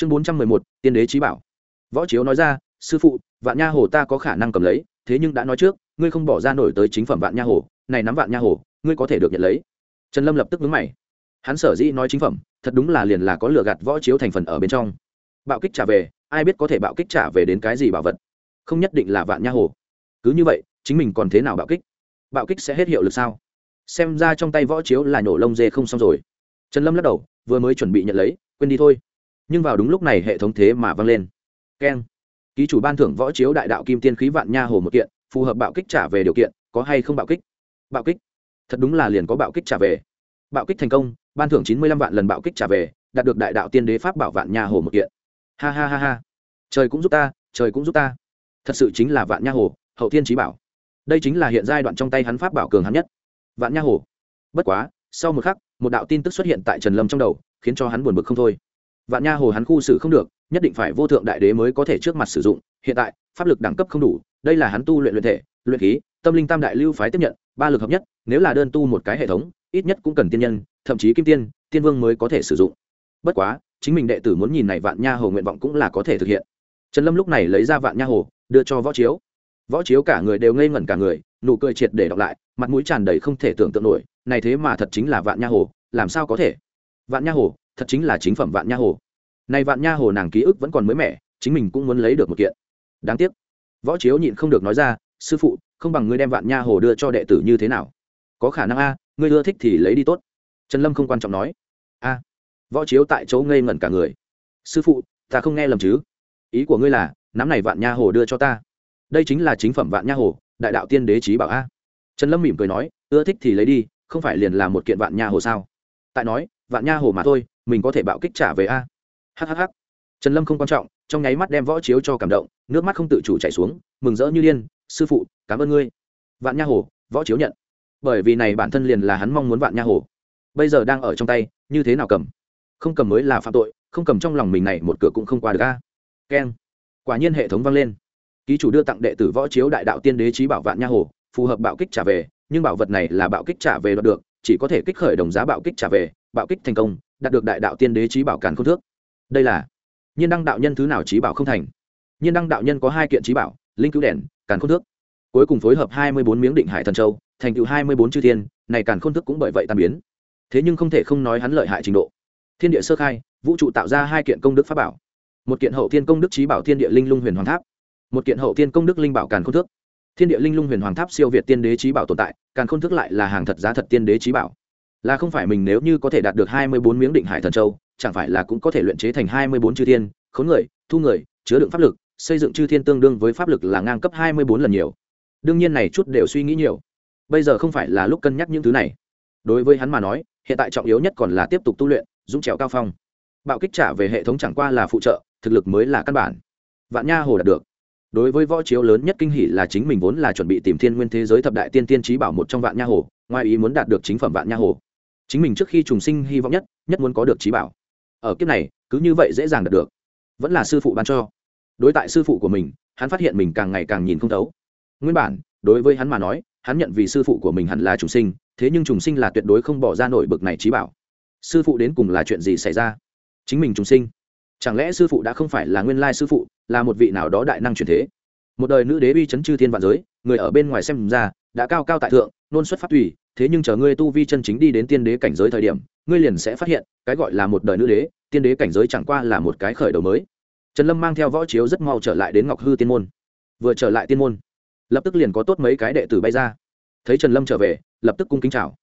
chương bốn trăm mười một, tiên đế trí bảo. Võ chiếu nói ra, sư phụ, vạn nha hồ ta có khả năng cầm lấy, thế nhưng đã nói trước, ngươi không bỏ ra nổi tới chính phẩm vạn nha hồ, này nắm vạn nha hồ, ngươi có thể được nhận lấy. Trần lâm lập tức vướng mày. Hắn sở dĩ nói chính phẩm, thật đúng là liền là có lừa gạt võ chiếu thành phần ở bên trong. Bạo kích trả về, ai biết có thể bạo kích trả về đến cái gì bảo vật. Không nhất định là vạn nha hồ. Cứ như vậy, chính mình còn thế nào bạo kích? Bạo kích sẽ hết hiệu lực sao? Xem ra trong tay võ chiếu là nhổ lông dê không xong rồi. Trần lâm lắc đầu, vừa mới chuẩn bị nhận lấy, quên đi thôi nhưng vào đúng lúc này hệ thống thế mà vang lên. Keng. Ký chủ ban thưởng võ chiếu đại đạo kim tiên khí vạn nha hồ một kiện, phù hợp bạo kích trả về điều kiện, có hay không bạo kích? Bạo kích? Thật đúng là liền có bạo kích trả về. Bạo kích thành công, ban thưởng chín mươi lăm vạn lần bạo kích trả về, đạt được đại đạo tiên đế pháp bảo vạn nha hồ một kiện. Ha ha ha ha. Trời cũng giúp ta, trời cũng giúp ta. Thật sự chính là vạn nha hồ, hậu thiên trí bảo. Đây chính là hiện giai đoạn trong tay hắn pháp bảo cường hắn nhất. Vạn nha hồ. Bất quá, sau một khắc, một đạo tin tức xuất hiện tại trần lâm trong đầu, khiến cho hắn buồn bực không thôi vạn nha hồ hắn khu xử không được, nhất định phải vô thượng đại đế mới có thể trước mặt sử dụng. Hiện tại, pháp lực đẳng cấp không đủ, đây là hắn tu luyện luyện thể, luyện khí, tâm linh tam đại lưu phái tiếp nhận, ba lực hợp nhất, nếu là đơn tu một cái hệ thống, ít nhất cũng cần tiên nhân, thậm chí kim tiên tiên vương mới có thể sử dụng. Bất quá, chính mình đệ tử muốn nhìn này vạn nha hồ nguyện vọng cũng là có thể thực hiện. Trần lâm lúc này lấy ra vạn nha hồ, đưa cho võ chiếu. Võ chiếu cả người đều ngây ngẩn cả người, nụ cười triệt để đọc lại, mặt mũi tràn đầy không thể tưởng tượng nổi, này thế mà thật chính là vạn nha hồ, làm sao có thể? Vạn nha hồ, thật chính là chính phẩm vạn nha hồ. Này vạn nha hồ nàng ký ức vẫn còn mới mẻ, chính mình cũng muốn lấy được một kiện. Đáng tiếc, võ chiếu nhịn không được nói ra, sư phụ, không bằng ngươi đem vạn nha hồ đưa cho đệ tử như thế nào? Có khả năng a, ngươi ưa thích thì lấy đi tốt. Trần lâm không quan trọng nói. A. Võ chiếu tại chỗ ngây ngẩn cả người. Sư phụ, ta không nghe lầm chứ? Ý của ngươi là, nắm này vạn nha hồ đưa cho ta. Đây chính là chính phẩm vạn nha hồ, đại đạo tiên đế trí bảo a. Trần lâm mỉm cười nói, ưa thích thì lấy đi, không phải liền là một kiện vạn nha hồ sao? Tại nói, vạn nha hồ mà thôi, mình có thể bạo kích trả về a. Hhh trần lâm không quan trọng, trong nháy mắt đem võ chiếu cho cảm động, nước mắt không tự chủ chảy xuống, mừng rỡ như liên sư phụ, cảm ơn ngươi. Vạn nha hồ, võ chiếu nhận. Bởi vì này bản thân liền là hắn mong muốn vạn nha hồ. Bây giờ đang ở trong tay, như thế nào cầm? Không cầm mới là phạm tội, không cầm trong lòng mình này một cửa cũng không qua được a. Keng. Quả nhiên hệ thống vang lên. Ký chủ đưa tặng đệ tử võ chiếu đại đạo tiên đế trí bảo vạn nha hồ, phù hợp bạo kích trả về, nhưng bảo vật này là bạo kích trả về đoạt được chỉ có thể kích khởi đồng giá bạo kích trả về, bạo kích thành công, đạt được đại đạo tiên đế trí bảo càn không thước. Đây là nhiên đăng đạo nhân thứ nào trí bảo không thành? Nhiên đăng đạo nhân có hai kiện trí bảo, linh cứu đèn, càn không thước. Cuối cùng phối hợp hai mươi bốn miếng định hải thần châu, thành tựu hai mươi bốn chư thiên, này càn khôn thước cũng bởi vậy tan biến. Thế nhưng không thể không nói hắn lợi hại trình độ. Thiên địa sơ khai, vũ trụ tạo ra hai kiện công đức pháp bảo. Một kiện hậu thiên công đức trí bảo thiên địa linh lung huyền hoàng tháp, một kiện hậu thiên công đức linh bảo càn khôn thước thiên địa linh lung huyền hoàng tháp siêu việt tiên đế trí bảo tồn tại càn khôn thức lại là hàng thật giá thật tiên đế trí bảo. Là không phải mình nếu như có thể đạt được hai mươi bốn miếng định hải thần châu, chẳng phải là cũng có thể luyện chế thành hai mươi bốn chư thiên, khốn người, thu người, chứa đựng pháp lực, xây dựng chư thiên tương đương với pháp lực là ngang cấp hai mươi bốn lần nhiều. Đương nhiên này chút đều suy nghĩ nhiều. Bây giờ không phải là lúc cân nhắc những thứ này. Đối với hắn mà nói, hiện tại trọng yếu nhất còn là tiếp tục tu luyện, dũng trèo cao phong. Bạo kích trả về hệ thống chẳng qua là phụ trợ, thực lực mới là căn bản. Vạn nha hồ đạt được đối với võ chiếu lớn nhất kinh hỷ là chính mình vốn là chuẩn bị tìm thiên nguyên thế giới thập đại tiên tiên trí bảo một trong vạn nha hồ, ngoài ý muốn đạt được chính phẩm vạn nha hồ. Chính mình trước khi trùng sinh hy vọng nhất nhất muốn có được trí bảo. Ở kiếp này, cứ như vậy dễ dàng đạt được. Vẫn là sư phụ ban cho. Đối tại sư phụ của mình, hắn phát hiện mình càng ngày càng nhìn không thấu. Nguyên bản, đối với hắn mà nói, hắn nhận vì sư phụ của mình hẳn là trùng sinh, thế nhưng trùng sinh là tuyệt đối không bỏ ra nổi bực này trí bảo. Sư phụ đến cùng là chuyện gì xảy ra? Chính mình trùng sinh. Chẳng lẽ sư phụ đã không phải là nguyên lai sư phụ? Là một vị nào đó đại năng truyền thế. Một đời nữ đế uy chấn chư thiên vạn giới, người ở bên ngoài xem ra, đã cao cao tại thượng, nôn xuất phát tùy, thế nhưng chờ ngươi tu vi chân chính đi đến tiên đế cảnh giới thời điểm, ngươi liền sẽ phát hiện, cái gọi là một đời nữ đế, tiên đế cảnh giới chẳng qua là một cái khởi đầu mới. Trần lâm mang theo võ chiếu rất mau trở lại đến ngọc hư tiên môn. Vừa trở lại tiên môn, lập tức liền có tốt mấy cái đệ tử bay ra. Thấy trần lâm trở về, lập tức cung kính chào.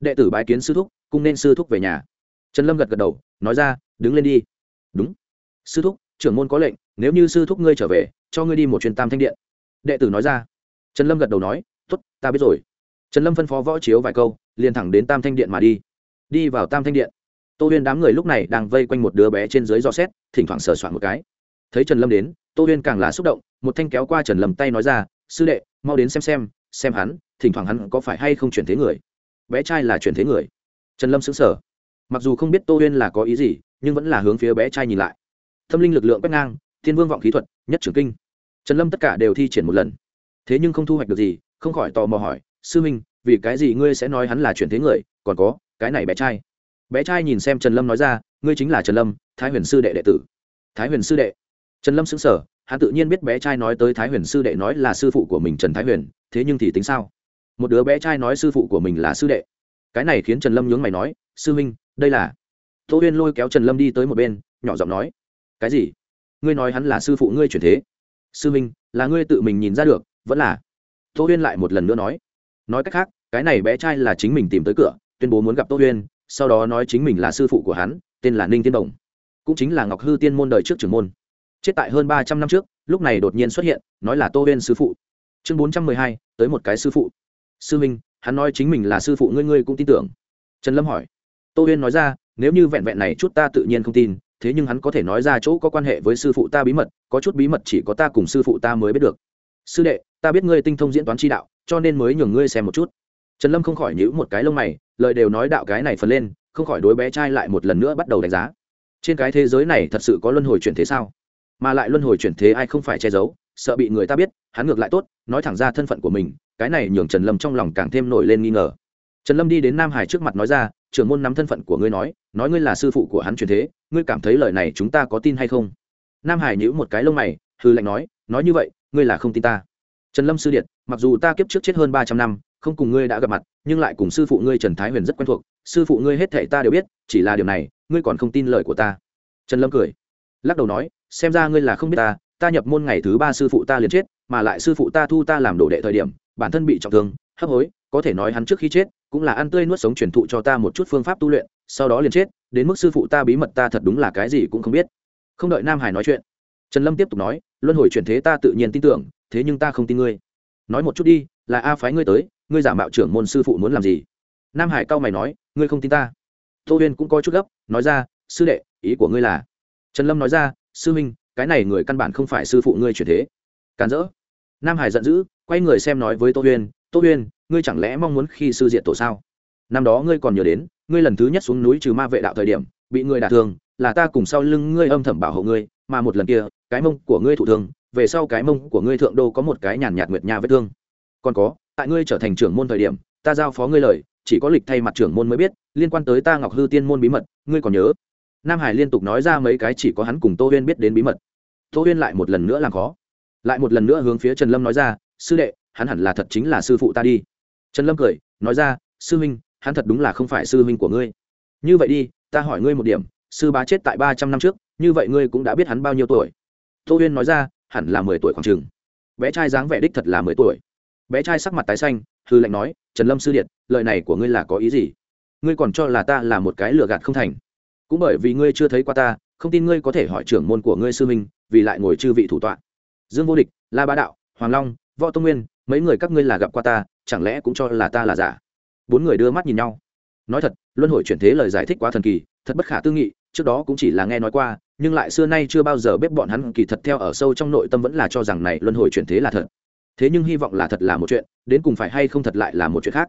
Đệ tử bái kiến sư thúc, cung nên sư thúc về nhà. Trần lâm gật gật đầu, nói ra, đứng lên đi. Đúng. Sư thúc trưởng môn có lệnh, nếu như sư thúc ngươi trở về, cho ngươi đi một chuyến tam thanh điện. Đệ tử nói ra. Trần lâm gật đầu nói t ố t ta biết rồi. Trần lâm phân phó võ chiếu vài câu, liền thẳng đến tam thanh điện mà đi. Đi vào tam thanh điện. Tô huyên đám người lúc này đang vây quanh một đứa bé trên dưới do xét, thỉnh thoảng sờ soạn một cái. Thấy trần lâm đến, tô huyên càng là xúc động, một thanh kéo qua trần lâm tay nói ra, sư đệ, mau đến xem xem xem hắn, thỉnh thoảng hắn có phải hay không chuyển thế người? Bé trai là chuyển thế người. Trần lâm xứng sở mặc dù không biết tô huyên là có ý gì, nhưng vẫn là hướng phía bé trai nhìn lại tâm linh lực lượng quét ngang, thiên vương vọng khí thuật, nhất trưởng kinh. Trần lâm tất cả đều thi triển một lần. Thế nhưng không thu hoạch được gì, không khỏi tò mò hỏi, sư minh, vì cái gì ngươi sẽ nói hắn là chuyển thế người, còn có cái này bé trai? Bé trai nhìn xem trần lâm nói ra, ngươi chính là trần lâm, thái huyền sư đệ đệ tử. Thái huyền sư đệ? Trần lâm xứng sở hắn tự nhiên biết bé trai nói tới thái huyền sư đệ nói là sư phụ của mình trần thái huyền, thế nhưng thì tính sao? Một đứa bé trai nói sư phụ của mình là sư đệ. Cái này khiến trần lâm nhướng mày nói, sư huynh đây là tô huyên lôi kéo trần lâm đi tới một bên, nhỏ giọng nói cái gì? Ngươi nói hắn là sư phụ ngươi chuyển thế. Sư minh, là ngươi tự mình nhìn ra được, vẫn là? Tô huyên lại một lần nữa nói. Nói cách khác, cái này bé trai là chính mình tìm tới cửa, tuyên bố muốn gặp tô huyên, sau đó nói chính mình là sư phụ của hắn, tên là ninh tiên đồng. Cũng chính là ngọc hư tiên môn đời trước trưởng môn. Chết tại hơn ba trăm năm trước, lúc này đột nhiên xuất hiện, nói là tô huyên sư phụ. Chương bốn trăm mười hai, tới một cái sư phụ. Sư minh, hắn nói chính mình là sư phụ ngươi ngươi cũng tin tưởng. Trần lâm hỏi. Tô huyên nói ra, nếu như vẹn vẹn này chút ta tự nhiên không tin thế nhưng hắn có thể nói ra chỗ có quan hệ với sư phụ ta bí mật, có chút bí mật chỉ có ta cùng sư phụ ta mới biết được. Sư đệ, ta biết ngươi tinh thông diễn toán tri đạo, cho nên mới nhường ngươi xem một chút. Trần lâm không khỏi nhữ một cái lông mày, lời đều nói đạo cái này phần lên, không khỏi đối bé trai lại một lần nữa bắt đầu đánh giá. Trên cái thế giới này thật sự có luân hồi chuyển thế sao? Mà lại luân hồi chuyển thế ai không phải che giấu, sợ bị người ta biết, hắn ngược lại tốt, nói thẳng ra thân phận của mình, cái này nhường trần lâm trong lòng càng thêm nổi lên nghi ngờ trần lâm đi đến nam hải trước mặt nói ra, trưởng môn nắm thân phận của ngươi nói nói ngươi là sư phụ của hắn truyền thế, ngươi cảm thấy lời này chúng ta có tin hay không? Nam hải nhữ một cái lông mày hư lệnh nói nói như vậy, ngươi là không tin ta. Trần lâm sư điện mặc dù ta kiếp trước chết hơn ba trăm năm, không cùng ngươi đã gặp mặt, nhưng lại cùng sư phụ ngươi trần thái huyền rất quen thuộc, sư phụ ngươi hết thể ta đều biết, chỉ là điều này, ngươi còn không tin lời của ta. Trần lâm cười, lắc đầu nói, xem ra ngươi là không biết ta ta nhập môn ngày thứ ba sư phụ ta liền chết, mà lại sư phụ ta thu ta làm đồ đệ thời điểm, bản thân bị trọng thương, hấp hối có thể nói hắn trước khi chết cũng là ăn tươi nuốt sống truyền thụ cho ta một chút phương pháp tu luyện, sau đó liền chết, đến mức sư phụ ta bí mật ta thật đúng là cái gì cũng không biết. Không đợi nam hải nói chuyện, trần lâm tiếp tục nói, luân hồi chuyển thế ta tự nhiên tin tưởng, thế nhưng ta không tin ngươi. Nói một chút đi, là a phái ngươi tới, ngươi giả mạo trưởng môn sư phụ muốn làm gì? Nam hải cao mày nói, ngươi không tin ta. Tô huyên cũng có chút gấp, nói ra, sư đệ, ý của ngươi là trần lâm nói ra, sư huynh, cái này người căn bản không phải sư phụ ngươi chuyển thế. Càn rỡ. Nam hải giận dữ, quay người xem nói với tô huyên tô huyên ngươi chẳng lẽ mong muốn khi sư diện tổ sao? Năm đó ngươi còn nhớ đến, ngươi lần thứ nhất xuống núi trừ ma vệ đạo thời điểm, bị ngươi đả thương, là ta cùng sau lưng ngươi âm thầm bảo hộ ngươi, mà một lần kia, cái mông của ngươi thụ thương, về sau cái mông của ngươi thượng đô có một cái nhàn nhạt nguyệt nha vết thương. Còn có, tại ngươi trở thành trưởng môn thời điểm, ta giao phó ngươi lời, chỉ có lịch thay mặt trưởng môn mới biết, liên quan tới ta ngọc hư tiên môn bí mật, ngươi còn nhớ. Nam hải liên tục nói ra mấy cái chỉ có hắn cùng tô huyên biết đến bí mật. Tô huyên lại một lần nữa làm khó. Lại một lần nữa hướng phía trần lâm nói ra, sư đệ, hắn hẳn là thật chính là sư phụ ta đi trần lâm cười, nói ra, sư huynh, hắn thật đúng là không phải sư huynh của ngươi. Như vậy đi, ta hỏi ngươi một điểm, sư bá chết tại ba trăm năm trước, như vậy ngươi cũng đã biết hắn bao nhiêu tuổi? Tô huyên nói ra, hẳn là mười tuổi khoảng chừng. Bé trai dáng vẻ đích thật là mười tuổi. Bé trai sắc mặt tái xanh, hư lệnh nói, trần lâm sư điện lời này của ngươi là có ý gì? Ngươi còn cho là ta là một cái lừa gạt không thành. Cũng bởi vì ngươi chưa thấy qua ta, không tin ngươi có thể hỏi trưởng môn của ngươi sư minh vì lại ngồi chư vị thủ tọa. Dương vô địch, la bá đạo, hoàng long, võ tông nguyên, mấy người các ngươi là gặp qua ta chẳng lẽ cũng cho là ta là giả? Bốn người đưa mắt nhìn nhau. Nói thật, luân hồi chuyển thế lời giải thích quá thần kỳ, thật bất khả tư nghị, trước đó cũng chỉ là nghe nói qua, nhưng lại xưa nay chưa bao giờ biết bọn hắn kỳ thật theo ở sâu trong nội tâm vẫn là cho rằng này luân hồi chuyển thế là thật. Thế nhưng hy vọng là thật là một chuyện, đến cùng phải hay không thật lại là một chuyện khác?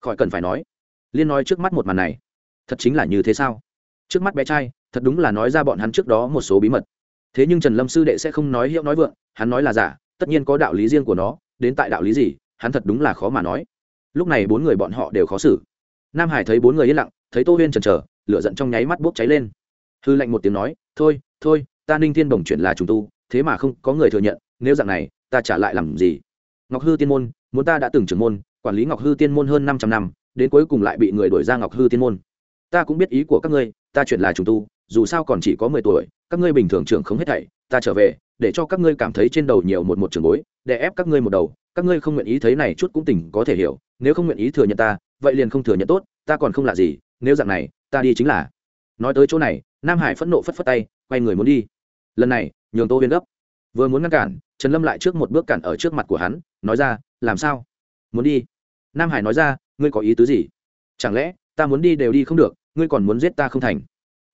Khỏi cần phải nói. Liên nói trước mắt một màn này. Thật chính là như thế sao? Trước mắt bé trai, thật đúng là nói ra bọn hắn trước đó một số bí mật. Thế nhưng trần lâm sư đệ sẽ không nói hiệu nói vượng, hắn nói là giả, tất nhiên có đạo lý riêng của nó, đến tại đạo lý gì? Hắn thật đúng là khó mà nói. Lúc này bốn người bọn họ đều khó xử. Nam hải thấy bốn người yên lặng, thấy tô huyên chần chờ, lửa giận trong nháy mắt bốc cháy lên. Hư lệnh một tiếng nói, thôi thôi, ta ninh thiên bổng chuyển là trùng tu, thế mà không có người thừa nhận, nếu dạng này, ta trả lại làm gì? Ngọc hư tiên môn, muốn ta đã từng trưởng môn, quản lý ngọc hư tiên môn hơn năm trăm năm, đến cuối cùng lại bị người đổi ra ngọc hư tiên môn. Ta cũng biết ý của các ngươi, ta chuyển là trùng tu, dù sao còn chỉ có mười tuổi, các ngươi bình thường trưởng không hết thảy, ta trở về, để cho các ngươi cảm thấy trên đầu nhiều một một trường bối để ép các ngươi một đầu các ngươi không nguyện ý thấy này chút cũng tỉnh có thể hiểu, nếu không nguyện ý thừa nhận ta, vậy liền không thừa nhận tốt, ta còn không lạ gì, nếu dạng này, ta đi chính là. Nói tới chỗ này, nam hải phẫn nộ phất phất tay, quay người muốn đi. Lần này, nhường tô huyên gấp. Vừa muốn ngăn cản, trần lâm lại trước một bước cản ở trước mặt của hắn, nói ra, làm sao? Muốn đi? Nam hải nói ra, ngươi có ý tứ gì? Chẳng lẽ, ta muốn đi đều đi không được, ngươi còn muốn giết ta không thành?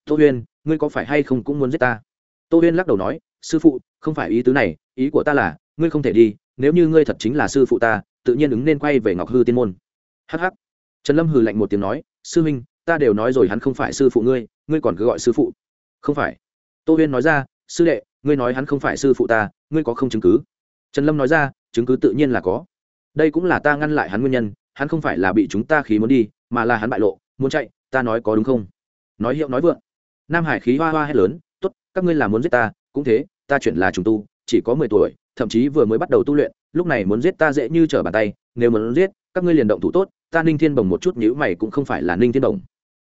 Tô huyên ngươi có phải hay không cũng muốn giết ta? Tô huyên lắc đầu nói, sư phụ, không phải ý tứ này, ý của ta là, ngươi không thể đi nếu như ngươi thật chính là sư phụ ta, tự nhiên ứng nên quay về ngọc hư tiên môn. Hh trần lâm hừ lạnh một tiếng nói, sư huynh, ta đều nói rồi hắn không phải sư phụ ngươi ngươi còn cứ gọi sư phụ. Không phải. Tô huyên nói ra, sư đệ, ngươi nói hắn không phải sư phụ ta, ngươi có không chứng cứ? Trần lâm nói ra, chứng cứ tự nhiên là có. Đây cũng là ta ngăn lại hắn nguyên nhân, hắn không phải là bị chúng ta khí muốn đi, mà là hắn bại lộ, muốn chạy, ta nói có đúng không? Nói hiệu nói vượng. Nam hải khí hoa hoa hét lớn t ố t các ngươi là muốn giết ta, cũng thế, ta chuyển là trùng tu, chỉ có mười tuổi thậm chí vừa mới bắt đầu tu luyện, lúc này muốn giết ta dễ như trở bàn tay, nếu muốn giết, các ngươi liền động thủ tốt, ta ninh thiên bồng một chút nhữ mày cũng không phải là ninh thiên bồng.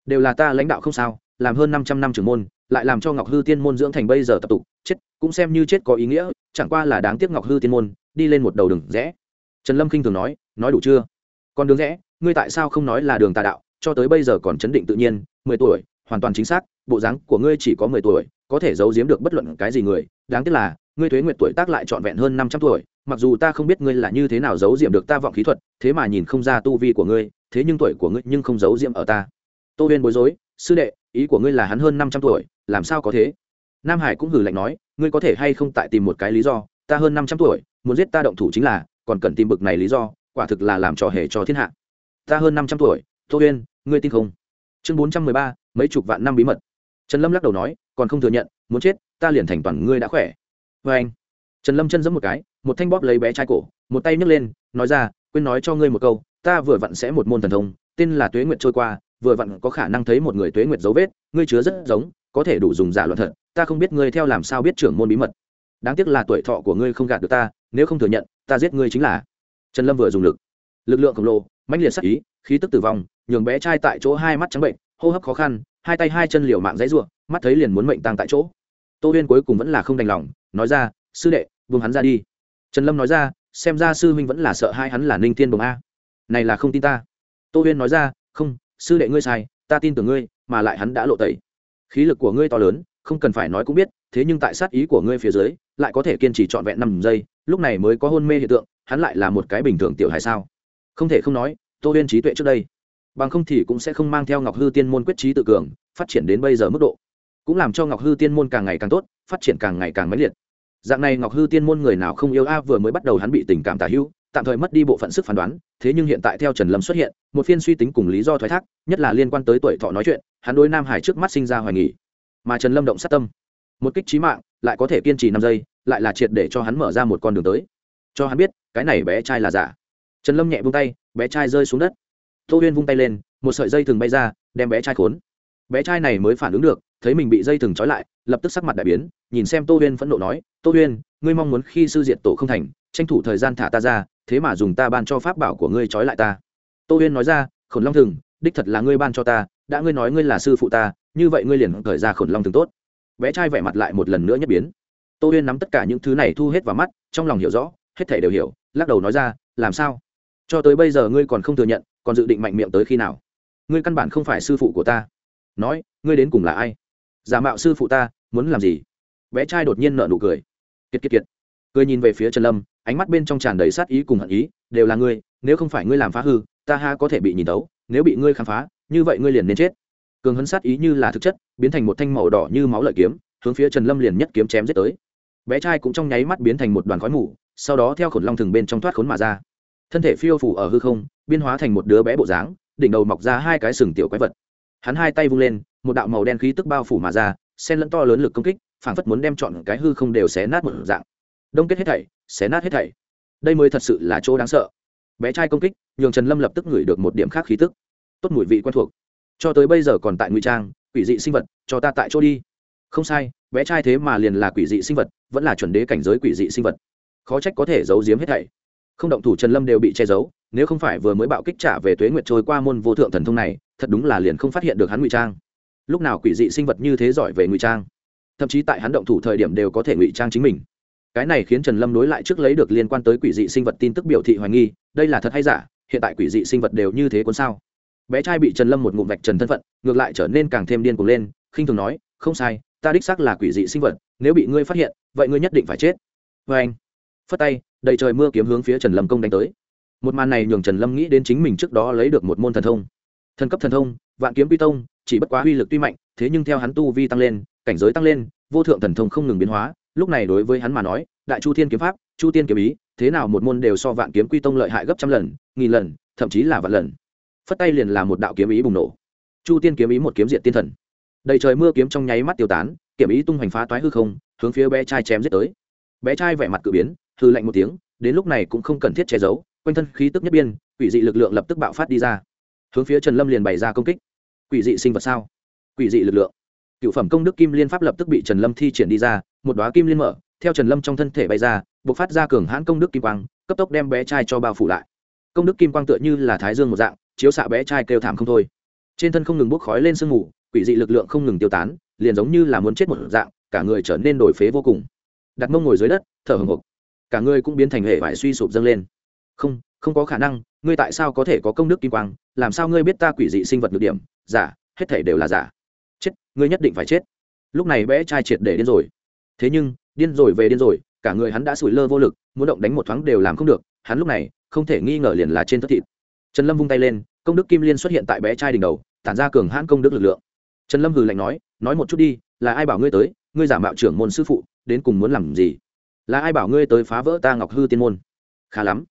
Đều là ta lãnh đạo không sao, làm hơn năm trăm năm trưởng môn, lại làm cho ngọc hư tiên môn dưỡng thành bây giờ tập tục, chết, cũng xem như chết có ý nghĩa, chẳng qua là đáng tiếc ngọc hư tiên môn, đi lên một đầu đường rẽ. Trần lâm khinh thường nói nói đủ chưa? Còn đường rẽ, ngươi tại sao không nói là đường tà đạo, cho tới bây giờ còn chấn định tự nhiên, mười tuổi hoàn toàn chính xác, bộ dáng của ngươi chỉ có mười tuổi, có thể giấu giếm được bất luận cái gì người. Đáng tiếc là, ngươi thuế nguyệt tuổi tác lại trọn vẹn hơn năm trăm tuổi, mặc dù ta không biết ngươi là như thế nào giấu diệm được ta vọng khí thuật, thế mà nhìn không ra tu vi của ngươi, thế nhưng tuổi của ngươi nhưng không giấu diệm ở ta. Tô huyên bối rối, sư đệ, ý của ngươi là hắn hơn năm trăm tuổi, làm sao có thế? Nam hải cũng hử lạnh nói, ngươi có thể hay không tại tìm một cái lý do, ta hơn năm trăm tuổi, muốn giết ta động thủ chính là, còn cần tìm bực này lý do, quả thực là làm trò hề cho thiên hạ. Ta hơn năm trăm tuổi, tô huyên, ngươi tin không? Chương bốn trăm mười ba mấy chục vạn năm bí mật. Trần lâm lắc đầu nói, còn không thừa nhận, muốn chết, ta liền thành toàn ngươi đã khỏe. Vê anh, trần lâm chân giẫm một cái, một thanh bóp lấy bé trai cổ, một tay nhấc lên, nói ra, quên nói cho ngươi một câu, ta vừa vặn sẽ một môn thần thông, tên là tuế nguyệt trôi qua, vừa vặn có khả năng thấy một người tuế nguyệt dấu vết, ngươi chứa rất giống, có thể đủ dùng giả luận thật, ta không biết ngươi theo làm sao biết trưởng môn bí mật. Đáng tiếc là tuổi thọ của ngươi không gạt được ta, nếu không thừa nhận, ta giết ngươi chính là. Trần lâm vừa dùng lực. Lực lượng khổng lồ, mãnh liệt sắc ý, khí tức tử vong, nhường bé trai tại chỗ hai mắt trắng bệnh hô hấp khó khăn, hai tay hai chân liều mạng dãy ruộng mắt thấy liền muốn mệnh tăng tại chỗ. Tô huyên cuối cùng vẫn là không đành lòng, nói ra, sư đệ, buông hắn ra đi. Trần lâm nói ra, xem ra sư huynh vẫn là sợ hai hắn là ninh thiên bồng a. Này là không tin ta. Tô huyên nói ra, không, sư đệ ngươi sai, ta tin tưởng ngươi, mà lại hắn đã lộ tẩy. Khí lực của ngươi to lớn, không cần phải nói cũng biết, thế nhưng tại sát ý của ngươi phía dưới, lại có thể kiên trì trọn vẹn năm giây, lúc này mới có hôn mê hiện tượng, hắn lại là một cái bình thường tiểu hài sao? Không thể không nói, tô huyên trí tuệ trước đây bằng không thì cũng sẽ không mang theo ngọc hư tiên môn quyết trí tự cường, phát triển đến bây giờ mức độ. Cũng làm cho ngọc hư tiên môn càng ngày càng tốt, phát triển càng ngày càng mãnh liệt. Dạng này ngọc hư tiên môn người nào không yêu a vừa mới bắt đầu hắn bị tình cảm tả hữu, tạm thời mất đi bộ phận sức phán đoán, thế nhưng hiện tại theo trần lâm xuất hiện, một phiên suy tính cùng lý do thoái thác, nhất là liên quan tới tuổi thọ nói chuyện, hắn đối nam hải trước mắt sinh ra hoài nghỉ mà trần lâm động sát tâm. Một kích trí mạng, lại có thể kiên trì năm giây, lại là triệt để cho hắn mở ra một con đường tới. Cho hắn biết, cái này bé trai là giả. Trần lâm nhẹ vung tay, bé trai rơi xuống đất tô huyên vung tay lên, một sợi dây thừng bay ra, đem bé trai khốn. Bé trai này mới phản ứng được, thấy mình bị dây thừng trói lại, lập tức sắc mặt đại biến, nhìn xem tô huyên phẫn nộ nói, tô huyên, ngươi mong muốn khi sư diện tổ không thành, tranh thủ thời gian thả ta ra, thế mà dùng ta ban cho pháp bảo của ngươi trói lại ta. Tô huyên nói ra, khổn long thừng, đích thật là ngươi ban cho ta, đã ngươi nói ngươi là sư phụ ta, như vậy ngươi liền khởi ra khổn long thừng tốt. Bé trai vẻ mặt lại một lần nữa nhất biến. Tô huyên nắm tất cả những thứ này thu hết vào mắt, trong lòng hiểu rõ, hết thể đều hiểu, lắc đầu nói ra, làm sao? Cho tới bây giờ ngươi còn không thừa nhận còn dự định mạnh miệng tới khi nào? Ngươi căn bản không phải sư phụ của ta. Nói, ngươi đến cùng là ai? Giả mạo sư phụ ta, muốn làm gì? Bé trai đột nhiên nợ nụ cười. Kiệt kiệt kiệt. Cười nhìn về phía trần lâm, ánh mắt bên trong tràn đầy sát ý cùng hận ý, đều là ngươi, nếu không phải ngươi làm phá hư, ta ha có thể bị nhìn tấu nếu bị ngươi khám phá, như vậy ngươi liền nên chết. Cường hấn sát ý như là thực chất, biến thành một thanh màu đỏ như máu lợi kiếm, hướng phía trần lâm liền nhất kiếm chém giết tới. Bé trai cũng trong nháy mắt biến thành một đoàn khói mù, sau đó theo khổn long thừng bên trong thoát khốn mà ra thân thể phiêu phủ ở hư không biên hóa thành một đứa bé bộ dáng, đỉnh đầu mọc ra hai cái sừng tiểu quái vật. Hắn hai tay vung lên, một đạo màu đen khí tức bao phủ mà ra sen lẫn to lớn lực công kích, phảng phất muốn đem chọn cái hư không đều xé nát một dạng. Đông kết hết thảy, xé nát hết thảy. Đây mới thật sự là chỗ đáng sợ. Bé trai công kích, nhường trần lâm lập tức ngửi được một điểm khác khí tức. Tốt mùi vị quen thuộc. Cho tới bây giờ còn tại ngụy trang, quỷ dị sinh vật, cho ta tại chỗ đi. Không sai, bé trai thế mà liền là quỷ dị sinh vật, vẫn là chuẩn đế cảnh giới quỷ dị sinh vật. Khó trách có thể giấu giếm hết thảy không động thủ trần lâm đều bị che giấu, nếu không phải vừa mới bạo kích trả về tuế nguyệt trôi qua môn vô thượng thần thông này, thật đúng là liền không phát hiện được hắn ngụy trang. Lúc nào quỷ dị sinh vật như thế giỏi về ngụy trang? Thậm chí tại hắn động thủ thời điểm đều có thể ngụy trang chính mình. Cái này khiến trần lâm đối lại trước lấy được liên quan tới quỷ dị sinh vật tin tức biểu thị hoài nghi, đây là thật hay giả? Hiện tại quỷ dị sinh vật đều như thế cuốn sao? Bé trai bị trần lâm một ngụm vạch trần thân phận, ngược lại trở nên càng thêm điên cuồng lên, khinh thường nói, không sai, ta đích xác là quỷ dị sinh vật, nếu bị ngươi phát hiện, vậy ngươi nhất định phải chết. Vê anh, phất tay đầy trời mưa kiếm hướng phía trần lâm công đánh tới. Một màn này nhường trần lâm nghĩ đến chính mình trước đó lấy được một môn thần thông. Thần cấp thần thông, vạn kiếm quy tông, chỉ bất quá uy lực tuy mạnh, thế nhưng theo hắn tu vi tăng lên, cảnh giới tăng lên, vô thượng thần thông không ngừng biến hóa. Lúc này đối với hắn mà nói, đại chu thiên kiếm pháp, chu tiên kiếm ý, thế nào một môn đều so vạn kiếm quy tông lợi hại gấp trăm lần, nghìn lần, thậm chí là vạn lần. Phất tay liền là một đạo kiếm ý bùng nổ. Chu tiên kiếm ý một kiếm diện tiên thần. Đầy trời mưa kiếm trong nháy mắt tiêu tán, kiếm ý tung hoành phá toái hư không, hướng phía bé trai chém giết tới. Bé trai vẻ mặt cự biến hư lạnh một tiếng, đến lúc này cũng không cần thiết che giấu, quanh thân khí tức nhất biên, quỷ dị lực lượng lập tức bạo phát đi ra. Hướng phía trần lâm liền bày ra công kích. Quỷ dị sinh vật sao? Quỷ dị lực lượng. Cựu phẩm công đức kim liên pháp lập tức bị trần lâm thi triển đi ra, một đoá kim liên mở, theo trần lâm trong thân thể bay ra b ộ c phát ra cường hãn công đức kim quang, cấp tốc đem bé trai cho bao phủ lại. Công đức kim quang tựa như là thái dương một dạng, chiếu xạ bé trai kêu thảm không thôi. Trên thân không ngừng bốc khói lên sương mù, quỷ dị lực lượng không ngừng tiêu tán, liền giống như là muốn chết một dạng, cả người trở nên đổi phế vô cùng. Đặt mông ngồi dưới đất, thở hồng hộc cả ngươi cũng biến thành hệ vải suy sụp dâng lên. Không không có khả năng, ngươi tại sao có thể có công đức kim quang? Làm sao ngươi biết ta quỷ dị sinh vật được điểm? Giả, hết thể đều là giả. Chết, ngươi nhất định phải chết. Lúc này bé trai triệt để điên rồi. Thế nhưng, điên rồi về điên rồi, cả người hắn đã sủi lơ vô lực, muốn động đánh một thoáng đều làm không được, hắn lúc này, không thể nghi ngờ liền là trên thất thịt. Trần lâm vung tay lên, công đức kim liên xuất hiện tại bé trai đỉnh đầu, tản ra cường hãn công đức lực lượng. Trần lâm hừ lạnh nói nói một chút đi, là ai bảo ngươi tới? Ngươi giả mạo trưởng môn sư phụ, đến cùng muốn làm gì? Là ai bảo ngươi tới phá vỡ ta ngọc hư tiên môn? Khá lắm.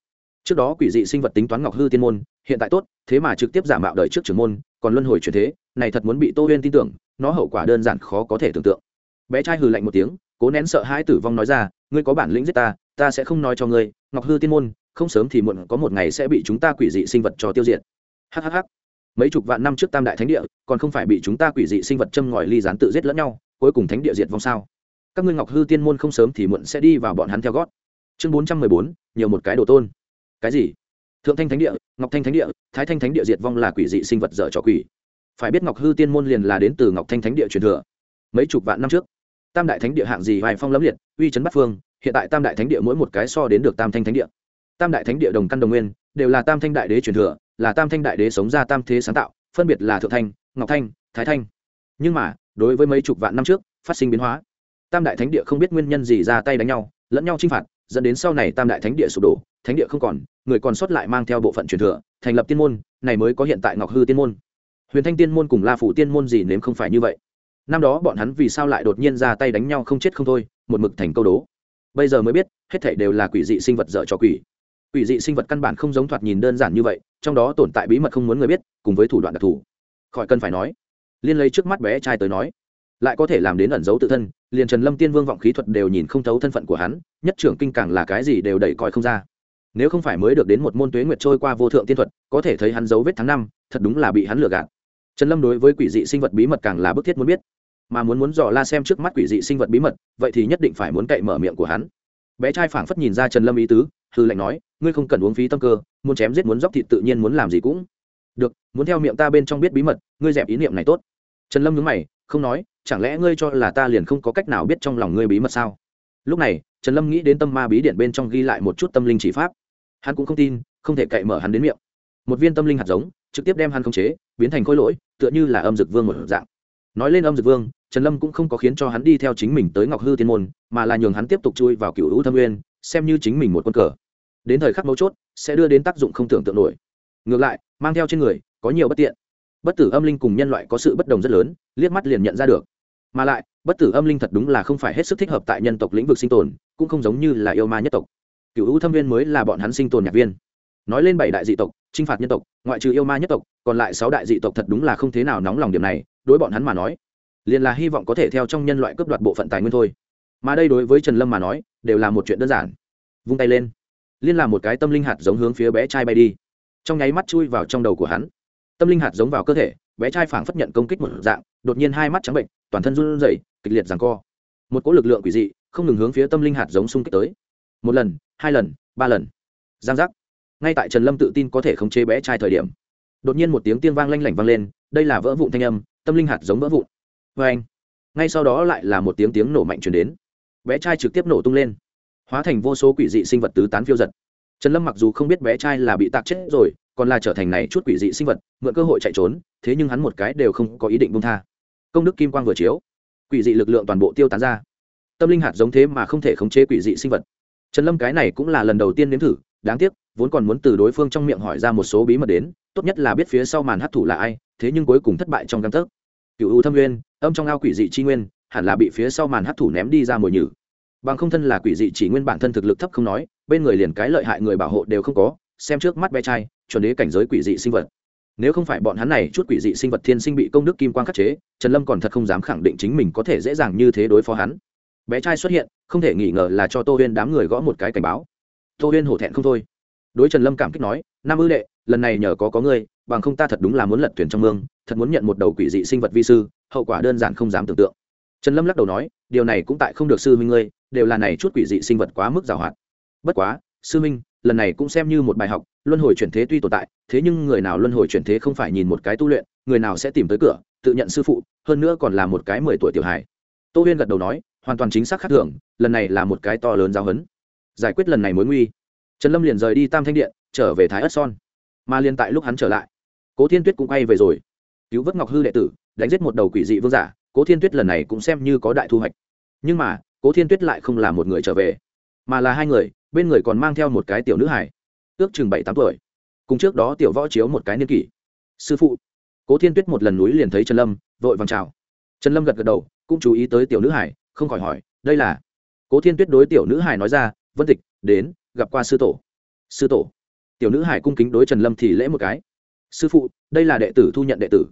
Trước đó quỷ dị sinh vật tính toán ngọc hư tiên môn, hiện tại tốt, thế mà trực tiếp giả mạo đời trước trưởng môn, còn luân hồi chuyển thế, này thật muốn bị tô huyên tin tưởng, nó hậu quả đơn giản khó có thể tưởng tượng. Bé trai hừ lạnh một tiếng, cố nén sợ hãi tử vong nói ra, ngươi có bản lĩnh giết ta ta sẽ không nói cho ngươi, ngọc hư tiên môn, không sớm thì muộn có một ngày sẽ bị chúng ta quỷ dị sinh vật cho tiêu diệt. Hhh mấy chục vạn năm trước tam đại thánh địa, còn không phải bị chúng ta quỷ dị sinh vật châm ngòi ly gián tự giết lẫn nhau, cuối cùng thánh địa diệt vong sao? Các ngươi ngọc hư tiên môn không sớm thì muộn sẽ đi vào bọn hắn theo gót. Chương bốn trăm mười bốn, nhiều một cái đồ tôn. Cái gì? Thượng thanh thánh địa, ngọc thanh thánh địa, thái thanh thánh địa diệt vong là quỷ dị sinh vật dở trò quỷ. Phải biết ngọc hư tiên môn liền là đến từ ngọc thanh thánh địa truyền thừa. Mấy chục vạn năm trước, tam đại thánh địa hạng gì hoài phong lẫm liệt, uy chấn bắc phương, hiện tại tam đại thánh địa mỗi một cái so đến được tam thanh thánh địa. Tam đại thánh địa đồng căn đồng nguyên, đều là tam thanh đại đế truyền thừa, là tam thanh đại đế sống ra tam thế sáng tạo, phân biệt là thượng thanh, ngọc thanh, thái thanh. Nhưng mà, đối với mấy chục vạn năm trước, phát sinh biến hóa tam đại thánh địa không biết nguyên nhân gì ra tay đánh nhau, lẫn nhau chinh phạt, dẫn đến sau này tam đại thánh địa sụp đổ, thánh địa không còn, người còn sót lại mang theo bộ phận truyền thừa, thành lập tiên môn, này mới có hiện tại ngọc hư tiên môn. Huyền thanh tiên môn cùng la phủ tiên môn gì nếm không phải như vậy. Năm đó bọn hắn vì sao lại đột nhiên ra tay đánh nhau không chết không thôi, một mực thành câu đố. Bây giờ mới biết, hết thảy đều là quỷ dị sinh vật dở cho quỷ. Quỷ dị sinh vật căn bản không giống thoạt nhìn đơn giản như vậy, trong đó tồn tại bí mật không muốn người biết, cùng với thủ đoạn đặc thù. Khỏi cần phải nói. Liên lấy trước mắt bé trai tới nói lại có thể làm đến ẩn giấu tự thân, liền trần lâm tiên vương vọng khí thuật đều nhìn không thấu thân phận của hắn, nhất trưởng kinh càng là cái gì đều đẩy coi không ra. Nếu không phải mới được đến một môn tuế nguyệt trôi qua vô thượng tiên thuật, có thể thấy hắn dấu vết tháng năm, thật đúng là bị hắn lừa gạt. Trần lâm đối với quỷ dị sinh vật bí mật càng là bức thiết muốn biết. Mà muốn muốn dò la xem trước mắt quỷ dị sinh vật bí mật, vậy thì nhất định phải muốn cậy mở miệng của hắn. Bé trai phảng phất nhìn ra trần lâm ý tứ hư lệnh nói, ngươi không cần uống phí tâm cơ, muốn chém giết muốn dóc thịt tự nhiên muốn làm gì cũng được, muốn theo miệng ta bên trong biết bí mật, ngươi dẹp ý niệm này tốt. Trần lâm nhớ mày, không nói chẳng lẽ ngươi cho là ta liền không có cách nào biết trong lòng ngươi bí mật sao? Lúc này, trần lâm nghĩ đến tâm ma bí điện bên trong ghi lại một chút tâm linh chỉ pháp. Hắn cũng không tin, không thể cậy mở hắn đến miệng. Một viên tâm linh hạt giống, trực tiếp đem hắn khống chế, biến thành khối lỗi, tựa như là âm dực vương một dạng. Nói lên âm dực vương, trần lâm cũng không có khiến cho hắn đi theo chính mình tới ngọc hư thiên môn, mà là nhường hắn tiếp tục chui vào cựu hữu thâm nguyên, xem như chính mình một quân cờ. Đến thời khắc mấu chốt, sẽ đưa đến tác dụng không tưởng tượng nổi. Ngược lại, mang theo trên người, có nhiều bất tiện bất tử âm linh cùng nhân loại có sự bất đồng rất lớn, liếc mắt liền nhận ra được. Mà lại, bất tử âm linh thật đúng là không phải hết sức thích hợp tại nhân tộc lĩnh vực sinh tồn, cũng không giống như là yêu ma nhất tộc. Cựu hữu thâm viên mới là bọn hắn sinh tồn nhạc viên. Nói lên bảy đại dị tộc t r i n h phạt nhân tộc, ngoại trừ yêu ma nhất tộc, còn lại sáu đại dị tộc thật đúng là không thế nào nóng lòng điểm này, đối bọn hắn mà nói, liền là hy vọng có thể theo trong nhân loại cướp đoạt bộ phận tài nguyên thôi. Mà đây đối với trần lâm mà nói, đều là một chuyện đơn giản. Vung tay lên, liên là một cái tâm linh hạt giống hướng phía bé trai bay đi. Trong nháy mắt chui vào trong đầu của hắn tâm linh hạt giống vào cơ thể, bé trai phảng phất nhận công kích một dạng, đột nhiên hai mắt trắng bệnh, toàn thân run rẩy, kịch liệt rằng co. Một cỗ lực lượng quỷ dị, không ngừng hướng phía tâm linh hạt giống xung kích tới. Một lần, hai lần, ba lần. Giang giác. Ngay tại trần lâm tự tin có thể khống chế bé trai thời điểm, đột nhiên một tiếng tiên vang lanh lảnh vang lên, đây là vỡ vụn thanh âm, tâm linh hạt giống vỡ vụn. Vê anh, ngay sau đó lại là một tiếng tiếng nổ mạnh chuyển đến. Bé trai trực tiếp nổ tung lên, hóa thành vô số quỷ dị sinh vật tứ tán phiêu giật. Trần lâm mặc dù không biết bé trai là bị tạc chết rồi còn là trở thành này chút quỷ dị sinh vật, mượn cơ hội chạy trốn, thế nhưng hắn một cái đều không có ý định bung tha. Công đức kim quang vừa chiếu, quỷ dị lực lượng toàn bộ tiêu tán ra. Tâm linh hạt giống thế mà không thể khống chế quỷ dị sinh vật. Trần lâm cái này cũng là lần đầu tiên nếm thử, đáng tiếc, vốn còn muốn từ đối phương trong miệng hỏi ra một số bí mật đến, tốt nhất là biết phía sau màn hấp thủ là ai, thế nhưng cuối cùng thất bại trong căn tấc. Cựu u thâm nguyên, âm trong ao quỷ dị chi nguyên, hẳn là bị phía sau màn hấp thủ ném đi ra mồi nhử. Bằng không thân là quỷ dị chỉ nguyên bản thân thực lực thấp không nói, bên người liền cái lợi hại người bảo hộ đều không có, xem trước mắt bé trai chuẩn đế cảnh giới quỷ dị sinh vật. Nếu không phải bọn hắn này, chút quỷ dị sinh vật thiên sinh bị công đức kim quang khắc chế, trần lâm còn thật không dám khẳng định chính mình có thể dễ dàng như thế đối phó hắn. Bé trai xuất hiện, không thể nghi ngờ là cho tô huyên đám người gõ một cái cảnh báo. Tô huyên hổ thẹn không thôi. Đối trần lâm cảm kích nói, nam ư đệ, lần này nhờ có có ngươi, bằng không ta thật đúng là muốn lật thuyền trong mương, thật muốn nhận một đầu quỷ dị sinh vật vi sư, hậu quả đơn giản không dám tưởng tượng. Trần lâm lắc đầu nói, điều này cũng tại không được sư huynh ngươi, đều là này chút quỷ dị sinh vật quá mức giàu hoạt bất quá, sư huynh lần này cũng xem như một bài học, luân hồi chuyển thế tuy tồn tại, thế nhưng người nào luân hồi chuyển thế không phải nhìn một cái tu luyện, người nào sẽ tìm tới cửa, tự nhận sư phụ, hơn nữa còn là một cái mười tuổi tiểu hài. Tô huyên gật đầu nói, hoàn toàn chính xác khác thường, lần này là một cái to lớn giáo hấn giải quyết lần này mối nguy. Trần lâm liền rời đi tam thanh điện, trở về thái ất son. Mà liền tại lúc hắn trở lại, cố thiên tuyết cũng quay về rồi. Cứu vớt ngọc hư đệ tử, đánh giết một đầu quỷ dị vương giả, cố thiên tuyết lần này cũng xem như có đại thu hoạch. Nhưng mà, cố thiên tuyết lại không là một người trở về, mà là hai người bên người còn mang theo một cái tiểu nữ hải ước chừng bảy tám tuổi. Cùng trước đó tiểu võ chiếu một cái niên kỷ. Sư phụ. Cố thiên tuyết một lần núi liền thấy trần lâm, vội vàng chào. Trần lâm gật gật đầu, cũng chú ý tới tiểu nữ hải không khỏi hỏi, đây là? Cố thiên tuyết đối tiểu nữ hải nói ra, vân tịch, đến, gặp qua sư tổ. Sư tổ? Tiểu nữ hải cung kính đối trần lâm thì lễ một cái. Sư phụ, đây là đệ tử thu nhận đệ tử.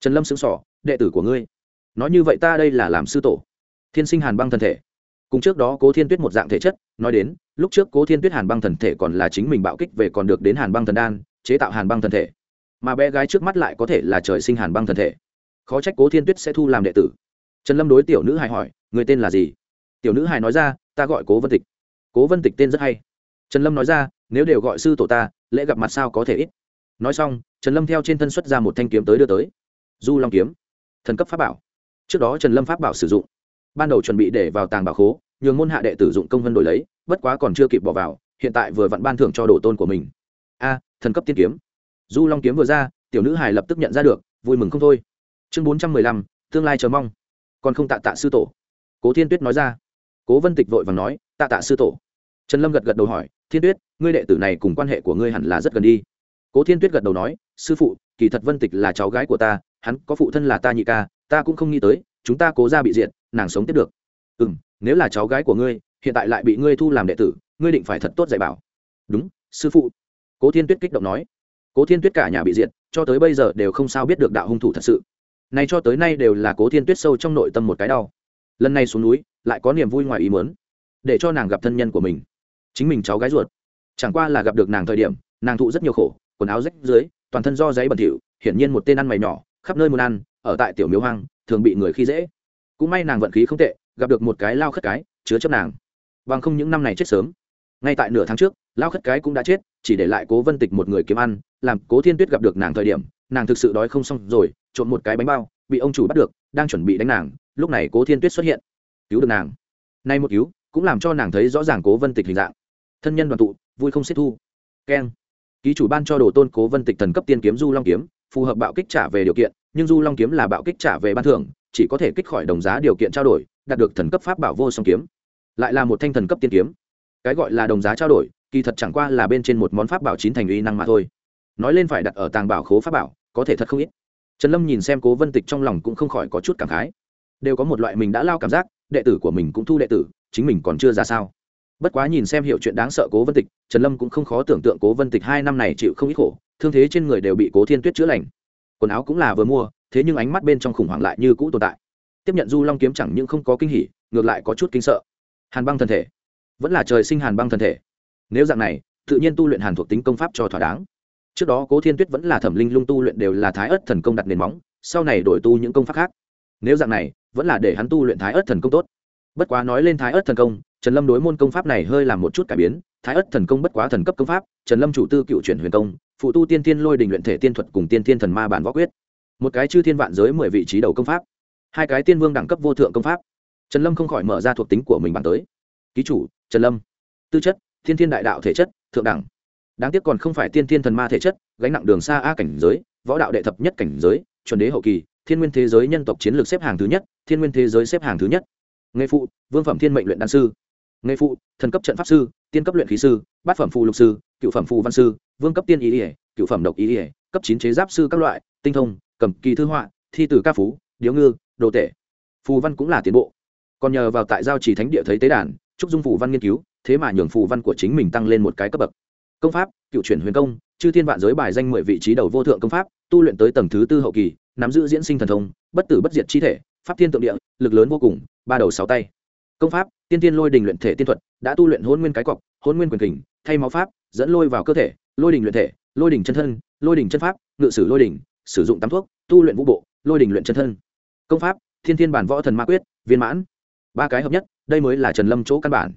Trần lâm xứng sỏ đệ tử của ngươi? Nói như vậy ta đây là làm sư tổ. Thiên sinh hàn băng thân thể cùng trước đó cố thiên tuyết một dạng thể chất, nói đến, lúc trước cố thiên tuyết hàn băng thần thể còn là chính mình bạo kích về còn được đến hàn băng thần đan, chế tạo hàn băng thần thể. Mà bé gái trước mắt lại có thể là trời sinh hàn băng thần thể. Khó trách cố thiên tuyết sẽ thu làm đệ tử. Trần lâm đối tiểu nữ hài hỏi, người tên là gì? Tiểu nữ hài nói ra, ta gọi cố vân tịch. Cố vân tịch tên rất hay. Trần lâm nói ra, nếu đều gọi sư tổ ta, lễ gặp mặt sao có thể ít. Nói xong, trần lâm theo trên thân xuất ra một thanh kiếm tới đưa tới. Du long kiếm. Thần cấp pháp bảo. Trước đó trần lâm pháp bảo sử dụng ban đầu chuẩn bị để vào tàng bảo khố, nhường môn hạ đệ tử dụng công vân đổi lấy, bất quá còn chưa kịp bỏ vào, hiện tại vừa vặn ban thưởng cho đồ tôn của mình. A, thần cấp tiên kiếm. Du long kiếm vừa ra, tiểu nữ hài lập tức nhận ra được, vui mừng không thôi. Chương bốn trăm mười lăm, tương lai chờ mong. Còn không tạ tạ sư tổ. Cố thiên tuyết nói ra. Cố vân tịch vội và nói, tạ tạ sư tổ. Trần lâm gật gật đầu hỏi, thiên tuyết, ngươi đệ tử này cùng quan hệ của ngươi hẳn là rất gần đi. Cố thiên tuyết gật đầu nói, sư phụ, kỳ thật vân tịch là cháu gái của ta, hắn có phụ thân là ta nhị ca, ta cũng không nghĩ tới chúng ta cố ra bị diện nàng sống tiếp được. Ừ m nếu là cháu gái của ngươi, hiện tại lại bị ngươi thu làm đệ tử, ngươi định phải thật tốt dạy bảo. Đúng, sư phụ. Cố thiên tuyết kích động nói. Cố thiên tuyết cả nhà bị diện cho tới bây giờ đều không sao biết được đạo hung thủ thật sự. Này cho tới nay đều là cố thiên tuyết sâu trong nội tâm một cái đau. Lần này xuống núi, lại có niềm vui ngoài ý mớn để cho nàng gặp thân nhân của mình. Chính mình cháu gái ruột. Chẳng qua là gặp được nàng thời điểm, nàng thụ rất nhiều khổ, quần áo rách dưới, toàn thân do giấy bẩn thỉu, hiển nhiên một tên ăn mày nhỏ, khắp nơi muốn ăn, ở tại tiểu miếu hoang thường bị người khi dễ. Cũng may nàng vận khí không tệ, gặp được một cái lao khất cái, chứa chấp nàng. Bằng không những năm này chết sớm. Ngay tại nửa tháng trước, lao khất cái cũng đã chết, chỉ để lại cố vân tịch một người kiếm ăn, làm cố thiên tuyết gặp được nàng thời điểm, nàng thực sự đói không xong rồi, trộn một cái bánh bao, bị ông chủ bắt được, đang chuẩn bị đánh nàng, lúc này cố thiên tuyết xuất hiện. Cứu được nàng. Nay một cứu, cũng làm cho nàng thấy rõ ràng cố vân tịch hình dạng. Thân nhân đoàn tụ, vui không xếp thu. Keng. Ký chủ ban cho đồ tôn cố vân tịch thần cấp tiên kiếm du long kiếm, phù hợp bạo kích trả về điều kiện nhưng du long kiếm là bạo kích trả về ban thưởng, chỉ có thể kích khỏi đồng giá điều kiện trao đổi, đạt được thần cấp pháp bảo vô song kiếm. Lại là một thanh thần cấp tiên kiếm. Cái gọi là đồng giá trao đổi, kỳ thật chẳng qua là bên trên một món pháp bảo chín thành uy năng mà thôi. Nói lên phải đặt ở tàng bảo khố pháp bảo, có thể thật không ít. Trần lâm nhìn xem cố vân tịch trong lòng cũng không khỏi có chút cảm khái. Đều có một loại mình đã lao cảm giác, đệ tử của mình cũng thu đệ tử, chính mình còn chưa ra sao. Bất quá nhìn xem hiệu chuyện đáng sợ cố vân tịch, trần lâm cũng không khó tưởng tượng cố vân tịch hai năm này chịu không ít khổ, thương thế trên người đều bị cố thiên tuyết chữa lành quần áo cũng là vừa mua, thế nhưng ánh mắt bên trong khủng hoảng lại như cũ tồn tại. Tiếp nhận du long kiếm chẳng những không có kinh hỉ, ngược lại có chút kinh sợ. Hàn băng thân thể. Vẫn là trời sinh hàn băng thân thể. Nếu dạng này, tự nhiên tu luyện hàn thuộc tính công pháp cho thỏa đáng. Trước đó cố thiên tuyết vẫn là thẩm linh lung tu luyện đều là thái ớt thần công đặt nền móng, sau này đổi tu những công pháp khác. Nếu dạng này, vẫn là để hắn tu luyện thái ớt thần công tốt. Bất quá nói lên thái ớt thần công, trần lâm đối môn công pháp này hơi làm một chút cải biến thái ất thần công bất quá thần cấp công pháp, trần lâm chủ tư cựu chuyển huyền công, phụ tu tiên tiên lôi đình luyện thể tiên thuật cùng tiên tiên thần ma bản võ quyết. Một cái chư thiên vạn giới mười vị trí đầu công pháp, hai cái tiên vương đẳng cấp vô thượng công pháp. Trần lâm không khỏi mở ra thuộc tính của mình bản tới. Ký chủ, trần lâm. Tư chất, thiên thiên đại đạo thể chất, thượng đẳng. Đáng tiếc còn không phải tiên thiên thần ma thể chất, gánh nặng đường xa a cảnh giới, võ đạo đệ thập nhất cảnh giới, chuẩn đế hậu kỳ, thiên nguyên thế giới nhân tộc chiến lược xếp hàng thứ nhất, thiên nguyên thế giới xếp hàng thứ nhất. Nghề phụ, vương phẩm thiên mệnh luyện đan sư nghề phụ, thần cấp trận pháp sư, tiên cấp luyện khí sư, bát phẩm phù lục sư, cựu phẩm phù văn sư, vương cấp tiên ý ỉa cựu phẩm độc ý ỉa cấp chín chế giáp sư các loại, tinh thông, cầm kỳ thư họa, thi tử ca phú, điếu ngư, đồ tể. Phù văn cũng là tiến bộ. Còn nhờ vào tại giao trì thánh địa thấy tế đàn, trúc dung phù văn nghiên cứu, thế mà nhường phù văn của chính mình tăng lên một cái cấp bậc. Công pháp, cựu chuyển huyền công, chư thiên vạn giới bài danh mười vị trí đầu vô thượng công pháp, tu luyện tới tầng thứ tư hậu kỳ, nắm giữ diễn sinh thần thông, bất tử bất diệt chi thể, pháp thiên tượng địa, lực lớn vô cùng, ba đầu sáu tay công pháp, tiên tiên lôi đình luyện thể tiên thuật, đã tu luyện hôn nguyên cái cọc hôn nguyên quyền kình, thay máu pháp, dẫn lôi vào cơ thể, lôi đình luyện thể, lôi đình chân thân, lôi đỉnh chân pháp, ngự sử lôi đỉnh sử dụng tắm thuốc, tu luyện vũ bộ, lôi đỉnh luyện chân thân. Công pháp, thiên thiên bản võ thần ma quyết, viên mãn. Ba cái hợp nhất, đây mới là trần lâm chỗ căn bản.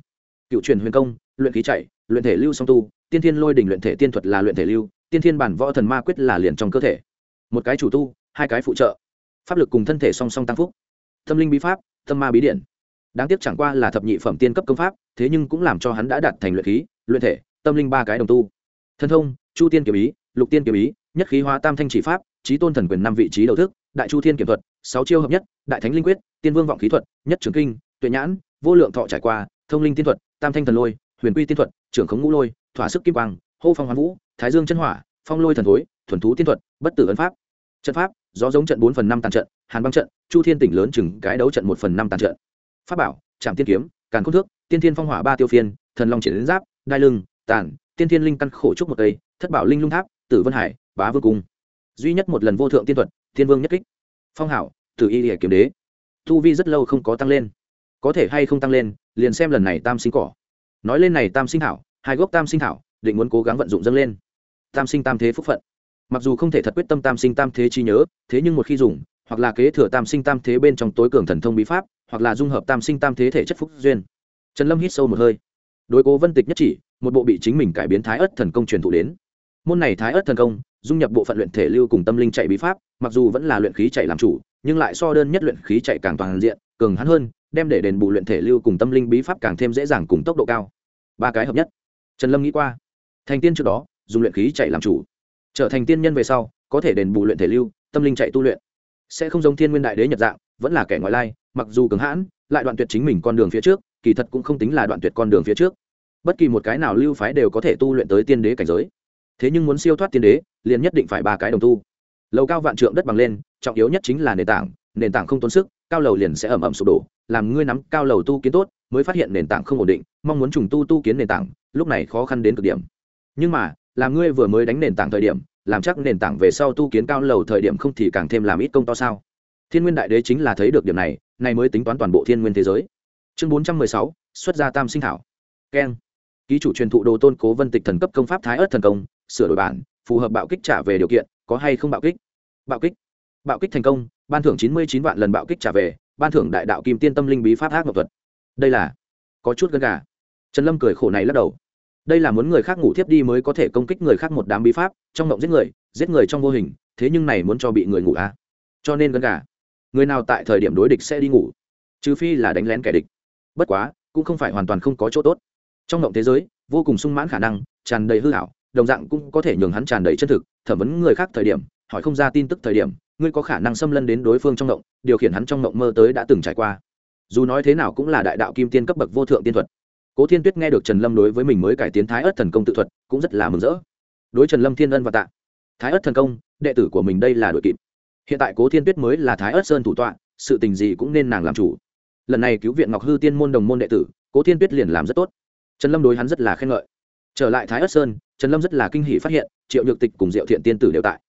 Cựu truyền huyền công, luyện khí chạy, luyện thể lưu song tu, tiên thiên lôi đỉnh luyện thể tiên thuật là luyện thể lưu, tiên thiên bản võ thần ma quyết là liền trong cơ thể. Một cái chủ tu, hai cái phụ trợ. Pháp lực cùng thân thể song song tăng phúc. Tâm linh bí pháp, tâm ma bí điện đáng tiếc chẳng qua là thập nhị phẩm tiên cấp công pháp, thế nhưng cũng làm cho hắn đã đạt thành luyện khí, luyện thể, tâm linh ba cái đồng tu. Thân thông, chu tiên kiếm ý, lục tiên kiếm ý, nhất khí hóa tam thanh chỉ pháp trí tôn thần quyền năm vị trí đầu thức, đại chu thiên kiểm thuật, sáu chiêu hợp nhất, đại thánh linh quyết, tiên vương vọng khí thuật, nhất trường kinh, tuệ nhãn, vô lượng thọ trải qua, thông linh tiên thuật, tam thanh thần lôi, huyền quy tiên thuật, trưởng khống ngũ lôi, thỏa sức kim quang, hô phong hoán vũ, thái dương chân hỏa, phong lôi thần thối, thuần thú tiên thuật, bất tử ấn pháp. Trận pháp, gió giống trận bốn phần năm tàn trận, hàn băng trận, chu thiên tỉnh lớn chừng cái đấu trận một phần năm tàn trận pháp bảo trạm tiên kiếm, càn khôn thước, tiên thiên phong hỏa ba tiêu phiên, thần long triển giáp, đai lưng, tàn, tiên thiên linh căn khổ trúc một cây thất bảo linh lung tháp, tử vân hải, bá vương cung. Duy nhất một lần vô thượng tiên thuật, thiên vương nhất kích. Phong hảo, tử y địa kiếm đế. Thu vi rất lâu không có tăng lên. Có thể hay không tăng lên, liền xem lần này tam sinh cỏ. Nói lên này tam sinh thảo, hai gốc tam sinh thảo, định muốn cố gắng vận dụng dâng lên. Tam sinh tam thế phúc phận. Mặc dù không thể thật quyết tâm tam sinh tam thế chi nhớ, thế nhưng một khi dùng, hoặc là kế thừa tam sinh tam thế bên trong tối cường thần thông bí pháp hoặc là dung hợp tam sinh tam thế thể chất phúc duyên. Trần lâm hít sâu một hơi. Đối cố vân tịch nhất chỉ, một bộ bị chính mình cải biến thái ất thần công truyền thụ đến. Môn này thái ất thần công, dung nhập bộ phận luyện thể lưu cùng tâm linh chạy bí pháp, mặc dù vẫn là luyện khí chạy làm chủ, nhưng lại so đơn nhất luyện khí chạy càng toàn diện, cường hắn hơn, đem để đền bù luyện thể lưu cùng tâm linh bí pháp càng thêm dễ dàng cùng tốc độ cao. Ba cái hợp nhất. Trần lâm nghĩ qua. Thành tiên trước đó, dùng luyện khí chạy làm chủ. Trở thành tiên nhân về sau, có thể đền bù luyện thể lưu, tâm linh chạy tu luyện. Sẽ không giống thiên nguyên đại đế nhật dạng vẫn là kẻ ngoại lai, mặc dù cường hãn, lại đoạn tuyệt chính mình con đường phía trước, kỳ thật cũng không tính là đoạn tuyệt con đường phía trước. Bất kỳ một cái nào lưu phái đều có thể tu luyện tới tiên đế cảnh giới. Thế nhưng muốn siêu thoát tiên đế, liền nhất định phải ba cái đồng tu. Lầu cao vạn trượng đất bằng lên, trọng yếu nhất chính là nền tảng nền tảng không tốn sức, cao lầu liền sẽ ẩm ẩm sụp đổ, làm ngươi nắm cao lầu tu kiến tốt, mới phát hiện nền tảng không ổn định, mong muốn trùng tu tu kiến nền tảng, lúc này khó khăn đến cực điểm. Nhưng mà, làm ngươi vừa mới đánh nền tảng thời điểm, làm chắc nền tảng về sau tu kiến cao lầu thời điểm không thì càng thêm làm ít công to sao? Thiên nguyên đại đế chính là thấy được điểm này này mới tính toán toàn bộ thiên nguyên thế giới. Chương bốn trăm mười sáu, xuất gia tam sinh thảo. Keng. Ký chủ truyền thụ đồ tôn cố vân tịch thần cấp công pháp thái ớt thần công, sửa đổi bản, phù hợp bạo kích trả về điều kiện, có hay không bạo kích? Bạo kích. Bạo kích thành công, ban thưởng chín mươi chín vạn lần bạo kích trả về, ban thưởng đại đạo kim tiên tâm linh bí pháp Hắc ngọc thuật. Đây là có chút gần gà. Trần lâm cười khổ này lắc đầu. Đây là muốn người khác ngủ thiếp đi mới có thể công kích người khác một đám bí pháp, trong mộng giết người giết người trong vô hình, thế nhưng này muốn cho bị người ngủ à? Cho nên gần gà người nào tại thời điểm đối địch sẽ đi ngủ trừ phi là đánh lén kẻ địch. Bất quá cũng không phải hoàn toàn không có chỗ tốt. Trong động thế giới vô cùng sung mãn khả năng tràn đầy hư hảo đồng dạng cũng có thể nhường hắn tràn đầy chân thực thẩm vấn người khác thời điểm hỏi không ra tin tức thời điểm ngươi có khả năng xâm lân đến đối phương trong động, điều khiển hắn trong động mơ tới đã từng trải qua. Dù nói thế nào cũng là đại đạo kim tiên cấp bậc vô thượng tiên thuật. Cố thiên tuyết nghe được trần lâm đối với mình mới cải tiến thái ớt thần công tự thuật cũng rất là mừng rỡ. Đối trần lâm thiên ân và tạ. Thái ớt thần công đệ tử của mình đây là đội kịp hiện tại cố thiên tuyết mới là thái ớt sơn thủ tọa, sự tình gì cũng nên nàng làm chủ. Lần này cứu viện ngọc hư tiên môn đồng môn đệ tử, cố thiên tuyết liền làm rất tốt. Trần lâm đối hắn rất là khen ngợi. Trở lại thái ất sơn, trần lâm rất là kinh hỷ phát hiện, triệu nhược tịch cùng diệu thiện tiên tử đều tại.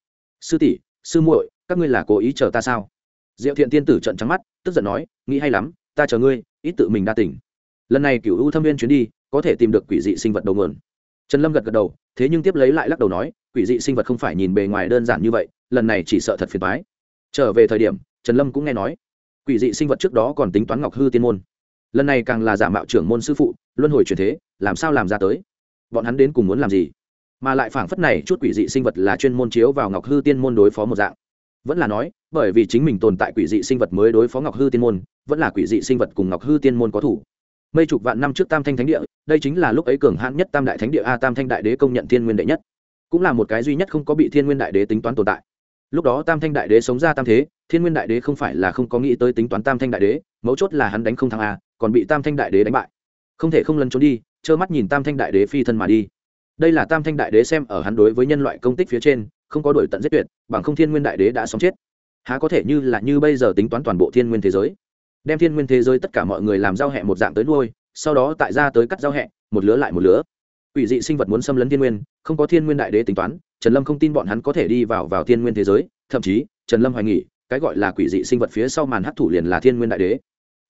Sư tỷ, sư muội, các ngươi là cố ý chờ ta sao? Diệu thiện tiên tử trận trắng mắt, tức giận nói, nghĩ hay lắm, ta chờ ngươi, ít tự mình đa tỉnh lần này cựu ưu thâm viên chuyến đi, có thể tìm được quỷ dị sinh vật đầu nguồn trần lâm gật gật đầu, thế nhưng tiếp lấy lại lắc đầu nói, quỷ dị sinh vật không phải nhìn bề ngoài đơn giản như vậy, lần này chỉ sợ thật phiền thoái trở về thời điểm, trần lâm cũng nghe nói, quỷ dị sinh vật trước đó còn tính toán ngọc hư tiên môn. Lần này càng là giả mạo trưởng môn sư phụ, luân hồi truyền thế, làm sao làm ra tới? Bọn hắn đến cùng muốn làm gì? Mà lại phảng phất này chút quỷ dị sinh vật là chuyên môn chiếu vào ngọc hư tiên môn đối phó một dạng. Vẫn là nói, bởi vì chính mình tồn tại quỷ dị sinh vật mới đối phó ngọc hư tiên môn, vẫn là quỷ dị sinh vật cùng ngọc hư tiên môn có thủ mây chục vạn năm trước tam thanh thánh địa, đây chính là lúc ấy cường hãn nhất tam đại thánh địa a, tam thanh đại đế công nhận thiên nguyên đệ nhất. Cũng là một cái duy nhất không có bị thiên nguyên đại đế tính toán tồn tại. Lúc đó tam thanh đại đế sống ra tam thế, thiên nguyên đại đế không phải là không có nghĩ tới tính toán tam thanh đại đế, mấu chốt là hắn đánh không thắng a, còn bị tam thanh đại đế đánh bại. Không thể không lân trốn đi, trơ mắt nhìn tam thanh đại đế phi thân mà đi. Đây là tam thanh đại đế xem ở hắn đối với nhân loại công tích phía trên, không có đổi tận giết tuyệt, bằng không thiên nguyên đại đế đã sống chết. Há có thể như là như bây giờ tính toán toàn bộ thiên nguyên thế giới đem thiên nguyên thế giới tất cả mọi người làm giao hẹ một dạng tới nuôi, sau đó tại ra tới cắt giao hẹ, một lứa lại một lứa. Ủy dị sinh vật muốn xâm lấn thiên nguyên, không có thiên nguyên đại đế tính toán, trần lâm không tin bọn hắn có thể đi vào vào thiên nguyên thế giới, thậm chí, trần lâm hoài nghỉ cái gọi là quỷ dị sinh vật phía sau màn hấp thủ liền là thiên nguyên đại đế.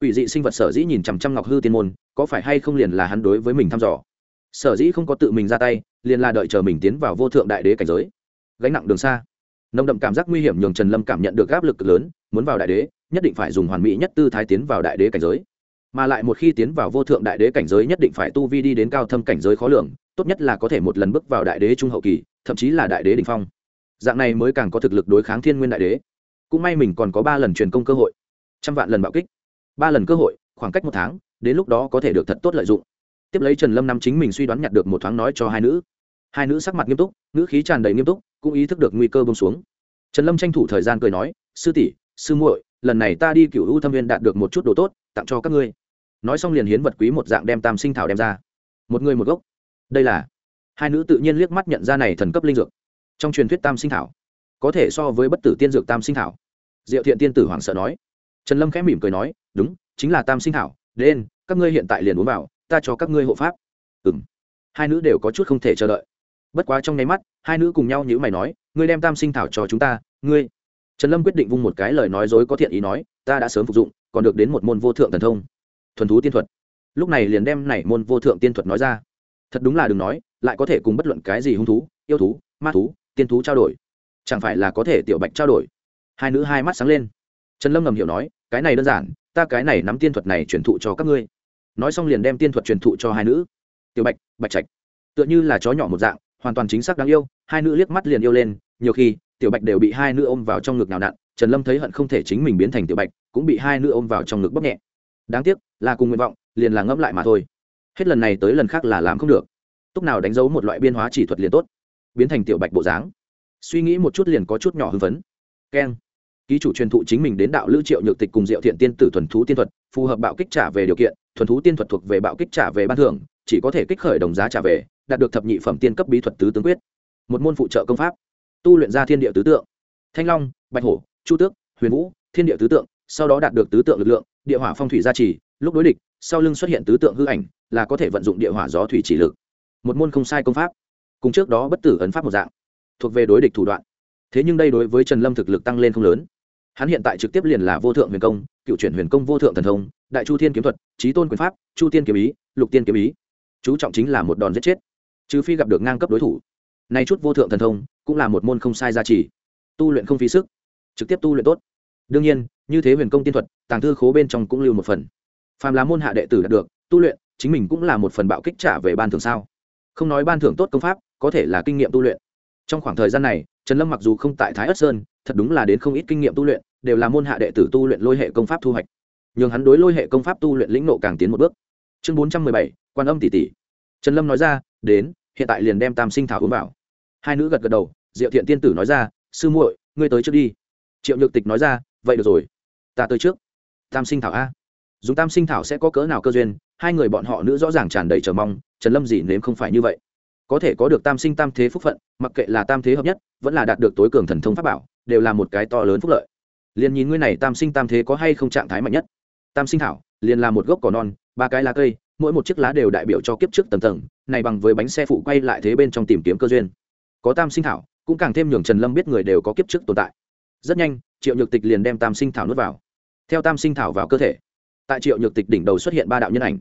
Quỷ dị sinh vật sở dĩ nhìn chằm chằm ngọc hư tiên môn, có phải hay không liền là hắn đối với mình thăm dò? Sở dĩ không có tự mình ra tay, liền là đợi chờ mình tiến vào vô thượng đại đế cảnh giới. Gánh nặng đường xa. Nồng đậm cảm giác nguy hiểm nhường trần lâm cảm nhận được áp lực lớn, muốn vào đại đế nhất định phải dùng hoàn mỹ nhất tư thái tiến vào đại đế cảnh giới. Mà lại một khi tiến vào vô thượng đại đế cảnh giới nhất định phải tu vi đi đến cao thâm cảnh giới khó lường, tốt nhất là có thể một lần bước vào đại đế trung hậu kỳ, thậm chí là đại đế đình phong. Dạng này mới càng có thực lực đối kháng thiên nguyên đại đế. Cũng may mình còn có ba lần truyền công cơ hội, trăm vạn lần bạo kích. Ba lần cơ hội, khoảng cách một tháng, đến lúc đó có thể được thật tốt lợi dụng. Tiếp lấy trần lâm năm chính mình suy đoán nhặt được một thoáng nói cho hai nữ. Hai nữ sắc mặt nghiêm túc nữ khí tràn đầy nghiêm túc, cũng ý thức được nguy cơ bông xuống. Trần lâm tranh thủ thời gian cười nói, sư tỷ, sư muội lần này ta đi cựu u thâm viên đạt được một chút đồ tốt, tặng cho các ngươi. Nói xong liền hiến vật quý một dạng đem tam sinh thảo đem ra. Một người một gốc. Đây là. Hai nữ tự nhiên liếc mắt nhận ra này thần cấp linh dược. Trong truyền thuyết tam sinh thảo, có thể so với bất tử tiên dược tam sinh thảo. Diệu thiện tiên tử hoảng sợ nói. Trần lâm khẽ mỉm cười nói, đúng, chính là tam sinh thảo. Đến các ngươi hiện tại liền uống vào, ta cho các ngươi hộ pháp. Ừ m hai nữ đều có chút không thể chờ đợi. Bất quá trong nháy mắt, hai nữ cùng nhau nhữ mày nói, ngươi đem tam sinh thảo cho chúng ta, ngươi trần lâm quyết định vung một cái lời nói dối có thiện ý nói, ta đã sớm phục dụng, còn được đến một môn vô thượng thần thông. Thuần thú tiên thuật. Lúc này liền đem này môn vô thượng tiên thuật nói ra. Thật đúng là đừng nói, lại có thể cùng bất luận cái gì hung thú, yêu thú, ma thú, tiên thú trao đổi. Chẳng phải là có thể tiểu bạch trao đổi? Hai nữ hai mắt sáng lên. Trần lâm ngầm hiểu nói, cái này đơn giản, ta cái này nắm tiên thuật này truyền thụ cho các ngươi. Nói xong liền đem tiên thuật truyền thụ cho hai nữ. Tiểu bạch bạch trạch. Tựa như là chó nhỏ một dạng, hoàn toàn chính xác đáng yêu, hai nữ liếc mắt liền yêu lên nhiều khi, tiểu bạch đều bị hai nữ ôm vào trong ngực nào nặn, trần lâm thấy hận không thể chính mình biến thành tiểu bạch, cũng bị hai nữ ôm vào trong ngực bóp nhẹ. Đáng tiếc, là cùng nguyện vọng, liền là ngẫm lại mà thôi. Hết lần này tới lần khác là làm không được. Túc nào đánh dấu một loại biên hóa chỉ thuật liền tốt, biến thành tiểu bạch bộ dáng. Suy nghĩ một chút liền có chút nhỏ hưng phấn. Keng. Ký chủ truyền thụ chính mình đến đạo lữ triệu nhược tịch cùng diệu thiện tiên tử thuần thú tiên thuật, phù hợp bạo kích trả về điều kiện, thuần thú tiên thuật thuộc về bạo kích trả về ban thưởng, chỉ có thể kích khởi đồng giá trả về, đạt được thập nhị phẩm tiên cấp bí thuật tứ tướng quyết. Một môn phụ trợ công pháp tu luyện ra thiên địa tứ tượng. Thanh long, bạch hổ, chu tước, huyền vũ, thiên địa tứ tượng, sau đó đạt được tứ tượng lực lượng, địa hỏa phong thủy gia trì, lúc đối địch, sau lưng xuất hiện tứ tượng hư ảnh, là có thể vận dụng địa hỏa gió thủy chỉ lực. Một môn không sai công pháp. Cùng trước đó bất tử ấn pháp một dạng, thuộc về đối địch thủ đoạn. Thế nhưng đây đối với trần lâm thực lực tăng lên không lớn. Hắn hiện tại trực tiếp liền là vô thượng huyền công, cựu chuyển huyền công vô thượng thần thông, đại chu thiên kiếm thuật trí tôn quyền pháp, chu tiên kiếm ý, lục tiên kiếm ý. Chú trọng chính là một đòn giết chết. Trừ phi gặp được ngang cấp đối thủ. Nay chút vô thượng thần thông cũng là một môn không sai gia trì. Tu luyện không phí sức, trực tiếp tu luyện tốt. Đương nhiên, như thế huyền công tiên thuật, tàng thư khố bên trong cũng lưu một phần. Phàm là môn hạ đệ tử đạt được, tu luyện, chính mình cũng là một phần bạo kích trả về ban thưởng sao? Không nói ban thưởng tốt công pháp, có thể là kinh nghiệm tu luyện. Trong khoảng thời gian này, trần lâm mặc dù không tại thái ất sơn, thật đúng là đến không ít kinh nghiệm tu luyện, đều là môn hạ đệ tử tu luyện lôi hệ công pháp thu hoạch. Nhường hắn đối lôi hệ công pháp tu luyện lĩnh nộ càng tiến một bước. Chương bốn trăm mười bảy, quan âm tỷ tỷ. Trần lâm nói ra, đến, hiện tại liền đem tam sinh thảo uống vào hai nữ gật gật đầu, diệu thiện tiên tử nói ra, sư muội, ngươi tới trước đi. Triệu nhược tịch nói ra, vậy được rồi, ta tới trước. Tam sinh thảo a. Dùng tam sinh thảo sẽ có cỡ nào cơ duyên, hai người bọn họ nữ rõ ràng tràn đầy chờ mong, trần lâm gì nếm không phải như vậy. Có thể có được tam sinh tam thế phúc phận, mặc kệ là tam thế hợp nhất, vẫn là đạt được tối cường thần thông pháp bảo, đều là một cái to lớn phúc lợi. Liền nhìn ngươi này tam sinh tam thế có hay không trạng thái mạnh nhất. Tam sinh thảo, liền là một gốc cỏ non, ba cái lá cây, mỗi một chiếc lá đều đại biểu cho kiếp trước tầm tầng, này bằng với bánh xe phụ quay lại thế bên trong tìm kiếm cơ duyên có tam sinh thảo, cũng càng thêm nhường trần lâm biết người đều có kiếp trước tồn tại. Rất nhanh, triệu nhược tịch liền đem tam sinh thảo nuốt vào. Theo tam sinh thảo vào cơ thể, tại triệu nhược tịch đỉnh đầu xuất hiện ba đạo nhân ảnh.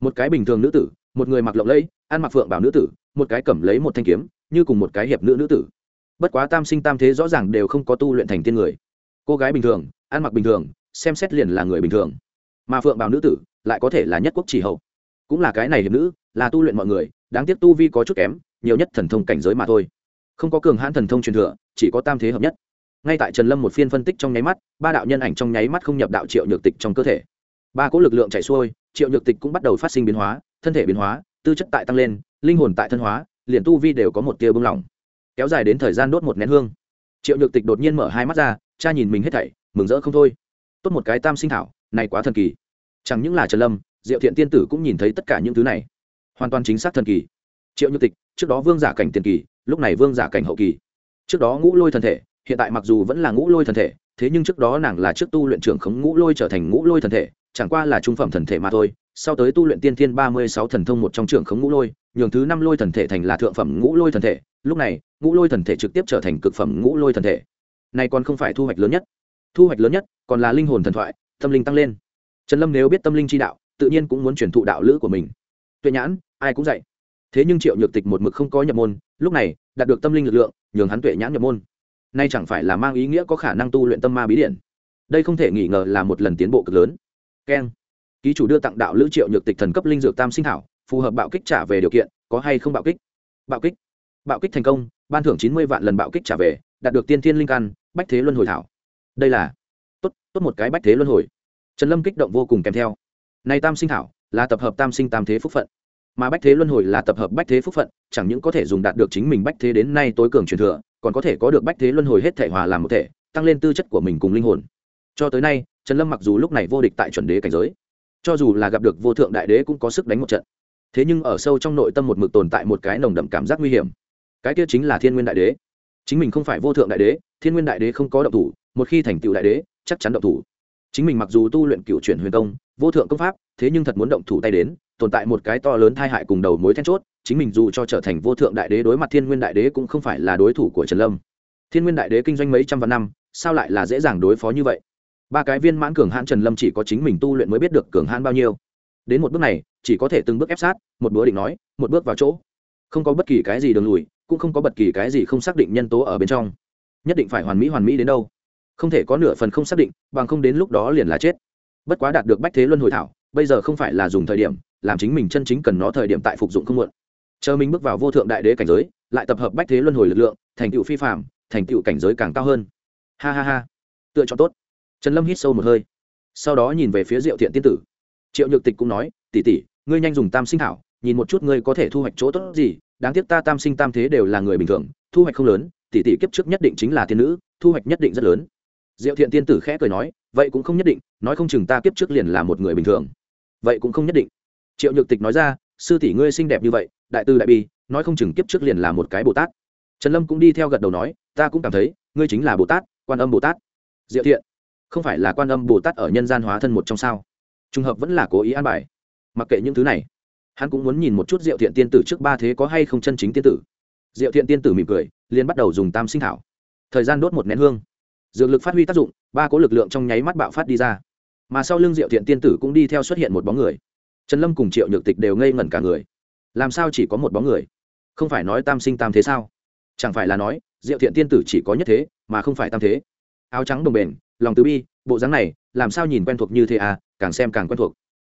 Một cái bình thường nữ tử, một người mặc lộng lẫy, ăn mặc phượng bảo nữ tử, một cái cầm lấy một thanh kiếm, như cùng một cái hiệp nữ nữ tử. Bất quá tam sinh tam thế rõ ràng đều không có tu luyện thành tiên người. Cô gái bình thường, ăn mặc bình thường, xem xét liền là người bình thường. Mà phượng bảo nữ tử lại có thể là nhất quốc chỉ hậu. Cũng là cái này hiệp nữ, là tu luyện mọi người, đáng tiếc tu vi có chút kém, nhiều nhất thần thông cảnh giới mà thôi không có cường hãn thần thông truyền thừa, chỉ có tam thế hợp nhất. Ngay tại trần lâm một phiên phân tích trong nháy mắt, ba đạo nhân ảnh trong nháy mắt không nhập đạo triệu nhược tịch trong cơ thể. Ba cỗ lực lượng chạy xuôi, triệu nhược tịch cũng bắt đầu phát sinh biến hóa, thân thể biến hóa, tư chất tại tăng lên, linh hồn tại thân hóa, liền tu vi đều có một tia bưng lỏng. Kéo dài đến thời gian đốt một nén hương. Triệu nhược tịch đột nhiên mở hai mắt ra, cha nhìn mình hết thảy, mừng rỡ không thôi. Tốt một cái tam sinh thảo, này quá thần kỳ. Chẳng những là trần lâm, diệu thiện tiên tử cũng nhìn thấy tất cả những thứ này. Hoàn toàn chính xác thần kỳ. Triệu nhược tịch, trước đó vương giả cảnh tiền kỳ lúc này vương giả cảnh hậu kỳ. Trước đó ngũ lôi thần thể, hiện tại mặc dù vẫn là ngũ lôi thần thể, thế nhưng trước đó nàng là trước tu luyện trưởng khống ngũ lôi trở thành ngũ lôi thần thể, chẳng qua là trung phẩm thần thể mà thôi. Sau tới tu luyện tiên thiên ba mươi sáu thần thông một trong trưởng khống ngũ lôi, nhường thứ năm lôi thần thể thành là thượng phẩm ngũ lôi thần thể. Lúc này, ngũ lôi thần thể trực tiếp trở thành cực phẩm ngũ lôi thần thể. Này còn không phải thu hoạch lớn nhất. Thu hoạch lớn nhất, còn là linh hồn thần thoại, tâm linh tăng lên. Trần lâm nếu biết tâm linh chi đạo, tự nhiên cũng muốn truyền thụ đạo lữ của mình. Tuệ nhãn, ai cũng dạy thế nhưng triệu nhược tịch một mực không có nhập môn, lúc này, đạt được tâm linh lực lượng, nhường hắn tuệ nhãn nhập môn. Nay chẳng phải là mang ý nghĩa có khả năng tu luyện tâm ma bí điển. Đây không thể nghi ngờ là một lần tiến bộ cực lớn. Keng. Ký chủ đưa tặng đạo lữ triệu nhược tịch thần cấp linh dược tam sinh thảo, phù hợp bạo kích trả về điều kiện, có hay không bạo kích? Bạo kích. Bạo kích thành công, ban thưởng chín mươi vạn lần bạo kích trả về, đạt được tiên thiên linh căn, bách thế luân hồi thảo. Đây là tốt tốt một cái bách thế luân hồi. Trần lâm kích động vô cùng kèm theo. Này tam sinh thảo, là tập hợp tam sinh tam thế phúc phận mà bách thế luân hồi là tập hợp bách thế phúc phận, chẳng những có thể dùng đạt được chính mình bách thế đến nay tối cường truyền thừa, còn có thể có được bách thế luân hồi hết thể hòa làm một thể, tăng lên tư chất của mình cùng linh hồn. Cho tới nay, trần lâm mặc dù lúc này vô địch tại chuẩn đế cảnh giới, cho dù là gặp được vô thượng đại đế cũng có sức đánh một trận. Thế nhưng ở sâu trong nội tâm một mực tồn tại một cái nồng đậm cảm giác nguy hiểm. Cái kia chính là thiên nguyên đại đế. Chính mình không phải vô thượng đại đế, thiên nguyên đại đế không có động thủ, một khi thành tựu đại đế, chắc chắn động thủ. Chính mình mặc dù tu luyện cựu chuyển huyền công, vô thượng công pháp, thế nhưng thật muốn động thủ tay đến tồn tại một cái to lớn thai hại cùng đầu mối then chốt, chính mình dù cho trở thành vô thượng đại đế đối mặt thiên nguyên đại đế cũng không phải là đối thủ của trần lâm. Thiên nguyên đại đế kinh doanh mấy trăm vạn năm, sao lại là dễ dàng đối phó như vậy? Ba cái viên mãn cường hãn trần lâm chỉ có chính mình tu luyện mới biết được cường hãn bao nhiêu. Đến một bước này, chỉ có thể từng bước ép sát, một bữa định nói, một bước vào chỗ. Không có bất kỳ cái gì đường lùi, cũng không có bất kỳ cái gì không xác định nhân tố ở bên trong. Nhất định phải hoàn mỹ hoàn mỹ đến đâu? Không thể có nửa phần không xác định, bằng không đến lúc đó liền là chết. Bất quá đạt được bách thế luân hồi thảo bây giờ không phải là dùng thời điểm, làm chính mình chân chính cần nó thời điểm tại phục dụng không muộn. Chờ mình bước vào vô thượng đại đế cảnh giới, lại tập hợp bách thế luân hồi lực lượng, thành tựu phi phạm thành tựu cảnh giới càng cao hơn. Ha ha ha. Tựa chọn tốt. Trần lâm hít sâu một hơi. Sau đó nhìn về phía diệu thiện tiên tử. Triệu nhược tịch cũng nói tỉ tỉ ngươi nhanh dùng tam sinh thảo, nhìn một chút ngươi có thể thu hoạch chỗ tốt gì. Đáng tiếc ta tam sinh tam thế đều là người bình thường, thu hoạch không lớn, tỷ tỷ kiếp trước nhất định chính là tiên nữ, thu hoạch nhất định rất lớn. Diệu thiện tiên tử khẽ cười nói, vậy cũng không nhất định, nói không chừng ta kiếp trước liền là một người bình thường vậy cũng không nhất định. Triệu nhược tịch nói ra, sư tỷ ngươi xinh đẹp như vậy, đại tư đại bi, nói không chừng kiếp trước liền là một cái bồ tát. Trần lâm cũng đi theo gật đầu nói, ta cũng cảm thấy, ngươi chính là bồ tát, quan âm bồ tát. Diệu thiện, không phải là quan âm bồ tát ở nhân gian hóa thân một trong sao? Trùng hợp vẫn là cố ý an bài. Mặc kệ những thứ này, hắn cũng muốn nhìn một chút diệu thiện tiên tử trước ba thế có hay không chân chính tiên tử. Diệu thiện tiên tử mỉm cười, liền bắt đầu dùng tam sinh thảo. Thời gian đốt một nén hương. Dược lực phát huy tác dụng, ba cố lực lượng trong nháy mắt bạo phát đi ra mà sau lưng diệu thiện tiên tử cũng đi theo xuất hiện một bóng người. Trần lâm cùng triệu nhược tịch đều ngây ngẩn cả người. Làm sao chỉ có một bóng người? Không phải nói tam sinh tam thế sao? Chẳng phải là nói, diệu thiện tiên tử chỉ có nhất thế, mà không phải tam thế. Áo trắng đồng bền, lòng từ bi, bộ dáng này, làm sao nhìn quen thuộc như thế à càng xem càng quen thuộc.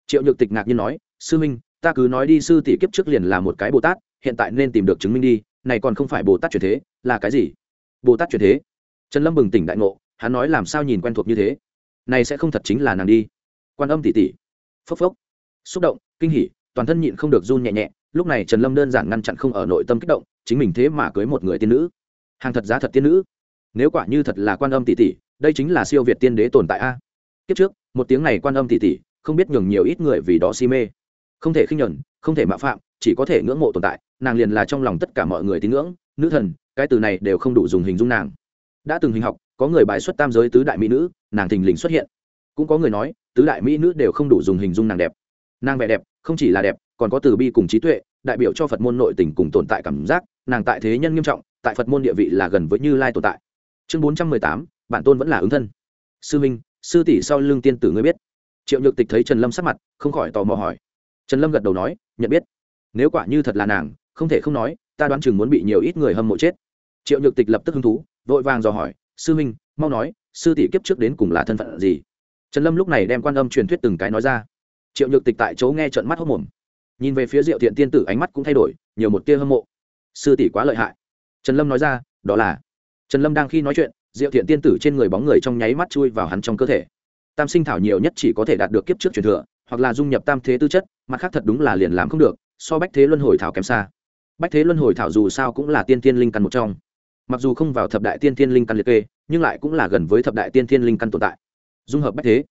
Triệu nhược tịch ngạc nhiên nói, sư minh, ta cứ nói đi, sư tỷ kiếp trước liền là một cái bồ tát, hiện tại nên tìm được chứng minh đi, này còn không phải bồ tát truyền thế, là cái gì? Bồ tát truyền thế? Trần lâm bừng tỉnh đại ngộ, hắn nói, làm sao nhìn quen thuộc như thế? Này sẽ không thật chính là nàng đi. Quan âm tỷ tỷ phốc phốc. Xúc động, kinh hỉ, toàn thân nhịn không được run nhẹ nhẹ, lúc này trần lâm đơn giản ngăn chặn không ở nội tâm kích động, chính mình thế mà cưới một người tiên nữ. Hàng thật giá thật tiên nữ. Nếu quả như thật là quan âm tỷ tỷ đây chính là siêu việt tiên đế tồn tại a. Kiếp trước, một tiếng này quan âm tỷ tỷ không biết nhường nhiều ít người vì đó si mê. Không thể khinh nhẫn không thể mạo phạm, chỉ có thể ngưỡng mộ tồn tại, nàng liền là trong lòng tất cả mọi người tín ngưỡng, nữ thần, cái từ này đều không đủ dùng hình dung nàng. Đã từng hình học có người bài xuất tam giới tứ đại mỹ nữ, nàng thình lình xuất hiện. Cũng có người nói, tứ đại mỹ nữ đều không đủ dùng hình dung nàng đẹp. Nàng vẻ đẹp, không chỉ là đẹp, còn có từ bi cùng trí tuệ, đại biểu cho phật môn nội tình cùng tồn tại cảm giác, nàng tại thế nhân nghiêm trọng, tại phật môn địa vị là gần với như lai tồn tại. Chương bốn trăm mười tám, bản tôn vẫn là ứng thân. Sư minh, sư tỷ sau lưng tiên tử ngươi biết. Triệu nhược tịch thấy trần lâm sắc mặt, không khỏi tò mò hỏi. Trần lâm gật đầu nói, nhận biết. Nếu quả như thật là nàng, không thể không nói, ta đoán chừng muốn bị nhiều ít người hâm mộ chết. Triệu nhược tịch lập tức hứng thú, vội vàng dò hỏi sư minh mau nói, sư tỷ kiếp trước đến cùng là thân phận gì? Trần lâm lúc này đem quan âm truyền thuyết từng cái nói ra. Triệu nhược tịch tại chỗ nghe trận mắt hốc mồm. Nhìn về phía diệu thiện tiên tử ánh mắt cũng thay đổi, nhiều một tia hâm mộ. Sư tỷ quá lợi hại. Trần lâm nói ra, đó là. Trần lâm đang khi nói chuyện, diệu thiện tiên tử trên người bóng người trong nháy mắt chui vào hắn trong cơ thể. Tam sinh thảo nhiều nhất chỉ có thể đạt được kiếp trước truyền thừa, hoặc là dung nhập tam thế tư chất, mặt khác thật đúng là liền làm không được, so bách thế luân hồi thảo kém xa. Bách thế luân hồi thảo dù sao cũng là tiên tiên linh căn một trong mặc dù không vào thập đại tiên thiên linh căn liệt kê, nhưng lại cũng là gần với thập đại tiên thiên linh căn tồn tại. Dung hợp bách thế,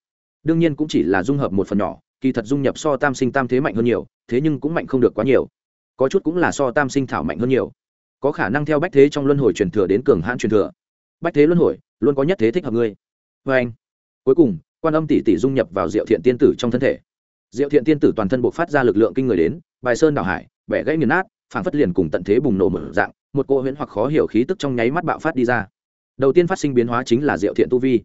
đương nhiên cũng chỉ là dung hợp một phần nhỏ, kỳ thật dung nhập so tam sinh tam thế mạnh hơn nhiều, thế nhưng cũng mạnh không được quá nhiều. Có chút cũng là so tam sinh thảo mạnh hơn nhiều. Có khả năng theo bách thế trong luân hồi truyền thừa đến cường hãn truyền thừa. Bách thế luân hồi, luôn có nhất thế thích hợp ngươi. Vê anh, cuối cùng, quan âm tỷ tỷ dung nhập vào diệu thiện tiên tử trong thân thể. Diệu thiện tiên tử toàn thân buộc phát ra lực lượng kinh người đến, bài sơn đảo hải, bẻ gãy nghiền nát phản phất liền cùng tận thế bùng nổ mở dạng một cô huyễn hoặc khó hiểu khí tức trong nháy mắt bạo phát đi ra. Đầu tiên phát sinh biến hóa chính là diệu thiện tu vi.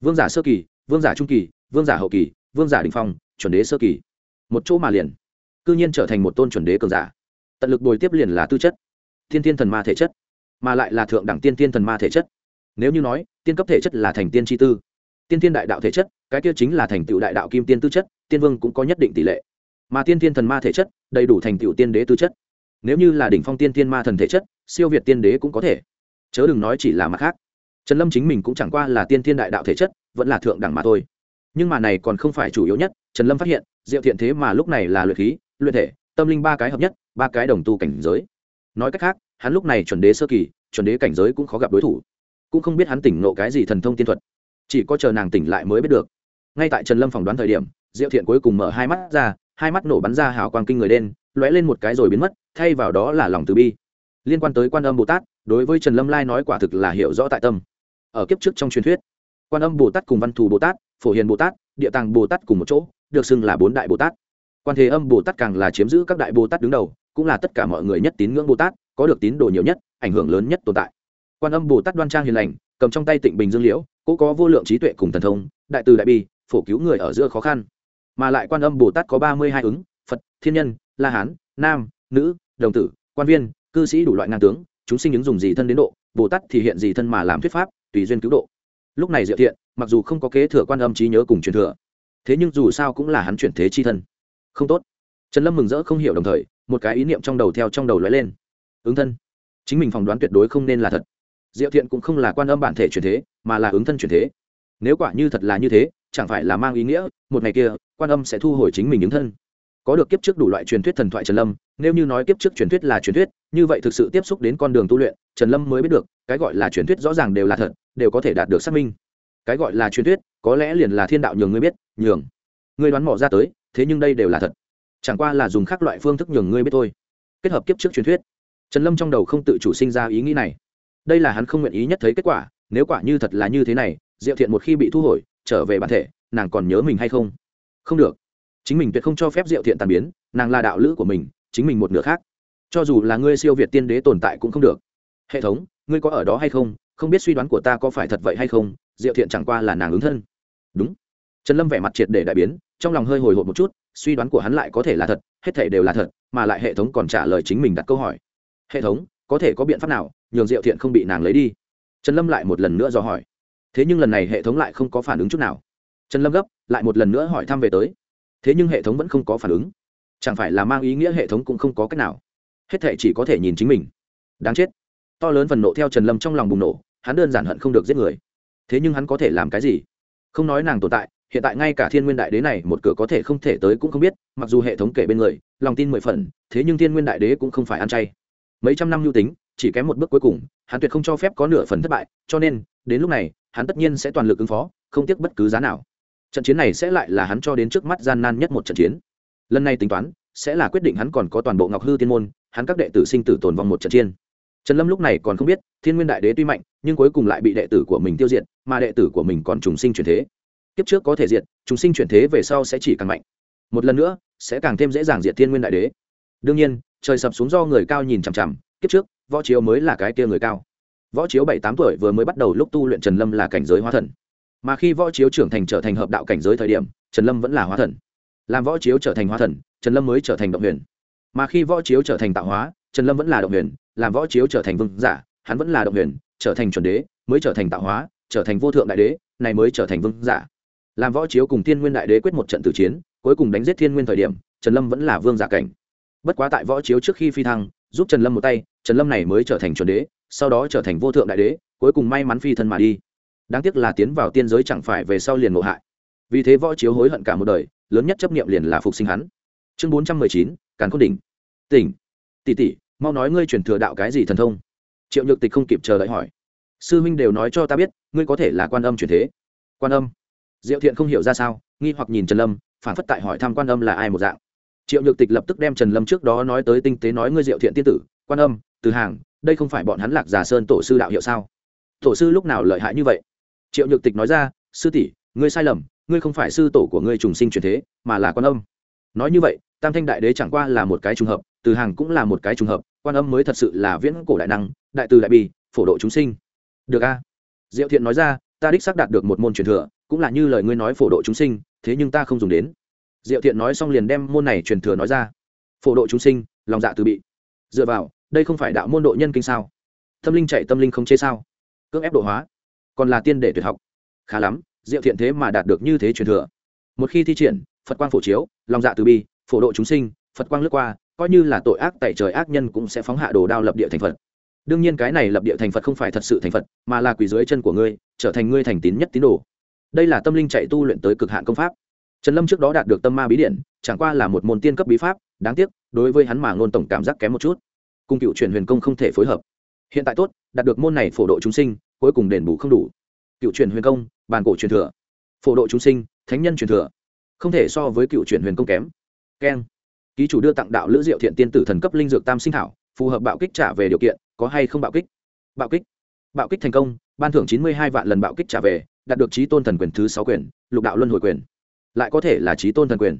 Vương giả sơ kỳ, vương giả trung kỳ, vương giả hậu kỳ, vương giả đình phong, chuẩn đế sơ kỳ. Một chỗ mà liền, cư nhiên trở thành một tôn chuẩn đế cường giả. Tận lực bồi tiếp liền là tư chất. Thiên thiên thần ma thể chất, mà lại là thượng đẳng tiên tiên thần ma thể chất. Nếu như nói, tiên cấp thể chất là thành tiên tri tư. Tiên tiên đại đạo thể chất, cái kia chính là thành tựu đại đạo kim tiên tư chất, tiên vương cũng có nhất định tỷ lệ. Mà tiên tiên thần ma thể chất, đầy đủ thành tựu tiên đế tư chất. Nếu như là đỉnh phong tiên tiên ma thần thể chất siêu việt tiên đế cũng có thể. Chớ đừng nói chỉ là mặt khác. Trần lâm chính mình cũng chẳng qua là tiên thiên đại đạo thể chất, vẫn là thượng đẳng mà thôi. Nhưng mà này còn không phải chủ yếu nhất, trần lâm phát hiện, diệu thiện thế mà lúc này là luyện khí, luyện thể, tâm linh ba cái hợp nhất, ba cái đồng tu cảnh giới. Nói cách khác, hắn lúc này chuẩn đế sơ kỳ, chuẩn đế cảnh giới cũng khó gặp đối thủ. Cũng không biết hắn tỉnh nộ cái gì thần thông tiên thuật. Chỉ có chờ nàng tỉnh lại mới biết được. Ngay tại trần lâm phỏng đoán thời điểm, diệu thiện cuối cùng mở hai mắt ra, hai mắt nổ bắn ra hào quang kinh người đen, lóe lên một cái rồi biến mất, thay vào đó là lòng từ bi liên quan tới quan âm bồ tát, đối với trần lâm lai nói quả thực là hiểu rõ tại tâm. Ở kiếp trước trong truyền thuyết, quan âm bồ tát cùng văn thù bồ tát, phổ hiền bồ tát, địa tàng bồ tát cùng một chỗ, được xưng là bốn đại bồ tát. Quan thế âm bồ tát càng là chiếm giữ các đại bồ tát đứng đầu, cũng là tất cả mọi người nhất tín ngưỡng bồ tát, có được tín đồ nhiều nhất, ảnh hưởng lớn nhất tồn tại. Quan âm bồ tát đoan trang hiền lành, cầm trong tay tịnh bình dương liễu cũng có vô lượng trí tuệ cùng thần thông, đại từ đại bi, phổ cứu người ở giữa khó khăn. Mà lại quan âm bồ tát có ba mươi hai ứng, phật, thiên nhân, la hán, nam, nữ, đồng tử, quan viên cư sĩ đủ loại ngang tướng, chúng sinh ứng dùng gì thân đến độ, bồ tát thì hiện gì thân mà làm thuyết pháp, tùy duyên cứu độ. Lúc này diệu thiện, mặc dù không có kế thừa quan âm trí nhớ cùng truyền thừa, thế nhưng dù sao cũng là hắn chuyển thế chi thân. Không tốt. Trần lâm mừng rỡ không hiểu đồng thời, một cái ý niệm trong đầu theo trong đầu lóe lên. Ứng thân. Chính mình phỏng đoán tuyệt đối không nên là thật. Diệu thiện cũng không là quan âm bản thể chuyển thế, mà là ứng thân chuyển thế. Nếu quả như thật là như thế, chẳng phải là mang ý nghĩa, một ngày kia, quan âm sẽ thu hồi chính mình ứng thân có được kiếp trước đủ loại truyền thuyết thần thoại trần lâm, nếu như nói kiếp trước truyền thuyết là truyền thuyết, như vậy thực sự tiếp xúc đến con đường tu luyện, trần lâm mới biết được, cái gọi là truyền thuyết rõ ràng đều là thật, đều có thể đạt được xác minh. Cái gọi là truyền thuyết, có lẽ liền là thiên đạo nhường ngươi biết, nhường. Ngươi đoán mò ra tới, thế nhưng đây đều là thật. Chẳng qua là dùng các loại phương thức nhường ngươi biết thôi. Kết hợp kiếp trước truyền thuyết, trần lâm trong đầu không tự chủ sinh ra ý nghĩ này. Đây là hắn không nguyện ý nhất thấy kết quả, nếu quả như thật là như thế này, diệu thiện một khi bị thu hồi, trở về bản thể, nàng còn nhớ mình hay không? Không được chính mình tuyệt không cho phép diệu thiện tàn biến, nàng là đạo lữ của mình, chính mình một nửa khác. Cho dù là ngươi siêu việt tiên đế tồn tại cũng không được. Hệ thống, ngươi có ở đó hay không? Không biết suy đoán của ta có phải thật vậy hay không? Diệu thiện chẳng qua là nàng ứng thân. Đúng. Trần lâm vẻ mặt triệt để đại biến, trong lòng hơi hồi hộp một chút, suy đoán của hắn lại có thể là thật, hết thể đều là thật, mà lại hệ thống còn trả lời chính mình đặt câu hỏi. Hệ thống, có thể có biện pháp nào nhường diệu thiện không bị nàng lấy đi? Trần lâm lại một lần nữa dò hỏi. Thế nhưng lần này hệ thống lại không có phản ứng chút nào. Trần lâm gấp, lại một lần nữa hỏi thăm về tới thế nhưng hệ thống vẫn không có phản ứng. Chẳng phải là mang ý nghĩa hệ thống cũng không có cách nào. Hết thệ chỉ có thể nhìn chính mình. Đáng chết. To lớn phần nộ theo trần lâm trong lòng bùng nổ, hắn đơn giản hận không được giết người. Thế nhưng hắn có thể làm cái gì? Không nói nàng tồn tại, hiện tại ngay cả thiên nguyên đại đế này một cửa có thể không thể tới cũng không biết, mặc dù hệ thống kể bên người, lòng tin mười phần, thế nhưng thiên nguyên đại đế cũng không phải ăn chay. Mấy trăm năm nhu tính, chỉ kém một bước cuối cùng, hắn tuyệt không cho phép có nửa phần thất bại, cho nên, đến lúc này, hắn tất nhiên sẽ toàn lực ứng phó, không tiếc bất cứ giá nào trận chiến này sẽ lại là hắn cho đến trước mắt gian nan nhất một trận chiến. Lần này tính toán, sẽ là quyết định hắn còn có toàn bộ ngọc hư tiên môn, hắn các đệ tử sinh tử tồn vong một trận chiến. Trần lâm lúc này còn không biết, thiên nguyên đại đế tuy mạnh, nhưng cuối cùng lại bị đệ tử của mình tiêu diệt, mà đệ tử của mình còn trùng sinh chuyển thế. Kiếp trước có thể diệt, trùng sinh chuyển thế về sau sẽ chỉ càng mạnh. Một lần nữa, sẽ càng thêm dễ dàng diệt thiên nguyên đại đế. Đương nhiên, trời sập xuống do người cao nhìn chằm chằm, kiếp trước, võ chiếu mới là cái kia người cao. Võ chiếu bảy tám tuổi vừa mới bắt đầu lúc tu luyện trần lâm là cảnh giới hóa thần mà khi võ chiếu trưởng thành trở thành hợp đạo cảnh giới thời điểm trần lâm vẫn là hóa thần làm võ chiếu trở thành hóa thần trần lâm mới trở thành động huyền mà khi võ chiếu trở thành tạo hóa trần lâm vẫn là động huyền làm võ chiếu trở thành vương giả hắn vẫn là động huyền trở thành chuẩn đế mới trở thành tạo hóa trở thành vô thượng đại đế này mới trở thành vương giả làm võ chiếu cùng thiên nguyên đại đế quyết một trận tử chiến cuối cùng đánh giết thiên nguyên thời điểm trần lâm vẫn là vương giả cảnh bất quá tại võ chiếu trước khi phi thăng giúp trần lâm một tay trần lâm này mới trở thành chuẩn đế sau đó trở thành vô thượng đại đế cuối cùng may mắn phi thân mà đi đáng tiếc là tiến vào tiên giới chẳng phải về sau liền ngộ hại. Vì thế võ chiếu hối hận cả một đời, lớn nhất chấp niệm liền là phục sinh hắn. Chương bốn trăm mười chín, càn cốt đỉnh. Tỉnh. Tỷ tỷ, mau nói ngươi truyền thừa đạo cái gì thần thông? Triệu nhược tịch không kịp chờ đợi hỏi. Sư huynh đều nói cho ta biết, ngươi có thể là quan âm truyền thế. Quan âm? Diệu thiện không hiểu ra sao, nghi hoặc nhìn trần lâm, phản phất tại hỏi thăm quan âm là ai một dạng. Triệu nhược tịch lập tức đem trần lâm trước đó nói tới tinh tế nói ngươi diệu thiện tiên tử, quan âm, từ hàng, đây không phải bọn hắn lạc giả sơn tổ sư đạo hiệu sao? Tổ sư lúc nào lợi hại như vậy? Triệu nhược tịch nói ra, sư tỷ, ngươi sai lầm, ngươi không phải sư tổ của ngươi trùng sinh truyền thế, mà là quan âm. Nói như vậy, tam thanh đại đế chẳng qua là một cái trùng hợp, từ hàng cũng là một cái trùng hợp, quan âm mới thật sự là viễn cổ đại năng, đại từ đại bi phổ độ chúng sinh. Được a? Diệu thiện nói ra, ta đích xác đạt được một môn truyền thừa, cũng là như lời ngươi nói phổ độ chúng sinh, thế nhưng ta không dùng đến. Diệu thiện nói xong liền đem môn này truyền thừa nói ra. Phổ độ chúng sinh, lòng dạ từ bị. Dựa vào, đây không phải đạo môn độ nhân kinh sao? Tâm linh chạy tâm linh không chê sao? Cưỡng ép độ hóa còn là tiên để tuyệt học. Khá lắm, diệu thiện thế mà đạt được như thế truyền thừa. Một khi thi triển, phật quang phổ chiếu, lòng dạ từ bi, phổ độ chúng sinh, phật quang lướt qua, coi như là tội ác tại trời ác nhân cũng sẽ phóng hạ đồ đao lập địa thành phật. Đương nhiên cái này lập địa thành phật không phải thật sự thành phật, mà là quỳ dưới chân của ngươi, trở thành ngươi thành tín nhất tín đồ. Đây là tâm linh chạy tu luyện tới cực hạn công pháp. Trần lâm trước đó đạt được tâm ma bí điện, chẳng qua là một môn tiên cấp bí pháp, đáng tiếc, đối với hắn mà ngôn tổng cảm giác kém một chút. Cung cựu truyền huyền công không thể phối hợp hiện tại tốt, đạt được môn này phổ độ chúng sinh, cuối cùng đền bù không đủ. Cựu truyền huyền công, bàn cổ truyền thừa. Phổ độ chúng sinh, thánh nhân truyền thừa. Không thể so với cựu truyền huyền công kém. Keng. Ký chủ đưa tặng đạo lữ diệu thiện tiên tử thần cấp linh dược tam sinh thảo, phù hợp bạo kích trả về điều kiện, có hay không bạo kích? Bạo kích. Bạo kích thành công, ban thưởng chín mươi hai vạn lần bạo kích trả về, đạt được trí tôn thần quyền thứ sáu quyền, lục đạo luân hồi quyền. Lại có thể là trí tôn thần quyền.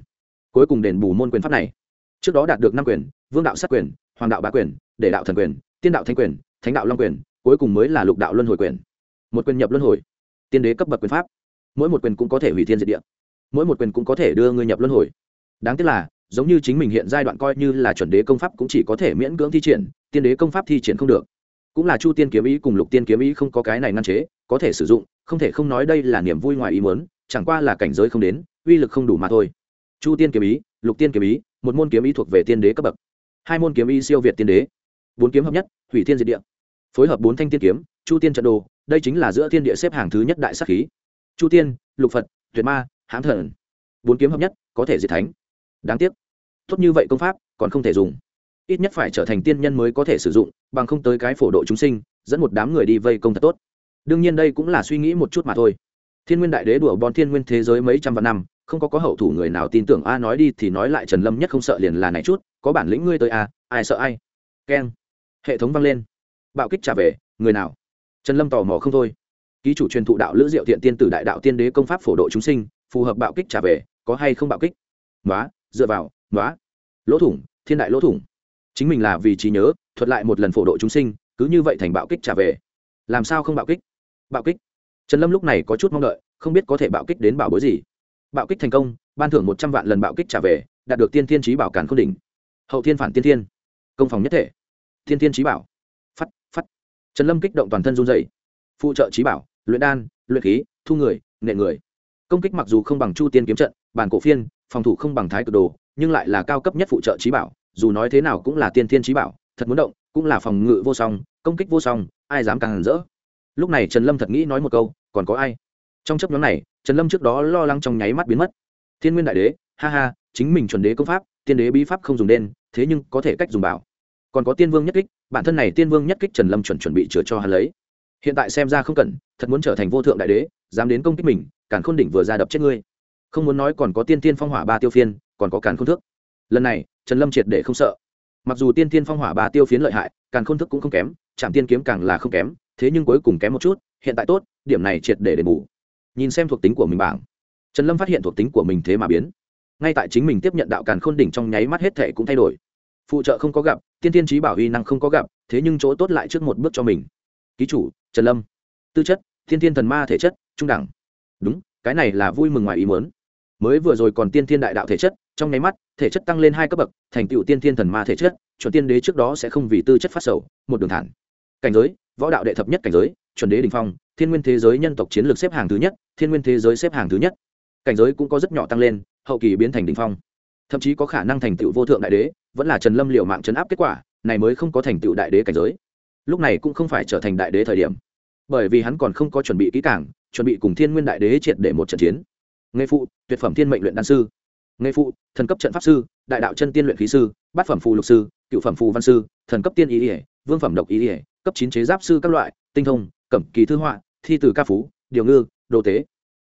Cuối cùng đền bù môn quyền pháp này. Trước đó đạt được năm quyền, vương đạo sát quyền, hoàng đạo bá quyền, để đạo thần quyền, tiên đạo thanh quyền thánh đạo long quyền, cuối cùng mới là lục đạo luân hồi quyền. Một quyền nhập luân hồi. Tiên đế cấp bậc quyền pháp. Mỗi một quyền cũng có thể hủy thiên diệt địa. Mỗi một quyền cũng có thể đưa người nhập luân hồi. Đáng tiếc là, giống như chính mình hiện giai đoạn coi như là chuẩn đế công pháp cũng chỉ có thể miễn cưỡng thi triển, tiên đế công pháp thi triển không được. Cũng là chu tiên kiếm ý cùng lục tiên kiếm ý không có cái này ngăn chế, có thể sử dụng, không thể không nói đây là niềm vui ngoài ý muốn, chẳng qua là cảnh giới không đến, uy lực không đủ mà thôi. Chu tiên kiếm ý, lục tiên kiếm ý, một môn kiếm ý thuộc về tiên đế cấp bậc. Hai môn kiếm ý siêu việt tiên đế. Bốn kiếm hợp nhất, hủy thiên diệt địa phối hợp bốn thanh tiên kiếm, chu tiên trận đồ, đây chính là giữa thiên địa xếp hàng thứ nhất đại sắc khí. Chu tiên, lục phật, tuyệt ma, hãm thần. Bốn kiếm hợp nhất, có thể diệt thánh. Đáng tiếc. Tốt như vậy công pháp, còn không thể dùng. Ít nhất phải trở thành tiên nhân mới có thể sử dụng, bằng không tới cái phổ độ chúng sinh, dẫn một đám người đi vây công thật tốt. Đương nhiên đây cũng là suy nghĩ một chút mà thôi. Thiên nguyên đại đế đùa bon thiên nguyên thế giới mấy trăm vạn năm, không có có hậu thủ người nào tin tưởng a nói đi thì nói lại trần lâm nhất không sợ liền là này chút, có bản lĩnh ngươi tới a, ai sợ ai? Keng. Hệ thống vang lên bạo kích trả về, người nào? Trần lâm tò mò không thôi. Ký chủ truyền thụ đạo lữ diệu thiện tiên tử đại đạo tiên đế công pháp phổ độ chúng sinh, phù hợp bạo kích trả về, có hay không bạo kích? Nói dựa vào nói lỗ thủng, thiên đại lỗ thủng. Chính mình là vì trí nhớ, thuật lại một lần phổ độ chúng sinh, cứ như vậy thành bạo kích trả về. Làm sao không bạo kích? Bạo kích. Trần lâm lúc này có chút mong đợi, không biết có thể bạo kích đến bảo bối gì. Bạo kích thành công, ban thưởng một trăm vạn lần bạo kích trả về, đạt được tiên thiên trí bảo cản k h ô n đỉnh. Hậu thiên phản tiên thiên. Công phòng nhất thể. Thiên thiên trí bảo trần lâm kích động toàn thân run dày phụ trợ trí bảo, luyện đan, luyện khí, thu người, nệ người. Công kích mặc dù không bằng chu tiên kiếm trận, bản cổ phiên, phòng thủ không bằng thái cực đồ, nhưng lại là cao cấp nhất phụ trợ trí bảo, dù nói thế nào cũng là tiên thiên trí bảo, thật muốn động, cũng là phòng ngự vô song, công kích vô song, ai dám càng hẳn rỡ. Lúc này trần lâm thật nghĩ nói một câu, còn có ai? Trong chấp nhóm này, trần lâm trước đó lo lắng trong nháy mắt biến mất. Thiên nguyên đại đế, ha ha, chính mình chuẩn đế công pháp, tiên đế bí pháp không dùng đen thế nhưng có thể cách dùng bảo. Còn có tiên vương nhất kích bản thân này tiên vương nhất kích trần lâm chuẩn chuẩn bị chữa cho hắn lấy. Hiện tại xem ra không cần, thật muốn trở thành vô thượng đại đế, dám đến công kích mình, càn khôn đỉnh vừa ra đập chết ngươi. Không muốn nói còn có tiên tiên phong hỏa ba tiêu phiên, còn có càn khôn thước. Lần này, trần lâm triệt để không sợ. Mặc dù tiên tiên phong hỏa ba tiêu phiến lợi hại, càn khôn thức cũng không kém chạm tiên kiếm càng là không kém, thế nhưng cuối cùng kém một chút, hiện tại tốt, điểm này triệt để đền bù. Nhìn xem thuộc tính của mình bảng, trần lâm phát hiện thuộc tính của mình thế mà biến. Ngay tại chính mình tiếp nhận đạo càn khôn đỉnh trong nháy mắt hết thệ cũng thay đổi phụ trợ không có gặp, tiên tiên trí bảo huy năng không có gặp, thế nhưng chỗ tốt lại trước một bước cho mình. Ký chủ, trần lâm. Tư chất thiên thiên thần ma thể chất, trung đẳng. Đúng, cái này là vui mừng ngoài ý muốn. Mới vừa rồi còn tiên thiên đại đạo thể chất, trong nháy mắt, thể chất tăng lên hai cấp bậc, thành tựu tiên thiên thần ma thể chất, chuẩn tiên đế trước đó sẽ không vì tư chất phát sầu, một đường thản cảnh giới, võ đạo đệ thập nhất cảnh giới, chuẩn đế đình phong, thiên nguyên thế giới nhân tộc chiến lược xếp hàng thứ nhất, thiên nguyên thế giới xếp hàng thứ nhất. Cảnh giới cũng có rất nhỏ tăng lên, hậu kỳ biến thành đình phong thậm chí có khả năng thành tựu vô thượng đại đế, vẫn là trần lâm liều mạng chấn áp kết quả, này mới không có thành tựu đại đế cảnh giới. Lúc này cũng không phải trở thành đại đế thời điểm. Bởi vì hắn còn không có chuẩn bị kỹ càng, chuẩn bị cùng thiên nguyên đại đế triệt để một trận chiến. Nghề phụ, tuyệt phẩm thiên mệnh luyện đan sư. Nghề phụ, thần cấp trận pháp sư, đại đạo chân tiên luyện khí sư, bát phẩm phù lục sư, cựu phẩm phù văn sư, thần cấp tiên ý ỉa vương phẩm độc ý ỉa cấp chín chế giáp sư các loại, tinh thông, cẩm kỳ thư họa, thi từ ca phú, điều ngư, đồ tế.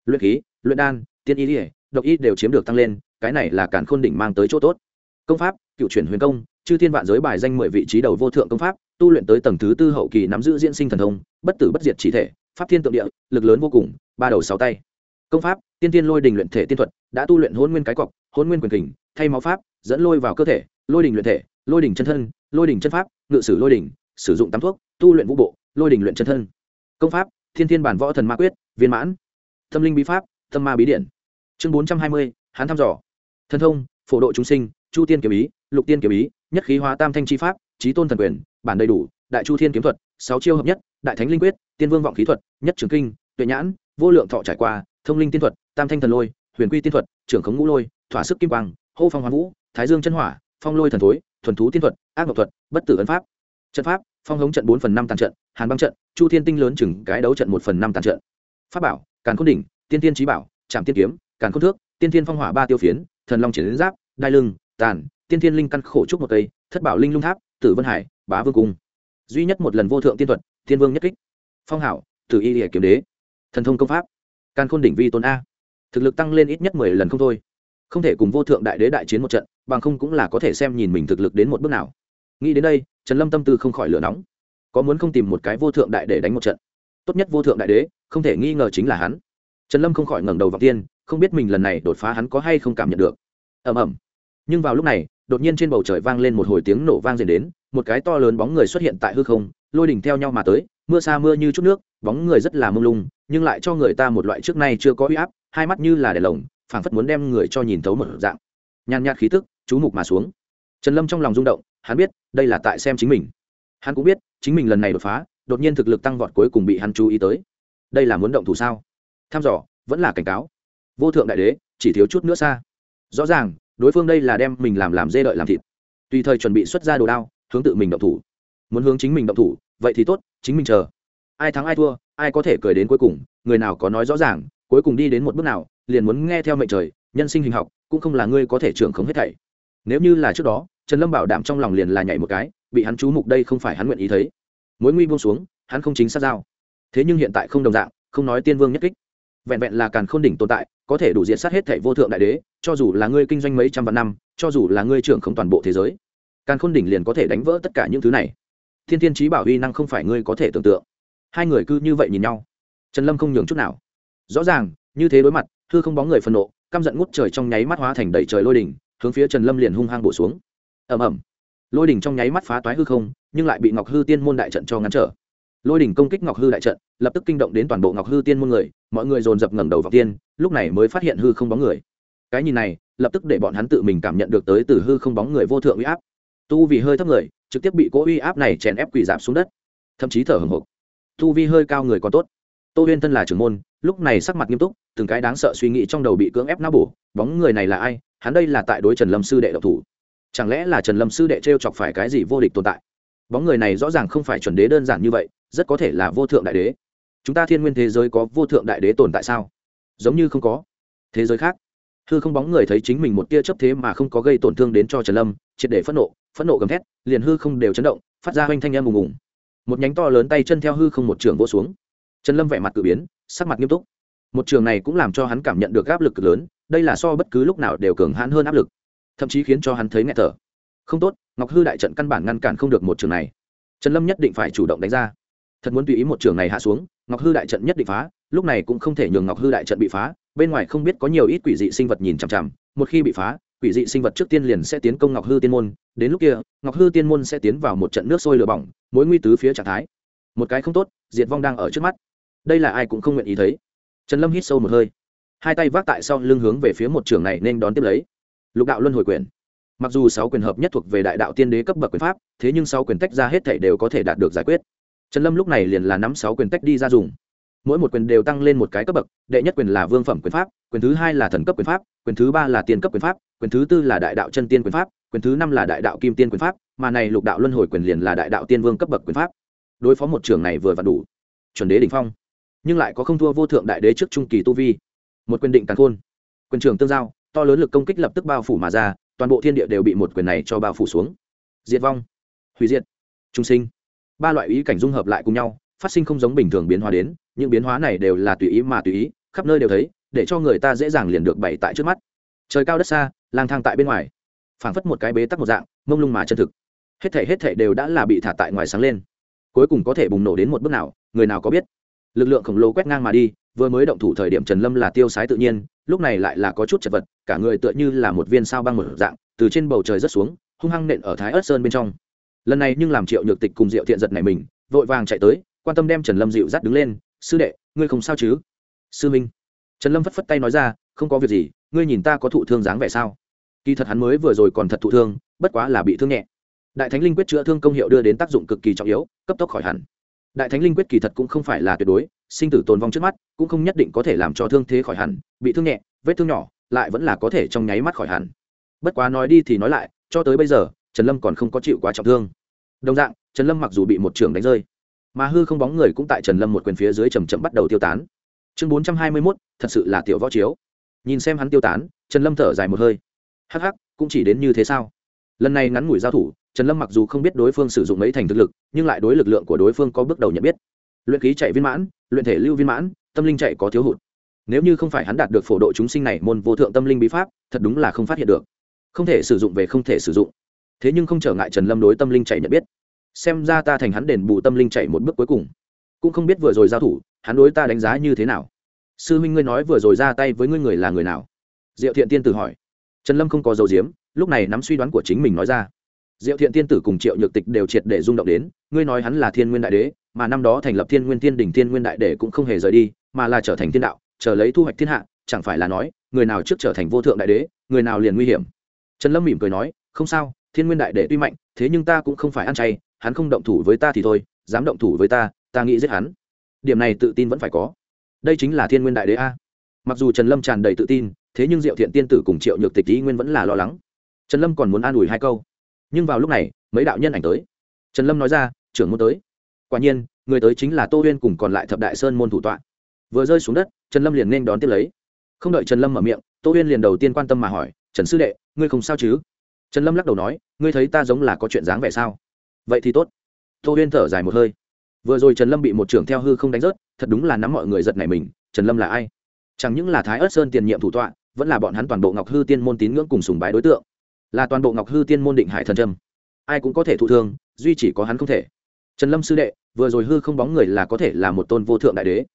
Luyện khí, luyện đan, tiên ý ỉa độc ý đều chiếm được tăng lên cái này là cản khôn đỉnh mang tới chỗ tốt. Công pháp, cựu chuyển huyền công, chư thiên vạn giới bài danh mười vị trí đầu vô thượng công pháp, tu luyện tới tầng thứ tư hậu kỳ nắm giữ diễn sinh thần thông, bất tử bất diệt chỉ thể, pháp thiên tượng địa, lực lớn vô cùng, ba đầu sáu tay. Công pháp, tiên tiên lôi đình luyện thể tiên thuật, đã tu luyện hôn nguyên cái cọc, hôn nguyên quyền kình, thay máu pháp, dẫn lôi vào cơ thể, lôi đình luyện thể, lôi đình chân thân, lôi đình chân pháp, ngự sử lôi đình, sử dụng tắm thuốc, tu luyện vũ bộ, lôi đình luyện chân thân. Công pháp, thiên thiên bản võ thần ma quyết, viên mãn. Tâm linh bí pháp, tâm ma bí điển. chương bốn trăm hai mươi hán thăm dò. Thân thông, phổ độ chúng sinh, chu tiên kiếm ý, lục tiên kiếm ý, nhất khí hóa tam thanh chi pháp trí tôn thần quyền, bản đầy đủ, đại chu thiên kiếm thuật, sáu chiêu hợp nhất, đại thánh linh quyết, tiên vương vọng khí thuật, nhất trường kinh, tuệ nhãn, vô lượng thọ trải qua, thông linh tiên thuật, tam thanh thần lôi, huyền quy tiên thuật, trưởng khống ngũ lôi, thỏa sức kim quang, hô phong hoa vũ, thái dương chân hỏa, phong lôi thần thối, thuần thú tiên thuật, ác ngọc thuật, bất tử ấn pháp. Trận pháp, phong hống trận bốn phần năm tàn trận, hàn băng trận, chu thiên tinh lớn chừng cái đấu trận một phần năm tàn trận. Pháp bảo, càn khôn đỉnh, tiên tiên trí bảo trạm tiên kiếm càn khôn thước, tiên thiên phong hỏa ba tiêu phiến, thần long triển giáp, đai lưng, tàn, tiên thiên linh căn khổ trúc một cây, thất bảo linh lung tháp, tử vân hải, bá vương cung. Duy nhất một lần vô thượng tiên thuật, thiên vương nhất kích. Phong hảo, tử y hệ kiếm đế. Thần thông công pháp. Càn khôn đỉnh vi tôn a. Thực lực tăng lên ít nhất mười lần không thôi. Không thể cùng vô thượng đại đế đại chiến một trận, bằng không cũng là có thể xem nhìn mình thực lực đến một bước nào. Nghĩ đến đây, trần lâm tâm tư không khỏi lửa nóng. Có muốn không tìm một cái vô thượng đại để đánh một trận? Tốt nhất vô thượng đại đế, không thể nghi ngờ chính là hắn. Trần lâm không khỏi ngẩng đầu vào tiên không biết mình lần này đột phá hắn có hay không cảm nhận được. Ầm ầm. Nhưng vào lúc này, đột nhiên trên bầu trời vang lên một hồi tiếng nổ vang dền đến, một cái to lớn bóng người xuất hiện tại hư không, lôi đỉnh theo nhau mà tới, mưa xa mưa như chút nước, bóng người rất là mông lung, nhưng lại cho người ta một loại trước nay chưa có uy áp, hai mắt như là đèn lồng, phảng phất muốn đem người cho nhìn thấu một dạng. Nhàn nhạt khí tức, chú mục mà xuống. Trần lâm trong lòng rung động, hắn biết, đây là tại xem chính mình. Hắn cũng biết, chính mình lần này đột phá, đột nhiên thực lực tăng vọt cuối cùng bị hắn chú ý tới. Đây là muốn động thủ sao? Tham dò, vẫn là cảnh cáo vô thượng đại đế, chỉ thiếu chút nữa xa. Rõ ràng, đối phương đây là đem mình làm làm dê đợi làm thịt. Tùy thời chuẩn bị xuất ra đồ đao, hướng tự mình động thủ. Muốn hướng chính mình động thủ, vậy thì tốt, chính mình chờ. Ai thắng ai thua, ai có thể cười đến cuối cùng, người nào có nói rõ ràng, cuối cùng đi đến một bước nào, liền muốn nghe theo mệnh trời, nhân sinh hình học, cũng không là ngươi có thể trưởng khống hết thảy. Nếu như là trước đó, trần lâm bảo đảm trong lòng liền là nhảy một cái, bị hắn chú mục đây không phải hắn nguyện ý thấy. Mối nguy buông xuống, hắn không chính sát giao. Thế nhưng hiện tại không đồng dạng, không nói tiên vương nhất kích vẹn vẹn là càn khôn đỉnh tồn tại, có thể đủ diệt sát hết thảy vô thượng đại đế, cho dù là ngươi kinh doanh mấy trăm vạn năm, cho dù là ngươi trưởng không toàn bộ thế giới. Càn khôn đỉnh liền có thể đánh vỡ tất cả những thứ này. Thiên thiên trí bảo uy năng không phải ngươi có thể tưởng tượng. Hai người cứ như vậy nhìn nhau. Trần lâm không nhường chút nào. Rõ ràng, như thế đối mặt thư không bóng người phân nộ, căm giận ngút trời trong nháy mắt hóa thành đầy trời lôi đỉnh, hướng phía trần lâm liền hung hăng bổ xuống. Ầm ầm. Lôi đỉnh trong nháy mắt phá toái hư không, nhưng lại bị ngọc hư tiên môn đại trận cho ngăn trở. Lôi đỉnh công kích ngọc hư đại trận, lập tức kinh động đến toàn bộ ngọc hư tiên môn người mọi người dồn dập ngẩng đầu vào tiên, lúc này mới phát hiện hư không bóng người. Cái nhìn này, lập tức để bọn hắn tự mình cảm nhận được tới từ hư không bóng người vô thượng uy áp. Tu vì hơi thấp người, trực tiếp bị cỗ uy áp này chèn ép quỳ giảm xuống đất. Thậm chí thở hổn hộc. Tu vi hơi cao người còn tốt. Tô huyên thân là trưởng môn, lúc này sắc mặt nghiêm túc, từng cái đáng sợ suy nghĩ trong đầu bị cưỡng ép não bổ, bóng người này là ai, hắn đây là tại đối trần lâm sư đệ độc thủ. Chẳng lẽ là trần lâm sư đệ t r e o chọc phải cái gì vô địch tồn tại? Bóng người này rõ ràng không phải chuẩn đế đơn giản như vậy, rất có thể là vô thượng đại đế chúng ta thiên nguyên thế giới có vô thượng đại đế tồn tại sao? Giống như không có. Thế giới khác. Hư không bóng người thấy chính mình một tia chấp thế mà không có gây tổn thương đến cho trần lâm, triệt để phẫn nộ phẫn nộ gầm thét, liền hư không đều chấn động, phát ra hoanh thanh em ùng ùng. Một nhánh to lớn tay chân theo hư không một trường vô xuống. Trần lâm vẻ mặt cử biến, sắc mặt nghiêm túc. Một trường này cũng làm cho hắn cảm nhận được áp lực lớn, đây là so bất cứ lúc nào đều cường hãn hơn áp lực. Thậm chí khiến cho hắn thấy nghẹt thở. Không tốt, ngọc hư đại trận căn bản ngăn cản không được một trường này. Trần lâm nhất định phải chủ động đánh ra thật muốn tùy ý một trường này hạ xuống, ngọc hư đại trận nhất định phá, lúc này cũng không thể nhường ngọc hư đại trận bị phá, bên ngoài không biết có nhiều ít quỷ dị sinh vật nhìn chằm chằm, một khi bị phá, quỷ dị sinh vật trước tiên liền sẽ tiến công ngọc hư tiên môn, đến lúc kia, ngọc hư tiên môn sẽ tiến vào một trận nước sôi lửa bỏng, mối nguy tứ phía trạng thái. Một cái không tốt, diệt vong đang ở trước mắt. Đây là ai cũng không nguyện ý thấy. Trần lâm hít sâu một hơi. Hai tay vác tại sau lưng hướng về phía một trường này nên đón tiếp lấy. Lục đạo luân hồi quyền. Mặc dù sáu quyền hợp nhất thuộc về đại đạo tiên đế cấp bậc quyền pháp, thế nhưng sáu quyền tách ra hết thể đều có thể đạt được giải quyết trần lâm lúc này liền là nắm sáu quyền tách đi ra dùng. Mỗi một quyền đều tăng lên một cái cấp bậc, đệ nhất quyền là vương phẩm quyền pháp, quyền thứ hai là thần cấp quyền pháp, quyền thứ ba là tiền cấp quyền pháp, quyền thứ tư là đại đạo chân tiên quyền pháp, quyền thứ năm là đại đạo kim tiên quyền pháp, mà này lục đạo luân hồi quyền liền là đại đạo tiên vương cấp bậc quyền pháp. Đối phó một trường này vừa và đủ. Chuẩn đế đ ỉ n h phong. Nhưng lại có không thua vô thượng đại đế trước trung kỳ tu vi. Một quyền định càn khôn. Quyền trưởng tương giao, to lớn lực công kích lập tức bao phủ mà ra, toàn bộ thiên địa đều bị một quyền này cho bao phủ xuống. Diệt vong. Hủy diệt. Trung sinh ba loại ý cảnh dung hợp lại cùng nhau, phát sinh không giống bình thường biến hóa đến, những biến hóa này đều là tùy ý mà tùy ý, khắp nơi đều thấy, để cho người ta dễ dàng liền được bày tại trước mắt. Trời cao đất xa, lang thang tại bên ngoài. Phảng phất một cái bế tắc một dạng, mông lung mà chân thực. Hết thể hết thể đều đã là bị thả tại ngoài sáng lên. Cuối cùng có thể bùng nổ đến một bước nào, người nào có biết. Lực lượng khổng lồ quét ngang mà đi, vừa mới động thủ thời điểm trần lâm là tiêu sái tự nhiên, lúc này lại là có chút chật vật, cả người tựa như là một viên sao băng một dạng, từ trên bầu trời rớt xuống, hung hăng nện ở thái ớt sơn bên trong lần này nhưng làm triệu nhược tịch cùng diệu thiện giật này mình, vội vàng chạy tới, quan tâm đem trần lâm dịu dắt đứng lên, sư đệ, ngươi không sao chứ? Sư minh. Trần lâm phất phất tay nói ra, không có việc gì, ngươi nhìn ta có thụ thương dáng vẻ sao? Kỳ thật hắn mới vừa rồi còn thật thụ thương, bất quá là bị thương nhẹ. Đại thánh linh quyết chữa thương công hiệu đưa đến tác dụng cực kỳ trọng yếu, cấp tốc khỏi hẳn. Đại thánh linh quyết kỳ thật cũng không phải là tuyệt đối, sinh tử tồn vong trước mắt, cũng không nhất định có thể làm cho thương thế khỏi hẳn, bị thương nhẹ, vết thương nhỏ, lại vẫn là có thể trong nháy mắt khỏi hẳn. Bất quá nói đi thì nói lại, cho tới bây giờ trần lâm còn không có chịu quá trọng thương. Đồng dạng, trần lâm mặc dù bị một trường đánh rơi, mà hư không bóng người cũng tại trần lâm một quyền phía dưới chầm chậm bắt đầu tiêu tán. Chương bốn trăm hai mươi mốt, thật sự là tiểu võ chiếu. Nhìn xem hắn tiêu tán, trần lâm thở dài một hơi. Hắc hắc, cũng chỉ đến như thế sao? Lần này ngắn ngủi giao thủ, trần lâm mặc dù không biết đối phương sử dụng mấy thành thực lực, nhưng lại đối lực lượng của đối phương có bước đầu nhận biết. Luyện khí chạy viên mãn, luyện thể lưu viên mãn, tâm linh chạy có thiếu hụt. Nếu như không phải hắn đạt được phổ độ chúng sinh này môn vô thượng tâm linh bí pháp, thật đúng là không phát hiện được. Không thể sử dụng về không thể sử dụng thế nhưng không trở ngại trần lâm đối tâm linh chạy nhận biết. Xem ra ta thành hắn đền bù tâm linh chạy một bước cuối cùng. Cũng không biết vừa rồi giao thủ, hắn đối ta đánh giá như thế nào. Sư huynh ngươi nói vừa rồi ra tay với ngươi người là người nào? Diệu thiện tiên tử hỏi. Trần lâm không có dấu diếm lúc này nắm suy đoán của chính mình nói ra. Diệu thiện tiên tử cùng triệu nhược tịch đều triệt để rung động đến, ngươi nói hắn là thiên nguyên đại đế, mà năm đó thành lập thiên nguyên thiên đình thiên nguyên đại đế cũng không hề rời đi, mà là trở thành thiên đạo, chờ lấy thu hoạch thiên hạ, chẳng phải là nói, người nào trước trở thành vô thượng đại đế, người nào liền nguy hiểm. Trần lâm mỉm cười nói, không sao thiên nguyên đại đệ tuy mạnh, thế nhưng ta cũng không phải ăn chay, hắn không động thủ với ta thì thôi, dám động thủ với ta ta nghĩ giết hắn. Điểm này tự tin vẫn phải có. Đây chính là thiên nguyên đại đế a. Mặc dù trần lâm tràn đầy tự tin, thế nhưng diệu thiện tiên tử cùng triệu nhược tịch ý nguyên vẫn là lo lắng. Trần lâm còn muốn an ủi hai câu. Nhưng vào lúc này, mấy đạo nhân ảnh tới. Trần lâm nói ra, trưởng môn tới. Quả nhiên, người tới chính là tô huyên cùng còn lại thập đại sơn môn thủ tọa. Vừa rơi xuống đất, trần lâm liền nên đón tiếp lấy. Không đợi trần lâm mở miệng, tô huyên liền đầu tiên quan tâm mà hỏi, trần sư đệ, ngươi không sao chứ? Trần lâm lắc đầu nói, ngươi thấy ta giống là có chuyện dáng vẻ sao? Vậy thì tốt. Tô huyên thở dài một hơi. Vừa rồi trần lâm bị một trưởng theo hư không đánh rớt, thật đúng là nắm mọi người giật này mình, trần lâm là ai? Chẳng những là thái ớt sơn tiền nhiệm thủ tọa, vẫn là bọn hắn toàn bộ ngọc hư tiên môn tín ngưỡng cùng sùng bái đối tượng. Là toàn bộ ngọc hư tiên môn định hải thần trâm. Ai cũng có thể thụ thương, duy chỉ có hắn không thể. Trần lâm sư đệ, vừa rồi hư không bóng người là có thể là một tôn vô thượng đại đế.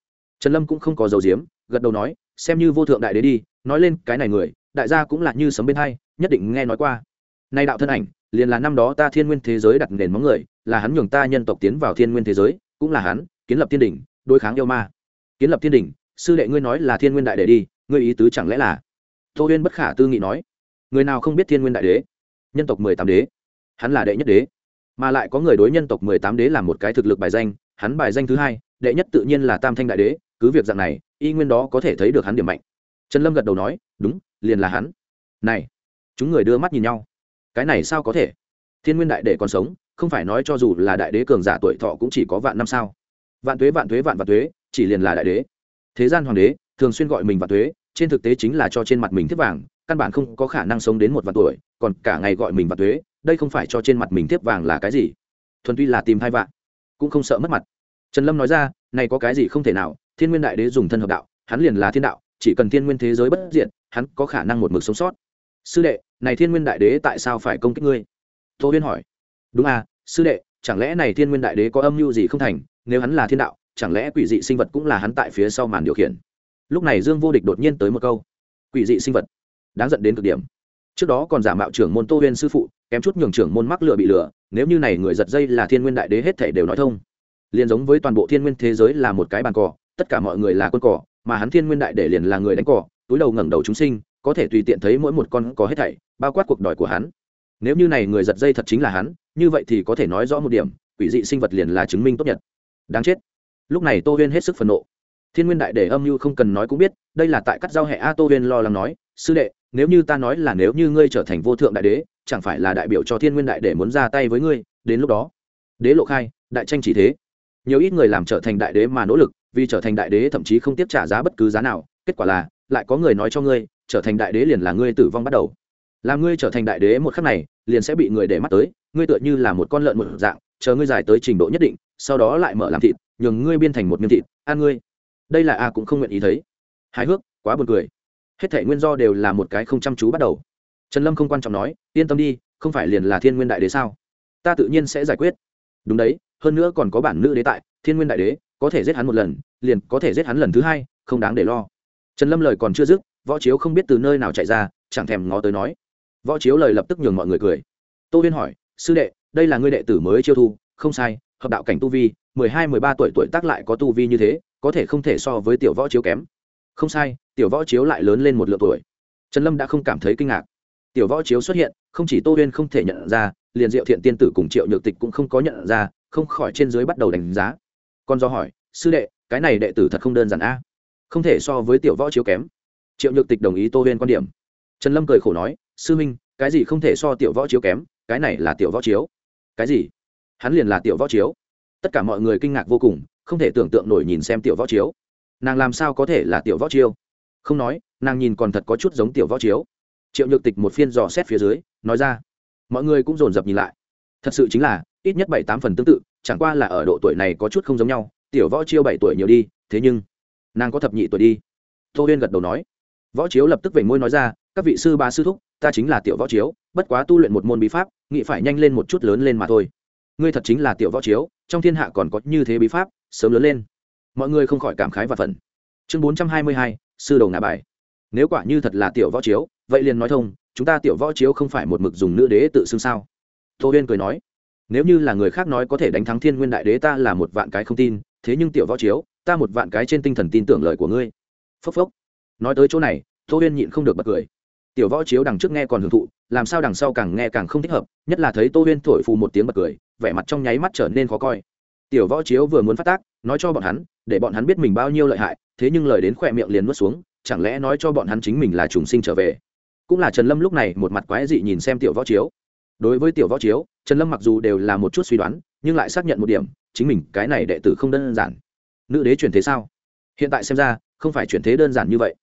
Trần lâm cũng không có dấu diếm gật đầu nói, xem như vô thượng đại đế đi, nói lên cái này người, đại gia cũng là như sấm bên hay nhất định nghe nói qua nay đạo thân ảnh, liền là năm đó ta thiên nguyên thế giới đặt nền móng người, là hắn nhường ta nhân tộc tiến vào thiên nguyên thế giới, cũng là hắn, kiến lập thiên đỉnh, đối kháng yêu ma. Kiến lập thiên đỉnh, sư đệ ngươi nói là thiên nguyên đại đế đi, ngươi ý tứ chẳng lẽ là? Tô huyên bất khả tư nghị nói. Người nào không biết thiên nguyên đại đế? Nhân tộc mười tám đế. Hắn là đệ nhất đế. Mà lại có người đối nhân tộc mười tám đế làm một cái thực lực bài danh, hắn bài danh thứ hai, đệ nhất tự nhiên là tam thanh đại đế, cứ việc dạng này, y nguyên đó có thể thấy được hắn điểm mạnh. Trần lâm gật đầu nói, đúng, liền là hắn. Này, chúng người đưa mắt nhìn nhau cái này sao có thể? Thiên nguyên đại đế còn sống, không phải nói cho dù là đại đế cường giả tuổi thọ cũng chỉ có vạn năm sao? Vạn tuế vạn tuế, vạn vạn tuế, chỉ liền là đại đế. Thế gian hoàng đế thường xuyên gọi mình vạn tuế, trên thực tế chính là cho trên mặt mình tiếp vàng, căn bản không có khả năng sống đến một vạn tuổi, còn cả ngày gọi mình vạn tuế, đây không phải cho trên mặt mình tiếp vàng là cái gì? Thuần tuy là tìm hai vạn, cũng không sợ mất mặt. Trần lâm nói ra, này có cái gì không thể nào, thiên nguyên đại đế dùng thân hợp đạo, hắn liền là thiên đạo, chỉ cần thiên nguyên thế giới bất diện hắn có khả năng một mực sống sót sư đệ, này thiên nguyên đại đế tại sao phải công kích ngươi? Tô huyên hỏi. Đúng à sư đệ, chẳng lẽ này thiên nguyên đại đế có âm mưu gì không thành? Nếu hắn là thiên đạo, chẳng lẽ quỷ dị sinh vật cũng là hắn tại phía sau màn điều khiển? Lúc này dương vô địch đột nhiên tới một câu. Quỷ dị sinh vật. Đáng dẫn đến cực điểm. Trước đó còn giả mạo trưởng môn tô huyên sư phụ, kém chút nhường trưởng môn mắc lựa bị lừa nếu như này người giật dây là thiên nguyên đại đế hết thể đều nói thông. Liền giống với toàn bộ thiên nguyên thế giới là một cái bàn cỏ, tất cả mọi người là quân cỏ, mà hắn thiên nguyên đại để liền là người đánh cỏ, túi đầu ngẩng đầu chúng sinh có thể tùy tiện thấy mỗi một con có hết thảy, bao quát cuộc đời của hắn. Nếu như này người giật dây thật chính là hắn, như vậy thì có thể nói rõ một điểm, quỷ dị sinh vật liền là chứng minh tốt nhất. Đáng chết. Lúc này tô huyên hết sức phẫn nộ. Thiên nguyên đại để âm mưu không cần nói cũng biết, đây là tại cắt giao hệ a tô huyên lo lắng nói, sư đệ, nếu như ta nói là nếu như ngươi trở thành vô thượng đại đế, chẳng phải là đại biểu cho thiên nguyên đại để muốn ra tay với ngươi? Đến lúc đó, đế lộ khai, đại tranh chỉ thế. Nhiều ít người làm trở thành đại đế mà nỗ lực, vì trở thành đại đế thậm chí không tiếp trả giá bất cứ giá nào, kết quả là, lại có người nói cho ngươi trở thành đại đế liền là ngươi tử vong bắt đầu. Là ngươi trở thành đại đế một khắc này, liền sẽ bị người để mắt tới, ngươi tựa như là một con lợn một dạng, chờ ngươi dài tới trình độ nhất định, sau đó lại mở làm thịt, nhường ngươi biên thành một miếng thịt, ăn ngươi. Đây là a cũng không nguyện ý thấy. Hài hước, quá buồn cười. Hết thể nguyên do đều là một cái không chăm chú bắt đầu. Trần lâm không quan trọng nói, yên tâm đi, không phải liền là thiên nguyên đại đế sao? Ta tự nhiên sẽ giải quyết. Đúng đấy, hơn nữa còn có bản nữ đế tại, thiên nguyên đại đế, có thể giết hắn một lần, liền có thể giết hắn lần thứ hai, không đáng để lo. Trần lâm lời còn chưa dứt võ chiếu không biết từ nơi nào chạy ra, chẳng thèm ngó tới nói. Võ chiếu lời lập tức nhường mọi người cười. Tô huyên hỏi, sư đệ, đây là ngươi đệ tử mới chiêu thu, không sai, hợp đạo cảnh tu vi, mười hai, mười ba tuổi tuổi tác lại có tu vi như thế, có thể không thể so với tiểu võ chiếu kém. Không sai, tiểu võ chiếu lại lớn lên một lượng tuổi. Trần lâm đã không cảm thấy kinh ngạc. Tiểu võ chiếu xuất hiện, không chỉ tô huyên không thể nhận ra, liền diệu thiện tiên tử cùng triệu nhược tịch cũng không có nhận ra, không khỏi trên dưới bắt đầu đánh giá. Con do hỏi, sư đệ, cái này đệ tử thật không đơn giản a? Không thể so với tiểu võ chiếu kém triệu nhược tịch đồng ý tô huyên quan điểm. Trần lâm cười khổ nói, sư minh, cái gì không thể so tiểu võ chiếu kém, cái này là tiểu võ chiếu. Cái gì? Hắn liền là tiểu võ chiếu. Tất cả mọi người kinh ngạc vô cùng, không thể tưởng tượng nổi nhìn xem tiểu võ chiếu. Nàng làm sao có thể là tiểu võ chiêu? Không nói, nàng nhìn còn thật có chút giống tiểu võ chiếu. Triệu nhược tịch một phiên dò xét phía dưới, nói ra, mọi người cũng dồn dập nhìn lại. Thật sự chính là, ít nhất bảy tám phần tương tự, chẳng qua là ở độ tuổi này có chút không giống nhau, tiểu võ chiêu bảy tuổi nhiều đi, thế nhưng, nàng có thập nhị tuổi đi. Tô huyên gật đầu nói võ chiếu lập tức vểnh môi nói ra, các vị sư ba sư thúc, ta chính là tiểu võ chiếu, bất quá tu luyện một môn bí pháp, nghĩ phải nhanh lên một chút lớn lên mà thôi. Ngươi thật chính là tiểu võ chiếu, trong thiên hạ còn có như thế bí pháp, sớm lớn lên. Mọi người không khỏi cảm khái và phần chương bốn trăm hai mươi hai, sư đầu ngã bài. Nếu quả như thật là tiểu võ chiếu, vậy liền nói thông, chúng ta tiểu võ chiếu không phải một mực dùng nữ đế tự xưng sao? Tô huyên cười nói, nếu như là người khác nói có thể đánh thắng thiên nguyên đại đế ta là một vạn cái không tin, thế nhưng tiểu võ chiếu, ta một vạn cái trên tinh thần tin tưởng lời của ngươi. Phốc phốc nói tới chỗ này, tô huyên nhịn không được bật cười. Tiểu võ chiếu đằng trước nghe còn hưởng thụ, làm sao đằng sau càng nghe càng không thích hợp, nhất là thấy tô huyên thổi phù một tiếng bật cười, vẻ mặt trong nháy mắt trở nên khó coi. Tiểu võ chiếu vừa muốn phát tác, nói cho bọn hắn, để bọn hắn biết mình bao nhiêu lợi hại, thế nhưng lời đến khỏe miệng liền nuốt xuống, chẳng lẽ nói cho bọn hắn chính mình là trùng sinh trở về? Cũng là trần lâm lúc này một mặt quái dị nhìn xem tiểu võ chiếu. Đối với tiểu võ chiếu, trần lâm mặc dù đều là một chút suy đoán, nhưng lại xác nhận một điểm, chính mình cái này đệ tử không đơn giản. Nữ đế chuyển thế sao? Hiện tại xem ra, không phải chuyển thế đơn giản như vậy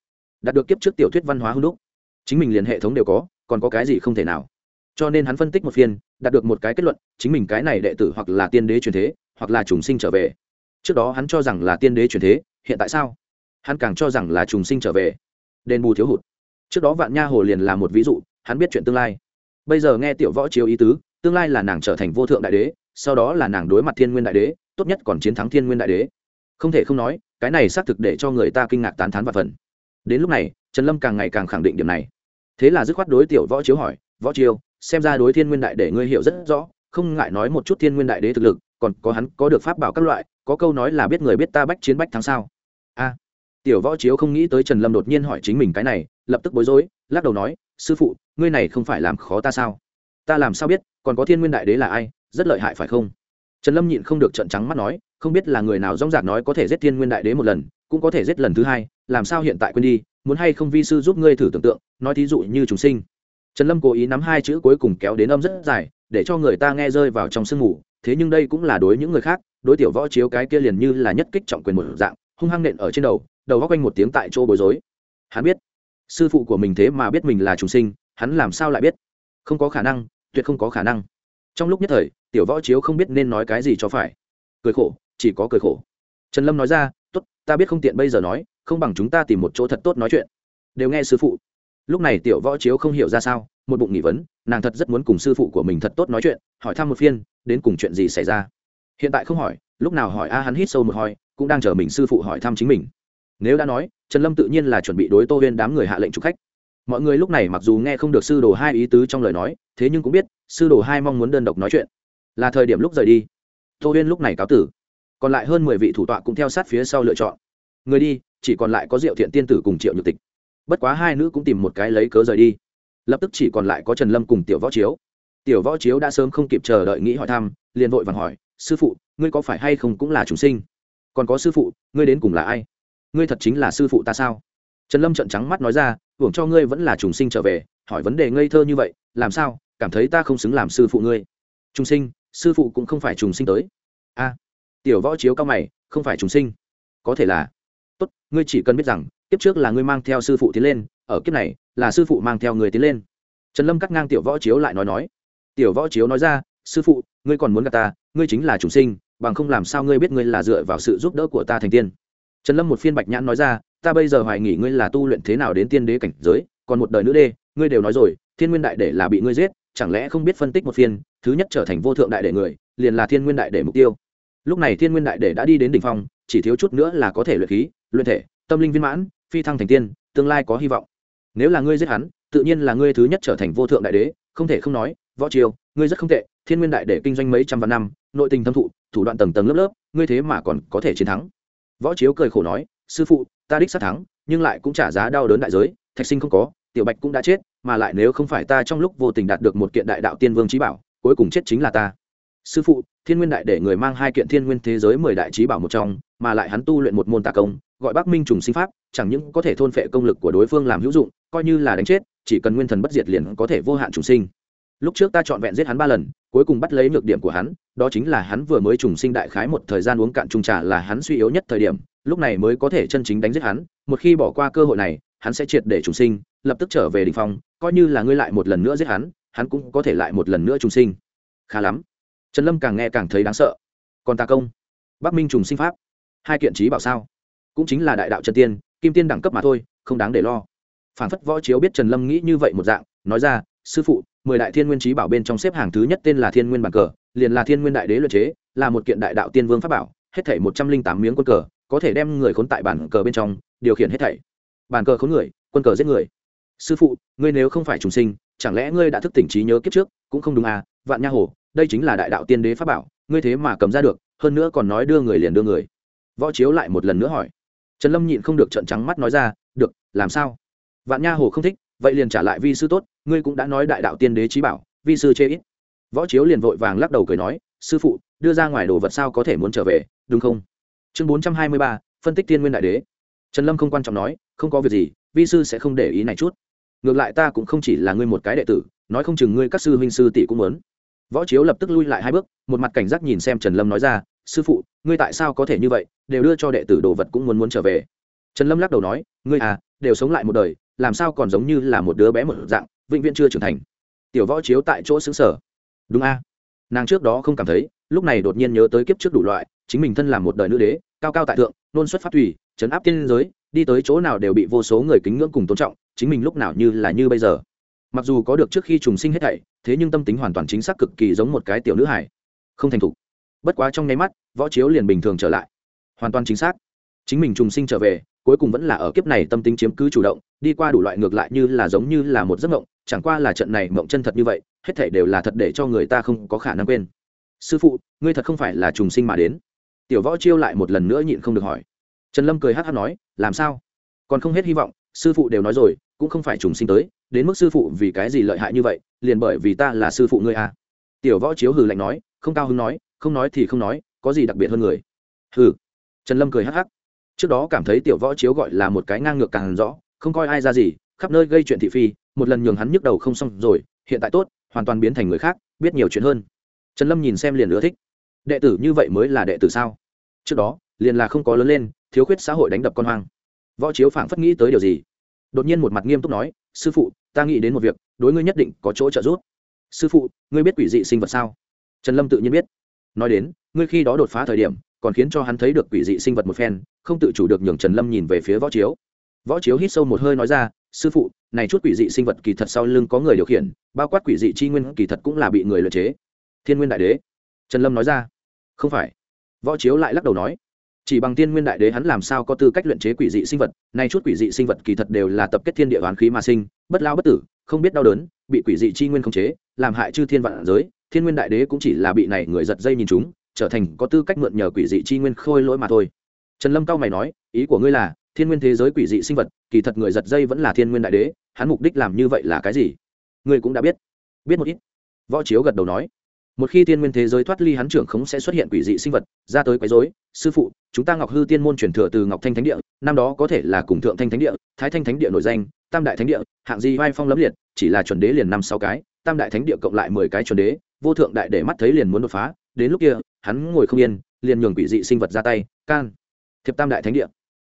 đạt được kiếp trước tiểu thuyết văn hóa hưng đúc. Chính mình liền hệ thống đều có, còn có cái gì không thể nào. Cho nên hắn phân tích một phiên, đạt được một cái kết luận, chính mình cái này đệ tử hoặc là tiên đế truyền thế, hoặc là trùng sinh trở về. Trước đó hắn cho rằng là tiên đế truyền thế, hiện tại sao? Hắn càng cho rằng là trùng sinh trở về. Đền bù thiếu hụt. Trước đó vạn nha hồ liền là một ví dụ, hắn biết chuyện tương lai. Bây giờ nghe tiểu võ chiếu ý tứ, tương lai là nàng trở thành vô thượng đại đế, sau đó là nàng đối mặt thiên nguyên đại đế, tốt nhất còn chiến thắng thiên nguyên đại đế. Không thể không nói, cái này xác thực để cho người ta kinh ngạc tán thán và phần đến lúc này, trần lâm càng ngày càng khẳng định điểm này. Thế là dứt khoát đối tiểu võ chiếu hỏi, võ chiếu xem ra đối thiên nguyên đại để ngươi hiểu rất rõ, không ngại nói một chút thiên nguyên đại đế thực lực, còn có hắn có được pháp bảo các loại, có câu nói là biết người biết ta bách chiến bách thắng sao? A. Tiểu võ chiếu không nghĩ tới trần lâm đột nhiên hỏi chính mình cái này, lập tức bối rối, lắc đầu nói, sư phụ, ngươi này không phải làm khó ta sao? Ta làm sao biết, còn có thiên nguyên đại đế là ai, rất lợi hại phải không? Trần lâm nhịn không được trận trắng mắt nói, không biết là người nào rong rạc nói có thể giết thiên nguyên đại đế một lần, cũng có thể giết lần thứ hai làm sao hiện tại quên đi, muốn hay không vi sư giúp ngươi thử tưởng tượng, nói thí dụ như chúng sinh. Trần lâm cố ý nắm hai chữ cuối cùng kéo đến âm rất dài, để cho người ta nghe rơi vào trong sương mù, thế nhưng đây cũng là đối những người khác, đối tiểu võ chiếu cái kia liền như là nhất kích trọng quyền một dạng, hung hăng nện ở trên đầu đầu góc quanh một tiếng tại chỗ bối rối. Hắn biết, sư phụ của mình thế mà biết mình là chúng sinh, hắn làm sao lại biết? Không có khả năng, tuyệt không có khả năng. Trong lúc nhất thời, tiểu võ chiếu không biết nên nói cái gì cho phải. Cười khổ, chỉ có cười khổ. Trần lâm nói ra, tốt, ta biết không tiện bây giờ nói không bằng chúng ta tìm một chỗ thật tốt nói chuyện. Đều nghe sư phụ. Lúc này tiểu võ chiếu không hiểu ra sao, một bụng nghỉ vấn, nàng thật rất muốn cùng sư phụ của mình thật tốt nói chuyện, hỏi thăm một phiên, đến cùng chuyện gì xảy ra. Hiện tại không hỏi, lúc nào hỏi a, hắn hít sâu một hoi cũng đang chờ mình sư phụ hỏi thăm chính mình. Nếu đã nói, trần lâm tự nhiên là chuẩn bị đối tô huyên đám người hạ lệnh trục khách. Mọi người lúc này mặc dù nghe không được sư đồ hai ý tứ trong lời nói, thế nhưng cũng biết, sư đồ hai mong muốn đơn độc nói chuyện. Là thời điểm lúc rời đi. Tô huyên lúc này cáo tử. Còn lại hơn mười vị thủ tọa cũng theo sát phía sau lựa chọn. Người đi chỉ còn lại có diệu thiện tiên tử cùng triệu nhược tịch. Bất quá hai nữ cũng tìm một cái lấy cớ rời đi. Lập tức chỉ còn lại có trần lâm cùng tiểu võ chiếu. Tiểu võ chiếu đã sớm không kịp chờ đợi nghĩ hỏi thăm, liền vội vàng hỏi, sư phụ, ngươi có phải hay không cũng là chúng sinh? Còn có sư phụ, ngươi đến cùng là ai? Ngươi thật chính là sư phụ ta sao? Trần lâm trận trắng mắt nói ra, hưởng cho ngươi vẫn là trùng sinh trở về, hỏi vấn đề ngây thơ như vậy, làm sao, cảm thấy ta không xứng làm sư phụ ngươi? Trùng sinh, sư phụ cũng không phải trùng sinh tới. A. Tiểu võ chiếu cao mày, không phải trùng sinh, có thể là tốt, ngươi chỉ cần biết rằng, kiếp trước là ngươi mang theo sư phụ tiến lên, ở kiếp này, là sư phụ mang theo người tiến lên. Trần lâm cắt ngang tiểu võ chiếu lại nói nói. Tiểu võ chiếu nói ra, sư phụ, ngươi còn muốn gặp ta, ngươi chính là chủ sinh, bằng không làm sao ngươi biết ngươi là dựa vào sự giúp đỡ của ta thành tiên? Trần lâm một phiên bạch nhãn nói ra, ta bây giờ hoài nghỉ ngươi là tu luyện thế nào đến tiên đế cảnh giới, còn một đời nữ đê, ngươi đều nói rồi, thiên nguyên đại để là bị ngươi giết, chẳng lẽ không biết phân tích một phiên, thứ nhất trở thành vô thượng đại để người, liền là thiên nguyên đại để mục tiêu. Lúc này thiên nguyên đại để đã đi đến đỉnh phong chỉ thiếu chút nữa là có thể luyện khí, luyện thể, tâm linh viên mãn, phi thăng thành tiên, tương lai có hy vọng. Nếu là ngươi giết hắn, tự nhiên là ngươi thứ nhất trở thành vô thượng đại đế, không thể không nói, võ triều, ngươi rất không tệ, thiên nguyên đại để kinh doanh mấy trăm vạn năm, nội tình thâm thụ, thủ đoạn tầng tầng lớp lớp, ngươi thế mà còn có thể chiến thắng. Võ chiếu cười khổ nói, sư phụ, ta đích sát thắng, nhưng lại cũng trả giá đau đớn đại giới, thạch sinh không có, tiểu bạch cũng đã chết, mà lại nếu không phải ta trong lúc vô tình đạt được một kiện đại đạo tiên vương trí bảo, cuối cùng chết chính là ta sư phụ, thiên nguyên đại để người mang hai kiện thiên nguyên thế giới mười đại trí bảo một trong, mà lại hắn tu luyện một môn tạ công, gọi bắc minh trùng sinh pháp, chẳng những có thể thôn phệ công lực của đối phương làm hữu dụng, coi như là đánh chết, chỉ cần nguyên thần bất diệt liền có thể vô hạn trùng sinh. Lúc trước ta chọn vẹn giết hắn ba lần, cuối cùng bắt lấy nhược điểm của hắn, đó chính là hắn vừa mới trùng sinh đại khái một thời gian uống cạn trùng trà là hắn suy yếu nhất thời điểm, lúc này mới có thể chân chính đánh giết hắn, một khi bỏ qua cơ hội này, hắn sẽ triệt để trùng sinh, lập tức trở về đình phong, coi như là ngươi lại một lần nữa giết hắn hắn cũng có thể lại một lần nữa trùng sinh. Khá lắm trần lâm càng nghe càng thấy đáng sợ. Còn tà công, bắc minh trùng sinh pháp, hai kiện trí bảo sao? Cũng chính là đại đạo trần tiên, kim tiên đẳng cấp mà thôi, không đáng để lo. Phản phất võ chiếu biết trần lâm nghĩ như vậy một dạng, nói ra, sư phụ, mười đại thiên nguyên trí bảo bên trong xếp hàng thứ nhất tên là thiên nguyên bản cờ, liền là thiên nguyên đại đế luật chế, là một kiện đại đạo tiên vương pháp bảo, hết thảy một trăm linh tám miếng quân cờ, có thể đem người khốn tại bản cờ bên trong, điều khiển hết thảy. Bản cờ khốn người, quân cờ giết người. Sư phụ, ngươi nếu không phải trùng sinh, chẳng lẽ ngươi đã thức tỉnh trí nhớ kiếp trước, cũng không đúng à? Vạn nha hồ, đây chính là đại đạo tiên đế pháp bảo, ngươi thế mà cầm ra được, hơn nữa còn nói đưa người liền đưa người. Võ chiếu lại một lần nữa hỏi. Trần lâm nhịn không được trận trắng mắt nói ra, được, làm sao? Vạn nha hồ không thích, vậy liền trả lại vi sư tốt, ngươi cũng đã nói đại đạo tiên đế trí bảo, vi sư chê ít. Võ chiếu liền vội vàng lắc đầu cười nói, sư phụ, đưa ra ngoài đồ vật sao có thể muốn trở về, đúng không? Chương bốn trăm hai mươi ba, phân tích tiên nguyên đại đế. Trần lâm không quan trọng nói, không có việc gì, vi sư sẽ không để ý này chút. Ngược lại ta cũng không chỉ là ngươi một cái đệ tử, nói không chừng ngươi các sư huynh sư tỷ cũng muốn võ chiếu lập tức lui lại hai bước, một mặt cảnh giác nhìn xem trần lâm nói ra, sư phụ, ngươi tại sao có thể như vậy, đều đưa cho đệ tử đồ vật cũng muốn muốn trở về. Trần lâm lắc đầu nói, ngươi à đều sống lại một đời, làm sao còn giống như là một đứa bé một dạng, vĩnh viễn chưa trưởng thành. Tiểu võ chiếu tại chỗ xứng sở đúng a. Nàng trước đó không cảm thấy, lúc này đột nhiên nhớ tới kiếp trước đủ loại, chính mình thân làm một đời nữ đế, cao cao tại thượng, nôn xuất phát thủy chấn áp tiên giới, đi tới chỗ nào đều bị vô số người kính ngưỡng cùng tôn trọng, chính mình lúc nào như là như bây giờ mặc dù có được trước khi trùng sinh hết thảy, thế nhưng tâm tính hoàn toàn chính xác cực kỳ giống một cái tiểu nữ hải không thành thục. Bất quá trong nháy mắt, võ chiếu liền bình thường trở lại. Hoàn toàn chính xác. Chính mình trùng sinh trở về, cuối cùng vẫn là ở kiếp này tâm tính chiếm cứ chủ động, đi qua đủ loại ngược lại như là giống như là một giấc mộng, chẳng qua là trận này mộng chân thật như vậy, hết thảy đều là thật để cho người ta không có khả năng quên. Sư phụ, ngươi thật không phải là trùng sinh mà đến. Tiểu võ chiêu lại một lần nữa nhịn không được hỏi. Trần lâm cười hát hát nói, làm sao? Còn không hết hy vọng, sư phụ đều nói rồi cũng không phải trùng sinh tới, đến mức sư phụ vì cái gì lợi hại như vậy, liền bởi vì ta là sư phụ ngươi à. tiểu võ chiếu hừ lạnh nói, không cao hứng nói, không nói thì không nói, có gì đặc biệt hơn người? Hừ. Trần lâm cười hắc hắc. Trước đó cảm thấy tiểu võ chiếu gọi là một cái ngang ngược càng rõ, không coi ai ra gì, khắp nơi gây chuyện thị phi, một lần nhường hắn nhức đầu không xong rồi, hiện tại tốt, hoàn toàn biến thành người khác, biết nhiều chuyện hơn. Trần lâm nhìn xem liền ưa thích. Đệ tử như vậy mới là đệ tử sao? Trước đó, liền là không có lớn lên, thiếu khuyết xã hội đánh đập con hoang. Võ chiếu phảng phất nghĩ tới điều gì đột nhiên một mặt nghiêm túc nói, sư phụ, ta nghĩ đến một việc, đối ngươi nhất định có chỗ trợ giúp. Sư phụ, ngươi biết quỷ dị sinh vật sao? Trần lâm tự nhiên biết. Nói đến, ngươi khi đó đột phá thời điểm, còn khiến cho hắn thấy được quỷ dị sinh vật một phen, không tự chủ được nhường trần lâm nhìn về phía võ chiếu. Võ chiếu hít sâu một hơi nói ra, sư phụ, này chút quỷ dị sinh vật kỳ thật sau lưng có người điều khiển, bao quát quỷ dị chi nguyên kỳ thật cũng là bị người lợi chế. Thiên nguyên đại đế. Trần lâm nói ra. Không phải. Võ chiếu lại lắc đầu nói chỉ bằng thiên nguyên đại đế hắn làm sao có tư cách luyện chế quỷ dị sinh vật? Nay chút quỷ dị sinh vật kỳ thật đều là tập kết thiên địa oán khí mà sinh, bất lao bất tử, không biết đau đớn, bị quỷ dị chi nguyên khống chế, làm hại chư thiên vạn giới. Thiên nguyên đại đế cũng chỉ là bị này người giật dây nhìn chúng, trở thành có tư cách mượn nhờ quỷ dị chi nguyên khôi lỗi mà thôi. Trần lâm cao mày nói, ý của ngươi là, thiên nguyên thế giới quỷ dị sinh vật, kỳ thật người giật dây vẫn là thiên nguyên đại đế, hắn mục đích làm như vậy là cái gì? Ngươi cũng đã biết. Biết một ít. Võ chiếu gật đầu nói một khi tiên nguyên thế giới thoát ly hắn trưởng khống sẽ xuất hiện quỷ dị sinh vật, ra tới quấy dối sư phụ, chúng ta ngọc hư tiên môn truyền thừa từ ngọc thanh thánh địa, năm đó có thể là cùng thượng thanh thánh địa, thái thanh thánh địa nổi danh, tam đại thánh địa, hạng di vai phong lấm liệt, chỉ là chuẩn đế liền năm sáu cái, tam đại thánh địa cộng lại mười cái chuẩn đế, vô thượng đại để mắt thấy liền muốn đột phá. Đến lúc kia, hắn ngồi không yên, liền nhường quỷ dị sinh vật ra tay, can. Thiệp tam đại thánh địa.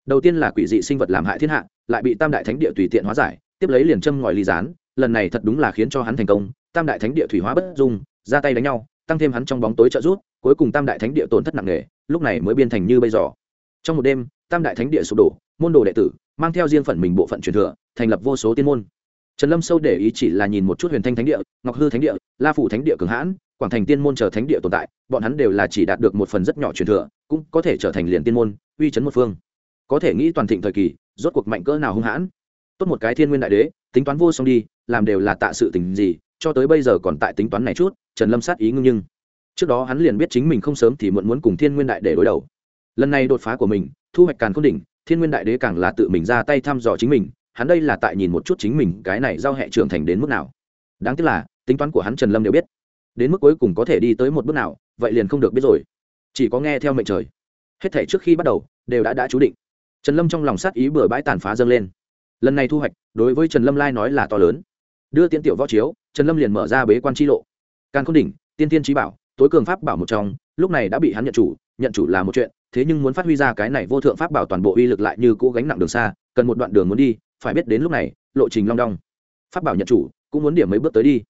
Đầu tiên là quỷ dị sinh vật làm hại thiên hạ, lại bị tam đại thánh địa tùy tiện hóa giải, tiếp lấy liền châm ngòi ly gián, lần này thật đúng là khiến cho hắn thành công. Tam đại thánh địa thủy hóa bất dung ra tay đánh nhau, tăng thêm hắn trong bóng tối trợ rút cuối cùng tam đại thánh địa tổn thất nặng nề, lúc này mới biên thành như bây giờ. Trong một đêm, tam đại thánh địa sụp đổ, môn đồ đệ tử mang theo riêng phần mình bộ phận truyền thừa, thành lập vô số tiên môn. Trần lâm sâu để ý chỉ là nhìn một chút huyền thanh thánh địa, ngọc hư thánh địa, la phủ thánh địa cường hãn, quảng thành tiên môn chờ thánh địa tồn tại, bọn hắn đều là chỉ đạt được một phần rất nhỏ truyền thừa, cũng có thể trở thành liền tiên môn, uy chấn một phương. Có thể nghĩ toàn thịnh thời kỳ, rốt cuộc mạnh cỡ nào hung hãn. Tốt một cái thiên nguyên đại đế, tính toán vô song đi, làm đều là tạ sự tình gì, cho tới bây giờ còn tại tính toán này chút trần lâm sát ý ngưng nhưng. Trước đó hắn liền biết chính mình không sớm thì muộn muốn cùng thiên nguyên đại để đối đầu. Lần này đột phá của mình, thu hoạch càn khôn đỉnh, thiên nguyên đại đế càng là tự mình ra tay thăm dò chính mình, hắn đây là tại nhìn một chút chính mình cái này giao hệ trưởng thành đến mức nào. Đáng tiếc là, tính toán của hắn trần lâm đều biết. Đến mức cuối cùng có thể đi tới một bước nào, vậy liền không được biết rồi. Chỉ có nghe theo mệnh trời. Hết thể trước khi bắt đầu, đều đã đã chú định. Trần lâm trong lòng sát ý bừa bãi tàn phá dâng lên. Lần này thu hoạch, đối với trần lâm lai nói là to lớn. Đưa tiên tiểu võ chiếu, trần lâm liền mở ra bế quan tri lộ càng khôn đỉnh, tiên tiên trí bảo, tối cường pháp bảo một trong, lúc này đã bị hắn nhận chủ nhận chủ là một chuyện, thế nhưng muốn phát huy ra cái này vô thượng pháp bảo toàn bộ uy lực lại như cũ gánh nặng đường xa, cần một đoạn đường muốn đi, phải biết đến lúc này, lộ trình long đong. Pháp bảo nhận chủ, cũng muốn điểm mấy bước tới đi.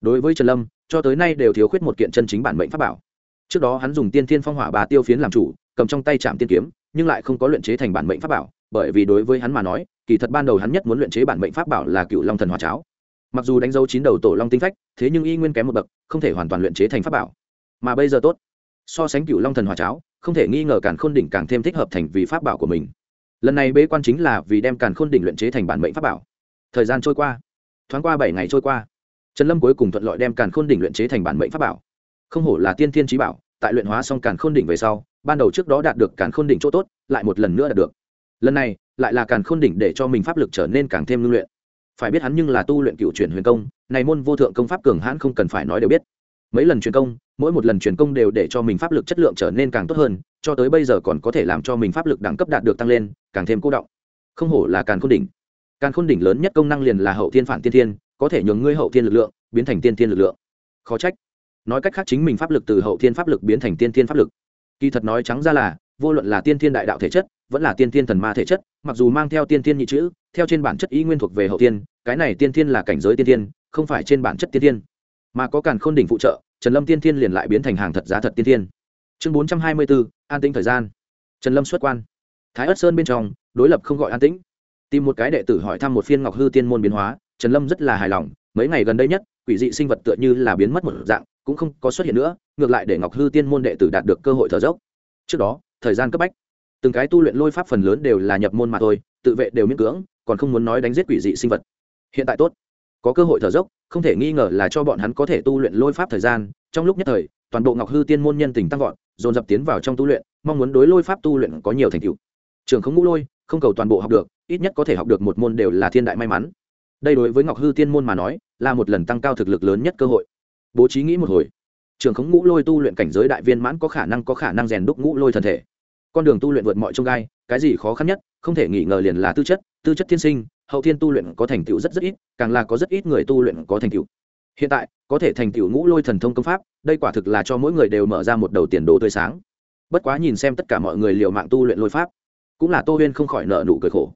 Đối với trần lâm, cho tới nay đều thiếu khuyết một kiện chân chính bản mệnh pháp bảo. Trước đó hắn dùng tiên thiên phong hỏa bà tiêu phiến làm chủ, cầm trong tay chạm tiên kiếm, nhưng lại không có luyện chế thành bản mệnh pháp bảo, bởi vì đối với hắn mà nói, kỳ thật ban đầu hắn nhất muốn luyện chế bản mệnh pháp bảo là cựu long thần hòa cháo mặc dù đánh dấu chín đầu tổ long tinh phách, thế nhưng y nguyên kém một bậc, không thể hoàn toàn luyện chế thành pháp bảo. Mà bây giờ tốt. So sánh cựu long thần hòa cháo, không thể nghi ngờ càn khôn đỉnh càng thêm thích hợp thành vì pháp bảo của mình. Lần này bế quan chính là vì đem càn khôn đỉnh luyện chế thành bản mệnh pháp bảo. Thời gian trôi qua, thoáng qua bảy ngày trôi qua, trần lâm cuối cùng thuận lợi đem càn khôn đỉnh luyện chế thành bản mệnh pháp bảo. Không hổ là tiên thiên trí bảo, tại luyện hóa xong càn khôn đỉnh về sau, ban đầu trước đó đạt được càn khôn đỉnh chỗ tốt, lại một lần nữa đạt được. Lần này, lại là càn khôn đỉnh để cho mình pháp lực trở nên càng thêm ngưng luyện phải biết hắn nhưng là tu luyện cựu chuyển huyền công, này môn vô thượng công pháp cường hãn không cần phải nói đều biết. Mấy lần truyền công, mỗi một lần truyền công đều để cho mình pháp lực chất lượng trở nên càng tốt hơn, cho tới bây giờ còn có thể làm cho mình pháp lực đẳng cấp đạt được tăng lên, càng thêm cố động. Không hổ là càn khôn đỉnh. Càn khôn đỉnh lớn nhất công năng liền là hậu thiên phản tiên thiên, có thể nhường ngươi hậu thiên lực lượng biến thành tiên thiên lực lượng. Khó trách. Nói cách khác chính mình pháp lực từ hậu thiên pháp lực biến thành tiên thiên pháp lực. Kỳ thật nói trắng ra là, vô luận là tiên thiên đại đạo thể chất, vẫn là tiên thiên thần ma thể chất, mặc dù mang theo tiên thiên nhị chữ, theo trên bản chất ý nguyên thuộc về hậu tiên cái này tiên thiên là cảnh giới tiên thiên, không phải trên bản chất tiên thiên. Mà có càn khôn đỉnh phụ trợ, trần lâm tiên thiên liền lại biến thành hàng thật giá thật tiên thiên. Chương bốn trăm hai mươi bốn an tĩnh thời gian. Trần lâm xuất quan. Thái ất sơn bên trong, đối lập không gọi an tĩnh. Tìm một cái đệ tử hỏi thăm một phiên ngọc hư tiên môn biến hóa, trần lâm rất là hài lòng, mấy ngày gần đây nhất, quỷ dị sinh vật tựa như là biến mất một dạng, cũng không có xuất hiện nữa, ngược lại để ngọc hư tiên môn đệ tử đạt được cơ hội thở dốc. Trước đó, thời gian cấp bách, từng cái tu luyện lôi pháp phần lớn đều là nhập môn mà thôi, tự vệ đều miễn cưỡng, còn không muốn nói đánh giết quỷ dị sinh vật hiện tại tốt. Có cơ hội thở dốc, không thể nghi ngờ là cho bọn hắn có thể tu luyện lôi pháp thời gian. Trong lúc nhất thời, toàn bộ ngọc hư tiên môn nhân tình tăng vọt, dồn dập tiến vào trong tu luyện, mong muốn đối lôi pháp tu luyện có nhiều thành tựu. Trường không ngũ lôi, không cầu toàn bộ học được, ít nhất có thể học được một môn đều là thiên đại may mắn. Đây đối với ngọc hư tiên môn mà nói, là một lần tăng cao thực lực lớn nhất cơ hội. Bố trí nghĩ một hồi. Trường khống ngũ lôi tu luyện cảnh giới đại viên mãn có khả năng có khả năng rèn đúc ngũ lôi thân thể. Con đường tu luyện vượt mọi trông gai, cái gì khó khăn nhất, không thể nghi ngờ liền là tư chất tư chất thiên sinh hậu thiên tu luyện có thành tựu rất rất ít, càng là có rất ít người tu luyện có thành tựu. Hiện tại, có thể thành tựu ngũ lôi thần thông công pháp, đây quả thực là cho mỗi người đều mở ra một đầu tiền đồ tươi sáng. Bất quá nhìn xem tất cả mọi người liều mạng tu luyện lôi pháp, cũng là tô huyên không khỏi nợ nụ cười khổ.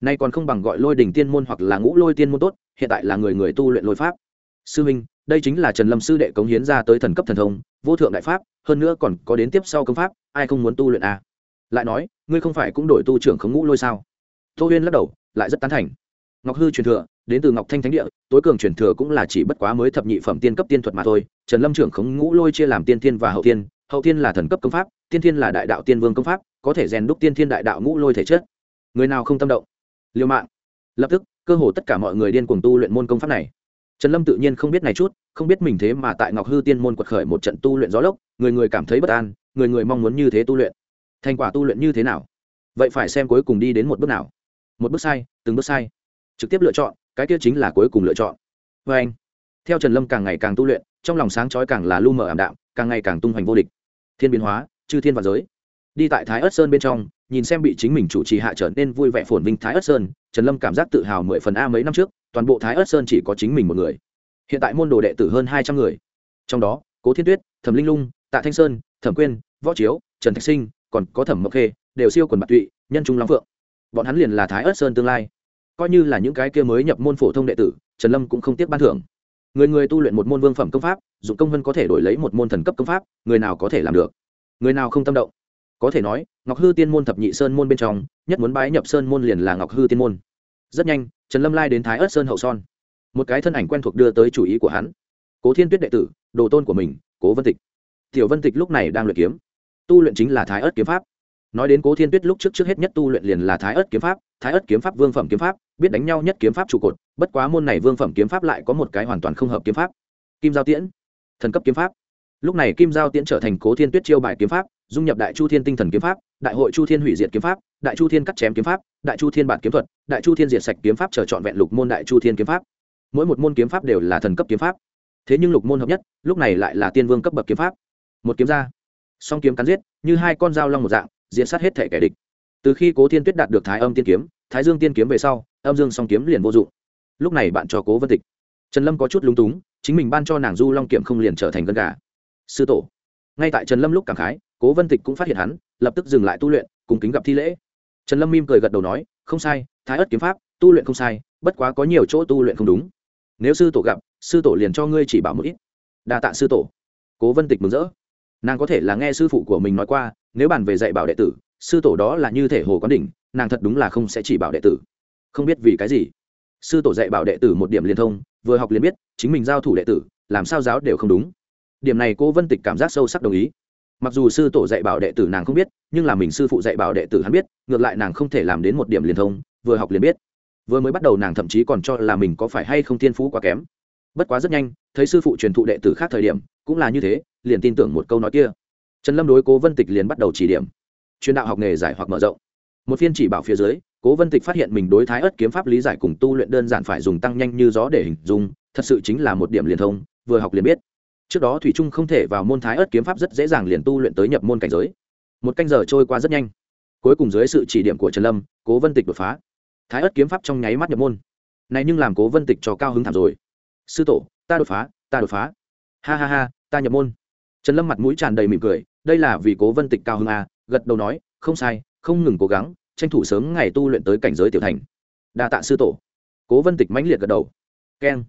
Nay còn không bằng gọi lôi đình tiên môn hoặc là ngũ lôi tiên môn tốt, hiện tại là người người tu luyện lôi pháp. Sư minh, đây chính là trần lâm sư đệ cống hiến ra tới thần cấp thần thông, vô thượng đại pháp, hơn nữa còn có đến tiếp sau công pháp, ai không muốn tu luyện à. lại nói, ngươi không phải cũng đổi tu trưởng khống ngũ lôi sao? Tô huyên lắc đầu lại rất tán thành. Ngọc hư truyền thừa, đến từ ngọc thanh thánh địa, tối cường truyền thừa cũng là chỉ bất quá mới thập nhị phẩm tiên cấp tiên thuật mà thôi. Trần lâm trưởng khống ngũ lôi chia làm tiên thiên và hậu thiên hậu thiên là thần cấp công pháp, tiên thiên là đại đạo tiên vương công pháp, có thể rèn đúc tiên thiên đại đạo ngũ lôi thể chất. Người nào không tâm động? Liêu mạng. Lập tức, cơ hồ tất cả mọi người điên cuồng tu luyện môn công pháp này. Trần lâm tự nhiên không biết này chút, không biết mình thế mà tại ngọc hư tiên môn quật khởi một trận tu luyện gió lốc, người người cảm thấy bất an, người người mong muốn như thế tu luyện. Thành quả tu luyện như thế nào? Vậy phải xem cuối cùng đi đến một bước nào một bước sai, từng bước sai. Trực tiếp lựa chọn, cái kia chính là cuối cùng lựa chọn. Vê anh, theo trần lâm càng ngày càng tu luyện, trong lòng sáng trói càng là lu mờ ảm đạm, càng ngày càng tung hoành vô địch. Thiên biến hóa, chư thiên và giới. Đi tại thái ất sơn bên trong, nhìn xem bị chính mình chủ trì hạ trở nên vui vẻ phồn vinh thái ất sơn, trần lâm cảm giác tự hào mười phần a mấy năm trước, toàn bộ thái ất sơn chỉ có chính mình một người. Hiện tại môn đồ đệ tử hơn hai trăm người. Trong đó, cố thiên tuyết, thẩm linh lung, tạ thanh sơn, thẩm quyên, võ chiếu, trần thạch sinh, còn có thẩm mộc khê, đều siêu quần bạc tụy, nhân trung long phượng bọn hắn liền là thái ớt sơn tương lai. Coi như là những cái kia mới nhập môn phổ thông đệ tử, trần lâm cũng không tiếc ban thưởng. Người người tu luyện một môn vương phẩm công pháp, dụng công vân có thể đổi lấy một môn thần cấp công pháp, người nào có thể làm được? Người nào không tâm động? Có thể nói, ngọc hư tiên môn thập nhị sơn môn bên trong, nhất muốn bái nhập sơn môn liền là ngọc hư tiên môn. Rất nhanh, trần lâm lai đến thái ớt sơn hậu son. Một cái thân ảnh quen thuộc đưa tới chủ ý của hắn. Cố thiên tuyết đệ tử, đồ tôn của mình, cố vân tịch. Tiểu vân tịch lúc này đang luyện kiếm. Tu luyện chính là thái ớt kiếm pháp nói đến cố thiên tuyết lúc trước trước hết nhất tu luyện liền là thái ớt kiếm pháp, thái ớt kiếm pháp vương phẩm kiếm pháp, biết đánh nhau nhất kiếm pháp trụ cột, bất quá môn này vương phẩm kiếm pháp lại có một cái hoàn toàn không hợp kiếm pháp. Kim giao tiễn, thần cấp kiếm pháp. Lúc này kim giao tiễn trở thành cố thiên tuyết chiêu bài kiếm pháp, dung nhập đại chu thiên tinh thần kiếm pháp, đại hội chu thiên hủy diệt kiếm pháp, đại chu thiên cắt chém kiếm pháp, đại chu thiên bản kiếm thuật, đại chu thiên diệt sạch kiếm pháp trở trọn vẹn lục môn đại chu thiên kiếm pháp. Mỗi một môn kiếm pháp đều là thần cấp kiếm pháp. Thế nhưng lục môn hợp nhất, lúc này lại là tiên vương cấp bậc kiếm pháp. Một kiếm ra, song kiếm cắn giết, như hai con dao long một dạng diễn sát hết thể kẻ địch. Từ khi cố thiên tuyết đạt được thái âm tiên kiếm, thái dương tiên kiếm về sau, âm dương song kiếm liền vô dụng. Lúc này bạn cho cố vân tịch. Trần lâm có chút lúng túng, chính mình ban cho nàng du long kiểm không liền trở thành gân gà. Sư tổ. Ngay tại trần lâm lúc cảm khái, cố vân tịch cũng phát hiện hắn, lập tức dừng lại tu luyện, cùng kính gặp thi lễ. Trần lâm mim cười gật đầu nói, không sai, thái ất kiếm pháp, tu luyện không sai, bất quá có nhiều chỗ tu luyện không đúng. Nếu sư tổ gặp, sư tổ liền cho ngươi chỉ bảo một ít. Đa tạ sư tổ. Cố vân tịch mừng rỡ. Nàng có thể là nghe sư phụ của mình nói qua nếu bàn về dạy bảo đệ tử, sư tổ đó là như thể hồ quán đỉnh, nàng thật đúng là không sẽ chỉ bảo đệ tử. Không biết vì cái gì. Sư tổ dạy bảo đệ tử một điểm liên thông, vừa học liền biết, chính mình giao thủ đệ tử, làm sao giáo đều không đúng. Điểm này cô vân tịch cảm giác sâu sắc đồng ý. Mặc dù sư tổ dạy bảo đệ tử nàng không biết, nhưng là mình sư phụ dạy bảo đệ tử hắn biết, ngược lại nàng không thể làm đến một điểm liên thông, vừa học liền biết. Vừa mới bắt đầu nàng thậm chí còn cho là mình có phải hay không thiên phú quá kém. Bất quá rất nhanh, thấy sư phụ truyền thụ đệ tử khác thời điểm, cũng là như thế, liền tin tưởng một câu nói kia trần lâm đối cố vân tịch liền bắt đầu chỉ điểm. Truyền đạo học nghề giải hoặc mở rộng. Một phiên chỉ bảo phía dưới, cố vân tịch phát hiện mình đối thái ớt kiếm pháp lý giải cùng tu luyện đơn giản phải dùng tăng nhanh như gió để hình dung, thật sự chính là một điểm liền thông, vừa học liền biết. Trước đó thủy trung không thể vào môn thái ớt kiếm pháp rất dễ dàng liền tu luyện tới nhập môn cảnh giới. Một canh giờ trôi qua rất nhanh. Cuối cùng dưới sự chỉ điểm của trần lâm, cố vân tịch đột phá. Thái ớt kiếm pháp trong nháy mắt nhập môn. Này nhưng làm cố vân tịch cho cao hứng thảm rồi. Sư tổ, ta đột phá, ta đột phá. Ha ha ha, ta nhập môn trần lâm mặt mũi tràn đầy mỉm cười, đây là vì cố vân tịch cao hứng a gật đầu nói, không sai, không ngừng cố gắng, tranh thủ sớm ngày tu luyện tới cảnh giới tiểu thành. Đa tạ sư tổ. Cố vân tịch mãnh liệt gật đầu. Keng.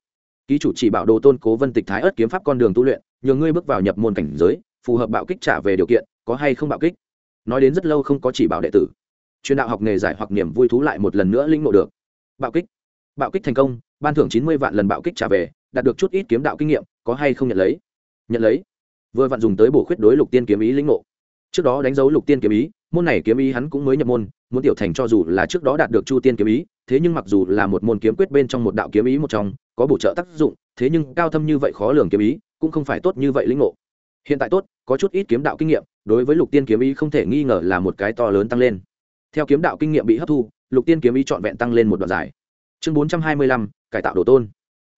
Ký chủ chỉ bảo đồ tôn cố vân tịch thái ớt kiếm pháp con đường tu luyện, nhờ ngươi bước vào nhập môn cảnh giới, phù hợp bạo kích trả về điều kiện, có hay không bạo kích? Nói đến rất lâu không có chỉ bảo đệ tử. Chuyên đạo học nghề giải hoặc niềm vui thú lại một lần nữa linh ngộ được. Bạo kích. Bạo kích thành công, ban thưởng chín mươi vạn lần bạo kích trả về, đạt được chút ít kiếm đạo kinh nghiệm, có hay không nhận lấy? Nhận lấy vừa vặn dùng tới bổ khuyết đối lục tiên kiếm ý lĩnh ngộ. Trước đó đánh dấu lục tiên kiếm ý, môn này kiếm ý hắn cũng mới nhập môn, muốn tiểu thành cho dù là trước đó đạt được chu tiên kiếm ý, thế nhưng mặc dù là một môn kiếm quyết bên trong một đạo kiếm ý một trong, có bổ trợ tác dụng, thế nhưng cao thâm như vậy khó lường kiếm ý, cũng không phải tốt như vậy lĩnh ngộ. Hiện tại tốt, có chút ít kiếm đạo kinh nghiệm, đối với lục tiên kiếm ý không thể nghi ngờ là một cái to lớn tăng lên. Theo kiếm đạo kinh nghiệm bị hấp thu, lục tiên kiếm ý trọn vẹn tăng lên một đoạn dài. Chương bốn trăm hai mươi lăm, cải tạo đồ tôn.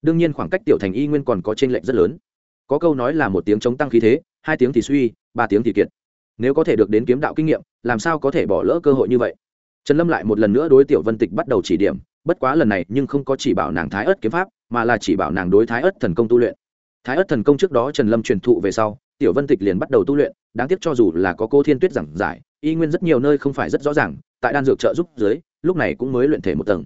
Đương nhiên khoảng cách tiểu thành y nguyên còn có t r ê n lệch rất lớn có câu nói là một tiếng chống tăng khí thế, hai tiếng thì suy, ba tiếng thì kiệt. Nếu có thể được đến kiếm đạo kinh nghiệm, làm sao có thể bỏ lỡ cơ hội như vậy? Trần lâm lại một lần nữa đối tiểu vân tịch bắt đầu chỉ điểm, bất quá lần này nhưng không có chỉ bảo nàng thái ớt kiếm pháp, mà là chỉ bảo nàng đối thái ớt thần công tu luyện. Thái ớt thần công trước đó trần lâm truyền thụ về sau, tiểu vân tịch liền bắt đầu tu luyện, đáng tiếc cho dù là có cô thiên tuyết giảng giải, y nguyên rất nhiều nơi không phải rất rõ ràng, tại đan dược trợ giúp dưới, lúc này cũng mới luyện thể một tầng.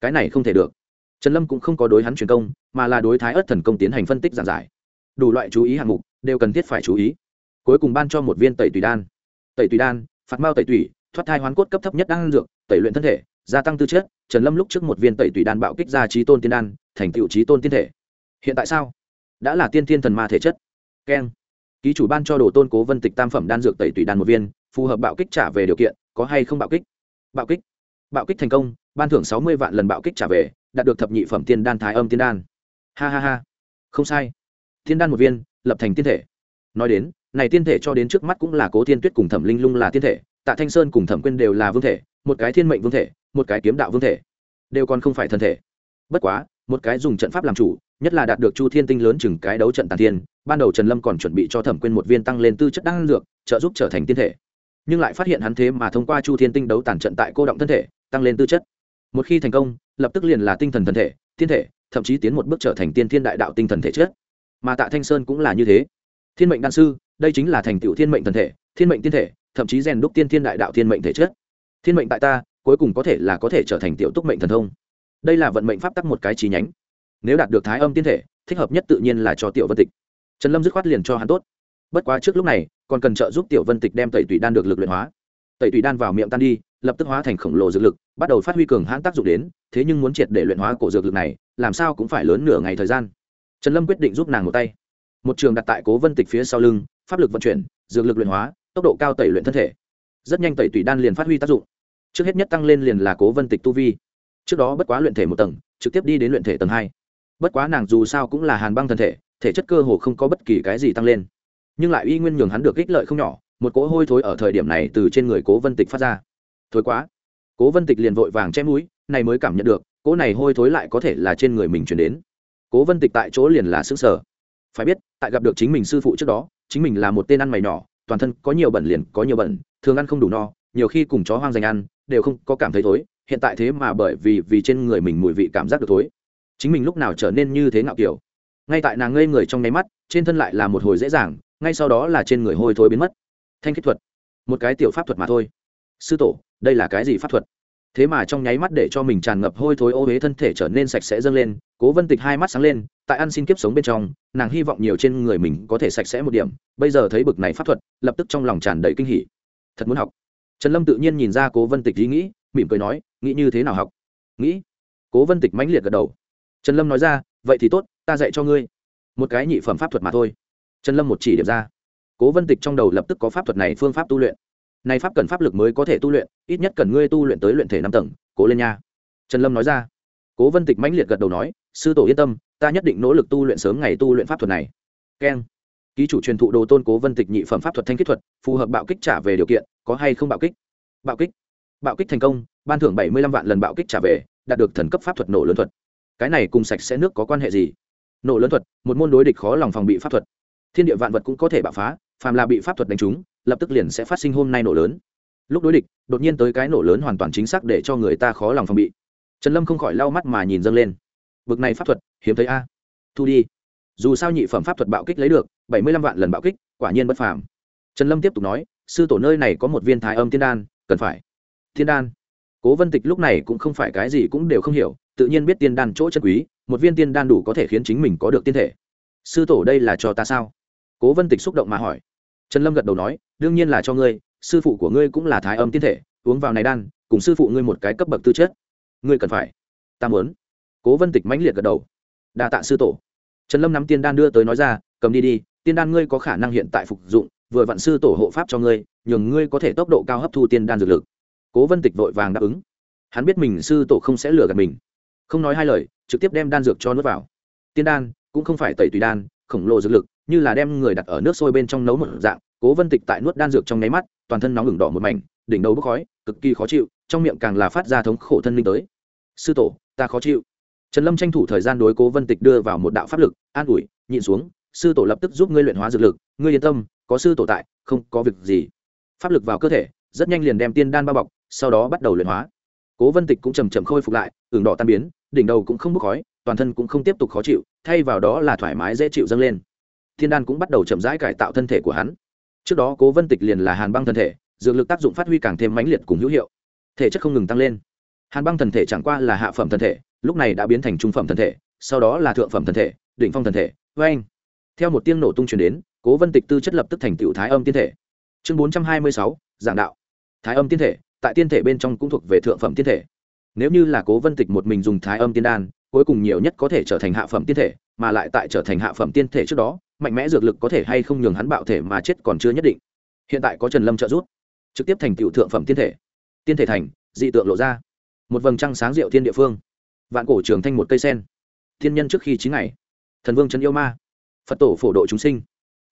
Cái này không thể được. Trần lâm cũng không có đối hắn truyền công, mà là đối thái ớt thần công tiến hành phân tích giảng giải đủ loại chú ý hạng mục đều cần thiết phải chú ý. Cuối cùng ban cho một viên tẩy tùy đan. Tẩy tùy đan, phạt mao tẩy tùy thoát thai hoán cốt cấp thấp nhất đan dược, tẩy luyện thân thể, gia tăng tư chất. Trần lâm lúc trước một viên tẩy tùy đan bạo kích ra trí tôn tiên đan, thành tựu trí tôn tiên thể. Hiện tại sao? Đã là tiên thiên thần ma thể chất. Keng. Ký chủ ban cho đồ tôn cố vân tịch tam phẩm đan dược tẩy tùy đan một viên, phù hợp bạo kích trả về điều kiện, có hay không bạo kích? Bạo kích. Bạo kích thành công, ban thưởng sáu mươi vạn lần bạo kích trả về, đạt được thập nhị phẩm tiên đan thái âm tiên đan. Ha ha ha. Không sai thiên đan một viên, lập thành tiên thể. Nói đến, này tiên thể cho đến trước mắt cũng là cố thiên tuyết cùng thẩm linh lung là tiên thể, tạ thanh sơn cùng thẩm quyên đều là vương thể, một cái thiên mệnh vương thể, một cái kiếm đạo vương thể. Đều còn không phải thân thể. Bất quá, một cái dùng trận pháp làm chủ, nhất là đạt được chu thiên tinh lớn chừng cái đấu trận tàn thiên, ban đầu trần lâm còn chuẩn bị cho thẩm quyên một viên tăng lên tư chất đan dược, trợ giúp trở thành tiên thể. Nhưng lại phát hiện hắn thế mà thông qua chu thiên tinh đấu tàn trận tại cô động thân thể, tăng lên tư chất. Một khi thành công, lập tức liền là tinh thần thân thể thiên thể, thậm chí tiến một bước trở thành tiên thiên đại đạo tinh thần thể chất mà tạ thanh sơn cũng là như thế. Thiên mệnh đan sư, đây chính là thành tựu thiên mệnh thần thể, thiên mệnh tiên thể, thậm chí rèn đúc tiên thiên đại đạo thiên mệnh thể chất. Thiên mệnh tại ta, cuối cùng có thể là có thể trở thành tiểu túc mệnh thần thông. Đây là vận mệnh pháp tắc một cái trí nhánh. Nếu đạt được thái âm tiên thể, thích hợp nhất tự nhiên là cho tiểu vân tịch. Trần lâm dứt khoát liền cho hắn tốt. Bất quá trước lúc này, còn cần trợ giúp tiểu vân tịch đem tẩy tùy đan được lực luyện hóa. Tẩy tùy đan vào miệng tan đi, lập tức hóa thành khổng lồ dược lực, bắt đầu phát huy cường hãn tác dụng đến, thế nhưng muốn triệt để luyện hóa cổ dược lực này, làm sao cũng phải lớn nửa ngày thời gian trần lâm quyết định giúp nàng một tay. Một trường đặt tại cố vân tịch phía sau lưng, pháp lực vận chuyển, dược lực luyện hóa, tốc độ cao tẩy luyện thân thể. Rất nhanh tẩy tùy đan liền phát huy tác dụng. Trước hết nhất tăng lên liền là cố vân tịch tu vi. Trước đó bất quá luyện thể một tầng, trực tiếp đi đến luyện thể tầng hai. Bất quá nàng dù sao cũng là hàn băng thân thể thể chất cơ hồ không có bất kỳ cái gì tăng lên. Nhưng lại uy nguyên nhường hắn được ích lợi không nhỏ, một cỗ hôi thối ở thời điểm này từ trên người cố vân tịch phát ra. Thối quá. Cố vân tịch liền vội vàng chém mũi, này mới cảm nhận được, cỗ này hôi thối lại có thể là trên người mình chuyển đến cố vân tịch tại chỗ liền là xứng sở phải biết, tại gặp được chính mình sư phụ trước đó, chính mình là một tên ăn mày nhỏ, toàn thân có nhiều bẩn liền có nhiều bẩn, thường ăn không đủ no, nhiều khi cùng chó hoang dành ăn, đều không có cảm thấy thối, hiện tại thế mà bởi vì vì trên người mình mùi vị cảm giác được thối. Chính mình lúc nào trở nên như thế ngạo kiểu. Ngay tại nàng ngây người trong nháy mắt, trên thân lại là một hồi dễ dàng, ngay sau đó là trên người hôi thối biến mất. Thanh kết thuật. Một cái tiểu pháp thuật mà thôi. Sư tổ, đây là cái gì pháp thuật? Thế mà trong nháy mắt để cho mình tràn ngập hôi thối ô huế thân thể trở nên sạch sẽ dâng lên cố vân tịch hai mắt sáng lên, tại ăn xin kiếp sống bên trong, nàng hy vọng nhiều trên người mình có thể sạch sẽ một điểm, bây giờ thấy bực này pháp thuật, lập tức trong lòng tràn đầy kinh hỉ. Thật muốn học. Trần lâm tự nhiên nhìn ra cố vân tịch ý nghĩ, mỉm cười nói, nghĩ như thế nào học? Nghĩ. Cố vân tịch mãnh liệt gật đầu. Trần lâm nói ra, vậy thì tốt, ta dạy cho ngươi một cái nhị phẩm pháp thuật mà thôi. Trần lâm một chỉ điểm ra. Cố vân tịch trong đầu lập tức có pháp thuật này phương pháp tu luyện. Này pháp cần pháp lực mới có thể tu luyện, ít nhất cần ngươi tu luyện tới luyện thể năm tầng, cố lên nha. Trần lâm nói ra. Cố vân tịch mãnh liệt gật đầu nói sư tổ yên tâm, ta nhất định nỗ lực tu luyện sớm ngày tu luyện pháp thuật này. Keng. Ký chủ truyền thụ đồ tôn cố vân tịch nhị phẩm pháp thuật thanh kích thuật, phù hợp bạo kích trả về điều kiện, có hay không bạo kích? Bạo kích. Bạo kích thành công, ban thưởng bảy mươi lăm vạn lần bạo kích trả về, đạt được thần cấp pháp thuật nổ lớn thuật. Cái này cùng sạch sẽ nước có quan hệ gì? Nổ lớn thuật, một môn đối địch khó lòng phòng bị pháp thuật. Thiên địa vạn vật cũng có thể bạo phá, phàm là bị pháp thuật đánh trúng, lập tức liền sẽ phát sinh hôm nay nổ lớn. Lúc đối địch, đột nhiên tới cái nổ lớn hoàn toàn chính xác để cho người ta khó lòng phòng bị. Trần lâm không khỏi lau mắt mà nhìn dâng lên bực này pháp thuật, hiếm thấy a. Thu đi. Dù sao nhị phẩm pháp thuật bạo kích lấy được, bảy mươi lăm vạn lần bạo kích, quả nhiên bất phàm. Trần lâm tiếp tục nói, sư tổ nơi này có một viên thái âm tiên đan, cần phải. Thiên đan. Cố vân tịch lúc này cũng không phải cái gì cũng đều không hiểu, tự nhiên biết tiên đan chỗ chân quý, một viên tiên đan đủ có thể khiến chính mình có được tiên thể. Sư tổ đây là cho ta sao? Cố vân tịch xúc động mà hỏi. Trần lâm gật đầu nói, đương nhiên là cho ngươi, sư phụ của ngươi cũng là thái âm tiên thể, uống vào này đan, cùng sư phụ ngươi một cái cấp bậc tư chất. Ngươi cần phải. Ta muốn cố vân tịch mãnh liệt gật đầu. Đa tạ sư tổ. Trần lâm nắm tiên đan đưa tới nói ra, cầm đi đi, tiên đan ngươi có khả năng hiện tại phục dụng, vừa vạn sư tổ hộ pháp cho ngươi, nhường ngươi có thể tốc độ cao hấp thu tiên đan dược lực. Cố vân tịch vội vàng đáp ứng. Hắn biết mình sư tổ không sẽ lừa gạt mình. Không nói hai lời, trực tiếp đem đan dược cho nước vào. Tiên đan cũng không phải tẩy tùy đan, khổng lồ dược lực, như là đem người đặt ở nước sôi bên trong nấu một dạng. Cố vân tịch tại nuốt đan dược trong nháy mắt, toàn thân nóng ngừng đỏ một mảnh, đỉnh đầu bốc khói, cực kỳ khó chịu, trong miệng càng là phát ra thống khổ thân linh tới. Sư tổ, ta khó chịu trần lâm tranh thủ thời gian đối cố vân tịch đưa vào một đạo pháp lực, an ủi, nhịn xuống, sư tổ lập tức giúp ngươi luyện hóa dược lực, ngươi yên tâm, có sư tổ tại, không có việc gì. Pháp lực vào cơ thể, rất nhanh liền đem tiên đan bao bọc, sau đó bắt đầu luyện hóa. Cố vân tịch cũng chầm chậm khôi phục lại, ửng đỏ tan biến, đỉnh đầu cũng không bốc khói, toàn thân cũng không tiếp tục khó chịu, thay vào đó là thoải mái dễ chịu dâng lên. Thiên đan cũng bắt đầu chậm rãi cải tạo thân thể của hắn. Trước đó cố vân tịch liền là hàn băng thân thể, dược lực tác dụng phát huy càng thêm mãnh liệt cùng hữu hiệu, thể chất không ngừng tăng lên. Hàn băng thần thể chẳng qua là hạ phẩm thân thể lúc này đã biến thành trung phẩm thân thể, sau đó là thượng phẩm thân thể, đỉnh phong thân thể vê anh theo một tiếng nổ tung truyền đến, cố vân tịch tư chất lập tức thành tựu thái âm tiên thể. Chương bốn trăm hai mươi sáu, giảng đạo. Thái âm tiên thể, tại tiên thể bên trong cũng thuộc về thượng phẩm tiên thể. Nếu như là cố vân tịch một mình dùng thái âm tiên đan, cuối cùng nhiều nhất có thể trở thành hạ phẩm tiên thể, mà lại tại trở thành hạ phẩm tiên thể trước đó, mạnh mẽ dược lực có thể hay không nhường hắn bạo thể mà chết còn chưa nhất định. Hiện tại có trần lâm trợ giúp, trực tiếp thành tựu thượng phẩm tiên thể. Tiên thể thành, dị tượng lộ ra. Một vầng trăng sáng rượu thiên địa phương vạn cổ trường thanh một cây sen. Thiên nhân trước khi chín ngày. Thần vương trấn yêu ma. Phật tổ phổ độ chúng sinh.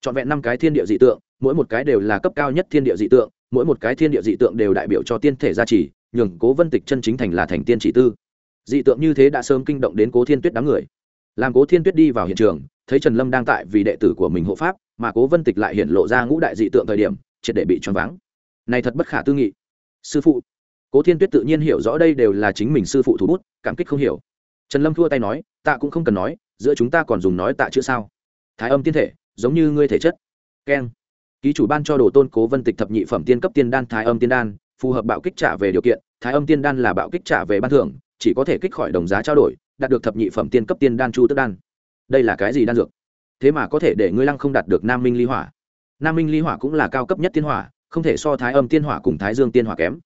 Trọn vẹn năm cái thiên địa dị tượng, mỗi một cái đều là cấp cao nhất thiên địa dị tượng, mỗi một cái thiên địa dị tượng đều đại biểu cho tiên thể gia trì, nhường cố vân tịch chân chính thành là thành tiên chỉ tư. Dị tượng như thế đã sớm kinh động đến cố thiên tuyết đám người. Làm cố thiên tuyết đi vào hiện trường, thấy trần lâm đang tại vì đệ tử của mình hộ pháp, mà cố vân tịch lại hiện lộ ra ngũ đại dị tượng thời điểm, triệt để bị choáng váng. Này thật bất khả tư nghị. Sư phụ cố thiên tuyết tự nhiên hiểu rõ đây đều là chính mình sư phụ thủ bút, cảm kích không hiểu. Trần lâm thua tay nói tạ cũng không cần nói, giữa chúng ta còn dùng nói tạ chữ sao? Thái âm tiên thể, giống như ngươi thể chất. Keng. Ký chủ ban cho đồ tôn cố vân tịch thập nhị phẩm tiên cấp tiên đan thái âm tiên đan, phù hợp bạo kích trả về điều kiện, thái âm tiên đan là bạo kích trả về ban thưởng, chỉ có thể kích khỏi đồng giá trao đổi, đạt được thập nhị phẩm tiên cấp tiên đan chu tức đan. Đây là cái gì đan dược? Thế mà có thể để ngươi lăng không đạt được nam minh ly hỏa. Nam minh ly hỏa cũng là cao cấp nhất tiên hỏa, không thể so thái âm tiên hỏa cùng thái dương tiên hỏa kém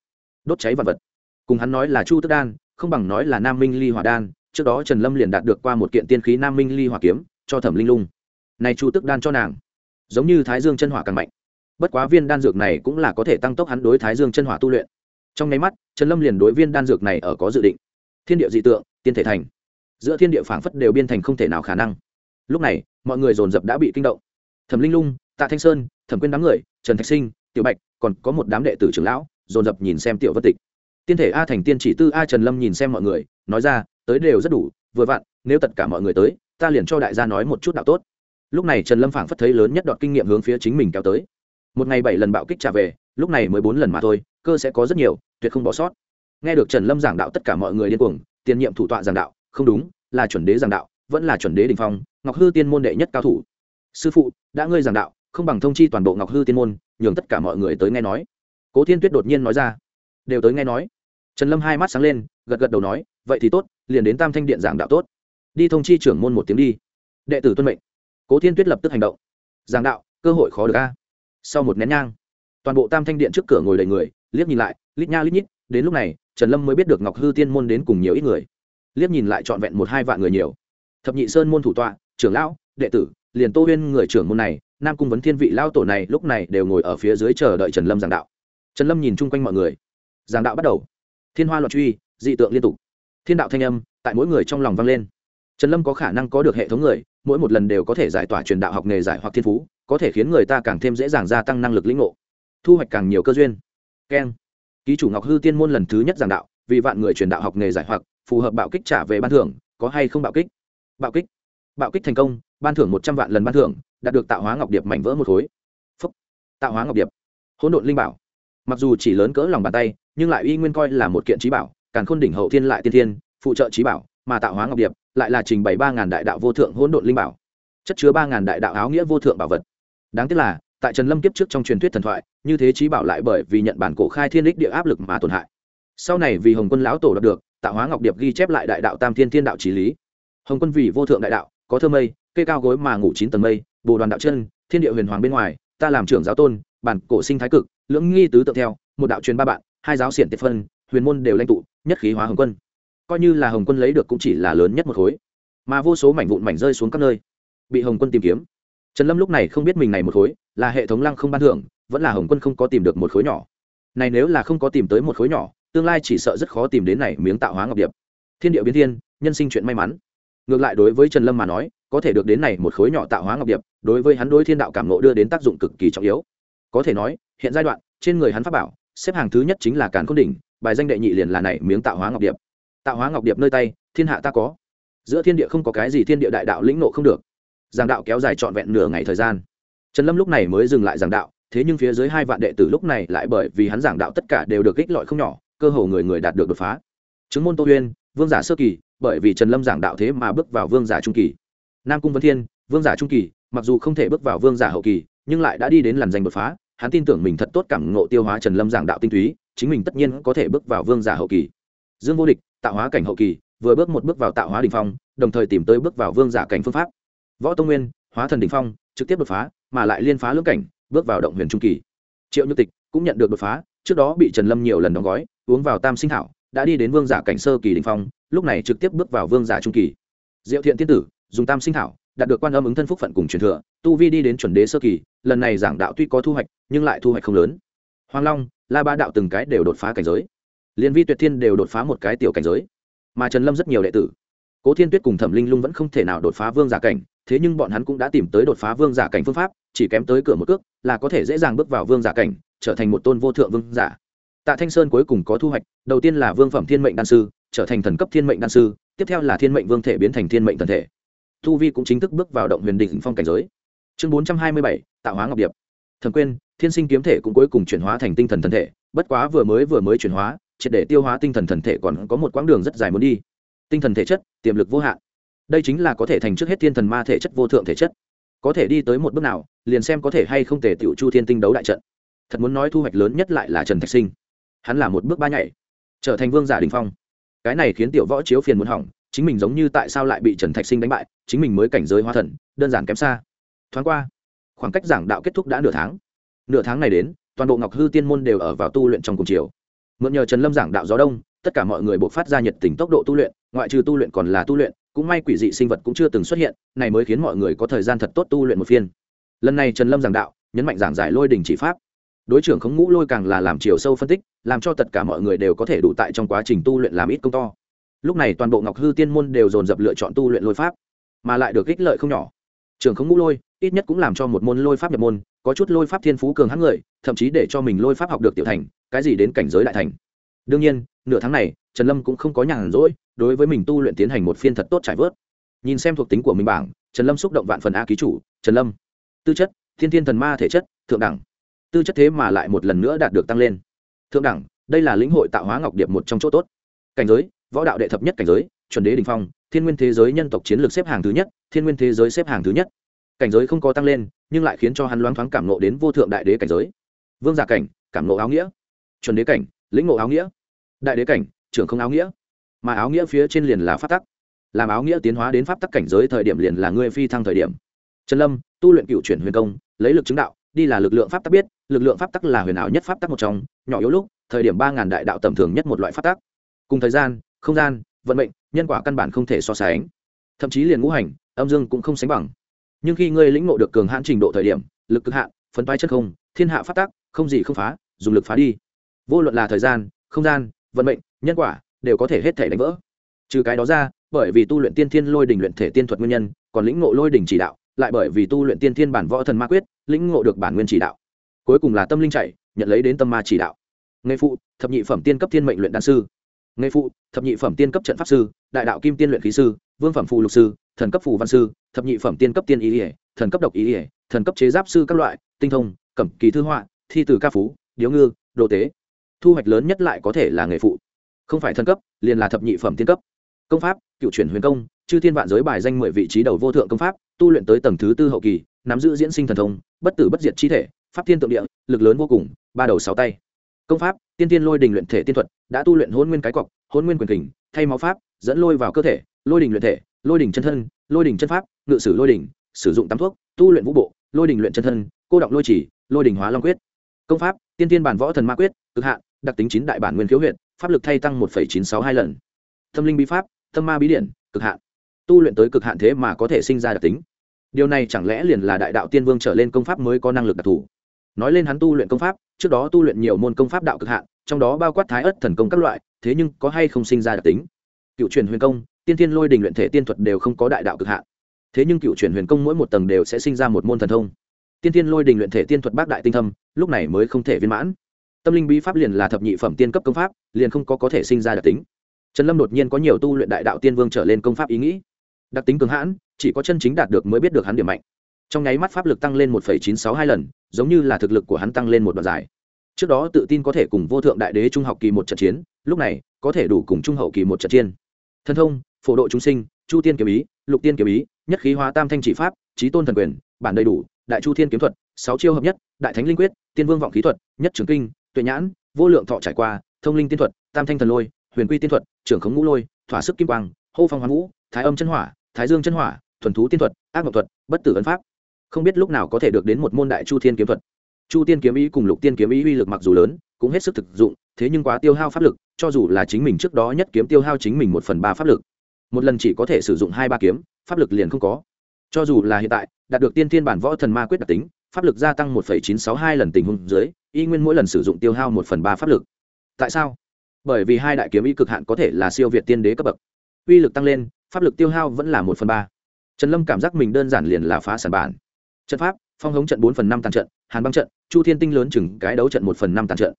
đốt cháy vật vật. Cùng hắn nói là chu tức đan, không bằng nói là nam minh ly hỏa đan, trước đó trần lâm liền đạt được qua một kiện tiên khí nam minh ly hỏa kiếm, cho thẩm linh lung. Này chu tức đan cho nàng, giống như thái dương chân hỏa càng mạnh. Bất quá viên đan dược này cũng là có thể tăng tốc hắn đối thái dương chân hỏa tu luyện. Trong nháy mắt, trần lâm liền đối viên đan dược này ở có dự định. Thiên địa dị tượng, tiên thể thành. Giữa thiên địa phảng phất đều biên thành không thể nào khả năng. Lúc này, mọi người dồn dập đã bị kinh động. Thẩm linh lung, tạ thanh sơn, thẩm quyên đám người, trần thạch sinh, tiểu bạch, còn có một đám đệ tử trưởng lão dồn dập nhìn xem tiểu vân tịch. Tiên thể a thành tiên chỉ tư a trần lâm nhìn xem mọi người, nói ra, tới đều rất đủ, vừa vặn, nếu tất cả mọi người tới, ta liền cho đại gia nói một chút đạo tốt. Lúc này trần lâm phảng phất thấy lớn nhất đoạn kinh nghiệm hướng phía chính mình kéo tới. Một ngày bảy lần bạo kích trả về, lúc này mới bốn lần mà thôi, cơ sẽ có rất nhiều, tuyệt không bỏ sót. Nghe được trần lâm giảng đạo tất cả mọi người điên cuồng, tiền nhiệm thủ tọa giảng đạo, không đúng, là chuẩn đế giảng đạo, vẫn là chuẩn đế đình phong, ngọc hư tiên môn đệ nhất cao thủ. Sư phụ, đã ngươi giảng đạo, không bằng thông chi toàn bộ ngọc hư tiên môn, nhường tất cả mọi người tới nghe nói cố thiên tuyết đột nhiên nói ra. Đều tới nghe nói. Trần lâm hai mắt sáng lên, gật gật đầu nói, vậy thì tốt, liền đến tam thanh điện giảng đạo tốt. Đi thông chi trưởng môn một tiếng đi. Đệ tử tuân mệnh. Cố thiên tuyết lập tức hành động. Giảng đạo, cơ hội khó được a. Sau một nén nhang, toàn bộ tam thanh điện trước cửa ngồi đầy người, liếc nhìn lại, lít nha lít nhít, đến lúc này, trần lâm mới biết được ngọc hư tiên môn đến cùng nhiều ít người. Liếc nhìn lại trọn vẹn một hai vạn người nhiều. Thập nhị sơn môn thủ tọa, trưởng lão, đệ tử, liền tô huyên người trưởng môn này, nam cung vấn thiên vị lao tổ này lúc này đều ngồi ở phía dưới chờ đợi trần lâm giảng đạo trần lâm nhìn chung quanh mọi người. Giảng đạo bắt đầu. Thiên hoa loạn truy, dị tượng liên tục. Thiên đạo thanh âm, tại mỗi người trong lòng vang lên. Trần lâm có khả năng có được hệ thống người, mỗi một lần đều có thể giải tỏa truyền đạo học nghề giải hoặc thiên phú, có thể khiến người ta càng thêm dễ dàng gia tăng năng lực lĩnh ngộ, thu hoạch càng nhiều cơ duyên. Keng. Ký chủ ngọc hư tiên môn lần thứ nhất giảng đạo, vì vạn người truyền đạo học nghề giải hoặc, phù hợp bạo kích trả về ban thưởng, có hay không bạo kích? Bạo kích. Bạo kích thành công, ban thưởng một trăm vạn lần ban thưởng, đạt được tạo hóa ngọc điệp mảnh vỡ một khối. Phúc. tạo hóa ngọc điệp. Hỗn độn linh bảo mặc dù chỉ lớn cỡ lòng bàn tay, nhưng lại uy nguyên coi là một kiện trí bảo, càn khôn đỉnh hậu thiên lại tiên thiên, phụ trợ trí bảo, mà tạo hóa ngọc điệp, lại là trình bày ba ngàn đại đạo vô thượng hỗn độn linh bảo. Chất chứa ba ngàn đại đạo áo nghĩa vô thượng bảo vật. Đáng tiếc là, tại trần lâm kiếp trước trong truyền thuyết thần thoại, như thế trí bảo lại bởi vì nhận bản cổ khai thiên đích địa áp lực mà tổn hại. Sau này vì hồng quân lão tổ đạt được, tạo hóa ngọc điệp ghi chép lại đại đạo tam thiên thiên đạo trí lý. Hồng quân vì vô thượng đại đạo, có thơ mây cây cao gối mà ngủ chín tầng mây, bồ đoàn đạo chân, thiên địa huyền hoàng bên ngoài, ta làm trưởng giáo tôn, bản cổ sinh thái cực lưỡng nghi tứ tự theo, một đạo truyền ba bạn, hai giáo xiển tiệt phân, huyền môn đều lãnh tụ, nhất khí hóa hồng quân. Coi như là hồng quân lấy được cũng chỉ là lớn nhất một khối. Mà vô số mảnh vụn mảnh rơi xuống các nơi, bị hồng quân tìm kiếm. Trần lâm lúc này không biết mình này một khối, là hệ thống lăng không ban thưởng, vẫn là hồng quân không có tìm được một khối nhỏ. Này nếu là không có tìm tới một khối nhỏ, tương lai chỉ sợ rất khó tìm đến này miếng tạo hóa ngọc điệp. Thiên địa biến thiên, nhân sinh chuyện may mắn. Ngược lại đối với trần lâm mà nói, có thể được đến này một khối nhỏ tạo hóa ngọc điệp, đối với hắn đối thiên đạo cảm nộ đưa đến tác dụng cực kỳ trọng yếu. Có thể nói hiện giai đoạn, trên người hắn pháp bảo, xếp hàng thứ nhất chính là càn khôn đỉnh, bài danh đệ nhị liền là này, miếng tạo hóa ngọc điệp. Tạo hóa ngọc điệp nơi tay, thiên hạ ta có. Giữa thiên địa không có cái gì thiên địa đại đạo lĩnh nộ không được. Giảng đạo kéo dài trọn vẹn nửa ngày thời gian. Trần lâm lúc này mới dừng lại giảng đạo, thế nhưng phía dưới hai vạn đệ tử lúc này lại bởi vì hắn giảng đạo tất cả đều được kích lọi không nhỏ, cơ hồ người người đạt được đột phá. Chứng môn tô huyên, vương giả sơ kỳ, bởi vì trần lâm giảng đạo thế mà bước vào vương giả trung kỳ. Nam cung vân thiên, vương giả trung kỳ, mặc dù không thể bước vào vương giả hậu kỳ, nhưng lại đã đi đến làn danh đột phá hắn tin tưởng mình thật tốt cảm ngộ tiêu hóa trần lâm giảng đạo tinh túy, chính mình tất nhiên có thể bước vào vương giả hậu kỳ. Dương vô địch, tạo hóa cảnh hậu kỳ, vừa bước một bước vào tạo hóa đ ỉ n h phong, đồng thời tìm tới bước vào vương giả cảnh phương pháp. Võ tông nguyên, hóa thần đ ỉ n h phong, trực tiếp đột phá, mà lại liên phá lưỡng cảnh, bước vào động huyền trung kỳ. Triệu như tịch cũng nhận được đột phá, trước đó bị trần lâm nhiều lần đóng gói, uống vào tam sinh thảo, đã đi đến vương giả cảnh sơ kỳ đình phong, lúc này trực tiếp bước vào vương giả trung kỳ. Diệu thiện tiên tử, dùng tam sinh thảo đạt được quan âm ứng thân phúc phận cùng truyền thừa, tu vi đi đến chuẩn đế sơ kỳ, lần này giảng đạo tuy có thu hoạch, nhưng lại thu hoạch không lớn. Hoàng long, la ba đạo từng cái đều đột phá cảnh giới. Liên vi tuyệt thiên đều đột phá một cái tiểu cảnh giới. Mà trần lâm rất nhiều đệ tử. Cố thiên tuyết cùng thẩm linh lung vẫn không thể nào đột phá vương giả cảnh, thế nhưng bọn hắn cũng đã tìm tới đột phá vương giả cảnh phương pháp, chỉ kém tới cửa một cước là có thể dễ dàng bước vào vương giả cảnh, trở thành một tôn vô thượng vương giả. Tạ thanh sơn cuối cùng có thu hoạch, đầu tiên là vương phẩm thiên mệnh đan sư, trở thành thần cấp thiên mệnh đan sư, tiếp theo là thiên mệnh vương thể biến thành thiên mệnh thần thể thu vi cũng chính thức bước vào động huyền đỉnh phong cảnh giới. Chương bốn trăm hai mươi bảy, tạo hóa ngọc điệp. Thần quên thiên sinh kiếm thể cũng cuối cùng chuyển hóa thành tinh thần thần thể, bất quá vừa mới vừa mới chuyển hóa, triệt để tiêu hóa tinh thần thần thể còn có một quãng đường rất dài muốn đi. Tinh thần thể chất, tiềm lực vô hạn. Đây chính là có thể thành trước hết thiên thần ma thể chất vô thượng thể chất. Có thể đi tới một bước nào, liền xem có thể hay không thể tiểu chu thiên tinh đấu đại trận. Thật muốn nói thu hoạch lớn nhất lại là trần thạch sinh. Hắn là một bước ba nhảy, trở thành vương giả đình phong. Cái này khiến tiểu võ chiếu phiền muốn hỏng chính mình giống như tại sao lại bị trần thạch sinh đánh bại, chính mình mới cảnh giới hóa thần, đơn giản kém xa. Thoáng qua, khoảng cách giảng đạo kết thúc đã nửa tháng. Nửa tháng này đến, toàn bộ ngọc hư tiên môn đều ở vào tu luyện trong cùng chiều. Mượn nhờ trần lâm giảng đạo gió đông, tất cả mọi người buộc phát ra nhiệt tình tốc độ tu luyện, ngoại trừ tu luyện còn là tu luyện, cũng may quỷ dị sinh vật cũng chưa từng xuất hiện, này mới khiến mọi người có thời gian thật tốt tu luyện một phiên. Lần này trần lâm giảng đạo, nhấn mạnh giảng giải lôi đình chỉ pháp. Đối trưởng khống ngũ lôi càng là làm chiều sâu phân tích, làm cho tất cả mọi người đều có thể đủ tại trong quá trình tu luyện làm ít công to lúc này toàn bộ ngọc hư tiên môn đều dồn dập lựa chọn tu luyện lôi pháp, mà lại được ích lợi không nhỏ. Trường không ngũ lôi, ít nhất cũng làm cho một môn lôi pháp nhập môn, có chút lôi pháp thiên phú cường hãn người, thậm chí để cho mình lôi pháp học được tiểu thành, cái gì đến cảnh giới đại thành. Đương nhiên, nửa tháng này, trần lâm cũng không có nhàn rỗi, đối với mình tu luyện tiến hành một phiên thật tốt trải vớt. Nhìn xem thuộc tính của mình bảng, trần lâm xúc động vạn phần a ký chủ, trần lâm, tư chất, thiên thiên thần ma thể chất, thượng đẳng. Tư chất thế mà lại một lần nữa đạt được tăng lên. Thượng đẳng, đây là lĩnh hội tạo hóa ngọc điệp một trong chỗ tốt. Cảnh giới võ đạo đệ thập nhất cảnh giới, chuẩn đế đình phong, thiên nguyên thế giới nhân tộc chiến lược xếp hàng thứ nhất, thiên nguyên thế giới xếp hàng thứ nhất. Cảnh giới không có tăng lên, nhưng lại khiến cho hắn loáng thoáng cảm nộ đến vô thượng đại đế cảnh giới. Vương giả cảnh, cảm nộ áo nghĩa. Chuẩn đế cảnh, lĩnh ngộ áo nghĩa. Đại đế cảnh, trưởng không áo nghĩa. Mà áo nghĩa phía trên liền là pháp tắc. Làm áo nghĩa tiến hóa đến pháp tắc cảnh giới thời điểm liền là ngươi phi thăng thời điểm. Trần lâm, tu luyện cựu chuyển huyền công, lấy lực chứng đạo, đi là lực lượng pháp tắc biết, lực lượng pháp tắc là huyền ảo nhất pháp tắc một trong, nhỏ yếu lúc, thời điểm ba ngàn đại đạo tầm thường nhất một loại pháp tắc. Cùng thời gian không gian, vận mệnh, nhân quả căn bản không thể so sánh. Thậm chí liền ngũ hành, âm dương cũng không sánh bằng. Nhưng khi ngươi lĩnh ngộ được cường hãn trình độ thời điểm, lực cực hạn, phấn toái chất không, thiên hạ phát tác, không gì không phá, dùng lực phá đi. Vô luận là thời gian, không gian, vận mệnh, nhân quả, đều có thể hết thể đánh vỡ. Trừ cái đó ra, bởi vì tu luyện tiên thiên lôi đình luyện thể tiên thuật nguyên nhân, còn lĩnh ngộ lôi đình chỉ đạo, lại bởi vì tu luyện tiên thiên bản võ thần ma quyết, lĩnh ngộ được bản nguyên chỉ đạo. Cuối cùng là tâm linh chạy, nhận lấy đến tâm ma chỉ đạo. Nghề phụ, thập nhị phẩm tiên cấp thiên mệnh luyện đan sư nghề phụ, thập nhị phẩm tiên cấp trận pháp sư, đại đạo kim tiên luyện khí sư, vương phẩm phù lục sư, thần cấp phù văn sư, thập nhị phẩm tiên cấp tiên ý ỉa thần cấp độc ý ỉa thần cấp chế giáp sư các loại, tinh thông, cẩm kỳ thư họa, thi từ ca phú, điếu ngư, đồ tế. Thu hoạch lớn nhất lại có thể là nghề phụ. Không phải thần cấp, liền là thập nhị phẩm tiên cấp. Công pháp, cựu chuyển huyền công, chư thiên vạn giới bài danh mười vị trí đầu vô thượng công pháp, tu luyện tới tầng thứ tư hậu kỳ, nắm giữ diễn sinh thần thông, bất tử bất diệt chi thể, pháp thiên tượng địa, lực lớn vô cùng, ba đầu sáu tay công pháp, tiên tiên lôi đình luyện thể tiên thuật, đã tu luyện hôn nguyên cái cọc hôn nguyên quyền kình, thay máu pháp, dẫn lôi vào cơ thể, lôi đình luyện thể, lôi đình chân thân, lôi đình chân pháp, ngự sử lôi đình, sử dụng tắm thuốc, tu luyện vũ bộ, lôi đình luyện chân thân, cô động lôi chỉ, lôi đình hóa long quyết. Công pháp, tiên tiên bản võ thần ma quyết, cực hạn, đặc tính chín đại bản nguyên khiếu huyện pháp lực thay tăng một chín sáu hai lần. Tâm linh bí pháp, tâm ma bí điển, cực hạn. Tu luyện tới cực hạn thế mà có thể sinh ra đặc tính. Điều này chẳng lẽ liền là đại đạo tiên vương trở lên công pháp mới có năng lực đặc thù? Nói lên hắn tu luyện công pháp, trước đó tu luyện nhiều môn công pháp đạo cực hạn, trong đó bao quát thái ất thần công các loại, thế nhưng có hay không sinh ra đặc tính? Cựu truyền huyền công, tiên tiên lôi đình luyện thể tiên thuật đều không có đại đạo cực hạn. Thế nhưng cựu truyền huyền công mỗi một tầng đều sẽ sinh ra một môn thần thông. Tiên tiên lôi đình luyện thể tiên thuật bác đại tinh thâm, lúc này mới không thể viên mãn. Tâm linh bí pháp liền là thập nhị phẩm tiên cấp công pháp, liền không có có thể sinh ra đặc tính. Trần lâm đột nhiên có nhiều tu luyện đại đạo tiên vương trở lên công pháp ý nghĩ. Đặc tính cường hãn, chỉ có chân chính đạt được mới biết được hắn điểm mạnh trong nháy mắt pháp lực tăng lên một chín sáu hai lần, giống như là thực lực của hắn tăng lên một đoạn dài. Trước đó tự tin có thể cùng vô thượng đại đế trung học kỳ một trận chiến, lúc này, có thể đủ cùng trung hậu kỳ một trận chiến. Thân thông, phổ độ chúng sinh, chu tiên kiếm ý, lục tiên kiếm ý, nhất khí hóa tam thanh chỉ pháp trí tôn thần quyền, bản đầy đủ, đại chu thiên kiếm thuật, sáu chiêu hợp nhất, đại thánh linh quyết, tiên vương vọng khí thuật, nhất trường kinh, tuệ nhãn, vô lượng thọ trải qua, thông linh tiên thuật, tam thanh thần lôi, huyền quy tiên thuật, trưởng khống ngũ lôi, thỏa sức kim quang, hô phong hoán vũ, thái âm chân hỏa, thái dương chân hỏa, thuần thú tiên thuật, ác ngọc thuật, bất tử ấn pháp không biết lúc nào có thể được đến một môn đại chu thiên kiếm thuật. Chu tiên kiếm ý cùng lục tiên kiếm ý uy lực mặc dù lớn, cũng hết sức thực dụng, thế nhưng quá tiêu hao pháp lực, cho dù là chính mình trước đó nhất kiếm tiêu hao chính mình một phần ba pháp lực, một lần chỉ có thể sử dụng hai ba kiếm, pháp lực liền không có. Cho dù là hiện tại, đạt được tiên thiên bản võ thần ma quyết đặc tính, pháp lực gia tăng một chín sáu hai lần tình huống dưới, y nguyên mỗi lần sử dụng tiêu hao một phần ba pháp lực. Tại sao? Bởi vì hai đại kiếm ý cực hạn có thể là siêu việt tiên đế cấp bậc. Uy lực tăng lên, pháp lực tiêu hao vẫn là một phần ba. Trần lâm cảm giác mình đơn giản liền là phá sản bản trận pháp, phong hống trận bốn phần năm tàn trận, hàn băng trận, chu thiên tinh lớn chừng cái đấu trận một phần năm tàn trận.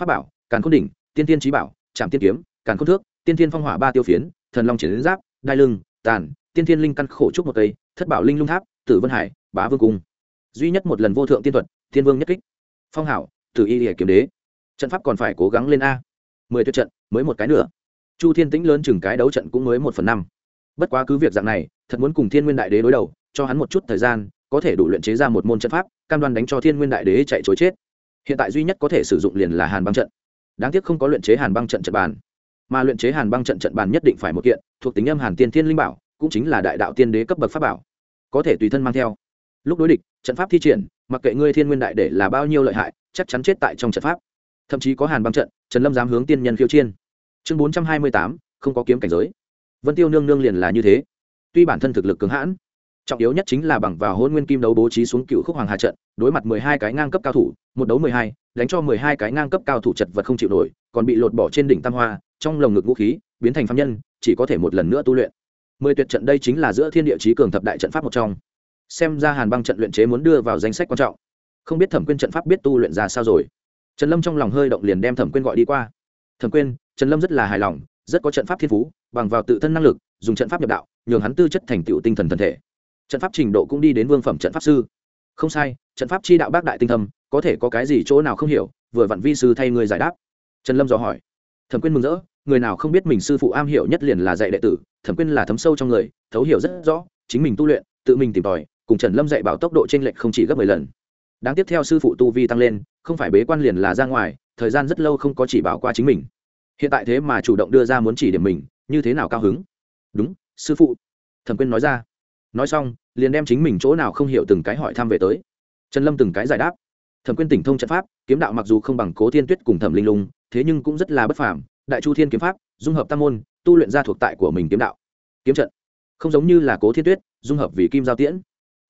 Pháp bảo, càn khôn đỉnh, tiên tiên trí bảo trạm tiên kiếm, càn khôn thước, tiên tiên phong hỏa ba tiêu phiến, thần long triển giáp, đai lưng, tàn, tiên tiên linh căn khổ trúc một cây, thất bảo linh lung tháp, tử vân hải, bá vương cung. Duy nhất một lần vô thượng tiên thuật thiên vương nhất kích. Phong hảo, tử y hệ kiếm đế. Trận pháp còn phải cố gắng lên a. Mười tuyệt trận, mới một cái nữa chu thiên tĩnh lớn chừng cái đấu trận cũng mới một phần năm. Bất quá cứ việc dạng này, thật muốn cùng thiên nguyên đại đế đối đầu, cho hắn một chút thời gian có thể đủ luyện chế ra một môn trận pháp, cam đoan đánh cho thiên nguyên đại đế chạy chối chết. Hiện tại duy nhất có thể sử dụng liền là hàn băng trận. Đáng tiếc không có luyện chế hàn băng trận trận bàn. Mà luyện chế hàn băng trận trận bàn nhất định phải một kiện, thuộc tính âm hàn tiên thiên linh bảo, cũng chính là đại đạo tiên đế cấp bậc pháp bảo. Có thể tùy thân mang theo. Lúc đối địch, trận pháp thi triển, mặc kệ ngươi thiên nguyên đại để là bao nhiêu lợi hại, chắc chắn chết tại trong trận pháp. Thậm chí có hàn băng trận, trần lâm dám hướng tiên nhân khiêu chiên chương bốn trăm hai mươi tám, không có kiếm cảnh giới. Vân tiêu nương nương liền là như thế. Tuy bản thân thực lực cứng hãn trọng yếu nhất chính là bằng vào hôn nguyên kim đấu bố trí xuống cựu khúc hoàng hà trận, đối mặt mười hai cái ngang cấp cao thủ, một đấu mười hai, đánh cho mười hai cái ngang cấp cao thủ chật vật không chịu nổi, còn bị lột bỏ trên đỉnh tam hoa, trong lồng ngực vũ khí, biến thành phạm nhân, chỉ có thể một lần nữa tu luyện. Mười tuyệt trận đây chính là giữa thiên địa trí cường thập đại trận pháp một trong. Xem ra hàn băng trận luyện chế muốn đưa vào danh sách quan trọng. Không biết thẩm quyên trận pháp biết tu luyện ra sao rồi? Trần lâm trong lòng hơi động liền đem thẩm quyên gọi đi qua. Thẩm quyên, trần lâm rất là hài lòng, rất có trận pháp thiên phú, bằng vào tự thân năng lực, dùng trận pháp nhập đạo, nhường hắn tư chất thành tựu tinh thần thần thể trận pháp trình độ cũng đi đến vương phẩm trận pháp sư. Không sai, trận pháp chi đạo bác đại tinh thâm, có thể có cái gì chỗ nào không hiểu, vừa vặn vi sư thay người giải đáp. Trần lâm dò hỏi. Thẩm quyên mừng rỡ, người nào không biết mình sư phụ am hiểu nhất liền là dạy đệ tử, thẩm quyên là thấm sâu trong người, thấu hiểu rất rõ, chính mình tu luyện, tự mình tìm tòi, cùng trần lâm dạy bảo tốc độ t r ê n lệch không chỉ gấp mười lần. Đáng tiếp theo sư phụ tu vi tăng lên, không phải bế quan liền là ra ngoài, thời gian rất lâu không có chỉ bảo qua chính mình. Hiện tại thế mà chủ động đưa ra muốn chỉ điểm mình, như thế nào cao hứng? Đúng, sư phụ. Thẩm quyên nói ra nói xong, liền đem chính mình chỗ nào không hiểu từng cái hỏi thăm về tới. Trần lâm từng cái giải đáp. Thẩm quyên tỉnh thông trận pháp, kiếm đạo mặc dù không bằng cố thiên tuyết cùng thẩm linh lung, thế nhưng cũng rất là bất phàm. Đại chu thiên kiếm pháp, dung hợp tam môn, tu luyện ra thuộc tại của mình kiếm đạo. Kiếm trận, không giống như là cố thiên tuyết, dung hợp vì kim giao tiễn.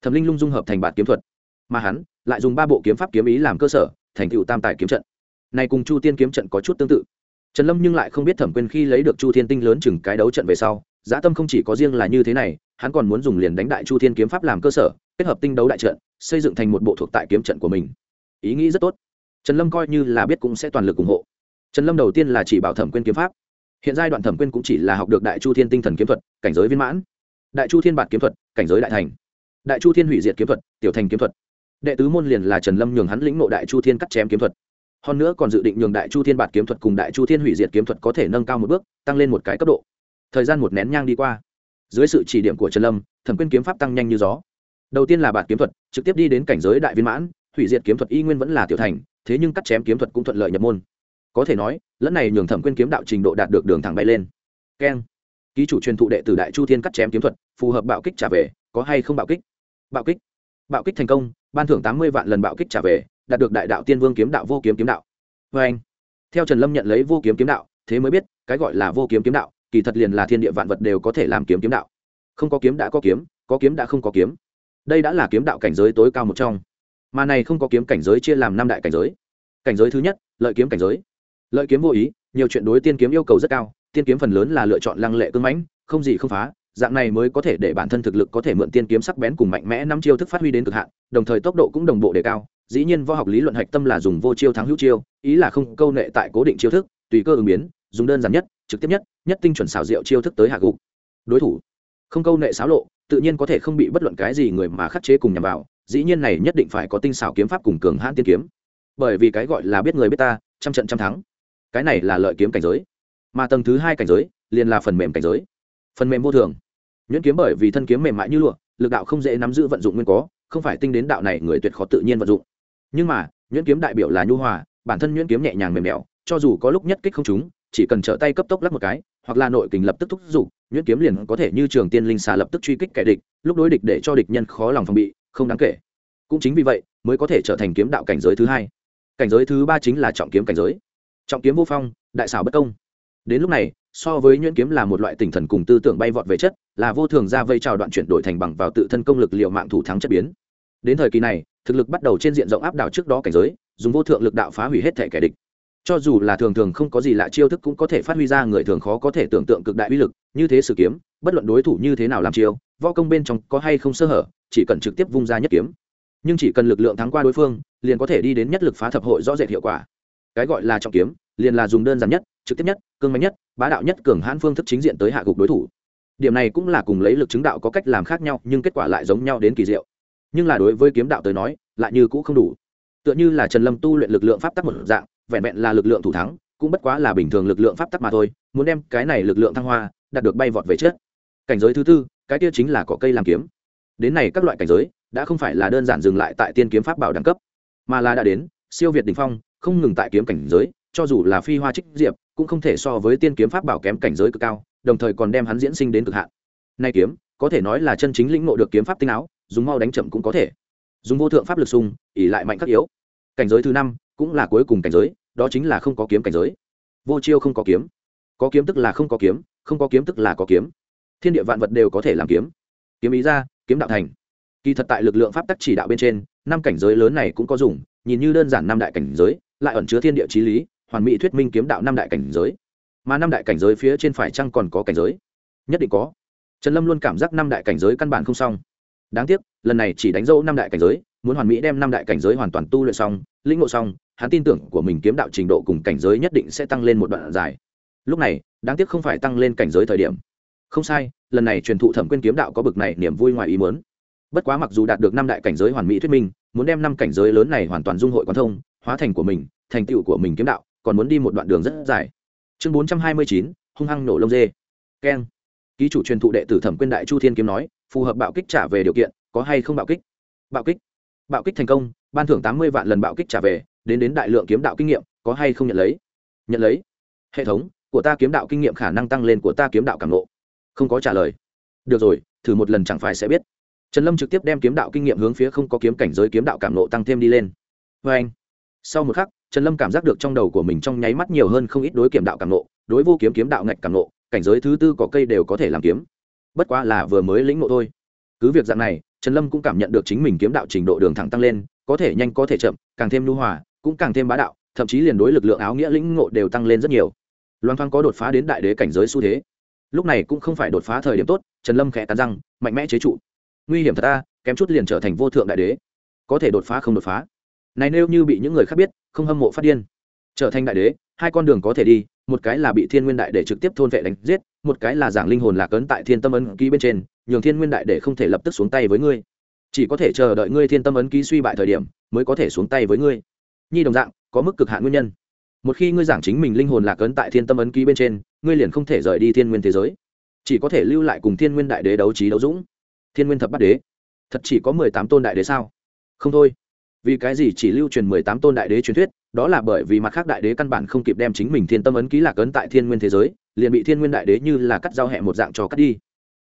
Thẩm linh lung dung hợp thành bản kiếm thuật, mà hắn lại dùng ba bộ kiếm pháp kiếm ý làm cơ sở, thành tựu tam tài kiếm trận. Này cùng chu tiên kiếm trận có chút tương tự. Trần lâm nhưng lại không biết thẩm quyền khi lấy được chu thiên tinh lớn chừng cái đấu trận về sau Giá tâm không chỉ có riêng là như thế này, hắn còn muốn dùng liền đánh đại chu thiên kiếm pháp làm cơ sở, kết hợp tinh đấu đại trận, xây dựng thành một bộ thuộc tại kiếm trận của mình. Ý nghĩ rất tốt. Trần lâm coi như là biết cũng sẽ toàn lực ủng hộ. Trần lâm đầu tiên là chỉ bảo thẩm quyên kiếm pháp. Hiện giai đoạn thẩm quyên cũng chỉ là học được đại chu thiên tinh thần kiếm thuật, cảnh giới viên mãn. Đại chu thiên bạt kiếm thuật, cảnh giới đại thành. Đại chu thiên hủy diệt kiếm thuật, tiểu thành kiếm thuật. Đệ tứ môn liền là trần lâm nhường hắn lĩnh ngộ đại chu thiên cắt chém kiếm thuật. Hơn nữa còn dự định nhường đại chu thiên bạt kiếm thuật cùng đại chu thiên hủy diệt kiếm thuật có thể nâng cao một bước, tăng lên một cái cấp độ thời gian một nén nhang đi qua. Dưới sự chỉ điểm của trần lâm, thẩm quyên kiếm pháp tăng nhanh như gió. Đầu tiên là bạt kiếm thuật, trực tiếp đi đến cảnh giới đại viên mãn, hủy diệt kiếm thuật y nguyên vẫn là tiểu thành, thế nhưng cắt chém kiếm thuật cũng thuận lợi nhập môn. Có thể nói lẫn này nhường thẩm quyên kiếm đạo trình độ đạt được đường thẳng bay lên. Keng. Ký chủ truyền thụ đệ tử đại chu thiên cắt chém kiếm thuật, phù hợp bạo kích trả về, có hay không bạo kích? Bạo kích. Bạo kích thành công, ban thưởng tám mươi vạn lần bạo kích trả về, đạt được đại đạo tiên vương kiếm đạo vô kiếm kiếm đạo. Vê anh theo trần lâm nhận lấy vô kiếm kiếm đạo, thế mới biết, cái gọi là vô kiếm kiếm đạo kỳ thật liền là thiên địa vạn vật đều có thể làm kiếm kiếm đạo. Không có kiếm đã có kiếm có kiếm đã không có kiếm. Đây đã là kiếm đạo cảnh giới tối cao một trong. Mà này không có kiếm cảnh giới chia làm năm đại cảnh giới. Cảnh giới thứ nhất, lợi kiếm cảnh giới. Lợi kiếm vô ý, nhiều chuyện đối tiên kiếm yêu cầu rất cao, tiên kiếm phần lớn là lựa chọn lăng lệ cưng mãnh, không gì không phá, dạng này mới có thể để bản thân thực lực có thể mượn tiên kiếm sắc bén cùng mạnh mẽ năm chiêu thức phát huy đến cực hạn, đồng thời tốc độ cũng đồng bộ đề cao, dĩ nhiên võ học lý luận hạch tâm là dùng vô chiêu thắng hữu chiêu, ý là không câu nệ tại cố định chiêu thức, tùy cơ ứng biến dùng đơn giản nhất, trực tiếp nhất nhất tinh chuẩn xảo diệu chiêu thức tới hạ gục. Đối thủ. Không câu nệ xáo lộ, tự nhiên có thể không bị bất luận cái gì người mà khắc chế cùng nhằm vào, dĩ nhiên này nhất định phải có tinh xảo kiếm pháp cùng cường hãn tiên kiếm. Bởi vì cái gọi là biết người biết ta, trăm trận trăm thắng. Cái này là lợi kiếm cảnh giới. Mà tầng thứ hai cảnh giới, liền là phần mềm cảnh giới. Phần mềm vô thường. Nhuyễn kiếm bởi vì thân kiếm mềm mại như lụa, lực đạo không dễ nắm giữ vận dụng nguyên có, không phải tinh đến đạo này người tuyệt khó tự nhiên vận dụng. Nhưng mà, nhuyễn kiếm đại biểu là nhu hòa, bản thân nhuyễn kiếm nhẹ nhàng mềm mẻo cho dù có lúc nhất kích không chúng chỉ cần trở tay cấp tốc lắc một cái, hoặc là nội kình lập tức thúc giục, nhuyễn kiếm liền có thể như trường tiên linh xà lập tức truy kích kẻ địch, lúc đối địch để cho địch nhân khó lòng phòng bị, không đáng kể. Cũng chính vì vậy, mới có thể trở thành kiếm đạo cảnh giới thứ hai. Cảnh giới thứ ba chính là trọng kiếm cảnh giới. Trọng kiếm vô phong, đại xảo bất công. Đến lúc này, so với nhuyễn kiếm là một loại tinh thần cùng tư tưởng bay vọt về chất, là vô thường ra vây trào đoạn chuyển đổi thành bằng vào tự thân công lực liệu mạng thủ thắng chất biến. Đến thời kỳ này, thực lực bắt đầu trên diện rộng áp đảo trước đó cảnh giới, dùng vô thượng lực đạo phá hủy hết thể kẻ địch cho dù là thường thường không có gì lạ chiêu thức cũng có thể phát huy ra người thường khó có thể tưởng tượng cực đại uy lực, như thế sử kiếm, bất luận đối thủ như thế nào làm chiêu, võ công bên trong có hay không sơ hở, chỉ cần trực tiếp vung ra nhất kiếm. Nhưng chỉ cần lực lượng thắng qua đối phương, liền có thể đi đến nhất lực phá thập hội rõ rệt hiệu quả. Cái gọi là trọng kiếm, liền là dùng đơn giản nhất, trực tiếp nhất, cương mạnh nhất, bá đạo nhất cường hãn phương thức chính diện tới hạ gục đối thủ. Điểm này cũng là cùng lấy lực chứng đạo có cách làm khác nhau, nhưng kết quả lại giống nhau đến kỳ diệu. Nhưng là đối với kiếm đạo tới nói, lại như cũng không đủ. Tựa như là trần lâm tu luyện lực lượng pháp tắc một dạng vẹn vẹn là lực lượng thủ thắng, cũng bất quá là bình thường lực lượng pháp tắc mà thôi, muốn đem cái này lực lượng thăng hoa, đạt được bay vọt về chết cảnh giới thứ tư, cái kia chính là có cây làm kiếm. Đến này các loại cảnh giới, đã không phải là đơn giản dừng lại tại tiên kiếm pháp bảo đẳng cấp, mà là đã đến siêu việt đỉnh phong, không ngừng tại kiếm cảnh giới, cho dù là phi hoa trích diệp, cũng không thể so với tiên kiếm pháp bảo kém cảnh giới cực cao, đồng thời còn đem hắn diễn sinh đến cực hạn. Nay kiếm, có thể nói là chân chính lĩnh ngộ được kiếm pháp tinh áo, dùng mau đánh chậm cũng có thể. Dùng vô thượng pháp lực sung ỉ lại mạnh khắc yếu. Cảnh giới thứ năm cũng là cuối cùng cảnh giới, đó chính là không có kiếm cảnh giới. Vô chiêu không có kiếm. Có kiếm tức là không có kiếm, không có kiếm tức là có kiếm. Thiên địa vạn vật đều có thể làm kiếm. Kiếm ý ra, kiếm đạo thành. Kỳ thật tại lực lượng pháp tắc chỉ đạo bên trên, năm cảnh giới lớn này cũng có dùng, nhìn như đơn giản năm đại cảnh giới, lại ẩn chứa thiên địa trí lý, hoàn mỹ thuyết minh kiếm đạo năm đại cảnh giới. Mà năm đại cảnh giới phía trên phải chăng còn có cảnh giới? Nhất định có. Trần lâm luôn cảm giác năm đại cảnh giới căn bản không xong. Đáng tiếc, lần này chỉ đánh dấu năm đại cảnh giới muốn hoàn mỹ đem năm đại cảnh giới hoàn toàn tu luyện xong, lĩnh ngộ xong, hắn tin tưởng của mình kiếm đạo trình độ cùng cảnh giới nhất định sẽ tăng lên một đoạn dài. Lúc này, đáng tiếc không phải tăng lên cảnh giới thời điểm. Không sai, lần này truyền thụ thẩm quyên kiếm đạo có bực này niềm vui ngoài ý muốn. Bất quá mặc dù đạt được năm đại cảnh giới hoàn mỹ thuyết minh, muốn đem năm cảnh giới lớn này hoàn toàn dung hội quán thông, hóa thành của mình, thành tựu của mình kiếm đạo, còn muốn đi một đoạn đường rất dài. Chương bốn trăm hai mươi chín, hung hăng nổ lông dê. Keng. Ký chủ truyền thụ đệ tử thẩm quyên đại chu thiên kiếm nói, phù hợp bạo kích trả về điều kiện, có hay không bạo kích? Bạo kích? Bạo kích thành công, ban thưởng tám mươi vạn lần bạo kích trả về, đến đến đại lượng kiếm đạo kinh nghiệm, có hay không nhận lấy? Nhận lấy. Hệ thống, của ta kiếm đạo kinh nghiệm khả năng tăng lên, của ta kiếm đạo cảm lộ không có trả lời. Được rồi, thử một lần chẳng phải sẽ biết. Trần lâm trực tiếp đem kiếm đạo kinh nghiệm hướng phía không có kiếm cảnh giới kiếm đạo cảm nộ tăng thêm đi lên. Vê anh, sau một khắc, trần lâm cảm giác được trong đầu của mình trong nháy mắt nhiều hơn không ít đối kiểm đạo cảm nộ đối vô kiếm kiếm đạo ngạch cảm nộ cảnh giới thứ tư có cây đều có thể làm kiếm. Bất quá là vừa mới lĩnh ngộ thôi. Cứ việc dạng này trần lâm cũng cảm nhận được chính mình kiếm đạo trình độ đường thẳng tăng lên, có thể nhanh, có thể chậm, càng thêm nhu hòa, cũng càng thêm bá đạo, thậm chí liền đối lực lượng áo nghĩa lĩnh ngộ đều tăng lên rất nhiều. Loan thoáng có đột phá đến đại đế cảnh giới xu thế. Lúc này cũng không phải đột phá thời điểm tốt, trần lâm khẽ cắn răng, mạnh mẽ chế trụ. Nguy hiểm thật ta, kém chút liền trở thành vô thượng đại đế. Có thể đột phá không đột phá. Này nếu như bị những người khác biết, không hâm mộ phát điên. Trở thành đại đế, hai con đường có thể đi, một cái là bị thiên nguyên đại đế trực tiếp thôn vệ đánh giết, một cái là giảng linh hồn lạc ấn tại thiên tâm ấn ký bên trên nhường thiên nguyên đại để không thể lập tức xuống tay với ngươi. Chỉ có thể chờ đợi ngươi thiên tâm ấn ký suy bại thời điểm, mới có thể xuống tay với ngươi. Nhi đồng dạng, có mức cực hạn nguyên nhân. Một khi ngươi giảng chính mình linh hồn lạc ấn tại thiên tâm ấn ký bên trên, ngươi liền không thể rời đi thiên nguyên thế giới. Chỉ có thể lưu lại cùng thiên nguyên đại đế đấu trí đấu dũng. Thiên nguyên thập bắt đế. Thật chỉ có mười tám tôn đại đế sao? Không thôi. Vì cái gì chỉ lưu truyền mười tám tôn đại đế truyền thuyết, đó là bởi vì mặt khác đại đế căn bản không kịp đem chính mình thiên tâm ấn ký lạc ấn tại thiên nguyên thế giới, liền bị thiên nguyên đại đế như là cắt dao hẹ một dạng cho cắt đi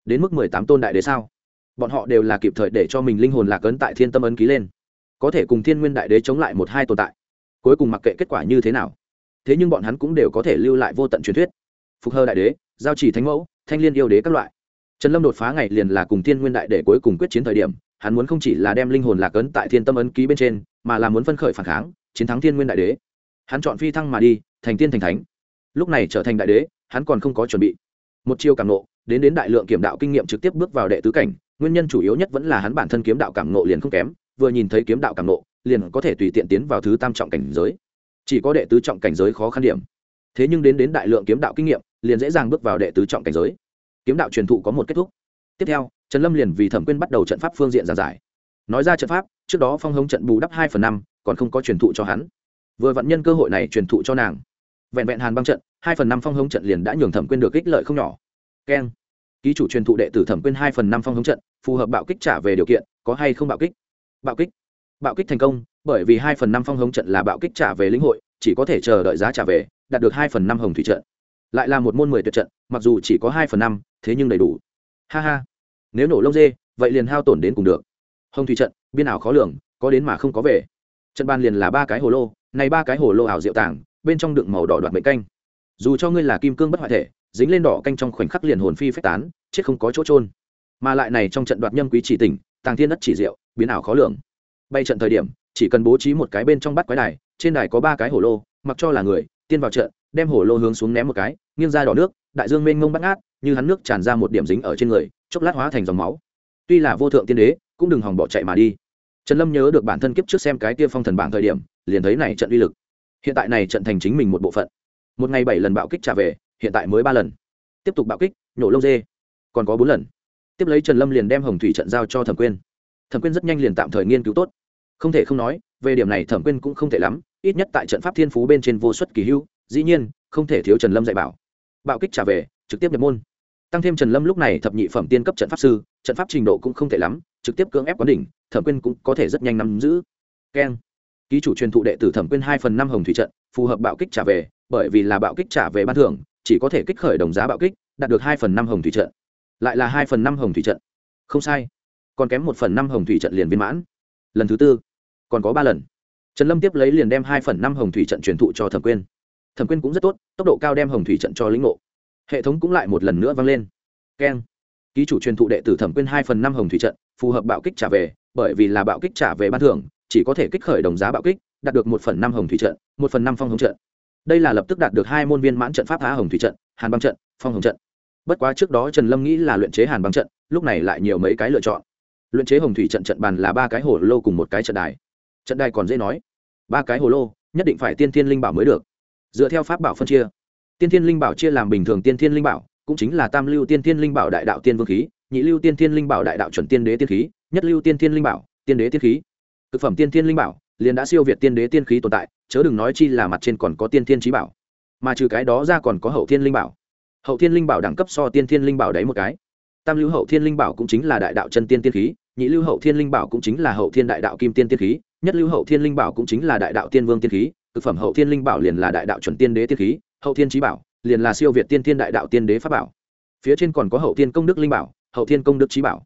đến mức mười tám tôn đại đế sao? Bọn họ đều là kịp thời để cho mình linh hồn lạc ấn tại thiên tâm ấn ký lên. Có thể cùng thiên nguyên đại đế chống lại một hai tồn tại. Cuối cùng mặc kệ kết quả như thế nào, thế nhưng bọn hắn cũng đều có thể lưu lại vô tận truyền thuyết. Phục hơ đại đế, giao chỉ thánh mẫu, thanh liên yêu đế các loại. Trần lâm đột phá ngày liền là cùng thiên nguyên đại đế cuối cùng quyết chiến thời điểm, hắn muốn không chỉ là đem linh hồn lạc ấn tại thiên tâm ấn ký bên trên, mà là muốn phân khởi phản kháng, chiến thắng thiên nguyên đại đế. Hắn chọn phi thăng mà đi, thành tiên thành thánh. Lúc này trở thành đại đế, hắn còn không có chuẩn bị. Một chiêu cảm nộ đến đến đại lượng kiểm đạo kinh nghiệm trực tiếp bước vào đệ tứ cảnh, nguyên nhân chủ yếu nhất vẫn là hắn bản thân kiếm đạo cảm nộ liền không kém, vừa nhìn thấy kiếm đạo cảm nộ liền có thể tùy tiện tiến vào thứ tam trọng cảnh giới. Chỉ có đệ tứ trọng cảnh giới khó khăn điểm. Thế nhưng đến đến đại lượng kiếm đạo kinh nghiệm, liền dễ dàng bước vào đệ tứ trọng cảnh giới. Kiếm đạo truyền thụ có một kết thúc. Tiếp theo, trần lâm liền vì thẩm quyên bắt đầu trận pháp phương diện giảng giải. Nói ra trận pháp, trước đó phong hống trận bù đắp hai phần năm, còn không có truyền thụ cho hắn. Vừa vặn nhân cơ hội này truyền thụ cho nàng. Vẹn vẹn hàn băng trận, hai phần năm phong hống trận liền đã nhường thẩm quyên được ích lợi không nhỏ keng. Ký chủ truyền thụ đệ tử thẩm quyên hai phần năm phong hống trận, phù hợp bạo kích trả về điều kiện, có hay không bạo kích? Bạo kích. Bạo kích thành công, bởi vì hai phần năm phong hống trận là bạo kích trả về lĩnh hội, chỉ có thể chờ đợi giá trả về, đạt được hai phần năm hồng thủy trận. Lại là một môn mười tuyệt trận, mặc dù chỉ có hai phần năm, thế nhưng đầy đủ. Ha ha. Nếu nổ lông dê, vậy liền hao tổn đến cùng được. Hồng thủy trận, biên ảo khó lường, có đến mà không có về. Trận ban liền là ba cái hồ lô, này ba cái hồ lô ảo diệu tảng bên trong đựng màu đỏ đoạt mệnh canh. Dù cho ngươi là kim cương bất hoại thể dính lên đỏ canh trong khoảnh khắc liền hồn phi phách tán, chết không có chỗ trôn mà lại này trong trận đoạt nhâm quý chỉ tỉnh, tàng thiên đất chỉ diệu, biến ảo khó lường. Bay trận thời điểm, chỉ cần bố trí một cái bên trong bắt quái đài, trên đài có ba cái hổ lô, mặc cho là người, tiên vào trận, đem hổ lô hướng xuống ném một cái, nghiêng ra đỏ nước, đại dương mênh mông bắt ngát, như hắn nước tràn ra một điểm dính ở trên người, chốc lát hóa thành dòng máu. Tuy là vô thượng tiên đế, cũng đừng hòng bỏ chạy mà đi. Trần lâm nhớ được bản thân kiếp trước xem cái tia phong thần bảng thời điểm, liền thấy này trận uy lực. Hiện tại này trận thành chính mình một bộ phận. Một ngày bảy lần bạo kích trả về hiện tại mới ba lần. Tiếp tục bạo kích, nhổ lông dê. Còn có bốn lần. Tiếp lấy trần lâm liền đem hồng thủy trận giao cho thẩm quyên. Thẩm quyên rất nhanh liền tạm thời nghiên cứu tốt. Không thể không nói, về điểm này thẩm quyên cũng không thể lắm, ít nhất tại trận pháp thiên phú bên trên vô suất kỳ hưu dĩ nhiên, không thể thiếu trần lâm dạy bảo. Bạo kích trả về, trực tiếp nhập môn. Tăng thêm trần lâm lúc này thập nhị phẩm tiên cấp trận pháp sư, trận pháp trình độ cũng không thể lắm, trực tiếp cưỡng ép quán đỉnh, thẩm quyên cũng có thể rất nhanh nắm giữ. Keng. Ký chủ truyền thụ đệ tử thẩm quyên hai phần năm hồng thủy trận, phù hợp bạo kích trả về, bởi vì là bạo kích trả về ban thưởng chỉ có thể kích khởi đồng giá bạo kích, đạt được hai phần năm hồng thủy trận. Lại là hai phần năm hồng thủy trận. Không sai. Còn kém một phần năm hồng thủy trận liền viên mãn. Lần thứ tư, còn có ba lần. Trần lâm tiếp lấy liền đem hai phần năm hồng thủy trận truyền thụ cho thẩm quyên. Thẩm quyên cũng rất tốt, tốc độ cao đem hồng thủy trận cho lĩnh ngộ. Hệ thống cũng lại một lần nữa vang lên. Keng. Ký chủ truyền thụ đệ tử thẩm quyên hai phần năm hồng thủy trận, phù hợp bạo kích trả về, bởi vì là bạo kích trả về ban thưởng, chỉ có thể kích khởi đồng giá bạo kích, đạt được một phần năm hồng thủy trận, một phần năm phong hồng trận đây là lập tức đạt được hai môn viên mãn trận pháp há hồng thủy trận, hàn băng trận, phong hồng trận. Bất quá trước đó trần lâm nghĩ là luyện chế hàn băng trận, lúc này lại nhiều mấy cái lựa chọn. Luyện chế hồng thủy trận trận bàn là ba cái hồ lô cùng một cái trận đài. Trận đài còn dễ nói. Ba cái hồ lô, nhất định phải tiên thiên linh bảo mới được. Dựa theo pháp bảo phân chia, tiên thiên linh bảo chia làm bình thường tiên thiên linh bảo, cũng chính là tam lưu tiên thiên linh bảo đại đạo tiên vương khí, nhị lưu tiên thiên linh bảo đại đạo chuẩn tiên đế tiên khí, nhất lưu tiên thiên linh bảo tiên đế tiên khí. Thực phẩm tiên thiên linh bảo, liền đã siêu việt tiên đế tiên khí tồn tại chớ đừng nói chi là mặt trên còn có tiên thiên trí bảo mà trừ cái đó ra còn có hậu thiên linh bảo hậu thiên linh bảo đẳng cấp so tiên thiên linh bảo đấy một cái tam lưu hậu thiên linh bảo cũng chính là đại đạo chân tiên tiên khí nhị lưu hậu thiên linh bảo cũng chính là hậu thiên đại đạo kim tiên tiên khí nhất lưu hậu thiên linh bảo cũng chính là đại đạo tiên vương tiên khí thực phẩm hậu thiên linh bảo liền là đại đạo chuẩn tiên đế tiên khí hậu thiên trí bảo liền là siêu việt tiên thiên đại đạo tiên đế pháp bảo phía trên còn có hậu thiên công đức linh bảo hậu thiên công đức trí bảo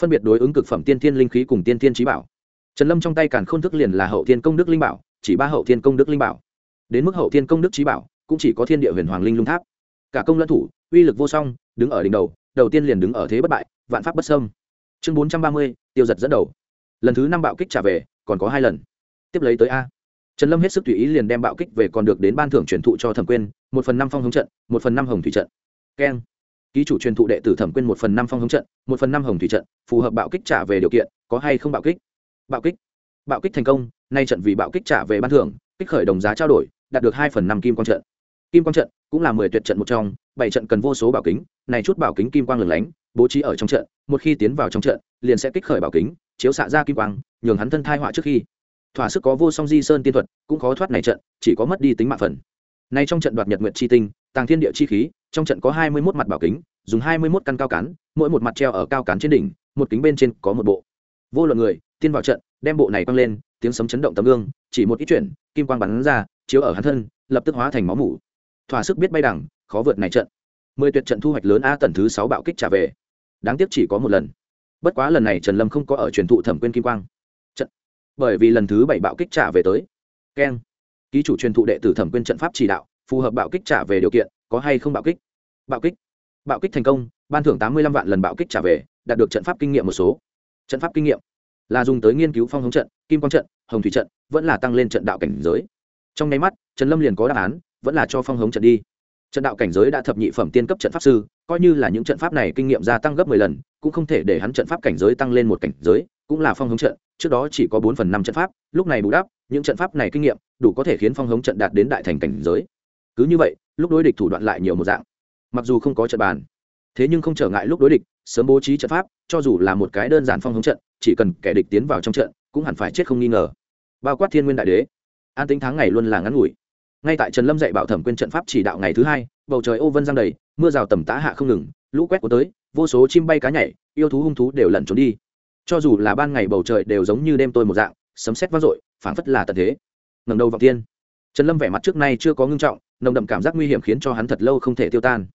phân biệt đối ứng cực phẩm tiên thiên linh khí cùng tiên thiên trí bảo trần lâm trong tay càn khôn thức liền là hậu thiên công đức linh bảo chỉ ba hậu thiên công đức linh bảo. Đến mức hậu thiên công đức trí bảo, cũng chỉ có thiên địa huyền hoàng linh lung tháp. Cả công lẫn thủ, uy lực vô song, đứng ở đỉnh đầu đầu tiên liền đứng ở thế bất bại, vạn pháp bất sâm chương bốn trăm ba mươi, tiêu giật dẫn đầu. Lần thứ năm bạo kích trả về, còn có hai lần. Tiếp lấy tới a. Trần lâm hết sức tùy ý liền đem bạo kích về còn được đến ban thưởng truyền thụ cho thẩm quyên, một phần năm phong hướng trận, một phần năm hồng thủy trận. Keng. Ký chủ truyền thụ đệ tử thẩm quyên một phần năm phong hướng trận, một phần năm hồng thủy trận, phù hợp bạo kích trả về điều kiện, có hay không bạo kích? Bạo kích bạo kích thành công, nay trận vì bạo kích trả về ban thưởng, kích khởi đồng giá trao đổi, đạt được hai phần năm kim quang trận. Kim quang trận cũng là mười tuyệt trận một trong, bảy trận cần vô số bảo kính, này chút bảo kính kim quang lửng lánh, bố trí ở trong trận, một khi tiến vào trong trận, liền sẽ kích khởi bảo kính, chiếu xạ ra kim quang, nhường hắn thân thai họa trước khi. Thỏa sức có vô song di sơn tiên thuật, cũng khó thoát này trận, chỉ có mất đi tính mạng phần. Nay trong trận đoạt nhật nguyệt chi tinh, tàng thiên địa chi khí, trong trận có hai mươi mốt mặt bảo kính, dùng hai mươi mốt căn cao cán, mỗi một mặt treo ở cao cán trên đỉnh, một kính bên trên có một bộ vô luận người, tiên vào trận, đem bộ này quăng lên, tiếng sấm chấn động tấm gương, chỉ một ít chuyển kim quang bắn ra, chiếu ở hắn thân, lập tức hóa thành máu mủ. Thỏa sức biết bay đẳng, khó vượt này trận. Mười tuyệt trận thu hoạch lớn a tần thứ sáu bạo kích trả về. Đáng tiếc chỉ có một lần. Bất quá lần này trần lâm không có ở truyền thụ thẩm quyên kim quang. Trận. Bởi vì lần thứ bảy bạo kích trả về tới. Keng. Ký chủ truyền thụ đệ tử thẩm quyên trận pháp chỉ đạo, phù hợp bạo kích trả về điều kiện, có hay không bạo kích? Bạo kích. Bạo kích thành công, ban thưởng tám mươi lăm vạn lần bạo kích trả về, đạt được trận pháp kinh nghiệm một số trận pháp kinh nghiệm là dùng tới nghiên cứu phong hống trận, kim quang trận, hồng thủy trận, vẫn là tăng lên trận đạo cảnh giới. Trong nháy mắt, trần lâm liền có đáp án, vẫn là cho phong hống trận đi. Trận đạo cảnh giới đã thập nhị phẩm tiên cấp trận pháp sư, coi như là những trận pháp này kinh nghiệm gia tăng gấp mười lần, cũng không thể để hắn trận pháp cảnh giới tăng lên một cảnh giới, cũng là phong hống trận, trước đó chỉ có bốn phần năm trận pháp, lúc này bù đắp, những trận pháp này kinh nghiệm, đủ có thể khiến phong hống trận đạt đến đại thành cảnh giới. Cứ như vậy, lúc đối địch thủ đoạn lại nhiều một dạng. Mặc dù không có trận bàn thế nhưng không trở ngại lúc đối địch, sớm bố trí trận pháp, cho dù là một cái đơn giản phong hống trận, chỉ cần kẻ địch tiến vào trong trận, cũng hẳn phải chết không nghi ngờ. Bao quát thiên nguyên đại đế, an tính tháng ngày luôn là ngắn ngủi. Ngay tại trần lâm dạy bảo thẩm quyên trận pháp chỉ đạo ngày thứ hai, bầu trời ô vân giang đầy, mưa rào tầm tã hạ không ngừng, lũ quét của tới, vô số chim bay cá nhảy, yêu thú hung thú đều lẩn trốn đi. Cho dù là ban ngày bầu trời đều giống như đêm tôi một dạng, sấm sét vang dội, phảng phất là tận thế. Ngẩng đầu vào tiên trần lâm vẻ mặt trước nay chưa có ngưng trọng, nồng đậm cảm giác nguy hiểm khiến cho hắn thật lâu không thể tiêu tan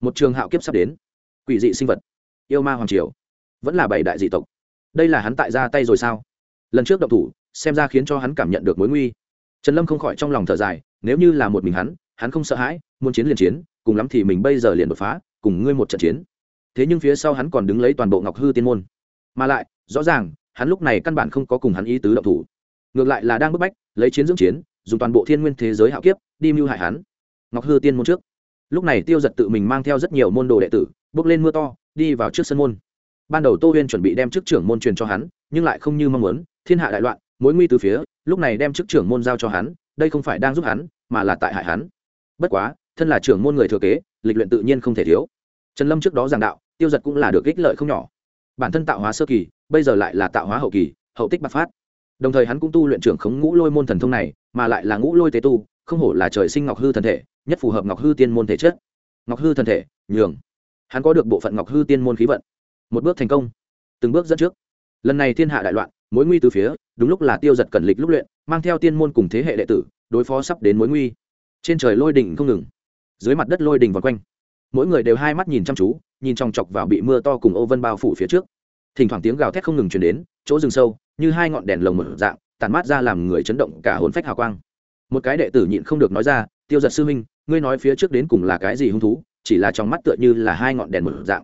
một trường hạo kiếp sắp đến. Quỷ dị sinh vật. Yêu ma hoàng triều. Vẫn là bảy đại dị tộc. Đây là hắn tại ra tay rồi sao? Lần trước động thủ, xem ra khiến cho hắn cảm nhận được mối nguy. Trần lâm không khỏi trong lòng thở dài, nếu như là một mình hắn hắn không sợ hãi, muốn chiến liền chiến, cùng lắm thì mình bây giờ liền đột phá, cùng ngươi một trận chiến. Thế nhưng phía sau hắn còn đứng lấy toàn bộ ngọc hư tiên môn. Mà lại, rõ ràng, hắn lúc này căn bản không có cùng hắn ý tứ động thủ. Ngược lại là đang bức bách, lấy chiến dưỡng chiến, dùng toàn bộ thiên nguyên thế giới hạo kiếp, đi mưu hại hắn. Ngọc hư tiên môn trước lúc này tiêu giật tự mình mang theo rất nhiều môn đồ đệ tử, bước lên mưa to, đi vào trước sân môn. Ban đầu tô huyên chuẩn bị đem chức trưởng môn truyền cho hắn, nhưng lại không như mong muốn, thiên hạ đại loạn, mối nguy từ phía, lúc này đem chức trưởng môn giao cho hắn, đây không phải đang giúp hắn, mà là tại hại hắn. Bất quá, thân là trưởng môn người thừa kế, lịch luyện tự nhiên không thể thiếu. Trần lâm trước đó giảng đạo, tiêu giật cũng là được ích lợi không nhỏ. Bản thân tạo hóa sơ kỳ, bây giờ lại là tạo hóa hậu kỳ, hậu tích bạc phát. Đồng thời hắn cũng tu luyện trưởng khống ngũ lôi môn thần thông này, mà lại là ngũ lôi tế tu, không hổ là trời sinh ngọc hư thần thể nhất phù hợp ngọc hư tiên môn thể chất. Ngọc hư thần thể, nhường. Hắn có được bộ phận ngọc hư tiên môn khí vận. Một bước thành công. Từng bước dẫn trước. Lần này thiên hạ đại loạn, mối nguy từ phía, đúng lúc là tiêu giật cẩn lịch lúc luyện, mang theo tiên môn cùng thế hệ đệ tử, đối phó sắp đến mối nguy. Trên trời lôi đỉnh không ngừng. Dưới mặt đất lôi đỉnh vòng quanh. Mỗi người đều hai mắt nhìn chăm chú, nhìn trong chọc vào bị mưa to cùng ô vân bao phủ phía trước. Thỉnh thoảng tiếng gào thét không ngừng chuyển đến, chỗ rừng sâu, như hai ngọn đèn lồng một dạng tàn mát ra làm người chấn động cả hồn phách hào quang. Một cái đệ tử nhịn không được nói ra tiêu giật sư Minh, ngươi nói phía trước đến cùng là cái gì hung thú chỉ là trong mắt tựa như là hai ngọn đèn mở dạng.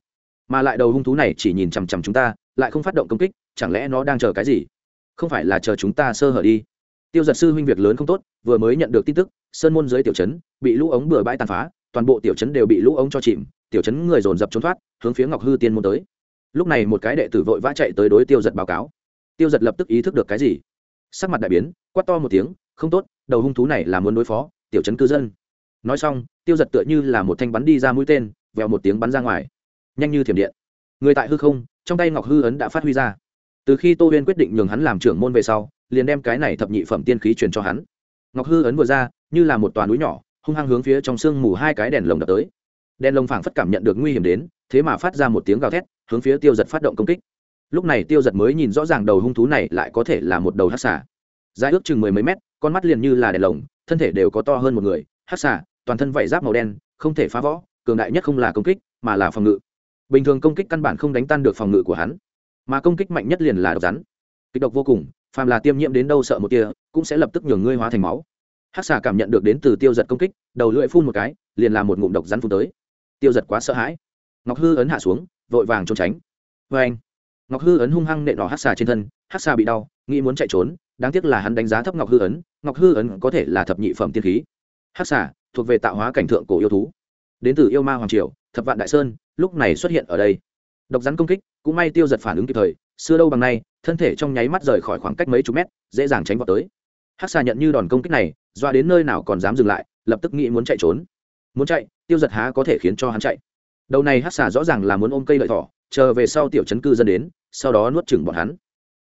Mà lại đầu hung thú này chỉ nhìn chằm chằm chúng ta lại không phát động công kích chẳng lẽ nó đang chờ cái gì? Không phải là chờ chúng ta sơ hở đi. Tiêu giật sư huynh việc lớn không tốt vừa mới nhận được tin tức sơn môn dưới tiểu trấn bị lũ ống bừa bãi tàn phá toàn bộ tiểu trấn đều bị lũ ống cho chìm tiểu trấn người dồn dập trốn thoát hướng phía ngọc hư tiên môn tới. Lúc này một cái đệ tử vội vã chạy tới đối tiêu giật báo cáo. Tiêu giật lập tức ý thức được cái gì? Sắc mặt đại biến quát to một tiếng không tốt đầu hung thú này là muốn đối phó tiểu trấn cư dân. Nói xong, tiêu giật tựa như là một thanh bắn đi ra mũi tên, vèo một tiếng bắn ra ngoài. Nhanh như thiểm điện. Người tại hư không, trong tay ngọc hư ấn đã phát huy ra. Từ khi tô huyên quyết định nhường hắn làm trưởng môn về sau, liền đem cái này thập nhị phẩm tiên khí truyền cho hắn. Ngọc hư ấn vừa ra, như là một toàn núi nhỏ, hung hăng hướng phía trong sương mù hai cái đèn lồng đập tới. Đèn lồng phảng phất cảm nhận được nguy hiểm đến, thế mà phát ra một tiếng gào thét, hướng phía tiêu giật phát động công kích. Lúc này tiêu giật mới nhìn rõ ràng đầu hung thú này lại có thể là một đầu hát xà dài ước chừng mười mấy mét, con mắt liền như là đèn lồng, thân thể đều có to hơn một người, hát xà, toàn thân vảy giáp màu đen, không thể phá võ cường đại nhất không là công kích, mà là phòng ngự. Bình thường công kích căn bản không đánh tan được phòng ngự của hắn, mà công kích mạnh nhất liền là độc rắn. Kịch độc vô cùng, phàm là tiêm nhiễm đến đâu sợ một tia cũng sẽ lập tức nhường ngươi hóa thành máu. Hát xà cảm nhận được đến từ tiêu giật công kích, đầu lưỡi phun một cái, liền làm một ngụm độc rắn phun tới. Tiêu giật quá sợ hãi. Ngọc hư ấn hạ xuống, vội vàng trốn tránh. Vê anh ngọc hư ấn hung hăng nệ đỏ hát xà trên thân, hát xà bị đau, nghĩ muốn chạy trốn đáng tiếc là hắn đánh giá thấp ngọc hư ấn, ngọc hư ấn có thể là thập nhị phẩm tiên khí. Hắc xà, thuộc về tạo hóa cảnh thượng cổ yêu thú. Đến từ yêu ma hoàng triều, thập vạn đại sơn, lúc này xuất hiện ở đây. Độc rắn công kích, cũng may tiêu giật phản ứng kịp thời, xưa đâu bằng nay, thân thể trong nháy mắt rời khỏi khoảng cách mấy chục mét, dễ dàng tránh vào tới. Hắc xà nhận như đòn công kích này, doa đến nơi nào còn dám dừng lại, lập tức nghĩ muốn chạy trốn. Muốn chạy, tiêu giật há có thể khiến cho hắn chạy. Đầu này Hắc xà rõ ràng là muốn ôm cây lợi thỏ, chờ về sau tiểu chấn cư dân đến, sau đó nuốt chừng bọn hắn.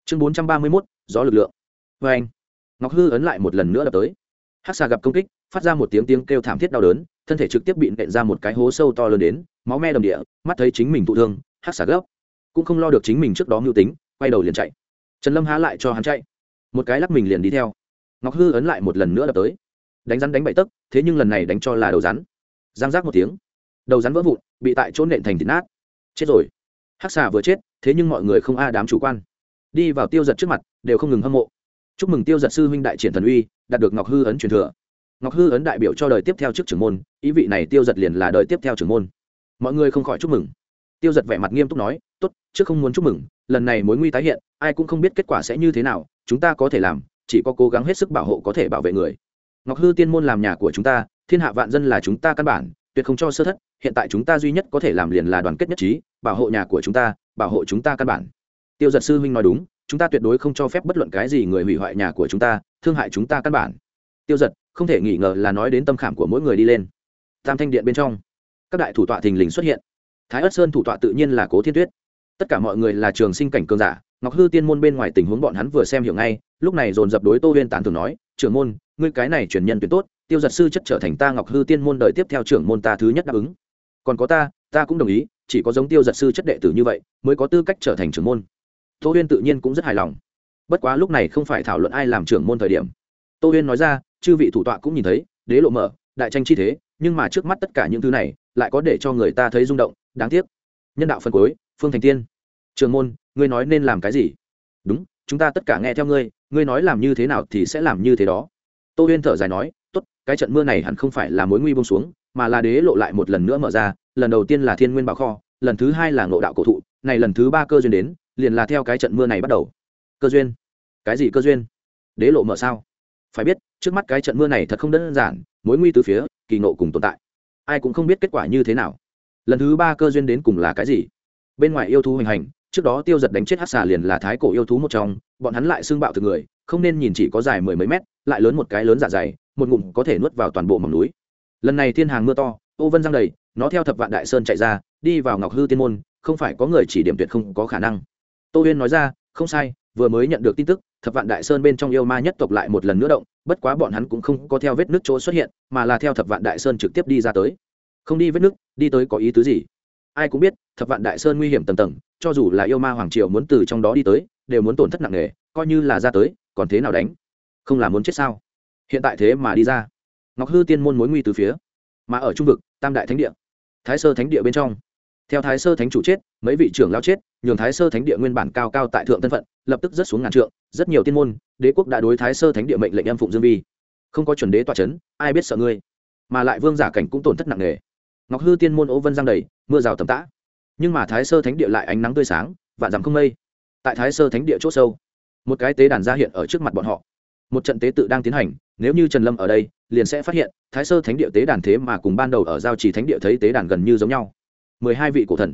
Chương bốn trăm ba mươi mốt, gió lực lượng vê anh, ngọc hư ấn lại một lần nữa đập tới. Hát xà gặp công kích, phát ra một tiếng tiếng kêu thảm thiết đau đớn, thân thể trực tiếp bị nện ra một cái hố sâu to lớn đến, máu me đầm địa, mắt thấy chính mình thụ thương hát xà gấp. Cũng không lo được chính mình trước đó mưu tính, quay đầu liền chạy. Trần lâm há lại cho hắn chạy. Một cái lắc mình liền đi theo. Ngọc hư ấn lại một lần nữa đập tới. Đánh rắn đánh bậy tấc, thế nhưng lần này đánh cho là đầu rắn. Giang giác một tiếng. Đầu rắn vỡ vụn, bị tại chỗ nện thành thịt nát. Chết rồi. Hắc xà vừa chết, thế nhưng mọi người không a đám chủ quan. Đi vào tiêu giật trước mặt, đều không ngừng hâm mộ chúc mừng tiêu giật sư huynh đại triển thần uy, đạt được ngọc hư ấn truyền thừa. Ngọc hư ấn đại biểu cho đời tiếp theo trước trưởng môn, ý vị này tiêu giật liền là đời tiếp theo trưởng môn. Mọi người không khỏi chúc mừng. Tiêu giật vẻ mặt nghiêm túc nói, tốt, trước không muốn chúc mừng, lần này mối nguy tái hiện, ai cũng không biết kết quả sẽ như thế nào, chúng ta có thể làm, chỉ có cố gắng hết sức bảo hộ có thể bảo vệ người. Ngọc hư tiên môn làm nhà của chúng ta, thiên hạ vạn dân là chúng ta căn bản, tuyệt không cho sơ thất, hiện tại chúng ta duy nhất có thể làm liền là đoàn kết nhất trí, bảo hộ nhà của chúng ta, bảo hộ chúng ta căn bản. Tiêu giật sư huynh nói đúng chúng ta tuyệt đối không cho phép bất luận cái gì người hủy hoại nhà của chúng ta, thương hại chúng ta căn bản. Tiêu giật, không thể nghi ngờ là nói đến tâm khảm của mỗi người đi lên. Tam thanh điện bên trong, các đại thủ tọa thình lình xuất hiện. Thái ất sơn thủ tọa tự nhiên là cố thiên tuyết. Tất cả mọi người là trường sinh cảnh cường giả, ngọc hư tiên môn bên ngoài tình huống bọn hắn vừa xem hiểu ngay, lúc này dồn dập đối tô huyên tán thường nói, trưởng môn, ngươi cái này truyền nhân tuyệt tốt, tiêu giật sư chất trở thành ta ngọc hư tiên môn đời tiếp theo trưởng môn ta thứ nhất đáp ứng. Còn có ta ta cũng đồng ý, chỉ có giống tiêu giật sư chất đệ tử như vậy, mới có tư cách trở thành trưởng môn tô huyên tự nhiên cũng rất hài lòng. Bất quá lúc này không phải thảo luận ai làm trưởng môn thời điểm. Tô huyên nói ra, chư vị thủ tọa cũng nhìn thấy, đế lộ mở, đại tranh chi thế, nhưng mà trước mắt tất cả những thứ này, lại có để cho người ta thấy rung động, đáng tiếc. Nhân đạo phân cuối, phương thành tiên. Trường môn, ngươi nói nên làm cái gì? Đúng, chúng ta tất cả nghe theo ngươi ngươi nói làm như thế nào thì sẽ làm như thế đó. Tô huyên thở dài nói, tốt, cái trận mưa này hẳn không phải là mối nguy bông xuống, mà là đế lộ lại một lần nữa mở ra, lần đầu tiên là thiên nguyên bảo kho, lần thứ hai là ngộ đạo cổ thụ, này lần thứ ba cơ duyên đến liền là theo cái trận mưa này bắt đầu. Cơ duyên. Cái gì cơ duyên? Đế lộ mở sao? Phải biết, trước mắt cái trận mưa này thật không đơn giản, mối nguy từ phía, kỳ nộ cùng tồn tại. Ai cũng không biết kết quả như thế nào. Lần thứ ba cơ duyên đến cùng là cái gì? Bên ngoài yêu thú hoành hành, trước đó tiêu giật đánh chết hát xà liền là thái cổ yêu thú một trong, bọn hắn lại xương bạo từ người, không nên nhìn chỉ có dài mười mấy mét, lại lớn một cái lớn giả dày, một ngụm có thể nuốt vào toàn bộ mỏng núi. Lần này thiên hàng mưa to, ô vân giang đầy, nó theo thập vạn đại sơn chạy ra, đi vào ngọc hư tiên môn, không phải có người chỉ điểm tuyệt không có khả năng tô huyên nói ra, không sai, vừa mới nhận được tin tức, thập vạn đại sơn bên trong yêu ma nhất tộc lại một lần nữa động, bất quá bọn hắn cũng không có theo vết nước chỗ xuất hiện, mà là theo thập vạn đại sơn trực tiếp đi ra tới. Không đi vết nước, đi tới có ý tứ gì? Ai cũng biết, thập vạn đại sơn nguy hiểm tầng tầng, cho dù là yêu ma hoàng triều muốn từ trong đó đi tới, đều muốn tổn thất nặng nề, coi như là ra tới, còn thế nào đánh? Không là muốn chết sao? Hiện tại thế mà đi ra. Ngọc hư tiên môn mối nguy từ phía, mà ở trung vực, tam đại thánh địa, thái sơ thánh địa bên trong. Theo thái sơ thánh chủ chết, mấy vị trưởng lao chết nhường thái sơ thánh địa nguyên bản cao cao tại thượng thân phận, lập tức rất xuống ngàn trượng, rất nhiều tiên môn, đế quốc đã đối thái sơ thánh địa mệnh lệnh em phụng dương vi. Không có chuẩn đế tòa c h ấ n ai biết sợ ngươi. Mà lại vương giả cảnh cũng tổn thất nặng nề. Ngọc hư tiên môn ố vân giang đầy, mưa rào tầm tã. Nhưng mà thái sơ thánh địa lại ánh nắng tươi sáng, vạn dằm không mây. Tại thái sơ thánh địa c h ỗ sâu, một cái tế đàn ra hiện ở trước mặt bọn họ. Một trận tế tự đang tiến hành, nếu như trần lâm ở đây, liền sẽ phát hiện, thái sơ thánh địa tế đàn thế mà cùng ban đầu ở giao trì thánh địa thấy tế đàn gần như giống nhau. Mười hai vị cổ thần,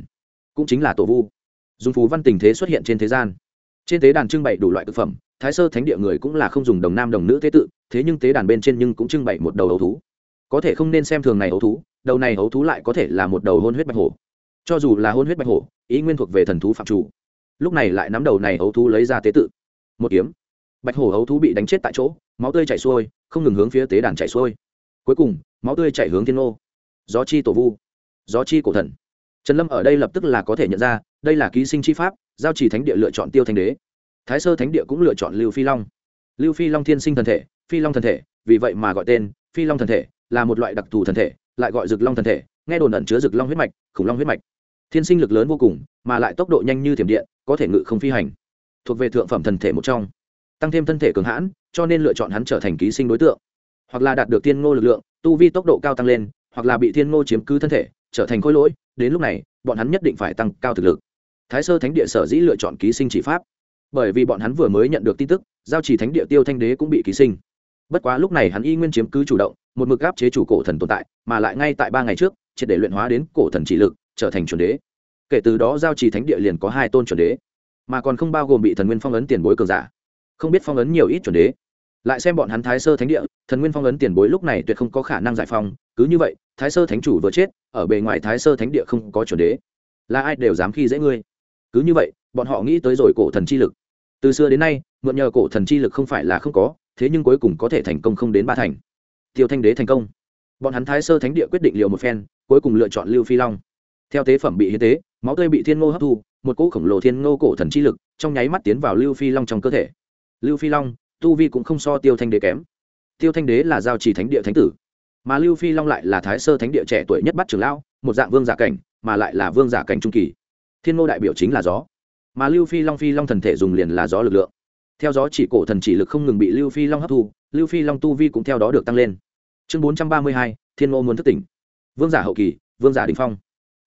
cũng chính là tổ vu dùng Phù văn tình thế xuất hiện trên thế gian. Trên tế đàn trưng bày đủ loại thực phẩm, thái sơ thánh địa người cũng là không dùng đồng nam đồng nữ tế tự, thế nhưng tế đàn bên trên nhưng cũng trưng bày một đầu ấu thú. Có thể không nên xem thường này ấu thú, đầu này ấu thú lại có thể là một đầu hôn huyết bạch hổ. Cho dù là hôn huyết bạch hổ, ý nguyên thuộc về thần thú phạm chủ. Lúc này lại nắm đầu này ấu thú lấy ra tế tự. Một kiếm. Bạch hổ ấu thú bị đánh chết tại chỗ, máu tươi chảy xuôi, không ngừng hướng phía tế đàn chảy xuôi. Cuối cùng, máu tươi chảy hướng thiên ô gió chi tổ vu. Gió chi cổ thần. Trần lâm ở đây lập tức là có thể nhận ra đây là ký sinh chi pháp, giao chỉ thánh địa lựa chọn tiêu thanh đế. Thái sơ thánh địa cũng lựa chọn lưu phi long. Lưu phi long thiên sinh thần thể, phi long thần thể, vì vậy mà gọi tên, phi long thần thể, là một loại đặc thù thần thể, lại gọi rực long thần thể, nghe đồn ẩn chứa rực long huyết mạch, khủng long huyết mạch. Thiên sinh lực lớn vô cùng, mà lại tốc độ nhanh như thiểm điện, có thể ngự không phi hành. Thuộc về thượng phẩm thần thể một trong. Tăng thêm thân thể cường hãn, cho nên lựa chọn hắn trở thành ký sinh đối tượng. Hoặc là đạt được thiên ngô lực lượng, tu vi tốc độ cao tăng lên, hoặc là bị thiên ngô chiếm cứ thân thể, trở thành khối lỗi, đến lúc này, bọn hắn nhất định phải tăng cao thực lực thái sơ thánh địa sở dĩ lựa chọn ký sinh chỉ pháp. Bởi vì bọn hắn vừa mới nhận được tin tức, giao chỉ thánh địa tiêu thanh đế cũng bị ký sinh. Bất quá lúc này hắn y nguyên chiếm cứ chủ động, một mực áp chế chủ cổ thần tồn tại, mà lại ngay tại ba ngày trước, triệt để luyện hóa đến cổ thần chỉ lực, trở thành chuẩn đế. Kể từ đó giao trì thánh địa liền có hai tôn chuẩn đế, mà còn không bao gồm bị thần nguyên phong ấn tiền bối cường giả. Không biết phong ấn nhiều ít chuẩn đế. Lại xem bọn hắn thái sơ thánh địa, thần nguyên phong ấn tiền bối lúc này tuyệt không có khả năng giải phong cứ như vậy, thái sơ thánh chủ vừa chết, ở bề ngoài thái sơ thánh địa không có chuẩn đế. Là ai đều dám khi dễ ngươi cứ như vậy, bọn họ nghĩ tới rồi cổ thần chi lực. Từ xưa đến nay, mượn nhờ cổ thần chi lực không phải là không có, thế nhưng cuối cùng có thể thành công không đến ba thành. Tiêu thanh đế thành công. Bọn hắn thái sơ thánh địa quyết định liều một phen, cuối cùng lựa chọn lưu phi long. Theo tế phẩm bị hiến tế, máu tươi bị thiên ngô hấp thu, một cỗ khổng lồ thiên ngô cổ thần chi lực trong nháy mắt tiến vào lưu phi long trong cơ thể. Lưu phi long, tu vi cũng không so tiêu thanh đế kém. Tiêu thanh đế là giao trì thánh địa thánh tử, mà lưu phi long lại là thái sơ thánh địa trẻ tuổi nhất bắt trưởng lão, một dạng vương giả cảnh, mà lại là vương giả cảnh trung kỳ thiên ngô đại biểu chính là gió. Mà lưu phi long phi long thần thể dùng liền là gió lực lượng. Theo gió chỉ cổ thần chỉ lực không ngừng bị lưu phi long hấp thu, lưu phi long tu vi cũng theo đó được tăng lên. Chương bốn trăm ba mươi hai, thiên ngô muốn thức tỉnh. Vương giả hậu kỳ, vương giả đình phong.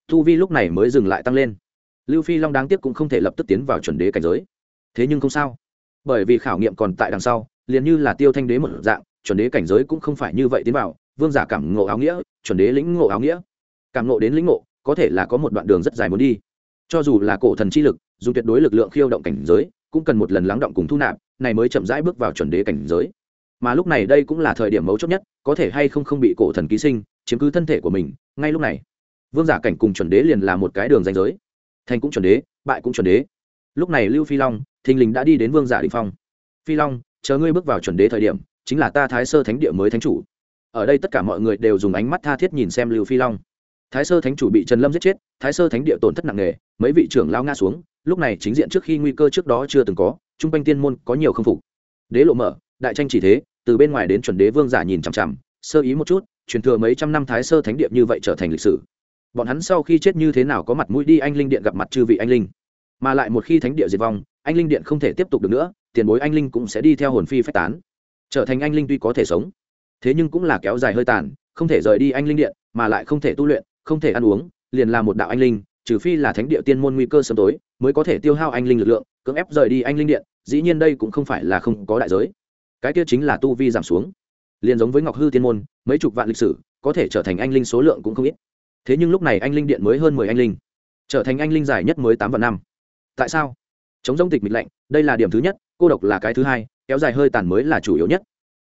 Tu vi lúc này mới dừng lại tăng lên. Lưu phi long đáng tiếc cũng không thể lập tức tiến vào chuẩn đế cảnh giới. Thế nhưng không sao. Bởi vì khảo nghiệm còn tại đằng sau, liền như là tiêu thanh đế một dạng, chuẩn đế cảnh giới cũng không phải như vậy tiến vào, vương giả cảm ngộ áo nghĩa, chuẩn đế lĩnh ngộ áo nghĩa. Cảm ngộ đến lĩnh ngộ, có thể là có một đoạn đường rất dài muốn đi cho dù là cổ thần chi lực dù tuyệt đối lực lượng khiêu động cảnh giới, cũng cần một lần lắng động cùng thu nạp, này mới chậm rãi bước vào chuẩn đế cảnh giới. Mà lúc này đây cũng là thời điểm mấu chốt nhất, có thể hay không không bị cổ thần ký sinh, chiếm cứ thân thể của mình, ngay lúc này, vương giả cảnh cùng chuẩn đế liền là một cái đường danh giới. Thành cũng chuẩn đế, bại cũng chuẩn đế. Lúc này lưu phi long, thình lình đã đi đến vương giả đình phong. Phi long, chờ ngươi bước vào chuẩn đế thời điểm, chính là ta thái sơ thánh địa mới thánh chủ. Ở đây tất cả mọi người đều dùng ánh mắt tha thiết nhìn xem lưu phi long thái sơ thánh chủ bị trần lâm giết chết, thái sơ thánh địa tổn thất nặng nề, mấy vị trưởng lao nga xuống, lúc này chính diện trước khi nguy cơ trước đó chưa từng có chung quanh tiên môn có nhiều k phục. Đế lộ mở, đại tranh chỉ thế, từ bên ngoài đến chuẩn đế vương giả nhìn chằm chằm, sơ ý một chút, truyền thừa mấy trăm năm thái sơ thánh địa như vậy trở thành lịch sử. Bọn hắn sau khi chết như thế nào có mặt mũi đi anh linh điện gặp mặt chư vị anh linh. Mà lại một khi thánh địa diệt vong, anh linh điện không thể tiếp tục được nữa, tiền bối anh linh cũng sẽ đi theo hồn phi phách tán. Trở thành anh linh tuy có thể sống, thế nhưng cũng là kéo dài hơi tàn, không thể rời đi anh linh điện, mà lại không thể tu luyện không thể ăn uống, liền là một đạo anh linh, trừ phi là thánh địa tiên môn nguy cơ sớm tối, mới có thể tiêu hao anh linh lực lượng, cưỡng ép rời đi anh linh điện, dĩ nhiên đây cũng không phải là không có đại giới. Cái kia chính là tu vi giảm xuống. Liền giống với ngọc hư tiên môn, mấy chục vạn lịch sử, có thể trở thành anh linh số lượng cũng không ít. Thế nhưng lúc này anh linh điện mới hơn mười anh linh, trở thành anh linh dài nhất mới tám vạn năm. Tại sao? Chống giống tịch mịch lạnh, đây là điểm thứ nhất, cô độc là cái thứ hai, kéo dài hơi tàn mới là chủ yếu nhất.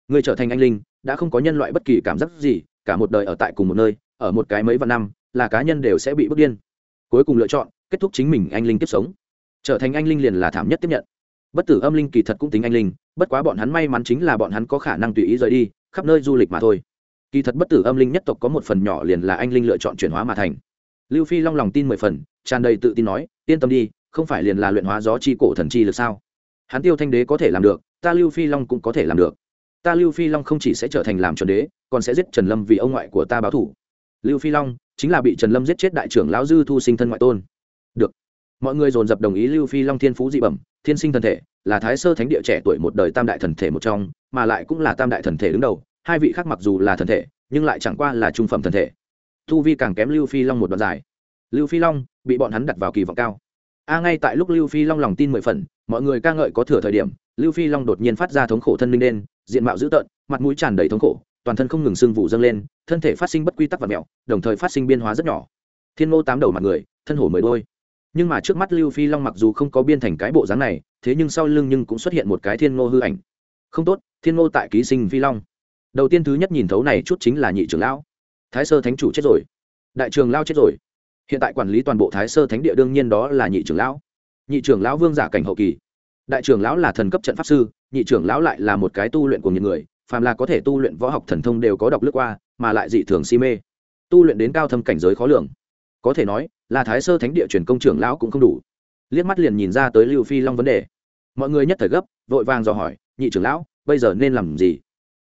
Người trở thành anh linh, đã không có nhân loại bất kỳ cảm giác gì, cả một đời ở tại cùng một nơi ở một cái mấy vạn năm, là cá nhân đều sẽ bị bước điên. Cuối cùng lựa chọn, kết thúc chính mình anh linh tiếp sống. Trở thành anh linh liền là thảm nhất tiếp nhận. Bất tử âm linh kỳ thật cũng tính anh linh, bất quá bọn hắn may mắn chính là bọn hắn có khả năng tùy ý rời đi, khắp nơi du lịch mà thôi. Kỳ thật bất tử âm linh nhất tộc có một phần nhỏ liền là anh linh lựa chọn chuyển hóa mà thành. Lưu phi long lòng tin mười phần, tràn đầy tự tin nói, yên tâm đi, không phải liền là luyện hóa gió chi cổ thần chi được sao? Hắn tiêu thanh đế có thể làm được, ta lưu phi long cũng có thể làm được. Ta lưu phi long không chỉ sẽ trở thành làm chuẩn đế, còn sẽ giết trần lâm vì ông ngoại của ta báo thủ lưu phi long chính là bị trần lâm giết chết đại trưởng lão dư thu sinh thân ngoại tôn. Được. Mọi người dồn dập đồng ý lưu phi long thiên phú dị bẩm, thiên sinh thần thể, là thái sơ thánh địa trẻ tuổi một đời tam đại thần thể một trong, mà lại cũng là tam đại thần thể đứng đầu. Hai vị khác mặc dù là thần thể, nhưng lại chẳng qua là trung phẩm thần thể. Thu vi càng kém lưu phi long một đoạn dài. Lưu phi long bị bọn hắn đặt vào kỳ vọng cao. A ngay tại lúc lưu phi long lòng tin mười phần, mọi người ca ngợi có thừa thời điểm, lưu phi long đột nhiên phát ra thống khổ thân linh đen, diện mạo dữ tợn, mặt mũi tràn đầy thống khổ toàn thân không ngừng sưng vụ dâng lên, thân thể phát sinh bất quy tắc và mẹo, đồng thời phát sinh biên hóa rất nhỏ. Thiên ngô tám đầu mặt người, thân hổ mười đôi. Nhưng mà trước mắt lưu phi long mặc dù không có biên thành cái bộ dáng này, thế nhưng sau lưng nhưng cũng xuất hiện một cái thiên ngô hư ảnh. Không tốt, thiên ngô tại ký sinh phi long. Đầu tiên thứ nhất nhìn thấu này chút chính là nhị trưởng lão. Thái sơ thánh chủ chết rồi. Đại trường lao chết rồi. Hiện tại quản lý toàn bộ thái sơ thánh địa đương nhiên đó là nhị trưởng lão. Nhị trưởng lão vương giả cảnh hậu kỳ. Đại trưởng lão là thần cấp trận pháp sư, nhị trưởng lão lại là một cái tu luyện của những người phàm là có thể tu luyện võ học thần thông đều có đọc lướt qua, mà lại dị thường si mê. Tu luyện đến cao thâm cảnh giới khó lường. Có thể nói, là thái sơ thánh địa truyền công trưởng lão cũng không đủ. Liếc mắt liền nhìn ra tới lưu phi long vấn đề. Mọi người nhất thời gấp, vội vàng dò hỏi, nhị trưởng lão, bây giờ nên làm gì?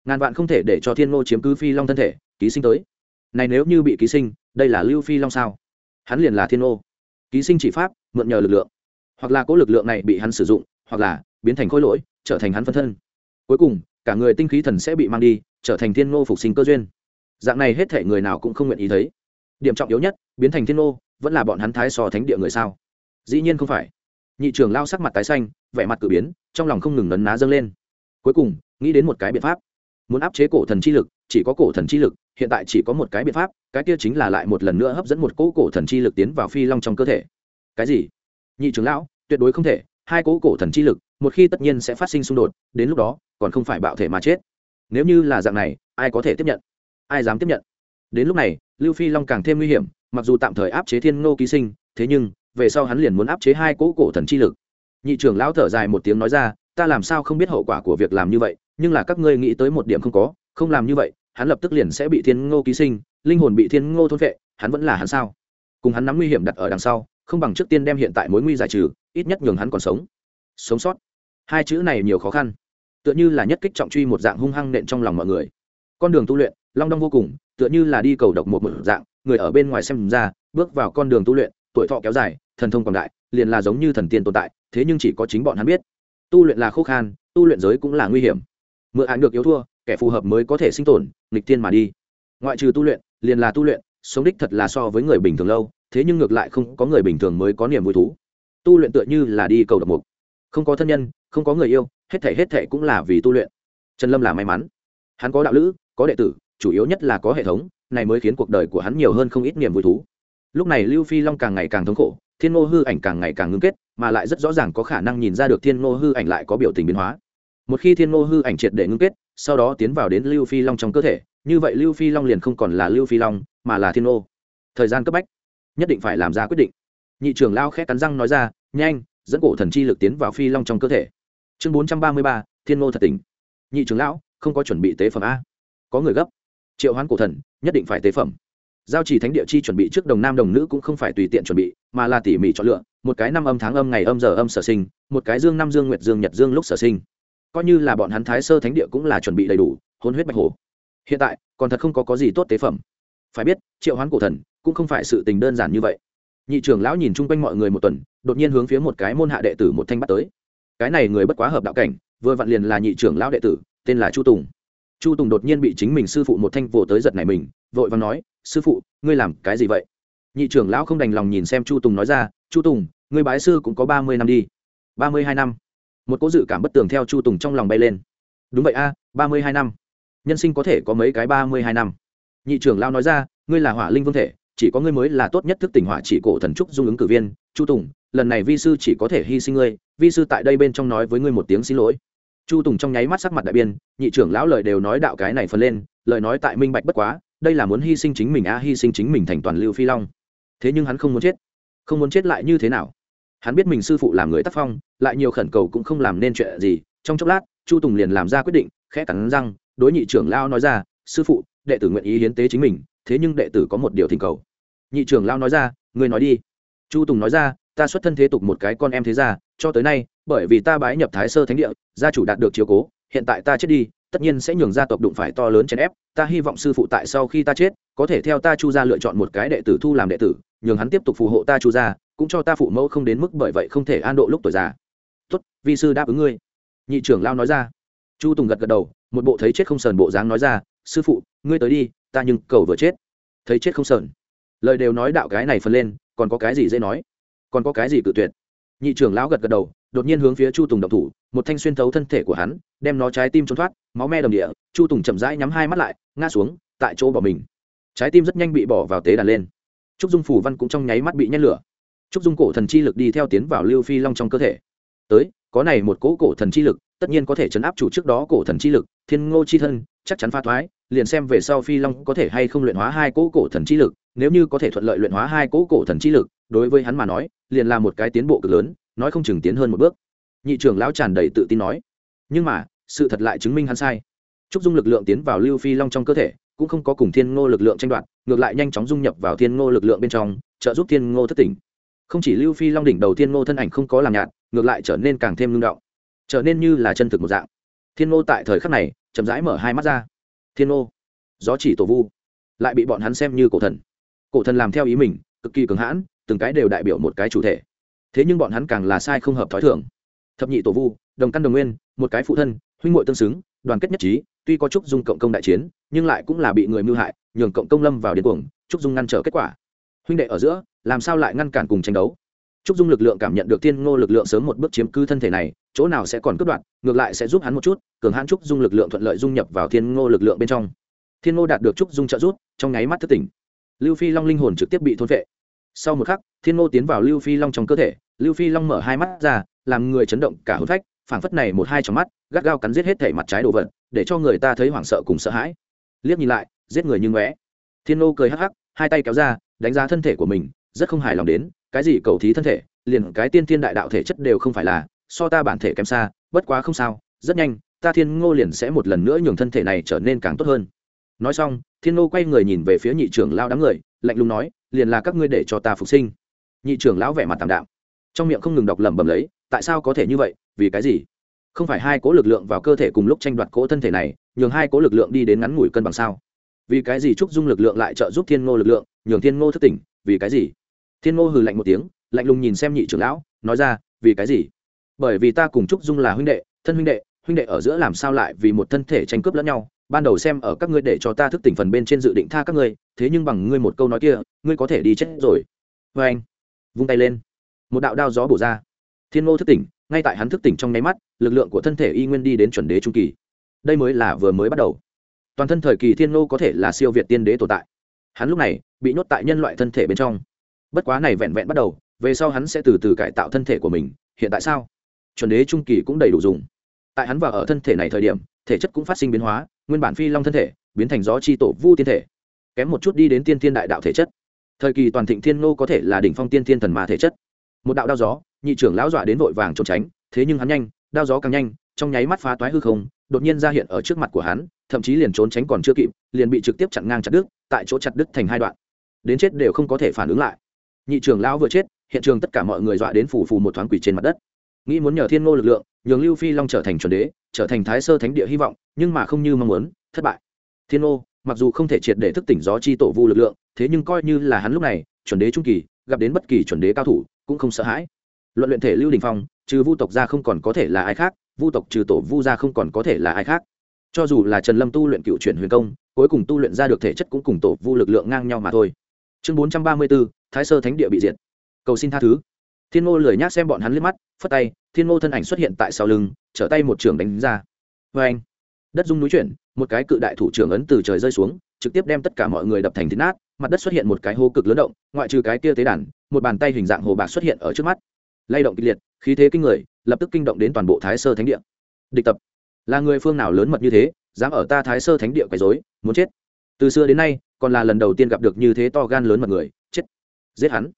Ngàn vạn không thể để cho thiên ngô chiếm cứ phi long thân thể, ký sinh tới. Này nếu như bị ký sinh, đây là lưu phi long sao? Hắn liền là thiên ngô. Ký sinh chỉ pháp, mượn nhờ lực lượng. Hoặc là cố lực lượng này bị hắn sử dụng, hoặc là biến thành khối lỗi, trở thành hắn phân thân. Cuối cùng cả người tinh khí thần sẽ bị mang đi, trở thành thiên ngô phục sinh cơ duyên. Dạng này hết thể người nào cũng không nguyện ý thấy. Điểm trọng yếu nhất, biến thành thiên ngô, vẫn là bọn hắn thái so thánh địa người sao? Dĩ nhiên không phải. Nhị trường lao sắc mặt tái xanh, vẻ mặt cử biến, trong lòng không ngừng nấn ná dâng lên. Cuối cùng, nghĩ đến một cái biện pháp. Muốn áp chế cổ thần chi lực, chỉ có cổ thần chi lực, hiện tại chỉ có một cái biện pháp, cái kia chính là lại một lần nữa hấp dẫn một cỗ cổ thần chi lực tiến vào phi long trong cơ thể. Cái gì? Nhị trưởng lão, tuyệt đối không thể, hai cỗ cổ thần chi lực một khi tất nhiên sẽ phát sinh xung đột, đến lúc đó, còn không phải bạo thể mà chết. Nếu như là dạng này, ai có thể tiếp nhận? Ai dám tiếp nhận? Đến lúc này, lưu phi long càng thêm nguy hiểm, mặc dù tạm thời áp chế thiên ngô ký sinh, thế nhưng, về sau hắn liền muốn áp chế hai cỗ cổ thần chi lực. Nhị trưởng lão thở dài một tiếng nói ra, ta làm sao không biết hậu quả của việc làm như vậy, nhưng là các ngươi nghĩ tới một điểm không có, không làm như vậy, hắn lập tức liền sẽ bị thiên ngô ký sinh, linh hồn bị thiên ngô thôn vệ hắn vẫn là hắn sao? Cùng hắn nắm nguy hiểm đặt ở đằng sau, không bằng trước tiên đem hiện tại mối nguy giải trừ, ít nhất nhường hắn còn sống. Sống sót hai chữ này nhiều khó khăn. Tựa như là nhất kích trọng truy một dạng hung hăng nện trong lòng mọi người. Con đường tu luyện, long đong vô cùng, tựa như là đi cầu độc một một dạng, người ở bên ngoài xem ra, bước vào con đường tu luyện, tuổi thọ kéo dài, thần thông quảng đại, liền là giống như thần tiên tồn tại, thế nhưng chỉ có chính bọn hắn biết. Tu luyện là khô khan, tu luyện giới cũng là nguy hiểm. Mượn hạn được yếu thua, kẻ phù hợp mới có thể sinh tồn, nghịch tiên mà đi. Ngoại trừ tu luyện, liền là tu luyện, sống đích thật là so với người bình thường lâu, thế nhưng ngược lại không có người bình thường mới có niềm vui thú. Tu luyện tựa như là đi cầu độc mục. Không có thân nhân không có người yêu, hết thể hết thể cũng là vì tu luyện. Trần lâm là may mắn. Hắn có đạo lữ, có đệ tử, chủ yếu nhất là có hệ thống, này mới khiến cuộc đời của hắn nhiều hơn không ít niềm vui thú. Lúc này lưu phi long càng ngày càng thống khổ, thiên ngô hư ảnh càng ngày càng ngưng kết, mà lại rất rõ ràng có khả năng nhìn ra được thiên ngô hư ảnh lại có biểu tình biến hóa. Một khi thiên ngô hư ảnh triệt để ngưng kết, sau đó tiến vào đến lưu phi long trong cơ thể, như vậy lưu phi long liền không còn là lưu phi long, mà là thiên ngô. Thời gian cấp bách, nhất định phải làm ra quyết định. Nhị trưởng lao khẽ cắn răng nói ra, nhanh, dẫn cổ thần chi lực tiến vào phi long trong cơ thể chương bốn trăm ba mươi ba, thiên ngô thật tình. Nhị trưởng lão, không có chuẩn bị tế phẩm a. Có người gấp. Triệu hoán cổ thần, nhất định phải tế phẩm. Giao chỉ thánh địa chi chuẩn bị trước đồng nam đồng nữ cũng không phải tùy tiện chuẩn bị, mà là tỉ mỉ chọn lựa, một cái năm âm tháng âm ngày âm giờ âm sở sinh, một cái dương năm dương nguyệt dương nhật dương lúc sở sinh. Coi như là bọn hắn thái sơ thánh địa cũng là chuẩn bị đầy đủ, hôn huyết bạch hồ hiện tại, còn thật không có có gì tốt tế phẩm. Phải biết, triệu hoán cổ thần cũng không phải sự tình đơn giản như vậy. Nhị trưởng lão nhìn chung quanh mọi người một tuần, đột nhiên hướng phía một cái môn hạ đệ tử một thanh bắt tới cái này người bất quá hợp đạo cảnh, vừa vặn liền là nhị trưởng lão đệ tử, tên là chu tùng. Chu tùng đột nhiên bị chính mình sư phụ một thanh vồ tới giật này mình, vội và nói, sư phụ, ngươi làm cái gì vậy? Nhị trưởng lão không đành lòng nhìn xem chu tùng nói ra, chu tùng, ngươi bái sư cũng có ba mươi năm đi. Ba mươi hai năm. Một cố dự cảm bất tường theo chu tùng trong lòng bay lên. Đúng vậy a, ba mươi hai năm. Nhân sinh có thể có mấy cái ba mươi hai năm. Nhị trưởng lão nói ra, ngươi là hỏa linh vương thể, chỉ có ngươi mới là tốt nhất thức tỉnh hỏa chỉ cổ thần trúc dung ứng cử viên, chu tùng lần này vi sư chỉ có thể hy sinh ngươi, vi sư tại đây bên trong nói với ngươi một tiếng xin lỗi. Chu tùng trong nháy mắt sắc mặt đại biên nhị trưởng lão lời đều nói đạo cái này phân lên, lời nói tại minh bạch bất quá, đây là muốn hy sinh chính mình a, hy sinh chính mình thành toàn lưu phi long. Thế nhưng hắn không muốn chết. Không muốn chết lại như thế nào? Hắn biết mình sư phụ làm người tác phong, lại nhiều khẩn cầu cũng không làm nên chuyện gì. Trong chốc lát, chu tùng liền làm ra quyết định, khẽ cắn răng, đối nhị trưởng lao nói ra, sư phụ, đệ tử nguyện ý hiến tế chính mình, thế nhưng đệ tử có một điều thỉnh cầu. Nhị trưởng lao nói ra, ngươi nói đi. Chu tùng nói ra ta xuất thân thế tục một cái con em thế gia, cho tới nay bởi vì ta bái nhập thái sơ thánh địa gia chủ đạt được chiếu cố hiện tại ta chết đi tất nhiên sẽ nhường gia tộc đụng phải to lớn chèn ép ta hy vọng sư phụ tại sau khi ta chết có thể theo ta chu gia lựa chọn một cái đệ tử thu làm đệ tử nhường hắn tiếp tục phù hộ ta chu gia cũng cho ta phụ mẫu không đến mức bởi vậy không thể an độ lúc tuổi già. Tốt vi sư đáp ứng ngươi. Nhị trưởng lao nói ra. Chu tùng gật gật đầu một bộ thấy chết không sờn bộ dáng nói ra sư phụ ngươi tới đi ta nhưng cầu vừa chết. Thấy chết không sờn. Lời đều nói đạo cái này phân lên còn có cái gì dễ nói? Còn có cái gì cự tuyệt? Nhị trưởng lão gật gật đầu, đột nhiên hướng phía chu tùng động thủ, một thanh xuyên thấu thân thể của hắn, đem nó trái tim trốn thoát, máu me đồng địa, chu tùng chậm rãi nhắm hai mắt lại, ngã xuống, tại chỗ bỏ mình. Trái tim rất nhanh bị bỏ vào tế đàn lên. Trúc dung phủ văn cũng trong nháy mắt bị nhét lửa. Trúc dung cổ thần chi lực đi theo tiến vào lưu phi long trong cơ thể. Tới, có này một cỗ cổ thần chi lực, tất nhiên có thể chấn áp chủ trước đó cổ thần chi lực, thiên ngô chi thân, chắc chắn pha thoái, liền xem về sau phi long có thể hay không luyện hóa hai cỗ cổ thần chi lực, nếu như có thể thuận lợi luyện hóa hai cỗ cổ thần chi lực đối với hắn mà nói, liền là một cái tiến bộ cực lớn, nói không chừng tiến hơn một bước. Nhị trưởng lão tràn đầy tự tin nói. Nhưng mà, sự thật lại chứng minh hắn sai. Trúc dung lực lượng tiến vào lưu phi long trong cơ thể, cũng không có cùng thiên ngô lực lượng tranh đoạt, ngược lại nhanh chóng dung nhập vào thiên ngô lực lượng bên trong, trợ giúp thiên ngô thất tỉnh. Không chỉ lưu phi long đỉnh đầu thiên ngô thân ảnh không có làm nhạt, ngược lại trở nên càng thêm ngưng động. Trở nên như là chân thực một dạng. Thiên ngô tại thời khắc này, chậm rãi mở hai mắt ra. Thiên ngô, gió chỉ tổ vu, lại bị bọn hắn xem như cổ thần. Cổ thần làm theo ý mình, cực kỳ cường hãn từng cái đều đại biểu một cái chủ thể. Thế nhưng bọn hắn càng là sai không hợp t h ó i thưởng thập nhị tổ vu, đồng căn đồng nguyên, một cái phụ thân, huynh ngội tương xứng, đoàn kết nhất trí, tuy có trúc dung cộng công đại chiến, nhưng lại cũng là bị người mưu hại, nhường cộng công lâm vào điên cuồng trúc dung ngăn trở kết quả. Huynh đệ ở giữa, làm sao lại ngăn cản cùng tranh đấu? Trúc dung lực lượng cảm nhận được tiên ngô lực lượng sớm một bước chiếm cứ thân thể này, chỗ nào sẽ còn cướp đoạt, ngược lại sẽ giúp hắn một chút, cường hãn trúc dung lực lượng thuận lợi dung nhập vào thiên ngô lực lượng bên trong. Thiên ngô đạt được trúc dung trợ giúp, trong nháy mắt thất tỉnh. Lưu phi long linh hồn trực tiếp bị thôn vệ sau một khắc, thiên ngô tiến vào lưu phi long trong cơ thể, lưu phi long mở hai mắt ra, làm người chấn động cả hôn phách, phảng phất này một hai trong mắt, gắt gao cắn giết hết thể mặt trái đồ vật, để cho người ta thấy hoảng sợ cùng sợ hãi. Liếc nhìn lại, giết người như ngóe. Thiên ngô cười hắc hắc, hai tay kéo ra, đánh giá thân thể của mình, rất không hài lòng đến, cái gì cầu thí thân thể, liền cái tiên thiên đại đạo thể chất đều không phải là, so ta bản thể kém xa, bất quá không sao, rất nhanh, ta thiên ngô liền sẽ một lần nữa nhường thân thể này trở nên càng tốt hơn. Nói xong, thiên ngô quay người nhìn về phía nhị trưởng lao đám người, lạnh lùng nói liền là các ngươi để cho ta phục sinh. Nhị trưởng lão vẻ mặt tạm đạm. Trong miệng không ngừng đọc lẩm bẩm lấy, tại sao có thể như vậy, vì cái gì? Không phải hai cố lực lượng vào cơ thể cùng lúc tranh đoạt cỗ thân thể này, nhường hai cố lực lượng đi đến ngắn ngủi cân bằng sao? Vì cái gì trúc dung lực lượng lại trợ giúp thiên ngô lực lượng, nhường thiên ngô thức tỉnh, vì cái gì? Thiên ngô hừ lạnh một tiếng, lạnh lùng nhìn xem nhị trưởng lão, nói ra, vì cái gì? Bởi vì ta cùng trúc dung là huynh đệ, thân huynh đệ huynh đệ ở giữa làm sao lại vì một thân thể tranh cướp lẫn nhau ban đầu xem ở các ngươi để cho ta thức tỉnh phần bên trên dự định tha các ngươi, thế nhưng bằng ngươi một câu nói kia, ngươi có thể đi chết rồi. Vê anh, vung tay lên. Một đạo đao gió bổ ra. Thiên ngô thức tỉnh, ngay tại hắn thức tỉnh trong nháy mắt, lực lượng của thân thể y nguyên đi đến chuẩn đế trung kỳ. Đây mới là vừa mới bắt đầu. Toàn thân thời kỳ thiên ngô có thể là siêu việt tiên đế tồn tại. Hắn lúc này, bị nhốt tại nhân loại thân thể bên trong. Bất quá này vẹn vẹn bắt đầu, về sau hắn sẽ từ từ cải tạo thân thể của mình. Hiện tại sao? Chuẩn đế trung kỳ cũng đầy đủ dùng tại hắn vào ở thân thể này thời điểm, thể chất cũng phát sinh biến hóa, nguyên bản phi long thân thể biến thành gió chi tổ vu tiên thể, kém một chút đi đến tiên thiên đại đạo thể chất. Thời kỳ toàn thịnh thiên nô có thể là đỉnh phong tiên thiên thần ma thể chất. Một đạo đao gió, nhị trưởng lão dọa đến vội vàng trốn tránh, thế nhưng hắn nhanh, đao gió càng nhanh, trong nháy mắt phá toái hư không, đột nhiên ra hiện ở trước mặt của hắn, thậm chí liền trốn tránh còn chưa kịp, liền bị trực tiếp chặn ngang chặt đứt, tại chỗ chặt đứt thành hai đoạn. Đến chết đều không có thể phản ứng lại. Nhị trưởng lão vừa chết, hiện trường tất cả mọi người dọa đến phủ phù một thoáng quỷ trên mặt đất nghĩ muốn nhờ thiên ngô lực lượng, nhường lưu phi long trở thành chuẩn đế, trở thành thái sơ thánh địa hy vọng, nhưng mà không như mong muốn, thất bại. Thiên ngô, mặc dù không thể triệt để thức tỉnh gió chi tổ vu lực lượng, thế nhưng coi như là hắn lúc này, chuẩn đế trung kỳ, gặp đến bất kỳ chuẩn đế cao thủ, cũng không sợ hãi. Luận luyện thể lưu đình phong, trừ vu tộc ra không còn có thể là ai khác, vu tộc trừ tổ vu ra không còn có thể là ai khác. Cho dù là trần lâm tu luyện cựu chuyển huyền công, cuối cùng tu luyện ra được thể chất cũng cùng tổ vu lực lượng ngang nhau mà thôi. Chương bốn trăm ba mươi b ố thái sơ thánh địa bị diệt. Cầu xin tha thứ thiên ngô lười nhác xem bọn hắn liếc mắt, phất tay, thiên ngô thân ảnh xuất hiện tại sau lưng, trở tay một trường đánh ra. Vê anh, đất dung núi chuyển, một cái cự đại thủ trưởng ấn từ trời rơi xuống, trực tiếp đem tất cả mọi người đập thành thịt nát, mặt đất xuất hiện một cái hô cực lớn động, ngoại trừ cái kia tế đàn, một bàn tay hình dạng hồ bạc xuất hiện ở trước mắt. Lay động kịch liệt, khí thế kinh người, lập tức kinh động đến toàn bộ thái sơ thánh địa. Địch tập, là người phương nào lớn mật như thế, dám ở ta thái sơ thánh địa quấy dối muốn chết. Từ xưa đến nay, còn là lần đầu tiên gặp được như thế to gan lớn mật người, chết. Giết hắn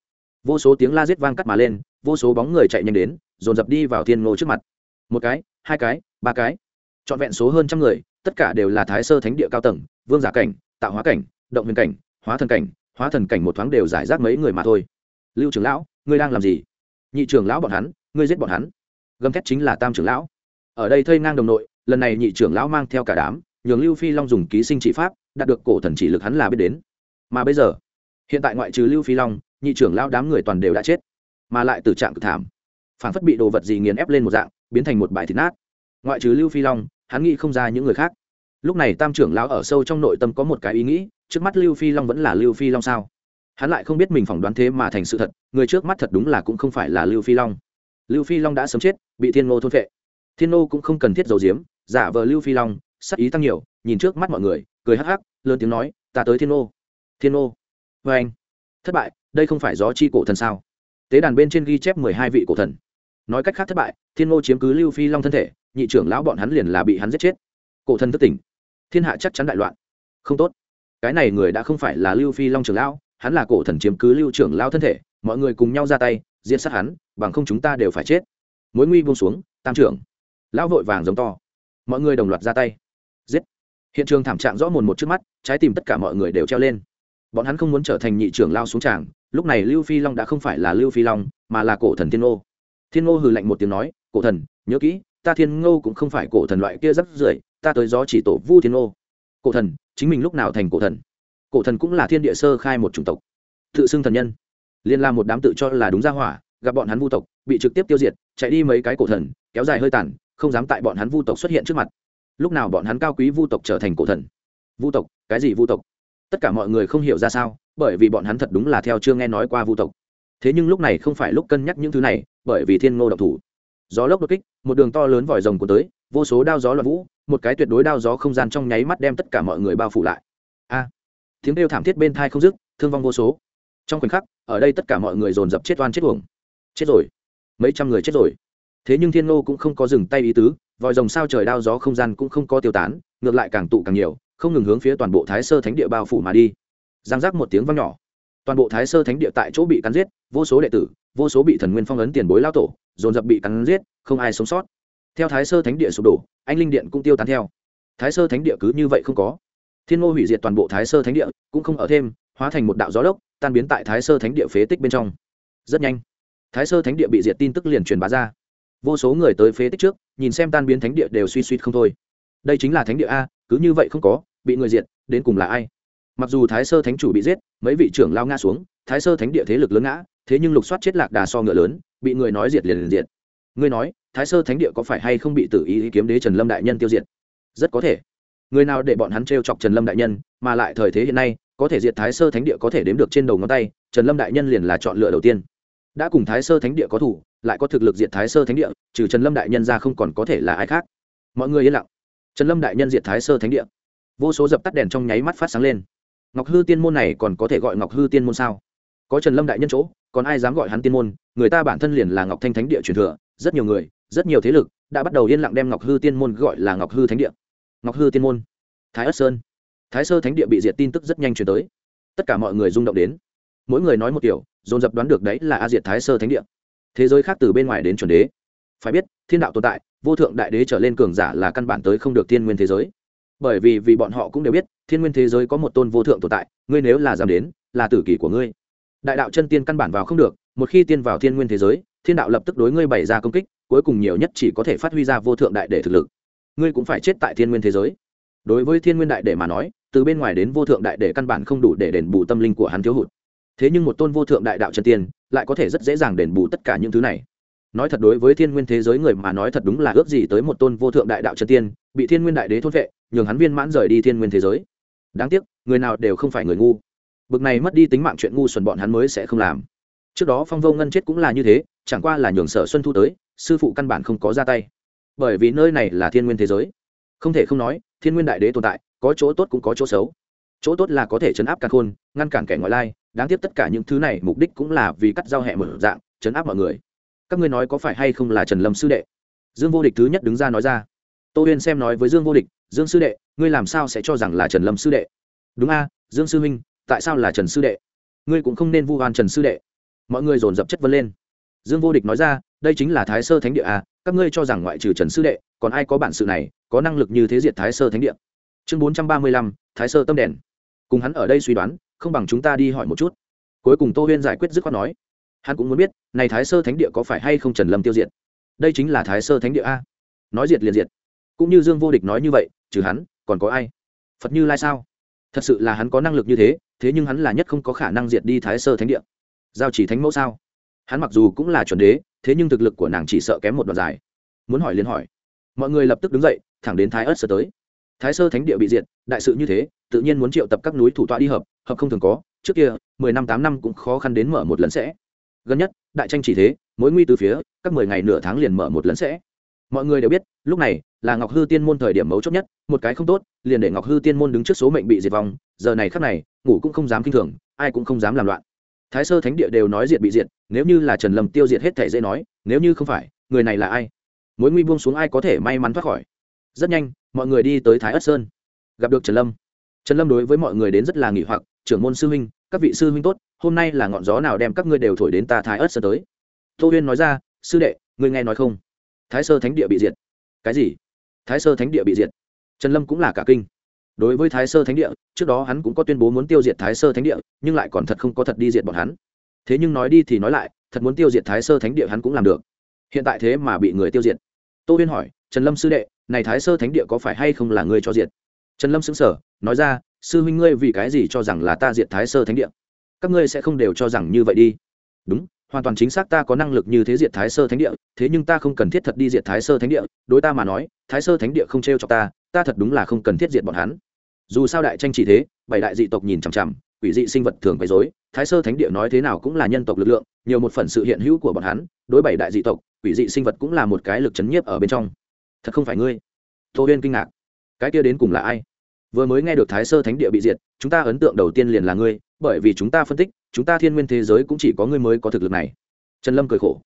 vô số tiếng la giết vang cắt mà lên, vô số bóng người chạy nhanh đến, dồn dập đi vào thiên ngô trước mặt. Một cái, hai cái, ba cái. Trọn vẹn số hơn trăm người, tất cả đều là thái sơ thánh địa cao tầng, vương giả cảnh, tạo hóa cảnh, động huyền cảnh, hóa thần cảnh, hóa thần cảnh một thoáng đều giải rác mấy người mà thôi. Lưu trưởng lão, ngươi đang làm gì? Nhị trưởng lão bọn hắn, ngươi giết bọn hắn. Gầm thét chính là tam trưởng lão. Ở đây thây ngang đồng nội, lần này nhị trưởng lão mang theo cả đám, nhường lưu phi long dùng ký sinh trị pháp, đạt được cổ thần chỉ lực hắn là biết đến. Mà bây giờ, hiện tại ngoại trừ lưu phi long nhị trưởng lao đám người toàn đều đã chết, mà lại từ trạng cực thảm. Phản phất bị đồ vật gì nghiền ép lên một dạng, biến thành một bài thịt nát. Ngoại trừ lưu phi long, hắn nghĩ không ra những người khác. Lúc này tam trưởng lão ở sâu trong nội tâm có một cái ý nghĩ, trước mắt lưu phi long vẫn là lưu phi long sao? Hắn lại không biết mình phỏng đoán thế mà thành sự thật, người trước mắt thật đúng là cũng không phải là lưu phi long. Lưu phi long đã sớm chết, bị thiên ngô thôn vệ thiên ngô cũng không cần thiết dầu diếm giả vờ lưu phi long, sắc ý tăng nhiều, nhìn trước mắt mọi người, cười hắc hắc, lớn tiếng nói, ta tới thiên ngô thiên ngô vê vâng. anh thất bại, đây không phải gió chi cổ thần sao? Tế đàn bên trên ghi chép mười hai vị cổ thần. Nói cách khác thất bại, thiên ngô chiếm cứ lưu phi long thân thể, nhị trưởng lão bọn hắn liền là bị hắn giết chết. Cổ thần thất tỉnh. Thiên hạ chắc chắn đại loạn. Không tốt. Cái này người đã không phải là lưu phi long trưởng lão, hắn là cổ thần chiếm cứ lưu trưởng lão thân thể, mọi người cùng nhau ra tay diễn sát hắn, bằng không chúng ta đều phải chết. Mối nguy buông xuống, tam trưởng. Lão vội vàng giống to. Mọi người đồng loạt ra tay. Giết. Hiện trường thảm trạng rõ mồn một trước mắt, trái tim tất cả mọi người đều treo lên bọn hắn không muốn trở thành nhị trưởng lao xuống tràng, lúc này lưu phi long đã không phải là lưu phi long, mà là cổ thần thiên ngô. Thiên ngô hừ lạnh một tiếng nói, cổ thần, nhớ kỹ, ta thiên ngô cũng không phải cổ thần loại kia rắc rưởi, ta tới gió chỉ tổ vu thiên ngô. Cổ thần, chính mình lúc nào thành cổ thần? Cổ thần cũng là thiên địa sơ khai một chủng tộc, tự xưng thần nhân. Liên la một đám tự cho là đúng ra hỏa, gặp bọn hắn vu tộc, bị trực tiếp tiêu diệt, chạy đi mấy cái cổ thần, kéo dài hơi tàn, không dám tại bọn hắn vu tộc xuất hiện trước mặt. Lúc nào bọn hắn cao quý vu tộc trở thành cổ thần? Vu tộc, cái gì vu tộc? Tất cả mọi người không hiểu ra sao, bởi vì bọn hắn thật đúng là theo chưa nghe nói qua vu tộc. Thế nhưng lúc này không phải lúc cân nhắc những thứ này, bởi vì thiên ngô độc thủ. Gió lốc đột kích, một đường to lớn vòi rồng của tới, vô số đao gió loạn vũ, một cái tuyệt đối đao gió không gian trong nháy mắt đem tất cả mọi người bao phủ lại. A! Tiếng kêu thảm thiết bên thai không dứt, thương vong vô số. Trong khoảnh khắc, ở đây tất cả mọi người dồn dập chết oan chết uổng. Chết rồi. Mấy trăm người chết rồi. Thế nhưng thiên ngô cũng không có dừng tay ý tứ, vòi rồng sao trời đao gió không gian cũng không có tiêu tán, ngược lại càng tụ càng nhiều không ngừng hướng phía toàn bộ thái sơ thánh địa bao phủ mà đi. Giang giác một tiếng vang nhỏ. Toàn bộ thái sơ thánh địa tại chỗ bị cắn giết, vô số đệ tử, vô số bị thần nguyên phong ấn tiền bối lao tổ, dồn dập bị cắn giết, không ai sống sót. Theo thái sơ thánh địa sụp đổ, anh linh điện cũng tiêu tán theo. Thái sơ thánh địa cứ như vậy không có. Thiên ngô hủy diệt toàn bộ thái sơ thánh địa, cũng không ở thêm, hóa thành một đạo gió lốc, tan biến tại thái sơ thánh địa phế tích bên trong. Rất nhanh, thái sơ thánh địa bị diệt tin tức liền truyền bá ra. Vô số người tới phế tích trước, nhìn xem tan biến thánh địa đều suy suy không thôi. Đây chính là thánh địa a, cứ như vậy không có bị người diệt, đến cùng là ai? Mặc dù thái sơ thánh chủ bị giết, mấy vị trưởng lao ngã xuống, thái sơ thánh địa thế lực lớn ngã, thế nhưng lục soát chết lạc đà so ngựa lớn, bị người nói diệt liền liền diệt. Ngươi nói, thái sơ thánh địa có phải hay không bị tự ý kiếm đế trần lâm đại nhân tiêu diệt? Rất có thể. Người nào để bọn hắn t chọc trần lâm đại nhân, mà lại thời thế hiện nay, có thể diệt thái sơ thánh địa có thể đếm được trên đầu ngón tay, trần lâm đại nhân liền là chọn lựa đầu tiên. Đã cùng thái sơ thánh địa có thủ, lại có thực lực diệt thái sơ thánh địa, trừ trần lâm đại nhân ra không còn có thể là ai khác. Mọi người yên lặng. Trần lâm đại nhân diệt thái sơ thánh địa vô số dập tắt đèn trong nháy mắt phát sáng lên. Ngọc hư tiên môn này còn có thể gọi ngọc hư tiên môn sao? Có trần lâm đại nhân chỗ, còn ai dám gọi hắn tiên môn? Người ta bản thân liền là ngọc thanh thánh địa truyền thừa, rất nhiều người, rất nhiều thế lực đã bắt đầu yên lặng đem ngọc hư tiên môn gọi là ngọc hư thánh địa. Ngọc hư tiên môn. Thái ất sơn. Thái sơ thánh địa bị diệt tin tức rất nhanh chuyển tới. Tất cả mọi người rung động đến. Mỗi người nói một kiểu, dồn dập đoán được đấy là a diệt thái sơ thánh địa. Thế giới khác từ bên ngoài đến chuẩn đế. Phải biết, thiên đạo tồn tại, vô thượng đại đế trở lên cường giả là căn bản tới không được thiên nguyên thế giới bởi vì vì bọn họ cũng đều biết, thiên nguyên thế giới có một tôn vô thượng tồn tại, ngươi nếu là dám đến, là tử kỷ của ngươi. Đại đạo chân tiên căn bản vào không được, một khi tiên vào thiên nguyên thế giới, thiên đạo lập tức đối ngươi bày ra công kích, cuối cùng nhiều nhất chỉ có thể phát huy ra vô thượng đại để thực lực. Ngươi cũng phải chết tại thiên nguyên thế giới. Đối với thiên nguyên đại để mà nói, từ bên ngoài đến vô thượng đại để căn bản không đủ để đền bù tâm linh của hắn thiếu hụt. Thế nhưng một tôn vô thượng đại đạo chân tiên, lại có thể rất dễ dàng đền bù tất cả những thứ này. Nói thật đối với thiên nguyên thế giới người mà nói thật đúng là ước gì tới một tôn vô thượng đại đạo chân tiên, bị thiên nguyên đại đế thôn vệ nhường hắn viên mãn rời đi thiên nguyên thế giới. Đáng tiếc, người nào đều không phải người ngu. Bực này mất đi tính mạng chuyện ngu xuẩn bọn hắn mới sẽ không làm. Trước đó phong vô ngân chết cũng là như thế, chẳng qua là nhường sở xuân thu tới, sư phụ căn bản không có ra tay. Bởi vì nơi này là thiên nguyên thế giới. Không thể không nói, thiên nguyên đại đế tồn tại, có chỗ tốt cũng có chỗ xấu. Chỗ tốt là có thể chấn áp càn khôn, ngăn cản kẻ ngoại lai, đáng tiếc tất cả những thứ này mục đích cũng là vì cắt giao hẹ mở dạng, chấn áp mọi người. Các ngươi nói có phải hay không là trần lâm sư đệ? Dương vô địch thứ nhất đứng ra nói ra. Tô huyên xem nói với dương vô địch dương sư đệ, ngươi làm sao sẽ cho rằng là trần lâm sư đệ? Đúng a, dương sư huynh, tại sao là trần sư đệ? Ngươi cũng không nên vu oan trần sư đệ. Mọi người dồn dập chất vấn lên. Dương vô địch nói ra, đây chính là thái sơ thánh địa a, các ngươi cho rằng ngoại trừ trần sư đệ, còn ai có bản sự này, có năng lực như thế diệt thái sơ thánh địa? Chương bốn trăm ba mươi lăm, thái sơ tâm đèn. Cùng hắn ở đây suy đoán, không bằng chúng ta đi hỏi một chút. Cuối cùng tô huyên giải quyết dứt khoát nói, hắn cũng muốn biết, này thái sơ thánh địa có phải hay không trần lâm tiêu diệt? Đây chính là thái sơ thánh địa a. Nói diệt liền diệt. Cũng như dương vô địch nói như vậy trừ hắn, còn có ai? Phật như lai sao? Thật sự là hắn có năng lực như thế thế nhưng hắn là nhất không có khả năng diệt đi thái sơ thánh địa. Giao chỉ thánh mẫu sao? Hắn mặc dù cũng là chuẩn đế, thế nhưng thực lực của nàng chỉ sợ kém một đoạn dài. Muốn hỏi liền hỏi. Mọi người lập tức đứng dậy, thẳng đến thái ớt sơ tới. Thái sơ thánh địa bị diệt, đại sự như thế, tự nhiên muốn triệu tập các núi thủ tọa đi hợp hợp không thường có. Trước kia, mười năm, tám năm cũng khó khăn đến mở một lần sẽ. Gần nhất, đại tranh chỉ thế, mối nguy từ phía, các mười ngày nửa tháng liền mở một lần sẽ mọi người đều biết, lúc này là ngọc hư tiên môn thời điểm mấu chốt nhất, một cái không tốt, liền để ngọc hư tiên môn đứng trước số mệnh bị diệt vong, giờ này khắc này, ngủ cũng không dám kinh thường, ai cũng không dám làm loạn. Thái sơ thánh địa đều nói diệt bị diệt, nếu như là trần lâm tiêu diệt hết thể dễ nói, nếu như không phải, người này là ai? Mối nguy buông xuống ai có thể may mắn thoát khỏi? Rất nhanh, mọi người đi tới thái ất sơn, gặp được trần lâm. Trần lâm đối với mọi người đến rất là nghỉ hoặc, trưởng môn sư huynh, các vị sư huynh tốt, hôm nay là ngọn gió nào đem các ngươi đều thổi đến ta thái ất sơn tới? Tô huyên nói ra, sư đệ, ngươi nghe nói không? Thái sơ thánh địa bị diệt. Cái gì? Thái sơ thánh địa bị diệt. Trần lâm cũng là cả kinh. Đối với thái sơ thánh địa, trước đó hắn cũng có tuyên bố muốn tiêu diệt thái sơ thánh địa, nhưng lại còn thật không có thật đi diệt bọn hắn. Thế nhưng nói đi thì nói lại, thật muốn tiêu diệt thái sơ thánh địa hắn cũng làm được. Hiện tại thế mà bị người tiêu diệt. Tô huyên hỏi, trần lâm sư đệ, này thái sơ thánh địa có phải hay không là ngươi cho diệt? Trần lâm xứng sở nói ra, sư huynh ngươi vì cái gì cho rằng là ta diệt thái sơ thánh địa? Các ngươi sẽ không đều cho rằng như vậy đi. Đúng hoàn toàn chính xác ta có năng lực như thế diệt thái sơ thánh địa, thế nhưng ta không cần thiết thật đi diệt thái sơ thánh địa, đối ta mà nói, thái sơ thánh địa không t r e o cho ta ta thật đúng là không cần thiết diệt bọn hắn. Dù sao đại tranh chỉ thế, bảy đại dị tộc nhìn chằm chằm, quỷ dị sinh vật thường quấy dối thái sơ thánh địa nói thế nào cũng là nhân tộc lực lượng, nhiều một phần sự hiện hữu của bọn hắn, đối bảy đại dị tộc, quỷ dị sinh vật cũng là một cái lực chấn nhiếp ở bên trong. Thật không phải ngươi? Tô huyên kinh ngạc. Cái kia đến cùng là ai? Vừa mới nghe được thái sơ thánh địa bị diệt, chúng ta ấn tượng đầu tiên liền là ngươi, bởi vì chúng ta phân tích, chúng ta thiên nguyên thế giới cũng chỉ có ngươi mới có thực lực này. Trần lâm cười khổ.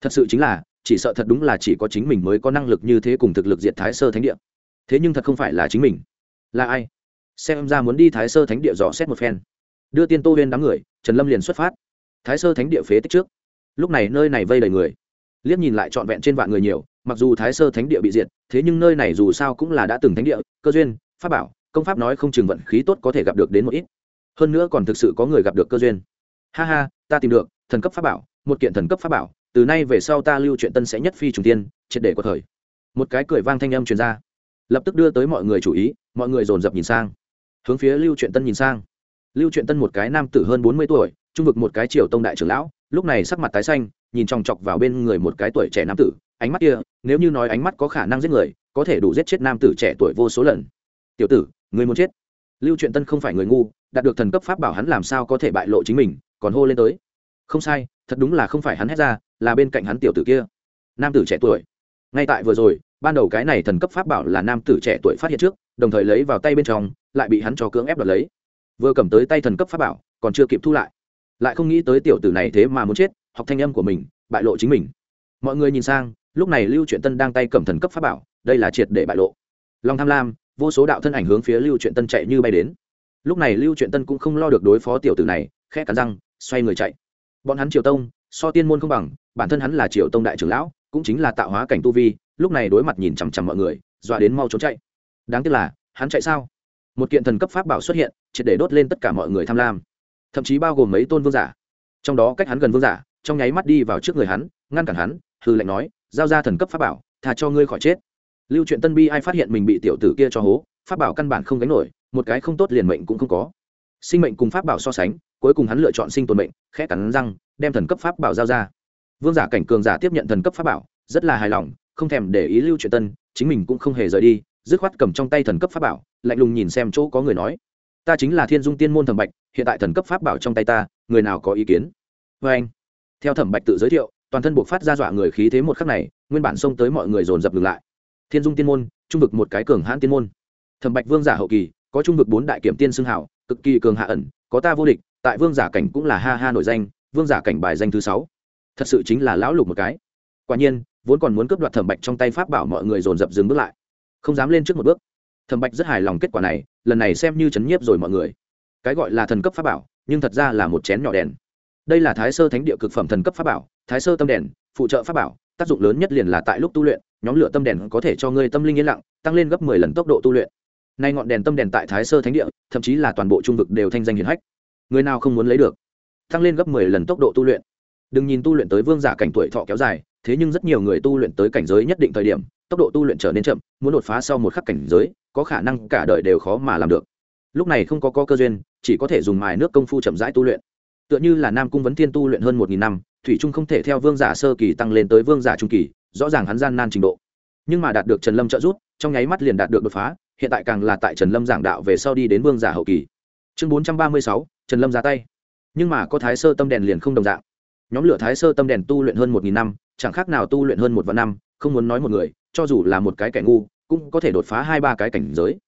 Thật sự chính là, chỉ sợ thật đúng là chỉ có chính mình mới có năng lực như thế cùng thực lực diệt thái sơ thánh địa. Thế nhưng thật không phải là chính mình. Là ai? Xem ra muốn đi thái sơ thánh địa dò xét một phen. Đưa tiên tô huyên đám người, trần lâm liền xuất phát. Thái sơ thánh địa phế tích trước. Lúc này nơi này vây đầy người. Liếc nhìn lại trọn vẹn trên vạn người nhiều, mặc dù thái sơ thánh địa bị diệt, thế nhưng nơi này dù sao cũng là đã từng thánh địa, cơ duyên, pháp bảo công pháp nói không chừng vận khí tốt có thể gặp được đến một ít. Hơn nữa còn thực sự có người gặp được cơ duyên. Ha ha, ta tìm được, thần cấp pháp bảo, một kiện thần cấp pháp bảo, từ nay về sau ta lưu truyện tân sẽ nhất phi trùng tiên, triệt để có thời một cái cười vang thanh âm truyền ra. Lập tức đưa tới mọi người chú ý, mọi người dồn dập nhìn sang. Hướng phía lưu truyện tân nhìn sang. Lưu truyện tân một cái nam tử hơn bốn mươi tuổi, trung vực một cái triều tông đại trưởng lão, lúc này sắc mặt tái xanh, nhìn chòng chọc vào bên người một cái tuổi trẻ nam tử, ánh mắt kia, nếu như nói ánh mắt có khả năng giết người, có thể đủ giết chết nam tử trẻ tuổi vô số lần tiểu tử người muốn chết. Lưu truyện tân không phải người ngu, đạt được thần cấp pháp bảo hắn làm sao có thể bại lộ chính mình, còn hô lên tới. Không sai, thật đúng là không phải hắn hét ra, là bên cạnh hắn tiểu tử kia. Nam tử trẻ tuổi. Ngay tại vừa rồi, ban đầu cái này thần cấp pháp bảo là nam tử trẻ tuổi phát hiện trước, đồng thời lấy vào tay bên trong, lại bị hắn cho cưỡng ép đoạt lấy. Vừa cầm tới tay thần cấp pháp bảo, còn chưa kịp thu lại. Lại không nghĩ tới tiểu tử này thế mà muốn chết, học thanh âm của mình, bại lộ chính mình. Mọi người nhìn sang, lúc này lưu truyện tân đang tay cầm thần cấp pháp bảo, đây là triệt để bại lộ. Lòng tham lam vô số đạo thân ảnh hướng phía lưu truyện tân chạy như bay đến. Lúc này lưu truyện tân cũng không lo được đối phó tiểu tử này, khẽ cắn răng, xoay người chạy. Bọn hắn triều tông, so tiên môn không bằng, bản thân hắn là triều tông đại trưởng lão, cũng chính là tạo hóa cảnh tu vi, lúc này đối mặt nhìn chằm chằm mọi người, dọa đến mau trốn chạy. Đáng tiếc là, hắn chạy sao? Một kiện thần cấp pháp bảo xuất hiện, triệt để đốt lên tất cả mọi người tham lam. Thậm chí bao gồm mấy tôn vương giả. Trong đó cách hắn gần vương giả, trong nháy mắt đi vào trước người hắn, ngăn cản hắn, hư lệnh nói, giao ra thần cấp pháp bảo thà cho ngươi khỏi chết lưu truyện tân bi ai phát hiện mình bị tiểu tử kia cho hố, pháp bảo căn bản không gánh nổi, một cái không tốt liền mệnh cũng không có. Sinh mệnh cùng pháp bảo so sánh, cuối cùng hắn lựa chọn sinh tồn mệnh, khẽ cắn răng, đem thần cấp pháp bảo giao ra. Vương giả cảnh cường giả tiếp nhận thần cấp pháp bảo, rất là hài lòng, không thèm để ý lưu truyện tân, chính mình cũng không hề rời đi, dứt khoát cầm trong tay thần cấp pháp bảo, lạnh lùng nhìn xem chỗ có người nói, ta chính là thiên dung tiên môn thẩm bạch, hiện tại thần cấp pháp bảo trong tay ta, người nào có ý kiến? Vê vâng anh, theo thẩm bạch tự giới thiệu, toàn thân buộc phát ra dọa người khí thế một khắc này, nguyên bản xông tới mọi người dồn dập ngừng lại thiên dung tiên môn, trung vực một cái cường hãn tiên môn. Thẩm bạch vương giả hậu kỳ, có trung vực bốn đại kiểm tiên xưng hảo, cực kỳ cường hạ ẩn, có ta vô địch, tại vương giả cảnh cũng là ha ha nổi danh, vương giả cảnh bài danh thứ sáu. Thật sự chính là lão lục một cái. Quả nhiên, vốn còn muốn cướp đoạt thẩm bạch trong tay pháp bảo mọi người dồn dập dừng bước lại. Không dám lên trước một bước. Thẩm bạch rất hài lòng kết quả này, lần này xem như chấn nhiếp rồi mọi người. Cái gọi là thần cấp pháp bảo, nhưng thật ra là một chén nhỏ đèn. Đây là thái sơ thánh địa cực phẩm thần cấp pháp bảo, thái sơ tâm đèn, phụ trợ pháp bảo, tác dụng lớn nhất liền là tại lúc tu luyện nhóm lửa tâm đèn có thể cho ngươi tâm linh yên lặng tăng lên gấp mười lần tốc độ tu luyện. Nay ngọn đèn tâm đèn tại thái sơ thánh địa thậm chí là toàn bộ trung vực đều thanh danh hiển hách. Người nào không muốn lấy được? Tăng lên gấp mười lần tốc độ tu luyện. Đừng nhìn tu luyện tới vương giả cảnh tuổi thọ kéo dài thế nhưng rất nhiều người tu luyện tới cảnh giới nhất định thời điểm tốc độ tu luyện trở nên chậm muốn đột phá sau một khắc cảnh giới có khả năng cả đời đều khó mà làm được. Lúc này không có, có cơ duyên chỉ có thể dùng mài nước công phu chậm rãi tu luyện. Tựa như là nam cung vấn thiên tu luyện hơn một nghìn năm thủy trung không thể theo vương giả sơ kỳ tăng lên tới vương giả trung kỳ rõ ràng hắn gian nan trình độ. Nhưng mà đạt được trần lâm trợ giúp, trong nháy mắt liền đạt được đột phá, hiện tại càng là tại trần lâm giảng đạo về sau đi đến vương giả hậu kỳ. Chương bốn trăm ba mươi sáu, trần lâm ra tay. Nhưng mà có thái sơ tâm đèn liền không đồng dạng. Nhóm lửa thái sơ tâm đèn tu luyện hơn một nghìn năm, chẳng khác nào tu luyện hơn một vạn năm, không muốn nói một người, cho dù là một cái kẻ ngu, cũng có thể đột phá hai ba cái cảnh giới.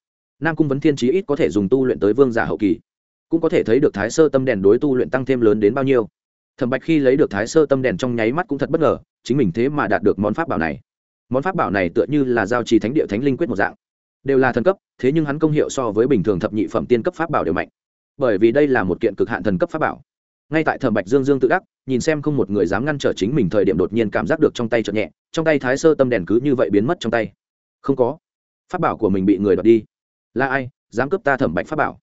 Nam cung vấn thiên trí ít có thể dùng tu luyện tới vương giả hậu kỳ. Cũng có thể thấy được thái sơ tâm đèn đối tu luyện tăng thêm lớn đến bao nhiêu. Thẩm bạch khi lấy được thái sơ tâm đèn trong nháy mắt cũng thật bất ngờ chính mình thế mà đạt được món pháp bảo này. Món pháp bảo này tựa như là giao trì thánh địa thánh linh quyết một dạng. Đều là thần cấp, thế nhưng hắn công hiệu so với bình thường thập nhị phẩm tiên cấp pháp bảo đều mạnh. Bởi vì đây là một kiện cực hạn thần cấp pháp bảo. Ngay tại thẩm bạch dương dương tự đắc, nhìn xem không một người dám ngăn trở chính mình thời điểm đột nhiên cảm giác được trong tay chợt nhẹ, trong tay thái sơ tâm đèn cứ như vậy biến mất trong tay. Không có. Pháp bảo của mình bị người đoạt đi. Là ai? Dám cướp ta thẩm bạch pháp bảo.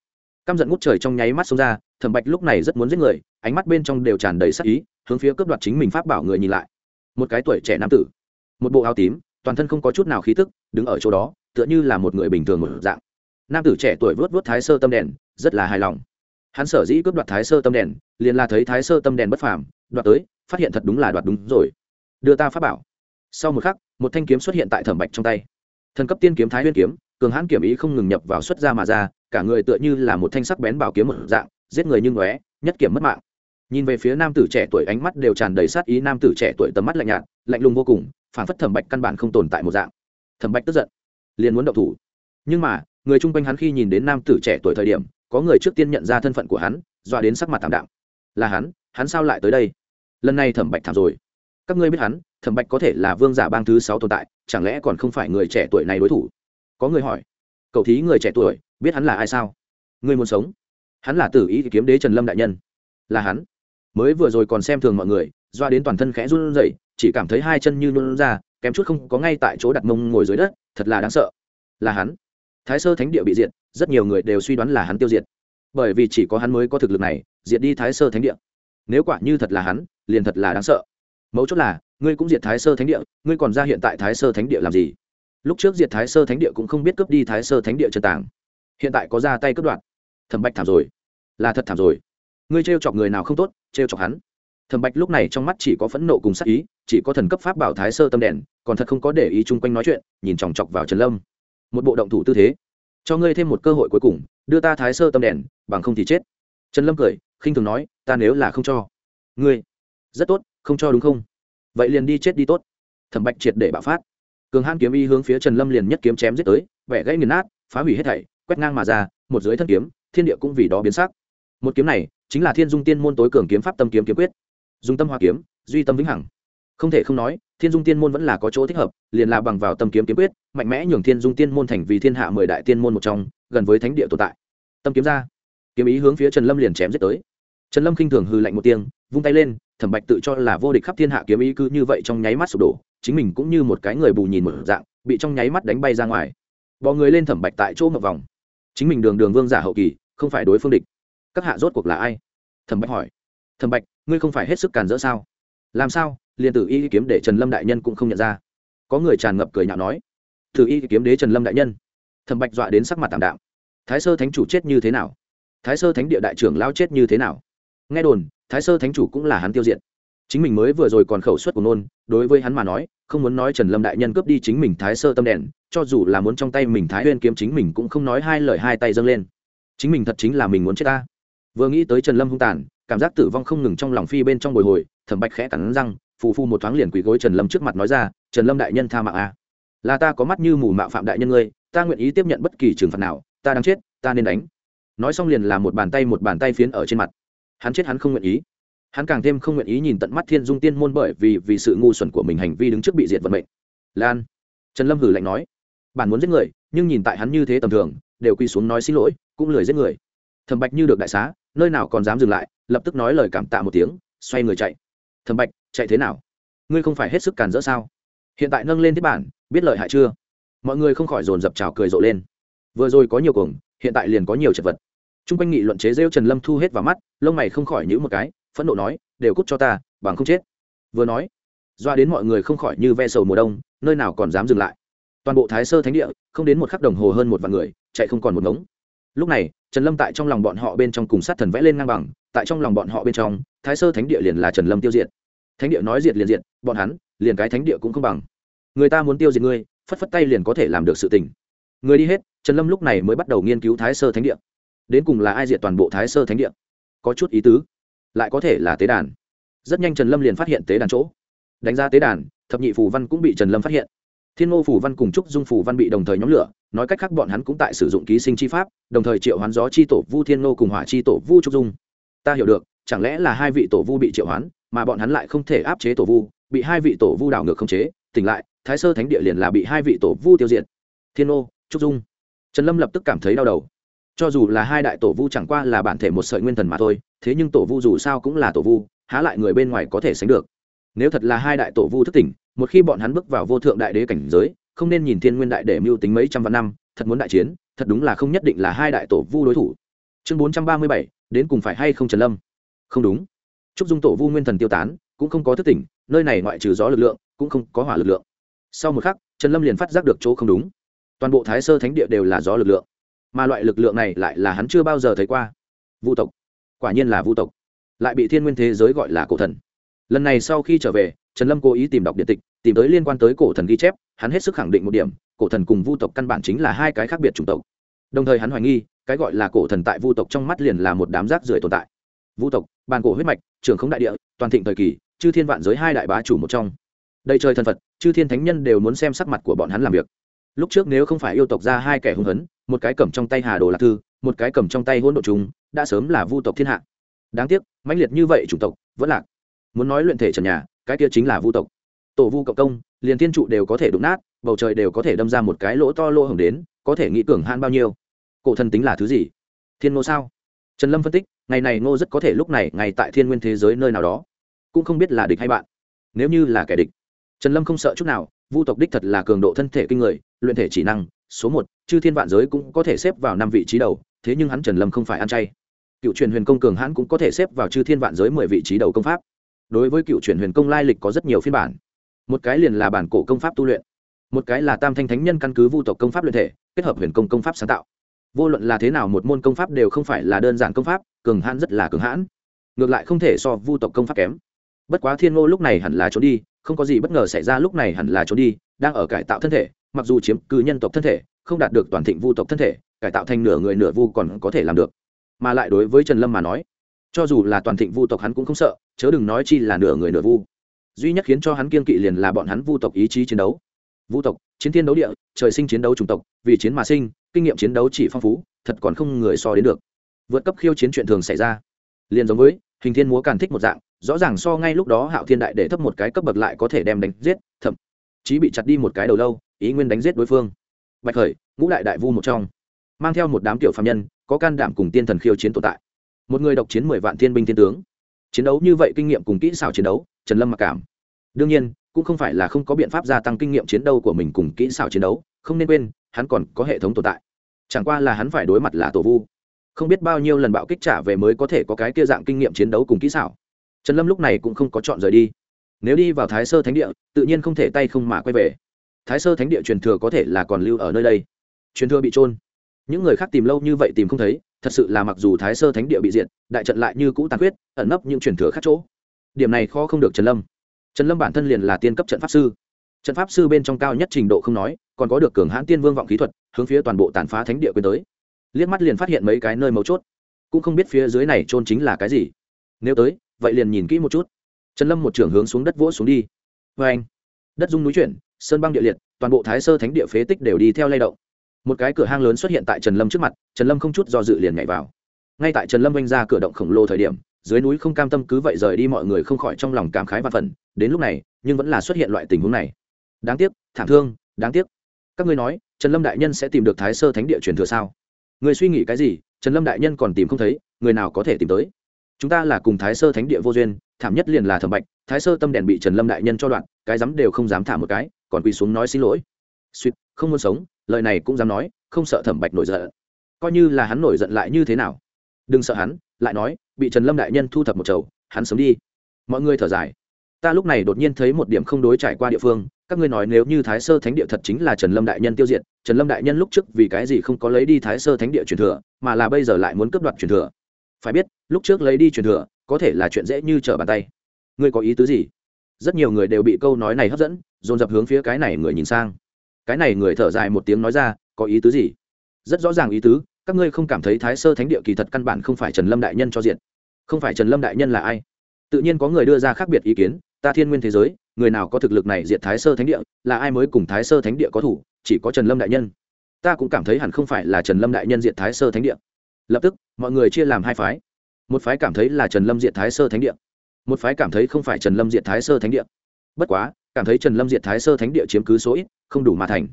Căm giận ngút trời trong nháy mắt xông ra, thẩm bạch lúc này rất muốn giết người, ánh mắt bên trong đều tràn đầy sắc ý, hướng phía cướp đoạt chính mình pháp bảo người nhìn lại một cái tuổi trẻ nam tử. Một bộ áo tím, toàn thân không có chút nào khí tức, đứng ở chỗ đó, tựa như là một người bình thường một dạng. Nam tử trẻ tuổi vớt vớt thái sơ tâm đèn, rất là hài lòng. Hắn sở dĩ cướp đoạt thái sơ tâm đèn, liền là thấy thái sơ tâm đèn bất phàm, đoạt tới, phát hiện thật đúng là đoạt đúng rồi. Đưa ta pháp bảo. Sau một khắc, một thanh kiếm xuất hiện tại thẩm bạch trong tay. Thần cấp tiên kiếm thái huyên kiếm, cường hãn kiểm ý không ngừng nhập vào xuất ra mà ra, cả người tựa như là một thanh sắc bén bảo kiếm một dạng, giết người như ngóe, nhất kiểm mất mạng nhìn về phía nam tử trẻ tuổi ánh mắt đều tràn đầy sát ý, nam tử trẻ tuổi tầm mắt lạnh nhạt, lạnh lùng vô cùng phản phất thẩm bạch căn bản không tồn tại một dạng. Thẩm bạch tức giận, liền muốn động thủ. Nhưng mà, người chung quanh hắn khi nhìn đến nam tử trẻ tuổi thời điểm, có người trước tiên nhận ra thân phận của hắn, dọa đến sắc mặt thảm đạm. Là hắn hắn sao lại tới đây? Lần này thẩm bạch thảm rồi. Các ngươi biết hắn, thẩm bạch có thể là vương giả bang thứ sáu tồn tại, chẳng lẽ còn không phải người trẻ tuổi này đối thủ? Có người hỏi. Cậu thí người trẻ tuổi, biết hắn là ai sao? Người muốn sống. Hắn là tử ý kiếm đế trần lâm đại nhân. Là hắn mới vừa rồi còn xem thường mọi người, doa đến toàn thân khẽ run rẩy, chỉ cảm thấy hai chân như luôn ra, kém chút không có ngay tại chỗ đặt mông ngồi dưới đất, thật là đáng sợ. Là hắn. Thái sơ thánh địa bị diệt, rất nhiều người đều suy đoán là hắn tiêu diệt. Bởi vì chỉ có hắn mới có thực lực này, diệt đi thái sơ thánh địa. Nếu quả như thật là hắn, liền thật là đáng sợ. Mấu chốt là, ngươi cũng diệt thái sơ thánh địa, ngươi còn ra hiện tại thái sơ thánh địa làm gì? Lúc trước diệt thái sơ thánh địa cũng không biết cướp đi thái sơ thánh địa trần tàng hiện tại có ra tay cướp đoạt. Thẩm bạch thảm rồi. Là thật thảm rồi ngươi trêu chọc người nào không tốt, trêu chọc hắn. Thẩm bạch lúc này trong mắt chỉ có phẫn nộ cùng sắc ý, chỉ có thần cấp pháp bảo thái sơ tâm đèn, còn thật không có để ý chung quanh nói chuyện, nhìn chòng chọc vào trần lâm. Một bộ động thủ tư thế. Cho ngươi thêm một cơ hội cuối cùng, đưa ta thái sơ tâm đèn, bằng không thì chết. Trần lâm cười, khinh thường nói, ta nếu là không cho. Ngươi, rất tốt, không cho đúng không? Vậy liền đi chết đi tốt. Thẩm bạch triệt để bạo phát. Cường hãn kiếm y hướng phía trần lâm liền nhất kiếm chém giết tới, vẻ gãy nghiền nát, phá hủy hết thảy, quét ngang mà ra, một dưới thân kiếm, thiên địa cũng vì đó biến sắc. Một kiếm này chính là thiên dung tiên môn tối cường kiếm pháp tâm kiếm kiếm quyết. Dùng tâm hoa kiếm, duy tâm vĩnh hằng. Không thể không nói, thiên dung tiên môn vẫn là có chỗ thích hợp, liền là bằng vào tâm kiếm kiếm quyết, mạnh mẽ nhường thiên dung tiên môn thành vì thiên hạ mười đại tiên môn một trong, gần với thánh địa tồn tại. Tâm kiếm ra. Kiếm ý hướng phía trần lâm liền chém giết tới. Trần lâm khinh thường hư lạnh một tiếng, vung tay lên, thẩm bạch tự cho là vô địch khắp thiên hạ kiếm ý cứ như vậy trong nháy mắt sụp đổ, chính mình cũng như một cái người bù nhìn một dạng, bị trong nháy mắt đánh bay ra ngoài. Bò người lên thẩm bạch tại chỗ một vòng. Chính mình đường đường vương giả hậu kỳ, không phải đối phương địch các hạ rốt cuộc là ai? Thẩm bạch hỏi. Thẩm bạch, ngươi không phải hết sức càn rỡ sao? Làm sao? Liền tử y kiếm để trần lâm đại nhân cũng không nhận ra. Có người tràn ngập cười nhạo nói. Tử y kiếm đế trần lâm đại nhân. Thẩm bạch dọa đến sắc mặt tảm đạm. Thái sơ thánh chủ chết như thế nào? Thái sơ thánh địa đại trưởng lao chết như thế nào? Nghe đồn, thái sơ thánh chủ cũng là hắn tiêu diệt. Chính mình mới vừa rồi còn khẩu suất của nôn, đối với hắn mà nói, không muốn nói trần lâm đại nhân cướp đi chính mình thái sơ tâm đèn, cho dù là muốn trong tay mình thái huyên kiếm chính mình cũng không nói hai lời hai tay dâng lên. Chính mình thật chính là mình muốn chết ta vừa nghĩ tới trần lâm hung tàn, cảm giác tử vong không ngừng trong lòng phi bên trong bồi hồi, thẩm bạch khẽ cắn răng, phù phu một thoáng liền quỳ gối trần lâm trước mặt nói ra, trần lâm đại nhân tha mạng a. À. là ta có mắt như mù mạo phạm đại nhân ngươi, ta nguyện ý tiếp nhận bất kỳ trừng phạt nào, ta đang chết, ta nên đánh. Nói xong liền là một bàn tay một bàn tay phiến ở trên mặt. Hắn chết hắn không nguyện ý. Hắn càng thêm không nguyện ý nhìn tận mắt thiên dung tiên môn bởi vì vì sự ngu xuẩn của mình hành vi đứng trước bị diệt vận mệnh. Lan. Trần lâm hử lạnh nói. Bản muốn giết người, nhưng nhìn tại hắn như thế tầm thường, đều quy xuống nói xin lỗi, cũng lười giết người. Thẩm bạch như được đại xá nơi nào còn dám dừng lại, lập tức nói lời cảm tạ một tiếng, xoay người chạy. Thầm bạch, chạy thế nào? Ngươi không phải hết sức càn rỡ sao? Hiện tại nâng lên thiết bản, biết lợi hại chưa? Mọi người không khỏi dồn dập trào cười rộ lên. Vừa rồi có nhiều cuồng, hiện tại liền có nhiều chật vật. T r u n g quanh nghị luận chế rêu trần lâm thu hết vào mắt, lông mày không khỏi nhữ một cái, phẫn nộ nói, đều cút cho ta, bằng không chết. Vừa nói, doa đến mọi người không khỏi như ve sầu mùa đông, nơi nào còn dám dừng lại. Toàn bộ thái sơ thánh địa, không đến một khắc đồng hồ hơn một vạn người, chạy không còn một ngống lúc này, trần lâm tại trong lòng bọn họ bên trong cùng sát thần vẽ lên ngang bằng, tại trong lòng bọn họ bên trong, thái sơ thánh địa liền là trần lâm tiêu diệt. Thánh địa nói diệt liền diệt, bọn hắn, liền cái thánh địa cũng không bằng. Người ta muốn tiêu diệt ngươi, phất phất tay liền có thể làm được sự tình. Người đi hết, trần lâm lúc này mới bắt đầu nghiên cứu thái sơ thánh địa. Đến cùng là ai diệt toàn bộ thái sơ thánh địa? Có chút ý tứ, lại có thể là tế đàn. Rất nhanh trần lâm liền phát hiện tế đàn chỗ. Đánh ra tế đàn, thập nhị phủ văn cũng bị trần lâm phát hiện. Thiên ngô phủ văn cùng trúc dung phủ văn bị đồng thời nhóm lửa nói cách khác bọn hắn cũng tại sử dụng ký sinh chi pháp, đồng thời triệu hoán gió chi tổ vu thiên nô cùng hỏa chi tổ vu trúc dung. Ta hiểu được, chẳng lẽ là hai vị tổ vu bị triệu hoán, mà bọn hắn lại không thể áp chế tổ vu, bị hai vị tổ vu đảo ngược không chế, tỉnh lại, thái sơ thánh địa liền là bị hai vị tổ vu tiêu diệt. Thiên nô, trúc dung. Trần lâm lập tức cảm thấy đau đầu. Cho dù là hai đại tổ vu chẳng qua là bản thể một sợi nguyên thần mà thôi, thế nhưng tổ vu dù sao cũng là tổ vu, há lại người bên ngoài có thể sánh được. Nếu thật là hai đại tổ vu thức tỉnh, một khi bọn hắn bước vào vô thượng đại đế cảnh giới không nên nhìn thiên nguyên đại để mưu tính mấy trăm vạn năm, thật muốn đại chiến, thật đúng là không nhất định là hai đại tổ vu đối thủ. Chương bốn trăm ba mươi bảy, đến cùng phải hay không trần lâm? Không đúng. Trúc dung tổ vu nguyên thần tiêu tán, cũng không có thức tỉnh, nơi này ngoại trừ gió lực lượng, cũng không có hỏa lực lượng. Sau một khắc, trần lâm liền phát giác được chỗ không đúng. Toàn bộ thái sơ thánh địa đều là gió lực lượng, mà loại lực lượng này lại là hắn chưa bao giờ thấy qua. Vu tộc. Quả nhiên là vu tộc. Lại bị thiên nguyên thế giới gọi là cổ thần lần này sau khi trở về, trần lâm cố ý tìm đọc điện tịch, tìm tới liên quan tới cổ thần ghi chép, hắn hết sức khẳng định một điểm, cổ thần cùng vu tộc căn bản chính là hai cái khác biệt chủng tộc. Đồng thời hắn hoài nghi, cái gọi là cổ thần tại vu tộc trong mắt liền là một đám rác rưởi tồn tại. Vu tộc, bàn cổ huyết mạch, trường không đại địa, toàn thịnh thời kỳ, chư thiên vạn giới hai đại bá chủ một trong. Đầy trời thần phật, chư thiên thánh nhân đều muốn xem sắc mặt của bọn hắn làm việc. Lúc trước nếu không phải yêu tộc ra hai kẻ hung hấn, một cái cầm trong tay hà đồ lạc thư, một cái cầm trong tay hỗn độ chúng đã sớm là vu tộc thiên hạ. Đáng tiếc, mãnh liệt như vậy chủng tộc vẫn lạc muốn nói luyện thể trần nhà, cái kia chính là vu tộc. Tổ vu cộng công, liền thiên trụ đều có thể đụng nát, bầu trời đều có thể đâm ra một cái lỗ to lỗ hồng đến, có thể nghĩ cường han bao nhiêu. Cổ thần tính là thứ gì? Thiên ngô sao? Trần lâm phân tích, ngày này ngô rất có thể lúc này ngay tại thiên nguyên thế giới nơi nào đó. Cũng không biết là địch hay bạn. Nếu như là kẻ địch. Trần lâm không sợ chút nào, vu tộc đích thật là cường độ thân thể kinh người, luyện thể chỉ năng, số một, chư thiên vạn giới cũng có thể xếp vào năm vị trí đầu, thế nhưng hắn trần lâm không phải ăn chay. Cựu truyền huyền công cường hãn cũng có thể xếp vào chư thiên vạn giới mười vị trí đầu công pháp đối với cựu truyền huyền công lai lịch có rất nhiều phiên bản. Một cái liền là bản cổ công pháp tu luyện, một cái là tam thanh thánh nhân căn cứ vu tộc công pháp luyện thể, kết hợp huyền công công pháp sáng tạo. Vô luận là thế nào một môn công pháp đều không phải là đơn giản công pháp, cường hãn rất là cường hãn. Ngược lại không thể so vu tộc công pháp kém. Bất quá thiên ngô lúc này hẳn là trốn đi, không có gì bất ngờ xảy ra lúc này hẳn là trốn đi, đang ở cải tạo thân thể, mặc dù chiếm cứ nhân tộc thân thể, không đạt được toàn thịnh vu tộc thân thể, cải tạo thành nửa người nửa vu còn có thể làm được. Mà lại đối với trần lâm mà nói cho dù là toàn thịnh vu tộc hắn cũng không sợ, chớ đừng nói chi là nửa người nửa vu. Duy nhất khiến cho hắn kiên kỵ liền là bọn hắn vu tộc ý chí chiến đấu. Vu tộc, chiến thiên đấu địa, trời sinh chiến đấu chủng tộc, vì chiến mà sinh, kinh nghiệm chiến đấu chỉ phong phú, thật còn không người so đến được. Vượt cấp khiêu chiến chuyện thường xảy ra. Liền giống với, hình thiên múa càn thích một dạng, rõ ràng so ngay lúc đó hạo thiên đại để thấp một cái cấp bậc lại có thể đem đánh giết, thậm chí bị chặt đi một cái đầu lâu, ý nguyên đánh giết đối phương. Bạch khởi, ngũ đại đại vu một trong, mang theo một đám tiểu phạm nhân, có can đảm cùng tiên thần khiêu chiến tồn tại một người độc chiến mười vạn thiên binh thiên tướng. Chiến đấu như vậy kinh nghiệm cùng kỹ xảo chiến đấu, trần lâm mặc cảm. Đương nhiên, cũng không phải là không có biện pháp gia tăng kinh nghiệm chiến đấu của mình cùng kỹ xảo chiến đấu, không nên quên, hắn còn có hệ thống tồn tại. Chẳng qua là hắn phải đối mặt là tổ vu. Không biết bao nhiêu lần bạo kích trả về mới có thể có cái kia dạng kinh nghiệm chiến đấu cùng kỹ xảo. Trần lâm lúc này cũng không có chọn rời đi. Nếu đi vào thái sơ thánh địa, tự nhiên không thể tay không mà quay về. Thái sơ thánh địa truyền thừa có thể là còn lưu ở nơi đây. Truyền thừa bị trôn những người khác tìm lâu như vậy tìm không thấy thật sự là mặc dù thái sơ thánh địa bị diệt, đại trận lại như cũ tàn khuyết, ẩn nấp những truyền thừa khác chỗ. Điểm này khó không được trần lâm. Trần lâm bản thân liền là tiên cấp trận pháp sư. Trận pháp sư bên trong cao nhất trình độ không nói, còn có được cường hãn tiên vương vọng kỹ thuật, hướng phía toàn bộ tàn phá thánh địa quên tới. Liếc mắt liền phát hiện mấy cái nơi mấu chốt. Cũng không biết phía dưới này trôn chính là cái gì. Nếu tới, vậy liền nhìn kỹ một chút. Trần lâm một trưởng hướng xuống đất vỗ xuống đi. Vê anh, đất dung núi chuyển, sơn băng địa liệt, toàn bộ thái sơ thánh địa phế tích đều đi theo lay động một cái cửa hang lớn xuất hiện tại trần lâm trước mặt, trần lâm không chút do dự liền nhảy vào. Ngay tại trần lâm oanh ra cửa động khổng lồ thời điểm, dưới núi không cam tâm cứ vậy rời đi mọi người không khỏi trong lòng cảm khái và phần, đến lúc này, nhưng vẫn là xuất hiện loại tình huống này. Đáng tiếc, thảm thương, đáng tiếc. Các ngươi nói, trần lâm đại nhân sẽ tìm được thái sơ thánh địa truyền thừa sao? Người suy nghĩ cái gì? Trần lâm đại nhân còn tìm không thấy, người nào có thể tìm tới? Chúng ta là cùng thái sơ thánh địa vô duyên, thảm nhất liền là thẩm bạch, thái sơ tâm đèn bị trần lâm đại nhân cho đoạn, cái dám đều không dám thả một cái, còn quỳ xuống nói xin lỗi. Suýt, không muốn sống lời này cũng dám nói, không sợ thẩm bạch nổi giận. Coi như là hắn nổi giận lại như thế nào? Đừng sợ hắn, lại nói, bị trần lâm đại nhân thu thập một chầu, hắn sống đi. Mọi người thở dài. Ta lúc này đột nhiên thấy một điểm không đối trải qua địa phương, các ngươi nói nếu như thái sơ thánh địa thật chính là trần lâm đại nhân tiêu diệt, trần lâm đại nhân lúc trước vì cái gì không có lấy đi thái sơ thánh địa truyền thừa, mà là bây giờ lại muốn cướp đoạt truyền thừa? Phải biết, lúc trước lấy đi truyền thừa, có thể là chuyện dễ như trở bàn tay. Ngươi có ý tứ gì? Rất nhiều người đều bị câu nói này hấp dẫn, dồn dập hướng phía cái này người nhìn sang cái này người thở dài một tiếng nói ra, có ý tứ gì? Rất rõ ràng ý tứ, các ngươi không cảm thấy thái sơ thánh địa kỳ thật căn bản không phải trần lâm đại nhân cho diện không phải trần lâm đại nhân là ai? Tự nhiên có người đưa ra khác biệt ý kiến, ta thiên nguyên thế giới, người nào có thực lực này diệt thái sơ thánh địa, là ai mới cùng thái sơ thánh địa có thủ, chỉ có trần lâm đại nhân. Ta cũng cảm thấy hẳn không phải là trần lâm đại nhân diệt thái sơ thánh địa. Lập tức, mọi người chia làm hai phái. Một phái cảm thấy là trần lâm diệt thái sơ thánh địa, một phái cảm thấy không phải trần lâm diệt thái sơ thánh địa. Bất quá, cảm thấy trần lâm diệt thái sơ thánh địa chiếm cứ số ít không đủ mà thành.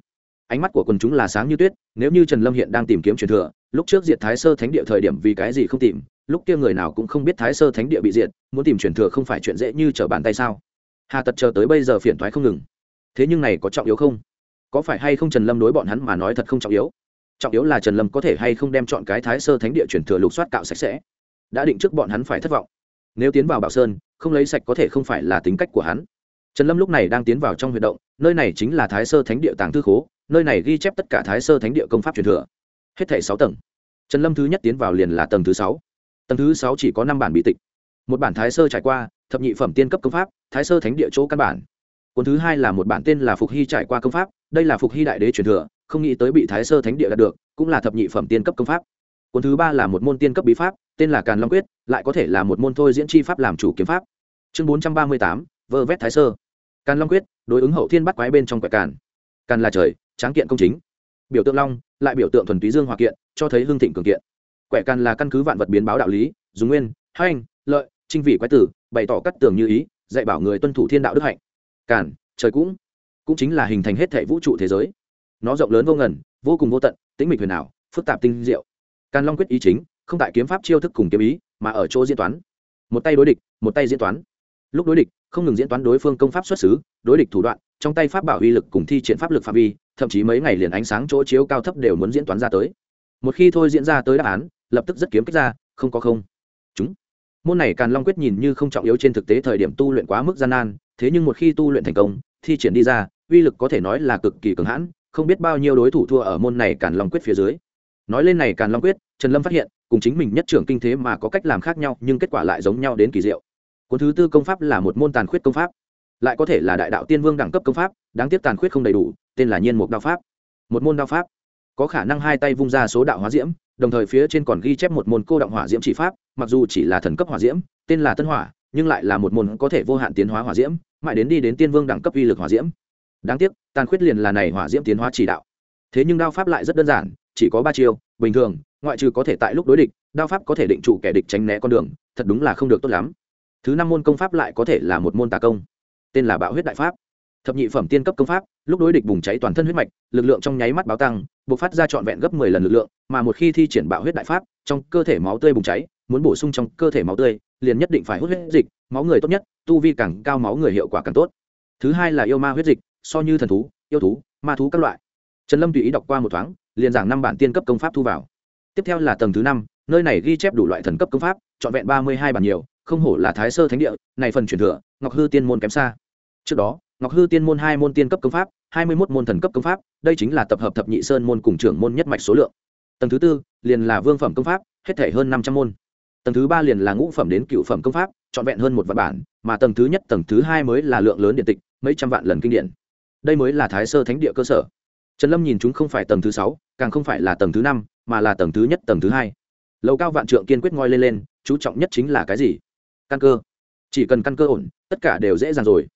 Ánh mắt của quần chúng là sáng như tuyết, nếu như trần lâm hiện đang tìm kiếm truyền thừa, lúc trước diệt thái sơ thánh địa thời điểm vì cái gì không tìm, lúc kia người nào cũng không biết thái sơ thánh địa bị diệt, muốn tìm truyền thừa không phải chuyện dễ như trở bàn tay sao? Hà tật chờ tới bây giờ phiền thoái không ngừng. Thế nhưng này có trọng yếu không? Có phải hay không trần lâm đối bọn hắn mà nói thật không trọng yếu? Trọng yếu là trần lâm có thể hay không đem chọn cái thái sơ thánh địa truyền thừa lục soát cạo sạch sẽ. Đã định trước bọn hắn phải thất vọng. Nếu tiến vào bảo sơn, không lấy sạch có thể không phải là tính cách của hắn trần lâm lúc này đang tiến vào trong huy động, nơi này chính là thái sơ thánh địa tàng thư khố, nơi này ghi chép tất cả thái sơ thánh địa công pháp truyền thừa. Hết thảy sáu tầng. Trần lâm thứ nhất tiến vào liền là tầng thứ sáu. Tầng thứ sáu chỉ có năm bản bí tịch. Một bản thái sơ trải qua, thập nhị phẩm tiên cấp công pháp, thái sơ thánh địa chỗ căn bản. Cuốn thứ hai là một bản tên là phục hy trải qua công pháp, đây là phục hy đại đế truyền thừa, không nghĩ tới bị thái sơ thánh địa đạt được, cũng là thập nhị phẩm tiên cấp công pháp. Cuốn thứ ba là một môn tiên cấp bí pháp, tên là càn long quyết, lại có thể là một môn thôi diễn chi pháp làm chủ kiếm pháp. Chương bốn trăm ba mươi tám, vơ vét thái sơ càn long quyết, đối ứng hậu thiên bắt quái bên trong quẻ càn. Càn là trời, tráng kiện công chính. Biểu tượng long, lại biểu tượng thuần túy dương hòa kiện, cho thấy hương thịnh cường kiện. Quẻ càn là căn cứ vạn vật biến báo đạo lý, dùng nguyên hành lợi trinh vị quái tử, bày tỏ cắt tường như ý, dạy bảo người tuân thủ thiên đạo đức hạnh. Càn, trời cũng cũng chính là hình thành hết thể vũ trụ thế giới. Nó rộng lớn vô ngần, vô cùng vô tận, tĩnh mịch huyền ảo, phức tạp tinh diệu. Càn long quyết ý chính, không tại kiếm pháp chiêu thức cùng kiếm ý, mà ở chỗ diễn toán. Một tay đối địch, một tay diễn toán. Lúc đối địch không ngừng diễn toán đối phương công pháp xuất xứ, đối địch thủ đoạn, trong tay pháp bảo uy lực cùng thi triển pháp lực phạm vi, thậm chí mấy ngày liền ánh sáng chỗ chiếu cao thấp đều muốn diễn toán ra tới. Một khi thôi diễn ra tới đáp án, lập tức rất kiếm kích ra, không có không. Chúng. Môn này càn long quyết nhìn như không trọng yếu trên thực tế thời điểm tu luyện quá mức gian nan, thế nhưng một khi tu luyện thành công, thi triển đi ra, uy lực có thể nói là cực kỳ cường hãn, không biết bao nhiêu đối thủ thua ở môn này càn long quyết phía dưới. Nói lên này càn long quyết, trần lâm phát hiện, cùng chính mình nhất trưởng kinh thế mà có cách làm khác nhau, nhưng kết quả lại giống nhau đến kỳ diệu cuốn thứ tư công pháp là một môn tàn khuyết công pháp. Lại có thể là đại đạo tiên vương đẳng cấp công pháp, đáng tiếc tàn khuyết không đầy đủ, tên là nhiên mục đạo pháp. Một môn đạo pháp, có khả năng hai tay vung ra số đạo hóa diễm, đồng thời phía trên còn ghi chép một môn cô động hỏa diễm chỉ pháp, mặc dù chỉ là thần cấp hỏa diễm, tên là tân hỏa, nhưng lại là một môn có thể vô hạn tiến hóa hỏa diễm, mãi đến đi đến tiên vương đẳng cấp uy lực hỏa diễm. Đáng tiếc, tàn khuyết liền là này hỏa diễm tiến hóa chỉ đạo. Thế nhưng đao pháp lại rất đơn giản, chỉ có ba chiêu, bình thường, ngoại trừ có thể tại lúc đối địch, đao pháp có thể định trụ kẻ địch tránh né con đường, thật đúng là không được tốt lắm thứ năm môn công pháp lại có thể là một môn tà công. Tên là bạo huyết đại pháp. Thập nhị phẩm tiên cấp công pháp, lúc đối địch bùng cháy toàn thân huyết mạch, lực lượng trong nháy mắt báo tăng buộc phát ra trọn vẹn gấp mười lần lực lượng, mà một khi thi triển bạo huyết đại pháp, trong cơ thể máu tươi bùng cháy, muốn bổ sung trong cơ thể máu tươi, liền nhất định phải hút huyết dịch, máu người tốt nhất, tu vi càng cao máu người hiệu quả càng tốt. Thứ hai là yêu ma huyết dịch, so như thần thú, yêu thú, ma thú các loại. Trần lâm tùy ý đọc qua một thoáng, liền giảng năm bản tiên cấp công pháp thu vào. Tiếp theo là tầng thứ năm, nơi này ghi chép đủ loại thần cấp công pháp, trọn vẹn ba mươi hai bản nhiều không hổ là thái sơ thánh địa, này phần truyền thừa, ngọc hư tiên môn kém xa. Trước đó, ngọc hư tiên môn hai môn tiên cấp công pháp, hai mươi mốt môn thần cấp công pháp, đây chính là tập hợp thập nhị sơn môn cùng trưởng môn nhất mạch số lượng. Tầng thứ tư, liền là vương phẩm công pháp, hết thể hơn năm trăm môn. Tầng thứ ba liền là ngũ phẩm đến cựu phẩm công pháp, trọn vẹn hơn một vạn bản, mà tầng thứ nhất, tầng thứ hai mới là lượng lớn điện tịch, mấy trăm vạn lần kinh điển. Đây mới là thái sơ thánh địa cơ sở. Trần lâm nhìn chúng không phải tầng thứ sáu, càng không phải là tầng thứ năm, mà là tầng thứ nhất, tầng thứ hai. Lầu cao vạn trượng kiên quyết ngoi lên lên, chú trọng nhất chính là cái gì? Căn cơ. Chỉ cần căn cơ ổn, tất cả đều dễ dàng rồi.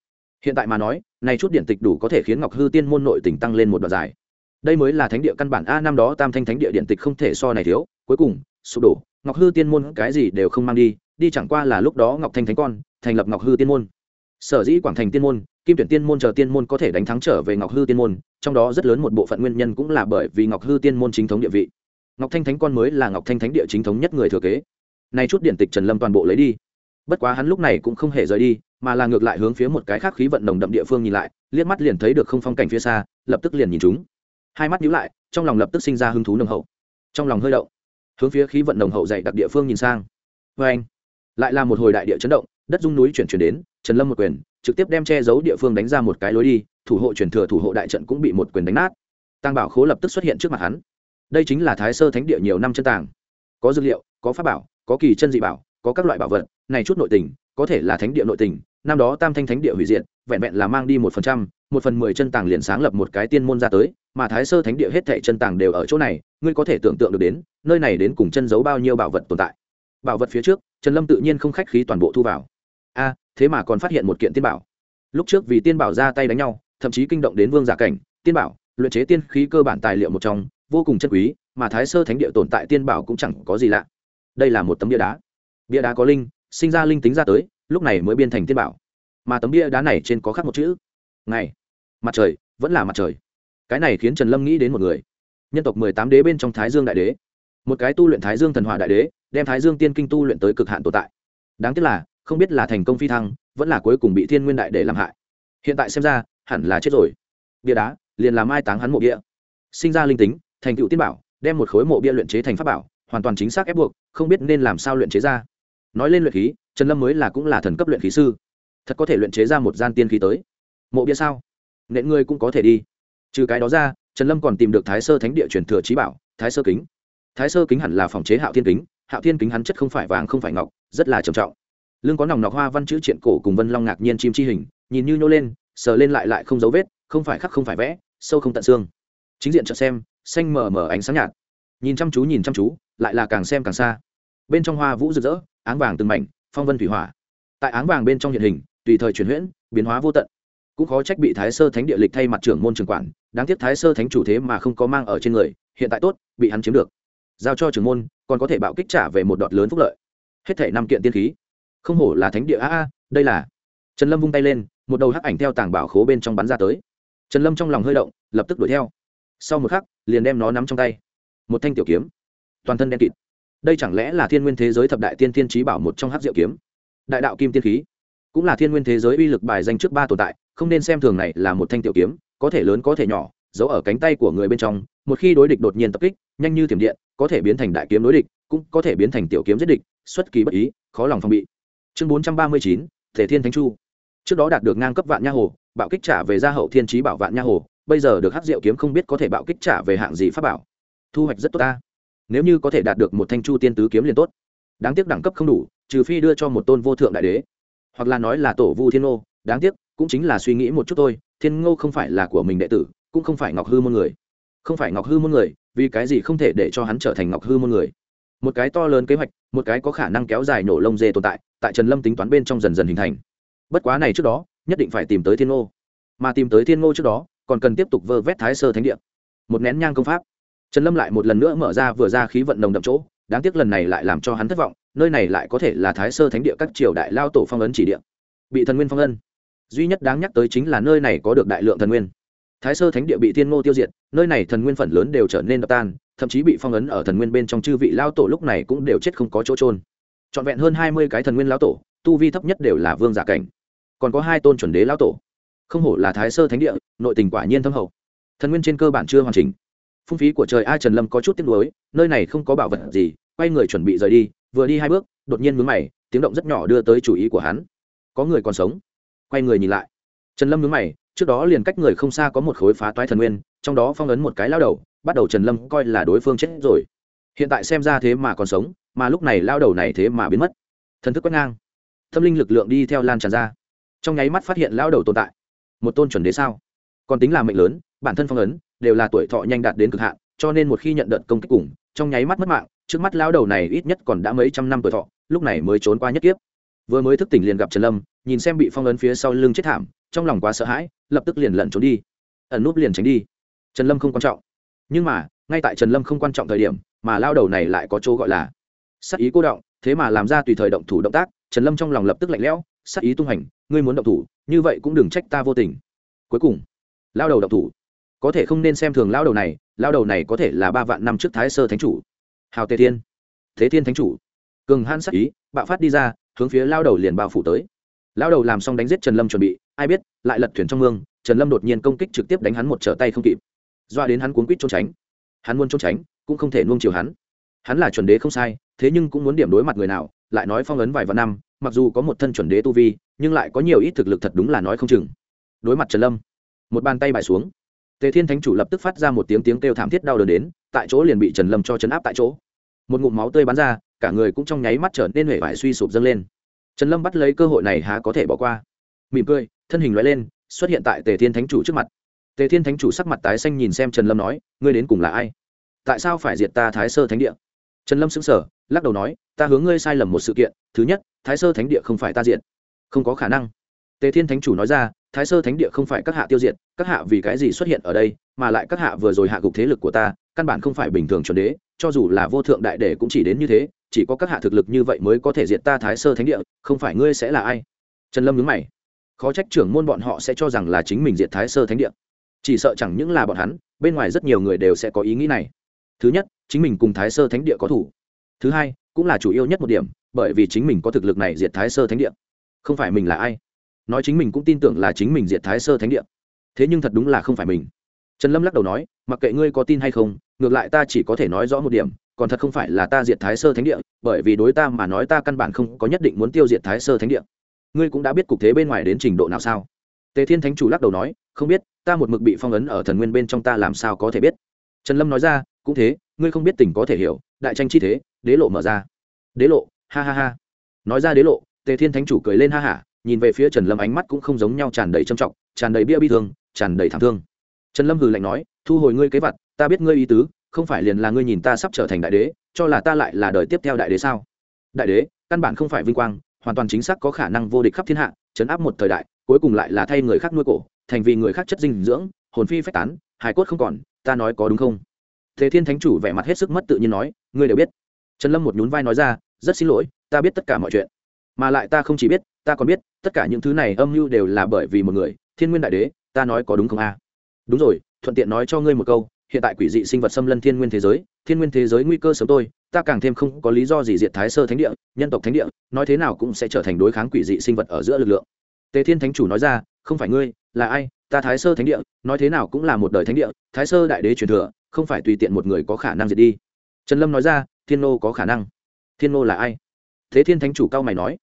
Hiện tại mà nói, này chút điện tịch đủ có thể khiến ngọc hư tiên môn nội tỉnh tăng lên một đoạn dài. Đây mới là thánh địa căn bản a, năm đó tam thanh thánh địa điện tịch không thể so này thiếu. Cuối cùng, sụp đổ, ngọc hư tiên môn cái gì đều không mang đi đi chẳng qua là lúc đó ngọc thanh thánh con, thành lập ngọc hư tiên môn. Sở dĩ quảng thành tiên môn, kim tuyển tiên môn chờ tiên môn có thể đánh thắng trở về ngọc hư tiên môn, trong đó rất lớn một bộ phận nguyên nhân cũng là bởi vì ngọc hư tiên môn chính thống địa vị. Ngọc thanh thánh con mới là ngọc thanh thánh địa chính thống nhất người thừa kế. Nay chút điện tịch trần lâm toàn bộ lấy đi bất quá hắn lúc này cũng không hề rời đi, mà là ngược lại hướng phía một cái khác khí vận nồng đậm địa phương nhìn lại, liếc mắt liền thấy được không phong cảnh phía xa, lập tức liền nhìn chúng. Hai mắt nhíu lại, trong lòng lập tức sinh ra hứng thú nồng hậu. Trong lòng hơi đậu hướng phía khí vận nồng hậu dày đặc địa phương nhìn sang. Vê anh, lại là một hồi đại địa chấn động, đất dung núi chuyển chuyển đến, trần lâm một quyền, trực tiếp đem che giấu địa phương đánh ra một cái lối đi, thủ hộ truyền thừa thủ hộ đại trận cũng bị một quyền đánh nát. Tăng bảo khố lập tức xuất hiện trước mặt hắn. Đây chính là thái sơ thánh địa nhiều năm chân tàng. Có dữ liệu, có pháp bảo, có kỳ chân dị bảo có các loại bảo vật, này chút nội tình, có thể là thánh địa nội tình, năm đó tam thanh thánh địa hủy diệt, vẹn vẹn là mang đi một phần trăm, một phần mười chân tàng liền sáng lập một cái tiên môn ra tới, mà thái sơ thánh địa hết thệ chân tàng đều ở chỗ này, ngươi có thể tưởng tượng được đến, nơi này đến cùng chân giấu bao nhiêu bảo vật tồn tại. Bảo vật phía trước, trần lâm tự nhiên không khách khí toàn bộ thu vào. A, thế mà còn phát hiện một kiện tiên bảo. Lúc trước vì tiên bảo ra tay đánh nhau, thậm chí kinh động đến vương giả cảnh, tiên bảo, luyện chế tiên khí cơ bản tài liệu một trong, vô cùng chân quý, mà thái sơ thánh địa tồn tại tiên bảo cũng chẳng có gì lạ. Đây là một tấm bia đá bia đá có linh, sinh ra linh tính ra tới, lúc này mới biên thành tiên bảo. Mà tấm bia đá này trên có khắc một chữ, ngày, mặt trời, vẫn là mặt trời. Cái này khiến trần lâm nghĩ đến một người, nhân tộc mười tám đế bên trong thái dương đại đế. Một cái tu luyện thái dương thần hòa đại đế, đem thái dương tiên kinh tu luyện tới cực hạn tồn tại. Đáng tiếc là, không biết là thành công phi thăng, vẫn là cuối cùng bị thiên nguyên đại đế làm hại. Hiện tại xem ra, hẳn là chết rồi. Bia đá, liền làm mai táng hắn mộ bia. Sinh ra linh tính, thành tựu tiên bảo, đem một khối mộ bia luyện chế thành pháp bảo, hoàn toàn chính xác ép buộc, không biết nên làm sao luyện chế ra nói lên luyện khí, trần lâm mới là cũng là thần cấp luyện khí sư. Thật có thể luyện chế ra một gian tiên khí tới. Mộ bia sao? Nện ngươi cũng có thể đi. Trừ cái đó ra, trần lâm còn tìm được thái sơ thánh địa truyền thừa trí bảo, thái sơ kính. Thái sơ kính hẳn là phòng chế hạo thiên kính, hạo thiên kính hắn chất không phải vàng không phải ngọc, rất là trầm trọng. Lưng có nòng nọc hoa văn chữ triện cổ cùng vân long ngạc nhiên chim chi hình, nhìn như nhô lên, sờ lên lại lại không dấu vết, không phải khắc không phải vẽ, sâu không tận xương. Chính diện chợt xem, xanh mờ mờ ánh sáng nhạt. Nhìn chăm chú, nhìn chăm chú, lại là càng xem càng xa. Bên trong hoa vũ rực rỡ áng vàng từng mảnh, phong vân thủy hỏa. Tại áng vàng bên trong hiện hình, tùy thời chuyển huyễn, biến hóa vô tận. Cũng khó trách bị thái sơ thánh địa lịch thay mặt trưởng môn trường quản, đáng tiếc thái sơ thánh chủ thế mà không có mang ở trên người, hiện tại tốt, bị hắn chiếm được. Giao cho trưởng môn, còn có thể bạo kích trả về một đọt lớn phúc lợi. Hết thể năm kiện tiên khí. Không hổ là thánh địa, a a, đây là. Trần lâm vung tay lên, một đầu hắc ảnh theo tảng bảo khố bên trong bắn ra tới. Trần lâm trong lòng hơi động, lập tức đuổi theo. Sau một khắc, liền đem nó nắm trong tay. Một thanh tiểu kiếm. Toàn thân đen kịt đây chẳng lẽ là thiên nguyên thế giới thập đại tiên tiên trí bảo một trong hát diệu kiếm? Đại đạo kim tiên khí, cũng là thiên nguyên thế giới uy lực bài danh trước ba tồn tại, không nên xem thường này là một thanh tiểu kiếm, có thể lớn có thể nhỏ, giấu ở cánh tay của người bên trong, một khi đối địch đột nhiên tập kích, nhanh như thiểm điện, có thể biến thành đại kiếm đối địch, cũng có thể biến thành tiểu kiếm giết địch, xuất kỳ bất ý, khó lòng phòng bị. Chương bốn trăm ba mươi chín, thể thiên thánh chu. Trước đó đạt được ngang cấp vạn nha hồ, bạo kích trả về gia hậu thiên trí bảo vạn nha hồ, bây giờ được hát diệu kiếm không biết có thể bạo kích trả về hạng gì pháp bảo. Thu hoạch rất tốt ta nếu như có thể đạt được một thanh chu tiên tứ kiếm liền tốt. Đáng tiếc đẳng cấp không đủ, trừ phi đưa cho một tôn vô thượng đại đế. Hoặc là nói là tổ vu thiên ngô, đáng tiếc, cũng chính là suy nghĩ một chút thôi, thiên ngô không phải là của mình đệ tử, cũng không phải ngọc hư môn người. Không phải ngọc hư môn người, vì cái gì không thể để cho hắn trở thành ngọc hư môn người? Một cái to lớn kế hoạch, một cái có khả năng kéo dài nổ lông dê tồn tại tại trần lâm tính toán bên trong dần dần hình thành. Bất quá này trước đó, nhất định phải tìm tới thiên ngô. Mà tìm tới thiên ngô trước đó, còn cần tiếp tục vơ vét thái sơ thánh địa. Một nén nhang công pháp trần lâm lại một lần nữa mở ra vừa ra khí vận nồng đậm chỗ, đáng tiếc lần này lại làm cho hắn thất vọng, nơi này lại có thể là thái sơ thánh địa các triều đại lao tổ phong ấn chỉ địa. Bị thần nguyên phong ân duy nhất đáng nhắc tới chính là nơi này có được đại lượng thần nguyên. Thái sơ thánh địa bị thiên ngô tiêu diệt, nơi này thần nguyên phần lớn đều trở nên đập tan, thậm chí bị phong ấn ở thần nguyên bên trong chư vị lao tổ lúc này cũng đều chết không có chỗ trôn trọn vẹn hơn hai mươi cái thần nguyên lao tổ, tu vi thấp nhất đều là vương giả cảnh. Còn có hai tôn chuẩn đế lao tổ. Không hổ là thái sơ thánh địa, nội tình quả nhiên thâm hậu. Thần nguyên trên cơ bản chưa hoàn chỉnh phung phí của trời ai trần lâm có chút tiếc nuối, nơi này không có bảo vật gì, quay người chuẩn bị rời đi, vừa đi hai bước, đột nhiên mướn mày, tiếng động rất nhỏ đưa tới chủ ý của hắn. Có người còn sống. Quay người nhìn lại. Trần lâm mướn mày, trước đó liền cách người không xa có một khối phá toái thần nguyên, trong đó phong ấn một cái lao đầu, bắt đầu trần lâm coi là đối phương chết rồi. Hiện tại xem ra thế mà còn sống, mà lúc này lao đầu này thế mà biến mất. Thần thức quét ngang. Tâm linh lực lượng đi theo lan tràn ra. Trong nháy mắt phát hiện lao đầu tồn tại. Một tôn chuẩn đế sao? Còn tính là mệnh lớn, bản thân phong ấn đều là tuổi thọ nhanh đạt đến cực hạn, cho nên một khi nhận đợt công kích cùng, trong nháy mắt mất mạng, trước mắt lão đầu này ít nhất còn đã mấy trăm năm tuổi thọ, lúc này mới trốn qua nhất kiếp. Vừa mới thức tỉnh liền gặp trần lâm, nhìn xem bị phong ấn phía sau lưng chết thảm, trong lòng quá sợ hãi, lập tức liền lẩn trốn đi. Ẩn núp liền tránh đi. Trần lâm không quan trọng. Nhưng mà, ngay tại trần lâm không quan trọng thời điểm, mà lao đầu này lại có chỗ gọi là sắc ý cô động, thế mà làm ra tùy thời động thủ động tác, trần lâm trong lòng lập tức lạnh lẽo sắc ý tung hành, ngươi muốn động thủ, như vậy cũng đừng trách ta vô tình. Cuối cùng lao đầu động thủ có thể không nên xem thường lao đầu này lao đầu này có thể là ba vạn năm trước thái sơ thánh chủ. Hào tề thiên. Thế thiên thánh chủ. Cường han sắc ý, bạo phát đi ra, hướng phía lao đầu liền bao phủ tới. Lao đầu làm xong đánh giết trần lâm chuẩn bị, ai biết, lại lật thuyền trong mương, trần lâm đột nhiên công kích trực tiếp đánh hắn một trở tay không kịp. Doa đến hắn cuốn quýt trốn tránh. Hắn muốn trốn tránh, cũng không thể nuông chiều hắn. Hắn là chuẩn đế không sai, thế nhưng cũng muốn điểm đối mặt người nào, lại nói phong ấn vài vạn năm, mặc dù có một thân chuẩn đế tu vi, nhưng lại có nhiều ít thực lực thật đúng là nói không chừng. Đối mặt trần lâm, một bàn tay bài xuống tề thiên thánh chủ lập tức phát ra một tiếng tiếng kêu thảm thiết đau đớn đến, tại chỗ liền bị trần lâm cho chấn áp tại chỗ. Một ngụm máu tươi bắn ra, cả người cũng trong nháy mắt trở nên hể vải suy sụp dâng lên. Trần lâm bắt lấy cơ hội này há có thể bỏ qua. Mỉm cười, thân hình loại lên, xuất hiện tại tề thiên thánh chủ trước mặt. Tề thiên thánh chủ sắc mặt tái xanh nhìn xem trần lâm nói, ngươi đến cùng là ai? Tại sao phải diệt ta thái sơ thánh địa? Trần lâm xứng sở lắc đầu nói, ta hướng ngươi sai lầm một sự kiện, thứ nhất, thái sơ thánh địa không phải ta diện không có khả năng tề thiên thánh chủ nói ra, thái sơ thánh địa không phải các hạ tiêu diệt, các hạ vì cái gì xuất hiện ở đây, mà lại các hạ vừa rồi hạ gục thế lực của ta, căn bản không phải bình thường chuẩn đế, cho dù là vô thượng đại đế cũng chỉ đến như thế, chỉ có các hạ thực lực như vậy mới có thể diệt ta thái sơ thánh địa, không phải ngươi sẽ là ai? Trần lâm nhớ mày. Khó trách trưởng môn bọn họ sẽ cho rằng là chính mình diệt thái sơ thánh địa. Chỉ sợ chẳng những là bọn hắn, bên ngoài rất nhiều người đều sẽ có ý nghĩ này. Thứ nhất, chính mình cùng thái sơ thánh địa có thủ. Thứ hai, cũng là chủ yếu nhất một điểm, bởi vì chính mình có thực lực này diệt thái sơ thánh địa. Không phải mình là ai? Nói chính mình cũng tin tưởng là chính mình diệt thái sơ thánh địa. Thế nhưng thật đúng là không phải mình. Trần lâm lắc đầu nói, mặc kệ ngươi có tin hay không, ngược lại ta chỉ có thể nói rõ một điểm, còn thật không phải là ta diệt thái sơ thánh địa, bởi vì đối ta mà nói ta căn bản không có nhất định muốn tiêu diệt thái sơ thánh địa. Ngươi cũng đã biết cục thế bên ngoài đến trình độ nào sao? Tề thiên thánh chủ lắc đầu nói, không biết, ta một mực bị phong ấn ở thần nguyên bên trong ta làm sao có thể biết? Trần lâm nói ra, cũng thế, ngươi không biết tình có thể hiểu, đại tranh chi thế, đế lộ mở ra. Đế lộ, ha ha ha. Nói ra đế lộ, tề thiên thánh chủ cười lên ha hả nhìn về phía trần lâm ánh mắt cũng không giống nhau tràn đầy trầm trọng, tràn đầy bia bi thương, tràn đầy thảm thương. Trần lâm hừ lạnh nói, thu hồi ngươi kế vật, ta biết ngươi ý tứ, không phải liền là ngươi nhìn ta sắp trở thành đại đế, cho là ta lại là đời tiếp theo đại đế sao? Đại đế, căn bản không phải vinh quang, hoàn toàn chính xác có khả năng vô địch khắp thiên hạ chấn áp một thời đại, cuối cùng lại là thay người khác nuôi cổ, thành vì người khác chất dinh dưỡng, hồn phi phách tán, hài cốt không còn, ta nói có đúng không? Thế thiên thánh chủ vẻ mặt hết sức mất tự nhiên nói, ngươi đều biết. Trần lâm một nhún vai nói ra, rất xin lỗi, ta biết tất cả mọi chuyện mà lại ta không chỉ biết, ta còn biết, tất cả những thứ này âm mưu đều là bởi vì một người, thiên nguyên đại đế, ta nói có đúng không a? Đúng rồi, thuận tiện nói cho ngươi một câu, hiện tại quỷ dị sinh vật xâm lân thiên nguyên thế giới, thiên nguyên thế giới nguy cơ sớm tôi, ta càng thêm không có lý do gì diệt thái sơ thánh địa, nhân tộc thánh địa, nói thế nào cũng sẽ trở thành đối kháng quỷ dị sinh vật ở giữa lực lượng. Tề thiên thánh chủ nói ra, không phải ngươi, là ai, ta thái sơ thánh địa, nói thế nào cũng là một đời thánh địa, thái sơ đại đế truyền thừa, không phải tùy tiện một người có khả năng diệt đi. Trần lâm nói ra, thiên nô có khả năng. Thiên nô là ai? Thế thiên thánh chủ cao mày nói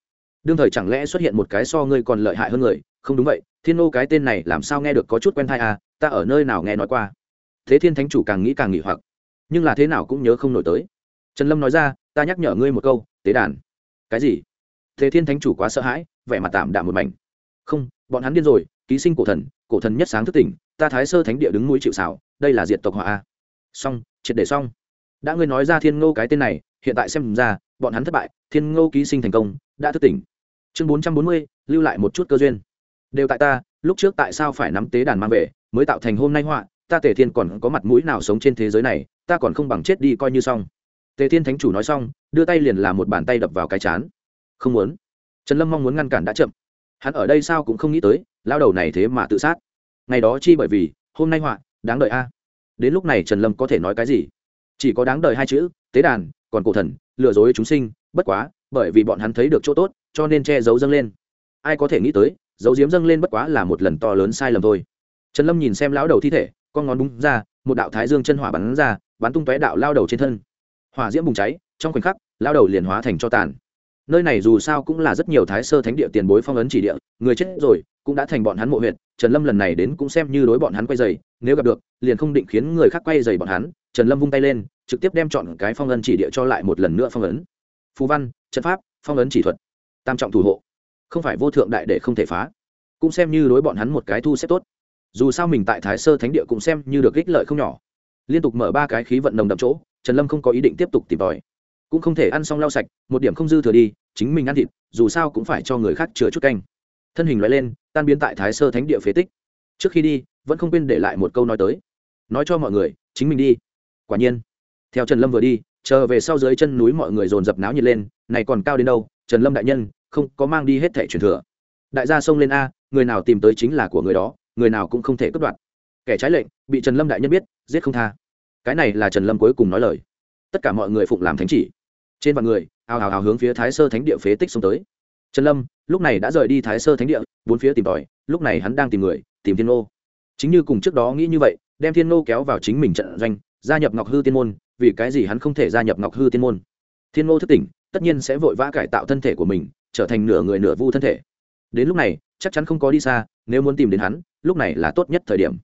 đương thời chẳng lẽ xuất hiện một cái so ngươi còn lợi hại hơn người? Không đúng vậy, thiên nô cái tên này làm sao nghe được có chút quen thai à? Ta ở nơi nào nghe nói qua? Thế thiên thánh chủ càng nghĩ càng nghỉ hoặc. Nhưng là thế nào cũng nhớ không nổi tới. Trần lâm nói ra, ta nhắc nhở ngươi một câu, tế đàn. Cái gì? Thế thiên thánh chủ quá sợ hãi, vẻ mặt tạm đạm một mảnh. Không, bọn hắn điên rồi, ký sinh cổ thần cổ thần nhất sáng thức tỉnh, ta thái sơ thánh địa đứng mũi chịu xảo đây là diệt tộc họa a. Xong, triệt để xong. Đã ngươi nói ra thiên ngô cái tên này, hiện tại xem ra, bọn hắn thất bại, thiên ngô ký sinh thành công, đã thức tỉnh chương bốn trăm bốn mươi, lưu lại một chút cơ duyên. Đều tại ta, lúc trước tại sao phải nắm tế đàn mang về, mới tạo thành hôm nay họa, ta tề thiên còn có mặt mũi nào sống trên thế giới này, ta còn không bằng chết đi coi như xong. Tề thiên thánh chủ nói xong, đưa tay liền làm một bàn tay đập vào cái chán. Không muốn. Trần lâm mong muốn ngăn cản đã chậm. Hắn ở đây sao cũng không nghĩ tới, lao đầu này thế mà tự sát. Ngày đó chi bởi vì, hôm nay họa, đáng đợi a. Đến lúc này trần lâm có thể nói cái gì? Chỉ có đáng đợi hai chữ, tế đàn, còn cổ thần, lừa dối chúng sinh, bất quá, bởi vì bọn hắn thấy được chỗ tốt cho nên che giấu dâng lên. Ai có thể nghĩ tới dấu diếm dâng lên bất quá là một lần to lớn sai lầm thôi. Trần lâm nhìn xem lão đầu thi thể, con ngón búng ra, một đạo thái dương chân hỏa bắn ra, bắn tung tóe đạo lao đầu trên thân. Hỏa diễm bùng cháy, trong khoảnh khắc, lao đầu liền hóa thành cho tàn. Nơi này dù sao cũng là rất nhiều thái sơ thánh địa tiền bối phong ấn chỉ địa, người chết rồi cũng đã thành bọn hắn mộ huyện trần lâm lần này đến cũng xem như đối bọn hắn quay dày, nếu gặp được, liền không định khiến người khác quay dày bọn hắn, trần lâm vung tay lên, trực tiếp đem chọn cái phong ấn chỉ địa cho lại một lần nữa phong ấn. Phú văn, trận pháp, phong ấn chỉ thuật tam trọng thủ hộ. Không phải vô thượng đại để không thể phá. Cũng xem như đối bọn hắn một cái thu xếp tốt. Dù sao mình tại thái sơ thánh địa cũng xem như được ích lợi không nhỏ. Liên tục mở ba cái khí vận nồng đậm chỗ, trần lâm không có ý định tiếp tục tìm tòi. Cũng không thể ăn xong lau sạch, một điểm không dư thừa đi, chính mình ăn thịt, dù sao cũng phải cho người khác chừa chút canh. Thân hình loại lên, tan biến tại thái sơ thánh địa phế tích. Trước khi đi, vẫn không quên để lại một câu nói tới. Nói cho mọi người, chính mình đi. Quả nhiên, theo trần lâm vừa đi chờ về sau dưới chân núi mọi người dồn dập náo nhiệt lên, này còn cao đến đâu, trần lâm đại nhân không có mang đi hết thẻ truyền thừa. Đại gia xông lên a, người nào tìm tới chính là của người đó, người nào cũng không thể cướp đoạt. Kẻ trái lệnh, bị trần lâm đại nhân biết, giết không tha. Cái này là trần lâm cuối cùng nói lời. Tất cả mọi người phụng làm thánh chỉ. Trên vạn người, ào ào ào hướng phía thái sơ thánh địa phế tích xông tới. Trần lâm, lúc này đã rời đi thái sơ thánh địa, bốn phía tìm tòi, lúc này hắn đang tìm người, tìm thiên nô. Chính như cùng trước đó nghĩ như vậy, đem thiên nô kéo vào chính mình trận doanh, gia nhập ngọc hư tiên môn, vì cái gì hắn không thể gia nhập ngọc hư tiên môn? Thiên nô thức tỉnh, tất nhiên sẽ vội vã cải tạo thân thể của mình trở thành nửa người nửa vu thân thể. Đến lúc này, chắc chắn không có đi xa, nếu muốn tìm đến hắn, lúc này là tốt nhất thời điểm.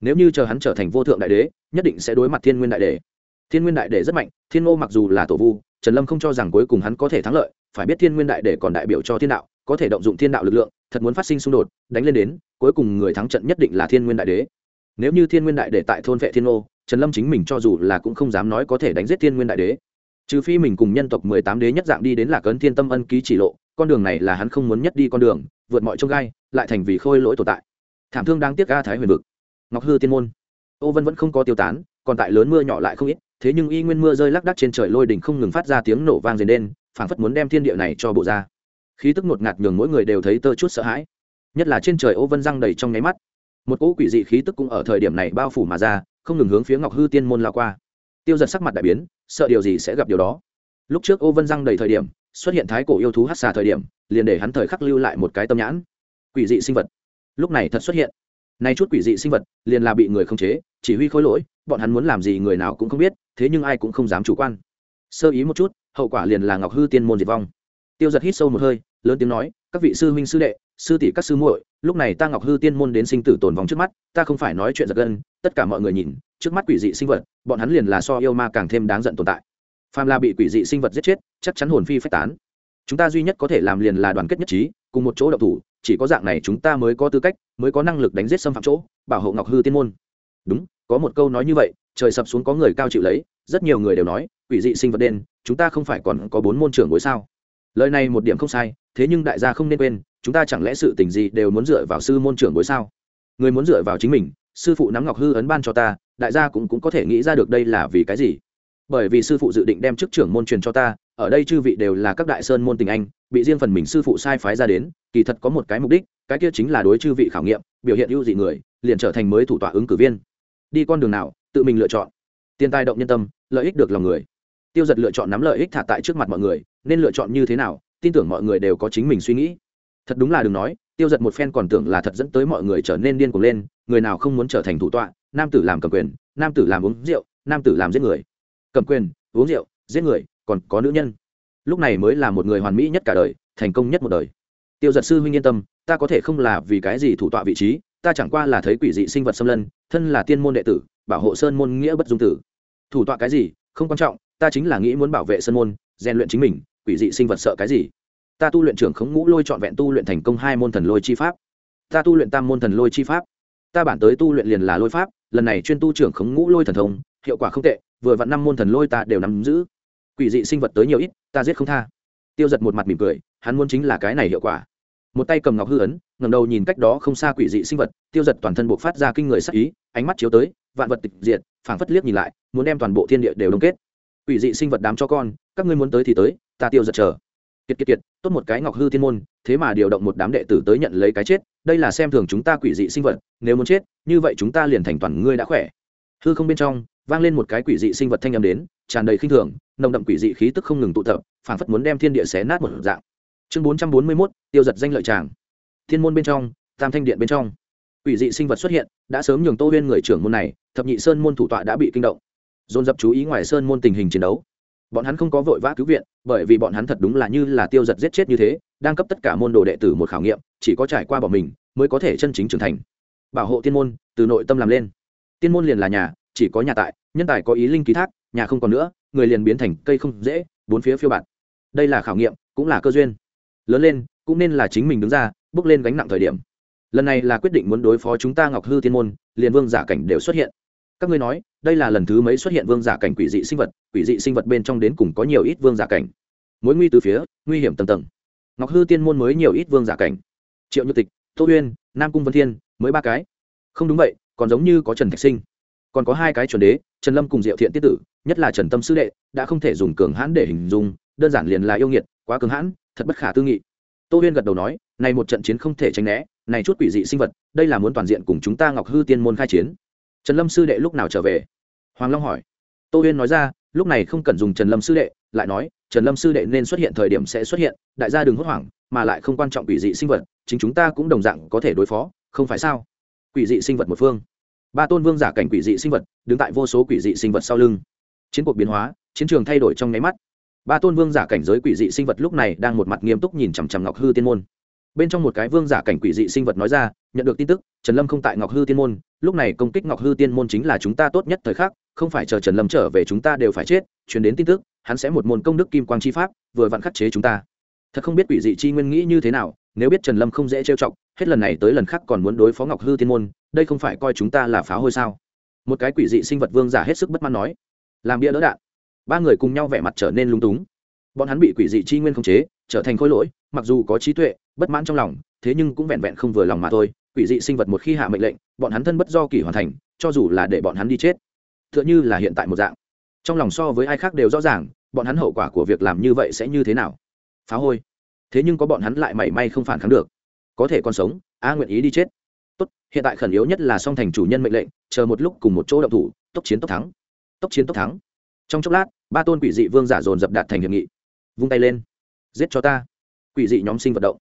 Nếu như chờ hắn trở thành vô thượng đại đế, nhất định sẽ đối mặt thiên nguyên đại đế. Thiên nguyên đại đế rất mạnh, thiên ngô mặc dù là tổ vu, trần lâm không cho rằng cuối cùng hắn có thể thắng lợi, phải biết thiên nguyên đại đế còn đại biểu cho thiên đạo, có thể động dụng thiên đạo lực lượng, thật muốn phát sinh xung đột, đánh lên đến, cuối cùng người thắng trận nhất định là thiên nguyên đại đế. Nếu như thiên nguyên đại đế tại thôn vệ thiên ngô, trần lâm chính mình cho dù là cũng không dám nói có thể đánh giết thiên nguyên đại đế. Trừ phi mình cùng nhân tộc mười tám đế nhất dạng đi đến lạc ấn thiên tâm ân ký chỉ lộ con đường này là hắn không muốn nhất đi con đường, vượt mọi trông gai, lại thành vì khôi lỗi tồn tại. Thảm thương đáng tiếc ga thái huyền vực. Ngọc hư tiên môn. Ô vân vẫn không có tiêu tán, còn tại lớn mưa nhỏ lại không ít, thế nhưng y nguyên mưa rơi lác đác trên trời lôi đỉnh không ngừng phát ra tiếng nổ vang dền đen, phảng phất muốn đem thiên địa này cho bộ ra. Khí tức ngột ngạt nhường mỗi người đều thấy tơ chút sợ hãi. Nhất là trên trời ô vân răng đầy trong nháy mắt. Một cỗ quỷ dị khí tức cũng ở thời điểm này bao phủ mà ra, không ngừng hướng phía ngọc hư tiên môn lao qua. Tiêu giật sắc mặt đại biến, sợ điều gì sẽ gặp điều đó. Lúc trước ô vân răng đầy thời điểm xuất hiện thái cổ yêu thú hát xà thời điểm, liền để hắn thời khắc lưu lại một cái tâm nhãn. Quỷ dị sinh vật. Lúc này thật xuất hiện. Nay chút quỷ dị sinh vật liền là bị người khống chế, chỉ huy khối lỗi, bọn hắn muốn làm gì người nào cũng không biết, thế nhưng ai cũng không dám chủ quan. Sơ ý một chút, hậu quả liền là ngọc hư tiên môn diệt vong. Tiêu giật hít sâu một hơi, lớn tiếng nói, các vị sư huynh sư đệ, sư tỷ các sư muội, lúc này ta ngọc hư tiên môn đến sinh tử tồn vong trước mắt, ta không phải nói chuyện giật gân, tất cả mọi người nhìn, trước mắt quỷ dị sinh vật, bọn hắn liền là so yêu ma càng thêm đáng giận tồn tại phàm là bị quỷ dị sinh vật giết chết chắc chắn hồn phi phách tán. Chúng ta duy nhất có thể làm liền là đoàn kết nhất trí cùng một chỗ độc thủ chỉ có dạng này chúng ta mới có tư cách mới có năng lực đánh giết xâm phạm chỗ bảo hộ ngọc hư tiên môn. Đúng có một câu nói như vậy trời sập xuống có người cao chịu lấy rất nhiều người đều nói quỷ dị sinh vật đen chúng ta không phải còn có bốn môn trưởng ngôi sao? Lời này một điểm không sai thế nhưng đại gia không nên quên chúng ta chẳng lẽ sự tình gì đều muốn dựa vào sư môn trưởng ngôi sao? Người muốn dựa vào chính mình sư phụ nắm ngọc hư ấn ban cho ta đại gia cũng, cũng có thể nghĩ ra được đây là vì cái gì? Bởi vì sư phụ dự định đem chức trưởng môn truyền cho ta, ở đây chư vị đều là các đại sơn môn tình anh, bị riêng phần mình sư phụ sai phái ra đến, kỳ thật có một cái mục đích, cái kia chính là đối chư vị khảo nghiệm, biểu hiện ưu dị người, liền trở thành mới thủ tọa ứng cử viên. Đi con đường nào, tự mình lựa chọn. Tiền tài động nhân tâm, lợi ích được lòng người. Tiêu giật lựa chọn nắm lợi ích thả tại trước mặt mọi người, nên lựa chọn như thế nào, tin tưởng mọi người đều có chính mình suy nghĩ. Thật đúng là đừng nói, tiêu giật một phen còn tưởng là thật dẫn tới mọi người trở nên điên cuồng lên, người nào không muốn trở thành thủ tọa, nam tử làm cầm quyền, nam tử làm uống rượu, nam tử làm giết người cầm quyền, uống rượu, giết người, còn có nữ nhân. Lúc này mới là một người hoàn mỹ nhất cả đời, thành công nhất một đời. Tiêu giật sư huynh yên tâm, ta có thể không là vì cái gì thủ tọa vị trí, ta chẳng qua là thấy quỷ dị sinh vật xâm lân thân là tiên môn đệ tử, bảo hộ sơn môn nghĩa bất dung tử. Thủ tọa cái gì? Không quan trọng, ta chính là nghĩ muốn bảo vệ sơn môn, rèn luyện chính mình, quỷ dị sinh vật sợ cái gì? Ta tu luyện trưởng khống ngũ lôi trọn vẹn tu luyện thành công hai môn thần lôi chi pháp. Ta tu luyện tam môn thần lôi chi pháp. Ta bản tới tu luyện liền là lôi pháp, lần này chuyên tu trưởng khống ngũ lôi thần thông, hiệu quả không tệ vừa vặn năm môn thần lôi ta đều nắm giữ. Quỷ dị sinh vật tới nhiều ít, ta giết không tha. Tiêu giật một mặt mỉm cười, hắn muốn chính là cái này hiệu quả. Một tay cầm ngọc hư ấn ngầm đầu nhìn cách đó không xa quỷ dị sinh vật, tiêu giật toàn thân buộc phát ra kinh người sắc ý, ánh mắt chiếu tới, vạn vật tịch diệt, phảng phất liếc nhìn lại, muốn đem toàn bộ thiên địa đều đông kết. Quỷ dị sinh vật đám cho con, các ngươi muốn tới thì tới, ta tiêu giật chờ. Kiệt kiệt kiệt, tốt một cái ngọc hư thiên môn, thế mà điều động một đám đệ tử tới nhận lấy cái chết, đây là xem thường chúng ta quỷ dị sinh vật, nếu muốn chết, như vậy chúng ta liền thành toàn ngươi đã khỏe. Hư không bên trong vang lên một cái quỷ dị sinh vật thanh âm đến, tràn đầy khinh thường, nồng đậm quỷ dị khí tức không ngừng tụ tập, phảng phất muốn đem thiên địa xé nát một dạng. Chương bốn trăm bốn mươi mốt, tiêu giật danh lợi tràng. Thiên môn bên trong, tam thanh điện bên trong. Quỷ dị sinh vật xuất hiện, đã sớm nhường tô huyên người trưởng môn này, thập nhị sơn môn thủ tọa đã bị kinh động. Dồn dập chú ý ngoài sơn môn tình hình chiến đấu. Bọn hắn không có vội vã cứu viện, bởi vì bọn hắn thật đúng là như là tiêu giật giết chết như thế, đang cấp tất cả môn đồ đệ tử một khảo nghiệm, chỉ có trải qua bỏ mình, mới có thể chân chính trưởng thành. Bảo hộ tiên môn, từ nội tâm làm lên. Tiên môn liền là nhà chỉ có nhà tại, nhân tài có ý linh ký thác, nhà không còn nữa, người liền biến thành cây không dễ, bốn phía phiêu bạt. Đây là khảo nghiệm, cũng là cơ duyên. Lớn lên, cũng nên là chính mình đứng ra, bước lên gánh nặng thời điểm. Lần này là quyết định muốn đối phó chúng ta ngọc hư thiên môn, liền vương giả cảnh đều xuất hiện. Các ngươi nói, đây là lần thứ mấy xuất hiện vương giả cảnh quỷ dị sinh vật, quỷ dị sinh vật bên trong đến cùng có nhiều ít vương giả cảnh. Mối nguy từ phía, nguy hiểm tầng tầng. Ngọc hư tiên môn mới nhiều ít vương giả cảnh. Triệu nhược tịch, tô uyên, nam cung vân thiên, mới ba cái. Không đúng vậy, còn giống như có trần thạch sinh còn có hai cái chuẩn đế, trần lâm cùng diệu thiện tiết tử, nhất là trần tâm sư đệ, đã không thể dùng cường hãn để hình dung, đơn giản liền là yêu nghiệt, quá cường hãn, thật bất khả tư nghị. Tô huyên gật đầu nói, này một trận chiến không thể tránh né, này chút quỷ dị sinh vật, đây là muốn toàn diện cùng chúng ta ngọc hư tiên môn khai chiến. Trần lâm sư đệ lúc nào trở về? Hoàng long hỏi. Tô huyên nói ra, lúc này không cần dùng trần lâm sư đệ, lại nói, trần lâm sư đệ nên xuất hiện thời điểm sẽ xuất hiện, đại gia đừng hốt hoảng, mà lại không quan trọng quỷ dị sinh vật, chính chúng ta cũng đồng dạng có thể đối phó, không phải sao? Quỷ dị sinh vật một phương ba tôn vương giả cảnh quỷ dị sinh vật đứng tại vô số quỷ dị sinh vật sau lưng chiến cuộc biến hóa chiến trường thay đổi trong nháy mắt ba tôn vương giả cảnh giới quỷ dị sinh vật lúc này đang một mặt nghiêm túc nhìn chằm chằm ngọc hư tiên môn bên trong một cái vương giả cảnh quỷ dị sinh vật nói ra nhận được tin tức trần lâm không tại ngọc hư tiên môn lúc này công kích ngọc hư tiên môn chính là chúng ta tốt nhất thời khắc không phải chờ trần lâm trở về chúng ta đều phải chết chuyển đến tin tức hắn sẽ một môn công đức kim quang chi pháp vừa vặn khắc chế chúng ta thật không biết quỷ dị chi nguyên nghĩ như thế nào nếu biết trần lâm không dễ trêu chọc hết lần này tới lần khác còn muốn đối phó ngọc hư Thiên môn, đây không phải coi chúng ta là phá hôi sao? Một cái quỷ dị sinh vật vương giả hết sức bất mãn nói. Làm bia đỡ đạn. Ba người cùng nhau vẻ mặt trở nên lung túng. Bọn hắn bị quỷ dị chi nguyên khống chế, trở thành khối lỗi, mặc dù có trí tuệ, bất mãn trong lòng, thế nhưng cũng vẹn vẹn không vừa lòng mà thôi. Quỷ dị sinh vật một khi hạ mệnh lệnh, bọn hắn thân bất do kỷ hoàn thành, cho dù là để bọn hắn đi chết t h ư ợ n h ư là hiện tại một dạng. Trong lòng so với ai khác đều rõ ràng, bọn hắn hậu quả của việc làm như vậy sẽ như thế nào? Phá hôi. Thế nhưng có bọn hắn lại mảy may không phản kháng được có thể còn sống, a nguyện ý đi chết. Tốt, hiện tại khẩn yếu nhất là song thành chủ nhân mệnh lệnh, chờ một lúc cùng một chỗ động thủ, tốc chiến tốc thắng. Tốc chiến tốc thắng. Trong chốc lát, ba tôn quỷ dị vương giả dồn dập đạt thành hiệp nghị. Vung tay lên. Giết cho ta. Quỷ dị nhóm sinh vật động.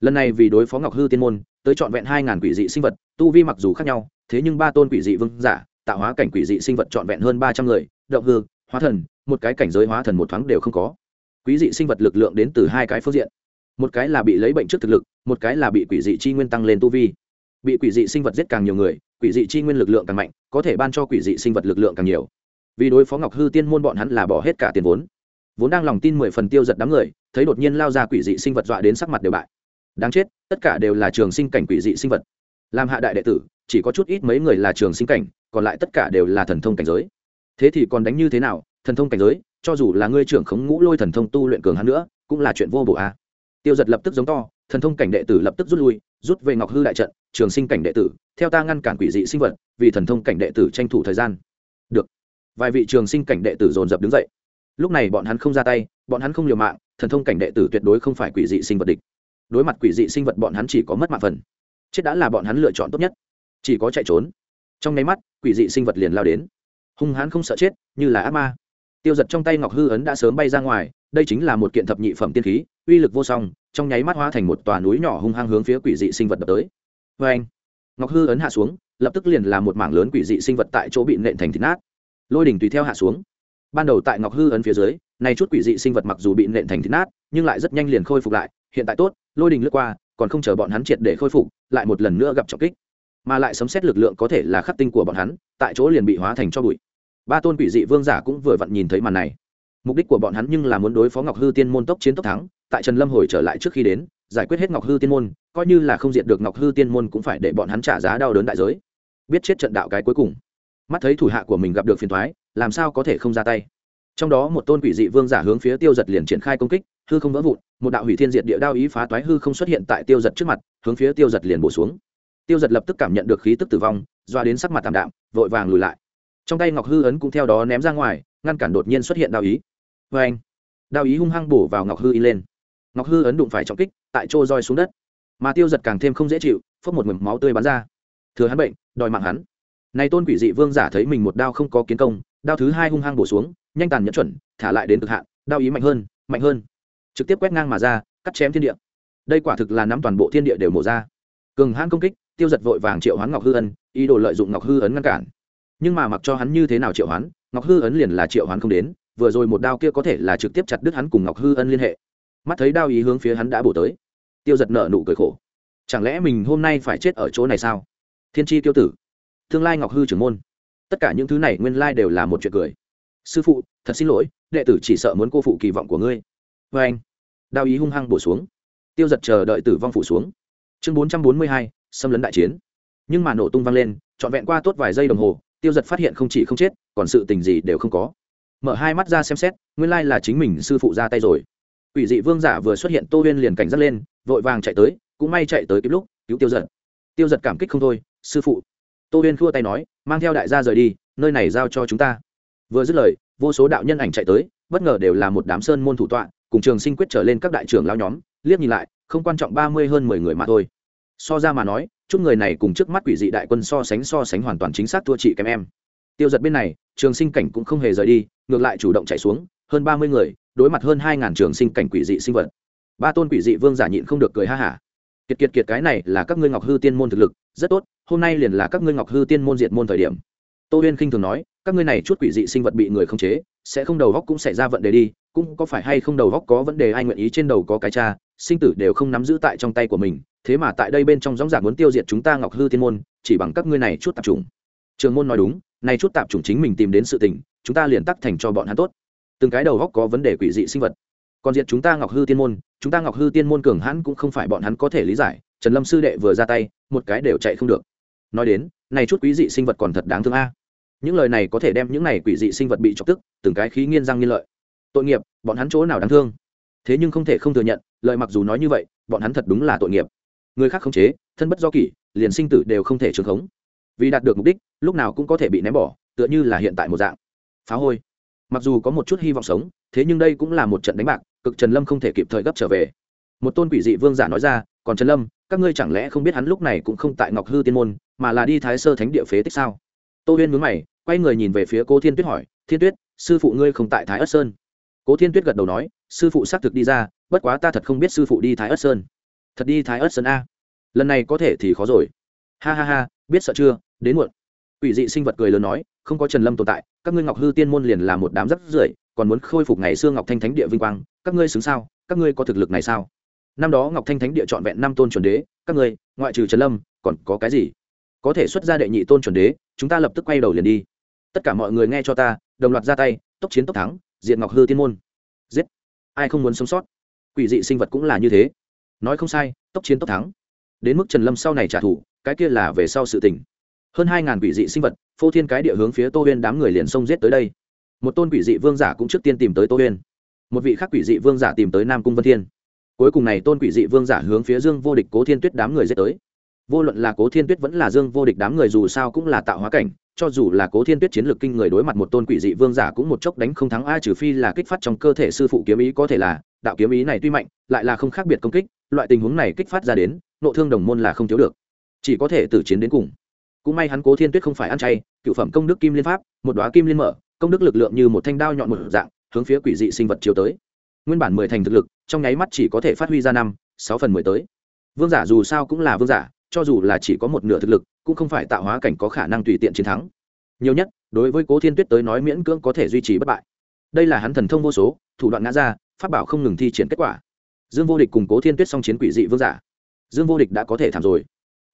Lần này vì đối phó ngọc hư tiên môn, tới trọn vẹn hai ngàn quỷ dị sinh vật, tu vi mặc dù khác nhau, thế nhưng ba tôn quỷ dị vương giả, tạo hóa cảnh quỷ dị sinh vật trọn vẹn hơn ba trăm người, động hư, hóa thần, một cái cảnh giới hóa thần một thoáng đều không có. Quỷ dị sinh vật lực lượng đến từ hai cái phương diện một cái là bị lấy bệnh trước thực lực, một cái là bị quỷ dị chi nguyên tăng lên tu vi. Bị quỷ dị sinh vật giết càng nhiều người, quỷ dị chi nguyên lực lượng càng mạnh, có thể ban cho quỷ dị sinh vật lực lượng càng nhiều. Vì đối phó ngọc hư tiên môn bọn hắn là bỏ hết cả tiền vốn. Vốn đang lòng tin mười phần tiêu giật đám người, thấy đột nhiên lao ra quỷ dị sinh vật dọa đến sắc mặt đều bại. Đáng chết, tất cả đều là trường sinh cảnh quỷ dị sinh vật. Làm hạ đại đệ tử, chỉ có chút ít mấy người là trường sinh cảnh, còn lại tất cả đều là thần thông cảnh giới. Thế thì còn đánh như thế nào, thần thông cảnh giới, cho dù là ngươi trưởng khống ngũ lôi thần thông tu luyện cường hắn nữa, cũng là chuyện vô bổ a tiêu giật lập tức giống to, thần thông cảnh đệ tử lập tức rút lui, rút về ngọc hư đại trận, trường sinh cảnh đệ tử, theo ta ngăn cản quỷ dị sinh vật, vì thần thông cảnh đệ tử tranh thủ thời gian. Được. Vài vị trường sinh cảnh đệ tử dồn dập đứng dậy. Lúc này bọn hắn không ra tay, bọn hắn không liều mạng, thần thông cảnh đệ tử tuyệt đối không phải quỷ dị sinh vật địch. Đối mặt quỷ dị sinh vật bọn hắn chỉ có mất mạng phần. Chết đã là bọn hắn lựa chọn tốt nhất. Chỉ có chạy trốn. Trong nháy mắt, quỷ dị sinh vật liền lao đến. Hung hãn không sợ chết, như là ác ma. Tiêu giật trong tay ngọc hư ấn đã sớm bay ra ngoài, đây chính là một kiện thập nhị phẩm tiên khí uy lực vô song, trong nháy mắt hóa thành một tòa núi nhỏ hung hăng hướng phía quỷ dị sinh vật đập tới. Vê anh, ngọc hư ấn hạ xuống, lập tức liền là một mảng lớn quỷ dị sinh vật tại chỗ bị nện thành thịt nát. Lôi đỉnh tùy theo hạ xuống. Ban đầu tại ngọc hư ấn phía dưới, nay chút quỷ dị sinh vật mặc dù bị nện thành thịt nát, nhưng lại rất nhanh liền khôi phục lại, hiện tại tốt, lôi đình lướt qua, còn không chờ bọn hắn triệt để khôi phục, lại một lần nữa gặp trọng kích. Mà lại sấm xét lực lượng có thể là khắc tinh của bọn hắn, tại chỗ liền bị hóa thành cho bụi. Ba tôn quỷ dị vương giả cũng vừa vặn nhìn thấy màn này mục đích của bọn hắn nhưng là muốn đối phó ngọc hư tiên môn tốc chiến tốc thắng, tại trần lâm hồi trở lại trước khi đến, giải quyết hết ngọc hư tiên môn, coi như là không diệt được ngọc hư tiên môn cũng phải để bọn hắn trả giá đau đớn đại giới. Biết chết trận đạo cái cuối cùng. Mắt thấy thủ hạ của mình gặp được phiền thoái làm sao có thể không ra tay? Trong đó một tôn quỷ dị vương giả hướng phía tiêu giật liền triển khai công kích, hư không vỡ vụn, một đạo hủy thiên diệt địa đao ý phá toái hư không xuất hiện tại tiêu giật trước mặt, hướng phía tiêu giật liền bổ xuống. Tiêu giật lập tức cảm nhận được khí tức tử vong, doa đến sắc mặt tạm đạm, vội vàng lùi lại. Trong tay ngọc hư ấn cũng theo đó ném ra ngoài, ngăn cản đột nhiên xuất hiện đao ý vê anh, đao ý hung hăng bổ vào ngọc hư y lên. Ngọc hư ấn đụng phải trọng kích, tại chỗ roi xuống đất. Mà tiêu giật càng thêm không dễ chịu, phốc một mực máu tươi bắn ra. Thừa hắn bệnh, đòi mạng hắn. Này tôn quỷ dị vương giả thấy mình một đao không có kiến công, đao thứ hai hung hăng bổ xuống, nhanh tàn nhẫn chuẩn, thả lại đến cực hạn, đao ý mạnh hơn mạnh hơn. Trực tiếp quét ngang mà ra, cắt chém thiên địa. Đây quả thực là nắm toàn bộ thiên địa đều mổ ra. Cường hãn công kích, tiêu giật vội vàng triệu hoán ngọc hư ân, ý đồ lợi dụng ngọc hư ấn ngăn cản. Nhưng mà mặc cho hắn như thế nào triệu hoán, ngọc hư ấn liền là triệu hoán không đến vừa rồi một đao kia có thể là trực tiếp chặt đứt hắn cùng ngọc hư ân liên hệ. Mắt thấy đao ý hướng phía hắn đã bổ tới, tiêu giật nợ nụ cười khổ. Chẳng lẽ mình hôm nay phải chết ở chỗ này sao? Thiên tri tiêu tử, tương lai ngọc hư trưởng môn. Tất cả những thứ này nguyên lai đều là một chuyện cười. Sư phụ, thật xin lỗi, đệ tử chỉ sợ muốn cô phụ kỳ vọng của ngươi. Vê anh, đao ý hung hăng bổ xuống. Tiêu giật chờ đợi tử vong phủ xuống. Chương bốn trăm bốn mươi hai, xâm lấn đại chiến. Nhưng mà nổ tung vang lên, trọn vẹn qua tốt vài giây đồng hồ, tiêu giật phát hiện không chỉ không chết, còn sự tình gì đều không có mở hai mắt ra xem xét, nguyên lai là chính mình sư phụ ra tay rồi. Quỷ dị vương giả vừa xuất hiện, tô huyên liền cảnh giác lên, vội vàng chạy tới, cũng may chạy tới kịp lúc, cứu tiêu giật tiêu giật cảm kích không thôi, sư phụ. Tô huyên khua tay nói, mang theo đại gia rời đi, nơi này giao cho chúng ta. Vừa dứt lời, vô số đạo nhân ảnh chạy tới, bất ngờ đều là một đám sơn môn thủ tọa, cùng trường sinh quyết trở lên các đại trưởng lao nhóm, liếc nhìn lại, không quan trọng ba mươi hơn mười người mà thôi. So ra mà nói, chút người này cùng trước mắt quỷ dị đại quân so sánh so sánh hoàn toàn chính xác thua chị kém em tiêu giật bên này, trường sinh cảnh cũng không hề rời đi, ngược lại chủ động chạy xuống, hơn ba mươi người, đối mặt hơn hai ngàn trường sinh cảnh quỷ dị sinh vật. Ba tôn quỷ dị vương giả nhịn không được cười ha hả. Kiệt kiệt kiệt, cái này là các ngươi ngọc hư tiên môn thực lực, rất tốt, hôm nay liền là các ngươi ngọc hư tiên môn diệt môn thời điểm. Tô huyên khinh thường nói, các ngươi này chút quỷ dị sinh vật bị người khống chế, sẽ không đầu góc cũng xảy ra vấn đề đi, cũng có phải hay không đầu góc có vấn đề, ai nguyện ý trên đầu có cái cha, sinh tử đều không nắm giữ tại trong tay của mình, thế mà tại đây bên trong gióng giả muốn tiêu diệt chúng ta ngọc hư tiên môn, chỉ bằng các ngươi này chút tạp trung. trường môn nói đúng này chút tạp chủng chính mình tìm đến sự tình, chúng ta liền tắc thành cho bọn hắn tốt. Từng cái đầu góc có vấn đề quỷ dị sinh vật. Còn diệt chúng ta ngọc hư tiên môn, chúng ta ngọc hư tiên môn cường hãn cũng không phải bọn hắn có thể lý giải, trần lâm sư đệ vừa ra tay, một cái đều chạy không được. Nói đến này chút quý dị sinh vật còn thật đáng thương a. Những lời này có thể đem những này quỷ dị sinh vật bị chọc tức, từng cái khí nghiên răng nghiên lợi. Tội nghiệp, bọn hắn chỗ nào đáng thương? Thế nhưng không thể không thừa nhận lợi mặc dù nói như vậy, bọn hắn thật đúng là tội nghiệp. Người khác không chế, thân bất do kỷ, liền sinh tử đều không thể trường khống vì đạt được mục đích, lúc nào cũng có thể bị ném bỏ, tựa như là hiện tại một dạng. Phá hôi. Mặc dù có một chút hy vọng sống, thế nhưng đây cũng là một trận đánh bạc, cực trần lâm không thể kịp thời gấp trở về. Một tôn quỷ dị vương giả nói ra, còn trần lâm, các ngươi chẳng lẽ không biết hắn lúc này cũng không tại ngọc hư tiên môn, mà là đi thái sơ thánh địa phế tích sao? Tô huyên mướn mày, quay người nhìn về phía cô thiên tuyết hỏi, thiên tuyết, sư phụ ngươi không tại thái ất sơn? Cố thiên tuyết gật đầu nói, sư phụ xác thực đi ra, bất quá ta thật không biết sư phụ đi thái ất sơn. Thật đi thái ất sơn a? Lần này có thể thì khó rồi. Ha ha ha biết sợ chưa? Đến muộn. Ủy dị sinh vật cười lớn nói, không có trần lâm tồn tại, các ngươi ngọc hư tiên môn liền là một đám rắp rưởi, còn muốn khôi phục ngày xưa ngọc thanh thánh địa vinh quang, các ngươi xứng sao? Các ngươi có thực lực này sao? Năm đó ngọc thanh thánh địa trọn vẹn năm tôn chuẩn đế, các ngươi, ngoại trừ trần lâm, còn có cái gì? Có thể xuất ra đệ nhị tôn chuẩn đế, chúng ta lập tức quay đầu liền đi. Tất cả mọi người nghe cho ta, đồng loạt ra tay, tốc chiến tốc thắng diện ngọc hư tiên môn. Giết. Ai không muốn sống sót? Quỷ dị sinh vật cũng là như thế. Nói không sai, tốc chiến tốc thắng đến mức trần lâm sau này trả thù, cái kia là về sau sự tình. Hơn hai ngàn quỷ dị sinh vật, phô thiên cái địa hướng phía tô huyên đám người liền xông giết tới đây. Một tôn quỷ dị vương giả cũng trước tiên tìm tới tô huyên. Một vị khác quỷ dị vương giả tìm tới nam cung vân thiên. Cuối cùng này tôn quỷ dị vương giả hướng phía dương vô địch cố thiên tuyết đám người giết tới. Vô luận là cố thiên tuyết vẫn là dương vô địch đám người dù sao cũng là tạo hóa cảnh, cho dù là cố thiên tuyết chiến lược kinh người đối mặt một tôn quỷ dị vương giả cũng một chốc đánh không thắng ai, trừ phi là kích phát trong cơ thể sư phụ kiếm ý có thể là, đạo kiếm ý này tuy mạnh, lại là không khác biệt công kích, loại tình huống này kích phát ra đến nộ thương đồng môn là không thiếu được. Chỉ có thể tử chiến đến cùng. Cũng may hắn cố thiên tuyết không phải ăn chay, cựu phẩm công đức kim liên pháp, một đoá kim liên mở, công đức lực lượng như một thanh đao nhọn một dạng, hướng phía quỷ dị sinh vật chiều tới. Nguyên bản mười thành thực lực, trong nháy mắt chỉ có thể phát huy ra năm, sáu phần mười tới. Vương giả dù sao cũng là vương giả, cho dù là chỉ có một nửa thực lực, cũng không phải tạo hóa cảnh có khả năng tùy tiện chiến thắng. Nhiều nhất, đối với cố thiên tuyết tới nói miễn cưỡng có thể duy trì bất bại. Đây là hắn thần thông vô số, thủ đoạn ngã ra phát bảo không ngừng thi triển kết quả. Dương vô địch cùng cố thiên tuyết song chiến quỷ dị vương giả dương vô địch đã có thể thảm rồi.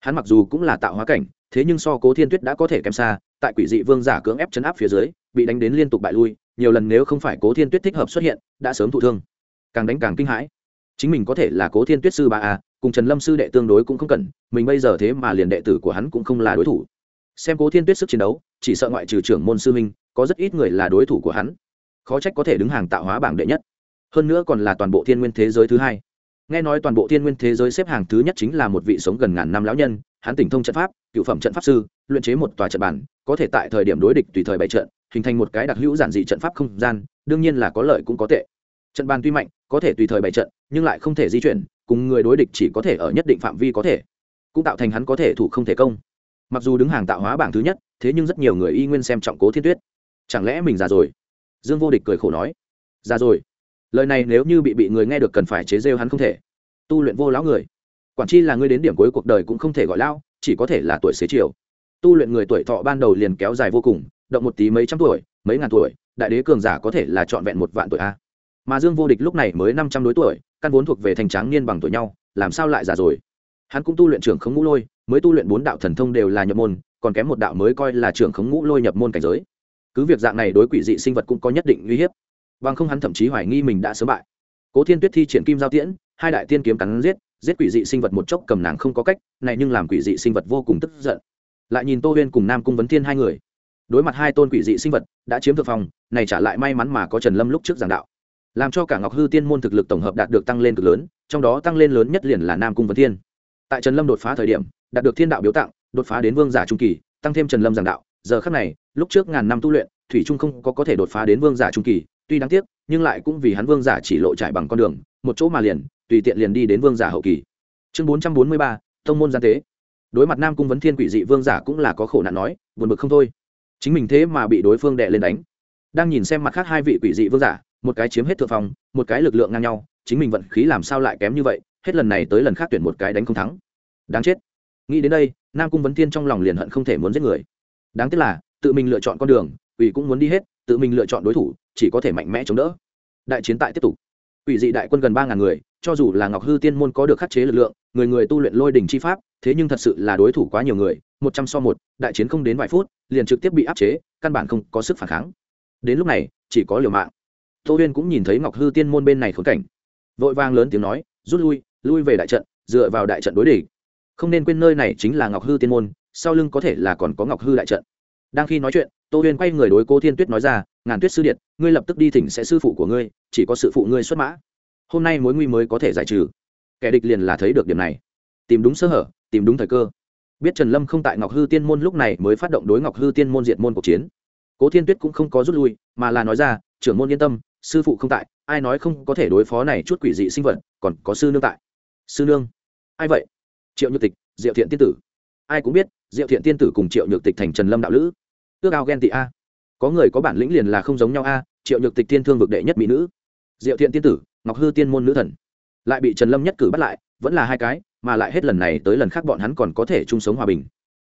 Hắn mặc dù cũng là tạo hóa cảnh, thế nhưng so cố thiên tuyết đã có thể kém xa, tại quỷ dị vương giả cưỡng ép chấn áp phía dưới, bị đánh đến liên tục bại lui, nhiều lần nếu không phải cố thiên tuyết thích hợp xuất hiện, đã sớm thụ thương. Càng đánh càng kinh hãi. Chính mình có thể là cố thiên tuyết sư ba a à, cùng trần lâm sư đệ tương đối cũng không cần, mình bây giờ thế mà liền đệ tử của hắn cũng không là đối thủ. Xem cố thiên tuyết sức chiến đấu, chỉ sợ ngoại trừ trưởng môn sư minh có rất ít người là đối thủ của hắn. Khó trách có thể đứng hàng tạo hóa bảng đệ nhất. Hơn nữa còn là toàn bộ thiên nguyên thế giới thứ hai nghe nói toàn bộ thiên nguyên thế giới xếp hàng thứ nhất chính là một vị sống gần ngàn năm lão nhân, hắn tỉnh thông trận pháp, cựu phẩm trận pháp sư, luyện chế một tòa trận bản, có thể tại thời điểm đối địch tùy thời bày trận, hình thành một cái đặc hữu giản dị trận pháp không gian, đương nhiên là có lợi cũng có tệ. Trận bàn tuy mạnh, có thể tùy thời bày trận, nhưng lại không thể di chuyển, cùng người đối địch chỉ có thể ở nhất định phạm vi có thể. Cũng tạo thành hắn có thể thủ không thể công. Mặc dù đứng hàng tạo hóa bảng thứ nhất, thế nhưng rất nhiều người y nguyên xem trọng cố thiên tuyết. Chẳng lẽ mình già rồi? Dương vô địch cười khổ nói. Già rồi lời này nếu như bị bị người nghe được cần phải chế rêu hắn không thể. Tu luyện vô lão người. Quản chi là ngươi đến điểm cuối cuộc đời cũng không thể gọi lão, chỉ có thể là tuổi xế chiều. Tu luyện người tuổi thọ ban đầu liền kéo dài vô cùng, động một tí mấy trăm tuổi, mấy ngàn tuổi, đại đế cường giả có thể là trọn vẹn một vạn tuổi a. Mà dương vô địch lúc này mới năm trăm đối tuổi, căn vốn thuộc về thành tráng niên bằng tuổi nhau, làm sao lại già rồi? Hắn cũng tu luyện trưởng khống ngũ lôi, mới tu luyện bốn đạo thần thông đều là nhập môn, còn kém một đạo mới coi là trưởng khống ngũ lôi nhập môn cảnh giới. Cứ việc dạng này đối quỷ dị sinh vật cũng có nhất định uy hiếp bằng không hắn thậm chí hoài nghi mình đã sớm bại. Cố thiên tuyết thi triển kim giao tiễn, hai đại tiên kiếm cắn giết giết quỷ dị sinh vật một chốc cầm nàng không có cách, này nhưng làm quỷ dị sinh vật vô cùng tức giận. Lại nhìn tô huyên cùng nam cung vấn thiên hai người. Đối mặt hai tôn quỷ dị sinh vật, đã chiếm thượng phòng này trả lại may mắn mà có trần lâm lúc trước giảng đạo. Làm cho cả ngọc hư tiên môn thực lực tổng hợp đạt được tăng lên cực lớn, trong đó tăng lên lớn nhất liền là nam cung vấn thiên. Tại trần lâm đột phá thời điểm, đạt được thiên đạo biếu tặng, đột phá đến vương giả trung kỳ, tăng thêm trần lâm giảng đạo, giờ khắc này, lúc trước ngàn năm tu luyện, thủy trung không có có thể đột phá đến vương giả trung kỳ tuy đáng tiếc, nhưng lại cũng vì hắn vương giả chỉ lộ trải bằng con đường, một chỗ mà liền, tùy tiện liền đi đến vương giả hậu kỳ. Chương bốn trăm bốn mươi ba, thông môn gian tế đối mặt nam cung vấn thiên quỷ dị vương giả cũng là có khổ nạn nói, buồn bực không thôi. Chính mình thế mà bị đối phương đệ lên đánh. Đang nhìn xem mặt khác hai vị quỷ dị vương giả, một cái chiếm hết thượng phòng một cái lực lượng ngang nhau, chính mình vận khí làm sao lại kém như vậy, hết lần này tới lần khác tuyển một cái đánh không thắng. Đáng chết. Nghĩ đến đây, nam cung vấn thiên trong lòng liền hận không thể muốn giết người. Đáng tiếc là, tự mình lựa chọn con đường, quỷ cũng muốn đi hết, tự mình lựa chọn đối thủ chỉ có thể mạnh mẽ chống đỡ. Đại chiến tại tiếp tục. Quỷ dị đại quân gần ba ngàn người, cho dù là ngọc hư tiên môn có được khắc chế lực lượng, người người tu luyện lôi đình chi pháp, thế nhưng thật sự là đối thủ quá nhiều người, một trăm so một, đại chiến không đến vài phút, liền trực tiếp bị áp chế, căn bản không có sức phản kháng. Đến lúc này, chỉ có liều mạng. Tô huyên cũng nhìn thấy ngọc hư tiên môn bên này khốn cảnh. Vội vang lớn tiếng nói, rút lui lui về đại trận, dựa vào đại trận đối địch. Không nên quên nơi này chính là ngọc hư tiên môn, sau lưng có thể là còn có ngọc hư đại trận. Đang khi nói chuyện, tô huyên quay người đối cố thiên tuyết nói ra ngàn tuyết sư điện, ngươi lập tức đi thỉnh sẽ sư phụ của ngươi, chỉ có sự phụ ngươi xuất mã. Hôm nay mối nguy mới có thể giải trừ. Kẻ địch liền là thấy được điểm này. Tìm đúng sơ hở, tìm đúng thời cơ. Biết trần lâm không tại ngọc hư tiên môn lúc này mới phát động đối ngọc hư tiên môn diện môn cuộc chiến. Cố thiên tuyết cũng không có rút lui, mà là nói ra, trưởng môn yên tâm, sư phụ không tại, ai nói không có thể đối phó này chút quỷ dị sinh vật, còn có sư nương tại. Sư nương? Ai vậy? Triệu nhược tịch, diệu thiện tiên tử. Ai cũng biết, diệu thiện tiên tử cùng triệu nhược tịch thành trần lâm đạo lữ. Ước ao ghen tị a có người có bản lĩnh liền là không giống nhau a, triệu nhược tịch tiên thương vực đệ nhất mỹ nữ, diệu thiện tiên tử, ngọc hư tiên môn nữ thần. Lại bị trần lâm nhất cử bắt lại, vẫn là hai cái, mà lại hết lần này tới lần khác bọn hắn còn có thể chung sống hòa bình.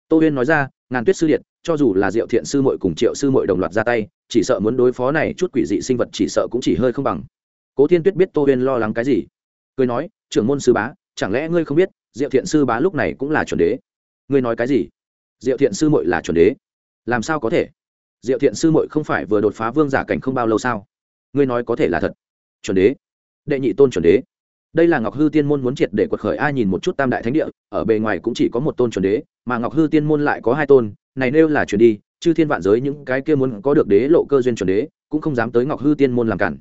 Tô huyên nói ra, ngàn tuyết sư điện cho dù là diệu thiện sư mội cùng triệu sư mội đồng loạt ra tay, chỉ sợ muốn đối phó này chút quỷ dị sinh vật chỉ sợ cũng chỉ hơi không bằng. Cố thiên tuyết biết tô huyên lo lắng cái gì, cười nói, trưởng môn sư bá, chẳng lẽ ngươi không biết, diệu thiện sư bá lúc này cũng là chuẩn đế? Ngươi nói cái gì? Diệu thiện sư mội là chuẩn đế, làm sao có thể? Diệu thiện sư mội không phải vừa đột phá vương giả cảnh không bao lâu sao? Ngươi nói có thể là thật. Chuẩn đế. Đệ nhị tôn chuẩn đế. Đây là ngọc hư tiên môn muốn triệt để quật khởi ai nhìn một chút tam đại thánh địa, ở bề ngoài cũng chỉ có một tôn chuẩn đế, mà ngọc hư tiên môn lại có hai tôn, này nêu là chuyển đi, chư thiên vạn giới những cái kia muốn có được đế lộ cơ duyên chuẩn đế, cũng không dám tới ngọc hư tiên môn làm cản.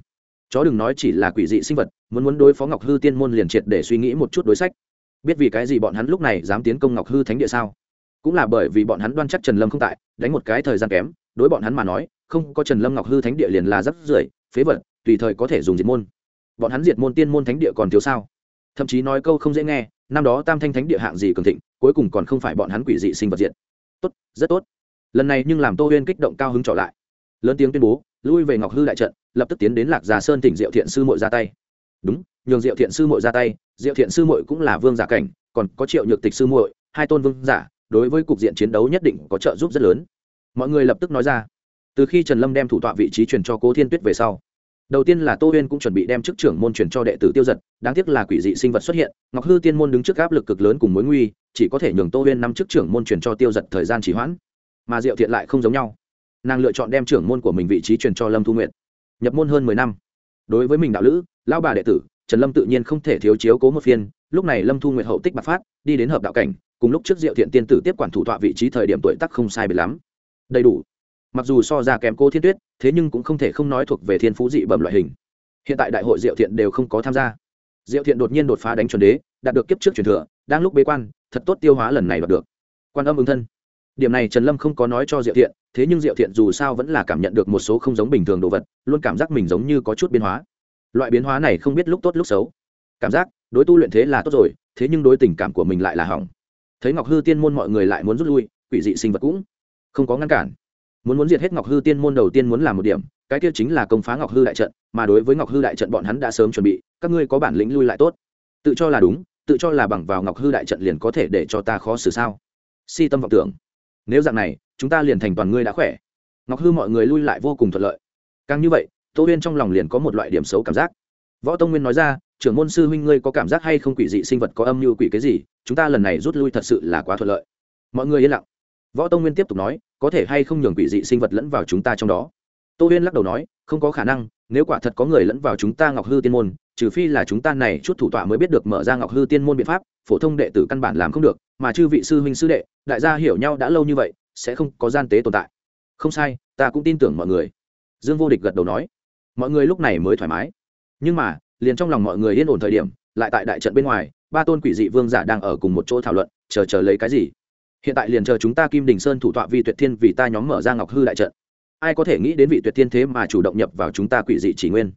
Chó đừng nói chỉ là quỷ dị sinh vật, muốn muốn đối phó ngọc hư tiên môn liền triệt để suy nghĩ một chút đối sách. Biết vì cái gì bọn hắn lúc này dám tiến công ngọc hư thánh địa sao? Cũng là bởi vì bọn hắn đoan chắc trần lâm không tại, đánh một cái thời gian kém đối bọn hắn mà nói, không có trần lâm ngọc hư thánh địa liền là rất rưởi, phế vật, tùy thời có thể dùng diệt môn. Bọn hắn diệt môn tiên môn thánh địa còn thiếu sao? Thậm chí nói câu không dễ nghe, năm đó tam thanh thánh địa hạng gì cường thịnh, cuối cùng còn không phải bọn hắn quỷ dị sinh vật diệt. Tốt, rất tốt. Lần này nhưng làm tô huyên kích động cao hứng trở lại. Lớn tiếng tuyên bố, lui về ngọc hư đại trận, lập tức tiến đến lạc già sơn tỉnh diệu thiện sư mội ra tay. Đúng, nhường diệu thiện sư mội ra tay, diệu thiện sư mội cũng là vương giả cảnh, còn có triệu nhược tịch sư muội, hai tôn vương giả, đối với cục diện chiến đấu nhất định có trợ giúp rất lớn mọi người lập tức nói ra. Từ khi trần lâm đem thủ tọa vị trí truyền cho cố thiên tuyết về sau, đầu tiên là tô huyên cũng chuẩn bị đem chức trưởng môn truyền cho đệ tử tiêu giật đáng tiếc là quỷ dị sinh vật xuất hiện, ngọc hư tiên môn đứng trước áp lực cực lớn cùng mối nguy, chỉ có thể nhường tô huyên năm chức trưởng môn truyền cho tiêu giật thời gian chỉ hoãn. Mà diệu thiện lại không giống nhau. Nàng lựa chọn đem trưởng môn của mình vị trí truyền cho lâm thu nguyện nhập môn hơn mười năm. Đối với mình đạo lữ, lão bà đệ tử, trần lâm tự nhiên không thể thiếu chiếu cố một phiên, lúc này lâm thu nguyện hậu tích bạc phát, đi đến hợp đạo cảnh, cùng lúc trước diệu thiện tiên tử tiếp quản thủ tọa vị trí thời điểm tuổi tác không sai biệt lắm đầy đủ. Mặc dù so ra kém cô thiên tuyết, thế nhưng cũng không thể không nói thuộc về thiên phú dị bẩm loại hình. Hiện tại đại hội diệu thiện đều không có tham gia. Diệu thiện đột nhiên đột phá đánh chuẩn đế, đạt được kiếp trước truyền thừa, đang lúc bế quan, thật tốt tiêu hóa lần này đạt được. Quan âm ứng thân. Điểm này trần lâm không có nói cho diệu thiện, thế nhưng diệu thiện dù sao vẫn là cảm nhận được một số không giống bình thường đồ vật, luôn cảm giác mình giống như có chút biến hóa. Loại biến hóa này không biết lúc tốt lúc xấu. Cảm giác, đối tu luyện thế là tốt rồi, thế nhưng đối tình cảm của mình lại là hỏng. Thấy ngọc hư tiên môn mọi người lại muốn rút lui, quỷ dị sinh vật cũng không có ngăn cản. Muốn muốn diệt hết ngọc hư tiên môn đầu tiên muốn làm một điểm, cái kia chính là công phá ngọc hư đại trận, mà đối với ngọc hư đại trận bọn hắn đã sớm chuẩn bị, các ngươi có bản lĩnh lui lại tốt. Tự cho là đúng, tự cho là bằng vào ngọc hư đại trận liền có thể để cho ta khó xử sao? Si tâm vọng tưởng. Nếu dạng này, chúng ta liền thành toàn ngươi đã khỏe. Ngọc hư mọi người lui lại vô cùng thuận lợi. Càng như vậy, tô huyên trong lòng liền có một loại điểm xấu cảm giác. Võ tông nguyên nói ra, trưởng môn sư huynh ngươi có cảm giác hay không quỷ dị sinh vật có âm mưu quỷ cái gì? Chúng ta lần này rút lui thật sự là quá thuận lợi. Mọi người yên lặng võ tông nguyên tiếp tục nói, có thể hay không nhường quỷ dị sinh vật lẫn vào chúng ta trong đó? Tô huyên lắc đầu nói, không có khả năng, nếu quả thật có người lẫn vào chúng ta ngọc hư tiên môn, trừ phi là chúng ta này chút thủ tọa mới biết được mở ra ngọc hư tiên môn biện pháp, phổ thông đệ tử căn bản làm không được, mà chư vị sư huynh sư đệ, đại gia hiểu nhau đã lâu như vậy, sẽ không có gian tế tồn tại. Không sai, ta cũng tin tưởng mọi người. Dương vô địch gật đầu nói, mọi người lúc này mới thoải mái. Nhưng mà, liền trong lòng mọi người yên ổn thời điểm, lại tại đại trận bên ngoài, ba tôn quỷ dị vương giả đang ở cùng một chỗ thảo luận, chờ chờ lấy cái gì? Hiện tại liền chờ chúng ta kim đình sơn thủ tọa vi tuyệt thiên vì ta nhóm mở ra ngọc hư đại trận. Ai có thể nghĩ đến vị tuyệt thiên thế mà chủ động nhập vào chúng ta quỷ dị chỉ nguyên?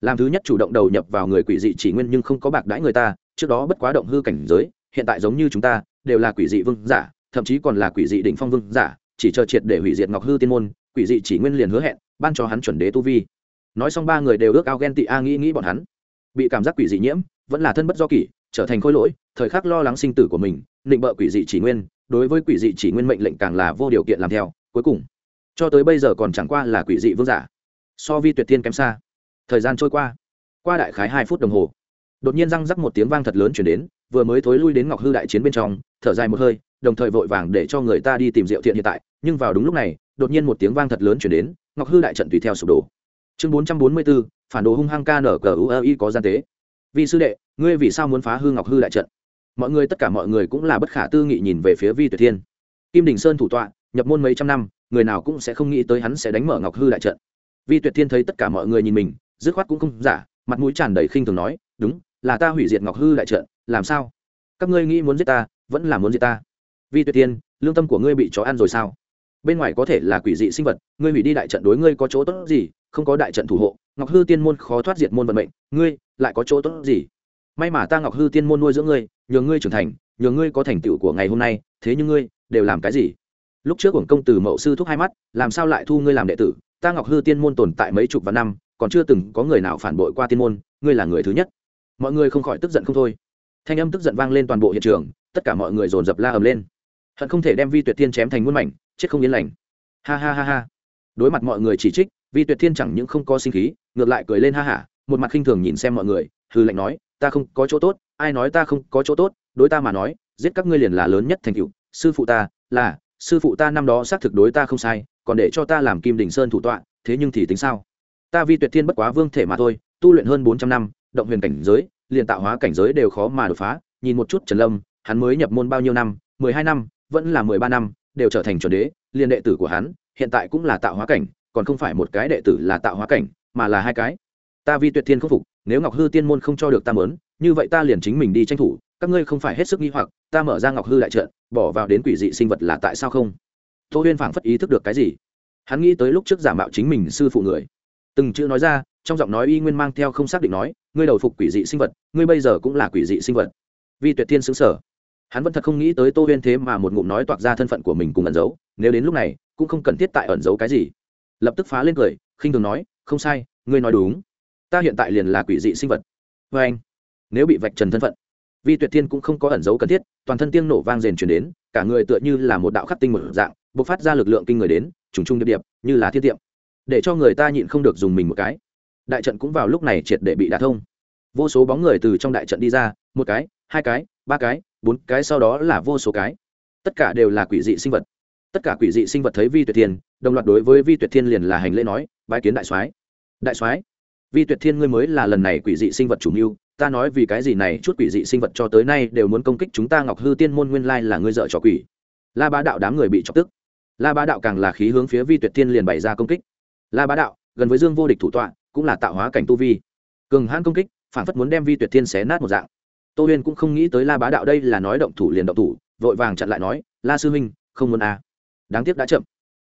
Làm thứ nhất chủ động đầu nhập vào người quỷ dị chỉ nguyên nhưng không có bạc đãi người ta, trước đó bất quá động hư cảnh giới, hiện tại giống như chúng ta, đều là quỷ dị vương giả, thậm chí còn là quỷ dị đỉnh phong vương giả, chỉ chờ triệt để hủy diệt ngọc hư tiên môn, quỷ dị chỉ nguyên liền hứa hẹn, ban cho hắn chuẩn đế tu vi. Nói xong ba người đều ước ao ghen tị a nghĩ nghĩ bọn hắn. Bị cảm giác quỷ dị nhiễm, vẫn là thân bất do kỷ, trở thành khôi lỗi, thời khắc lo lắng sinh tử của mình định bợ quỷ dị chỉ nguyên đối với quỷ dị chỉ nguyên mệnh lệnh càng là vô điều kiện làm theo, cuối cùng, cho tới bây giờ còn chẳng qua là quỷ dị vương giả. So vi tuyệt thiên kém xa. Thời gian trôi qua qua đại khái hai phút đồng hồ, đột nhiên răng rắc một tiếng vang thật lớn chuyển đến, vừa mới thối lui đến ngọc hư đại chiến bên trong, thở dài một hơi, đồng thời vội vàng để cho người ta đi tìm diệu thiện hiện tại, nhưng vào đúng lúc này, đột nhiên một tiếng vang thật lớn chuyển đến, ngọc hư đại trận tùy theo sụp đổ. Chương bốn trăm bốn mươi bốn phản đồ hung hăng ca nở cờ u i có gian tế. Vì sư đệ, ngươi vì sao muốn phá hư ngọc hư đại trận? Mọi người tất cả mọi người cũng là bất khả tư nghị nhìn về phía vi tuyệt thiên kim đình sơn thủ tọa nhập môn mấy trăm năm người nào cũng sẽ không nghĩ tới hắn sẽ đánh mở ngọc hư đại trận vi tuyệt thiên thấy tất cả mọi người nhìn mình dứt khoát cũng không giả mặt mũi tràn đầy khinh thường nói đúng là ta hủy diệt ngọc hư đại trận làm sao các ngươi nghĩ muốn giết ta vẫn là muốn giết ta vi tuyệt thiên lương tâm của ngươi bị chó ăn rồi sao bên ngoài có thể là quỷ dị sinh vật ngươi hủy đi đại trận đối ngươi có chỗ tốt gì không có đại trận thủ hộ ngọc hư tiên môn khó thoát diệt môn vận mệnh ngươi lại có chỗ tốt gì may mà ta ngọc hư tiên môn nuôi dưỡng ngươi nhường ngươi trưởng thành nhường ngươi có thành tựu của ngày hôm nay, thế nhưng ngươi đều làm cái gì? Lúc trước uổng công từ mậu sư thúc hai mắt, làm sao lại thu ngươi làm đệ tử? Ta ngọc hư tiên môn tồn tại mấy chục vạn năm, còn chưa từng có người nào phản bội qua tiên môn, ngươi là người thứ nhất. Mọi người không khỏi tức giận không thôi. Thanh âm tức giận vang lên toàn bộ hiện trường, tất cả mọi người dồn dập la ầm lên. Hận không thể đem vi tuyệt Thiên chém thành muôn mảnh, chết không yên lành. Ha ha ha ha. Đối mặt mọi người chỉ trích, vi tuyệt thiên chẳng những không có sinh khí, ngược lại cười lên ha hả một mặt khinh thường nhìn xem mọi người, hư lệnh nói ta không có chỗ tốt, ai nói ta không có chỗ tốt, đối ta mà nói, giết các ngươi liền là lớn nhất thành cựu sư phụ ta, là, sư phụ ta năm đó xác thực đối ta không sai, còn để cho ta làm kim đình sơn thủ tọa, thế nhưng thì tính sao? Ta vi tuyệt thiên bất quá vương thể mà thôi, tu luyện hơn bốn trăm năm, động huyền cảnh giới, liền tạo hóa cảnh giới đều khó mà đột phá. Nhìn một chút trần lâm, hắn mới nhập môn bao nhiêu năm? mười hai năm, vẫn là mười ba năm, đều trở thành chuẩn đế, liền đệ tử của hắn, hiện tại cũng là tạo hóa cảnh, còn không phải một cái đệ tử là tạo hóa cảnh, mà là hai cái. Ta vi tuyệt thiên khắc phục nếu ngọc hư tiên môn không cho được ta mớn, như vậy ta liền chính mình đi tranh thủ, các ngươi không phải hết sức nghi hoặc, ta mở ra ngọc hư đại trận, bỏ vào đến quỷ dị sinh vật là tại sao không? Tô huyên phảng phất ý thức được cái gì? Hắn nghĩ tới lúc trước giả mạo chính mình sư phụ người. Từng chữ nói ra, trong giọng nói y nguyên mang theo không xác định nói, ngươi đầu phục quỷ dị sinh vật, ngươi bây giờ cũng là quỷ dị sinh vật. Vi tuyệt thiên xứng sở hắn vẫn thật không nghĩ tới tô huyên thế mà một ngụm nói toạc ra thân phận của mình cùng ẩn giấu, nếu đến lúc này, cũng không cần thiết tại ẩn giấu cái gì. Lập tức phá lên cười, khinh thường nói, không sai, ngươi nói đúng ta hiện tại liền là quỷ dị sinh vật. Vê anh, nếu bị vạch trần thân phận, vi tuyệt thiên cũng không có ẩn giấu cần thiết, toàn thân tiếng nổ vang rền chuyển đến, cả người tựa như là một đạo khắc tinh một dạng b ộ c phát ra lực lượng kinh người đến, trùng trung điệp điệp, như là thiên tiệm. Để cho người ta nhịn không được dùng mình một cái. Đại trận cũng vào lúc này triệt để bị đả thông. Vô số bóng người từ trong đại trận đi ra, một cái, hai cái, ba cái, bốn cái, sau đó là vô số cái. Tất cả đều là quỷ dị sinh vật. Tất cả quỷ dị sinh vật thấy vi tuyệt thiên, đồng loạt đối với vi tuyệt thiên liền là hành lễ nói, bái kiến đại soái. Đại soái vi tuyệt thiên ngươi mới là lần này quỷ dị sinh vật chủ mưu, ta nói vì cái gì này, chút quỷ dị sinh vật cho tới nay đều muốn công kích chúng ta ngọc hư tiên môn nguyên lai là ngươi dợ trò quỷ. La bá đạo đám người bị chọc tức. La bá đạo càng là khí hướng phía vi tuyệt thiên liền bày ra công kích. La bá đạo, gần với dương vô địch thủ tọa, cũng là tạo hóa cảnh tu vi. Cường hãn công kích, phản phất muốn đem vi tuyệt thiên xé nát một dạng. Tô huyên cũng không nghĩ tới la bá đạo đây là nói động thủ liền động thủ, vội vàng chặn lại nói, la sư huynh, không muốn à. đáng tiếc đã chậm.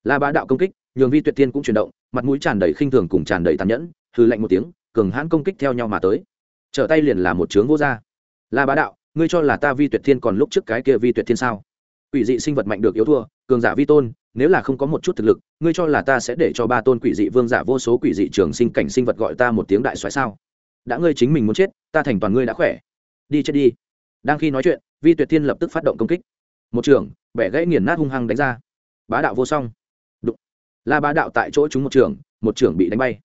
La bá đạo công kích, nhường vi tuyệt thiên cũng chuyển động, mặt mũi tràn đầy khinh thường cùng tràn đầy tàn nhẫn hư lạnh một tiếng, cường hãn công kích theo nhau mà tới. Trở tay liền là một trướng vô ra. la bá đạo, ngươi cho là ta vi tuyệt thiên còn lúc trước cái kia vi tuyệt thiên sao? Quỷ dị sinh vật mạnh được yếu thua, cường giả vi tôn, nếu là không có một chút thực lực, ngươi cho là ta sẽ để cho ba tôn quỷ dị vương giả vô số quỷ dị trường sinh cảnh sinh vật gọi ta một tiếng đại xoáy sao? Đã ngươi chính mình muốn chết, ta thành toàn ngươi đã khỏe. Đi chết đi. Đang khi nói chuyện, vi tuyệt thiên lập tức phát động công kích. Một trường, bẻ gãy nghiền nát hung hăng đánh ra. Bá đạo vô song. Đụng. la bá đạo tại chỗ chúng một trường một trường bị đánh bay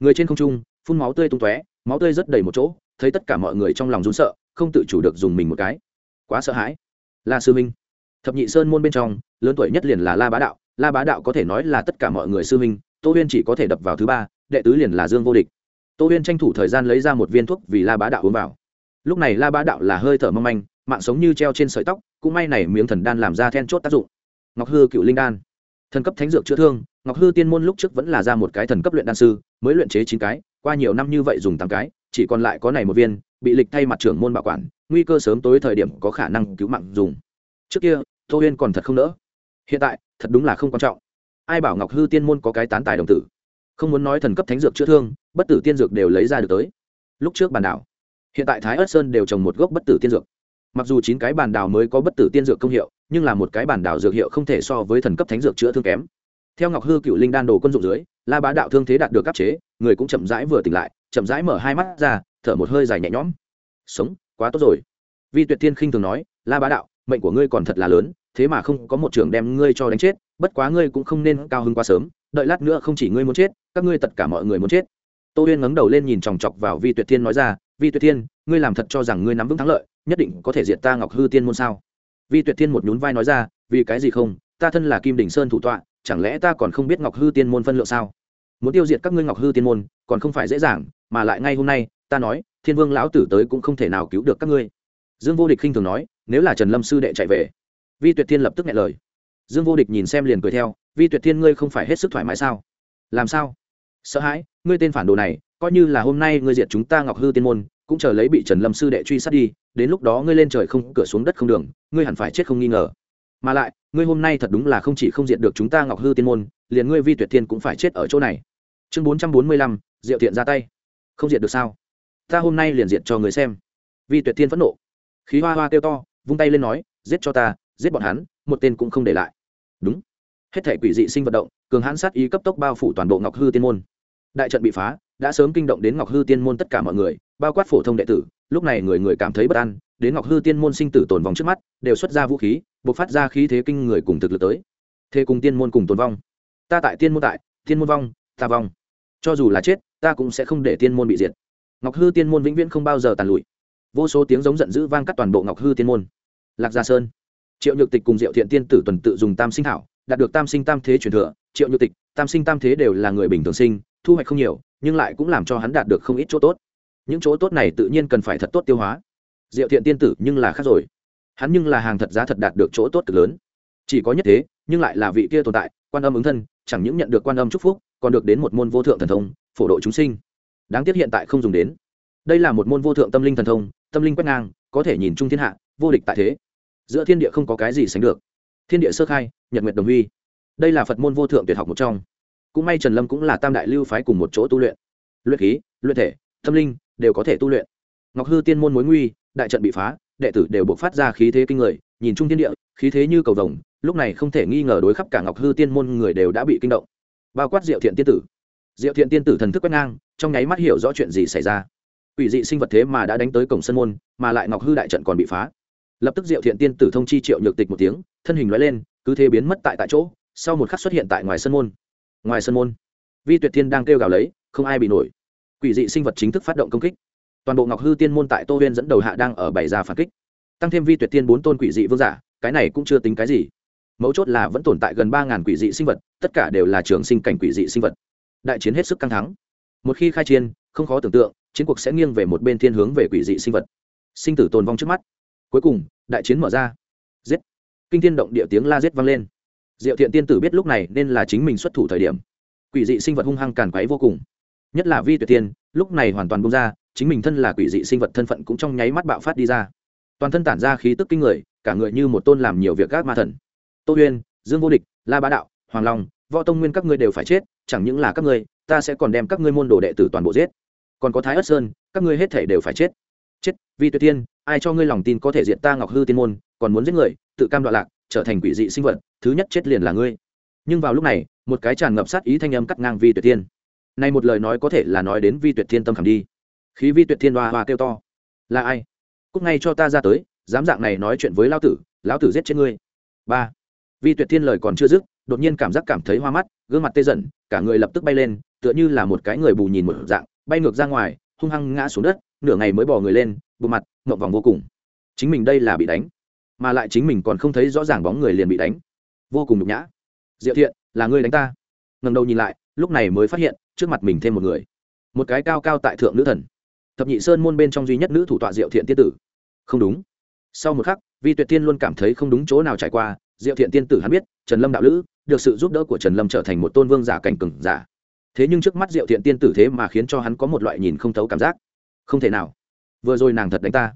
người trên không trung, phun máu tươi tung tóe, máu tươi rất đầy một chỗ, thấy tất cả mọi người trong lòng rún sợ, không tự chủ được dùng mình một cái. Quá sợ hãi. La sư minh. Thập nhị sơn môn bên trong, lớn tuổi nhất liền là la bá đạo. La bá đạo có thể nói là tất cả mọi người sư minh, tô huyên chỉ có thể đập vào thứ ba, đệ tứ liền là dương vô địch. Tô huyên tranh thủ thời gian lấy ra một viên thuốc vì la bá đạo uống vào. Lúc này la bá đạo là hơi thở mong manh, mạng sống như treo trên sợi tóc, cũng may này miếng thần đan làm ra then chốt tác dụng. Ngọc hư cựu linh đan thần cấp thánh dược chữa thương, ngọc hư tiên môn lúc trước vẫn là ra một cái thần cấp luyện đan sư, mới luyện chế chín cái, qua nhiều năm như vậy dùng tám cái, chỉ còn lại có này một viên, bị lịch thay mặt trưởng môn bảo quản, nguy cơ sớm tối thời điểm có khả năng cứu mạng dùng. Trước kia, tô huyên còn thật không nỡ. Hiện tại, thật đúng là không quan trọng. Ai bảo ngọc hư tiên môn có cái tán tài đồng tử? Không muốn nói thần cấp thánh dược chữa thương, bất tử tiên dược đều lấy ra được tới. Lúc trước bàn đảo, hiện tại thái ớt sơn đều trồng một gốc bất tử tiên dược mặc dù chín cái bản đảo mới có bất tử tiên dược công hiệu, nhưng là một cái bản đảo dược hiệu không thể so với thần cấp thánh dược chữa thương kém. Theo ngọc hư cựu linh đan đồ quân dụng dưới, la bá đạo thương thế đạt được áp chế, người cũng chậm rãi vừa tỉnh lại, chậm rãi mở hai mắt ra, thở một hơi dài nhẹ nhõm. Sống, quá tốt rồi. Vi tuyệt thiên khinh thường nói, la bá đạo, mệnh của ngươi còn thật là lớn, thế mà không có một trường đem ngươi cho đánh chết, bất quá ngươi cũng không nên cao hứng quá sớm, đợi lát nữa không chỉ ngươi muốn chết, các ngươi tất cả mọi người muốn chết. Tô huyên ngẩng đầu lên nhìn chòng chọc vào vi tuyệt thiên nói ra, vi tuyệt thiên, ngươi làm thật cho rằng ngươi nắm vững thắng lợi nhất định có thể diệt ta ngọc hư tiên môn sao? Vi tuyệt thiên một nhún vai nói ra, vì cái gì không? Ta thân là kim đình sơn thủ tọa, chẳng lẽ ta còn không biết ngọc hư tiên môn phân lượng sao? Muốn tiêu diệt các ngươi ngọc hư tiên môn, còn không phải dễ dàng, mà lại ngay hôm nay, ta nói, thiên vương lão tử tới cũng không thể nào cứu được các ngươi. Dương vô địch khinh thường nói, nếu là trần lâm sư đệ chạy về. Vi tuyệt thiên lập tức nghe lời. Dương vô địch nhìn xem liền cười theo, vi tuyệt thiên ngươi không phải hết sức thoải mái sao? Làm sao? Sợ hãi, ngươi tên phản đồ này, coi như là hôm nay ngươi diệt chúng ta ngọc hư tiên môn cũng chờ lấy bị trần lâm sư đệ truy sát đi, đến lúc đó ngươi lên trời không, cửa xuống đất không đường, ngươi hẳn phải chết không nghi ngờ. Mà lại, ngươi hôm nay thật đúng là không chỉ không diệt được chúng ta ngọc hư tiên môn, liền ngươi vi tuyệt thiên cũng phải chết ở chỗ này. Chương bốn trăm bốn mươi lăm, diệu thiện ra tay. Không diệt được sao? Ta hôm nay liền diệt cho người xem. Vi tuyệt thiên phẫn nộ. Khí hoa hoa kêu to, vung tay lên nói, giết cho ta, giết bọn hắn, một tên cũng không để lại. Đúng. Hết thể quỷ dị sinh vật động, cường hãn sát ý cấp tốc bao phủ toàn bộ ngọc hư tiên môn. Đại trận bị phá đã sớm kinh động đến ngọc hư tiên môn tất cả mọi người, bao quát phổ thông đệ tử, lúc này người người cảm thấy bất an, đến ngọc hư tiên môn sinh tử tồn vong trước mắt, đều xuất ra vũ khí buộc phát ra khí thế kinh người cùng thực lực tới. Thế cùng tiên môn cùng tồn vong. Ta tại tiên môn tại, tiên môn vong, ta vong. Cho dù là chết, ta cũng sẽ không để tiên môn bị diệt. Ngọc hư tiên môn vĩnh viễn không bao giờ tàn lụi. Vô số tiếng giống giận dữ vang cắt toàn bộ ngọc hư tiên môn. Lạc gia sơn. Triệu nhược tịch cùng diệu thiện tiên tử tuần tự dùng tam sinh thảo, đạt được tam sinh tam thế truyền thừa. Triệu nhược tịch, tam sinh tam thế đều là người bình thường sinh thu hoạch không nhiều, nhưng lại cũng làm cho hắn đạt được không ít chỗ tốt. Những chỗ tốt này tự nhiên cần phải thật tốt tiêu hóa. Diệu thiện tiên tử nhưng là khác rồi. Hắn nhưng là hàng thật giá thật đạt được chỗ tốt cực lớn. Chỉ có nhất thế, nhưng lại là vị kia tồn tại, quan âm ứng thân, chẳng những nhận được quan âm chúc phúc, còn được đến một môn vô thượng thần thông, phổ độ chúng sinh. Đáng tiếc hiện tại không dùng đến. Đây là một môn vô thượng tâm linh thần thông, tâm linh quét ngang, có thể nhìn chung thiên hạ, vô địch tại thế. Giữa thiên địa không có cái gì sánh được. Thiên địa sơ khai, nhật nguyệt đồng huy. Đây là phật môn vô thượng tuyệt học một trong cũng may trần lâm cũng là tam đại lưu phái cùng một chỗ tu luyện. Luyện khí, luyện thể, tâm linh đều có thể tu luyện. Ngọc hư tiên môn mối nguy, đại trận bị phá, đệ tử đều buộc phát ra khí thế kinh người, nhìn chung thiên địa, khí thế như cầu vồng, lúc này không thể nghi ngờ đối khắp cả ngọc hư tiên môn người đều đã bị kinh động. Bao quát diệu thiện tiên tử. Diệu thiện tiên tử thần thức quét ngang, trong nháy mắt hiểu rõ chuyện gì xảy ra. Ủy dị sinh vật thế mà đã đánh tới cổng sân môn, mà lại ngọc hư đại trận còn bị phá. Lập tức diệu thiện tiên tử thông chi triệu nhược tịch một tiếng, thân hình nói lên, cứ thế biến mất tại tại chỗ, sau một khắc xuất hiện tại ngoài sân môn ngoài sân môn. Vi tuyệt thiên đang kêu gào lấy, không ai bị nổi. Quỷ dị sinh vật chính thức phát động công kích. Toàn bộ ngọc hư tiên môn tại tô huyên dẫn đầu hạ đang ở bảy ra phản kích. Tăng thêm vi tuyệt tiên bốn tôn quỷ dị vương giả, cái này cũng chưa tính cái gì. Mấu chốt là vẫn tồn tại gần ba ngàn quỷ dị sinh vật, tất cả đều là trường sinh cảnh quỷ dị sinh vật. Đại chiến hết sức căng thắng một khi khai chiến, không khó tưởng tượng, chiến cuộc sẽ nghiêng về một bên thiên hướng về quỷ dị sinh vật. Sinh tử tồn vong trước mắt. Cuối cùng, đại chiến mở ra. Giết. Kinh thiên động địa tiếng la giết vang lên diệu thiện tiên tử biết lúc này nên là chính mình xuất thủ thời điểm. Quỷ dị sinh vật hung hăng càn quấy vô cùng. Nhất là vi tuyệt tiên, lúc này hoàn toàn bung ra, chính mình thân là quỷ dị sinh vật thân phận cũng trong nháy mắt bạo phát đi ra. Toàn thân tản ra khí tức kinh người, cả người như một tôn làm nhiều việc gác ma thần. Tô huyên dương vô địch, la bá đạo, hoàng long, võ tông nguyên các ngươi đều phải chết, chẳng những là các ngươi, ta sẽ còn đem các ngươi môn đồ đệ tử toàn bộ giết. Còn có thái ất sơn, các ngươi hết thể đều phải chết. Chết, vi tuyệt tiên, ai cho ngươi lòng tin có thể diện ta ngọc hư tiên môn, còn muốn giết người, tự cam đoạn lạc trở thành quỷ dị sinh vật, thứ nhất chết liền là ngươi. Nhưng vào lúc này, một cái tràn ngập sát ý thanh âm cắt ngang vi tuyệt Thiên. Này một lời nói có thể là nói đến vi tuyệt thiên tâm khảm đi. Khí vi tuyệt thiên hoa hoa kêu to. Là ai? Cúc ngay cho ta ra tới, dám dạng này nói chuyện với lão tử lão tử giết chết ngươi. Ba. Vi tuyệt thiên lời còn chưa dứt, đột nhiên cảm giác cảm thấy hoa mắt, gương mặt tê dần, cả người lập tức bay lên, tựa như là một cái người bù nhìn một dạng, bay ngược ra ngoài, hung hăng ngã xuống đất, nửa ngày mới bỏ người lên bộ mặt ngậm vòng vô cùng. Chính mình đây là bị đánh mà lại chính mình còn không thấy rõ ràng bóng người liền bị đánh. Vô cùng nhục nhã. Diệu thiện, là ngươi đánh ta. Ngầm đầu nhìn lại, lúc này mới phát hiện, trước mặt mình thêm một người. Một cái cao cao tại thượng nữ thần. Thập nhị sơn môn bên trong duy nhất nữ thủ tọa diệu thiện tiên tử. Không đúng. Sau một khắc, vi tuyệt tiên luôn cảm thấy không đúng chỗ nào trải qua, diệu thiện tiên tử hắn biết, trần lâm đạo lữ, được sự giúp đỡ của trần lâm trở thành một tôn vương giả cảnh cừng giả. Thế nhưng trước mắt diệu thiện tiên tử thế mà khiến cho hắn có một loại nhìn không thấu cảm giác. Không thể nào. Vừa rồi nàng thật đánh ta.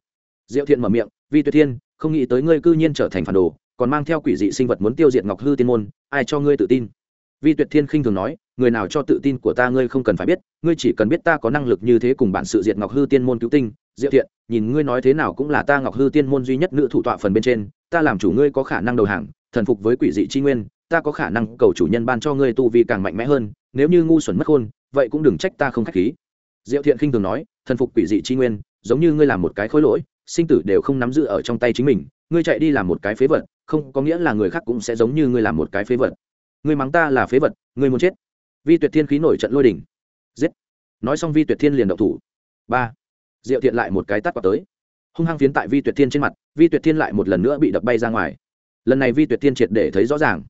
Diệu thiện mở miệng, vi tuyệt thiên không nghĩ tới ngươi cư nhiên trở thành phản đồ, còn mang theo quỷ dị sinh vật muốn tiêu diệt ngọc hư tiên môn, ai cho ngươi tự tin? Vi tuyệt thiên khinh thường nói, người nào cho tự tin của ta ngươi không cần phải biết, ngươi chỉ cần biết ta có năng lực như thế cùng bản sự diệt ngọc hư tiên môn cứu tinh, diệu thiện, nhìn ngươi nói thế nào cũng là ta ngọc hư tiên môn duy nhất nữ thủ tọa phần bên trên, ta làm chủ ngươi có khả năng đầu hàng, thần phục với quỷ dị chi nguyên, ta có khả năng cầu chủ nhân ban cho ngươi tu vi càng mạnh mẽ hơn, nếu như ngu xuẩn mất khôn, vậy cũng đừng trách ta không khách khí. Diệu thiện khinh thường nói, thần phục quỷ dị chi nguyên, giống như ngươi làm một cái khối lỗi sinh tử đều không nắm giữ ở trong tay chính mình, ngươi chạy đi làm một cái phế vật, không có nghĩa là người khác cũng sẽ giống như ngươi làm một cái phế vật. Ngươi mắng ta là phế vật, ngươi muốn chết. Vi tuyệt thiên khí nổi trận lôi đỉnh giết. Nói xong vi tuyệt thiên liền động thủ. Ba. Diệu thiện lại một cái tắt vào tới. Hung hăng phiến tại vi tuyệt thiên trên mặt, vi tuyệt thiên lại một lần nữa bị đập bay ra ngoài. Lần này vi tuyệt thiên triệt để thấy rõ ràng.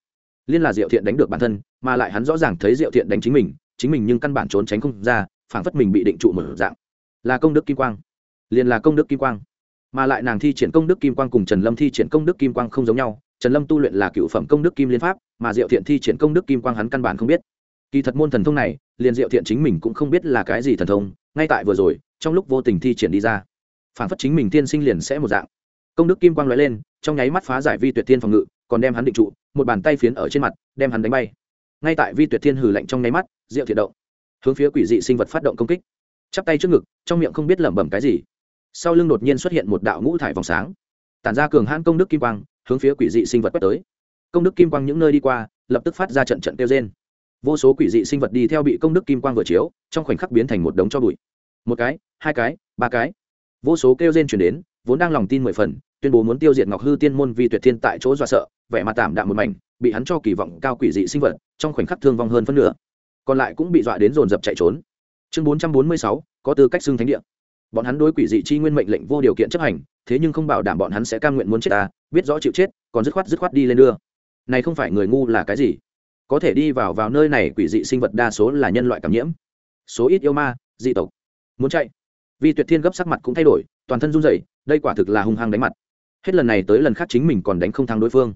Liên là diệu thiện đánh được bản thân, mà lại hắn rõ ràng thấy diệu thiện đánh chính mình chính mình nhưng căn bản trốn tránh không ra, phảng phất mình bị định trụ một dạng. Là công đức kim quang. Liền là công đức kim quang mà lại nàng thi triển công đức kim quang cùng trần lâm thi triển công đức kim quang không giống nhau. Trần lâm tu luyện là cựu phẩm công đức kim liên pháp, mà diệu thiện thi triển công đức kim quang hắn căn bản không biết. Kỳ thật môn thần thông này, liền diệu thiện chính mình cũng không biết là cái gì thần thông, ngay tại vừa rồi, trong lúc vô tình thi triển đi ra, phản phất chính mình tiên sinh liền sẽ một dạng. Công đức kim quang lóe lên, trong nháy mắt phá giải vi tuyệt thiên phòng ngự, còn đem hắn định trụ, một bàn tay phiến ở trên mặt, đem hắn đánh bay. Ngay tại vi tuyệt thiên hử lạnh trong nháy mắt, diệu thiện động, hướng phía quỷ dị sinh vật phát động công kích. Chắp tay trước ngực, trong miệng không biết lẩm bẩm cái gì sau lưng đột nhiên xuất hiện một đạo ngũ thải vòng sáng, tản ra cường hãn công đức kim quang, hướng phía quỷ dị sinh vật quét tới. Công đức kim quang những nơi đi qua, lập tức phát ra trận trận tiêu trên vô số quỷ dị sinh vật đi theo bị công đức kim quang vừa chiếu, trong khoảnh khắc biến thành một đống cho bụi. Một cái, hai cái, ba cái. Vô số kêu rên chuyển đến, vốn đang lòng tin mười phần, tuyên bố muốn tiêu diệt ngọc hư tiên môn vì tuyệt thiên tại chỗ dọa sợ, vẻ mặt tạm đạm một mảnh, bị hắn cho kỳ vọng cao quỷ dị sinh vật, trong khoảnh khắc thương vong hơn phân nửa. Còn lại cũng bị dọa đến dồn dập chạy trốn. Chương bốn trăm bốn mươi sáu, có tư cách xưng thánh địa bọn hắn đối quỷ dị chi nguyên mệnh lệnh vô điều kiện chấp hành, thế nhưng không bảo đảm bọn hắn sẽ cam nguyện muốn chết ta, biết rõ chịu chết, còn dứt khoát dứt khoát đi lên đưa. Này không phải người ngu là cái gì? Có thể đi vào vào nơi này quỷ dị sinh vật đa số là nhân loại cảm nhiễm. Số ít yêu ma, dị tộc. Muốn chạy. Vì tuyệt thiên gấp sắc mặt cũng thay đổi, toàn thân run rẩy, đây quả thực là hung hăng đánh mặt. Hết lần này tới lần khác chính mình còn đánh không thắng đối phương.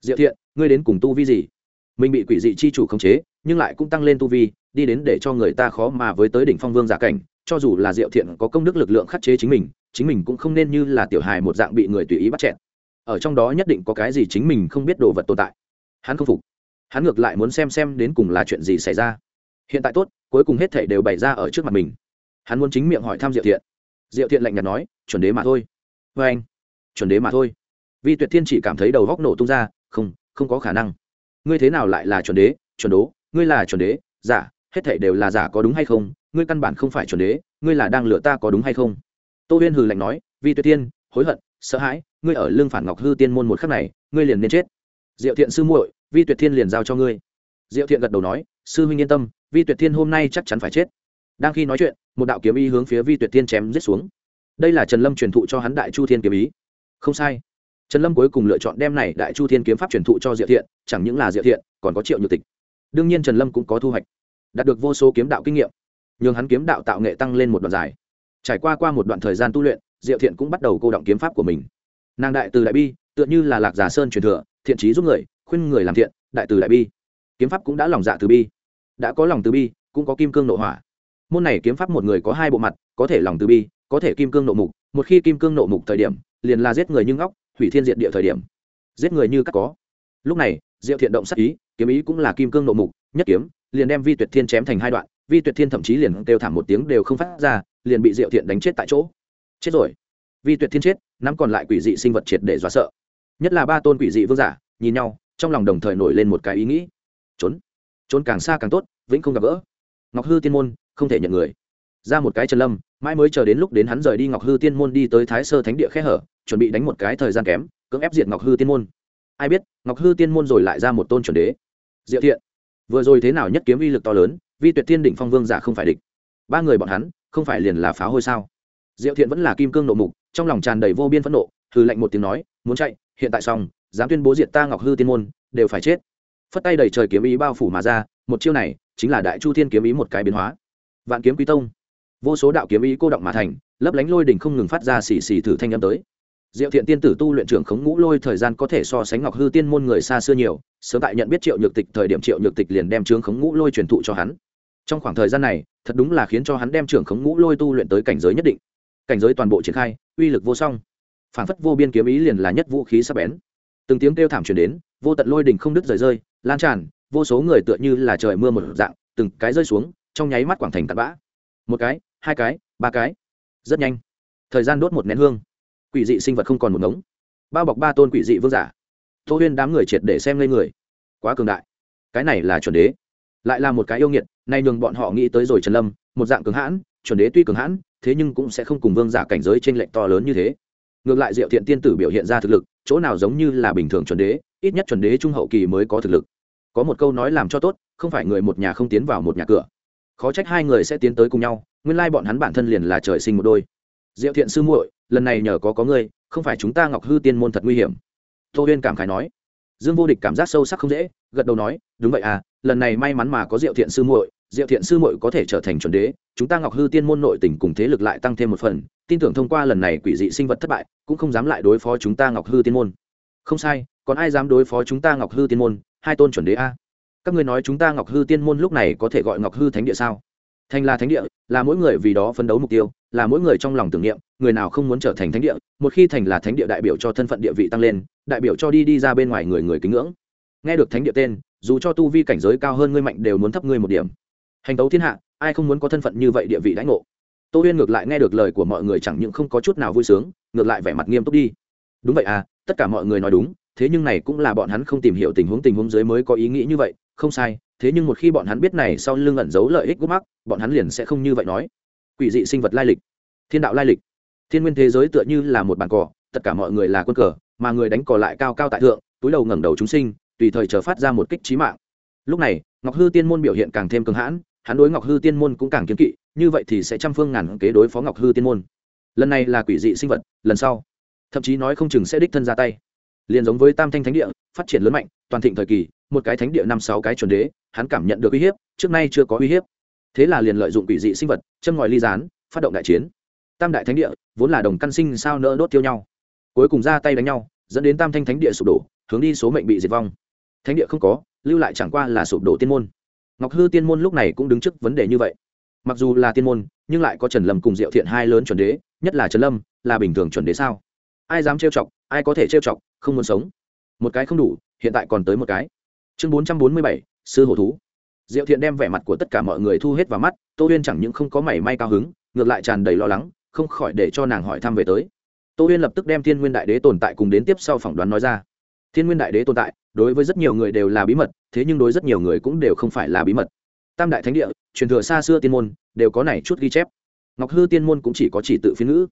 Diệu thiện, ngươi đến cùng tu vi gì? Mình bị quỷ dị chi chủ khống chế nhưng lại cũng tăng lên tu vi, đi đến để cho người ta khó mà với tới đỉnh phong vương giả cảnh, cho dù là diệu thiện có công đức lực lượng khắc chế chính mình chính mình cũng không nên như là tiểu hài một dạng bị người tùy ý bắt chẹn ở trong đó nhất định có cái gì chính mình không biết đồ vật tồn tại. Hắn không phục. Hắn ngược lại muốn xem xem đến cùng là chuyện gì xảy ra. Hiện tại tốt, cuối cùng hết thể đều bày ra ở trước mặt mình. Hắn muốn chính miệng hỏi thăm diệu thiện. Diệu thiện lạnh nhạt nói, chuẩn đế mà thôi. Vê anh. Chuẩn đế mà thôi. Vì tuyệt thiên chỉ cảm thấy đầu góc nổ tung ra, không không có khả năng. Ngươi thế nào lại là chuẩn đế, chuẩn đố? Ngươi là chuẩn đế, giả, hết thể đều là giả có đúng hay không? Ngươi căn bản không phải chuẩn đế, ngươi là đang lừa ta có đúng hay không? Tô huyên hừ lạnh nói vì tuyệt thiên hối hận, sợ hãi, ngươi ở lương phản ngọc hư tiên môn một khắc này, ngươi liền nên chết. Diệu thiện sư muội, vi tuyệt thiên liền giao cho ngươi. Diệu thiện gật đầu nói, sư huynh yên tâm, vi tuyệt thiên hôm nay chắc chắn phải chết. Đang khi nói chuyện, một đạo kiếm ý hướng phía vi tuyệt thiên chém giết xuống. Đây là trần lâm truyền thụ cho hắn đại chu thiên kiếm ý. Không sai. Trần lâm cuối cùng lựa chọn đem này đại chu thiên kiếm pháp truyền thụ cho diệu thiện, chẳng những là diệu thiện, còn có triệu nhược tịch đương nhiên trần lâm cũng có thu hoạch đạt được vô số kiếm đạo kinh nghiệm nhường hắn kiếm đạo tạo nghệ tăng lên một đoạn dài trải qua qua một đoạn thời gian tu luyện diệu thiện cũng bắt đầu cô động kiếm pháp của mình nàng đại từ đại bi tựa như là lạc giả sơn truyền thừa thiện trí giúp người khuyên người làm thiện đại từ đại bi kiếm pháp cũng đã lòng dạ từ bi đã có lòng từ bi cũng có kim cương nội hỏa môn này kiếm pháp một người có hai bộ mặt có thể lòng từ bi có thể kim cương nộ mục một khi kim cương nộ mục thời điểm liền là giết người như ngóc hủy thiên diệt địa thời điểm giết người như cắt có lúc này diệu thiện động sắc ý, kiếm ý cũng là kim cương nộ mục, nhất kiếm, liền đem vi tuyệt thiên chém thành hai đoạn, vi tuyệt thiên thậm chí liền kêu thảm một tiếng đều không phát ra, liền bị diệu thiện đánh chết tại chỗ. Chết rồi. Vi tuyệt thiên chết, nắm còn lại quỷ dị sinh vật triệt để dọa sợ. Nhất là ba tôn quỷ dị vương giả, nhìn nhau, trong lòng đồng thời nổi lên một cái ý nghĩ. Trốn. Trốn càng xa càng tốt, vĩnh không gặp gỡ. Ngọc hư tiên môn, không thể nhận người. Ra một cái trần lâm, mãi mới chờ đến lúc đến hắn rời đi ngọc hư tiên môn đi tới thái sơ thánh địa khe hở, chuẩn bị đánh một cái thời gian kém, cưỡng ép diệt ngọc hư tiên môn ai biết, ngọc hư tiên môn rồi lại ra một tôn chuẩn đế. Diệu thiện, vừa rồi thế nào nhất kiếm uy lực to lớn, vi tuyệt thiên đỉnh phong vương giả không phải địch. Ba người bọn hắn, không phải liền là phá hôi sao? Diệu thiện vẫn là kim cương nộ mục, trong lòng tràn đầy vô biên phẫn nộ, hừ lạnh một tiếng nói, muốn chạy, hiện tại xong, dám tuyên bố diệt ta ngọc hư tiên môn, đều phải chết. Phất tay đầy trời kiếm ý bao phủ mà ra, một chiêu này chính là đại chu thiên kiếm ý một cái biến hóa. Vạn kiếm quý tông. Vô số đạo kiếm ý cô động mà thành, lấp lánh lôi đỉnh không ngừng phát ra xì xì thử thanh âm tới diệu thiện tiên tử tu luyện trưởng khống ngũ lôi thời gian có thể so sánh ngọc hư tiên môn người xa xưa nhiều, sớm tại nhận biết triệu nhược tịch thời điểm triệu nhược tịch liền đem trưởng khống ngũ lôi truyền thụ cho hắn. Trong khoảng thời gian này, thật đúng là khiến cho hắn đem trưởng khống ngũ lôi tu luyện tới cảnh giới nhất định. Cảnh giới toàn bộ triển khai, uy lực vô song. Phản phất vô biên kiếm ý liền là nhất vũ khí sắc bén. Từng tiếng kêu thảm truyền đến, vô tận lôi đỉnh không đứt rời rơi, lan tràn, vô số người tựa như là trời mưa một dạng, từng cái rơi xuống, trong nháy mắt quảng thành tạt bã. Một cái, hai cái, ba cái. Rất nhanh. Thời gian đốt một nén hương quỷ dị sinh vật không còn một ngống. Bao bọc ba tôn quỷ dị vương giả. Tô huyên đám người triệt để xem lên người. Quá cường đại. Cái này là chuẩn đế. Lại là một cái yêu nghiệt, nay nhường bọn họ nghĩ tới rồi trần lâm, một dạng cường hãn, chuẩn đế tuy cường hãn, thế nhưng cũng sẽ không cùng vương giả cảnh giới trên lệnh to lớn như thế. Ngược lại diệu thiện tiên tử biểu hiện ra thực lực, chỗ nào giống như là bình thường chuẩn đế, ít nhất chuẩn đế trung hậu kỳ mới có thực lực. Có một câu nói làm cho tốt, không phải người một nhà không tiến vào một nhà cửa. Khó trách hai người sẽ tiến tới cùng nhau, nguyên lai bọn hắn bản thân liền là trời sinh một đôi diệu thiện sư muội, lần này nhờ có có ngươi, không phải chúng ta ngọc hư tiên môn thật nguy hiểm. Tô huyên cảm khải nói. Dương vô địch cảm giác sâu sắc không dễ, gật đầu nói, đúng vậy à lần này may mắn mà có diệu thiện sư muội, diệu thiện sư muội có thể trở thành chuẩn đế, chúng ta ngọc hư tiên môn nội tình cùng thế lực lại tăng thêm một phần, tin tưởng thông qua lần này quỷ dị sinh vật thất bại, cũng không dám lại đối phó chúng ta ngọc hư tiên môn. Không sai, còn ai dám đối phó chúng ta ngọc hư tiên môn, hai tôn chuẩn đế a. Các ngươi nói chúng ta ngọc hư tiên môn lúc này có thể gọi ngọc hư thánh địa sao? Thành là thánh địa, là mỗi người vì đó phấn đấu mục tiêu, là mỗi người trong lòng tưởng niệm, người nào không muốn trở thành thánh địa, một khi thành là thánh địa đại biểu cho thân phận địa vị tăng lên, đại biểu cho đi đi ra bên ngoài người người kính ngưỡng. Nghe được thánh địa tên, dù cho tu vi cảnh giới cao hơn ngươi mạnh đều muốn thấp ngươi một điểm. Hành tấu thiên hạ, ai không muốn có thân phận như vậy địa vị đãi ngộ? Tô huyên ngược lại nghe được lời của mọi người chẳng những không có chút nào vui sướng, ngược lại vẻ mặt nghiêm túc đi. Đúng vậy à tất cả mọi người nói đúng, thế nhưng này cũng là bọn hắn không tìm hiểu tình huống tình huống dưới mới có ý nghĩ như vậy không sai, thế nhưng một khi bọn hắn biết này sau lưng ẩn giấu lợi ích gốc mắc, bọn hắn liền sẽ không như vậy nói. Quỷ dị sinh vật lai lịch. Thiên đạo lai lịch. Thiên nguyên thế giới tựa như là một bàn cỏ, tất cả mọi người là quân cờ, mà người đánh cỏ lại cao cao tại thượng, túi đầu ngẩng đầu chúng sinh, tùy thời chờ phát ra một kích trí mạng. Lúc này, ngọc hư tiên môn biểu hiện càng thêm cưng hãn, hắn đối ngọc hư tiên môn cũng càng kiếm kỵ, như vậy thì sẽ trăm phương ngàn kế đối phó ngọc hư tiên môn. Lần này là quỷ dị sinh vật, lần sau, thậm chí nói không chừng sẽ đích thân ra tay. Liền giống với tam thanh thánh địa, phát triển lớn mạnh, toàn thịnh thời kỳ một cái thánh địa năm sáu cái chuẩn đế, hắn cảm nhận được uy hiếp, trước nay chưa có uy hiếp. Thế là liền lợi dụng quỷ dị sinh vật, châm ngòi ly gián, phát động đại chiến. Tam đại thánh địa, vốn là đồng căn sinh sao nỡ đốt tiêu nhau. Cuối cùng ra tay đánh nhau, dẫn đến tam thanh thánh địa sụp đổ, hướng đi số mệnh bị diệt vong. Thánh địa không có, lưu lại chẳng qua là sụp đổ tiên môn. Ngọc hư tiên môn lúc này cũng đứng trước vấn đề như vậy. Mặc dù là tiên môn, nhưng lại có trần lâm cùng diệu thiện hai lớn chuẩn đế, nhất là trần lâm, là bình thường chuẩn đế sao? Ai dám trêu chọc, ai có thể trêu chọc, không muốn sống. Một cái không đủ, hiện tại còn tới một cái chương bốn trăm bốn mươi bảy, sư hổ thú. Diệu thiện đem vẻ mặt của tất cả mọi người thu hết vào mắt, tô huyên chẳng những không có mảy may cao hứng, ngược lại tràn đầy lo lắng, không khỏi để cho nàng hỏi thăm về tới. Tô huyên lập tức đem thiên nguyên đại đế tồn tại cùng đến tiếp sau phỏng đoán nói ra. Thiên nguyên đại đế tồn tại, đối với rất nhiều người đều là bí mật, thế nhưng đối rất nhiều người cũng đều không phải là bí mật. Tam đại thánh địa, truyền thừa xa xưa tiên môn, đều có này chút ghi chép. Ngọc hư tiên môn cũng chỉ có chỉ tự phiên ngữ.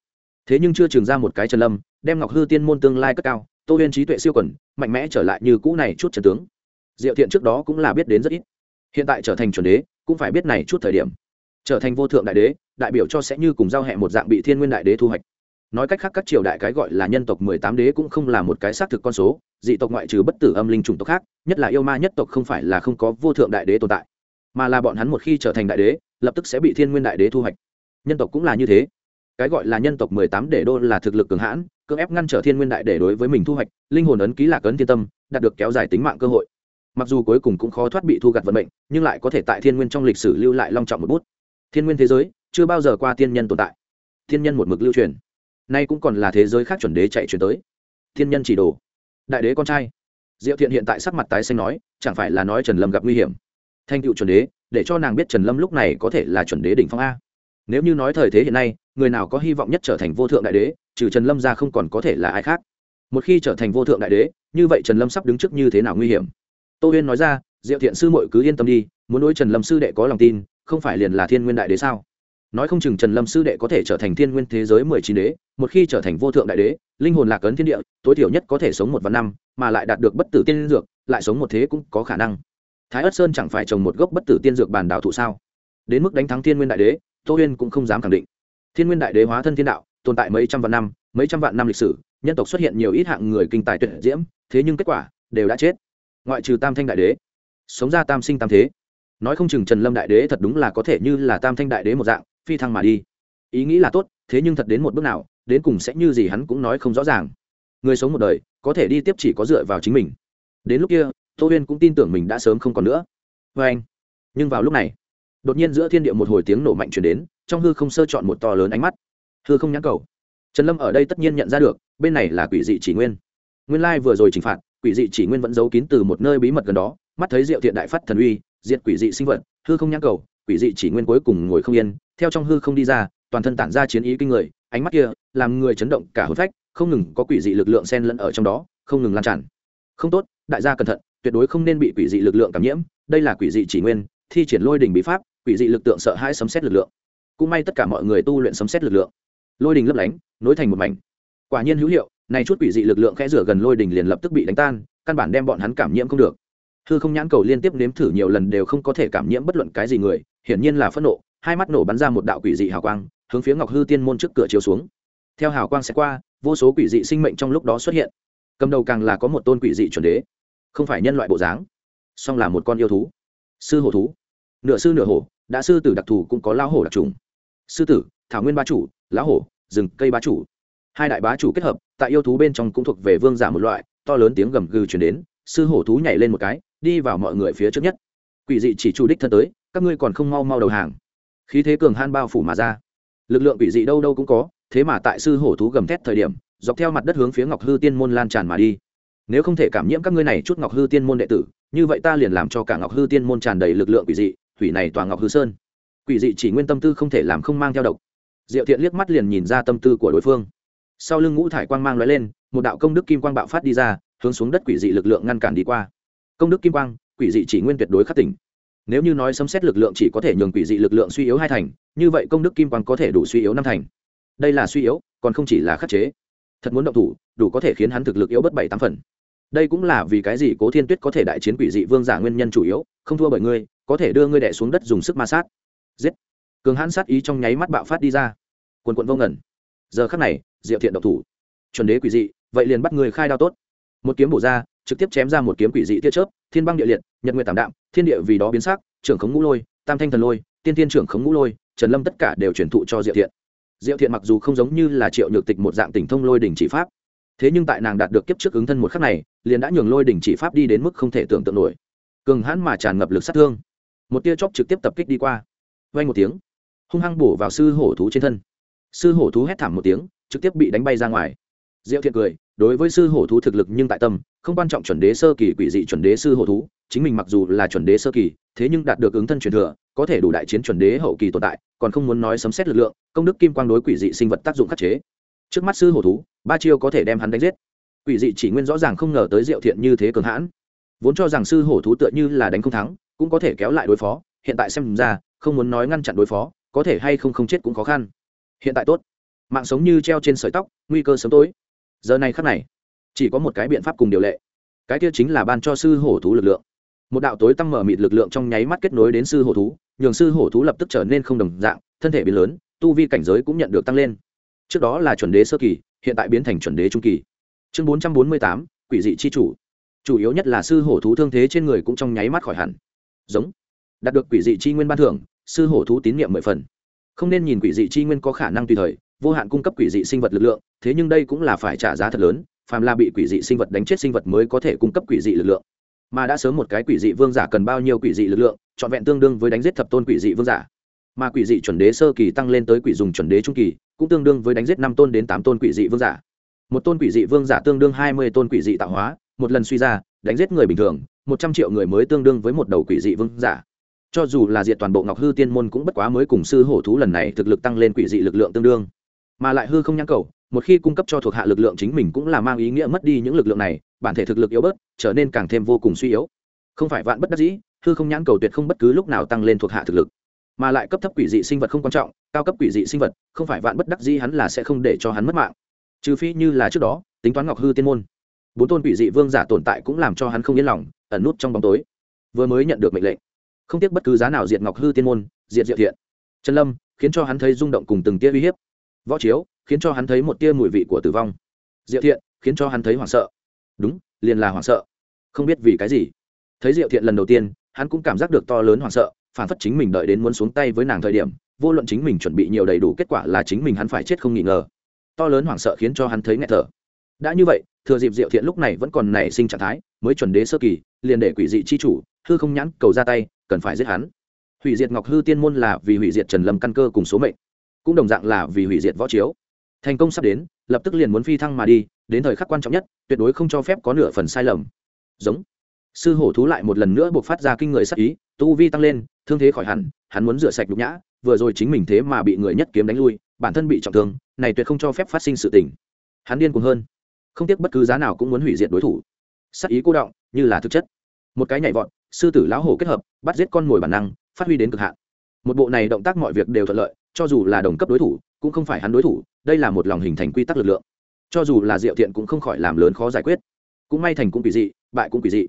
Thế nhưng chưa trường ra một cái trần lâm, đem ngọc hư tiên môn tương lai cất cao, tô huyên trí tuệ siêu quẩn mạnh mẽ trở lại như cũ này chút trần tướng diệu thiện trước đó cũng là biết đến rất ít. Hiện tại trở thành chuẩn đế, cũng phải biết này chút thời điểm. Trở thành vô thượng đại đế, đại biểu cho sẽ như cùng giao hẹ một dạng bị thiên nguyên đại đế thu hoạch. Nói cách khác, các triều đại cái gọi là nhân tộc mười tám đế cũng không là một cái xác thực con số, dị tộc ngoại trừ bất tử âm linh chủng tộc khác, nhất là yêu ma nhất tộc không phải là không có vô thượng đại đế tồn tại, mà là bọn hắn một khi trở thành đại đế, lập tức sẽ bị thiên nguyên đại đế thu hoạch. Nhân tộc cũng là như thế. Cái gọi là nhân tộc mười tám để đô là thực lực cường hãn, cưỡng ép ngăn trở thiên nguyên đại Đế đối với mình thu hoạch, linh hồn ấn ký lạc ấn thiên tâm, đạt được kéo dài tính mạng cơ hội mặc dù cuối cùng cũng khó thoát bị thu gặt vận mệnh, nhưng lại có thể tại thiên nguyên trong lịch sử lưu lại long trọng một bút. Thiên nguyên thế giới, chưa bao giờ qua tiên nhân tồn tại. Thiên nhân một mực lưu truyền. Nay cũng còn là thế giới khác chuẩn đế chạy chuyển tới. Thiên nhân chỉ đồ. Đại đế con trai. Diệu thiện hiện tại sắc mặt tái xanh nói, chẳng phải là nói trần lâm gặp nguy hiểm. Thanh cựu chuẩn đế, để cho nàng biết trần lâm lúc này có thể là chuẩn đế đỉnh phong a. Nếu như nói thời thế hiện nay, người nào có hy vọng nhất trở thành vô thượng đại đế, trừ trần lâm ra không còn có thể là ai khác. Một khi trở thành vô thượng đại đế, như vậy trần lâm sắp đứng trước như thế nào nguy hiểm? Tô huyên nói ra, diệu thiện sư mội cứ yên tâm đi, muốn đối trần lâm sư đệ có lòng tin, không phải liền là thiên nguyên đại đế sao? Nói không chừng trần lâm sư đệ có thể trở thành thiên nguyên thế giới mười chín đế, một khi trở thành vô thượng đại đế, linh hồn lạc ấn thiên địa, tối thiểu nhất có thể sống một vạn năm, mà lại đạt được bất tử tiên dược, lại sống một thế cũng có khả năng. Thái ất sơn chẳng phải trồng một gốc bất tử tiên dược bàn đạo thụ sao? Đến mức đánh thắng thiên nguyên đại đế, tô huyên cũng không dám khẳng định. Thiên nguyên đại đế hóa thân thiên đạo, tồn tại mấy trăm vạn năm, mấy trăm vạn năm lịch sử, nhân tộc xuất hiện nhiều ít hạng người kinh tài tuyệt diễm, thế nhưng kết quả đều đã chết ngoại trừ tam thanh đại đế, sống ra tam sinh tam thế. Nói không chừng trần lâm đại đế thật đúng là có thể như là tam thanh đại đế một dạng, phi thăng mà đi. Ý nghĩ là tốt, thế nhưng thật đến một bước nào, đến cùng sẽ như gì hắn cũng nói không rõ ràng. Người sống một đời, có thể đi tiếp chỉ có dựa vào chính mình. Đến lúc kia, tô huyên cũng tin tưởng mình đã sớm không còn nữa. Vê anh, nhưng vào lúc này, đột nhiên giữa thiên địa một hồi tiếng nổ mạnh chuyển đến, trong hư không sơ chọn một to lớn ánh mắt. Hư không nhãn cầu. Trần lâm ở đây tất nhiên nhận ra được, bên này là quỷ dị chỉ nguyên. Nguyên lai vừa rồi trừng phạt quỷ dị chỉ nguyên vẫn giấu kín từ một nơi bí mật gần đó, mắt thấy diệu thiện đại phát thần uy, diệt quỷ dị sinh vật, hư không nhãn cầu, quỷ dị chỉ nguyên cuối cùng ngồi không yên, theo trong hư không đi ra, toàn thân tản ra chiến ý kinh người, ánh mắt kia làm người chấn động cả hôn phách, không ngừng có quỷ dị lực lượng xen lẫn ở trong đó, không ngừng lan tràn. Không tốt, đại gia cẩn thận, tuyệt đối không nên bị quỷ dị lực lượng cảm nhiễm, đây là quỷ dị chỉ nguyên, thi triển lôi đình bí pháp, quỷ dị lực tượng sợ hãi sấm xét lực lượng. Cũng may tất cả mọi người tu luyện sấm xét lực lượng. Lôi đình lấp lánh, nối thành một mảnh. Quả nhiên hữu hiệu này chút quỷ dị lực lượng khẽ rửa gần lôi đình liền lập tức bị đánh tan, căn bản đem bọn hắn cảm nhiễm không được. Hư không nhãn cầu liên tiếp nếm thử nhiều lần đều không có thể cảm nhiễm bất luận cái gì người, hiển nhiên là phẫn nộ, hai mắt nổ bắn ra một đạo quỷ dị hào quang, hướng phía ngọc hư tiên môn trước cửa chiếu xuống. Theo hào quang sẽ qua, vô số quỷ dị sinh mệnh trong lúc đó xuất hiện. Cầm đầu càng là có một tôn quỷ dị chuẩn đế. Không phải nhân loại bộ dáng, song là một con yêu thú. Sư hổ thú. Nửa sư nửa hổ, đã sư tử đặc thù cũng có lão hổ đặc trùng. Sư tử, thảo nguyên ba chủ, lão hổ, rừng cây bá chủ. Hai đại bá chủ kết hợp tại yêu thú bên trong cũng thuộc về vương giả một loại, to lớn tiếng gầm gừ chuyển đến, sư hổ thú nhảy lên một cái, đi vào mọi người phía trước nhất. Quỷ dị chỉ chủ đích thân tới, các ngươi còn không mau mau đầu hàng. Khí thế cường han bao phủ mà ra. Lực lượng quỷ dị đâu đâu cũng có, thế mà tại sư hổ thú gầm thét thời điểm, dọc theo mặt đất hướng phía ngọc hư tiên môn lan tràn mà đi. Nếu không thể cảm nhiễm các ngươi này chút ngọc hư tiên môn đệ tử, như vậy ta liền làm cho cả ngọc hư tiên môn tràn đầy lực lượng quỷ dị thủy này toàn ngọc hư sơn. Quỷ dị chỉ nguyên tâm tư không thể làm không mang theo độc. Diệu thiện liếc mắt liền nhìn ra tâm tư của đối phương sau lưng ngũ thải quang mang lóe lên, một đạo công đức kim quang bạo phát đi ra, hướng xuống đất quỷ dị lực lượng ngăn cản đi qua. Công đức kim quang, quỷ dị chỉ nguyên tuyệt đối khắc tỉnh. Nếu như nói sấm xét lực lượng chỉ có thể nhường quỷ dị lực lượng suy yếu hai thành, như vậy công đức kim quang có thể đủ suy yếu năm thành. Đây là suy yếu, còn không chỉ là khắc chế. Thật muốn động thủ, đủ có thể khiến hắn thực lực yếu bất bảy tám phần. Đây cũng là vì cái gì cố thiên tuyết có thể đại chiến quỷ dị vương giả nguyên nhân chủ yếu, không thua bởi ngươi, có thể đưa ngươi đẻ xuống đất dùng sức ma sát. Giết. Cường hãn sát ý trong nháy mắt bạo phát đi ra. Quần quận vô ngẩn giờ khắc này, diệu thiện độc thủ. Chuẩn đế quỷ dị, vậy liền bắt người khai đao tốt. Một kiếm bổ ra, trực tiếp chém ra một kiếm quỷ dị tia chớp, thiên băng địa liệt, nhật nguyện tảm đạm, thiên địa vì đó biến sắc, trưởng khống ngũ lôi, tam thanh thần lôi, tiên tiên trưởng khống ngũ lôi, trần lâm tất cả đều truyền thụ cho diệu thiện. Diệu thiện mặc dù không giống như là triệu nhược tịch một dạng tỉnh thông lôi đỉnh chỉ pháp, thế nhưng tại nàng đạt được kiếp trước ứng thân một khắc này, liền đã nhường lôi đỉnh chỉ pháp đi đến mức không thể tưởng tượng nổi. Cường hãn mà tràn ngập lực sát thương. Một tia chóp trực tiếp tập kích đi qua. Vay một tiếng, hung hăng bổ vào sư hổ thú trên thân sư hổ thú hét thảm một tiếng, trực tiếp bị đánh bay ra ngoài. Diệu thiện cười, đối với sư hổ thú thực lực nhưng tại tâm, không quan trọng chuẩn đế sơ kỳ quỷ dị chuẩn đế sư hổ thú, chính mình mặc dù là chuẩn đế sơ kỳ, thế nhưng đạt được ứng thân truyền thừa, có thể đủ đại chiến chuẩn đế hậu kỳ tồn tại, còn không muốn nói sấm xét lực lượng, công đức kim quang đối quỷ dị sinh vật tác dụng khắc chế. Trước mắt sư hổ thú, ba chiêu có thể đem hắn đánh giết. Quỷ dị chỉ nguyên rõ ràng không ngờ tới diệu thiện như thế cường hãn. Vốn cho rằng sư hổ thú tựa như là đánh không thắng, cũng có thể kéo lại đối phó, hiện tại xem ra, không muốn nói ngăn chặn đối phó, có thể hay không không chết cũng khó khăn hiện tại tốt. Mạng sống như treo trên sợi tóc, nguy cơ sớm tối. Giờ này khắc này, chỉ có một cái biện pháp cùng điều lệ. Cái kia chính là ban cho sư hổ thú lực lượng. Một đạo tối tăng mở mịt lực lượng trong nháy mắt kết nối đến sư hổ thú, nhường sư hổ thú lập tức trở nên không đồng dạng, thân thể biến lớn, tu vi cảnh giới cũng nhận được tăng lên. Trước đó là chuẩn đế sơ kỳ, hiện tại biến thành chuẩn đế trung kỳ. Chương bốn trăm bốn mươi tám, quỷ dị chi chủ. Chủ yếu nhất là sư hổ thú thương thế trên người cũng trong nháy mắt khỏi hẳn. Giống. Đạt được quỷ dị chi nguyên ban thưởng, sư hổ thú tín nhiệm mười phần không nên nhìn quỷ dị chi nguyên có khả năng tùy thời vô hạn cung cấp quỷ dị sinh vật lực lượng thế nhưng đây cũng là phải trả giá thật lớn phàm là bị quỷ dị sinh vật đánh chết sinh vật mới có thể cung cấp quỷ dị lực lượng mà đã sớm một cái quỷ dị vương giả cần bao nhiêu quỷ dị lực lượng trọn vẹn tương đương với đánh giết thập tôn quỷ dị vương giả mà quỷ dị chuẩn đế sơ kỳ tăng lên tới quỷ dùng chuẩn đế trung kỳ cũng tương đương với đánh giết năm tôn đến tám tôn quỷ dị vương giả một tôn quỷ dị vương giả tương đương hai mươi tôn quỷ dị tạo hóa một lần suy ra đánh giết người bình thường một trăm triệu người mới tương đương với một đầu quỷ dị vương giả cho dù là diệt toàn bộ ngọc hư tiên môn cũng bất quá mới cùng sư hổ thú lần này thực lực tăng lên quỷ dị lực lượng tương đương. Mà lại hư không nhãn cầu, một khi cung cấp cho thuộc hạ lực lượng chính mình cũng là mang ý nghĩa mất đi những lực lượng này, bản thể thực lực yếu bớt, trở nên càng thêm vô cùng suy yếu. Không phải vạn bất đắc dĩ, hư không nhãn cầu tuyệt không bất cứ lúc nào tăng lên thuộc hạ thực lực. Mà lại cấp thấp quỷ dị sinh vật không quan trọng, cao cấp quỷ dị sinh vật, không phải vạn bất đắc dĩ hắn là sẽ không để cho hắn mất mạng. Trừ phi như là trước đó, tính toán ngọc hư tiên môn. Bốn tôn quỷ dị vương giả tồn tại cũng làm cho hắn không yên lòng, ẩn nút trong bóng tối. Vừa mới nhận được mệnh lệnh không tiếc bất cứ giá nào diệt ngọc hư tiên môn, diệt diệu thiện. Trần lâm, khiến cho hắn thấy rung động cùng từng tia uy hiếp. Võ chiếu, khiến cho hắn thấy một tia mùi vị của tử vong. Diệu thiện, khiến cho hắn thấy hoảng sợ. Đúng, liền là hoảng sợ. Không biết vì cái gì. Thấy diệu thiện lần đầu tiên, hắn cũng cảm giác được to lớn hoảng sợ, phản phất chính mình đợi đến muốn xuống tay với nàng thời điểm, vô luận chính mình chuẩn bị nhiều đầy đủ kết quả là chính mình hắn phải chết không nghi ngờ. To lớn hoảng sợ khiến cho hắn thấy nghẹt thở. Đã như vậy, thừa dịp diệu thiện lúc này vẫn còn nảy sinh trạng thái, mới chuẩn đế sơ kỳ, liền để quỷ dị chi chủ hư không nhãn cầu ra tay, cần phải giết hắn. Hủy diệt ngọc hư tiên môn là vì hủy diệt trần lâm căn cơ cùng số mệnh, cũng đồng dạng là vì hủy diệt võ chiếu. Thành công sắp đến, lập tức liền muốn phi thăng mà đi, đến thời khắc quan trọng nhất, tuyệt đối không cho phép có nửa phần sai lầm. Giống. Sư hổ thú lại một lần nữa buộc phát ra kinh người sắc ý, tu vi tăng lên, thương thế khỏi hẳn, hắn muốn rửa sạch nhục nhã, vừa rồi chính mình thế mà bị người nhất kiếm đánh lui, bản thân bị trọng thương, này tuyệt không cho phép phát sinh sự tình. Hắn điên cuồng hơn. Không tiếc bất cứ giá nào cũng muốn hủy diệt đối thủ. Sắc ý cô động, như là thực chất. Một cái nhảy vọt sư tử lão hổ kết hợp, bắt giết con mồi bản năng, phát huy đến cực hạn. Một bộ này động tác mọi việc đều thuận lợi, cho dù là đồng cấp đối thủ, cũng không phải hắn đối thủ, đây là một lòng hình thành quy tắc lực lượng. Cho dù là diệu thiện cũng không khỏi làm lớn khó giải quyết. Cũng may thành cũng quỷ dị, bại cũng quỷ dị.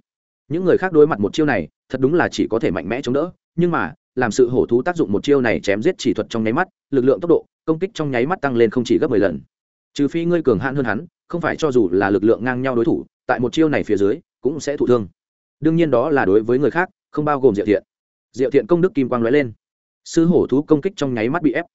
Những người khác đối mặt một chiêu này, thật đúng là chỉ có thể mạnh mẽ chống đỡ, nhưng mà, làm sự hổ thú tác dụng một chiêu này chém giết chỉ thuật trong nháy mắt, lực lượng tốc độ, công kích trong nháy mắt tăng lên không chỉ gấp mười lần. Trừ phi ngươi cường hạn hơn hắn, không phải cho dù là lực lượng ngang nhau đối thủ, tại một chiêu này phía dưới, cũng sẽ thụ thương đương nhiên đó là đối với người khác, không bao gồm diệu thiện. Diệu thiện công đức kim quang lóe lên. Sư hổ thú công kích trong nháy mắt bị ép.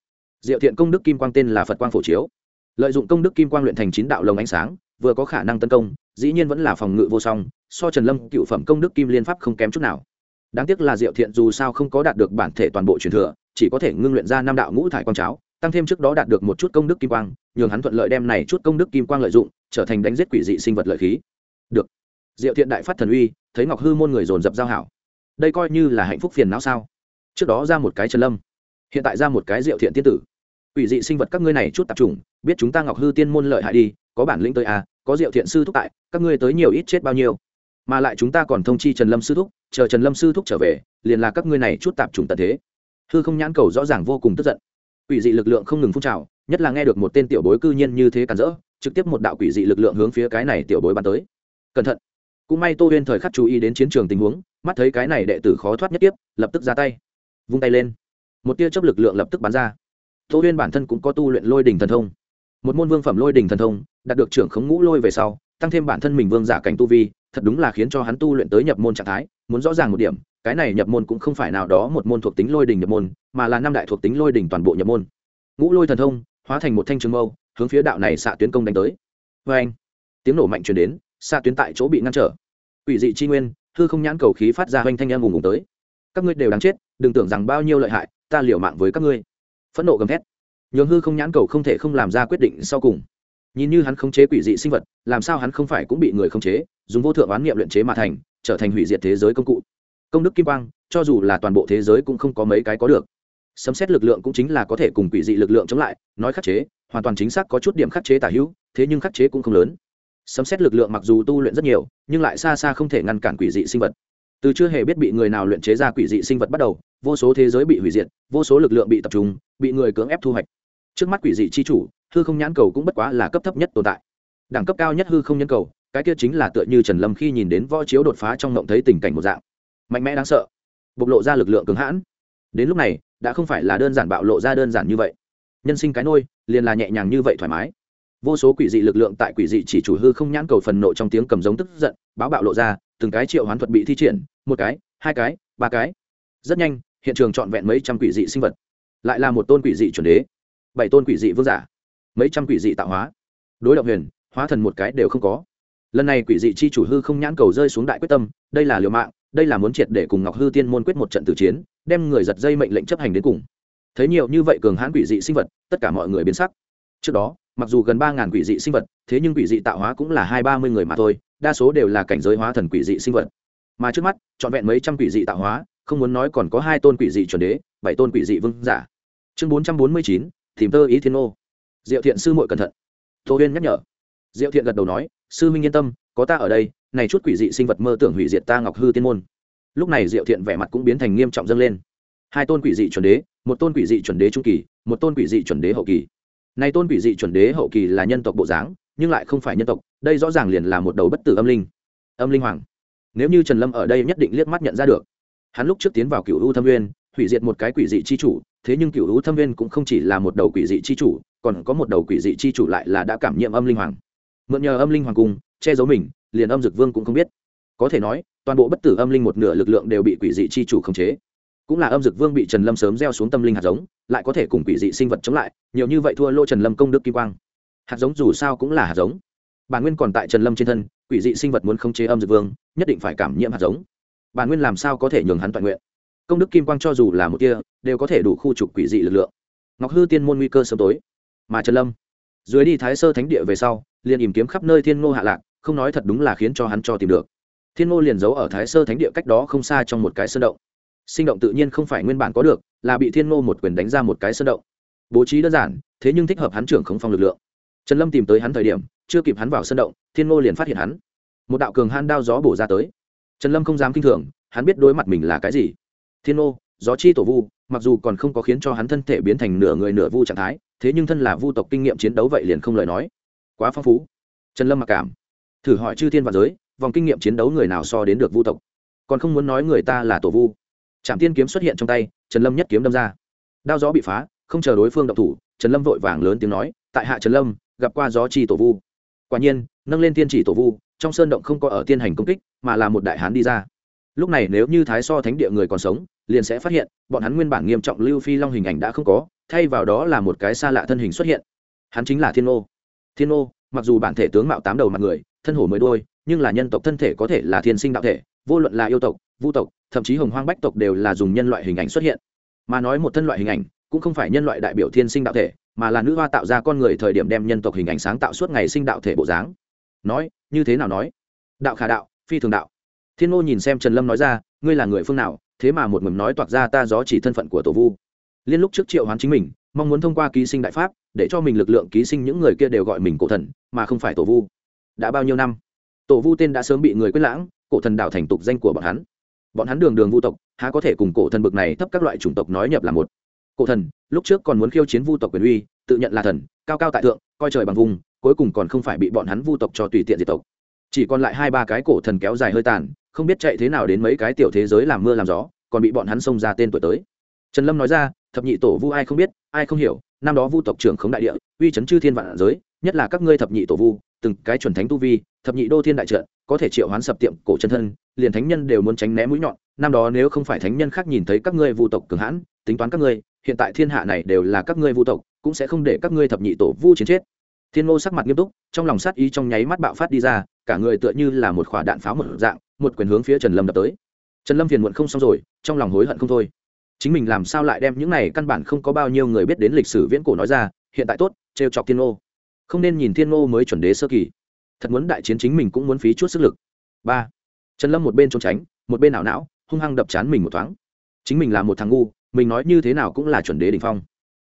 Diệu thiện công đức kim quang tên là phật quang phổ chiếu. Lợi dụng công đức kim quang luyện thành chín đạo lồng ánh sáng, vừa có khả năng tấn công, dĩ nhiên vẫn là phòng ngự vô song, so trần lâm cựu phẩm công đức kim liên pháp không kém chút nào. Đáng tiếc là diệu thiện dù sao không có đạt được bản thể toàn bộ truyền thừa, chỉ có thể ngưng luyện ra năm đạo ngũ thải quang cháo, tăng thêm trước đó đạt được một chút công đức kim quang, nhường hắn thuận lợi đem này chút công đức kim quang lợi dụng, trở thành đánh giết quỷ dị sinh vật lợi khí. Được diệu thiện đại phát thần uy, thấy ngọc hư môn người dồn dập giao hảo. Đây coi như là hạnh phúc phiền não sao? Trước đó ra một cái trần lâm, hiện tại ra một cái diệu thiện tiên tử. Ủy dị sinh vật các ngươi này chút tạp chủng biết chúng ta ngọc hư tiên môn lợi hại đi, có bản lĩnh tới à có diệu thiện sư thúc tại, các ngươi tới nhiều ít chết bao nhiêu. Mà lại chúng ta còn thông chi trần lâm sư thúc, chờ trần lâm sư thúc trở về, liền là các ngươi này chút tạp chủng tận thế. Hư không nhãn cầu rõ ràng vô cùng tức giận. Quỷ dị lực lượng không ngừng phun trào, nhất là nghe được một tên tiểu bối cư nhiên như thế cản rỡ, trực tiếp một đạo quỷ dị lực lượng hướng phía cái này tiểu bối bắn tới. Cẩn thận cũng may tô huyên thời khắc chú ý đến chiến trường tình huống, mắt thấy cái này đệ tử khó thoát nhất tiếp lập tức ra tay. Vung tay lên. Một tia chấp lực lượng lập tức bắn ra. Tô huyên bản thân cũng có tu luyện lôi đình thần thông. Một môn vương phẩm lôi đình thần thông, đạt được trưởng khống ngũ lôi về sau, tăng thêm bản thân mình vương giả cảnh tu vi, thật đúng là khiến cho hắn tu luyện tới nhập môn trạng thái, muốn rõ ràng một điểm, cái này nhập môn cũng không phải nào đó một môn thuộc tính lôi đình nhập môn, mà là năm đại thuộc tính lôi đình toàn bộ nhập môn. Ngũ lôi thần thông, hóa thành một thanh trường mâu, hướng phía đạo này xạ tuyến công đánh tới. Vê anh tiếng nổ mạnh chuyển đến xa tuyến tại chỗ bị ngăn trở. Ủy dị chi nguyên, hư không nhãn cầu khí phát ra hoành thanh em ùng ùng tới. Các ngươi đều đáng chết, đừng tưởng rằng bao nhiêu lợi hại, ta liều mạng với các ngươi. Phẫn nộ gầm thét. Nhường hư không nhãn cầu không thể không làm ra quyết định sau cùng. Nhìn như hắn khống chế quỷ dị sinh vật, làm sao hắn không phải cũng bị người khống chế, dùng vô thượng oán niệm luyện chế mà thành, trở thành hủy diệt thế giới công cụ. Công đức kim quang, cho dù là toàn bộ thế giới cũng không có mấy cái có được. Sấm xét lực lượng cũng chính là có thể cùng quỷ dị lực lượng chống lại, nói khắc chế, hoàn toàn chính xác có chút điểm khắc chế tả hữu, thế nhưng khắc chế cũng không lớn sấm xét lực lượng mặc dù tu luyện rất nhiều, nhưng lại xa xa không thể ngăn cản quỷ dị sinh vật. Từ chưa hề biết bị người nào luyện chế ra quỷ dị sinh vật bắt đầu, vô số thế giới bị hủy diệt, vô số lực lượng bị tập trung, bị người cưỡng ép thu hoạch. Trước mắt quỷ dị chi chủ, hư không nhãn cầu cũng bất quá là cấp thấp nhất tồn tại. Đẳng cấp cao nhất hư không nhân cầu, cái kia chính là tựa như trần lâm khi nhìn đến võ chiếu đột phá trong ngộng thấy tình cảnh một dạng. Mạnh mẽ đáng sợ, bộc lộ ra lực lượng cứng hãn. Đến lúc này, đã không phải là đơn giản bạo lộ ra đơn giản như vậy. Nhân sinh cái nôi, liền là nhẹ nhàng như vậy thoải mái vô số quỷ dị lực lượng tại quỷ dị chỉ chủ hư không nhãn cầu phần nộ trong tiếng cầm giống tức giận, báo bạo lộ ra, từng cái triệu hoán thuật bị thi triển, một cái, hai cái, ba cái. Rất nhanh, hiện trường trọn vẹn mấy trăm quỷ dị sinh vật. Lại là một tôn quỷ dị chuẩn đế. Bảy tôn quỷ dị vương giả. Mấy trăm quỷ dị tạo hóa. Đối động huyền, hóa thần một cái đều không có. Lần này quỷ dị chi chủ hư không nhãn cầu rơi xuống đại quyết tâm, đây là liều mạng, đây là muốn triệt để cùng ngọc hư tiên môn quyết một trận tử chiến, đem người giật dây mệnh lệnh chấp hành đến cùng. Thấy nhiều như vậy cường hãn quỷ dị sinh vật, tất cả mọi người biến sắc. Trước đó mặc dù gần ba ngàn quỷ dị sinh vật thế nhưng quỷ dị tạo hóa cũng là hai ba mươi người mà thôi đa số đều là cảnh giới hóa thần quỷ dị sinh vật mà trước mắt trọn vẹn mấy trăm quỷ dị tạo hóa không muốn nói còn có hai tôn quỷ dị chuẩn đế bảy tôn quỷ dị vương giả chương bốn trăm bốn mươi chín tìm tơ ý thiên ô diệu thiện sư muội cẩn thận tô huyên nhắc nhở diệu thiện gật đầu nói sư minh yên tâm có ta ở đây này chút quỷ dị sinh vật mơ tưởng hủy diệt ta ngọc hư tiên môn lúc này diệu thiện vẻ mặt cũng biến thành nghiêm trọng dâng lên hai tôn quỷ dị chuẩn đế một tôn quỷ dị chuẩn đế trung kỳ một tôn quỷ dị chuẩn đế hậu kỳ này tôn quỷ dị chuẩn đế hậu kỳ là nhân tộc bộ dáng, nhưng lại không phải nhân tộc, đây rõ ràng liền là một đầu bất tử âm linh. Âm linh hoàng. Nếu như trần lâm ở đây nhất định liếc mắt nhận ra được. Hắn lúc trước tiến vào cựu u thâm nguyên, hủy diệt một cái quỷ dị chi chủ, thế nhưng cựu u thâm nguyên cũng không chỉ là một đầu quỷ dị chi chủ, còn có một đầu quỷ dị chi chủ lại là đã cảm nhiễm âm linh hoàng. Mượn nhờ âm linh hoàng cung che giấu mình, liền âm dực vương cũng không biết. Có thể nói, toàn bộ bất tử âm linh một nửa lực lượng đều bị quỷ dị chi chủ khống chế cũng là âm dực vương bị trần lâm sớm gieo xuống tâm linh hạt giống, lại có thể cùng quỷ dị sinh vật chống lại, nhiều như vậy thua lô trần lâm công đức kim quang. Hạt giống dù sao cũng là hạt giống. Bản nguyên còn tại trần lâm trên thân, quỷ dị sinh vật muốn khống chế âm dực vương, nhất định phải cảm nhiễm hạt giống. Bản nguyên làm sao có thể nhường hắn toàn nguyện? Công đức kim quang cho dù là một kia đều có thể đủ khu trục quỷ dị lực lượng. Ngọc hư tiên môn nguy cơ sớm tối. Mà trần lâm, dưới đi thái sơ thánh địa về sau, liền tìm kiếm khắp nơi thiên ngô hạ lạc, không nói thật đúng là khiến cho hắn cho tìm được. Thiên ngô liền giấu ở thái sơ thánh địa cách đó không xa trong một cái sơn động sinh động tự nhiên không phải nguyên bản có được, là bị thiên ngô một quyền đánh ra một cái sơn động. Bố trí đơn giản, thế nhưng thích hợp hắn trưởng không phong lực lượng. Trần lâm tìm tới hắn thời điểm, chưa kịp hắn vào sơn động, thiên ngô liền phát hiện hắn. Một đạo cường han đao gió bổ ra tới. Trần lâm không dám kinh thường, hắn biết đối mặt mình là cái gì. Thiên ngô, gió chi tổ vu, mặc dù còn không có khiến cho hắn thân thể biến thành nửa người nửa vu trạng thái, thế nhưng thân là vu tộc kinh nghiệm chiến đấu vậy liền không lời nói. Quá phong phú. Trần lâm mặc cảm. Thử hỏi chư thiên và giới, vòng kinh nghiệm chiến đấu người nào so đến được vu tộc? Còn không muốn nói người ta là tổ vu trạm tiên kiếm xuất hiện trong tay, trần lâm nhất kiếm đâm ra. Đao gió bị phá, không chờ đối phương động thủ, trần lâm vội vàng lớn tiếng nói, tại hạ trần lâm, gặp qua gió chi tổ vu. Quả nhiên, nâng lên tiên chỉ tổ vu, trong sơn động không có ở tiên hành công kích, mà là một đại hán đi ra. Lúc này nếu như thái so thánh địa người còn sống, liền sẽ phát hiện, bọn hắn nguyên bản nghiêm trọng lưu phi long hình ảnh đã không có, thay vào đó là một cái xa lạ thân hình xuất hiện. Hắn chính là thiên ô thiên ô mặc dù bản thể tướng mạo tám đầu mặt người, thân hổ mới đôi nhưng là nhân tộc thân thể có thể là thiên sinh đạo thể, vô luận là yêu tộc, vu tộc thậm chí hồng hoang bách tộc đều là dùng nhân loại hình ảnh xuất hiện. Mà nói một thân loại hình ảnh, cũng không phải nhân loại đại biểu thiên sinh đạo thể, mà là nữ hoa tạo ra con người thời điểm đem nhân tộc hình ảnh sáng tạo suốt ngày sinh đạo thể bộ dáng. Nói, như thế nào nói? Đạo khả đạo, phi thường đạo. Thiên ngô nhìn xem trần lâm nói ra, ngươi là người phương nào, thế mà một mầm nói toạc ra ta gió chỉ thân phận của tổ vu. Liên lúc trước triệu hoán chính mình, mong muốn thông qua ký sinh đại pháp, để cho mình lực lượng ký sinh những người kia đều gọi mình cổ thần, mà không phải tổ vu. Đã bao nhiêu năm? Tổ vu tên đã sớm bị người quyết lãng, cổ thần đảo thành tục danh của bọn hắn bọn hắn đường đường vu tộc, há có thể cùng cổ thần bực này thấp các loại chủng tộc nói nhập là một. Cổ thần, lúc trước còn muốn khiêu chiến vu tộc quyền uy, tự nhận là thần, cao cao tại thượng, coi trời bằng vùng, cuối cùng còn không phải bị bọn hắn vu tộc cho tùy tiện diệt tộc. Chỉ còn lại hai ba cái cổ thần kéo dài hơi tàn, không biết chạy thế nào đến mấy cái tiểu thế giới làm mưa làm gió, còn bị bọn hắn xông ra tên tuổi tới. Trần lâm nói ra, thập nhị tổ vu ai không biết, ai không hiểu, năm đó vu tộc trưởng khống đại địa, uy chấn chư thiên vạn giới, nhất là các ngươi thập nhị tổ vu, từng cái chuẩn thánh tu vi, thập nhị đô thiên đại trận có thể triệu hoán sập tiệm cổ chân thân, liền thánh nhân đều muốn tránh né mũi nhọn. Năm đó nếu không phải thánh nhân khác nhìn thấy các ngươi vu tộc cường hãn, tính toán các ngươi, hiện tại thiên hạ này đều là các ngươi vu tộc, cũng sẽ không để các ngươi thập nhị tổ vu chiến chết. Thiên ngô sắc mặt nghiêm túc, trong lòng sát ý trong nháy mắt bạo phát đi ra, cả người tựa như là một quả đạn pháo một dạng, một quyền hướng phía trần lâm đập tới. Trần lâm phiền muộn không xong rồi, trong lòng hối hận không thôi. Chính mình làm sao lại đem những này căn bản không có bao nhiêu người biết đến lịch sử viễn cổ nói ra, hiện tại tốt, trêu chọc thiên ngô. Không nên nhìn thiên ngô mới chuẩn đế sơ kỳ thật muốn đại chiến chính mình cũng muốn phí chút sức lực. Ba, trần lâm một bên trốn tránh, một bên ảo não, hung hăng đập chán mình một thoáng. Chính mình là một thằng ngu, mình nói như thế nào cũng là chuẩn đế đ ỉ n h phong.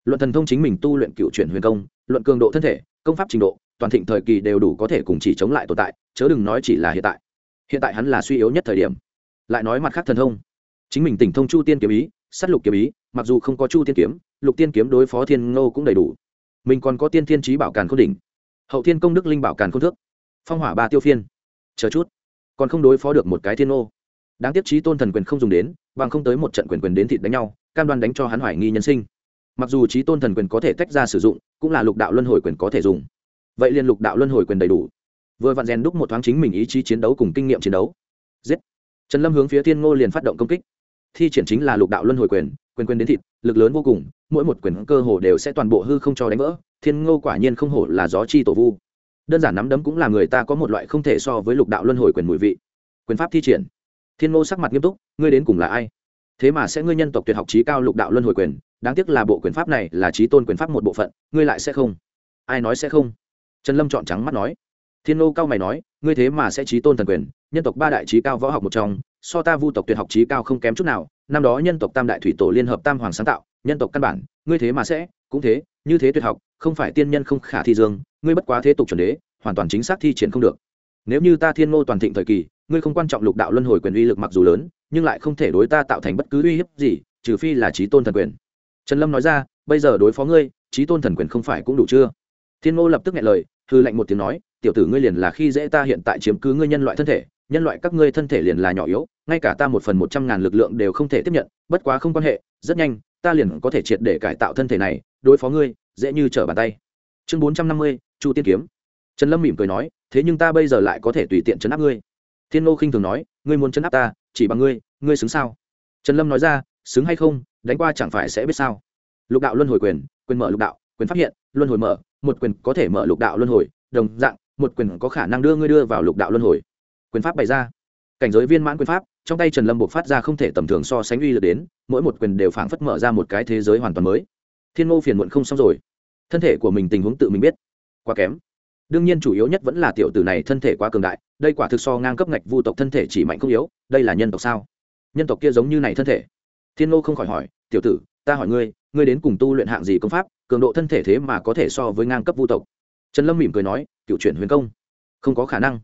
Luận thần thông chính mình tu luyện cựu chuyển huyền công, luận cường độ thân thể, công pháp trình độ, toàn thịnh thời kỳ đều đủ có thể cùng chỉ chống lại tồn tại, chớ đừng nói chỉ là hiện tại. Hiện tại hắn là suy yếu nhất thời điểm. Lại nói mặt khác thần thông. Chính mình tỉnh thông chu tiên kiếm ý s á t lục kiếm ý, mặc dù không có chu tiên kiếm, lục tiên kiếm đối phó thiên ngô cũng đầy đủ. Mình còn có tiên thiên trí bảo càn k h ô n đỉnh, hậu thiên công đức linh bảo càn k h ô n thước phong hỏa ba tiêu phiên. Chờ chút, còn không đối phó được một cái thiên ngô đáng tiếc trí tôn thần quyền không dùng đến, bằng không tới một trận quyền quyền đến thịt đánh nhau, cam đoan đánh cho hắn hoài nghi nhân sinh. Mặc dù trí tôn thần quyền có thể tách ra sử dụng, cũng là lục đạo luân hồi quyền có thể dùng. Vậy liền lục đạo luân hồi quyền đầy đủ. Vừa vặn rèn đúc một thoáng chính mình ý chí chiến đấu cùng kinh nghiệm chiến đấu. Giết. Trần lâm hướng phía thiên ngô liền phát động công kích. Thi triển chính là lục đạo luân hồi quyền quyền quyền đến thịt, lực lớn vô cùng, mỗi một quyền cơ hồ đều sẽ toàn bộ hư không cho đánh vỡ, thiên ngô quả nhiên không hổ là gió chi tổ vu đơn giản nắm đấm cũng là người ta có một loại không thể so với lục đạo luân hồi quyền mùi vị. Quyền pháp thi triển. Thiên ngô sắc mặt nghiêm túc, ngươi đến cùng là ai? Thế mà sẽ ngươi nhân tộc tuyệt học trí cao lục đạo luân hồi quyền, đáng tiếc là bộ quyền pháp này là trí tôn quyền pháp một bộ phận, ngươi lại sẽ không? Ai nói sẽ không? Trần lâm chọn trắng mắt nói. Thiên ngô cao mày nói, ngươi thế mà sẽ trí tôn thần quyền, nhân tộc ba đại trí cao võ học một trong, so ta vu tộc tuyệt học trí cao không kém chút nào, năm đó nhân tộc tam đại thủy tổ liên hợp tam hoàng sáng tạo, nhân tộc căn bản, ngươi thế mà sẽ, cũng thế như thế tuyệt học, không phải tiên nhân không khả thi dương, ngươi bất quá thế tục chuẩn đế, hoàn toàn chính xác thi triển không được. Nếu như ta thiên ngô toàn thịnh thời kỳ, ngươi không quan trọng lục đạo luân hồi quyền uy lực mặc dù lớn, nhưng lại không thể đối ta tạo thành bất cứ uy hiếp gì, trừ phi là trí tôn thần quyền. Trần lâm nói ra, bây giờ đối phó ngươi trí tôn thần quyền không phải cũng đủ chưa? Thiên ngô lập tức nghe lời hư lệnh một tiếng nói, tiểu tử ngươi liền là khi dễ ta hiện tại chiếm cứ ngươi nhân loại thân thể, nhân loại các ngươi thân thể liền là nhỏ yếu, ngay cả ta một phần một trăm ngàn lực lượng đều không thể tiếp nhận, bất quá không quan hệ, rất nhanh, ta liền có thể triệt để cải tạo thân thể này đối phó ngươi, dễ như trở bàn tay. Chương bốn trăm năm mươi, chu tiên kiếm. Trần lâm mỉm cười nói, thế nhưng ta bây giờ lại có thể tùy tiện chấn áp ngươi. Thiên nô khinh thường nói, ngươi muốn chấn áp ta, chỉ bằng ngươi ngươi xứng sao? Trần lâm nói ra, xứng hay không, đánh qua chẳng phải sẽ biết sao? Lục đạo luân hồi quyền quyền mở lục đạo, quyền phát hiện, luân hồi mở, một quyền có thể mở lục đạo luân hồi, đồng dạng, một quyền có khả năng đưa ngươi đưa vào lục đạo luân hồi. Quyền pháp bày ra. Cảnh giới viên mãn quyền pháp, trong tay trần lâm buộc phát ra không thể tầm thường so sánh uy lực đến, mỗi một quyền đều phảng phất mở ra một cái thế giới hoàn toàn mới thiên ngô phiền muộn không xong rồi. Thân thể của mình tình huống tự mình biết. Quá kém. Đương nhiên chủ yếu nhất vẫn là tiểu tử này thân thể quá cường đại, đây quả thực so ngang cấp ngạch vu tộc thân thể chỉ mạnh không yếu, đây là nhân tộc sao? Nhân tộc kia giống như này thân thể. Thiên ngô không khỏi hỏi, tiểu tử, ta hỏi ngươi ngươi đến cùng tu luyện hạng gì công pháp, cường độ thân thể thế mà có thể so với ngang cấp vu tộc? Trần lâm mỉm cười nói, cựu chuyển huyền công. Không có khả năng.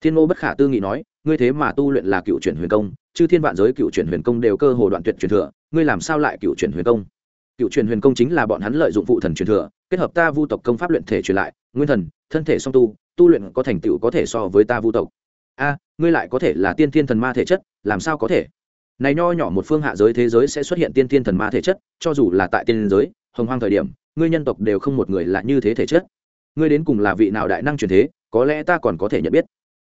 Thiên ngô bất khả tư nghị nói, ngươi thế mà tu luyện là cựu chuyển huyền công chứ thiên vạn giới cựu chuyển huyền công đều cơ hồ đoạn tuyệt truyền thừa, ngươi làm sao lại cựu chuyển huyền công? Cựu truyền huyền công chính là bọn hắn lợi dụng phụ thần truyền thừa, kết hợp ta vu tộc công pháp luyện thể truyền lại, nguyên thần, thân thể song tu tu luyện có thành tựu có thể so với ta vu tộc. A, ngươi lại có thể là tiên thiên thần ma thể chất, làm sao có thể? Này nho nhỏ một phương hạ giới thế giới sẽ xuất hiện tiên thiên thần ma thể chất, cho dù là tại tiên giới, hồng hoang thời điểm, ngươi nhân tộc đều không một người là như thế thể chất. Ngươi đến cùng là vị nào đại năng truyền thế, có lẽ ta còn có thể nhận biết.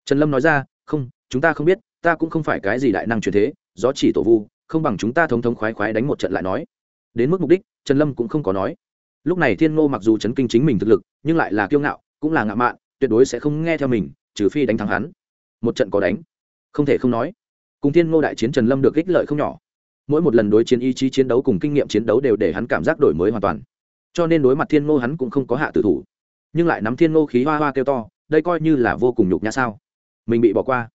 Trần lâm nói ra, không, chúng ta không biết, ta cũng không phải cái gì đại năng truyền thế, gió chỉ tổ vu, không bằng chúng ta thống thống khoái khoái đánh một trận lại nói đến mức mục đích, trần lâm cũng không có nói. Lúc này thiên ngô mặc dù chấn kinh chính mình thực lực, nhưng lại là kiêu ngạo, cũng là ngạo mạn, tuyệt đối sẽ không nghe theo mình, trừ phi đánh thắng hắn. Một trận có đánh. Không thể không nói. Cùng thiên ngô đại chiến trần lâm được ích lợi không nhỏ. Mỗi một lần đối chiến ý chí chiến đấu cùng kinh nghiệm chiến đấu đều để hắn cảm giác đổi mới hoàn toàn. Cho nên đối mặt thiên ngô hắn cũng không có hạ tử thủ. Nhưng lại nắm thiên ngô khí hoa hoa kêu to, đây coi như là vô cùng nhục nhã sao? Mình bị bỏ qua.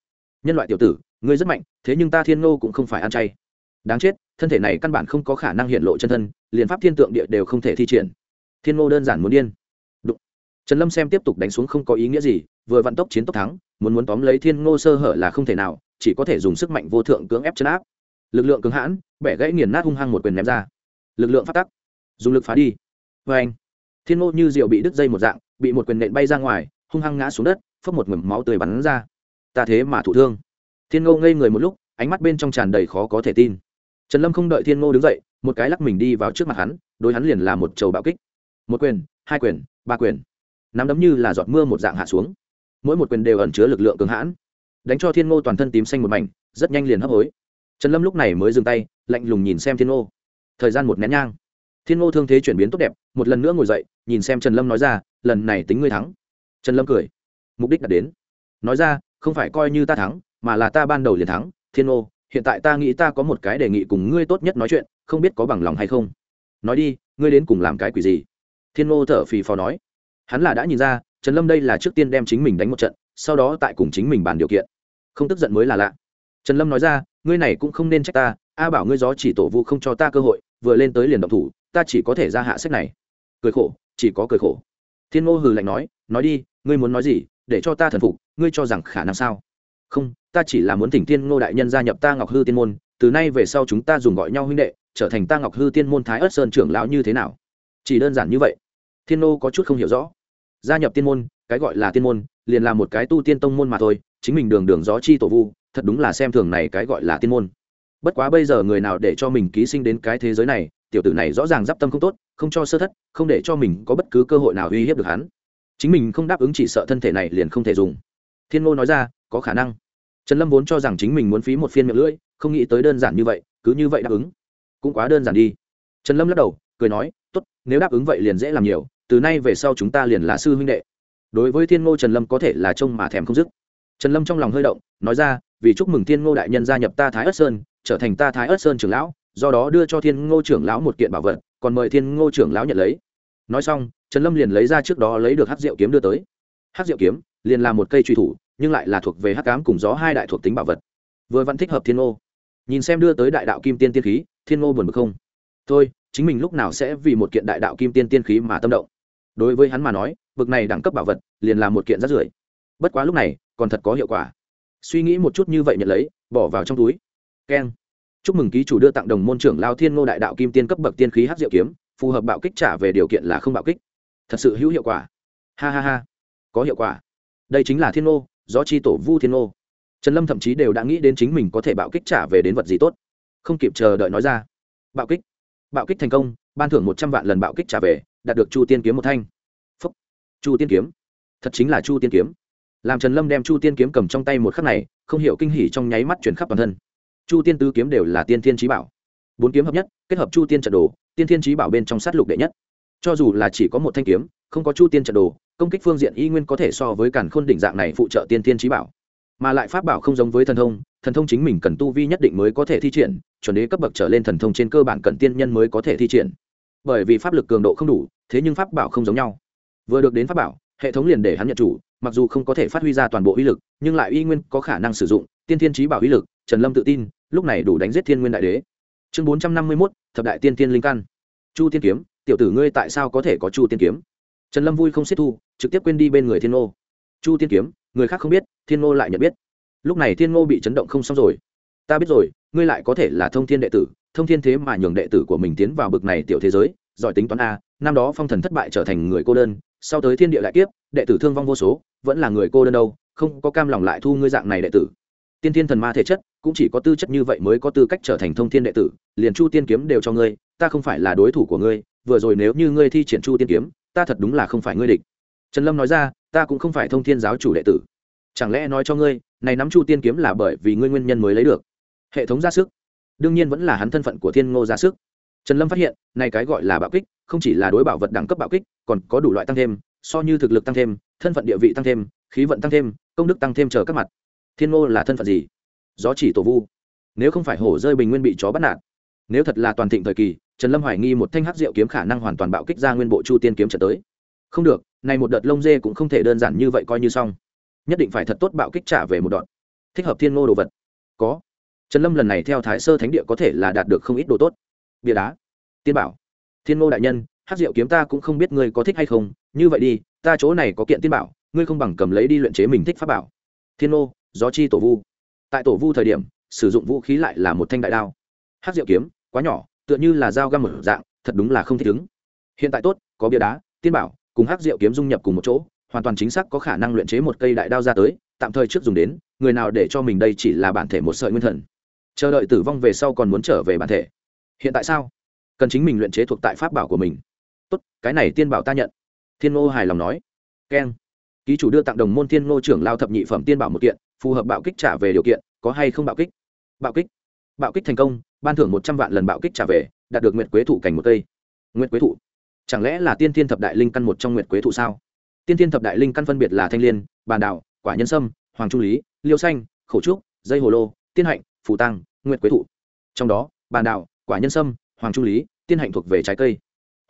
Nhân loại tiểu tử, ngươi rất mạnh, thế nhưng ta thiên ngô cũng không phải ăn chay đáng chết, thân thể này căn bản không có khả năng hiện lộ chân thân, liền pháp thiên tượng địa đều không thể thi triển. Thiên ngô đơn giản muốn điên. Đụng. trần lâm xem tiếp tục đánh xuống không có ý nghĩa gì, vừa vận tốc chiến tốc thắng, muốn muốn tóm lấy thiên ngô sơ hở là không thể nào, chỉ có thể dùng sức mạnh vô thượng cưỡng ép chấn áp. Lực lượng cứng hãn, bẻ gãy nghiền nát hung hăng một quyền ném ra. Lực lượng phát tắc. Dùng lực phá đi. Vê anh, thiên ngô như rượu bị đứt dây một dạng, bị một quyền nện bay ra ngoài, hung hăng ngã xuống đất phấp một mầm máu tươi bắn ra. Ta thế mà thụ thương. Thiên ngô ngây người một lúc, ánh mắt bên trong tràn đầy khó có thể tin trần lâm không đợi thiên ngô đứng dậy, một cái lắc mình đi vào trước mặt hắn, đối hắn liền là một trầu bạo kích. Một quyền, hai quyền, ba quyền. Nắm đấm như là giọt mưa một dạng hạ xuống. Mỗi một quyền đều ẩn chứa lực lượng cường hãn. Đánh cho thiên ngô toàn thân tím xanh một mảnh, rất nhanh liền hấp hối. Trần lâm lúc này mới dừng tay, lạnh lùng nhìn xem thiên ngô. Thời gian một nén nhang. Thiên ngô thương thế chuyển biến tốt đẹp, một lần nữa ngồi dậy, nhìn xem trần lâm nói ra, lần này tính ngươi thắng. Trần lâm cười. Mục đích đã đến. Nói ra, không phải coi như ta thắng, mà là ta ban đầu liền thắng, thiên ngô hiện tại ta nghĩ ta có một cái đề nghị cùng ngươi tốt nhất nói chuyện, không biết có bằng lòng hay không. Nói đi, ngươi đến cùng làm cái quỷ gì? Thiên ngô thở phì phò nói. Hắn là đã nhìn ra, trần lâm đây là trước tiên đem chính mình đánh một trận, sau đó tại cùng chính mình bàn điều kiện. Không tức giận mới là lạ. Trần lâm nói ra, ngươi này cũng không nên trách ta, a bảo ngươi gió chỉ tổ vu không cho ta cơ hội, vừa lên tới liền động thủ, ta chỉ có thể ra hạ sách này. Cười khổ, chỉ có cười khổ. Thiên ngô hừ lạnh nói nói đi, ngươi muốn nói gì, để cho ta thần phục, ngươi cho rằng khả năng sao? Không ta chỉ là muốn thỉnh thiên ngô đại nhân gia nhập ta ngọc hư tiên môn, từ nay về sau chúng ta dùng gọi nhau huynh đệ, trở thành ta ngọc hư tiên môn thái ớt sơn trưởng lão như thế nào? Chỉ đơn giản như vậy. Thiên ngô có chút không hiểu rõ. Gia nhập tiên môn, cái gọi là tiên môn, liền là một cái tu tiên tông môn mà thôi, chính mình đường đường gió chi tổ vu, thật đúng là xem thường này cái gọi là tiên môn. Bất quá bây giờ người nào để cho mình ký sinh đến cái thế giới này, tiểu tử này rõ ràng d i p tâm không tốt, không cho sơ thất, không để cho mình có bất cứ cơ hội nào uy hiếp được hắn. Chính mình không đáp ứng chỉ sợ thân thể này liền không thể dùng. Thiên ngô nói ra, có khả năng trần lâm vốn cho rằng chính mình muốn phí một phiên miệng lưỡi, không nghĩ tới đơn giản như vậy, cứ như vậy đáp ứng. Cũng quá đơn giản đi. Trần lâm lắc đầu, cười nói t ố t nếu đáp ứng vậy liền dễ làm nhiều, từ nay về sau chúng ta liền là sư huynh đệ. Đối với thiên ngô trần lâm có thể là trông mà thèm không dứt. Trần lâm trong lòng hơi động, nói ra, vì chúc mừng thiên ngô đại nhân gia nhập ta thái ất sơn, trở thành ta thái ất sơn trưởng lão, do đó đưa cho thiên ngô trưởng lão một kiện bảo vật, còn mời thiên ngô trưởng lão nhận lấy. Nói xong, trần lâm liền lấy ra trước đó lấy được hát rượu kiếm đưa tới. Hát rượu kiếm liền là một cây truy thủ nhưng lại là thuộc về hắc cám cùng gió hai đại thuộc tính bảo vật. Vừa vẫn thích hợp thiên ngô. Nhìn xem đưa tới đại đạo kim tiên tiên khí, thiên ngô buồn bực không? Thôi, chính mình lúc nào sẽ vì một kiện đại đạo kim tiên tiên khí mà tâm động? Đối với hắn mà nói vực này đẳng cấp bảo vật liền là một kiện rất rưởi. Bất quá lúc này, còn thật có hiệu quả. Suy nghĩ một chút như vậy nhận lấy, bỏ vào trong túi. Keng. Chúc mừng ký chủ đưa tặng đồng môn trưởng lao thiên ngô đại đạo kim tiên cấp bậc tiên khí hát diệu kiếm, phù hợp bạo kích trả về điều kiện là không bạo kích. Thật sự hữu hiệu quả. Ha ha ha. Có hiệu quả. Đây chính là thiên ngô do chi tổ vu thiên ô, trần lâm thậm chí đều đã nghĩ đến chính mình có thể bạo kích trả về đến vật gì tốt. Không kịp chờ đợi nói ra. Bạo kích. Bạo kích thành công ban thưởng một trăm vạn lần bạo kích trả về đạt được chu tiên kiếm một thanh. Phúc. Chu tiên kiếm. Thật chính là chu tiên kiếm. Làm trần lâm đem chu tiên kiếm cầm trong tay một khắc này không hiểu kinh hỉ trong nháy mắt chuyển khắp toàn thân. Chu tiên tứ kiếm đều là tiên thiên trí bảo. Bốn kiếm hợp nhất kết hợp chu tiên trận đồ tiên thiên trí bảo bên trong sát lục đệ nhất cho dù là chỉ có một thanh kiếm, không có chu tiên trận đồ, công kích phương diện y nguyên có thể so với cản khôn đỉnh dạng này phụ trợ tiên thiên trí bảo. Mà lại pháp bảo không giống với thần thông thần thông chính mình cần tu vi nhất định mới có thể thi triển, chuẩn đế cấp bậc trở lên thần thông trên cơ bản cần tiên nhân mới có thể thi triển. Bởi vì pháp lực cường độ không đủ, thế nhưng pháp bảo không giống nhau. Vừa được đến pháp bảo, hệ thống liền để hắn nhận chủ, mặc dù không có thể phát huy ra toàn bộ uy lực, nhưng lại uy nguyên có khả năng sử dụng, tiên thiên trí bảo uy lực, trần lâm tự tin, lúc này đủ đánh giết thiên nguyên đại đế. Chương bốn trăm năm mươi mốt, thập đại tiên tiên linh căn. Chu tiên kiếm tiểu tử ngươi tại sao có thể có chu tiên kiếm? Trần lâm vui không xếp thu, trực tiếp quên đi bên người thiên ngô. Chu tiên kiếm, người khác không biết, thiên ngô lại nhận biết. Lúc này thiên ngô bị chấn động không xong rồi. Ta biết rồi, ngươi lại có thể là thông thiên đệ tử, thông thiên thế mà nhường đệ tử của mình tiến vào bực này tiểu thế giới, giỏi tính toán a, năm đó phong thần thất bại trở thành người cô đơn, sau tới thiên địa lại kiếp, đệ tử thương vong vô số, vẫn là người cô đơn đâu, không có cam lòng lại thu ngươi dạng này đệ tử. Tiên thiên thần ma thể chất, cũng chỉ có tư chất như vậy mới có tư cách trở thành thông thiên đệ tử, liền chu tiên kiếm đều cho ngươi, ta không phải là đối thủ của ngươi vừa rồi nếu như ngươi thi triển chu tiên kiếm, ta thật đúng là không phải ngươi địch. Trần lâm nói ra, ta cũng không phải thông thiên giáo chủ đệ tử. Chẳng lẽ nói cho ngươi, này nắm chu tiên kiếm là bởi vì ngươi nguyên nhân mới lấy được? Hệ thống ra sức. Đương nhiên vẫn là hắn thân phận của thiên ngô ra sức. Trần lâm phát hiện, này cái gọi là bạo kích, không chỉ là đối bảo vật đẳng cấp bạo kích, còn có đủ loại tăng thêm, so như thực lực tăng thêm, thân phận địa vị tăng thêm, khí vận tăng thêm, công đức tăng thêm chờ các mặt. Thiên ngô là thân phận gì? Gió chỉ tổ vu. Nếu không phải hổ rơi bình nguyên bị chó bắt nạt. Nếu thật là toàn thịnh thời kỳ trần lâm hoài nghi một thanh hắc diệu kiếm khả năng hoàn toàn bạo kích ra nguyên bộ chu tiên kiếm trở tới. Không được, này một đợt lông dê cũng không thể đơn giản như vậy coi như xong. Nhất định phải thật tốt bạo kích trả về một đoạn thích hợp thiên ngô đồ vật. Có. Trần lâm lần này theo thái sơ thánh địa có thể là đạt được không ít đồ tốt. Bia đá. Tiên bảo. Thiên ngô đại nhân hát diệu kiếm ta cũng không biết ngươi có thích hay không. Như vậy đi, ta chỗ này có kiện tiên bảo, ngươi không bằng cầm lấy đi luyện chế mình thích pháp bảo. Thiên ngô, gió chi tổ vu. Tại tổ vu thời điểm, sử dụng vũ khí lại là một thanh đại đao. Hát diệu kiếm, quá nhỏ tựa như là dao găm một dạng, thật đúng là không thích ứng. Hiện tại tốt, có bia đá, tiên bảo, cùng hát diệu kiếm dung nhập cùng một chỗ, hoàn toàn chính xác có khả năng luyện chế một cây đại đao ra tới, tạm thời trước dùng đến, người nào để cho mình đây chỉ là bản thể một sợi nguyên thần. Chờ đợi tử vong về sau còn muốn trở về bản thể. Hiện tại sao? Cần chính mình luyện chế thuộc tại pháp bảo của mình. Tốt, cái này tiên bảo ta nhận. Thiên ngô hài lòng nói. Keng. Ký chủ đưa tặng đồng môn thiên ngô trưởng lao thập nhị phẩm tiên bảo một kiện, phù hợp bạo kích trả về điều kiện, có hay không bạo kích? Bạo kích. Bạo kích thành công ban thưởng một trăm vạn lần bạo kích trả về, đạt được nguyệt quế thụ cảnh một cây. Nguyệt quế thụ? Chẳng lẽ là tiên thiên thập đại linh căn một trong nguyệt quế thụ sao? Tiên thiên thập đại linh căn phân biệt là thanh liên, bàn đạo, quả nhân sâm, hoàng trung lý, liêu xanh khẩu trúc, dây hồ lô, tiên hạnh, phù tăng, nguyệt quế thụ. Trong đó, bàn đạo, quả nhân sâm, hoàng trung lý, tiên hạnh thuộc về trái cây.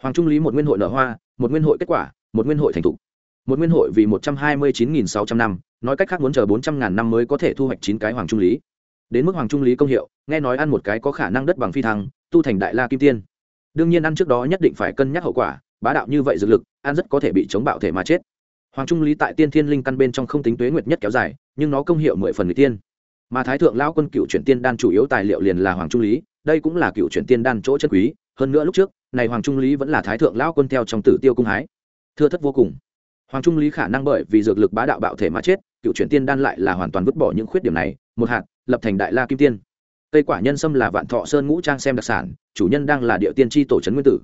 Hoàng trung lý một nguyên hội nở hoa, một nguyên hội kết quả, một nguyên hội thành thục. Một nguyên hội vì một trăm hai mươi chín nghìn sáu trăm năm, nói cách khác muốn chờ bốn trăm ngàn năm mới có thể thu hoạch chín cái hoàng trung lý đến mức hoàng trung lý công hiệu, nghe nói ăn một cái có khả năng đất bằng phi thăng, tu thành đại la kim tiên. Đương nhiên ăn trước đó nhất định phải cân nhắc hậu quả, bá đạo như vậy dược lực, ăn rất có thể bị chống bạo thể mà chết. Hoàng trung lý tại tiên thiên linh căn bên trong không tính tuế nguyệt nhất kéo dài, nhưng nó công hiệu mười phần người tiên. Mà thái thượng lão quân cựu chuyển tiên đan chủ yếu tài liệu liền là hoàng trung lý, đây cũng là cựu chuyển tiên đan chỗ chân quý, hơn nữa lúc trước, này hoàng trung lý vẫn là thái thượng lão quân theo trong tử tiêu cung hái. Thưa thất vô cùng. Hoàng trung lý khả năng bởi vì dược lực bá đạo bạo thể mà chết, cựu chuyển tiên đan lại là hoàn toàn vứt bỏ những khuyết điểm này, một hạt lập thành đại la kim tiên. Cây quả nhân sâm là vạn thọ sơn ngũ trang xem đặc sản, chủ nhân đang là địa tiên tri tổ trấn nguyên tử.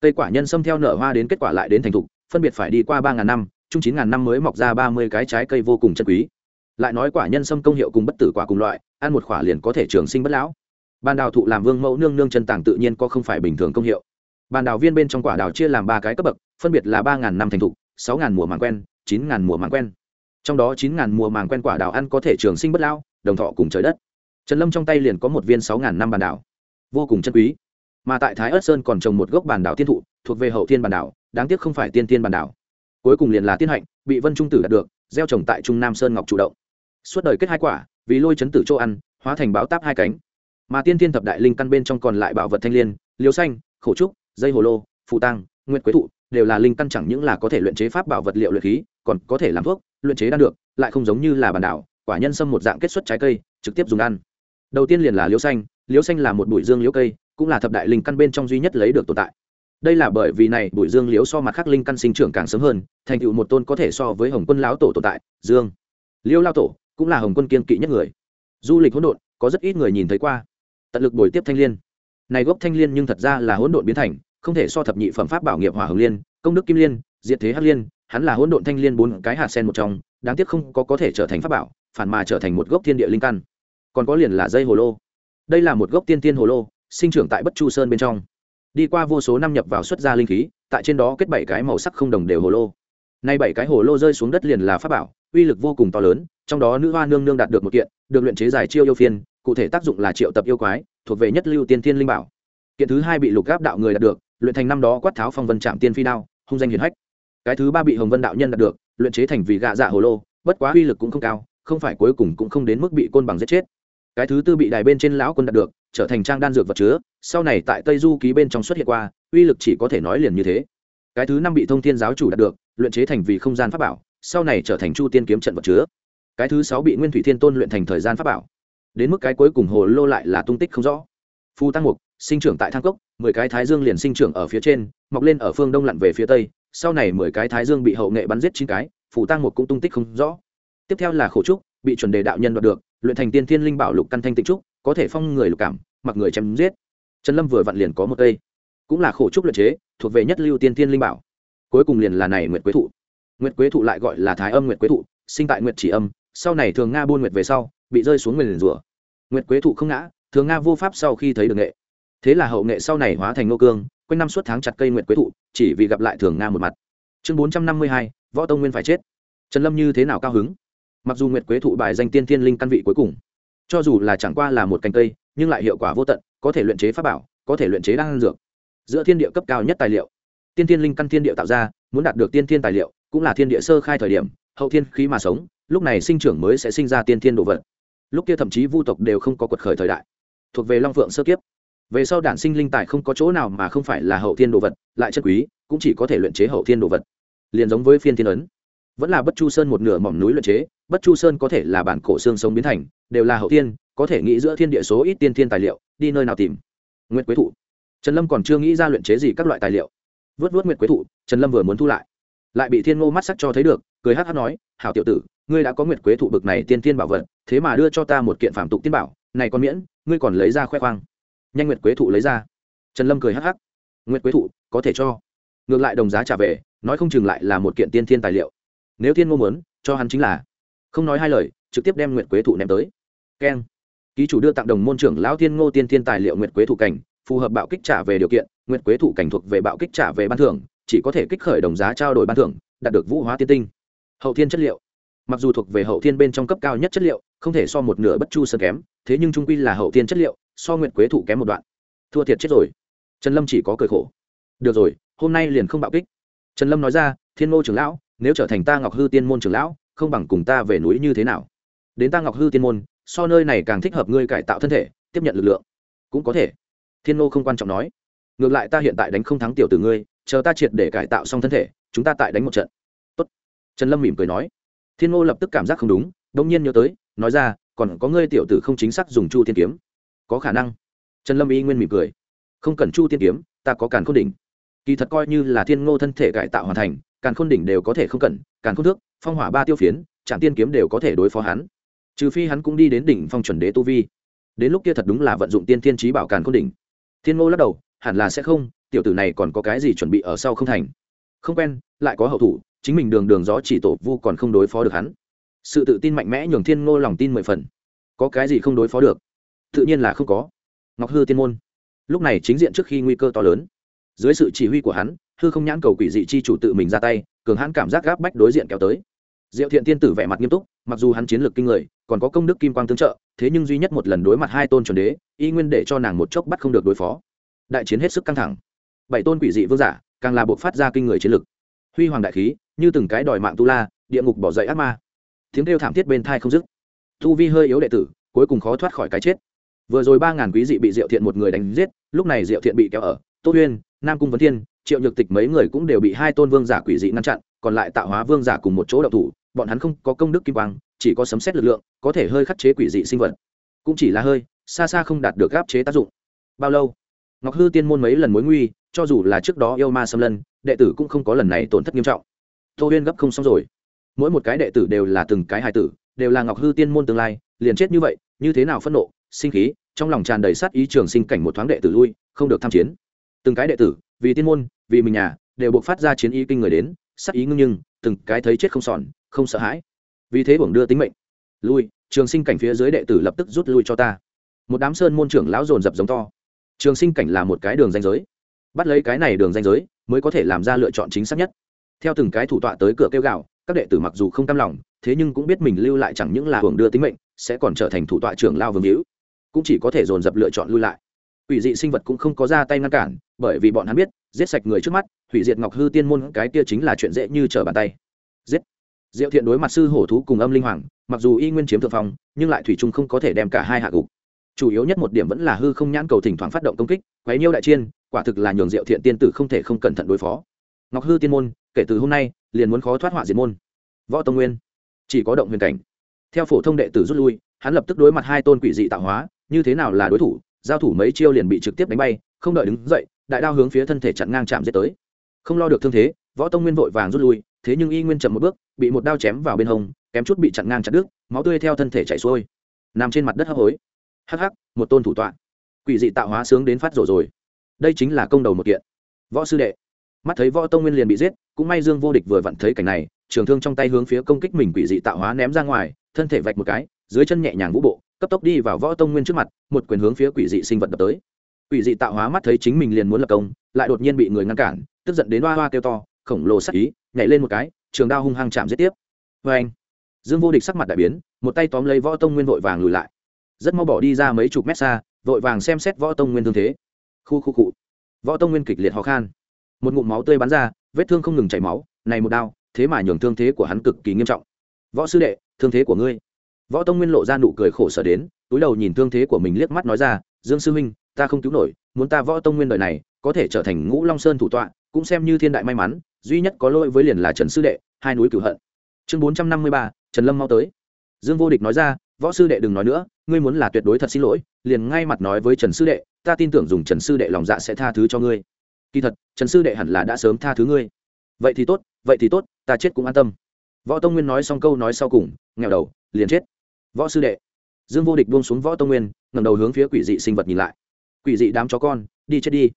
Cây quả nhân sâm theo nở hoa đến kết quả lại đến thành thục, phân biệt phải đi qua ba ngàn năm, chung chín ngàn năm mới mọc ra ba mươi cái trái cây vô cùng chân quý. Lại nói quả nhân sâm công hiệu cùng bất tử quả cùng loại, ăn một quả liền có thể trường sinh bất lão. Ban đào thụ làm vương mẫu nương nương chân tàng tự nhiên có không phải bình thường công hiệu. Bàn đào viên bên trong quả đào chia làm ba cái cấp bậc, phân biệt là ba ngàn năm thành thục, sáu ngàn mùa màng quen, chín ngàn mùa màng quen. Trong đó chín ngàn mùa màng quen quả đào ăn có thể trường sinh bất lão đồng thọ cùng trời đất. Trần lâm trong tay liền có một viên sáu ngàn năm bàn đảo. Vô cùng chân quý. Mà tại thái ớt sơn còn trồng một gốc bàn đảo tiên thụ, thuộc về hậu thiên bàn đảo, đáng tiếc không phải tiên tiên bàn đảo. Cuối cùng liền là tiên hạnh, bị vân trung tử đạt được, gieo trồng tại trung nam sơn ngọc chủ động. Suốt đời kết hai quả, vì lôi chấn tử châu ăn, hóa thành báo táp hai cánh. Mà tiên tiên thập đại linh căn bên trong còn lại bảo vật thanh l i ê n liều xanh, khổ trúc, dây hồ lô phụ tăng nguyện quế thụ, đều là linh căn chẳng những là có thể luyện chế pháp bảo vật liệu luyện khí, còn có thể làm thuốc, luyện chế đan được, lại không giống như là bàn đảo quả nhân sâm một dạng kết xuất trái cây, trực tiếp dùng ăn. Đầu tiên liền là liễu xanh liễu xanh là một bụi dương liễu cây, cũng là thập đại linh căn bên trong duy nhất lấy được tồn tại. Đây là bởi vì này, bụi dương liễu so mặt khác linh căn sinh trưởng càng sớm hơn, thành tựu một tôn có thể so với hồng quân lão tổ tồn tại, dương. Liễu lao tổ, cũng là hồng quân kiên kỵ nhất người. Du lịch hỗn độn, có rất ít người nhìn thấy qua. Tận lực bồi tiếp thanh liên. Này gốc thanh liên nhưng thật ra là hỗn độn biến thành, không thể so thập nhị phẩm pháp bảo nghiệp hỏa hồng liên, công đức kim liên, diệt thế hắc liên, hắn là hỗn độn thanh liên bốn cái hạt sen một trong, đáng tiếc không có có thể trở thành pháp bảo phản mà trở thành một gốc thiên địa linh căn. Còn có liền là dây hồ lô. Đây là một gốc tiên tiên hồ lô, sinh trưởng tại bất chu sơn bên trong. Đi qua vô số năm nhập vào xuất ra linh khí, tại trên đó kết bảy cái màu sắc không đồng đều hồ lô. Nay bảy cái hồ lô rơi xuống đất liền là pháp bảo, uy lực vô cùng to lớn, trong đó nữ hoa nương nương đạt được một kiện, được luyện chế giải chiêu yêu phiên, cụ thể tác dụng là triệu tập yêu quái, thuộc về nhất lưu tiên thiên linh bảo. Kiện thứ hai bị lục gáp đạo người đạt được, luyện thành năm đó quát tháo phong vân trạm tiên phi đao, hung danh hiền hách. Cái thứ ba bị hồng vân đạo nhân đạt được, luyện chế thành vì gạ dạ hồ lô, bất quá uy lực cũng không cao không phải cuối cùng cũng không đến mức bị côn bằng giết chết. Cái thứ tư bị đài bên trên lão quân đạt được, trở thành trang đan dược vật chứa, sau này tại tây du ký bên trong xuất hiện qua, uy lực chỉ có thể nói liền như thế. Cái thứ năm bị thông thiên giáo chủ đạt được, luyện chế thành vì không gian pháp bảo, sau này trở thành chu tiên kiếm trận vật chứa. Cái thứ sáu bị nguyên thủy thiên tôn luyện thành thời gian pháp bảo. Đến mức cái cuối cùng hồ lô lại là tung tích không rõ. Phu tăng mục, sinh trưởng tại thang cốc, mười cái thái dương liền sinh trưởng ở phía trên, mọc lên ở phương đông lặn về phía tây, sau này mười cái thái dương bị hậu nghệ bắn giết chín cái phù tăng mục cũng tung tích không rõ tiếp theo là khổ trúc, bị chuẩn đề đạo nhân đoạt được, luyện thành tiên thiên linh bảo lục căn thanh tịnh trúc, có thể phong người lục cảm, mặc người chém giết. Trần lâm vừa vặn liền có một cây. Cũng là khổ trúc luyện chế, thuộc về nhất lưu tiên thiên linh bảo. Cuối cùng liền là này nguyệt quế thụ. Nguyệt quế thụ lại gọi là thái âm nguyệt quế thụ, sinh tại nguyệt chỉ âm, sau này thường nga buôn nguyệt về sau, bị rơi xuống nguyền rủa nguyệt quế thụ không ngã, thường nga vô pháp sau khi thấy được nghệ. Thế là hậu nghệ sau này hóa thành nô cương, quanh năm suốt tháng chặt cây nguyệt quế thụ, chỉ vì gặp lại thường nga một mặt. Chương bốn trăm năm mươi hai, võ tông nguyên phải chết. Trần lâm như thế nào cao hứng? Mặc dù nguyệt quế thụ bài danh tiên thiên linh căn vị cuối cùng, cho dù là chẳng qua là một cành cây, nhưng lại hiệu quả vô tận, có thể luyện chế pháp bảo, có thể luyện chế đan dược. Giữa thiên địa cấp cao nhất tài liệu, tiên thiên linh căn thiên địa tạo ra, muốn đạt được tiên thiên tài liệu, cũng là thiên địa sơ khai thời điểm, hậu thiên khí mà sống, lúc này sinh trưởng mới sẽ sinh ra tiên thiên đồ vật. Lúc kia thậm chí vu tộc đều không có quật khởi thời đại. Thuộc về long phượng sơ kiếp. Về sau đản sinh linh tài không có chỗ nào mà không phải là hậu thiên đồ vật, lại chất quý, cũng chỉ có thể luyện chế hậu thiên đồ vật. Liền giống với phiên thiên ấn vẫn là bất chu sơn một nửa mỏm núi luyện chế, bất chu sơn có thể là bản cổ xương sống biến thành, đều là hậu tiên, có thể nghĩ giữa thiên địa số ít tiên thiên tài liệu, đi nơi nào tìm. Nguyệt quế thụ. Trần lâm còn chưa nghĩ ra luyện chế gì các loại tài liệu. Vớt vớt nguyệt quế thụ, trần lâm vừa muốn thu lại lại bị thiên ngô mắt sắc cho thấy được, cười hát hát nói, hảo tiểu tử, ngươi đã có nguyệt quế thụ bực này tiên thiên bảo vật, thế mà đưa cho ta một kiện phạm tục tiên bảo, này còn miễn, ngươi còn lấy ra khoe khoang. Nhanh nguyệt quế thụ lấy ra. Trần lâm cười hắc hắc, nguyệt quế thụ, có thể cho. Ngược lại đồng giá trả về, nói không chừng lại là một kiện tiên thiên tài liệu nếu thiên ngô muốn, cho hắn chính là. Không nói hai lời, trực tiếp đem nguyệt quế thụ ném tới. Keng. Ký chủ đưa tặng đồng môn trưởng lão thiên ngô tiên thiên tài liệu nguyệt quế thụ cảnh, phù hợp bạo kích trả về điều kiện, nguyệt quế thụ cảnh thuộc về bạo kích trả về ban thưởng, chỉ có thể kích khởi đồng giá trao đổi ban thưởng, đạt được vũ hóa tiên tinh. Hậu thiên chất liệu. Mặc dù thuộc về hậu thiên bên trong cấp cao nhất chất liệu, không thể so một nửa bất chu sơn kém, thế nhưng trung quy là hậu thiên chất liệu, so nguyệt quế thụ kém một đoạn. Thua thiệt chết rồi. Trần lâm chỉ có cười khổ. Được rồi, hôm nay liền không bạo kích. Trần lâm nói ra, thiên ngô trưởng lão nếu trở thành ta ngọc hư tiên môn trưởng lão, không bằng cùng ta về núi như thế nào? Đến ta ngọc hư tiên môn, so nơi này càng thích hợp ngươi cải tạo thân thể, tiếp nhận lực lượng. Cũng có thể. Thiên ngô không quan trọng nói. Ngược lại ta hiện tại đánh không thắng tiểu từ ngươi, chờ ta triệt để cải tạo xong thân thể, chúng ta tại đánh một trận. Tốt. trần lâm mỉm cười nói. Thiên ngô lập tức cảm giác không đúng đông nhiên nhớ tới, nói ra, còn có ngươi tiểu tử không chính xác dùng chu thiên kiếm. Có khả năng. Trần lâm y nguyên mỉm cười. Không cần chu thiên kiếm, ta có càn khôn đỉnh. Kỳ thật coi như là thiên ngô thân thể cải tạo hoàn thành càn khôn đỉnh đều có thể không cần càn khôn thước, phong hỏa ba tiêu phiến, trạm tiên kiếm đều có thể đối phó hắn. Trừ phi hắn cũng đi đến đỉnh phong chuẩn đế tu vi. Đến lúc kia thật đúng là vận dụng tiên thiên trí bảo càn khôn đỉnh. Thiên ngô lắc đầu, hẳn là sẽ không, tiểu tử này còn có cái gì chuẩn bị ở sau không thành. Không quen, lại có hậu thủ, chính mình đường đường gió chỉ tổ vu còn không đối phó được hắn. Sự tự tin mạnh mẽ nhường thiên ngô lòng tin mười phần. Có cái gì không đối phó được? Tự nhiên là không có. Ngọc hư tiên môn. Lúc này chính diện trước khi nguy cơ to lớn. Dưới sự chỉ huy của hắn hư không nhãn cầu quỷ dị chi chủ tự mình ra tay, cường hãn cảm giác gáp bách đối diện kéo tới. Diệu thiện tiên tử vẻ mặt nghiêm túc, mặc dù hắn chiến lược kinh người, còn có công đức kim quang tương trợ, thế nhưng duy nhất một lần đối mặt hai tôn chuẩn đế, y nguyên để cho nàng một chốc bắt không được đối phó. Đại chiến hết sức căng thẳng. Bảy tôn quỷ dị vương giả, càng là buộc phát ra kinh người chiến lực. Huy hoàng đại khí, như từng cái đòi mạng tu la, địa ngục bỏ dậy ác ma. Tiếng kêu thảm thiết bên thai không dứt. Tu vi hơi yếu đệ tử, cuối cùng khó thoát khỏi cái chết. Vừa rồi ba ngàn quý dị bị diệu thiện một người đánh giết, lúc này diệu thiện bị kéo ở, tô huyên, nam cung vấn thiên triệu nhược tịch mấy người cũng đều bị hai tôn vương giả quỷ dị ngăn chặn, còn lại tạo hóa vương giả cùng một chỗ đậu thủ, bọn hắn không có công đức kim quang, chỉ có sấm xét lực lượng, có thể hơi khắc chế quỷ dị sinh vật. Cũng chỉ là hơi, xa xa không đạt được gáp chế tác dụng. Bao lâu? Ngọc hư tiên môn mấy lần mối nguy, cho dù là trước đó yêu ma xâm lân, đệ tử cũng không có lần này tổn thất nghiêm trọng. Tô huyên gấp không xong rồi. Mỗi một cái đệ tử đều là từng cái hài tử, đều là ngọc hư tiên môn tương lai, liền chết như vậy, như thế nào phẫn nộ, sinh khí, trong lòng tràn đầy sát ý trường sinh cảnh một thoáng đệ tử lui, không được tham chiến từng cái đệ tử, vì tiên môn, vì mình nhà, đều buộc phát ra chiến ý kinh người đến sát ý ngưng nhưng, từng cái thấy chết không sòn không sợ hãi. Vì thế bổng đưa tính mệnh. Lui, trường sinh cảnh phía dưới đệ tử lập tức rút lui cho ta. Một đám sơn môn trưởng lão dồn dập giống to. Trường sinh cảnh là một cái đường danh giới. Bắt lấy cái này đường danh giới, mới có thể làm ra lựa chọn chính xác nhất. Theo từng cái thủ tọa tới cửa kêu gạo các đệ tử mặc dù không cam lòng, thế nhưng cũng biết mình lưu lại chẳng những là hưởng đưa tính mệnh, sẽ còn trở thành thủ tọa trưởng lao vương hữu. Cũng chỉ có thể dồn dập lựa chọn lui lại. Quỷ dị sinh vật cũng không có ra tay ngăn cản bởi vì bọn hắn biết, giết sạch người trước mắt, hủy diệt ngọc hư tiên môn, cái kia chính là chuyện dễ như trở bàn tay. Giết! Diệu thiện đối mặt sư hổ thú cùng âm linh hoàng, mặc dù y nguyên chiếm thượng phong, nhưng lại thủy chung không có thể đem cả hai hạ gục. Chủ yếu nhất một điểm vẫn là hư không nhãn cầu thỉnh thoảng phát động công kích, quấy nhiêu đại chiên, quả thực là nhường diệu thiện tiên tử không thể không cẩn thận đối phó. Ngọc hư tiên môn, kể từ hôm nay, liền muốn khó thoát họa diệt môn. Võ tông nguyên, chỉ có động huyền cảnh. Theo phổ thông đệ tử rút lui, hắn lập tức đối mặt hai tôn quỷ dị tạo hóa, như thế nào là đối thủ? Giao thủ mấy chiêu liền bị trực tiếp đánh bay, không đợi đứng dậy đại đao hướng phía thân thể chặn ngang chạm giết tới. Không lo được thương thế, võ tông nguyên vội vàng rút lui, thế nhưng y nguyên chậm một bước, bị một đao chém vào bên hông, kém chút bị chặn ngang chặt đứt, máu tươi theo thân thể chảy xuôi. Nằm trên mặt đất hấp hối. Hắc hắc, một tôn thủ tọa. Quỷ dị tạo hóa sướng đến phát rổ rồi. Đây chính là công đầu một kiện. Võ sư đệ. Mắt thấy võ tông nguyên liền bị giết, cũng may dương vô địch vừa vặn thấy cảnh này, trường thương trong tay hướng phía công kích mình quỷ dị tạo hóa ném ra ngoài, thân thể vạch một cái, dưới chân nhẹ nhàng vũ bộ, cấp tốc đi vào võ tông nguyên trước mặt, một quyền hướng phía quỷ dị sinh vật đập tới quỷ dị tạo hóa mắt thấy chính mình liền muốn lập công, lại đột nhiên bị người ngăn cản, tức giận đến hoa hoa kêu to, khổng lồ sắc ý, nhảy lên một cái, trường đao hung hăng chạm giết tiếp. Vê anh dương vô địch sắc mặt đại biến, một tay tóm lấy võ tông nguyên vội vàng lùi lại. Rất mau bỏ đi ra mấy chục mét xa, vội vàng xem xét võ tông nguyên thương thế. Khu khu cụ võ tông nguyên kịch liệt ho khan. Một ngụm máu tươi bắn ra, vết thương không ngừng chảy máu, này một đao, thế mà nhường thương thế của hắn cực kỳ nghiêm trọng. Võ sư đệ, thương thế của ngươi. Võ tông nguyên lộ ra nụ cười khổ sở đến, túi đầu nhìn thương thế của mình liếc mắt nói ra, dương sư huynh ta không cứu nổi, muốn ta võ tông nguyên đời này, có thể trở thành ngũ long sơn thủ tọa, cũng xem như thiên đại may mắn, duy nhất có lỗi với liền là trần sư đệ, hai núi cửu hận. Chương bốn trăm năm mươi ba, trần lâm mau tới. Dương vô địch nói ra, võ sư đệ đừng nói nữa, ngươi muốn là tuyệt đối thật xin lỗi, liền ngay mặt nói với trần sư đệ, ta tin tưởng dùng trần sư đệ lòng dạ sẽ tha thứ cho ngươi. Kỳ thật, trần sư đệ hẳn là đã sớm tha thứ ngươi. Vậy thì tốt, vậy thì tốt, ta chết cũng an tâm. Võ tông nguyên nói xong câu nói sau cùng nghèo đầu, liền chết. Võ sư đệ. Dương vô địch buông xuống võ tông nguyên ngầm đầu hướng phía quỷ dị sinh vật nhìn lại quỷ dị đám chó con, đi chết đi.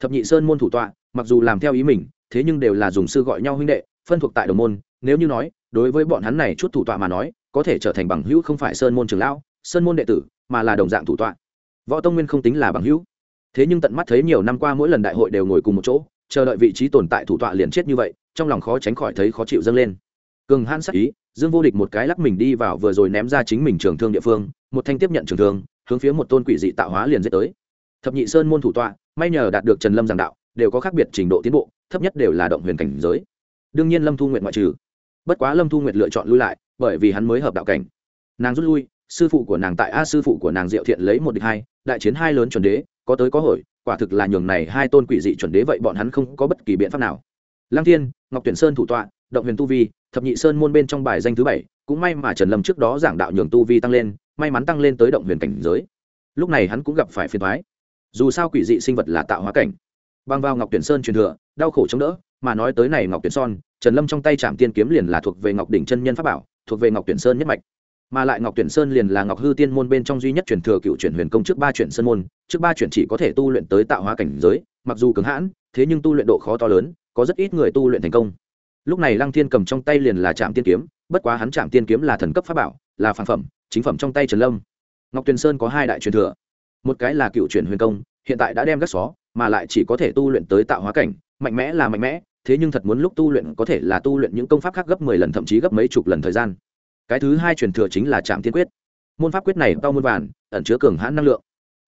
Thập nhị sơn môn thủ tọa, mặc dù làm theo ý mình, thế nhưng đều là dùng sư gọi nhau huynh đệ, phân thuộc tại đồng môn. Nếu như nói, đối với bọn hắn này chút thủ tọa mà nói, có thể trở thành bằng hữu không phải sơn môn trường lão, sơn môn đệ tử, mà là đồng dạng thủ tọa. Võ tông nguyên không tính là bằng hữu. Thế nhưng tận mắt thấy nhiều năm qua mỗi lần đại hội đều ngồi cùng một chỗ, chờ đợi vị trí tồn tại thủ tọa liền chết như vậy, trong lòng khó tránh khỏi thấy khó chịu dâng lên. Cường han sắc ý, dương vô địch một cái lắc mình đi vào vừa rồi ném ra chính mình trường thương địa phương, một thanh tiếp nhận trường thương, hướng phía một tôn quỷ dị tạo hóa liền dết tới thập nhị sơn môn thủ tọa, may nhờ đạt được trần lâm giảng đạo, đều có khác biệt trình độ tiến bộ, thấp nhất đều là động huyền cảnh giới. Đương nhiên lâm thu nguyện ngoại trừ. Bất quá lâm thu nguyệt lựa chọn lui lại, bởi vì hắn mới hợp đạo cảnh. Nàng rút lui, sư phụ của nàng tại a sư phụ của nàng diệu thiện lấy một địch hai, đại chiến hai lớn chuẩn đế, có tới có hồi, quả thực là nhường này hai tôn quỷ dị chuẩn đế vậy bọn hắn không có bất kỳ biện pháp nào. Lăng thiên, ngọc tuyển sơn thủ tọa, động huyền tu vi, thập nhị sơn môn bên trong bài danh thứ bảy, cũng may mà trần lâm trước đó giảng đạo nhường tu vi tăng lên, may mắn tăng lên tới động huyền cảnh giới. Lúc này hắn cũng gặp phải phiền thoái dù sao quỷ dị sinh vật là tạo hóa cảnh. Băng vào ngọc tuyển sơn truyền thừa, đau khổ chống đỡ, mà nói tới này ngọc tuyển son, trần lâm trong tay trạm tiên kiếm liền là thuộc về ngọc đỉnh chân nhân pháp bảo, thuộc về ngọc tuyển sơn nhất mạch. Mà lại ngọc tuyển sơn liền là ngọc hư tiên môn bên trong duy nhất truyền thừa cựu chuyển huyền công trước ba chuyển sơn môn, trước ba chuyển chỉ có thể tu luyện tới tạo hóa cảnh giới, mặc dù cứng hãn, thế nhưng tu luyện độ khó to lớn, có rất ít người tu luyện thành công. Lúc này lăng thiên cầm trong tay liền là trạm tiên kiếm, bất quá hắn trạm tiên kiếm là thần cấp pháp bảo, là phản phẩm, chính phẩm trong tay trần lâm. Ngọc tuyền sơn có hai đại truyền thừa một cái là cựu chuyển huyền công, hiện tại đã đem gác xó, mà lại chỉ có thể tu luyện tới tạo hóa cảnh, mạnh mẽ là mạnh mẽ, thế nhưng thật muốn lúc tu luyện có thể là tu luyện những công pháp khác gấp mười lần thậm chí gấp mấy chục lần thời gian. Cái thứ hai truyền thừa chính là trạm tiên quyết. Môn pháp quyết này to muôn vàn, ẩn chứa cường hãn năng lượng.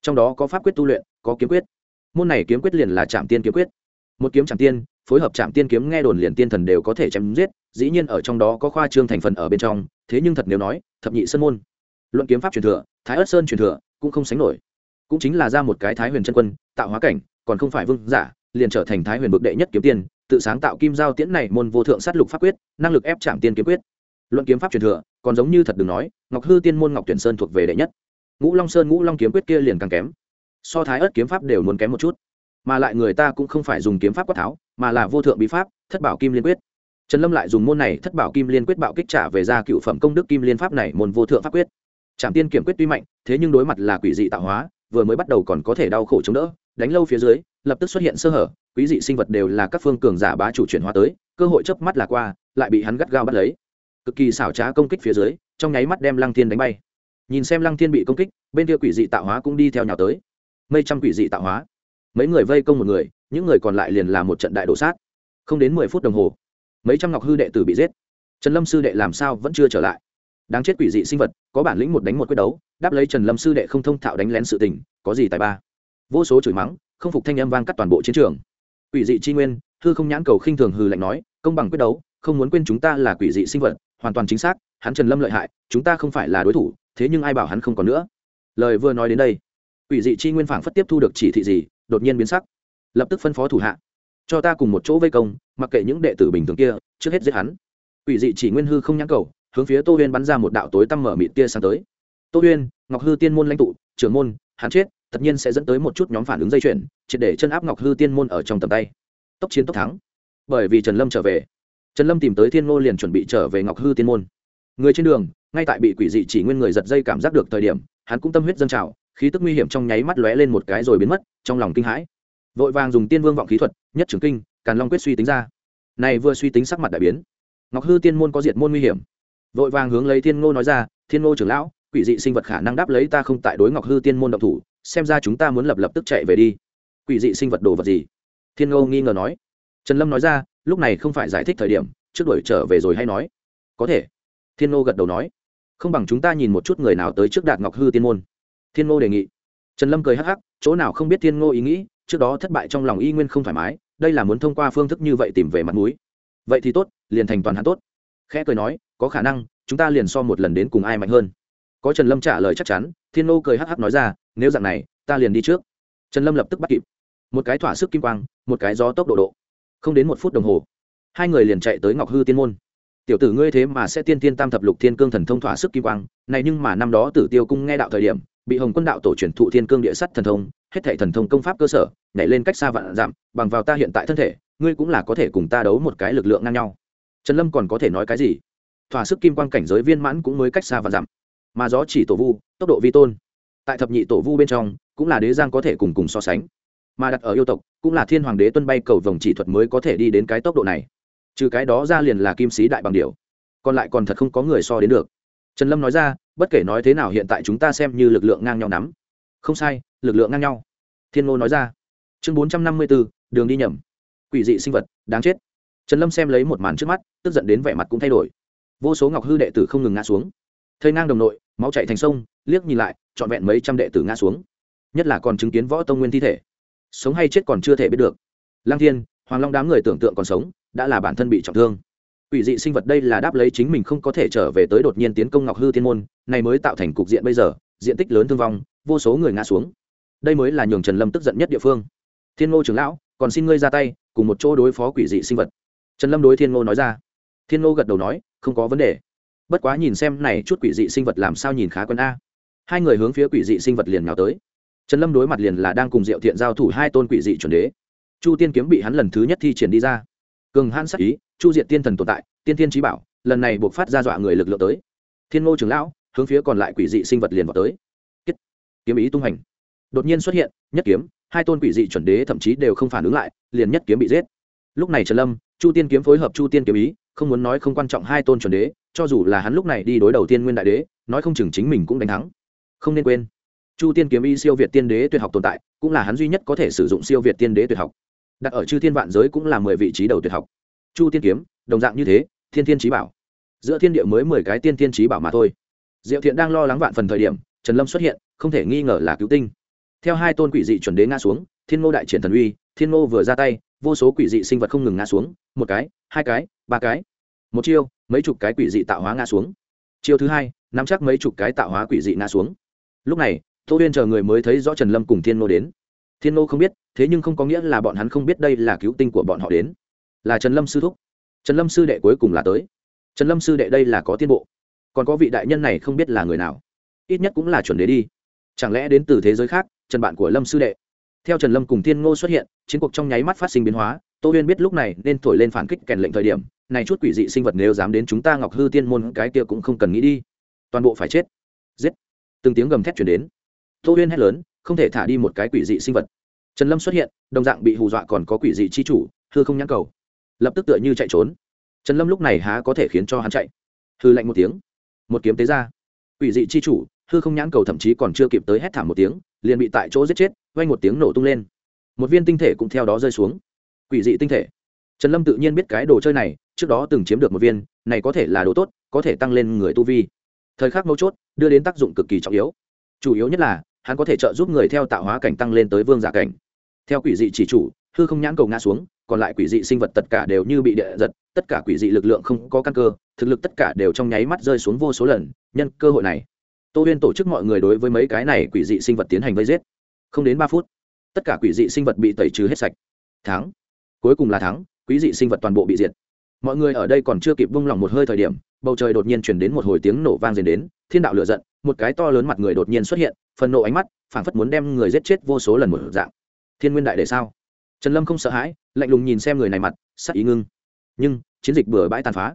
Trong đó có pháp quyết tu luyện, có kiếm quyết. Môn này kiếm quyết liền là trạm tiên kiếm quyết. Một kiếm trạm tiên, phối hợp trạm tiên kiếm nghe đồn liền tiên thần đều có thể chém giết, dĩ nhiên ở trong đó có khoa trương thành phần ở bên trong, thế nhưng thật nếu nói, thập nhị sơn môn. Luận kiếm pháp truyền thừa, thái ất sơn truyền thừa, cũng không sánh nổi cũng chính là ra một cái thái huyền chân quân, tạo hóa cảnh, còn không phải vương giả, liền trở thành thái huyền bực đệ nhất kiếm tiên, tự sáng tạo kim giao tiễn này môn vô thượng sát lục pháp quyết, năng lực ép chạm tiên kiếm quyết. Luận kiếm pháp truyền thừa, còn giống như thật đừng nói, ngọc hư tiên môn ngọc tuyển sơn thuộc về đệ nhất. Ngũ long sơn, ngũ long kiếm quyết kia liền càng kém. So thái ớt kiếm pháp đều muốn kém một chút. Mà lại người ta cũng không phải dùng kiếm pháp quát tháo, mà là vô thượng bí pháp, thất bảo kim liên quyết. Trần lâm lại dùng môn này, thất bảo kim liên quyết bạo kích trả về ra cựu phẩm công đức kim liên pháp này môn vô thượng pháp quyết. Trạm tiên kiểm quyết tuy mạnh, thế nhưng đối mặt là quỷ dị tạo hóa vừa mới bắt đầu còn có thể đau khổ chống đỡ, đánh lâu phía dưới, lập tức xuất hiện sơ hở, quý dị sinh vật đều là các phương cường giả bá chủ chuyển hóa tới, cơ hội chớp mắt là qua, lại bị hắn gắt gao bắt lấy. Cực kỳ xảo trá công kích phía dưới, trong nháy mắt đem lăng thiên đánh bay. Nhìn xem lăng thiên bị công kích, bên kia quỷ dị tạo hóa cũng đi theo nhào tới. Mây trăm quỷ dị tạo hóa. Mấy người vây công một người, những người còn lại liền là một trận đại đổ sát. Không đến mười phút đồng hồ, mấy trăm ngọc hư đệ tử bị giết. Trần lâm sư đệ làm sao vẫn chưa trở lại? Đáng chết quỷ dị sinh vật có bản lĩnh một đánh một quyết đấu, đáp lấy trần lâm sư đệ không thông thạo đánh lén sự tình, có gì tài ba? Vô số chửi mắng, không phục thanh âm vang cắt toàn bộ chiến trường. Quỷ dị chi nguyên, hư không nhãn cầu khinh thường hư lạnh nói, công bằng quyết đấu, không muốn quên chúng ta là quỷ dị sinh vật, hoàn toàn chính xác, hắn trần lâm lợi hại, chúng ta không phải là đối thủ, thế nhưng ai bảo hắn không còn nữa? Lời vừa nói đến đây, quỷ dị chi nguyên phảng phất tiếp thu được chỉ thị gì, đột nhiên biến sắc. Lập tức phân phó thủ hạ, cho ta cùng một chỗ vây công, mặc kệ những đệ tử bình thường kia, trước hết giết hắn. Quỷ dị chỉ nguyên hư không nhãn cầu hướng phía tô huyên bắn ra một đạo tối tăm mở mịt tia sáng tới. Tô huyên, ngọc hư tiên môn lãnh tụ, trưởng môn, hắn chết, tất nhiên sẽ dẫn tới một chút nhóm phản ứng dây chuyển triệt để chân áp ngọc hư tiên môn ở trong tầm tay. Tốc chiến tốc thắng. Bởi vì trần lâm trở về. Trần lâm tìm tới thiên ngô liền chuẩn bị trở về ngọc hư tiên môn. Người trên đường, ngay tại bị quỷ dị chỉ nguyên người giật dây cảm giác được thời điểm, hắn cũng tâm huyết dâng trào, khí tức nguy hiểm trong nháy mắt lóe lên một cái rồi biến mất, trong lòng kinh hãi. Vội vàng dùng tiên vương vọng khí thuật, nhất trưởng kinh, càn long quyết suy tính ra. Này vừa suy tính sắc mặt đại biến. Ngọc hư tiên môn có diệt môn nguy hiểm vội vàng hướng lấy thiên ngô nói ra, thiên ngô trưởng lão, quỷ dị sinh vật khả năng đáp lấy ta không tại đối ngọc hư tiên môn động thủ, xem ra chúng ta muốn lập lập tức chạy về đi. Quỷ dị sinh vật đồ vật gì? Thiên ngô nghi ngờ nói. Trần lâm nói ra, lúc này không phải giải thích thời điểm, trước đuổi trở về rồi hay nói? Có thể. Thiên ngô gật đầu nói. Không bằng chúng ta nhìn một chút người nào tới trước đạt ngọc hư tiên môn. Thiên ngô đề nghị. Trần lâm cười hắc hắc, chỗ nào không biết thiên ngô ý nghĩ, trước đó thất bại trong lòng y nguyên không thoải mái, đây là muốn thông qua phương thức như vậy tìm về mặt mũi. Vậy thì tốt, liền thành toàn hắn tốt. Khẽ cười nói có khả năng, chúng ta liền so một lần đến cùng ai mạnh hơn. Có trần lâm trả lời chắc chắn, thiên nô cười hắc hắc nói ra, nếu dạng này, ta liền đi trước. Trần lâm lập tức bắt kịp. Một cái thỏa sức kim quang, một cái gió tốc độ độ. Không đến một phút đồng hồ, hai người liền chạy tới ngọc hư tiên môn. Tiểu tử ngươi thế mà sẽ tiên tiên tam thập lục thiên cương thần thông thỏa sức kim quang, này nhưng mà năm đó tử tiêu cung nghe đạo thời điểm, bị hồng quân đạo tổ truyền thụ thiên cương địa sắt thần thông, hết thảy thần thông công pháp cơ sở, nhảy lên cách xa vạn giảm, bằng vào ta hiện tại thân thể, ngươi cũng là có thể cùng ta đấu một cái lực lượng ngang nhau. Trần lâm còn có thể nói cái gì? Thỏa sức kim quang cảnh giới viên mãn cũng mới cách xa và giảm mà gió chỉ tổ vu, tốc độ vi tôn. Tại thập nhị tổ vu bên trong, cũng là đế giang có thể cùng cùng so sánh. Mà đặt ở yêu tộc, cũng là thiên hoàng đế tuân bay cầu vòng chỉ thuật mới có thể đi đến cái tốc độ này. Trừ cái đó ra liền là kim sĩ đại bằng điều còn lại còn thật không có người so đến được. Trần lâm nói ra, bất kể nói thế nào hiện tại chúng ta xem như lực lượng ngang nhau nắm. Không sai, lực lượng ngang nhau. Thiên ngô nói ra. Chương bốn trăm năm mươi b ố đường đi nhầm. Quỷ dị sinh vật, đáng chết. Trần lâm xem lấy một màn trước mắt, tức giận đến vẻ mặt cũng thay đổi vô số ngọc hư đệ tử không ngừng ngã xuống thây ngang đồng nội máu chạy thành sông liếc nhìn lại trọn vẹn mấy trăm đệ tử ngã xuống nhất là còn chứng kiến võ tông nguyên thi thể sống hay chết còn chưa thể biết được lang thiên hoàng long đám người tưởng tượng còn sống đã là bản thân bị trọng thương Quỷ dị sinh vật đây là đáp lấy chính mình không có thể trở về tới đột nhiên tiến công Ngọc Hư Thiên môn, này mới tạo thành cục diện bây giờ, diện tích lớn thương vong, vô số người ngã xuống. Đây mới là nhường Trần Lâm tức giận nhất địa phương. Thiên Ngô trưởng lão, còn xin ngươi ra tay, cùng một chỗ đối phó quỷ dị sinh vật. Trần Lâm đối Thiên Ngô nói ra. Thiên Ngô gật đầu nói, không có vấn đề. Bất quá nhìn xem này chút quỷ dị sinh vật làm sao nhìn khá quen a. Hai người hướng phía quỷ dị sinh vật liền nhào tới. Trần Lâm đối mặt liền là đang cùng Diệu Thiện giao thủ hai tôn quỷ dị chuẩn đế. Chu Tiên kiếm bị hắn lần thứ nhất thi triển đi ra. Cường hãn sắc ý, chu diệt tiên thần tồn tại tiên thiên trí bảo lần này buộc phát ra dọa người lực lượng tới thiên ngô trưởng lão hướng phía còn lại quỷ dị sinh vật liền vào tới Kết. kiếm ý tung hành đột nhiên xuất hiện nhất kiếm hai tôn quỷ dị chuẩn đế thậm chí đều không phản ứng lại liền nhất kiếm bị giết lúc này trần lâm, chu tiên kiếm phối hợp chu tiên kiếm ý, không muốn nói không quan trọng hai tôn chuẩn đế, cho dù là hắn lúc này đi đối đầu tiên nguyên đại đế, nói không chừng chính mình cũng đánh thắng. Không nên quên, chu tiên kiếm ý siêu việt tiên đế tuyệt học tồn tại, cũng là hắn duy nhất có thể sử dụng siêu việt tiên đế tuyệt học. Đặt ở chư thiên vạn giới cũng là mười vị trí đầu tuyệt học. Chu tiên kiếm, đồng dạng như thế, thiên thiên trí bảo. Giữa thiên địa mới mười cái tiên thiên trí bảo mà thôi. Diệu thiện đang lo lắng vạn phần thời điểm, trần lâm xuất hiện, không thể nghi ngờ là cứu tinh. Theo hai tôn quỷ dị chuẩn đế ngã xuống, thiên ngô đại triển thần uy, thiên ngô vừa ra tay vô số quỷ dị sinh vật không ngừng ngã xuống, một cái, hai cái, ba cái. Một chiêu, mấy chục cái quỷ dị tạo hóa ngã xuống. Chiêu thứ hai, nắm chắc mấy chục cái tạo hóa quỷ dị ngã xuống. Lúc này, tô huyên chờ người mới thấy rõ trần lâm cùng thiên Nô đến. Thiên Nô không biết, thế nhưng không có nghĩa là bọn hắn không biết đây là cứu tinh của bọn họ đến. Là trần lâm sư thúc. Trần lâm sư đệ cuối cùng là tới. Trần lâm sư đệ đây là có tiến bộ. Còn có vị đại nhân này không biết là người nào. Ít nhất cũng là chuẩn đế đi. Chẳng lẽ đến từ thế giới khác, trần bạn của lâm sư đệ? Theo trần lâm cùng thiên ngô xuất hiện, chiến cuộc trong nháy mắt phát sinh biến hóa, tô huyên biết lúc này nên thổi lên phản kích kèn lệnh thời điểm, này chút quỷ dị sinh vật nếu dám đến chúng ta ngọc hư tiên môn, cái kia cũng không cần nghĩ đi. Toàn bộ phải chết. Giết. Từng tiếng gầm thét chuyển đến. Tô huyên hét lớn, không thể thả đi một cái quỷ dị sinh vật. Trần lâm xuất hiện, đồng dạng bị hù dọa còn có quỷ dị chi chủ, hư không nhãn cầu. Lập tức tựa như chạy trốn. Trần lâm lúc này há có thể khiến cho hắn chạy. Hư lạnh một tiếng. Một kiếm tế ra. Quỷ dị chi chủ, hư không nhãn cầu thậm chí còn chưa kịp tới hét thảm một tiếng liền bị tại chỗ giết chết vay một tiếng nổ tung lên. Một viên tinh thể cũng theo đó rơi xuống. Quỷ dị tinh thể. Trần lâm tự nhiên biết cái đồ chơi này, trước đó từng chiếm được một viên, này có thể là đồ tốt, có thể tăng lên người tu vi. Thời khắc mấu chốt, đưa đến tác dụng cực kỳ trọng yếu. Chủ yếu nhất là, hắn có thể trợ giúp người theo tạo hóa cảnh tăng lên tới vương giả cảnh. Theo quỷ dị chỉ chủ, hư không nhãn cầu ngã xuống, còn lại quỷ dị sinh vật tất cả đều như bị địa giật, tất cả quỷ dị lực lượng không có căn cơ, thực lực tất cả đều trong nháy mắt rơi xuống vô số lần, nhân cơ hội này tô huyên tổ chức mọi người đối với mấy cái này quỷ dị sinh vật tiến hành vây giết. Không đến ba phút, tất cả quỷ dị sinh vật bị tẩy trừ hết sạch. Thắng. Cuối cùng là thắng, quỷ dị sinh vật toàn bộ bị diệt. Mọi người ở đây còn chưa kịp vung lòng một hơi thời điểm, bầu trời đột nhiên chuyển đến một hồi tiếng nổ vang dền đến, thiên đạo lựa giận, một cái to lớn mặt người đột nhiên xuất hiện, phần nộ ánh mắt, phảng phất muốn đem người giết chết vô số lần một dạng. Thiên nguyên đại để sao? Trần lâm không sợ hãi, lạnh lùng nhìn xem người này mặt, sắc ý ngưng. Nhưng, chiến dịch bừa bãi tàn phá.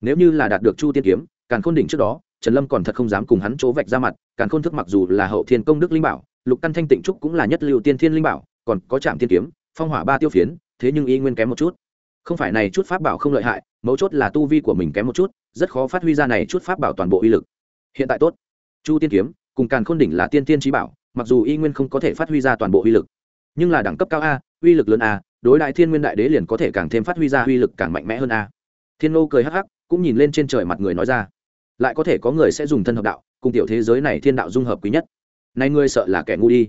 Nếu như là đạt được chu tiên kiếm càng khôn đỉnh trước đó trần lâm còn thật không dám cùng hắn chỗ vạch ra mặt, càn khôn thức mặc dù là hậu thiên công đức linh bảo, lục căn thanh tịnh trúc cũng là nhất lưu tiên thiên linh bảo, còn có trạm Thiên kiếm, phong hỏa ba tiêu phiến, thế nhưng y nguyên kém một chút. Không phải này chút pháp bảo không lợi hại, mấu chốt là tu vi của mình kém một chút, rất khó phát huy ra này chút pháp bảo toàn bộ uy lực. Hiện tại tốt. Chu tiên kiếm, cùng càn khôn đỉnh là tiên tiên trí bảo, mặc dù y nguyên không có thể phát huy ra toàn bộ uy lực, nhưng là đẳng cấp cao a, uy lực lớn a, đối đại thiên nguyên đại đế liền có thể càng thêm phát huy ra uy lực càng mạnh mẽ hơn a. Thiên nô cười hắc hắc, cũng nhìn lên trên trời mặt người nói ra lại có thể có người sẽ dùng thân hợp đạo, cùng tiểu thế giới này thiên đạo dung hợp quý nhất. Này ngươi sợ là kẻ ngu đi.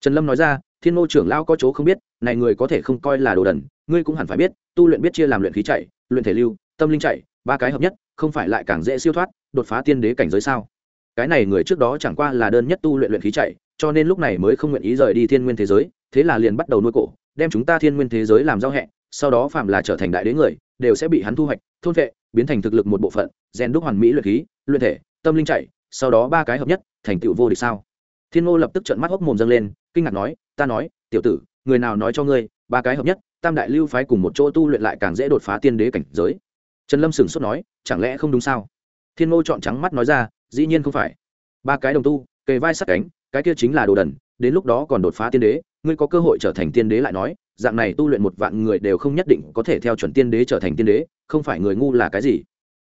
Trần lâm nói ra, thiên nô trưởng lao có chỗ không biết, này người có thể không coi là đồ đần, ngươi cũng hẳn phải biết, tu luyện biết chia làm luyện khí chạy, luyện thể lưu, tâm linh chạy, ba cái hợp nhất, không phải lại càng dễ siêu thoát, đột phá tiên đế cảnh giới sao? Cái này người trước đó chẳng qua là đơn nhất tu luyện luyện khí chạy, cho nên lúc này mới không nguyện ý rời đi thiên nguyên thế giới, thế là liền bắt đầu nuôi cổ, đem chúng ta thiên nguyên thế giới làm giao hẹ, sau đó phạm là trở thành đại đế người, đều sẽ bị hắn thu hoạch, thôn vệ, biến thành thực lực một bộ phận, rèn đúc hoàn mỹ luyện khí luyện thể, tâm linh chạy, sau đó ba cái hợp nhất, thành tựu vô địch sao? Thiên ngô lập tức trận mắt hốc mồm dâng lên, kinh ngạc nói, ta nói, tiểu tử, người nào nói cho ngươi, ba cái hợp nhất, tam đại lưu phái cùng một chỗ tu luyện lại càng dễ đột phá tiên đế cảnh giới. Trần lâm sửng sốt nói, chẳng lẽ không đúng sao? Thiên ngô chọn trắng mắt nói ra, dĩ nhiên không phải. Ba cái đồng tu, kề vai sát cánh, cái kia chính là đồ đần, đến lúc đó còn đột phá tiên đế, ngươi có cơ hội trở thành tiên đế lại nói, dạng này tu luyện một vạn người đều không nhất định có thể theo chuẩn tiên đế trở thành tiên đế, không phải người ngu là cái gì?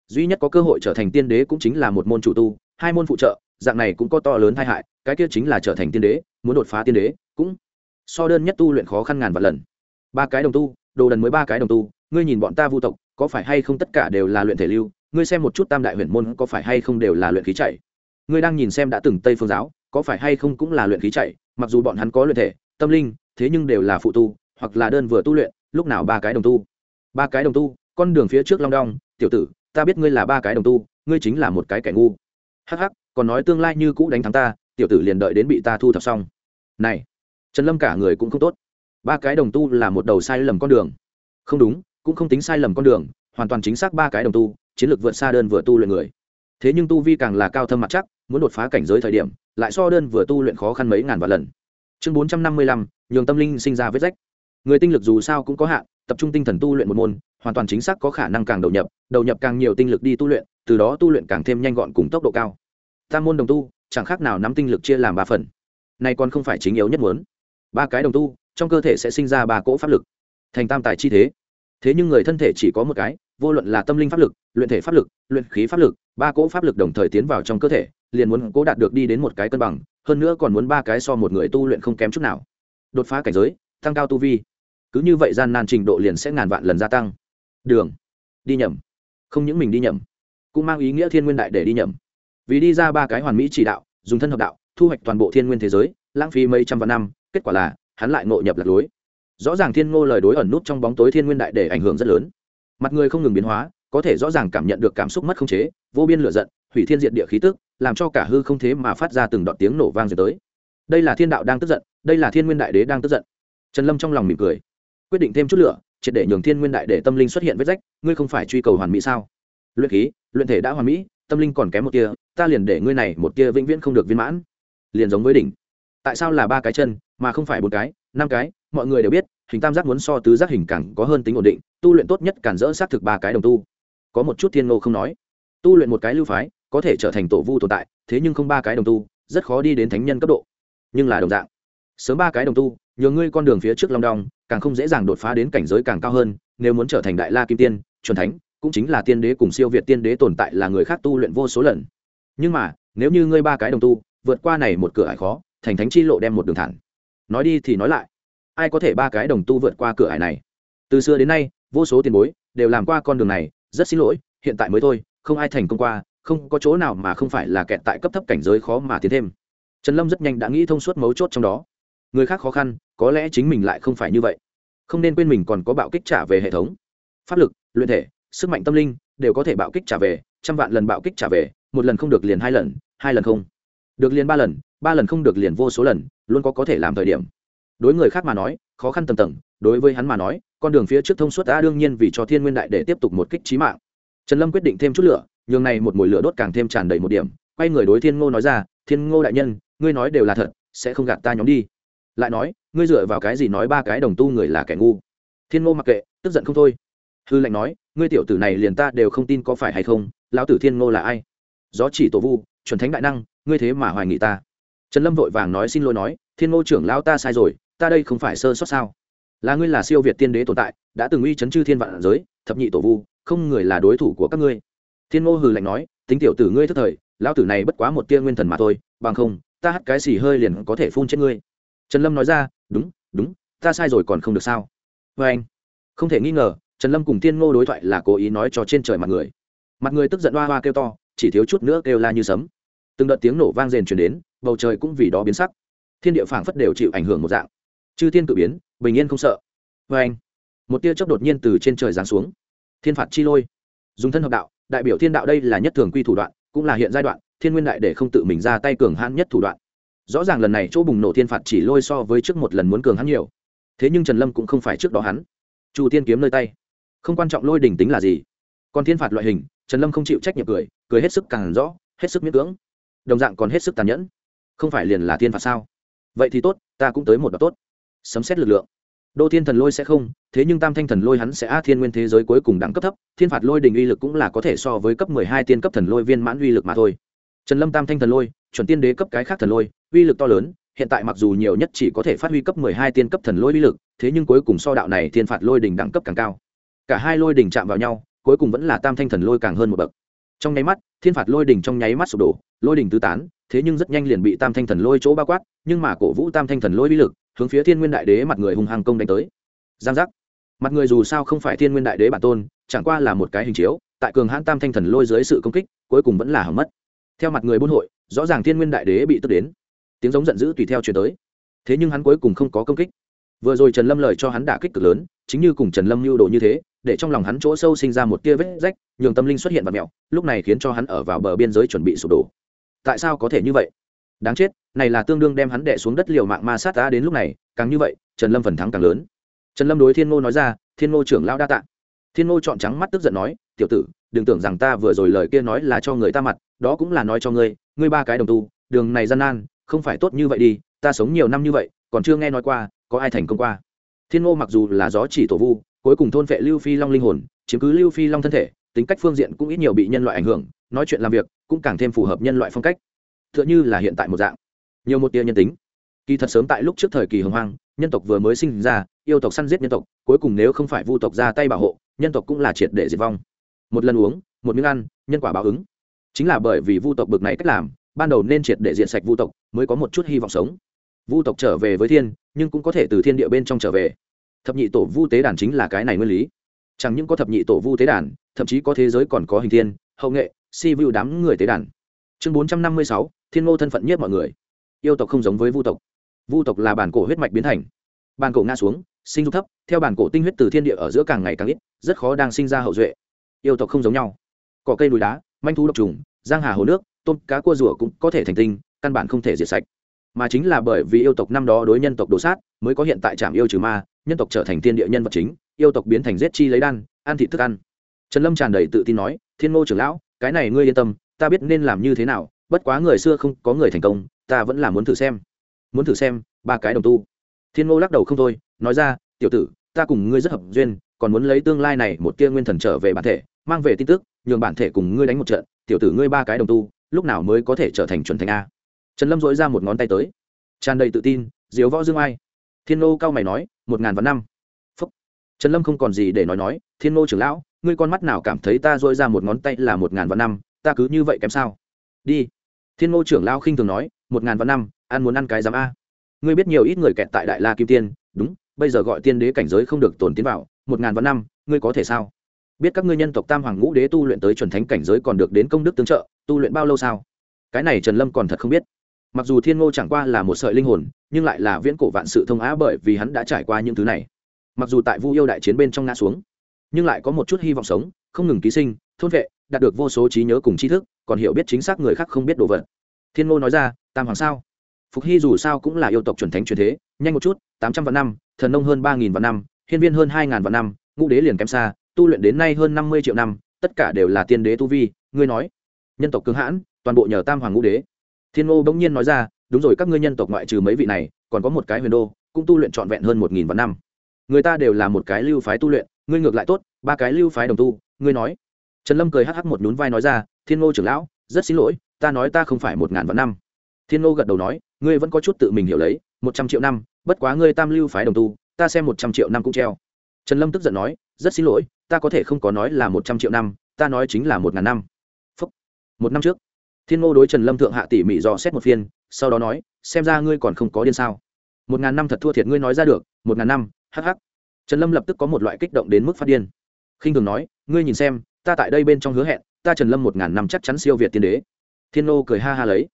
Duy nhất có cơ hội trở thành tiên đế cũng chính là một môn chủ tu, hai môn phụ trợ, dạng này cũng có to lớn tai hại, cái kia chính là trở thành tiên đế, muốn đột phá tiên đế, cũng so đơn nhất tu luyện khó khăn ngàn vạn lần. Ba cái đồng tu, đồ đần mới ba cái đồng tu, ngươi nhìn bọn ta vu tộc, có phải hay không tất cả đều là luyện thể lưu, ngươi xem một chút tam đại huyền môn có phải hay không đều là luyện khí chạy. Ngươi đang nhìn xem đã từng tây phương giáo, có phải hay không cũng là luyện khí chạy, mặc dù bọn hắn có luyện thể, tâm linh, thế nhưng đều là phụ tu, hoặc là đơn vừa tu luyện, lúc nào ba cái đồng tu? Ba cái đồng tu, con đường phía trước long đong, tiểu tử ta biết ngươi là ba cái đồng tu, ngươi chính là một cái kẻ ngu. Hắc hắc, còn nói tương lai như cũ đánh thắng ta, tiểu tử liền đợi đến bị ta thu thập xong. Này, trần lâm cả người cũng không tốt. Ba cái đồng tu là một đầu sai lầm con đường. Không đúng, cũng không tính sai lầm con đường, hoàn toàn chính xác ba cái đồng tu, chiến lược vượt xa đơn vừa tu luyện người. Thế nhưng tu vi càng là cao thâm mặt chắc, muốn đột phá cảnh giới thời điểm, lại so đơn vừa tu luyện khó khăn mấy ngàn vạn lần. Chương bốn trăm năm mươi lăm, nhường tâm linh sinh ra vết rách. Người tinh lực dù sao cũng có hạn tập trung tinh thần tu luyện một môn, hoàn toàn chính xác có khả năng càng đầu nhập đầu nhập càng nhiều tinh lực đi tu luyện, từ đó tu luyện càng thêm nhanh gọn cùng tốc độ cao. Tam môn đồng tu, chẳng khác nào nắm tinh lực chia làm ba phần. Này còn không phải chính yếu nhất muốn. Ba cái đồng tu, trong cơ thể sẽ sinh ra ba cỗ pháp lực. Thành tam tài chi thế. Thế nhưng người thân thể chỉ có một cái, vô luận là tâm linh pháp lực, luyện thể pháp lực, luyện khí pháp lực, ba cỗ pháp lực đồng thời tiến vào trong cơ thể, liền muốn cố đạt được đi đến một cái cân bằng, hơn nữa còn muốn ba cái so một người tu luyện không kém chút nào. Đột phá cảnh giới, tăng cao tu vi cứ như vậy gian nan trình độ liền sẽ ngàn vạn lần gia tăng. Đường. Đi nhầm. Không những mình đi nhầm, cũng mang ý nghĩa thiên nguyên đại để đi nhầm. Vì đi ra ba cái hoàn mỹ chỉ đạo, dùng thân hợp đạo, thu hoạch toàn bộ thiên nguyên thế giới, lãng phí mấy trăm vạn năm, kết quả là, hắn lại ngộ nhập lạc lối. Rõ ràng thiên ngô lời đối ẩn nút trong bóng tối thiên nguyên đại để ảnh hưởng rất lớn. Mặt người không ngừng biến hóa, có thể rõ ràng cảm nhận được cảm xúc mất không chế, vô biên lửa giận, hủy thiên diện địa khí tức, làm cho cả hư không thế mà phát ra từng đoạn tiếng nổ vang dần tới. Đây là thiên đạo đang tức giận, đây là thiên nguyên đại đế đang tức giận. Trần lâm trong lòng mỉm cười quyết định thêm chút lửa, triệt để nhường thiên nguyên đại để tâm linh xuất hiện vết rách, ngươi không phải truy cầu hoàn mỹ sao? Luyện khí, luyện thể đã hoàn mỹ, tâm linh còn kém một kia ta liền để ngươi này một kia vĩnh viễn không được viên mãn. Liền giống với đỉnh. Tại sao là ba cái chân, mà không phải bốn cái, năm cái? Mọi người đều biết, hình tam giác muốn so tứ giác hình càng có hơn tính ổn định, tu luyện tốt nhất cản dỡ xác thực ba cái đồng tu. Có một chút thiên ngô không nói. Tu luyện một cái lưu phái, có thể trở thành tổ vu tồn tại, thế nhưng không ba cái đồng tu, rất khó đi đến thánh nhân cấp độ. Nhưng là đồng dạng. Sớm ba cái đồng tu nhờ ngươi con đường phía trước long đong, càng không dễ dàng đột phá đến cảnh giới càng cao hơn, nếu muốn trở thành đại la kim tiên, chuẩn thánh, cũng chính là tiên đế cùng siêu việt tiên đế tồn tại là người khác tu luyện vô số lần. Nhưng mà, nếu như ngươi ba cái đồng tu, vượt qua này một cửa ải khó, thành thánh chi lộ đem một đường thẳng. Nói đi thì nói lại, ai có thể ba cái đồng tu vượt qua cửa ải này? Từ xưa đến nay, vô số tiền bối đều làm qua con đường này, rất xin lỗi, hiện tại mới thôi, không ai thành công qua, không có chỗ nào mà không phải là kẹt tại cấp thấp cảnh giới khó mà tiến thêm. Trần lâm rất nhanh đã nghĩ thông suốt mấu chốt trong đó. Người khác khó khăn có lẽ chính mình lại không phải như vậy. Không nên quên mình còn có bạo kích trả về hệ thống. Pháp lực, luyện thể, sức mạnh tâm linh đều có thể bạo kích trả về, trăm vạn lần bạo kích trả về, một lần không được liền hai lần hai lần không được liền ba lần ba lần không được liền vô số lần, luôn có có thể làm thời điểm. Đối người khác mà nói, khó khăn tầm tầng, đối với hắn mà nói, con đường phía trước thông suốt đã đương nhiên vì cho thiên nguyên đại để tiếp tục một kích trí mạng. Trần lâm quyết định thêm chút lửa, nhường này một mùi lửa đốt càng thêm tràn đầy một điểm, quay người đối thiên ngô nói ra, thiên ngô đại nhân, ngươi nói đều là thật, sẽ không gạt ta nhóm đi. Lại nói ngươi dựa vào cái gì nói ba cái đồng tu người là kẻ ngu? Thiên ngô mặc kệ, tức giận không thôi. Hư lệnh nói, ngươi tiểu tử này liền ta đều không tin có phải hay không, lão tử thiên ngô là ai? Gió chỉ tổ vu, chuẩn thánh đại năng, ngươi thế mà hoài nghị ta. Trần lâm vội vàng nói xin lỗi nói, thiên ngô trưởng lão ta sai rồi, ta đây không phải sơ sót sao? Là ngươi là siêu việt tiên đế tồn tại, đã từng uy chấn chư thiên vạn giới, thập nhị tổ vu, không người là đối thủ của các ngươi. Thiên ngô hừ lạnh nói, tính tiểu tử ngươi thất thời, lão tử này bất quá một tia nguyên thần mà thôi, bằng không, ta hắt cái xì hơi liền có thể phun chết ngươi. Trần lâm nói ra đúng đúng, ta sai rồi còn không được sao? Vê anh, không thể nghi ngờ, trần lâm cùng tiên ngô đối thoại là cố ý nói cho trên trời mặt người. Mặt người tức giận hoa hoa kêu to, chỉ thiếu chút nữa kêu la như sấm. Từng đợt tiếng nổ vang rền chuyển đến, bầu trời cũng vì đó biến sắc. Thiên địa phảng phất đều chịu ảnh hưởng một dạng. Chư thiên cự biến, bình yên không sợ. Vê anh, một tia chớp đột nhiên từ trên trời giáng xuống. Thiên phạt chi lôi. Dùng thân hợp đạo, đại biểu thiên đạo đây là nhất thường quy thủ đoạn, cũng là hiện giai đoạn, thiên nguyên đại để không tự mình ra tay cường hãn nhất thủ đoạn rõ ràng lần này chỗ bùng nổ thiên phạt chỉ lôi so với trước một lần muốn cường hắn nhiều. Thế nhưng trần lâm cũng không phải trước đó hắn. Chu tiên kiếm nơi tay. Không quan trọng lôi đỉnh tính là gì. Còn thiên phạt loại hình, trần lâm không chịu trách nhiệm cười cười hết sức càng rõ, hết sức miễn cưỡng. Đồng dạng còn hết sức tàn nhẫn. Không phải liền là thiên phạt sao? Vậy thì tốt, ta cũng tới một đoạn tốt. Sấm xét lực lượng. Đô thiên thần lôi sẽ không, thế nhưng tam thanh thần lôi hắn sẽ a thiên nguyên thế giới cuối cùng đẳng cấp thấp, thiên phạt lôi đình uy lực cũng là có thể so với cấp mười hai tiên cấp thần lôi viên mãn uy lực mà thôi. Trần lâm tam thanh thần lôi, chuẩn tiên đế cấp cái khác thần lôi uy lực to lớn, hiện tại mặc dù nhiều nhất chỉ có thể phát huy cấp mười hai tiên cấp thần lôi uy lực, thế nhưng cuối cùng so đạo này thiên phạt lôi đình đẳng cấp càng cao. Cả hai lôi đình chạm vào nhau, cuối cùng vẫn là tam thanh thần lôi càng hơn một bậc. Trong nháy mắt, thiên phạt lôi đình trong nháy mắt sụp đổ, lôi đình tứ tán, thế nhưng rất nhanh liền bị tam thanh thần lôi chỗ bao quát, nhưng mà cổ vũ tam thanh thần lôi uy lực, hướng phía thiên nguyên đại đế mặt người hùng hàng công đánh tới. Giang giác. Mặt người dù sao không phải thiên nguyên đại đế bản tôn, chẳng qua là một cái hình chiếu, tại cường hãn tam thanh thần lôi dưới sự công kích, cuối cùng vẫn là hỏng mất. Theo mặt người buôn hội, rõ ràng thiên nguyên đại đế bị tức đến tiếng giống giận dữ tùy theo chuyển tới. Thế nhưng hắn cuối cùng không có công kích. Vừa rồi trần lâm lời cho hắn đả kích cực lớn, chính như cùng trần lâm lưu đồ như thế, để trong lòng hắn chỗ sâu sinh ra một tia vết rách, nhường tâm linh xuất hiện và mẹo, lúc này khiến cho hắn ở vào bờ biên giới chuẩn bị sụp đổ. Tại sao có thể như vậy? Đáng chết, này là tương đương đem hắn đè xuống đất liều mạng ma sát ta đến lúc này, càng như vậy, trần lâm phần thắng càng lớn. Trần lâm đối thiên ngô nói ra, thiên ngô trưởng lao đa tạ. Thiên ngô chọn trắng mắt tức giận nói, tiểu tử, đừng tưởng rằng ta vừa rồi lời kia nói là cho người ta mặt, đó cũng là nói cho ngươi ngươi ba cái đồng tu, đường này gian nan không phải tốt như vậy đi, ta sống nhiều năm như vậy, còn chưa nghe nói qua, có ai thành công qua. Thiên ngô mặc dù là gió chỉ tổ vu, cuối cùng thôn vệ lưu phi long linh hồn, chiếm cứ lưu phi long thân thể, tính cách phương diện cũng ít nhiều bị nhân loại ảnh hưởng, nói chuyện làm việc cũng càng thêm phù hợp nhân loại phong cách. T h ư ợ n h ư là hiện tại một dạng. Nhiều một tia nhân tính. Kỳ thật sớm tại lúc trước thời kỳ hồng hoang, nhân tộc vừa mới sinh ra, yêu tộc săn giết nhân tộc, cuối cùng nếu không phải vu tộc ra tay bảo hộ, nhân tộc cũng là triệt để diệt vong. Một lần uống, một miếng ăn, nhân quả báo ứng. Chính là bởi vì vu tộc bực này cách làm ban đầu nên triệt để diện sạch vu tộc, mới có một chút hy vọng sống. Vu tộc trở về với thiên, nhưng cũng có thể từ thiên địa bên trong trở về. Thập nhị tổ vu tế đàn chính là cái này nguyên lý. Chẳng những có thập nhị tổ vu tế đàn, thậm chí có thế giới còn có hình thiên, hậu nghệ, si vu đám người tế đàn. Chương bốn trăm năm mươi sáu, thiên ngô thân phận nhất mọi người. Yêu tộc không giống với vu tộc. Vu tộc là bản cổ huyết mạch biến thành. Bản cổ ngã xuống, sinh dục thấp, theo bản cổ tinh huyết từ thiên địa ở giữa càng ngày càng ít, rất khó đang sinh ra hậu duệ. Yêu tộc không giống nhau. Cỏ cây núi đá, manh thu độc trùng, giang hà hồ nước tôm cá cua rùa cũng có thể thành tinh, căn bản không thể diệt sạch. Mà chính là bởi vì yêu tộc năm đó đối nhân tộc đồ sát, mới có hiện tại trạm yêu trừ ma, nhân tộc trở thành thiên địa nhân vật chính, yêu tộc biến thành giết chi lấy đan, ăn thịt thức ăn. Trần lâm tràn đầy tự tin nói, thiên ngô trưởng lão, cái này ngươi yên tâm, ta biết nên làm như thế nào, bất quá người xưa không có người thành công, ta vẫn là muốn thử xem. Muốn thử xem, ba cái đồng tu. Thiên ngô lắc đầu không thôi, nói ra, tiểu tử, ta cùng ngươi rất hợp duyên, còn muốn lấy tương lai này một tia nguyên thần trở về bản thể, mang về tin tức, nhường bản thể cùng ngươi đánh một trận, tiểu tử ngươi ba cái đồng tu lúc nào mới có thể trở thành chuẩn thành a? Trần lâm dỗi ra một ngón tay tới, tràn đầy tự tin diếu võ dương ai. Thiên nô cao mày nói, một ngàn vạn năm. Phúc. Trần lâm không còn gì để nói nói, thiên nô trưởng lão, ngươi con mắt nào cảm thấy ta dỗi ra một ngón tay là một ngàn vạn năm, ta cứ như vậy kém sao? Đi. Thiên nô trưởng lão khinh thường nói, một ngàn vạn năm, ăn muốn ăn cái giám a. Ngươi biết nhiều ít người kẹt tại đại la kim tiên, đúng, bây giờ gọi tiên đế cảnh giới không được tồn tiến vào, một ngàn vạn năm, ngươi có thể sao? Biết các ngươi nhân tộc tam hoàng ngũ đế tu luyện tới chuẩn thánh cảnh giới còn được đến công đức tương trợ tu luyện bao lâu sao? Cái này trần lâm còn thật không biết. Mặc dù thiên ngô chẳng qua là một sợi linh hồn, nhưng lại là viễn cổ vạn sự thông á bởi vì hắn đã trải qua những thứ này. Mặc dù tại vu yêu đại chiến bên trong ngã xuống, nhưng lại có một chút hy vọng sống, không ngừng ký sinh, thôn vệ, đạt được vô số trí nhớ cùng tri thức, còn hiểu biết chính xác người khác không biết đồ vật. Thiên ngô nói ra, tam hoàng sao? Phục hy dù sao cũng là yêu tộc chuẩn thánh truyền thế, nhanh một chút, tám trăm vạn năm, thần nông hơn ba nghìn vạn năm, hiên viên hơn hai ngàn vạn năm, ngũ đế liền kém xa, tu luyện đến nay hơn năm mươi triệu năm, tất cả đều là tiên đế tu vi, ngươi nói nhân tộc cứng hãn, toàn bộ nhờ tam hoàng ngũ đế. Thiên ngô bỗng nhiên nói ra, đúng rồi, các ngươi nhân tộc ngoại trừ mấy vị này, còn có một cái huyền đô, cũng tu luyện trọn vẹn hơn một nghìn vạn năm. Người ta đều là một cái lưu phái tu luyện, ngươi ngược lại tốt, ba cái lưu phái đồng tu, ngươi nói. Trần lâm cười hắc hắc một nhún vai nói ra, thiên ngô trưởng lão, rất xin lỗi, ta nói ta không phải một ngàn vạn năm. Thiên ngô gật đầu nói, ngươi vẫn có chút tự mình hiểu lấy, một trăm triệu năm, bất quá ngươi tam lưu phái đồng tu, ta xem một trăm triệu năm cũng treo. Trần lâm tức giận nói, rất xin lỗi, ta có thể không có nói là một trăm triệu năm, ta nói chính là một ngàn năm một năm trước. Thiên ngô đối trần lâm thượng hạ tỉ mỉ dò xét một phiên, sau đó nói, xem ra ngươi còn không có điên sao. Một ngàn năm thật thua thiệt ngươi nói ra được, một ngàn năm hh trần lâm lập tức có một loại kích động đến mức phát điên. Khinh thường nói, ngươi nhìn xem, ta tại đây bên trong hứa hẹn, ta trần lâm một ngàn năm chắc chắn siêu việt tiên đế. Thiên nô cười ha ha lấy.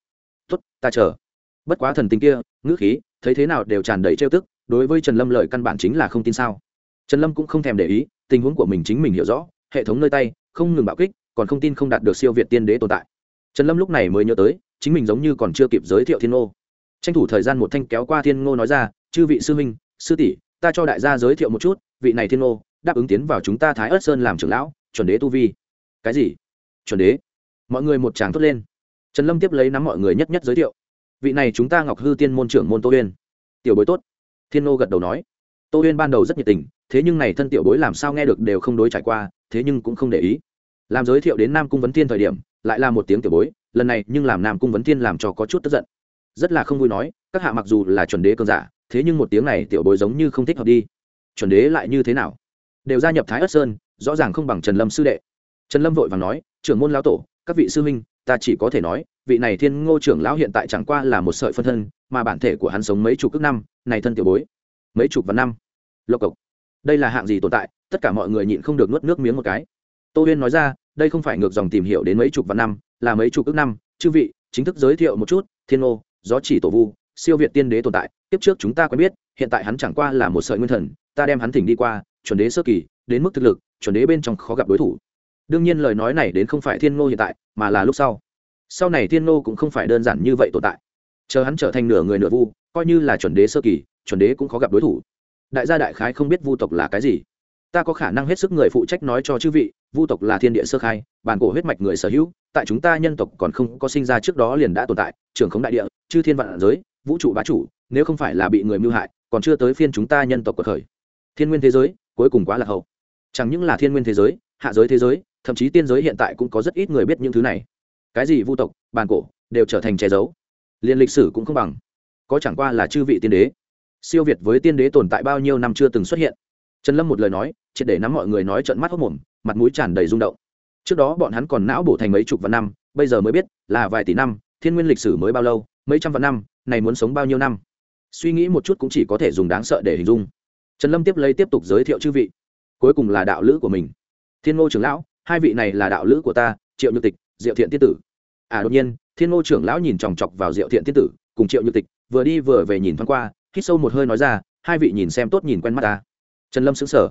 Tuất ta chờ. Bất quá thần tình kia, ngữ khí, thấy thế nào đều tràn đầy trêu tức, đối với trần lâm lời căn bản chính là không tin sao. Trần lâm cũng không thèm để ý, tình huống của mình chính mình hiểu rõ, hệ thống nơi tay, không ngừng bạo kích còn không tin không đạt được siêu việt tiên đế tồn tại. Trần lâm lúc này mới nhớ tới, chính mình giống như còn chưa kịp giới thiệu thiên ngô. Tranh thủ thời gian một thanh kéo qua thiên ngô nói ra, chư vị sư huynh, sư tỷ, ta cho đại gia giới thiệu một chút, vị này thiên ngô, đáp ứng tiến vào chúng ta thái ớt sơn làm trưởng lão, chuẩn đế tu vi. Cái gì? Chuẩn đế? Mọi người một tràng thốt lên. Trần lâm tiếp lấy nắm mọi người nhất nhất giới thiệu. Vị này chúng ta ngọc hư tiên môn trưởng môn tô uyên. Tiểu bối tốt. Thiên ngô gật đầu nói. Tô uyên ban đầu rất nhiệt tình, thế nhưng này thân tiểu bối làm sao nghe được đều không đối trải qua, thế nhưng cũng không để ý làm giới thiệu đến nam cung vấn thiên thời điểm, lại là một tiếng tiểu bối, lần này nhưng làm nam cung vấn thiên làm cho có chút tức giận. Rất là không vui nói, các hạ mặc dù là chuẩn đế cơn giả, thế nhưng một tiếng này tiểu bối giống như không thích hợp đi. Chuẩn đế lại như thế nào? Đều gia nhập thái ất sơn, rõ ràng không bằng trần lâm sư đệ. Trần lâm vội vàng nói, trưởng môn lão tổ, các vị sư huynh, ta chỉ có thể nói, vị này thiên ngô trưởng lão hiện tại chẳng qua là một sợi phân thân, mà bản thể của hắn sống mấy chục ước năm, này thân tiểu bối, mấy chục và năm. Lộc cộc, đây là hạng gì tồn tại? Tất cả mọi người nhịn không được nuốt nước miếng một cái tô huyên nói ra, đây không phải ngược dòng tìm hiểu đến mấy chục vạn năm, là mấy chục ước năm. Chư vị, chính thức giới thiệu một chút, thiên ngô, gió chỉ tổ vu, siêu việt tiên đế tồn tại. Tiếp trước chúng ta quen biết, hiện tại hắn chẳng qua là một sợi nguyên thần, ta đem hắn thỉnh đi qua, chuẩn đế sơ kỳ, đến mức thực lực, chuẩn đế bên trong khó gặp đối thủ. Đương nhiên lời nói này đến không phải thiên ngô hiện tại, mà là lúc sau. Sau này thiên ngô cũng không phải đơn giản như vậy tồn tại. Chờ hắn trở thành nửa người nửa vu, coi như là chuẩn đế sơ kỳ, chuẩn đế cũng khó gặp đối thủ. Đại gia đại khái không biết vu tộc là cái gì ta có khả năng hết sức người phụ trách nói cho chư vị, vu tộc là thiên địa sơ khai, bản cổ huyết mạch người sở hữu, tại chúng ta nhân tộc còn không có sinh ra trước đó liền đã tồn tại, trưởng khống đại địa, chư thiên vạn giới, vũ trụ bá chủ, nếu không phải là bị người mưu hại, còn chưa tới phiên chúng ta nhân tộc của khởi thiên nguyên thế giới, cuối cùng quá là hậu. Chẳng những là thiên nguyên thế giới, hạ giới thế giới, thậm chí tiên giới hiện tại cũng có rất ít người biết những thứ này. Cái gì vu tộc, bản cổ, đều trở thành che giấu. Liền lịch sử cũng không bằng. Có chẳng qua là chư vị tiên đế. Siêu việt với tiên đế tồn tại bao nhiêu năm chưa từng xuất hiện trần lâm một lời nói, triệt để nắm mọi người nói trận mắt hốc mồm, mặt mũi tràn đầy rung động. Trước đó bọn hắn còn não bổ thành mấy chục vạn năm, bây giờ mới biết là vài tỷ năm, thiên nguyên lịch sử mới bao lâu, mấy trăm vạn năm, này muốn sống bao nhiêu năm? Suy nghĩ một chút cũng chỉ có thể dùng đáng sợ để hình dung. Trần lâm tiếp lấy tiếp tục giới thiệu chư vị. Cuối cùng là đạo lữ của mình. Thiên ngô trưởng lão, hai vị này là đạo lữ của ta, triệu nhược tịch, diệu thiện tiết tử. À đột nhiên, thiên ngô trưởng lão nhìn chòng chọc vào diệu thiện tiết tử, cùng triệu nhược tịch vừa đi vừa về nhìn thoáng qua, hít sâu một hơi nói ra, hai vị nhìn xem tốt nhìn quen mắt ta trần lâm xứng sở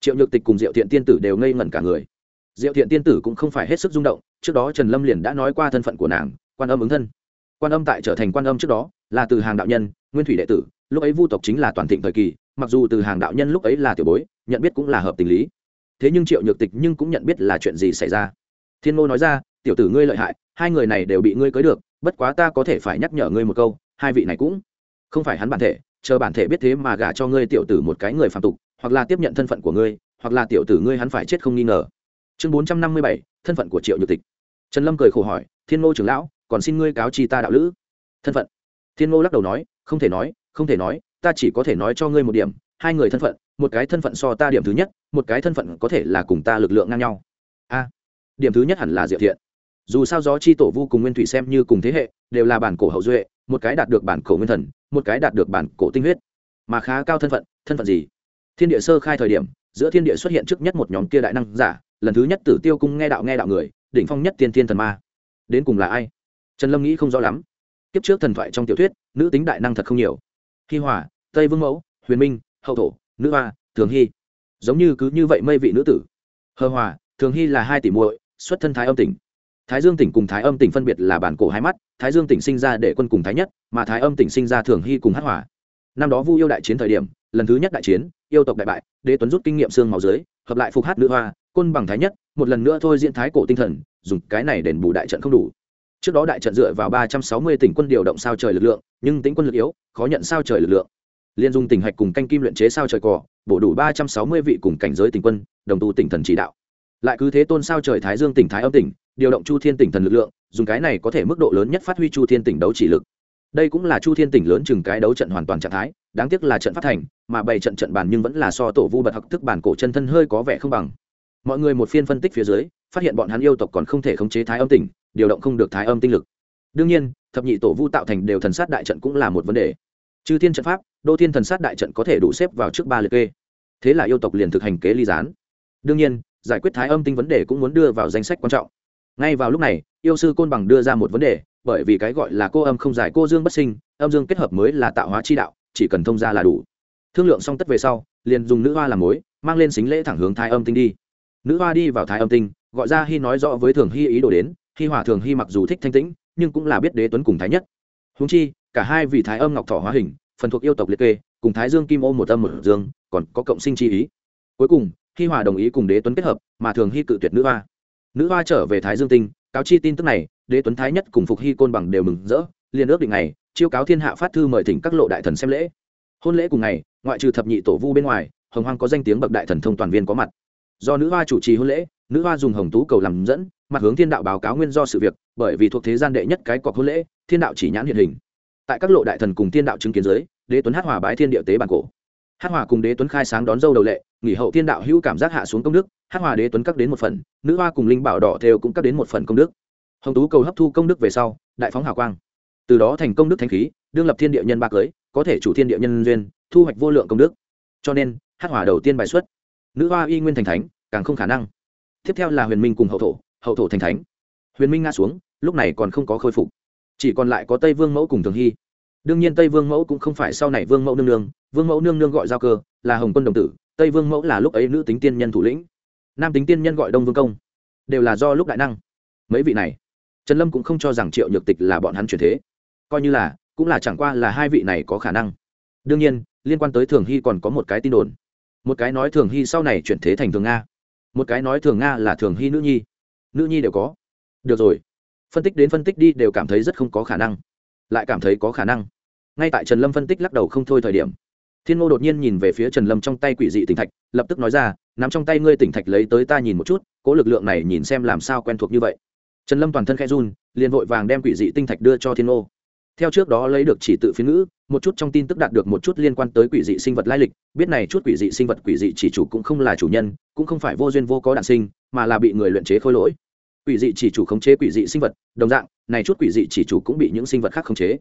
triệu nhược tịch cùng diệu thiện tiên tử đều ngây ngẩn cả người. Diệu thiện tiên tử cũng không phải hết sức rung động, trước đó trần lâm liền đã nói qua thân phận của nàng, quan âm ứng thân. Quan âm tại trở thành quan âm trước đó, là từ hàng đạo nhân, nguyên thủy đệ tử, lúc ấy vu tộc chính là toàn thịnh thời kỳ, mặc dù từ hàng đạo nhân lúc ấy là tiểu bối, nhận biết cũng là hợp tình lý. Thế nhưng triệu nhược tịch nhưng cũng nhận biết là chuyện gì xảy ra. Thiên ngô nói ra, tiểu tử ngươi lợi hại, hai người này đều bị ngươi cưới được, bất quá ta có thể phải nhắc nhở ngươi một câu, hai vị này cũng không phải hắn bản thể chờ bản thể biết thế mà gả cho ngươi tiểu tử một cái người phạm tục, hoặc là tiếp nhận thân phận của ngươi, hoặc là tiểu tử ngươi hắn phải chết không nghi ngờ. Chương bốn trăm năm mươi bảy, thân phận của triệu nhược tịch. Trần lâm cười khổ hỏi, thiên ngô trưởng lão, còn xin ngươi cáo chi ta đạo lữ? Thân phận? Thiên ngô lắc đầu nói, không thể nói, không thể nói, ta chỉ có thể nói cho ngươi một điểm, hai người thân phận, một cái thân phận so ta điểm thứ nhất, một cái thân phận có thể là cùng ta lực lượng ngang nhau. A, điểm thứ nhất hẳn là diệu thiện. Dù sao gió chi tổ vu cùng nguyên thủy xem như cùng thế hệ, đều là bản cổ hậu duệ một cái đạt được bản cổ nguyên thần, một cái đạt được bản cổ tinh huyết. Mà khá cao thân phận thân phận gì? Thiên địa sơ khai thời điểm, giữa thiên địa xuất hiện trước nhất một nhóm kia đại năng giả, lần thứ nhất tử tiêu cung nghe đạo nghe đạo người, đỉnh phong nhất tiên thiên thần ma. Đến cùng là ai? Trần lâm nghĩ không rõ lắm. Kiếp trước thần thoại trong tiểu thuyết, nữ tính đại năng thật không nhiều. Hi hòa, tây vương mẫu, huyền minh, hậu thổ, nữ hoa, thường hy. Giống như cứ như vậy mây vị nữ tử. Hờ hòa, thường hy là hai tỷ muội, xuất thân thái âm tỉnh thái dương tỉnh cùng thái âm tỉnh phân biệt là bản cổ hai mắt, thái dương tỉnh sinh ra để quân cùng thái nhất, mà thái âm tỉnh sinh ra thường hy cùng hát hỏa. Năm đó vu yêu đại chiến thời điểm, lần thứ nhất đại chiến, yêu tộc đại bại, đế tuấn rút kinh nghiệm xương màu dưới, hợp lại phục hát nữ hoa, côn bằng thái nhất, một lần nữa thôi diễn thái cổ tinh thần, dùng cái này đền bù đại trận không đủ. Trước đó đại trận dựa vào ba trăm sáu mươi tỉnh quân điều động sao trời lực lượng, nhưng tính quân lực yếu, khó nhận sao trời lực lượng. Liên dung tỉnh hạch cùng canh kim luyện chế sao trời cỏ, bổ đủ ba trăm sáu mươi vị cùng cảnh giới tỉnh quân, đồng tu tỉnh thần chỉ đạo. Lại cứ thế tôn sao trời thái dương tỉnh, thái âm tỉnh điều động chu thiên tỉnh thần lực lượng, dùng cái này có thể mức độ lớn nhất phát huy chu thiên tỉnh đấu chỉ lực. Đây cũng là chu thiên tỉnh lớn chừng cái đấu trận hoàn toàn trạng thái, đáng tiếc là trận phát thành, mà bày trận trận bàn nhưng vẫn là so tổ vu bật học thức bản cổ chân thân hơi có vẻ không bằng. Mọi người một phiên phân tích phía dưới, phát hiện bọn hắn yêu tộc còn không thể khống chế thái âm tỉnh, điều động không được thái âm tinh lực. Đương nhiên, thập nhị tổ vu tạo thành đều thần sát đại trận cũng là một vấn đề. Chư thiên trận pháp, đô thiên thần sát đại trận có thể đủ xếp vào trước ba liệt kê. Thế là yêu tộc liền thực hành kế ly gián. Đương nhiên, giải quyết thái âm tinh vấn đề cũng muốn đưa vào danh sách quan trọng ngay vào lúc này, yêu sư côn bằng đưa ra một vấn đề, bởi vì cái gọi là cô âm không giải cô dương bất sinh, âm dương kết hợp mới là tạo hóa chi đạo, chỉ cần thông ra là đủ. Thương lượng xong tất về sau, liền dùng nữ hoa làm mối, mang lên xính lễ thẳng hướng thái âm tinh đi. Nữ hoa đi vào thái âm tinh, gọi ra hy nói rõ với thường hy ý đồ đến hy hòa thường hy mặc dù thích thanh tĩnh, nhưng cũng là biết đế tuấn cùng thái nhất. Húng chi, cả hai vị thái âm ngọc thọ hóa hình, phần thuộc yêu tộc liệt kê, cùng thái dương kim ô một âm một dương, còn có cộng sinh chi ý. Cuối cùng hy hòa đồng ý cùng đế tuấn kết hợp, mà thường hy cự tuyệt nữ hoa nữ hoa trở về thái dương tinh, cáo chi tin tức này, đế tuấn thái nhất cùng phục hy côn bằng đều mừng rỡ, liền ước định này chiêu cáo thiên hạ phát thư mời thỉnh các lộ đại thần xem lễ. Hôn lễ cùng ngày, ngoại trừ thập nhị tổ vu bên ngoài, hồng hoang có danh tiếng bậc đại thần thông toàn viên có mặt. Do nữ hoa chủ trì hôn lễ, nữ hoa dùng hồng tú cầu làm dẫn, mặt hướng thiên đạo báo cáo nguyên do sự việc, bởi vì thuộc thế gian đệ nhất cái cọc hôn lễ, thiên đạo chỉ nhãn hiện hình. Tại các lộ đại thần cùng thiên đạo chứng kiến giới đế tuấn hát hòa bái thiên địa tế bản cổ. Hát hòa cùng đế tuấn khai sáng đón dâu đầu lệ nghỉ hậu thiên đạo hữu cảm giác hạ xuống công đức, hát hòa đế tuấn cắt đến một phần, nữ hoa cùng linh bảo đỏ thêu cũng cắt đến một phần công đức. Hồng tú cầu hấp thu công đức về sau, đại phóng hào quang. Từ đó thành công đức thanh khí, đương lập thiên địa nhân ba cưới, có thể chủ thiên địa nhân duyên, thu hoạch vô lượng công đức. Cho nên, hát Hòa đầu tiên bài xuất. Nữ hoa y nguyên thành thánh, càng không khả năng. Tiếp theo là huyền minh cùng hậu thổ hậu thổ thành thánh. Huyền minh ngã xuống, lúc này còn không có khôi phục. Chỉ còn lại có tây vương mẫu cùng thường hy đương nhiên tây vương mẫu cũng không phải sau này vương mẫu nương nương vương mẫu nương nương gọi giao cơ là hồng quân đồng tử tây vương mẫu là lúc ấy nữ tính tiên nhân thủ lĩnh nam tính tiên nhân gọi đông vương công đều là do lúc đại năng mấy vị này trần lâm cũng không cho rằng triệu nhược tịch là bọn hắn chuyển thế coi như là cũng là chẳng qua là hai vị này có khả năng đương nhiên liên quan tới thường hy còn có một cái tin đồn một cái nói thường hy sau này chuyển thế thành thường nga một cái nói thường nga là thường hy nữ nhi nữ nhi đều có được rồi phân tích đến phân tích đi đều cảm thấy rất không có khả năng lại cảm thấy có khả năng ngay tại trần lâm phân tích lắc đầu không thôi thời điểm, thiên ngô đột nhiên nhìn về phía trần lâm trong tay quỷ dị tỉnh thạch, lập tức nói ra n ắ m trong tay ngươi tỉnh thạch lấy tới ta nhìn một chút, cố lực lượng này nhìn xem làm sao quen thuộc như vậy. Trần lâm toàn thân khe run, liền vội vàng đem quỷ dị tinh thạch đưa cho thiên ngô. Theo trước đó lấy được chỉ tự phiên ngữ, một chút trong tin tức đạt được một chút liên quan tới quỷ dị sinh vật lai lịch, biết này chút quỷ dị sinh vật quỷ dị chỉ chủ cũng không là chủ nhân, cũng không phải vô duyên vô có đạn sinh, mà là bị người luyện chế khôi lỗi. Quỷ dị chỉ chủ khống chế quỷ dị sinh vật, đồng dạng, này chút quỷ dị chỉ chủ cũng bị những sinh vật khác khống chế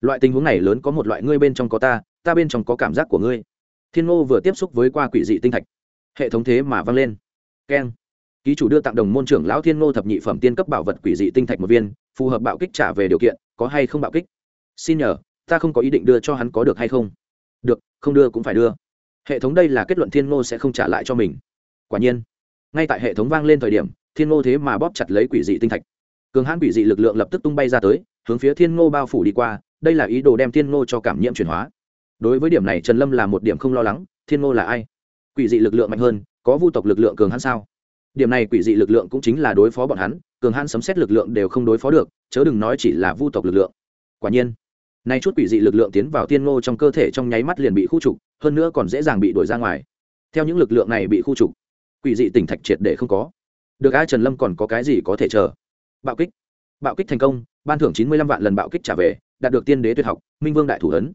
loại tình huống này lớn có một loại ngươi bên trong có ta ta bên trong có cảm giác của ngươi. Thiên ngô vừa tiếp xúc với qua quỷ dị tinh thạch, hệ thống thế mà vang lên. Keng. Ký chủ đưa tặng đồng môn trưởng lão thiên ngô thập nhị phẩm tiên cấp bảo vật quỷ dị tinh thạch một viên, phù hợp bạo kích trả về điều kiện, có hay không bạo kích? Xin nhờ, ta không có ý định đưa cho hắn có được hay không? Được, không đưa cũng phải đưa. Hệ thống đây là kết luận thiên ngô sẽ không trả lại cho mình. Quả nhiên, ngay tại hệ thống vang lên thời điểm, thiên ngô thế mà bóp chặt lấy quỷ dị tinh thạch. Cường hãn quỷ dị lực lượng lập tức tung bay ra tới, hướng phía thiên ngô bao phủ đi qua đây là ý đồ đem thiên ngô cho cảm nhiễm chuyển hóa. Đối với điểm này trần lâm là một điểm không lo lắng, thiên ngô là ai? Quỷ dị lực lượng mạnh hơn, có vu tộc lực lượng cường hãn sao? Điểm này quỷ dị lực lượng cũng chính là đối phó bọn hắn, cường hãn sấm xét lực lượng đều không đối phó được, chớ đừng nói chỉ là vu tộc lực lượng. Quả nhiên, nay chút quỷ dị lực lượng tiến vào tiên ngô trong cơ thể trong nháy mắt liền bị khu trục, hơn nữa còn dễ dàng bị đuổi ra ngoài. Theo những lực lượng này bị khu trục, quỷ dị tỉnh thạch triệt để không có. Được ai trần lâm còn có cái gì có thể chờ? Bạo kích. Bạo kích thành công, ban thưởng chín mươi lăm vạn lần bạo kích trả về đạt được tiên đế tuyệt học, minh vương đại thủ ấn.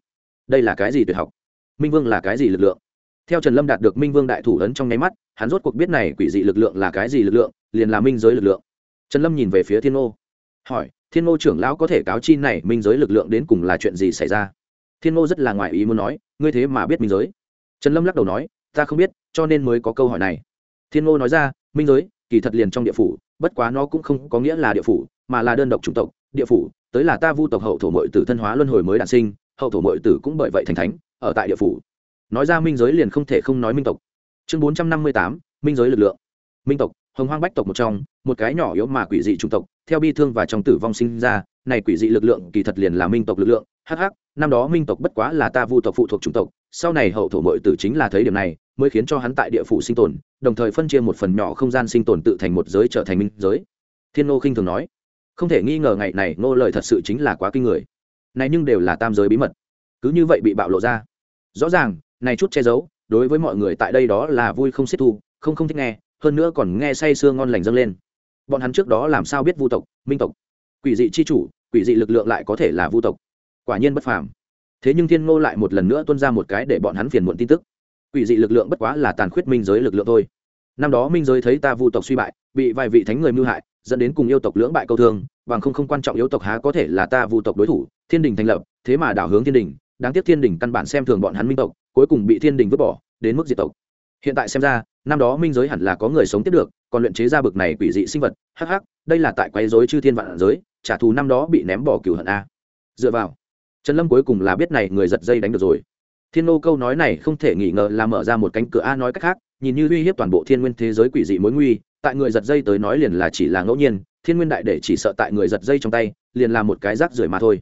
Đây là cái gì tuyệt học? Minh vương là cái gì lực lượng? Theo trần lâm đạt được minh vương đại thủ ấn trong nháy mắt, hắn rốt cuộc biết này quỷ dị lực lượng là cái gì lực lượng, liền là minh giới lực lượng. Trần lâm nhìn về phía thiên ô hỏi, thiên ngô trưởng lão có thể cáo chi này minh giới lực lượng đến cùng là chuyện gì xảy ra? Thiên ngô rất là ngoài ý muốn nói, ngươi thế mà biết minh giới? Trần lâm lắc đầu nói, ta không biết, cho nên mới có câu hỏi này. Thiên ngô nói ra, minh giới, kỳ thật liền trong địa phủ, bất quá nó cũng không có nghĩa là địa phủ, mà là đơn độc chủng tộc, địa phủ tới là ta vu tộc hậu thổ mội tử thân hóa luân hồi mới đản sinh, hậu thổ mội tử cũng bởi vậy thành thánh, ở tại địa phủ. Nói ra minh giới liền không thể không nói minh tộc. Chương bốn trăm năm mươi tám, minh giới lực lượng. Minh tộc, hồng hoang bách tộc một trong, một cái nhỏ yếu mà quỷ dị trung tộc, theo bi thương và trong tử vong sinh ra, này quỷ dị lực lượng kỳ thật liền là minh tộc lực lượng. Hh năm đó minh tộc bất quá là ta vu tộc phụ thuộc trung tộc, sau này hậu thổ mội tử chính là thấy điểm này, mới khiến cho hắn tại địa phủ sinh tồn, đồng thời phân chia một phần nhỏ không gian sinh tồn tự thành một giới trở thành minh giới. Thiên nô khinh thường nói không thể nghi ngờ ngày này ngô lời thật sự chính là quá kinh người. Này nhưng đều là tam giới bí mật. Cứ như vậy bị bạo lộ ra. Rõ ràng, này chút che giấu, đối với mọi người tại đây đó là vui không xích thu, không không thích nghe, hơn nữa còn nghe say sưa ngon lành dâng lên. Bọn hắn trước đó làm sao biết vu tộc, minh tộc? Quỷ dị c h i chủ, quỷ dị lực lượng lại có thể là vu tộc? Quả nhiên bất phàm. Thế nhưng thiên ngô lại một lần nữa tuân ra một cái để bọn hắn phiền muộn tin tức. Quỷ dị lực lượng bất quá là tàn khuyết minh giới lực lượng thôi. Năm đó minh giới thấy ta vu tộc suy bại, bị vài vị thánh người mưu hại dẫn đến cùng yêu tộc lưỡng bại câu thương, bằng không không quan trọng yêu tộc há có thể là ta vu tộc đối thủ, thiên đình thành lập, thế mà đảo hướng thiên đình, đáng tiếc thiên đình căn bản xem thường bọn hắn minh tộc, cuối cùng bị thiên đình vứt bỏ, đến mức diệt tộc. Hiện tại xem ra, năm đó minh giới hẳn là có người sống tiếp được, còn luyện chế ra bực này quỷ dị sinh vật, hắc hắc, đây là tại quấy dối chư thiên vạn giới, trả thù năm đó bị ném bỏ cửu hận a. Dựa vào, trần lâm cuối cùng là biết này người giật dây đánh được rồi. Thiên nô câu nói này không thể nghi ngờ là mở ra một cánh cửa a nói cách khác, nhìn như uy hiếp toàn bộ thiên nguyên thế giới quỷ dị mối nguy tại người giật dây tới nói liền là chỉ là ngẫu nhiên, thiên nguyên đại để chỉ sợ tại người giật dây trong tay, liền là một cái rác rưởi mà thôi.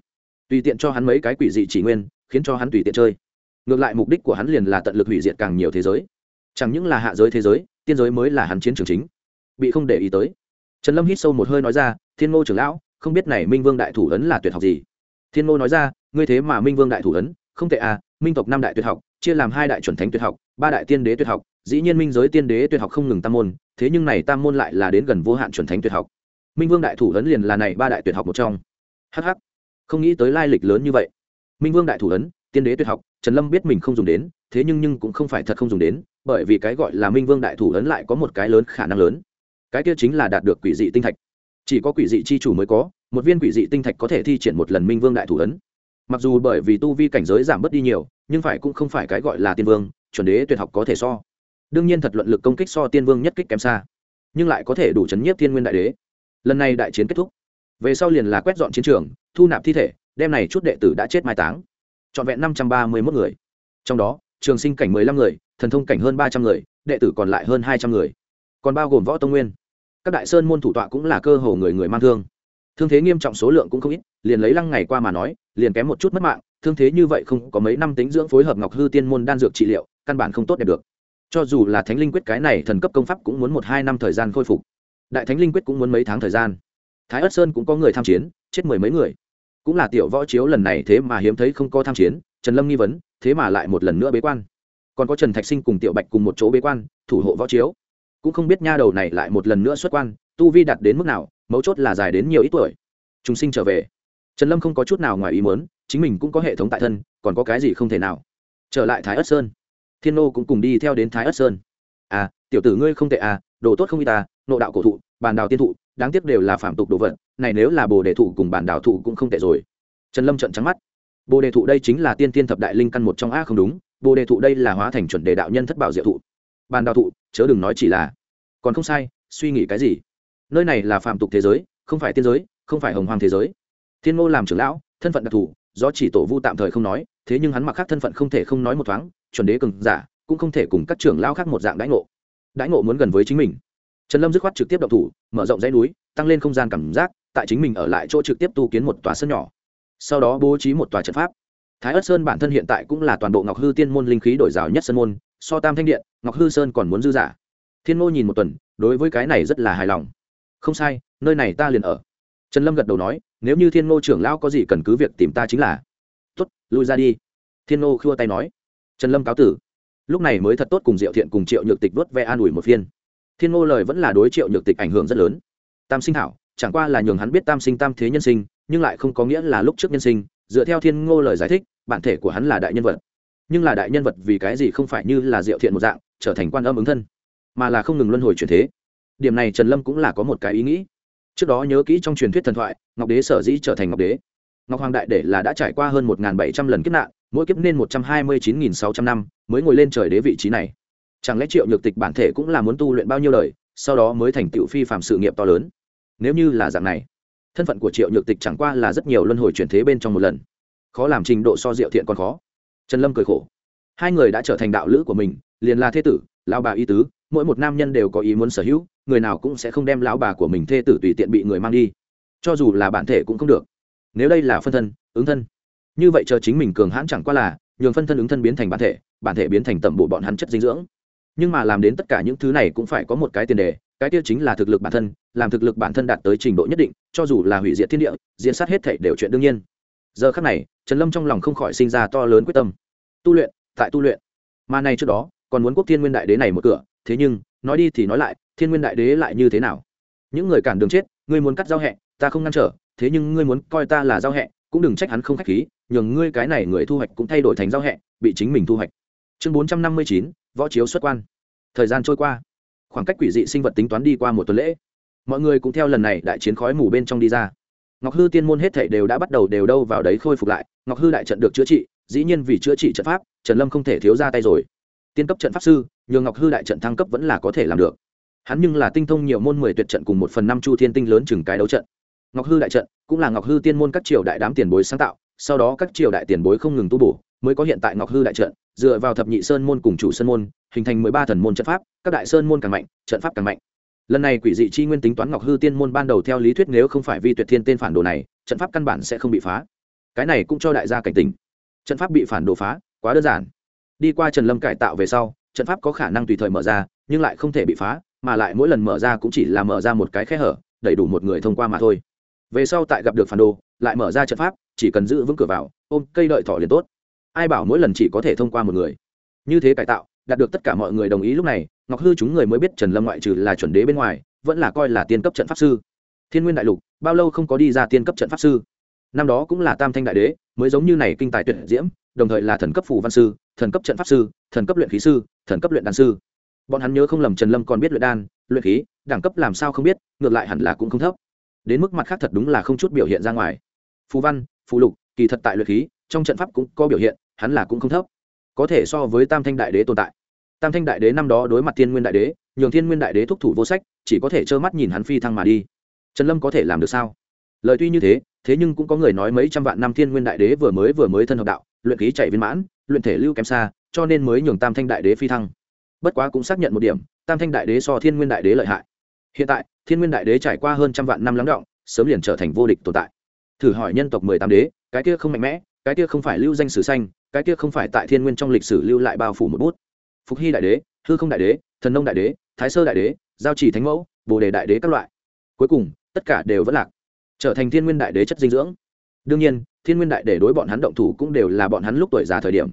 Tùy tiện cho hắn mấy cái quỷ dị chỉ nguyên, khiến cho hắn tùy tiện chơi. Ngược lại mục đích của hắn liền là tận lực hủy diệt càng nhiều thế giới. Chẳng những là hạ giới thế giới, tiên giới mới là hắn chiến trường chính. Bị không để ý tới. Trần lâm hít sâu một hơi nói ra, thiên ngô trưởng lão, không biết này minh vương đại thủ ấn là tuyệt học gì? Thiên ngô nói ra, ngươi thế mà minh vương đại thủ ấn, không tệ à minh tộc năm đại tuyệt học chia làm hai đại chuẩn thánh tuyệt học, ba đại tiên đế tuyệt học, dĩ nhiên minh giới tiên đế tuyệt học không ngừng tam môn, thế nhưng này tam môn lại là đến gần vô hạn chuẩn thánh tuyệt học. Minh vương đại thủ ấn liền là này ba đại tuyệt học một trong. Hh không nghĩ tới lai lịch lớn như vậy. Minh vương đại thủ ấn, tiên đế tuyệt học, trần lâm biết mình không dùng đến, thế nhưng nhưng cũng không phải thật không dùng đến, bởi vì cái gọi là minh vương đại thủ ấn lại có một cái lớn khả năng lớn. Cái kia chính là đạt được quỷ dị tinh thạch. Chỉ có quỷ dị chi chủ mới có, một viên quỷ dị tinh thạch có thể thi triển một lần minh vương đại thủ ấn mặc dù bởi vì tu vi cảnh giới giảm bớt đi nhiều, nhưng phải cũng không phải cái gọi là tiên vương, chuẩn đế tuyệt học có thể so. Đương nhiên thật luận lực công kích so tiên vương nhất kích kém xa, nhưng lại có thể đủ chấn nhiếp thiên nguyên đại đế. Lần này đại chiến kết thúc. Về sau liền là quét dọn chiến trường, thu nạp thi thể, đem này chút đệ tử đã chết mai táng. Trọn vẹn năm trăm ba mươi mốt người. Trong đó, trường sinh cảnh mười lăm người, thần thông cảnh hơn ba trăm người, đệ tử còn lại hơn hai trăm người. Còn bao gồm võ tông nguyên. Các đại sơn môn thủ tọa cũng là cơ hồ người người mang thương. Thương thế nghiêm trọng số lượng cũng không ít, liền lấy lăng ngày qua mà nói liền kém một chút mất mạng, thương thế như vậy không có mấy năm tính dưỡng phối hợp ngọc hư tiên môn đan dược trị liệu, căn bản không tốt đẹp được. Cho dù là thánh linh quyết cái này thần cấp công pháp cũng muốn một hai năm thời gian khôi phục. Đại thánh linh quyết cũng muốn mấy tháng thời gian. Thái ất sơn cũng có người tham chiến, chết mười mấy người. Cũng là tiểu võ chiếu lần này thế mà hiếm thấy không có tham chiến, trần lâm nghi vấn, thế mà lại một lần nữa bế quan. Còn có trần thạch sinh cùng tiểu bạch cùng một chỗ bế quan, thủ hộ võ chiếu. Cũng không biết nha đầu này lại một lần nữa xuất quan, tu vi đặt đến mức nào, mấu chốt là dài đến nhiều ít tuổi. Chúng sinh trở về trần lâm không có chút nào ngoài ý muốn, chính mình cũng có hệ thống tại thân, còn có cái gì không thể nào. Trở lại thái ất sơn. Thiên nô cũng cùng đi theo đến thái ất sơn. À tiểu tử ngươi không tệ à đồ tốt không y ta à, nộ đạo cổ thụ, bàn đào tiên thụ, đáng tiếc đều là phạm tục đồ vật, này nếu là bồ đề thụ cùng bàn đào thụ cũng không tệ rồi. Trần lâm trận trắng mắt. Bồ đề thụ đây chính là tiên tiên thập đại linh căn một trong a không đúng, bồ đề thụ đây là hóa thành chuẩn đề đạo nhân thất bảo diệu thụ. Bàn đào thụ, chớ đừng nói chỉ là. Còn không sai, suy nghĩ cái gì? Nơi này là phạm tục thế giới, không phải tiên giới, không phải hồng hoàng thế giới thiên ngô làm trưởng lão, thân phận đặc thù, do chỉ tổ vu tạm thời không nói, thế nhưng hắn mặc khác thân phận không thể không nói một thoáng, chuẩn đế cường giả, cũng không thể cùng các trưởng lão khác một dạng đãi ngộ. Đãi ngộ muốn gần với chính mình. Trần lâm dứt khoát trực tiếp động thủ, mở rộng dãy núi, tăng lên không gian cảm giác, tại chính mình ở lại chỗ trực tiếp tu kiến một tòa sân nhỏ. Sau đó bố trí một tòa trận pháp. Thái ất sơn bản thân hiện tại cũng là toàn bộ ngọc hư tiên môn linh khí đổi rào nhất sân môn, so tam thanh điện, ngọc hư sơn còn muốn dư giả thiên ngô nhìn một tuần, đối với cái này rất là hài lòng. Không sai, nơi này ta liền ở trần lâm gật đầu nói nếu như thiên ngô trưởng lão có gì cần cứ việc tìm ta chính là. Tốt, lui ra đi. Thiên ngô khua tay nói. Trần lâm cáo tử. Lúc này mới thật tốt cùng diệu thiện cùng triệu nhược tịch vớt ve an ủi một phiên. Thiên ngô lời vẫn là đối triệu nhược tịch ảnh hưởng rất lớn. Tam sinh hảo chẳng qua là nhường hắn biết tam sinh tam thế nhân sinh nhưng lại không có nghĩa là lúc trước nhân sinh dựa theo thiên ngô lời giải thích bản thể của hắn là đại nhân vật. Nhưng là đại nhân vật vì cái gì không phải như là diệu thiện một dạng trở thành quan âm ứng thân mà là không ngừng luân hồi chuyển thế. Điểm này trần lâm cũng là có một cái ý nghĩ trước đó nhớ kỹ trong truyền thuyết thần thoại, ngọc đế sở dĩ trở thành ngọc đế. Ngọc hoàng đại để là đã trải qua hơn một bảy trăm lần kiếp nạn, mỗi kiếp nên một trăm hai mươi chín sáu trăm năm mới ngồi lên trời đế vị trí này. Chẳng lẽ triệu nhược tịch bản thể cũng là muốn tu luyện bao nhiêu đời, sau đó mới thành tựu phi phạm sự nghiệp to lớn? Nếu như là dạng này, thân phận của triệu nhược tịch chẳng qua là rất nhiều luân hồi chuyển thế bên trong một lần. Khó làm trình độ so diệu thiện còn khó. Trần lâm cười khổ. Hai người đã trở thành đạo lữ của mình, liền là thế tử lao bà y tứ mỗi một nam nhân đều có ý muốn sở hữu, người nào cũng sẽ không đem lão bà của mình thê tử tùy tiện bị người mang đi. Cho dù là bản thể cũng không được. Nếu đây là phân thân, ứng thân. Như vậy chờ chính mình cường hãn chẳng qua là, nhường phân thân ứng thân biến thành bản thể bản thể biến thành tẩm bộ bọn hắn chất dinh dưỡng. Nhưng mà làm đến tất cả những thứ này cũng phải có một cái tiền đề, cái tiêu chính là thực lực bản thân, làm thực lực bản thân đạt tới trình độ nhất định, cho dù là hủy diệt thiên địa diễn sát hết thể đều chuyện đương nhiên. Giờ khắc này, trần lâm trong lòng không khỏi sinh ra to lớn quyết tâm. Tu luyện, tại tu luyện. Mà này trước đó, còn muốn quốc thiên nguyên đại đế này một cửa thế nhưng, nói đi thì nói lại, thiên nguyên đại đế lại như thế nào? Những người cản đường chết, ngươi muốn cắt giao hẹ, ta không ngăn trở, thế nhưng ngươi muốn coi ta là giao hẹ, cũng đừng trách hắn không khách khí, nhường ngươi cái này người thu hoạch cũng thay đổi thành giao hẹ, bị chính mình thu hoạch. Chương bốn trăm năm mươi chín, võ chiếu xuất quan. Thời gian trôi qua. Khoảng cách quỷ dị sinh vật tính toán đi qua một tuần lễ. Mọi người cũng theo lần này đại chiến khói mù bên trong đi ra. Ngọc hư tiên môn hết thảy đều đã bắt đầu đều đâu vào đấy khôi phục lại. Ngọc hư đại trận được chữa trị, dĩ nhiên vì chữa trị trận pháp, trần lâm không thể thiếu ra tay rồi tiên cấp trận pháp sư, nhường ngọc hư đại trận thăng cấp vẫn là có thể làm được. Hắn nhưng là tinh thông nhiều môn mười tuyệt trận cùng một phần năm chu thiên tinh lớn chừng cái đấu trận. Ngọc hư đại trận cũng là ngọc hư tiên môn các triều đại đám tiền bối sáng tạo, sau đó các triều đại tiền bối không ngừng tu bổ, mới có hiện tại ngọc hư đại trận, dựa vào thập nhị sơn môn cùng chủ sơn môn, hình thành mười ba thần môn trận pháp, các đại sơn môn càng mạnh, trận pháp càng mạnh. Lần này quỷ dị chi nguyên tính toán ngọc hư tiên môn ban đầu theo lý thuyết nếu không phải vi tuyệt thiên tên phản đồ này, trận pháp căn bản sẽ không bị phá. Cái này cũng cho đại gia cảnh tình trận pháp bị phản đồ phá, quá đơn giản đi qua trần lâm cải tạo về sau, trận pháp có khả năng tùy thời mở ra, nhưng lại không thể bị phá, mà lại mỗi lần mở ra cũng chỉ là mở ra một cái khe hở, đầy đủ một người thông qua mà thôi. Về sau tại gặp được phản đồ, lại mở ra trận pháp, chỉ cần giữ vững cửa vào, ôm cây đợi thỏ liền tốt. Ai bảo mỗi lần chỉ có thể thông qua một người. Như thế cải tạo, đạt được tất cả mọi người đồng ý lúc này, ngọc hư chúng người mới biết trần lâm ngoại trừ là chuẩn đế bên ngoài, vẫn là coi là tiên cấp trận pháp sư. Thiên nguyên đại lục, bao lâu không có đi ra tiên cấp trận pháp sư? Năm đó cũng là tam thanh đại đế mới giống như này kinh tài tuyệt diễm, đồng thời là thần cấp phù văn sư, thần cấp trận pháp sư, thần cấp luyện khí sư, thần cấp luyện đan sư. Bọn hắn nhớ không lầm trần lâm còn biết luyện đan, luyện khí, đẳng cấp làm sao không biết, ngược lại hẳn là cũng không thấp. Đến mức mặt khác thật đúng là không chút biểu hiện ra ngoài. Phù văn, phù lục, kỳ thật tại luyện khí, trong trận pháp cũng có biểu hiện, hắn là cũng không thấp. Có thể so với tam thanh đại đế tồn tại. Tam thanh đại đế năm đó đối mặt thiên nguyên đại đế, nhường thiên nguyên đại đế thúc thủ vô sách, chỉ có thể trơ mắt nhìn hắn phi thăng mà đi. Trần lâm có thể làm được sao? Lời tuy như thế thế nhưng cũng có người nói mấy trăm vạn năm thiên nguyên đại đế vừa mới vừa mới thân hợp đạo, luyện khí chạy viên mãn, luyện thể lưu kém xa, cho nên mới nhường tam thanh đại đế phi thăng. Bất quá cũng xác nhận một điểm, tam thanh đại đế so thiên nguyên đại đế lợi hại. Hiện tại, thiên nguyên đại đế trải qua hơn trăm vạn năm lắng động, sớm liền trở thành vô địch tồn tại. Thử hỏi nhân tộc mười tám đế, cái kia không mạnh mẽ, cái kia không phải lưu danh sử xanh, cái kia không phải tại thiên nguyên trong lịch sử lưu lại bao phủ một bút. Phục hy đại đế, hư không đại đế, thần nông đại đế, thái sơ đại đế, giao chỉ thánh mẫu, bồ đề đại đế các loại. Cuối cùng, tất cả đều vẫn lạc trở thành thiên nguyên đại đế chất dinh dưỡng. Đương nhiên, thiên nguyên đại đế đối bọn hắn động thủ cũng đều là bọn hắn lúc tuổi già thời điểm.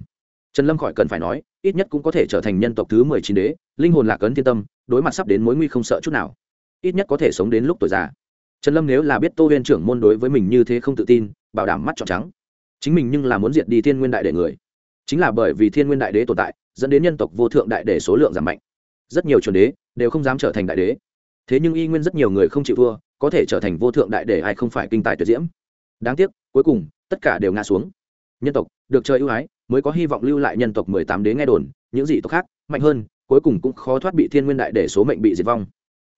Trần lâm khỏi cần phải nói, ít nhất cũng có thể trở thành nhân tộc thứ mười chín đế, linh hồn lạc ấn thiên tâm, đối mặt sắp đến mối nguy không sợ chút nào. Ít nhất có thể sống đến lúc tuổi già. Trần lâm nếu là biết tô huyên trưởng môn đối với mình như thế không tự tin, bảo đảm mắt trọn trắng. Chính mình nhưng là muốn diệt đi thiên nguyên đại Đế người. Chính là bởi vì thiên nguyên đại đế tồn tại, dẫn đến nhân tộc vô thượng đại đế số lượng giảm mạnh. Rất nhiều chuẩn đế đều không dám trở thành đại đế thế nhưng y nguyên rất nhiều người không chịu thua, có thể trở thành vô thượng đại để ai không phải kinh tài tuyệt diễm. Đáng tiếc, cuối cùng, tất cả đều ngã xuống. Nhân tộc, được chơi ưu ái, mới có hy vọng lưu lại nhân tộc mười tám đế nghe đồn, những dị tộc khác, mạnh hơn, cuối cùng cũng khó thoát bị thiên nguyên đại để số mệnh bị diệt vong.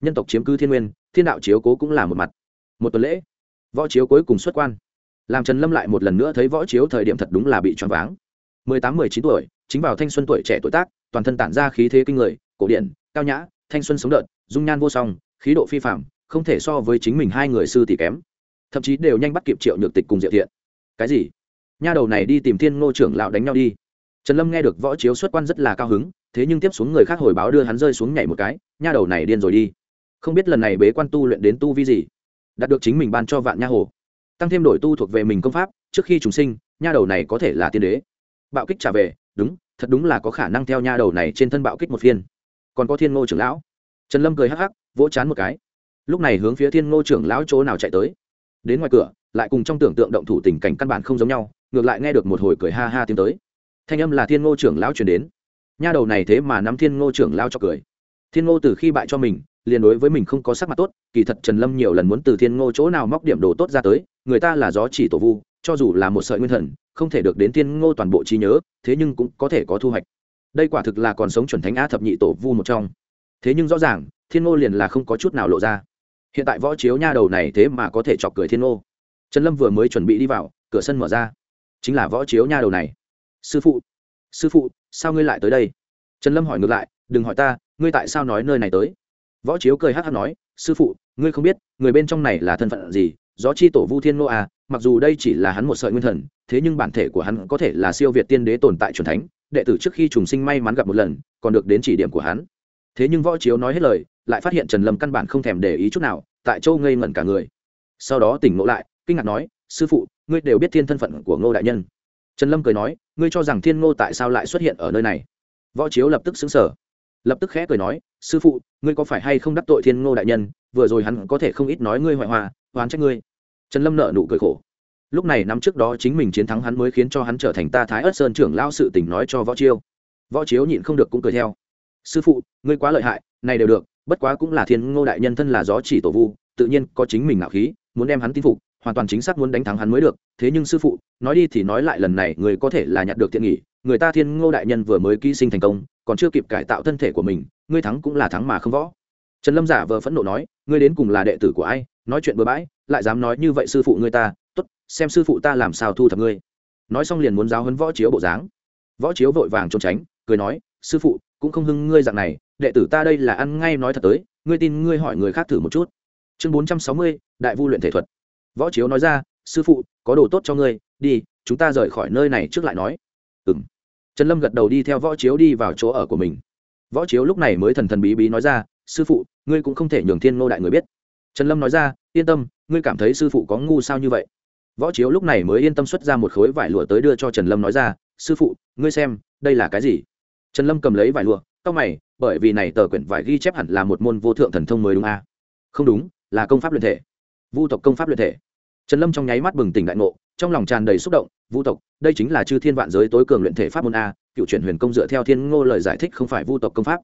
Nhân tộc chiếm cứ thiên nguyên, thiên đạo chiếu cố cũng là một mặt. Một tuần lễ, võ chiếu cuối cùng xuất quan. Làm trần lâm lại một lần nữa thấy võ chiếu thời điểm thật đúng là bị choáng váng. Mười tám, mười chín tuổi, chính vào thanh xuân tuổi trẻ tuổi tác, toàn thân tản ra khí thế kinh người, cổ điển, cao nhã, thanh xuân sống đợt dung nhan vô song, khí độ phi phạm không thể so với chính mình hai người sư tỷ kém. Thậm chí đều nhanh bắt kịp triệu nhược tịch cùng diệu thiện. Cái gì? Nha đầu này đi tìm thiên ngô trưởng lão đánh nhau đi. Trần lâm nghe được võ chiếu xuất quan rất là cao hứng, thế nhưng tiếp xuống người khác hồi báo đưa hắn rơi xuống nhảy một cái, nha đầu này điên rồi đi. Không biết lần này bế quan tu luyện đến tu vi gì, đạt được chính mình ban cho vạn nha hồ. Tăng thêm đổi tu thuộc về mình công pháp, trước khi chúng sinh, nha đầu này có thể là tiên đế. Bạo kích trả về, đúng, thật đúng là có khả năng theo nha đầu này trên thân bạo kích một phiên. Còn có thiên ngô trưởng lão trần lâm cười hắc hắc, vỗ chán một cái. Lúc này hướng phía thiên ngô trưởng lão chỗ nào chạy tới? Đến ngoài cửa, lại cùng trong tưởng tượng động thủ tình cảnh căn bản không giống nhau, ngược lại nghe được một hồi cười ha ha tiến tới. Thanh âm là thiên ngô trưởng lão chuyển đến. Nha đầu này thế mà nắm thiên ngô trưởng lão cho cười. Thiên ngô từ khi bại cho mình, liền đối với mình không có sắc mặt tốt, kỳ thật trần lâm nhiều lần muốn từ thiên ngô chỗ nào móc điểm đồ tốt ra tới, người ta là gió chỉ tổ vu, cho dù là một sợi nguyên thần, không thể được đến thiên ngô toàn bộ trí nhớ, thế nhưng cũng có thể có thu hoạch. Đây quả thực là còn sống chuẩn thánh a thập nhị tổ vu một trong thế nhưng rõ ràng, thiên ngô liền là không có chút nào lộ ra. Hiện tại võ chiếu nha đầu này thế mà có thể chọc cười thiên ngô. Trần lâm vừa mới chuẩn bị đi vào, cửa sân mở ra. Chính là võ chiếu nha đầu này. Sư phụ sư phụ, sao ngươi lại tới đây? Trần lâm hỏi ngược lại, đừng hỏi ta, ngươi tại sao nói nơi này tới? Võ chiếu cười hát hát nói, sư phụ, ngươi không biết, người bên trong này là thân phận gì, gió chi tổ vu thiên Ngô à mặc dù đây chỉ là hắn một sợi nguyên thần, thế nhưng bản thể của hắn có thể là siêu việt tiên đế tồn tại c thánh, đệ tử trước khi trùng sinh may mắn gặp một lần, còn được đến chỉ điểm của hắn thế nhưng võ chiếu nói hết lời, lại phát hiện trần lâm căn bản không thèm để ý chút nào, tại châu ngây ngẩn cả người. Sau đó tỉnh ngộ lại, kinh ngạc nói, sư phụ, ngươi đều biết thiên thân phận của ngô đại nhân. Trần lâm cười nói, ngươi cho rằng thiên ngô tại sao lại xuất hiện ở nơi này? Võ chiếu lập tức xứng sở lập tức khẽ cười nói, sư phụ, ngươi có phải hay không đắc tội thiên ngô đại nhân? Vừa rồi hắn có thể không ít nói ngươi hoại hòa, oán trách ngươi. Trần lâm nợ nụ cười khổ. Lúc này năm trước đó chính mình chiến thắng hắn mới khiến cho hắn trở thành ta thái ất sơn trưởng lao sự tình nói cho võ chiêu. Võ chiếu nhịn không được cũng cười theo sư phụ, ngươi quá lợi hại, này đều được, bất quá cũng là thiên ngô đại nhân thân là gió chỉ tổ vu, tự nhiên có chính mình ngạo khí, muốn đem hắn tin phục, hoàn toàn chính xác muốn đánh thắng hắn mới được, thế nhưng sư phụ, nói đi thì nói lại lần này người có thể là nhặt được thiện nghỉ, người ta thiên ngô đại nhân vừa mới ký sinh thành công, còn chưa kịp cải tạo thân thể của mình, ngươi thắng cũng là thắng mà không võ. Trần lâm giả vờ phẫn nộ nói, ngươi đến cùng là đệ tử của ai, nói chuyện bừa bãi, lại dám nói như vậy sư phụ ngươi ta t ố t xem sư phụ ta làm sao thu thập ngươi. Nói xong liền muốn giáo hấn võ chiếu bộ dáng. Võ chiếu vội vàng trốn tránh, cười nói, sư phụ cũng không hưng ngươi dạng này, đệ tử ta đây là ăn ngay nói thật tới, ngươi tin ngươi hỏi người khác thử một chút. Chương bốn trăm sáu mươi, đại vu luyện thể thuật. Võ chiếu nói ra, sư phụ, có đồ tốt cho ngươi, đi, chúng ta rời khỏi nơi này trước lại nói. Ừ m trần lâm gật đầu đi theo võ chiếu đi vào chỗ ở của mình. Võ chiếu lúc này mới thần thần bí bí nói ra, sư phụ, ngươi cũng không thể nhường thiên ngô đại người biết. Trần lâm nói ra, yên tâm, ngươi cảm thấy sư phụ có ngu sao như vậy? Võ chiếu lúc này mới yên tâm xuất ra một khối vải lụa tới đưa cho trần lâm nói ra, sư phụ, ngươi xem, đây là cái gì? Trần lâm cầm lấy vải lụa tóc mày, bởi vì này tờ quyển vải ghi chép hẳn là một môn vô thượng thần thông mới đúng à? không đúng, là công pháp luyện thể. Vu tộc công pháp luyện thể. Trần lâm trong nháy mắt bừng tỉnh đại ngộ, trong lòng tràn đầy xúc động, vu tộc, đây chính là chư thiên vạn giới tối cường luyện thể pháp môn a, cựu chuyển huyền công dựa theo thiên ngô lời giải thích không phải vu tộc công pháp.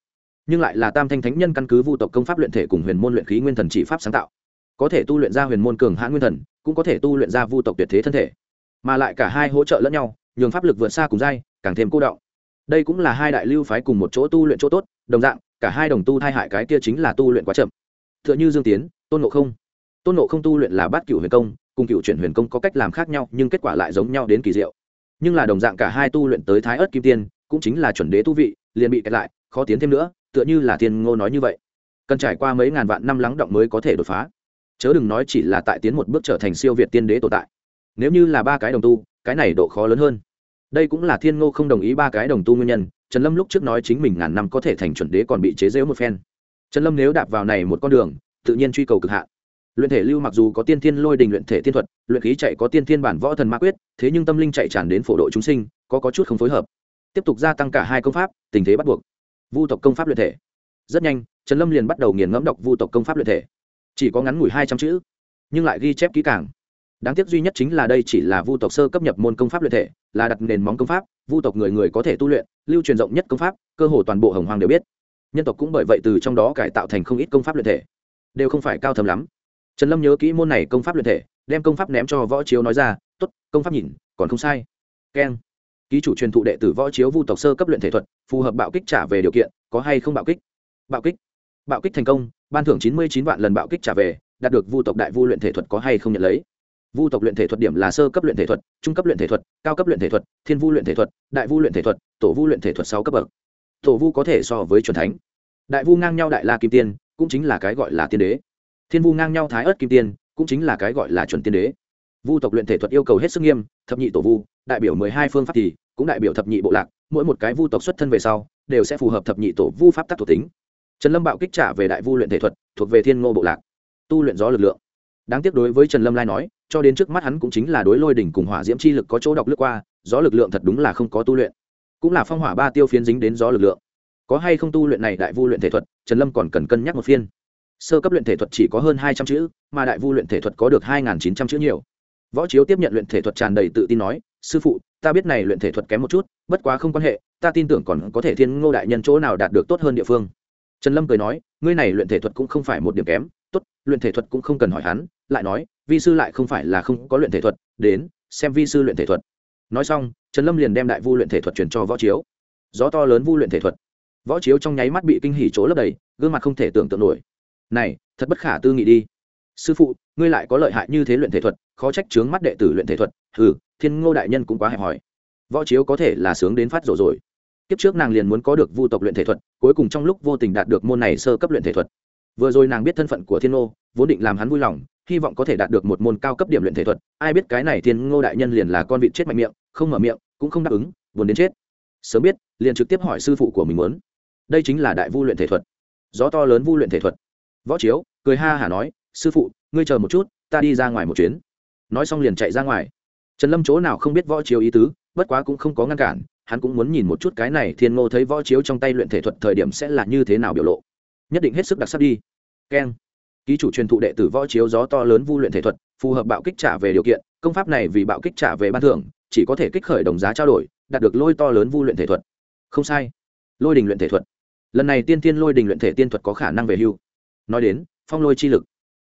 Nhưng lại là tam thanh thánh nhân căn cứ vu tộc công pháp luyện thể cùng huyền môn luyện khí nguyên thần chỉ pháp sáng tạo. Có thể tu luyện ra huyền môn cường hãn nguyên thần, cũng có thể tu luyện ra vu tộc tuyệt thế thân thể. Mà lại cả hai hỗ trợ lẫn nhau, nhường pháp lực vượt xa cùng dai càng thêm cô động đây cũng là hai đại lưu phái cùng một chỗ tu luyện chỗ tốt, đồng dạng, cả hai đồng tu thai hại cái kia chính là tu luyện quá chậm. T h ư ợ n h ư dương tiến, tôn ngộ không. Tôn ngộ không tu luyện là bát cựu huyền công, cùng cựu chuyển huyền công có cách làm khác nhau, nhưng kết quả lại giống nhau đến kỳ diệu. Nhưng là đồng dạng cả hai tu luyện tới thái ớt kim tiên, cũng chính là chuẩn đế tu vị, liền bị kẹt lại, khó tiến thêm nữa, tựa như là thiên ngô nói như vậy. Cần trải qua mấy ngàn vạn năm lắng động mới có thể đột phá. Chớ đừng nói chỉ là tại tiến một bước trở thành siêu việt tiên đế tồn tại. Nếu như là ba cái đồng tu, cái này độ khó lớn hơn đây cũng là thiên ngô không đồng ý ba cái đồng tu nguyên nhân, trần lâm lúc trước nói chính mình ngàn năm có thể thành chuẩn đế còn bị chế giễu một phen. Trần lâm nếu đạp vào này một con đường, tự nhiên truy cầu cực hạn. Luyện thể lưu mặc dù có tiên thiên lôi đình luyện thể tiên thuật, luyện khí chạy có tiên thiên bản võ thần ma quyết, thế nhưng tâm linh chạy tràn đến phổ độ chúng sinh, có có chút không phối hợp. Tiếp tục gia tăng cả hai công pháp, tình thế bắt buộc. Vu tộc công pháp luyện thể. Rất nhanh, trần lâm liền bắt đầu nghiền ngẫm đọc vu tộc công pháp luyện thể. Chỉ có ngắn ngủi hai trăm chữ, nhưng lại ghi chép kỹ càng đáng tiếc duy nhất chính là đây chỉ là vu tộc sơ cấp nhập môn công pháp luyện thể, là đặt nền móng công pháp, vu tộc người người có thể tu luyện, lưu truyền rộng nhất công pháp, cơ hồ toàn bộ hồng hoàng đều biết. Nhân tộc cũng bởi vậy từ trong đó cải tạo thành không ít công pháp luyện thể. Đều không phải cao thầm lắm. Trần lâm nhớ kỹ môn này công pháp luyện thể, đem công pháp ném cho võ chiếu nói ra t ố t công pháp nhìn, còn không sai. Keng. Ký chủ truyền thụ đệ tử võ chiếu vu tộc sơ cấp luyện thể thuật, phù hợp bạo kích trả về điều kiện, có hay không bạo kích? Bạo kích. Bạo kích thành công, ban thưởng chín mươi chín vạn lần bạo kích trả về, đạt được vu tộc đại vu luyện thể thuật có hay không nhận lấy? Vu tộc luyện thể thuật điểm là sơ cấp luyện thể thuật, trung cấp luyện thể thuật, cao cấp luyện thể thuật, thiên vu luyện thể thuật, đại vu luyện thể thuật, tổ vu luyện thể thuật sáu cấp bậc. Tổ vu có thể so với c thánh. Đại vu ngang nhau đại la kim tiên, cũng chính là cái gọi là tiên đế. Thiên vu ngang nhau thái ớt kim tiên, cũng chính là cái gọi là chuẩn tiên đế. Vu tộc luyện thể thuật yêu cầu hết sức nghiêm, thập nhị tổ vu, đại biểu mười hai phương pháp thì, cũng đại biểu thập nhị bộ lạc, mỗi một cái vu tộc xuất thân về sau, đều sẽ phù hợp thập nhị tổ vu pháp tắc thuộc tính. Trần lâm bạo kích trả về đại vu luyện thể thuật, thuộc về thiên ngô bộ lạc. Tu luyện gió lực lượng. Đáng tiếc đối với trần lâm lai nói cho đến trước mắt hắn cũng chính là đối lôi đỉnh cùng hỏa diễm chi lực có chỗ đọc lướt qua, gió lực lượng thật đúng là không có tu luyện. Cũng là phong hỏa ba tiêu phiến dính đến gió lực lượng. Có hay không tu luyện này đại vu luyện thể thuật, trần lâm còn cần cân nhắc một phiên. Sơ cấp luyện thể thuật chỉ có hơn hai trăm chữ, mà đại vu luyện thể thuật có được hai chín trăm chữ nhiều. Võ chiếu tiếp nhận luyện thể thuật tràn đầy tự tin nói, sư phụ, ta biết này luyện thể thuật kém một chút, bất quá không quan hệ, ta tin tưởng còn có thể thiên ngô đại nhân chỗ nào đạt được tốt hơn địa phương. Trần lâm cười nói, ngươi này luyện thể thuật cũng không phải một điểm kém luyện thể thuật cũng không cần hỏi hắn, lại nói, vi sư lại không phải là không có luyện thể thuật, đến, xem vi sư luyện thể thuật. Nói xong, trần lâm liền đem đại vu luyện thể thuật truyền cho võ chiếu. Gió to lớn vu luyện thể thuật. Võ chiếu trong nháy mắt bị kinh hỉ chỗ lấp đầy, gương mặt không thể tưởng tượng nổi. Này, thật bất khả tư nghị đi. Sư phụ, ngươi lại có lợi hại như thế luyện thể thuật, khó trách chướng mắt đệ tử luyện thể thuật. Ừ thiên ngô đại nhân cũng quá hẹp hòi. Võ chiếu có thể là sướng đến phát rồi rồi. Kiếp trước nàng liền muốn có được vu tộc luyện thể thuật, cuối cùng trong lúc vô tình đạt được môn này sơ cấp luyện thể thuật. Vừa rồi nàng biết thân phận của thiên ngô vốn định làm hắn vui lòng, hy vọng có thể đạt được một môn cao cấp điểm luyện thể thuật. Ai biết cái này thiên ngô đại nhân liền là con vịt chết mạnh miệng, không mở miệng, cũng không đáp ứng, buồn đến chết. Sớm biết, liền trực tiếp hỏi sư phụ của mình muốn. Đây chính là đại vu luyện thể thuật. Gió to lớn vu luyện thể thuật. Võ chiếu, cười ha hả nói, sư phụ, ngươi chờ một chút, ta đi ra ngoài một chuyến. Nói xong liền chạy ra ngoài. Trần lâm chỗ nào không biết võ chiếu ý tứ, bất quá cũng không có ngăn cản, hắn cũng muốn nhìn một chút cái này thiên ngô thấy võ chiếu trong tay luyện thể thuật thời điểm sẽ là như thế nào biểu lộ. Nhất định hết sức đặc sắc đi. Keng ký chủ truyền thụ đệ tử võ chiếu gió to lớn vu luyện thể thuật, phù hợp bạo kích trả về điều kiện, công pháp này vì bạo kích trả về ban thưởng, chỉ có thể kích khởi đồng giá trao đổi, đạt được lôi to lớn vu luyện thể thuật. Không sai. Lôi đình luyện thể thuật. Lần này tiên tiên lôi đình luyện thể tiên thuật có khả năng về hưu. Nói đến, phong lôi chi lực.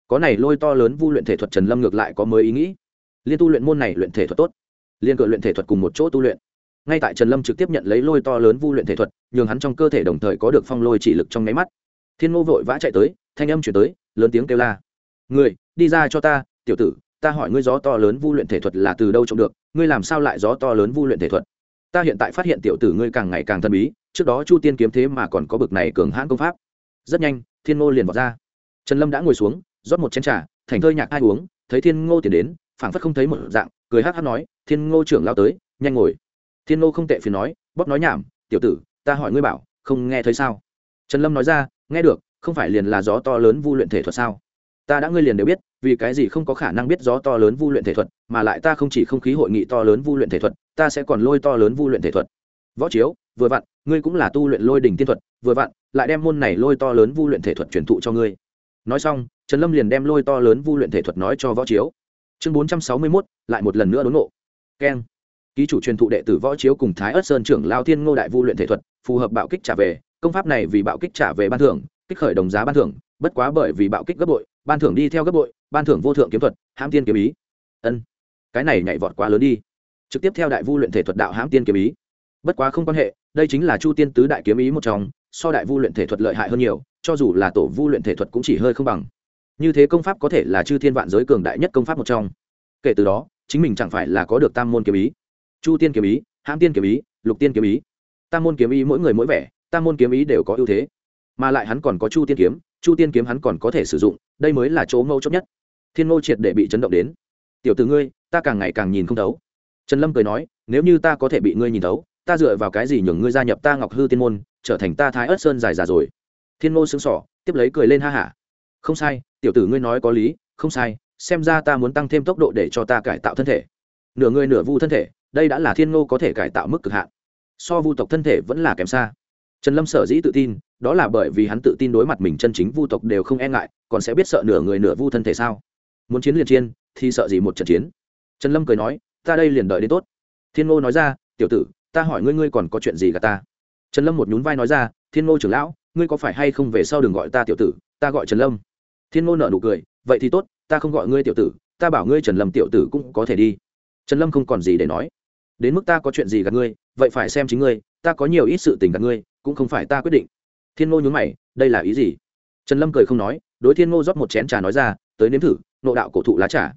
Có này lôi to lớn vu luyện thể thuật trần lâm ngược lại có mới ý nghĩ. Liên tu luyện môn này luyện thể thuật tốt. Liên cự luyện thể thuật cùng một chỗ tu luyện. Ngay tại trần lâm trực tiếp nhận lấy lôi to lớn vu luyện thể thuật, nhường hắn trong cơ thể đồng thời có được phong lôi chỉ lực trong nháy mắt. Thiên ngô vội vã chạy tới, thanh âm chuyển tới lớn tiếng kêu la. Người đi ra cho ta, tiểu tử, ta hỏi ngươi gió to lớn vu luyện thể thuật là từ đâu trông được, ngươi làm sao lại gió to lớn vu luyện thể thuật? Ta hiện tại phát hiện tiểu tử ngươi càng ngày càng thần bí, trước đó chu tiên kiếm thế mà còn có bực này cường hãn công pháp. Rất nhanh, thiên ngô liền vào ra. Trần lâm đã ngồi xuống, rót một chén trà, thành thơi nhạc hai uống, thấy thiên ngô tiến đến, phảng phất không thấy một dạng, cười hát hát nói, thiên ngô trưởng lao tới, nhanh ngồi. Thiên ngô không tệ phiền nói, bóp nói nhảm, tiểu tử, ta hỏi ngươi bảo, không nghe thấy sao? Trần lâm nói ra, nghe được không phải liền là gió to lớn vu luyện thể thuật sao? Ta đã ngươi liền đều biết, vì cái gì không có khả năng biết gió to lớn vu luyện thể thuật, mà lại ta không chỉ không khí hội nghị to lớn vu luyện thể thuật, ta sẽ còn lôi to lớn vu luyện thể thuật. Võ chiếu, vừa vặn, ngươi cũng là tu luyện lôi đỉnh tiên thuật, vừa vặn, lại đem môn này lôi to lớn vu luyện thể thuật truyền thụ cho ngươi. Nói xong, trần lâm liền đem lôi to lớn vu luyện thể thuật nói cho võ chiếu. Chương bốn trăm sáu mươi mốt, lại một lần nữa đốn nộ keng. Ký chủ truyền thụ đệ tử võ chiếu cùng thái ất sơn trưởng lao thiên ngô đại vu luyện thể thuật, phù hợp bạo kích trả về, công pháp này vì bạo kích trả về ban thưởng kích khởi đồng giá ban thưởng, bất quá bởi vì bạo kích gấp bội, ban thưởng đi theo gấp bội, ban thưởng vô thượng kiếm thuật, hãm tiên kiếm ý. Ân, cái này nhảy vọt quá lớn đi. Trực tiếp theo đại vu luyện thể thuật đạo hãm tiên kiếm ý. Bất quá không quan hệ, đây chính là chu tiên tứ đại kiếm ý một trong, so đại vu luyện thể thuật lợi hại hơn nhiều, cho dù là tổ vu luyện thể thuật cũng chỉ hơi không bằng. Như thế công pháp có thể là chư thiên vạn giới cường đại nhất công pháp một trong. Kể từ đó, chính mình chẳng phải là có được tam môn kiếm ý. Chu tiên kiếm ý, hãm tiên kiếm ý, lục tiên kiếm ý. Tam môn kiếm ý mỗi người mỗi vẻ, tam môn kiếm ý đều có ưu thế mà lại hắn còn có chu tiên kiếm, chu tiên kiếm hắn còn có thể sử dụng, đây mới là chỗ mâu chốc nhất. Thiên ngô triệt để bị chấn động đến. Tiểu từ ngươi, ta càng ngày càng nhìn không thấu. Trần lâm cười nói, nếu như ta có thể bị ngươi nhìn thấu, ta dựa vào cái gì nhường ngươi gia nhập ta ngọc hư tiên môn, trở thành ta thái ớt sơn dài già rồi? Thiên ngô xứng sỏ tiếp lấy cười lên ha hả. Không sai, tiểu tử ngươi nói có lý, không sai, xem ra ta muốn tăng thêm tốc độ để cho ta cải tạo thân thể. Nửa người nửa vu thân thể, đây đã là thiên ngô có thể cải tạo mức cực hạn. So vu tộc thân thể vẫn là kém xa trần lâm sở dĩ tự tin, đó là bởi vì hắn tự tin đối mặt mình chân chính vu tộc đều không e ngại, còn sẽ biết sợ nửa người nửa vu thân thể sao? Muốn chiến liền chiên thì sợ gì một trận chiến? Trần lâm cười nói, ta đây liền đợi đến tốt. Thiên ngô nói ra, tiểu tử, ta hỏi ngươi ngươi còn có chuyện gì cả ta? Trần lâm một nhún vai nói ra, thiên ngô trưởng lão, ngươi có phải hay không về sau đừng gọi ta tiểu tử, ta gọi trần lâm. Thiên ngô nợ nụ cười, vậy thì tốt, ta không gọi ngươi tiểu tử, ta bảo ngươi trần lâm tiểu tử cũng có thể đi. Trần lâm không còn gì để nói. Đến mức ta có chuyện gì gặp ngươi, vậy phải xem chính ngươi, ta có nhiều ít sự tình gặp ngươi cũng không phải ta quyết định. Thiên ngô nhún mày, đây là ý gì? Trần lâm cười không nói, đối thiên ngô rót một chén trà nói ra, tới nếm thử nộ đạo cổ thụ lá trà.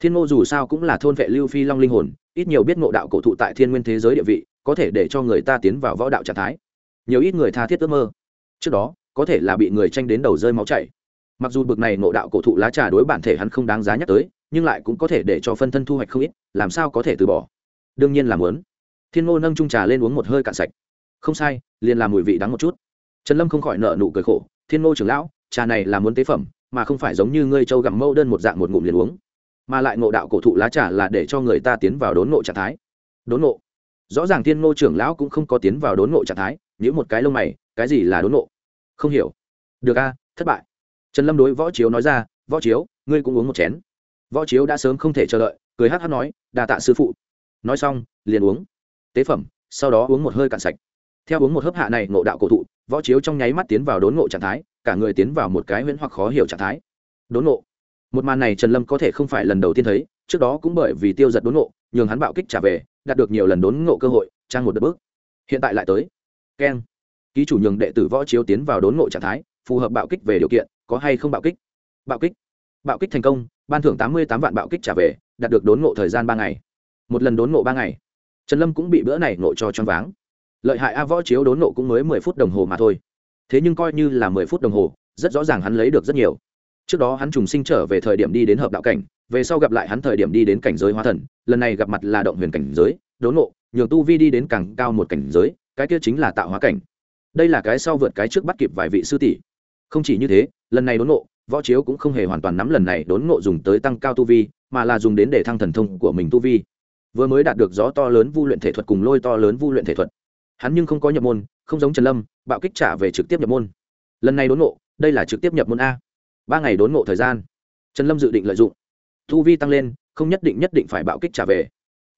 Thiên ngô dù sao cũng là thôn vệ lưu phi long linh hồn, ít nhiều biết nộ đạo cổ thụ tại thiên nguyên thế giới địa vị, có thể để cho người ta tiến vào võ đạo trạng thái. Nhiều ít người tha thiết ước mơ. Trước đó, có thể là bị người tranh đến đầu rơi máu chảy. Mặc dù bực này nộ đạo cổ thụ lá trà đối bản thể hắn không đáng giá nhắc tới, nhưng lại cũng có thể để cho phân thân thu hoạch không ít, làm sao có thể từ bỏ? Đương nhiên là muốn. Thiên ngô nâng trung trà lên uống một hơi cạn sạch không sai, liền làm mùi vị đắng một chút. Trần lâm không khỏi nợ nụ cười khổ, thiên ngô trưởng lão, trà này là muốn tế phẩm, mà không phải giống như ngươi châu gặm mâu đơn một dạng một ngụm liền uống. Mà lại ngộ đạo cổ thụ lá trà là để cho người ta tiến vào đốn ngộ trạng thái. Đốn ngộ? Rõ ràng thiên ngô trưởng lão cũng không có tiến vào đốn ngộ trạng thái những một cái lông mày, cái gì là đốn ngộ? Không hiểu. Được a, thất bại. Trần lâm đối võ chiếu nói ra, võ chiếu, ngươi cũng uống một chén. Võ chiếu đã sớm không thể chờ đợi, cười hát hát nói đà tạ sư phụ. Nói xong, liền uống. Tế phẩm, sau đó uống một hơi cạn sạch theo uống một hớp hạ này, ngộ đạo cổ thụ, võ chiếu trong nháy mắt tiến vào đốn ngộ trạng thái, cả người tiến vào một cái huyễn hoặc khó hiểu trạng thái. Đốn ngộ. Một màn này trần lâm có thể không phải lần đầu tiên thấy, trước đó cũng bởi vì tiêu giật đốn ngộ, nhường hắn bạo kích trả về, đạt được nhiều lần đốn ngộ cơ hội, trang một đợt bước. Hiện tại lại tới. Keng. Ký chủ nhường đệ tử võ chiếu tiến vào đốn ngộ trạng thái, phù hợp bạo kích về điều kiện, có hay không bạo kích? Bạo kích. Bạo kích thành công, ban thưởng tám mươi tám vạn bạo kích trả về, đạt được đốn ngộ thời gian ba ngày. Một lần đốn ngộ ba ngày. Trần lâm cũng bị bữa này ngộ cho choáng váng lợi hại a võ chiếu đốn nộ cũng mới mười phút đồng hồ mà thôi. Thế nhưng coi như là mười phút đồng hồ rất rõ ràng hắn lấy được rất nhiều. Trước đó hắn trùng sinh trở về thời điểm đi đến hợp đạo cảnh về sau gặp lại hắn thời điểm đi đến cảnh giới hóa thần lần này gặp mặt là động huyền cảnh giới đốn nộ, nhường tu vi đi đến càng cao một cảnh giới cái kia chính là tạo hóa cảnh. Đây là cái sau vượt cái trước bắt kịp vài vị sư tỷ. Không chỉ như thế lần này đốn nộ, võ chiếu cũng không hề hoàn toàn nắm lần này đốn nộ dùng tới tăng cao tu vi mà là dùng đến để thăng thần thông của mình tu vi. Vừa mới đạt được gió to lớn vu luyện thể thuật cùng lôi to lớn vu luyện thể thuật hắn nhưng không có nhập môn, không giống trần lâm, bạo kích trả về trực tiếp nhập môn. Lần này đốn ngộ, đây là trực tiếp nhập môn a. Ba ngày đốn ngộ thời gian, trần lâm dự định lợi dụng. Tu vi tăng lên, không nhất định nhất định phải bạo kích trả về.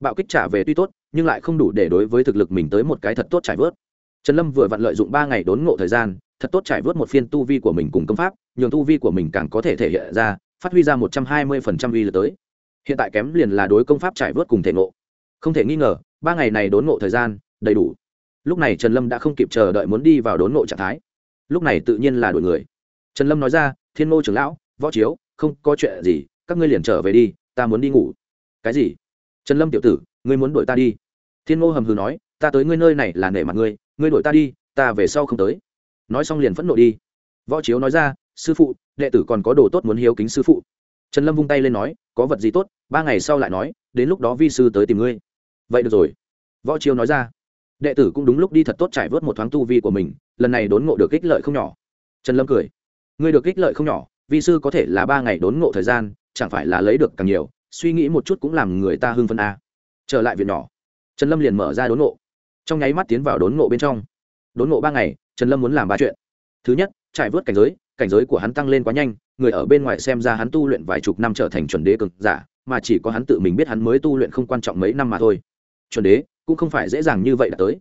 Bạo kích trả về tuy tốt, nhưng lại không đủ để đối với thực lực mình tới một cái thật tốt trải vớt. Trần lâm vừa vặn lợi dụng ba ngày đốn ngộ thời gian, thật tốt trải vớt một phiên tu vi của mình cùng công pháp, nhường tu vi của mình càng có thể thể hiện ra, phát huy ra một trăm hai mươi phần trăm uy lực tới. Hiện tại kém liền là đối công pháp trải vớt cùng thể ngộ. Không thể nghi ngờ, ba ngày này đốn ngộ thời gian đầy đủ lúc này trần lâm đã không kịp chờ đợi muốn đi vào đốn ngộ trạng thái. Lúc này tự nhiên là đổi người. Trần lâm nói ra, thiên ngô trưởng lão, võ chiếu, không có chuyện gì, các ngươi liền trở về đi, ta muốn đi ngủ. Cái gì? Trần lâm tiểu tử, ngươi muốn đuổi ta đi. Thiên ngô hầm hừ nói, ta tới ngươi nơi này là nể mặt ngươi ngươi đuổi ta đi, ta về sau không tới. Nói xong liền phẫn nộ đi. Võ chiếu nói ra, sư phụ, đệ tử còn có đồ tốt muốn hiếu kính sư phụ. Trần lâm vung tay lên nói, có vật gì tốt? Ba ngày sau lại nói, đến lúc đó vi sư tới tìm ngươi. Vậy được rồi. Võ chiếu nói ra đệ tử cũng đúng lúc đi thật tốt trải vớt một thoáng tu vi của mình, lần này đốn ngộ được ích lợi không nhỏ. Trần lâm cười. Ngươi được ích lợi không nhỏ, vi sư có thể là ba ngày đốn ngộ thời gian, chẳng phải là lấy được càng nhiều, suy nghĩ một chút cũng làm người ta hưng phân a à. trở lại viện nhỏ, trần lâm liền mở ra đốn ngộ. Trong nháy mắt tiến vào đốn ngộ bên trong. Đốn ngộ ba ngày, trần lâm muốn làm ba chuyện. Thứ nhất, trải vớt cảnh giới cảnh giới của hắn tăng lên quá nhanh, người ở bên ngoài xem ra hắn tu luyện vài chục năm trở thành chuẩn đế cực giả, mà chỉ có hắn tự mình biết hắn mới tu luyện không quan trọng mấy năm mà thôi. Chuẩn đế cũng không phải dễ dàng như vậy đã tới.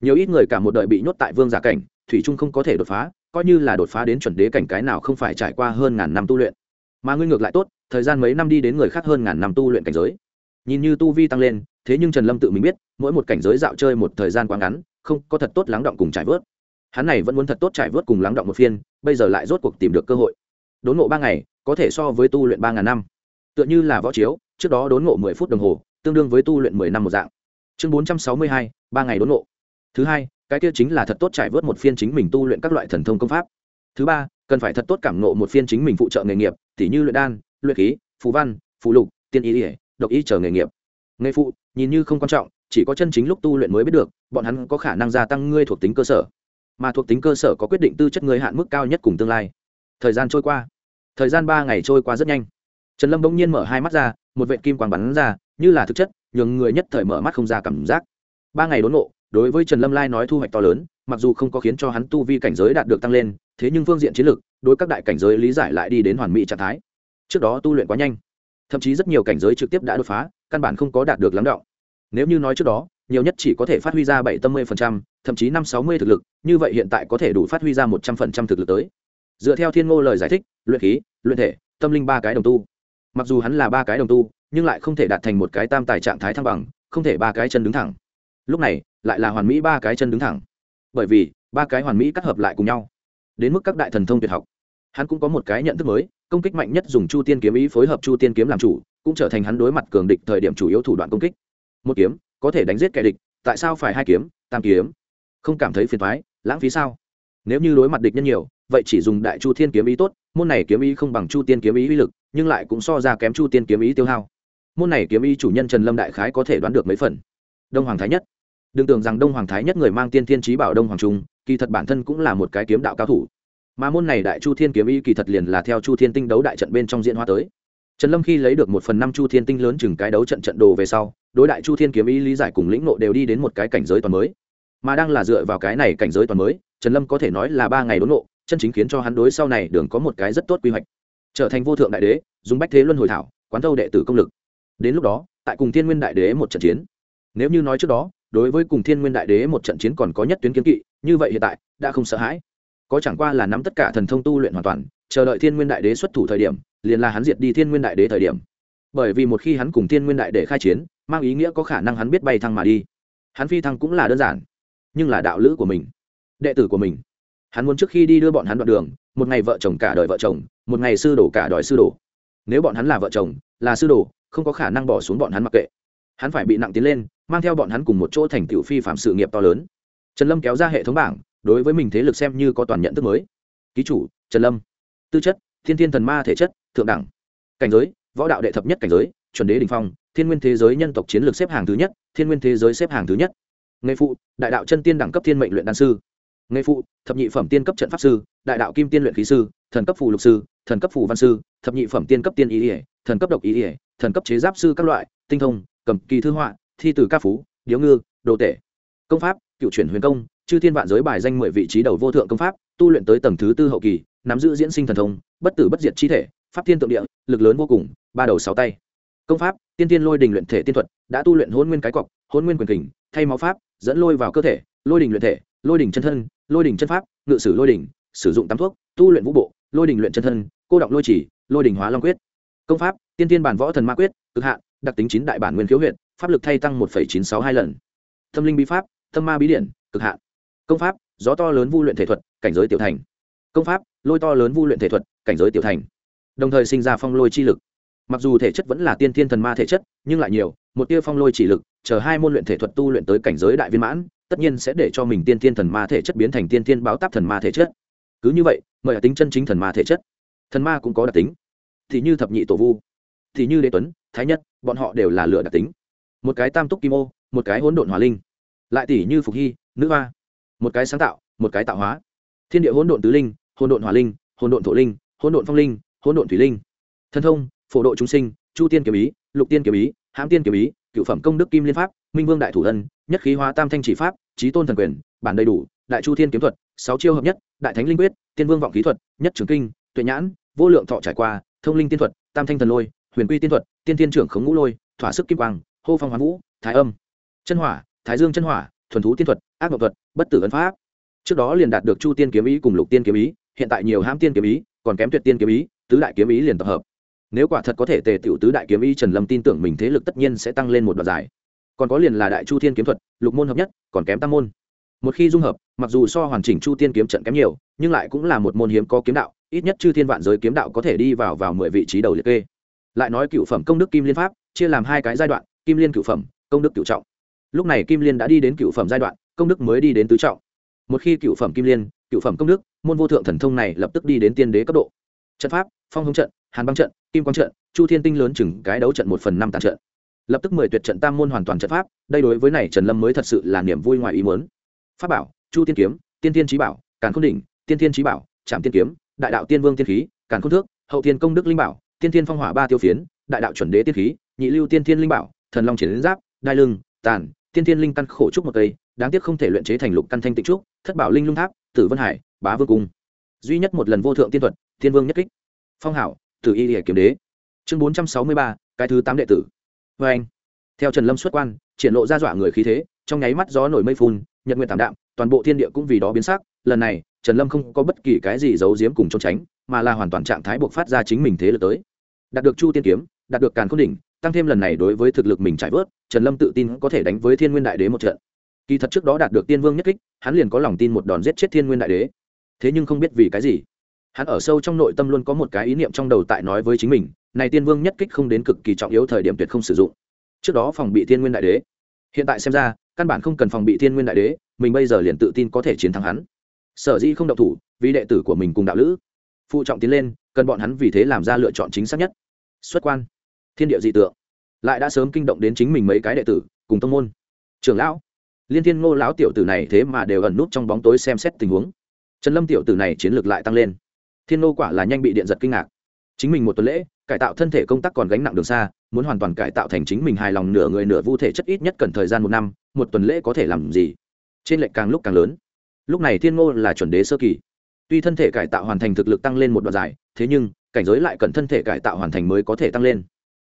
Nhiều ít người cả một đời bị nhốt tại vương giả cảnh, thủy trung không có thể đột phá, coi như là đột phá đến chuẩn đế cảnh cái nào không phải trải qua hơn ngàn năm tu luyện. Mà ngươi ngược lại tốt, thời gian mấy năm đi đến người khác hơn ngàn năm tu luyện cảnh giới. Nhìn như tu vi tăng lên, thế nhưng trần lâm tự mình biết, mỗi một cảnh giới dạo chơi một thời gian quá ngắn, không có thật tốt lắng động cùng trải vớt. Hắn này vẫn muốn thật tốt trải vớt cùng lắng động một phiên, bây giờ lại rốt cuộc tìm được cơ hội. Đốn ngộ ba ngày, có thể so với tu luyện ba ngàn năm. Tựa như là võ chiếu, trước đó đốn ngộ mười phút đồng hồ, tương đương với tu luyện mười năm một dạng chương bốn trăm sáu mươi hai, ba ngày đốn ngộ. Thứ hai, cái kia chính là thật tốt trải vớt một phiên chính mình tu luyện các loại thần thông công pháp. Thứ ba, cần phải thật tốt cảm nộ một phiên chính mình phụ trợ nghề nghiệp, tỉ như luyện đan, luyện khí phú văn, phù lục, tiên ý ỉa độc ý chờ nghề nghiệp. Nghề phụ, nhìn như không quan trọng, chỉ có chân chính lúc tu luyện mới biết được, bọn hắn có khả năng gia tăng ngươi thuộc tính cơ sở. Mà thuộc tính cơ sở có quyết định tư chất ngươi hạn mức cao nhất cùng tương lai. Thời gian trôi qua. Thời gian ba ngày trôi qua rất nhanh. Trần lâm bỗng nhiên mở hai mắt ra, một vệ kim quang bắn ra như là thực chất nhường người nhất thời mở mắt không ra cảm giác. Ba ngày đốn ngộ, đối với trần lâm lai nói thu hoạch to lớn mặc dù không có khiến cho hắn tu vi cảnh giới đạt được tăng lên thế nhưng phương diện chiến lược đối các đại cảnh giới lý giải lại đi đến hoàn mỹ trạng thái. Trước đó tu luyện quá nhanh thậm chí rất nhiều cảnh giới trực tiếp đã đột phá căn bản không có đạt được lắng động. Nếu như nói trước đó nhiều nhất chỉ có thể phát huy ra bảy tâm mươi thậm chí năm sáu mươi thực lực như vậy hiện tại có thể đủ phát huy ra một trăm phần trăm thực lực tới. Dựa theo thiên ngô lời giải thích luyện khí luyện thể tâm linh ba cái đồng tu. Mặc dù hắn là ba cái đồng tu nhưng lại không thể đạt thành một cái tam tài trạng thái thăng bằng, không thể ba cái chân đứng thẳng. Lúc này, lại là hoàn mỹ ba cái chân đứng thẳng. Bởi vì, ba cái hoàn mỹ cắt hợp lại cùng nhau. Đến mức các đại thần thông tuyệt học. Hắn cũng có một cái nhận thức mới, công kích mạnh nhất dùng chu tiên kiếm ý phối hợp chu tiên kiếm làm chủ, cũng trở thành hắn đối mặt cường địch thời điểm chủ yếu thủ đoạn công kích. Một kiếm, có thể đánh giết kẻ địch, tại sao phải hai kiếm, tam kiếm? Không cảm thấy phiền thoái lãng phí sao? Nếu như đối mặt địch nhân nhiều, vậy chỉ dùng đại chu thiên kiếm ý tốt, môn này kiếm ý không bằng chu tiên kiếm ý uy lực, nhưng lại cũng so ra kém chu tiên kiếm ý tiêu hao môn này kiếm ý chủ nhân trần lâm đại khái có thể đoán được mấy phần. Đông hoàng thái nhất. Đừng tưởng rằng đông hoàng thái nhất người mang tiên thiên trí bảo đông hoàng trung, kỳ thật bản thân cũng là một cái kiếm đạo cao thủ. Mà môn này đại chu thiên kiếm ý kỳ thật liền là theo chu thiên tinh đấu đại trận bên trong diễn hóa tới. Trần lâm khi lấy được một phần năm chu thiên tinh lớn chừng cái đấu trận trận đồ về sau, đối đại chu thiên kiếm ý lý giải cùng lĩnh nộ đều đi đến một cái cảnh giới toàn mới. Mà đang là dựa vào cái này cảnh giới toàn mới, trần lâm có thể nói là ba ngày đốn nộ chân chính khiến cho hắn đối sau này đường có một cái rất tốt quy hoạch. Trở thành vô thượng đại đế, dùng bách thế luân hồi thảo, quán thâu đệ tử công lực đến lúc đó, tại cùng thiên nguyên đại đế một trận chiến. Nếu như nói trước đó, đối với cùng thiên nguyên đại đế một trận chiến còn có nhất tuyến kiến kỵ, như vậy hiện tại, đã không sợ hãi. Có chẳng qua là nắm tất cả thần thông tu luyện hoàn toàn, chờ đợi thiên nguyên đại đế xuất thủ thời điểm, liền là hắn diệt đi thiên nguyên đại đế thời điểm. Bởi vì một khi hắn cùng thiên nguyên đại đế khai chiến, mang ý nghĩa có khả năng hắn biết bay thăng mà đi. Hắn phi thăng cũng là đơn giản, nhưng là đạo lữ của mình, đệ tử của mình. Hắn muốn trước khi đi đưa bọn hắn đoạn đường, một ngày vợ chồng cả đời vợ chồng, một ngày sư đổ cả đời sư đổ nếu bọn hắn là vợ chồng, là sư đồ không có khả năng bỏ xuống bọn hắn mặc kệ. Hắn phải bị nặng tiến lên, mang theo bọn hắn cùng một chỗ thành tựu phi phạm sự nghiệp to lớn. Trần lâm kéo ra hệ thống bảng, đối với mình thế lực xem như có toàn nhận thức mới. Ký chủ, trần lâm. Tư chất, thiên thiên thần ma thể chất, thượng đẳng. Cảnh giới, võ đạo đệ thập nhất cảnh giới, chuẩn đế đình phong, thiên nguyên thế giới nhân tộc chiến lược xếp hàng thứ nhất, thiên nguyên thế giới xếp hàng thứ nhất. Nghề phụ, đại đạo chân tiên đẳng cấp thiên mệnh luyện đan sư. Nghề phụ, thập nhị phẩm tiên cấp trận pháp sư, đại đạo kim tiên luyện khí sư, thần cấp phù lục sư, thần cấp phù văn sư, thập nhị phẩm tiên cấp tiên ý ỉa thần cấp độc ý ỉa thần cấp chế giáp sư các loại, tinh thông, cầm kỳ thư họa, thi từ ca phú, điếu ngư, đồ tể. Công pháp, cựu chuyển huyền công, chư thiên vạn giới bài danh mười vị trí đầu vô thượng công pháp, tu luyện tới tầng thứ tư hậu kỳ, nắm giữ diễn sinh thần thông, bất tử bất diệt chi thể, pháp thiên tượng địa, lực lớn vô cùng, ba đầu sáu tay. Công pháp, tiên tiên lôi đình luyện thể tiên thuật, đã tu luyện hôn nguyên cái cọc, hôn nguyên quyền kình, thay máu pháp, dẫn lôi vào cơ thể, lôi đình luyện thể, lôi đình chân thân, lôi đình chân pháp, ngự sử lôi đình, sử dụng tắm thuốc, tu luyện vũ bộ, lôi đình luyện chân thân, cô động lôi chỉ, lôi đình hóa long quyết. Công pháp tiên tiên bản võ thần ma quyết, cực hạn, đặc tính chín đại bản nguyên khiếu huyện pháp lực thay tăng một chín sáu hai lần. Tâm linh bí pháp, tâm ma bí điện cực hạn. Công pháp, gió to lớn vu luyện thể thuật, cảnh giới tiểu thành. Công pháp, lôi to lớn vu luyện thể thuật, cảnh giới tiểu thành. Đồng thời sinh ra phong lôi chi lực. Mặc dù thể chất vẫn là tiên thiên thần ma thể chất, nhưng lại nhiều, một tia phong lôi chỉ lực, chờ hai môn luyện thể thuật tu luyện tới cảnh giới đại viên mãn, tất nhiên sẽ để cho mình tiên thiên thần ma thể chất biến thành tiên thiên báo táp thần ma thể chất. Cứ như vậy, mời tính chân chính thần ma thể chất. Thần ma cũng có đặc tính. Thì như thập nhị tổ vu thì như đế tuấn thái nhất bọn họ đều là lựa đặc tính. Một cái tam túc kim ô một cái hỗn độn hòa linh. Lại tỷ như phục hy nữ hoa. Một cái sáng tạo một cái tạo hóa. Thiên địa hỗn độn tứ linh hỗn độn hòa linh hỗn độn thổ linh hỗn độn phong linh hỗn độn thủy linh. Thân thông phổ độ chúng sinh chu tiên kiếm ý lục tiên kiếm ý hãm tiên kiếm ý cựu phẩm công đức kim liên pháp minh vương đại thủ thân, nhất khí hóa tam thanh chỉ pháp trí tôn thần quyền bản đầy đủ đại chu thiên kiếm thuật sáu chiêu hợp nhất đại thánh linh quyết tiên vương vọng khí thuật nhất trường kinh tuệ nhãn vô lượng thọ trải qua thông linh tiên thuật tam thanh thần lôi huyền quy tiên thuật, tiên tiên trưởng khống ngũ lôi, thỏa sức kim quang, hô phong hoán vũ, thái âm, chân hỏa, thái dương chân hỏa, thuần thú tiên thuật, ác mộng thuật, bất tử ấn pháp. Trước đó liền đạt được chu tiên kiếm ý cùng lục tiên kiếm ý, hiện tại nhiều hãm tiên kiếm ý, còn kém tuyệt tiên kiếm ý, tứ đại kiếm ý liền tập hợp. Nếu quả thật có thể tề tiểu tứ đại kiếm ý trần lâm tin tưởng mình thế lực tất nhiên sẽ tăng lên một đoạn dài. Còn có liền là đại chu thiên kiếm thuật, lục môn hợp nhất, còn kém tam môn. Một khi dung hợp, mặc dù so hoàn chỉnh chu tiên kiếm trận kém nhiều, nhưng lại cũng là một môn hiếm có kiếm đạo, ít nhất chư thiên vạn giới kiếm đạo có thể đi vào vào mười vị trí đầu liệt kê lại nói cựu phẩm công đức kim liên pháp, chia làm hai cái giai đoạn, kim liên cựu phẩm, công đức cựu trọng. Lúc này kim liên đã đi đến cựu phẩm giai đoạn, công đức mới đi đến tứ trọng. Một khi cựu phẩm kim liên, cựu phẩm công đức, môn vô thượng thần thông này lập tức đi đến tiên đế cấp độ. Trận pháp, phong hống trận, hàn băng trận, kim quang trận, chu thiên tinh lớn chừng cái đấu trận một phần năm tàn trận. Lập tức mười tuyệt trận tam môn hoàn toàn trận pháp, đây đối với này trần lâm mới thật sự là niềm vui ngoài ý muốn. Pháp bảo, chu tiên kiếm, tiên tiên trí bảo, càn khôn đỉnh, tiên tiên trí bảo trạm tiên kiếm, đại đạo tiên vương tiên khí, càn khôn thước, hậu tiên công đức linh bảo tiên Thiên phong hỏa ba tiêu phiến, đại đạo chuẩn đế tiên khí, nhị lưu tiên Thiên linh bảo, thần long triển giáp, đai lưng, tàn, tiên Thiên linh căn khổ trúc một cây đáng tiếc không thể luyện chế thành lục căn thanh tịnh trúc, thất bảo linh lung tháp, tử vân hải, bá vương cung. Duy nhất một lần vô thượng tiên thuật, Thiên vương nhất kích. Phong hảo, tử y địa kiếm đế. Chương bốn trăm sáu mươi ba, cái thứ tám đệ tử. Vê anh, theo trần lâm xuất quan, triển lộ ra dọa người khí thế, trong nháy mắt gió nổi mây phun, nhật nguyện tảm đạm, toàn bộ thiên địa cũng vì đó biến sắc. Lần này, trần lâm không có bất kỳ cái gì giấu giếm cùng trốn tránh, mà là hoàn toàn trạng thái buộc phát ra chính mình thế lực tới đạt được chu tiên kiếm, đạt được càn khôn đỉnh, tăng thêm lần này đối với thực lực mình trải vớt, trần lâm tự tin có thể đánh với thiên nguyên đại đế một trận. Kỳ thật trước đó đạt được tiên vương nhất kích, hắn liền có lòng tin một đòn giết chết thiên nguyên đại đế. Thế nhưng không biết vì cái gì, hắn ở sâu trong nội tâm luôn có một cái ý niệm trong đầu tại nói với chính mình, này tiên vương nhất kích không đến cực kỳ trọng yếu thời điểm tuyệt không sử dụng. Trước đó phòng bị thiên nguyên đại đế. Hiện tại xem ra, căn bản không cần phòng bị thiên nguyên đại đế, mình bây giờ liền tự tin có thể chiến thắng hắn. Sở dĩ không độc thủ, vì đệ tử của mình cùng đạo lữ. Phụ trọng tiến lên, cần bọn hắn vì thế làm ra lựa chọn chính xác nhất xuất quan. Thiên địa dị tượng. Lại đã sớm kinh động đến chính mình mấy cái đệ tử, cùng tông môn. Trưởng lão. Liên thiên ngô lão tiểu tử này thế mà đều ẩn nút trong bóng tối xem xét tình huống. Trần lâm tiểu tử này chiến lược lại tăng lên. Thiên ngô quả là nhanh bị điện giật kinh ngạc. Chính mình một tuần lễ, cải tạo thân thể công tác còn gánh nặng đường xa, muốn hoàn toàn cải tạo thành chính mình hài lòng nửa người nửa vu thể chất ít nhất cần thời gian một năm, một tuần lễ có thể làm gì? Trên lệnh càng lúc càng lớn. Lúc này thiên ngô là chuẩn đế sơ kỳ. Tuy thân thể cải tạo hoàn thành thực lực tăng lên một đoạn dài, thế nhưng cảnh giới lại cần thân thể cải tạo hoàn thành mới có thể tăng lên.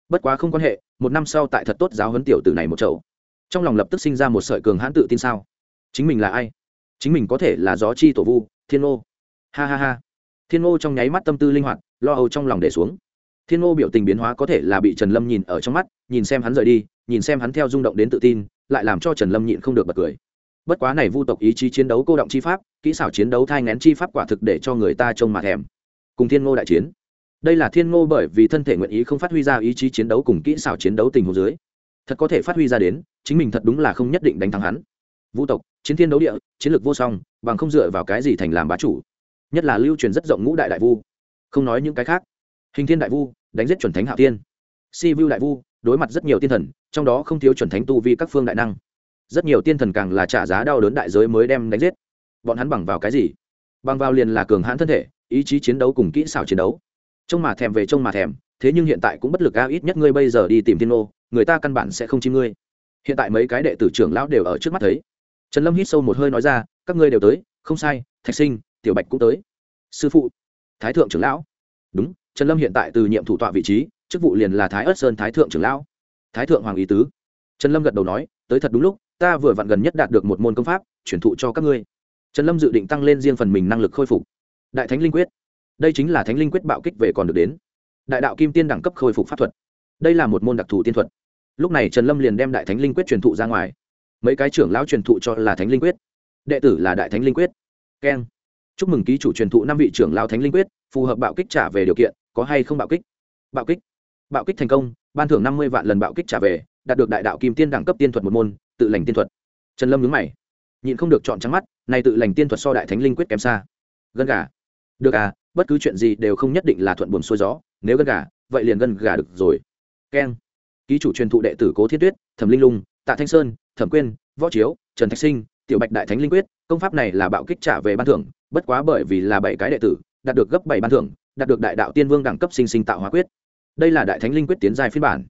Bất quá không quan hệ, một năm sau tại thật tốt giáo huấn tiểu tử này một chậu trong lòng lập tức sinh ra một sợi cường hãn tự tin sao? Chính mình là ai? Chính mình có thể là gió chi tổ vu, thiên ô. ha ha ha. Thiên ô trong nháy mắt tâm tư linh hoạt, lo âu trong lòng để xuống. Thiên ô biểu tình biến hóa có thể là bị trần lâm nhìn ở trong mắt, nhìn xem hắn rời đi, nhìn xem hắn theo rung động đến tự tin, lại làm cho trần lâm nhịn không được bật cười. Bất quá này vu tộc ý chí chiến đấu cô động chi pháp, kỹ xảo chiến đấu thai ngén chi pháp quả thực để cho người ta trông mà thèm. Cùng thiên ngô đại chiến đây là thiên ngô bởi vì thân thể nguyện ý không phát huy ra ý chí chiến đấu cùng kỹ xảo chiến đấu tình hồ dưới. Thật có thể phát huy ra đến, chính mình thật đúng là không nhất định đánh thắng hắn. Vũ tộc, chiến thiên đấu địa, chiến lược vô song, bằng không dựa vào cái gì thành làm bá chủ. Nhất là lưu truyền rất rộng ngũ đại đại vu. Không nói những cái khác. Hình thiên đại vu, đánh giết chuẩn thánh hạ tiên si vu đại vu, đối mặt rất nhiều tiên thần, trong đó không thiếu chuẩn thánh tu vi các phương đại năng. Rất nhiều tiên thần càng là trả giá đau đớn đại giới mới đem đánh giết. Bọn hắn bằng vào cái gì? Bằng vào liền là cường hãn thân thể, ý chí chiến đấu cùng kỹ xảo chiến đấu trông mà thèm về trông mà thèm, thế nhưng hiện tại cũng bất lực a, ít nhất ngươi bây giờ đi tìm thiên ô người ta căn bản sẽ không chim ngươi. Hiện tại mấy cái đệ tử trưởng lão đều ở trước mắt thấy. Trần lâm hít sâu một hơi nói ra, các ngươi đều tới, không sai, thạch sinh, tiểu bạch cũng tới. Sư phụ, thái thượng trưởng lão. Đúng, trần lâm hiện tại từ nhiệm thủ tọa vị trí, chức vụ liền là thái ất sơn thái thượng trưởng lão. Thái thượng hoàng ý tứ. Trần lâm gật đầu nói, tới thật đúng lúc, ta vừa vặn gần nhất đạt được một môn công pháp chuyển thụ cho các ngươi. Trần lâm dự định tăng lên riêng phần mình năng lực khôi phục. Đại thánh linh quyết đây chính là thánh linh quyết bạo kích về còn được đến. Đại đạo kim tiên đẳng cấp khôi phục pháp thuật. Đây là một môn đặc thù tiên thuật. Lúc này trần lâm liền đem đại thánh linh quyết truyền thụ ra ngoài. Mấy cái trưởng lão truyền thụ cho là thánh linh quyết. Đệ tử là đại thánh linh quyết. Keng. Chúc mừng ký chủ truyền thụ năm vị trưởng lão thánh linh quyết, phù hợp bạo kích trả về điều kiện, có hay không bạo kích? Bạo kích. Bạo kích thành công, ban thưởng năm mươi vạn lần bạo kích trả về, đạt được đại đạo kim tiên đẳng cấp tiên thuật một môn, tự lành tiên thuật. Trần lâm nhớ mày. Nhịn không được chọn trắng mắt này tự lành tiên thuật so đại thánh linh quyết kém xa. Gần gà được à bất cứ chuyện gì đều không nhất định là thuận buồm xuôi gió, nếu gân gà, vậy liền gân gà được rồi. Keng. Ký chủ truyền thụ đệ tử cố thiết tuyết, thẩm linh lung, tạ thanh sơn, thẩm quyên, võ chiếu, trần thạch sinh, tiểu bạch đại thánh linh quyết, công pháp này là bạo kích trả về ban thưởng, bất quá bởi vì là bảy cái đệ tử, đạt được gấp bảy ban thưởng, đạt được đại đạo tiên vương đẳng cấp sinh sinh tạo hóa quyết. Đây là đại thánh linh quyết tiến giai phiên bản.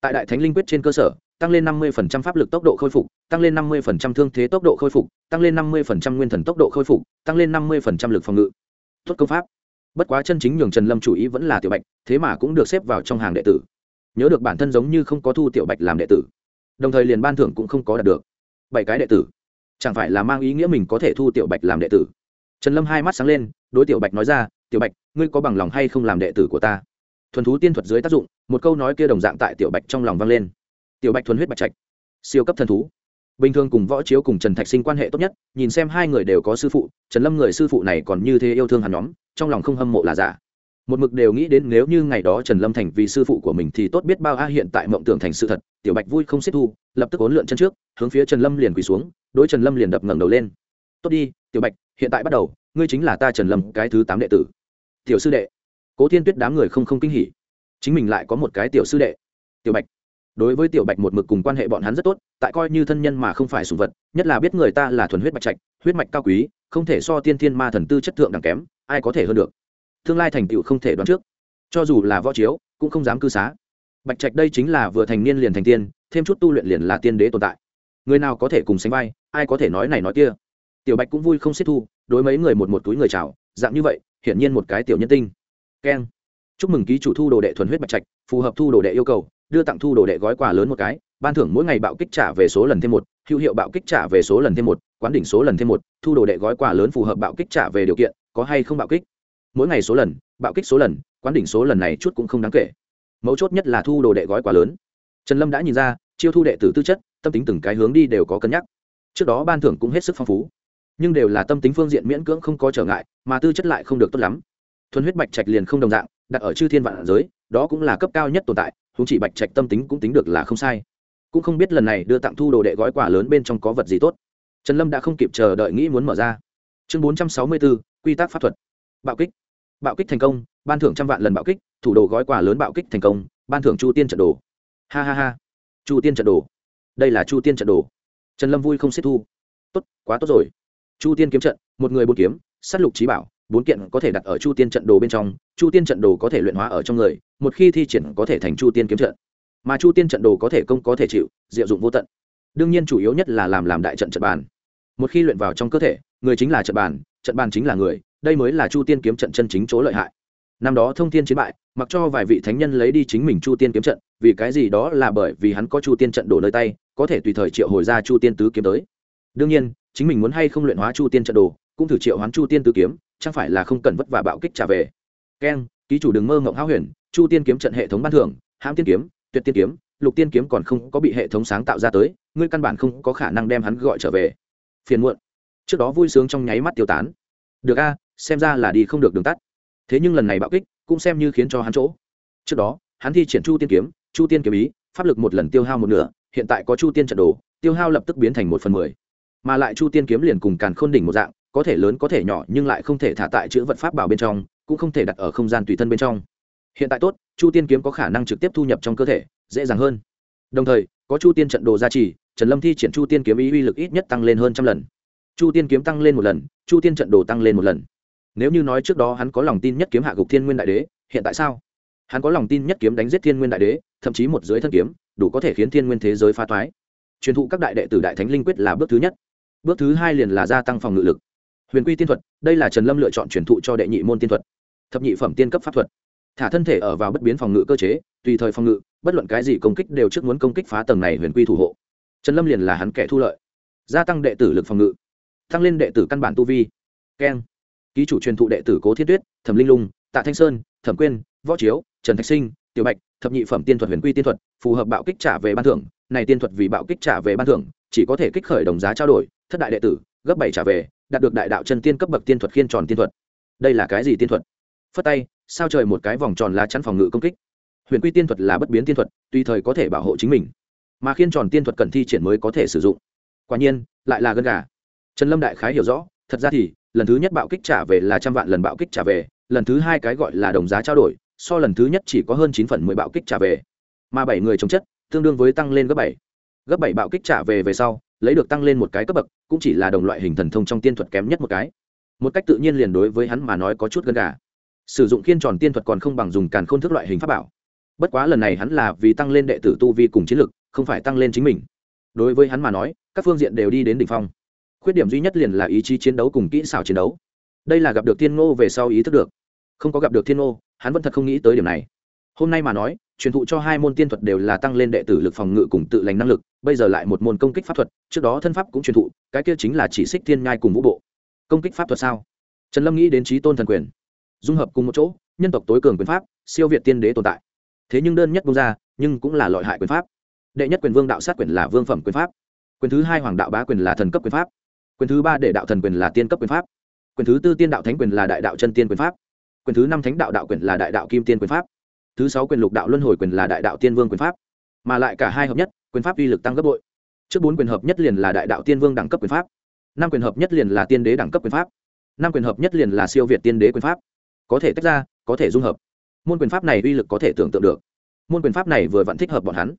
Tại đại thánh linh quyết trên cơ sở, tăng lên 50% pháp lực tốc độ khôi phục, tăng lên 50% thương thế tốc độ khôi phục, tăng lên 50% nguyên thần tốc độ khôi phục, tăng lên 50% lực phòng ngự tốt công pháp. Bất quá chân chính nhường trần lâm chủ ý vẫn là tiểu bạch, thế mà cũng được xếp vào trong hàng đệ tử. Nhớ được bản thân giống như không có thu tiểu bạch làm đệ tử, đồng thời liền ban thưởng cũng không có đạt được. Bảy cái đệ tử, chẳng phải là mang ý nghĩa mình có thể thu tiểu bạch làm đệ tử? Trần lâm hai mắt sáng lên, đối tiểu bạch nói ra, tiểu bạch, ngươi có bằng lòng hay không làm đệ tử của ta? Thuần thú tiên thuật dưới tác dụng, một câu nói kia đồng dạng tại tiểu bạch trong lòng vang lên. Tiểu bạch thuần huyết bạch trạch, siêu cấp thần thú bình thường cùng võ chiếu cùng trần thạch sinh quan hệ tốt nhất, nhìn xem hai người đều có sư phụ, trần lâm người sư phụ này còn như thế yêu thương hắn nhóm, trong lòng không hâm mộ là giả. Một mực đều nghĩ đến nếu như ngày đó trần lâm thành vì sư phụ của mình thì tốt biết bao a, hiện tại mộng tưởng thành sự thật, tiểu bạch vui không xếp thu, lập tức ốn lượn chân trước, hướng phía trần lâm liền quỳ xuống, đối trần lâm liền đập ngẩng đầu lên. Tốt đi, tiểu bạch, hiện tại bắt đầu, ngươi chính là ta trần lâm, cái thứ tám đệ tử. Tiểu sư đệ. Cố thiên tuyết đám người không không kinh hỉ. Chính mình lại có một cái tiểu sư đệ. Tiểu bạch đối với tiểu bạch một mực cùng quan hệ bọn hắn rất tốt, tại coi như thân nhân mà không phải sùng vật, nhất là biết người ta là thuần huyết bạch trạch, huyết mạch cao quý, không thể so tiên thiên ma thần tư chất thượng đẳng kém, ai có thể hơn được? Tương lai thành tựu không thể đoán trước. Cho dù là võ chiếu, cũng không dám cư xá. Bạch trạch đây chính là vừa thành niên liền thành tiên, thêm chút tu luyện liền là tiên đế tồn tại. Người nào có thể cùng sánh vai, ai có thể nói này nói kia? Tiểu bạch cũng vui không xích thu, đối mấy người một một túi người chào, dạng như vậy, hiển nhiên một cái tiểu nhân tinh. Keng. Chúc mừng ký chủ thu đồ đệ thuần huyết bạch trạch, phù hợp thu đồ đệ yêu cầu đưa tặng thu đồ đệ gói quà lớn một cái, ban thưởng mỗi ngày bạo kích trả về số lần thêm một, hữu hiệu bạo kích trả về số lần thêm một, quán đỉnh số lần thêm một, thu đồ đệ gói quà lớn phù hợp bạo kích trả về điều kiện, có hay không bạo kích? Mỗi ngày số lần, bạo kích số lần, quán đỉnh số lần này chút cũng không đáng kể. Mấu chốt nhất là thu đồ đệ gói quà lớn. Trần lâm đã nhìn ra, chiêu thu đệ tử tư chất, tâm tính từng cái hướng đi đều có cân nhắc. Trước đó ban thưởng cũng hết sức phong phú, nhưng đều là tâm tính phương diện miễn cưỡng không có trở ngại, mà tư chất lại không được tốt lắm. Thuần huyết bạch trạch liền không đồng dạng, đặt ở chư thiên vạn giới, đó cũng là cấp cao nhất tồn tại húng chỉ bạch trạch tâm tính cũng tính được là không sai. Cũng không biết lần này đưa tặng thu đồ đệ gói quà lớn bên trong có vật gì tốt. Trần lâm đã không kịp chờ đợi nghĩ muốn mở ra. Chương bốn trăm sáu mươi bốn quy tắc pháp thuật. Bạo kích. Bạo kích thành công, ban thưởng trăm vạn lần bạo kích, thủ đồ gói quà lớn bạo kích thành công, ban thưởng chu tiên trận đồ. Ha ha ha. Chu tiên trận đồ. Đây là chu tiên trận đồ. Trần lâm vui không xếp thu. Tốt, quá tốt rồi. Chu tiên kiếm trận, một người bốn kiếm s á t lục trí bảo bốn kiện có thể đặt ở chu tiên trận đồ bên trong chu tiên trận đồ có thể luyện hóa ở trong người một khi thi triển có thể thành chu tiên kiếm trận mà chu tiên trận đồ có thể công có thể chịu diệu dụng vô tận đương nhiên chủ yếu nhất là làm làm đại trận trận bàn một khi luyện vào trong cơ thể người chính là trận bàn trận bàn chính là người đây mới là chu tiên kiếm trận chân chính chỗ lợi hại năm đó thông thiên chiến bại mặc cho vài vị thánh nhân lấy đi chính mình chu tiên kiếm trận vì cái gì đó là bởi vì hắn có chu tiên trận đồ nơi tay có thể tùy thời triệu hồi ra chu tiên tứ kiếm tới đương nhiên chính mình muốn hay không luyện hóa chu tiên trận đồ cũng thử triệu hoán chu tiên tứ kiếm chẳng phải là không cần vất vả bạo kích trả về. Keng ký chủ đừng mơ ngộng háo huyền, chu tiên kiếm trận hệ thống ban thưởng, hãm tiên kiếm, tuyệt tiên kiếm, lục tiên kiếm còn không có bị hệ thống sáng tạo ra tới, ngươi căn bản không có khả năng đem hắn gọi trở về. Phiền muộn. Trước đó vui sướng trong nháy mắt tiêu tán. Được a, xem ra là đi không được đường tắt. Thế nhưng lần này bạo kích cũng xem như khiến cho hắn chỗ. Trước đó, hắn thi triển chu tiên kiếm, chu tiên kiếm ý, pháp lực một lần tiêu hao một nửa, hiện tại có chu tiên trận đồ, tiêu hao lập tức biến thành một phần mười. Mà lại chu tiên kiếm liền cùng càn khôn đỉnh một dạng có thể lớn có thể nhỏ nhưng lại không thể thả tại chữ vật pháp bảo bên trong, cũng không thể đặt ở không gian tùy thân bên trong. Hiện tại tốt, chu tiên kiếm có khả năng trực tiếp thu nhập trong cơ thể, dễ dàng hơn. Đồng thời, có chu tiên trận đồ gia trì, trần lâm thi triển chu tiên kiếm ý uy lực ít nhất tăng lên hơn trăm lần. Chu tiên kiếm tăng lên một lần, chu tiên trận đồ tăng lên một lần. Nếu như nói trước đó hắn có lòng tin nhất kiếm hạ gục thiên nguyên đại đế, hiện tại sao? Hắn có lòng tin nhất kiếm đánh giết thiên nguyên đại đế, thậm chí một dưới thân kiếm, đủ có thể khiến thiên nguyên thế giới phá toái. Truyền thụ các đại đệ tử đại thánh linh quyết là bước thứ nhất. Bước thứ hai liền là gia tăng phòng ngự lực huyền quy tiên thuật, đây là trần lâm lựa chọn truyền thụ cho đệ nhị môn tiên thuật, thập nhị phẩm tiên cấp pháp thuật. Thả thân thể ở vào bất biến phòng ngự cơ chế, tùy thời phòng ngự, bất luận cái gì công kích đều trước muốn công kích phá tầng này huyền quy thủ hộ. Trần lâm liền là hắn kẻ thu lợi. Gia tăng đệ tử lực phòng ngự, tăng lên đệ tử căn bản tu vi. Keng. Ký chủ truyền thụ đệ tử cố thiên tuyết, thẩm linh lung, tạ thanh sơn, thẩm quyên, võ chiếu, trần thạch sinh, tiểu bạch, thập nhị phẩm tiên thuật huyền quy tiên thuật, phù hợp bạo kích trả về ban thưởng. Này tiên thuật vì bạo kích trả về ban thưởng, chỉ có thể kích khởi đồng giá trao đổi, thất đại đệ tử, gấp bảy trả về đạt được đại đạo chân tiên cấp bậc tiên thuật khiên tròn tiên thuật. Đây là cái gì tiên thuật? Phất tay, sao trời một cái vòng tròn lá chắn phòng ngự công kích? Huyền quy tiên thuật là bất biến tiên thuật, tùy thời có thể bảo hộ chính mình. Mà khiên tròn tiên thuật cần thi triển mới có thể sử dụng. Quả nhiên, lại là gân gà. Trần lâm đại khái hiểu rõ, thật ra thì, lần thứ nhất bạo kích trả về là trăm vạn lần bạo kích trả về, lần thứ hai cái gọi là đồng giá trao đổi, so lần thứ nhất chỉ có hơn chín phần mười bạo kích trả về. Mà bảy người chống chất, tương đương với tăng lên gấp bảy. Gấp bảy bạo kích trả về về sau lấy được tăng lên một cái cấp bậc, cũng chỉ là đồng loại hình thần thông trong tiên thuật kém nhất một cái. Một cách tự nhiên liền đối với hắn mà nói có chút gần gà. Sử dụng khiên tròn tiên thuật còn không bằng dùng càn khôn thức loại hình pháp bảo. Bất quá lần này hắn là vì tăng lên đệ tử tu vi cùng chiến lực, không phải tăng lên chính mình. Đối với hắn mà nói, các phương diện đều đi đến đỉnh phong. Khuyết điểm duy nhất liền là ý chí chiến đấu cùng kỹ xảo chiến đấu. Đây là gặp được thiên ngô về sau ý thức được. Không có gặp được thiên ngô, hắn vẫn thật không nghĩ tới điểm này. Hôm nay mà nói truyền thụ cho hai môn tiên thuật đều là tăng lên đệ tử lực phòng ngự cùng tự lành năng lực, bây giờ lại một môn công kích pháp thuật, trước đó thân pháp cũng truyền thụ, cái kia chính là chỉ xích thiên nhai cùng vũ bộ. Công kích pháp thuật sao? Trần lâm nghĩ đến trí tôn thần quyền, dung hợp cùng một chỗ, nhân tộc tối cường quyền pháp, siêu việt tiên đế tồn tại. Thế nhưng đơn nhất bông ra, nhưng cũng là loại hại quyền pháp. Đệ nhất quyền vương đạo sát quyền là vương phẩm quyền pháp. Quyền thứ hai hoàng đạo bá quyền là thần cấp quyền pháp. Quyền thứ ba để đạo thần quyền là tiên cấp quyền pháp. Quyền thứ tư tiên đạo thánh quyền là đại đạo chân tiên quyền pháp. Quyền thứ năm thánh đạo đạo quyền là đại đạo kim tiên quyền pháp thứ sáu quyền lục đạo luân hồi quyền là đại đạo tiên vương quyền pháp, mà lại cả hai hợp nhất, quyền pháp uy lực tăng gấp bội. Trước bốn quyền hợp nhất liền là đại đạo tiên vương đẳng cấp quyền pháp, năm quyền hợp nhất liền là tiên đế đẳng cấp quyền pháp, năm quyền hợp nhất liền là siêu việt tiên đế quyền pháp. Có thể tách ra, có thể dung hợp. Môn quyền pháp này uy lực có thể tưởng tượng được. Môn quyền pháp này vừa vẫn thích hợp bọn hắn.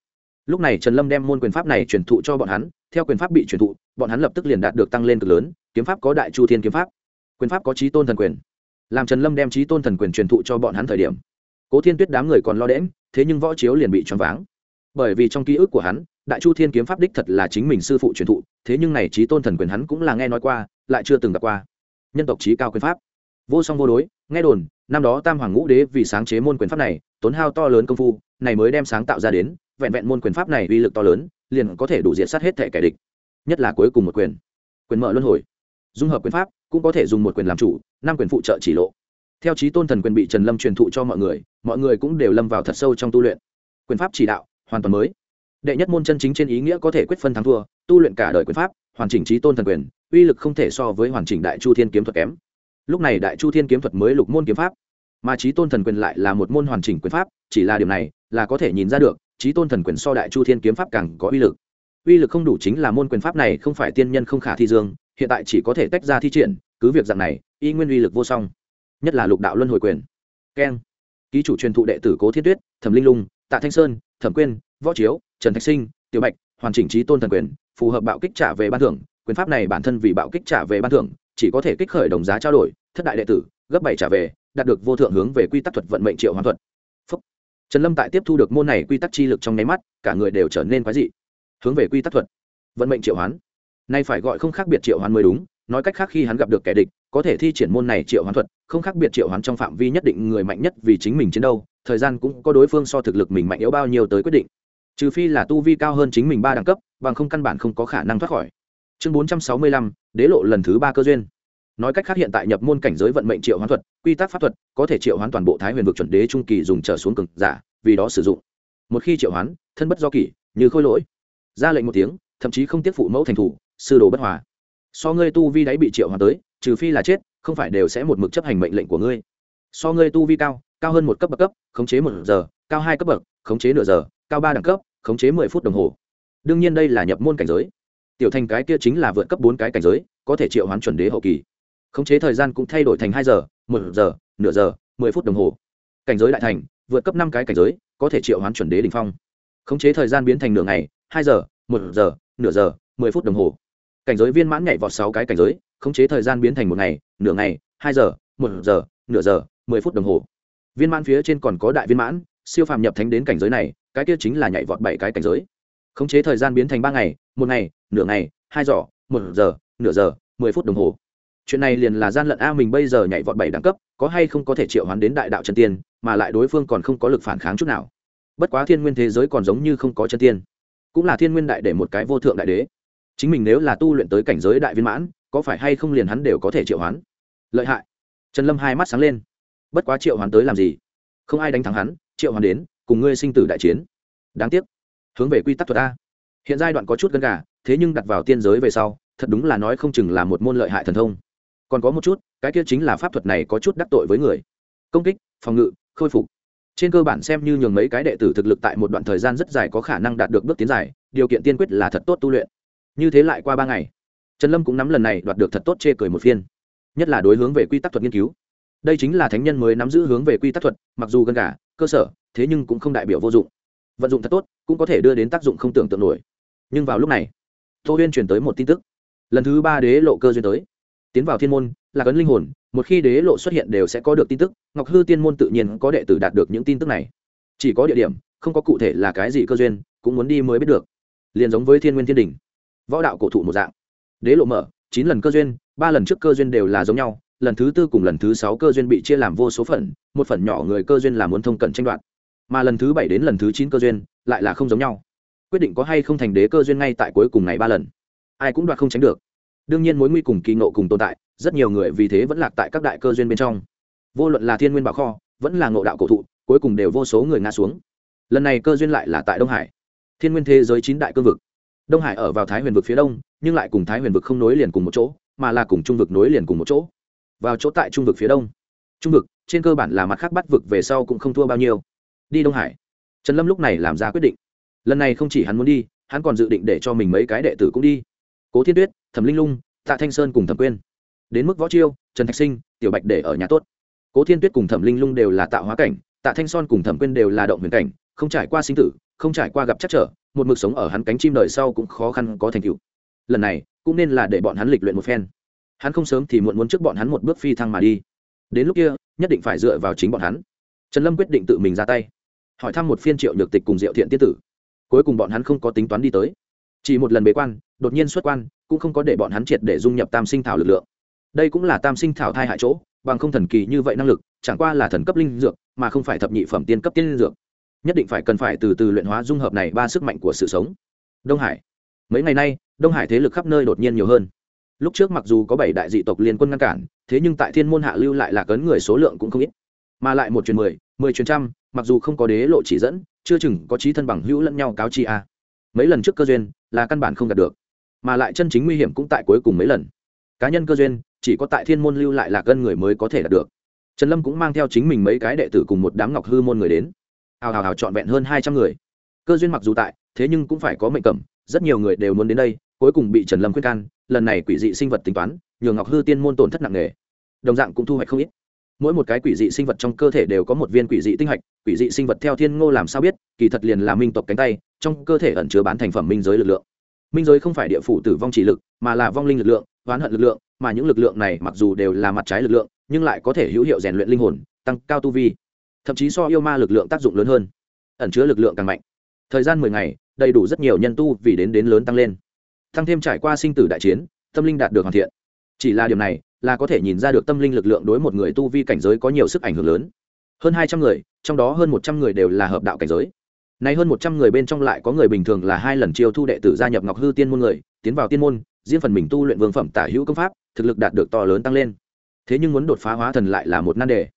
Lúc này trần lâm đem môn quyền pháp này truyền thụ cho bọn hắn, theo quyền pháp bị truyền thụ, bọn hắn lập tức liền đạt được tăng lên cực lớn, kiếm pháp có đại chu thiên kiếm pháp, quyền pháp có trí tôn thần quyền. Làm trần lâm đem trí tôn thần quyền truyền thụ cho bọn hắn thời điểm cố thiên tuyết đám người còn lo đễm thế nhưng võ chiếu liền bị choáng váng. Bởi vì trong ký ức của hắn, đại chu thiên kiếm pháp đích thật là chính mình sư phụ truyền thụ, thế nhưng này trí tôn thần quyền hắn cũng là nghe nói qua, lại chưa từng gặp qua. Nhân tộc trí cao quyền pháp. Vô song vô đối, nghe đồn, năm đó tam hoàng ngũ đế vì sáng chế môn quyền pháp này, tốn hao to lớn công phu, này mới đem sáng tạo ra đến, vẹn vẹn môn quyền pháp này uy lực to lớn, liền có thể đủ diệt sát hết thể kẻ địch. Nhất là cuối cùng một quyền. Quyền mở luân hồi. Dung hợp quyền pháp cũng có thể dùng một quyền làm chủ, năm quyền phụ trợ chỉ lộ theo trí tôn thần quyền bị trần lâm truyền thụ cho mọi người mọi người cũng đều lâm vào thật sâu trong tu luyện. Quyền pháp chỉ đạo, hoàn toàn mới. Đệ nhất môn chân chính trên ý nghĩa có thể quyết phân thắng thua, tu luyện cả đời quyền pháp, hoàn chỉnh trí tôn thần quyền, uy lực không thể so với hoàn chỉnh đại chu thiên kiếm thuật kém. Lúc này đại chu thiên kiếm thuật mới lục môn kiếm pháp. Mà trí tôn thần quyền lại là một môn hoàn chỉnh quyền pháp, chỉ là điểm này là có thể nhìn ra được trí tôn thần quyền so đại chu thiên kiếm pháp càng có uy lực. Uy lực không đủ chính là môn quyền pháp này không phải tiên nhân không khả thi dương, hiện tại chỉ có thể tách ra thi triển, cứ việc dạng này, y nguyên uy lực vô song nhất là lục đạo luân hồi quyền. Keng. Ký chủ truyền thụ đệ tử cố thiết tuyết, thẩm linh lung, tạ thanh sơn, thẩm quyên, võ chiếu, trần thạch sinh, tiểu bạch, hoàn chỉnh trí tôn thần quyền, phù hợp bạo kích trả về ban thưởng. Quyền pháp này bản thân vì bạo kích trả về ban thưởng, chỉ có thể kích khởi đồng giá trao đổi, thất đại đệ tử, gấp bảy trả về, đạt được vô thượng hướng về quy tắc thuật vận mệnh triệu hoàn thuật. Phúc. trần lâm tại tiếp thu được môn này quy tắc chi lực trong nháy mắt, cả người đều trở nên quái dị. Hướng về quy tắc thuật vận mệnh triệu hoán. Nay phải gọi không khác biệt triệu hoán mới đúng nói cách khác khi hắn gặp được kẻ địch, có thể thi triển môn này triệu hoán thuật, không khác biệt triệu hoán trong phạm vi nhất định người mạnh nhất vì chính mình chiến đấu, thời gian cũng có đối phương so thực lực mình mạnh yếu bao nhiêu tới quyết định. Trừ phi là tu vi cao hơn chính mình ba đẳng cấp, bằng không căn bản không có khả năng thoát khỏi. Chương bốn trăm sáu mươi lăm, đế lộ lần thứ ba cơ duyên. Nói cách khác hiện tại nhập môn cảnh giới vận mệnh triệu hoán thuật, quy tắc pháp thuật, có thể triệu hoán toàn bộ thái huyền vực chuẩn đế trung kỳ dùng trở xuống cực giả, vì đó sử dụng. Một khi triệu hoán, thân bất do kỷ, như khôi lỗi. Ra lệnh một tiếng, thậm chí không tiếp phụ mẫu thành thủ, sư đồ bất hòa so ngươi tu vi đáy bị triệu hoán tới, trừ phi là chết, không phải đều sẽ một mực chấp hành mệnh lệnh của ngươi. So ngươi tu vi cao cao hơn một cấp bậc cấp, khống chế một giờ, cao hai cấp bậc, khống chế nửa giờ, cao ba đẳng cấp, khống chế mười phút đồng hồ. Đương nhiên đây là nhập môn cảnh giới. Tiểu thành cái kia chính là vượt cấp bốn cái cảnh giới, có thể triệu hoán chuẩn đế hậu kỳ. Khống chế thời gian cũng thay đổi thành hai giờ, một giờ, nửa giờ, mười phút đồng hồ. Cảnh giới đại thành, vượt cấp năm cái cảnh giới, có thể triệu hoán chuẩn đế đ ỉ n h phong. Khống chế thời gian biến thành nửa ngày, hai giờ, một giờ, nửa giờ, mười phút đồng hồ cảnh giới viên mãn nhảy vọt sáu cái cảnh giới, khống chế thời gian biến thành một ngày, nửa ngày, hai giờ, một giờ, nửa giờ, mười phút đồng hồ. Viên mãn phía trên còn có đại viên mãn, siêu phàm nhập thánh đến cảnh giới này, cái kia chính là nhảy vọt bảy cái cảnh giới. Khống chế thời gian biến thành ba ngày, một ngày, nửa ngày, hai giỏ một giờ, nửa giờ, mười phút đồng hồ. Chuyện này liền là gian lận a mình bây giờ nhảy vọt bảy đẳng cấp, có hay không có thể triệu hoán đến đại đạo chân tiên, mà lại đối phương còn không có lực phản kháng chút nào. Bất quá thiên nguyên thế giới còn giống như không có chân tiên. Cũng là thiên nguyên đại để một cái vô thượng đại đế chính mình nếu là tu luyện tới cảnh giới đại viên mãn, có phải hay không liền hắn đều có thể triệu hoán? Lợi hại. Trần lâm hai mắt sáng lên. Bất quá triệu hoán tới làm gì? Không ai đánh thắng hắn, triệu hoán đến, cùng ngươi sinh tử đại chiến. Đáng tiếc. Hướng về quy tắc thuật a. Hiện giai đoạn có chút gần gà, thế nhưng đặt vào tiên giới về sau, thật đúng là nói không chừng là một môn lợi hại thần thông. Còn có một chút, cái kia chính là pháp thuật này có chút đắc tội với người. Công kích, phòng ngự, khôi phục. Trên cơ bản xem như nhường mấy cái đệ tử thực lực tại một đoạn thời gian rất dài có khả năng đạt được bước tiến dài, điều kiện tiên quyết là thật tốt tu luyện như thế lại qua ba ngày, trần lâm cũng nắm lần này đoạt được thật tốt chê cười một phiên. Nhất là đối hướng về quy tắc thuật nghiên cứu. Đây chính là thánh nhân mới nắm giữ hướng về quy tắc thuật, mặc dù gần cả cơ sở, thế nhưng cũng không đại biểu vô dụng. Vận dụng thật tốt, cũng có thể đưa đến tác dụng không tưởng tượng nổi. Nhưng vào lúc này, tô huyên truyền tới một tin tức. Lần thứ ba đế lộ cơ duyên tới. Tiến vào thiên môn, là cấn linh hồn, một khi đế lộ xuất hiện đều sẽ có được tin tức, ngọc hư tiên môn tự nhiên có đệ tử đạt được những tin tức này. Chỉ có địa điểm, không có cụ thể là cái gì cơ duyên, cũng muốn đi mới biết được. Liền giống với thiên nguyên thiên đình võ đạo cổ thụ một dạng. Đế lộ mở, chín lần cơ duyên, ba lần trước cơ duyên đều là giống nhau, lần thứ tư cùng lần thứ sáu cơ duyên bị chia làm vô số phần một phần nhỏ người cơ duyên là muốn thông cận tranh đoạt, mà lần thứ bảy đến lần thứ chín cơ duyên lại là không giống nhau. Quyết định có hay không thành đế cơ duyên ngay tại cuối cùng này ba lần. Ai cũng đoạt không tránh được. Đương nhiên mối nguy cùng kỳ nộ cùng tồn tại, rất nhiều người vì thế vẫn lạc tại các đại cơ duyên bên trong. Vô luận là thiên nguyên bảo kho, vẫn là ngộ đạo cổ thụ, cuối cùng đều vô số người ngã xuống. Lần này cơ duyên lại là tại đông hải. Thiên nguyên thế giới chín đại cương vực đông hải ở vào thái huyền vực phía đông, nhưng lại cùng thái huyền vực không nối liền cùng một chỗ, mà là cùng trung vực nối liền cùng một chỗ. Vào chỗ tại trung vực phía đông. Trung vực, trên cơ bản là mặt khác bắt vực về sau cũng không thua bao nhiêu. Đi đông hải. Trần lâm lúc này làm ra quyết định. Lần này không chỉ hắn muốn đi, hắn còn dự định để cho mình mấy cái đệ tử cũng đi. Cố thiên tuyết, thẩm linh lung, tạ thanh sơn cùng thẩm quyên. Đến mức võ chiêu, trần thạch sinh, tiểu bạch để ở nhà tốt. Cố thiên tuyết cùng thẩm linh lung đều là tạo hóa cảnh, tạ thanh son cùng thẩm quyên đều là động huyền cảnh, không trải qua sinh tử, không trải qua gặp chắc trở một mực sống ở hắn cánh chim đời sau cũng khó khăn có thành tựu. Lần này, cũng nên là để bọn hắn lịch luyện một phen. Hắn không sớm thì muộn muốn trước bọn hắn một bước phi thăng mà đi. Đến lúc kia, nhất định phải dựa vào chính bọn hắn. Trần lâm quyết định tự mình ra tay. Hỏi thăm một phiên triệu nhược tịch cùng diệu thiện tiết tử. Cuối cùng bọn hắn không có tính toán đi tới. Chỉ một lần bế quan, đột nhiên xuất quan, cũng không có để bọn hắn triệt để dung nhập tam sinh thảo lực lượng. Đây cũng là tam sinh thảo thai hại chỗ, bằng không thần kỳ như vậy năng lực, chẳng qua là thần cấp linh dược, mà không phải thập nhị phẩm tiên cấp tiên dược nhất định phải cần phải từ từ luyện hóa dung hợp này ba sức mạnh của sự sống. Đông hải. Mấy ngày nay, đông hải thế lực khắp nơi đột nhiên nhiều hơn. Lúc trước mặc dù có bảy đại dị tộc liên quân ngăn cản, thế nhưng tại thiên môn hạ lưu lại là cấn người số lượng cũng không ít. Mà lại một truyền mười mười truyền trăm, mặc dù không có đế lộ chỉ dẫn, chưa chừng có trí thân bằng hữu lẫn nhau cáo chi a. Mấy lần trước cơ duyên là căn bản không đạt được, mà lại chân chính nguy hiểm cũng tại cuối cùng mấy lần. Cá nhân cơ duyên, chỉ có tại thiên môn lưu lại là cân người mới có thể đạt được. Trần lâm cũng mang theo chính mình mấy cái đệ tử cùng một đám ngọc hư môn người đến ào ào ào trọn vẹn hơn hai trăm người. Cơ duyên mặc dù tại, thế nhưng cũng phải có mệnh cẩm, rất nhiều người đều muốn đến đây, cuối cùng bị trần lâm khuyên can, lần này quỷ dị sinh vật tính toán, nhường ngọc hư tiên môn tổn thất nặng nề. Đồng dạng cũng thu hoạch không ít. Mỗi một cái quỷ dị sinh vật trong cơ thể đều có một viên quỷ dị tinh hạch, quỷ dị sinh vật theo thiên ngô làm sao biết, kỳ thật liền là minh tộc cánh tay, trong cơ thể ẩn chứa bán thành phẩm minh giới lực lượng. Minh giới không phải địa phủ tử vong chỉ lực, mà là vong linh lực lượng, oán hận lực lượng, mà những lực lượng này mặc dù đều là mặt trái lực lượng, nhưng lại có thể hữu hiệu rèn luyện linh hồn, tăng cao tu vi thậm chí so yêu ma lực lượng tác dụng lớn hơn, ẩn chứa lực lượng càng mạnh. Thời gian mười ngày, đầy đủ rất nhiều nhân tu vì đến đến lớn tăng lên. Tăng thêm trải qua sinh tử đại chiến, tâm linh đạt được hoàn thiện. Chỉ là điểm này, là có thể nhìn ra được tâm linh lực lượng đối một người tu vi cảnh giới có nhiều sức ảnh hưởng lớn. Hơn hai trăm người, trong đó hơn một trăm người đều là hợp đạo cảnh giới. Nay hơn một trăm người bên trong lại có người bình thường là hai lần chiêu thu đệ tử gia nhập ngọc hư tiên môn người, tiến vào tiên môn riêng phần mình tu luyện vương phẩm tả hữu công pháp, thực lực đạt được to lớn tăng lên. Thế nhưng muốn đột phá hóa thần lại là một nan đề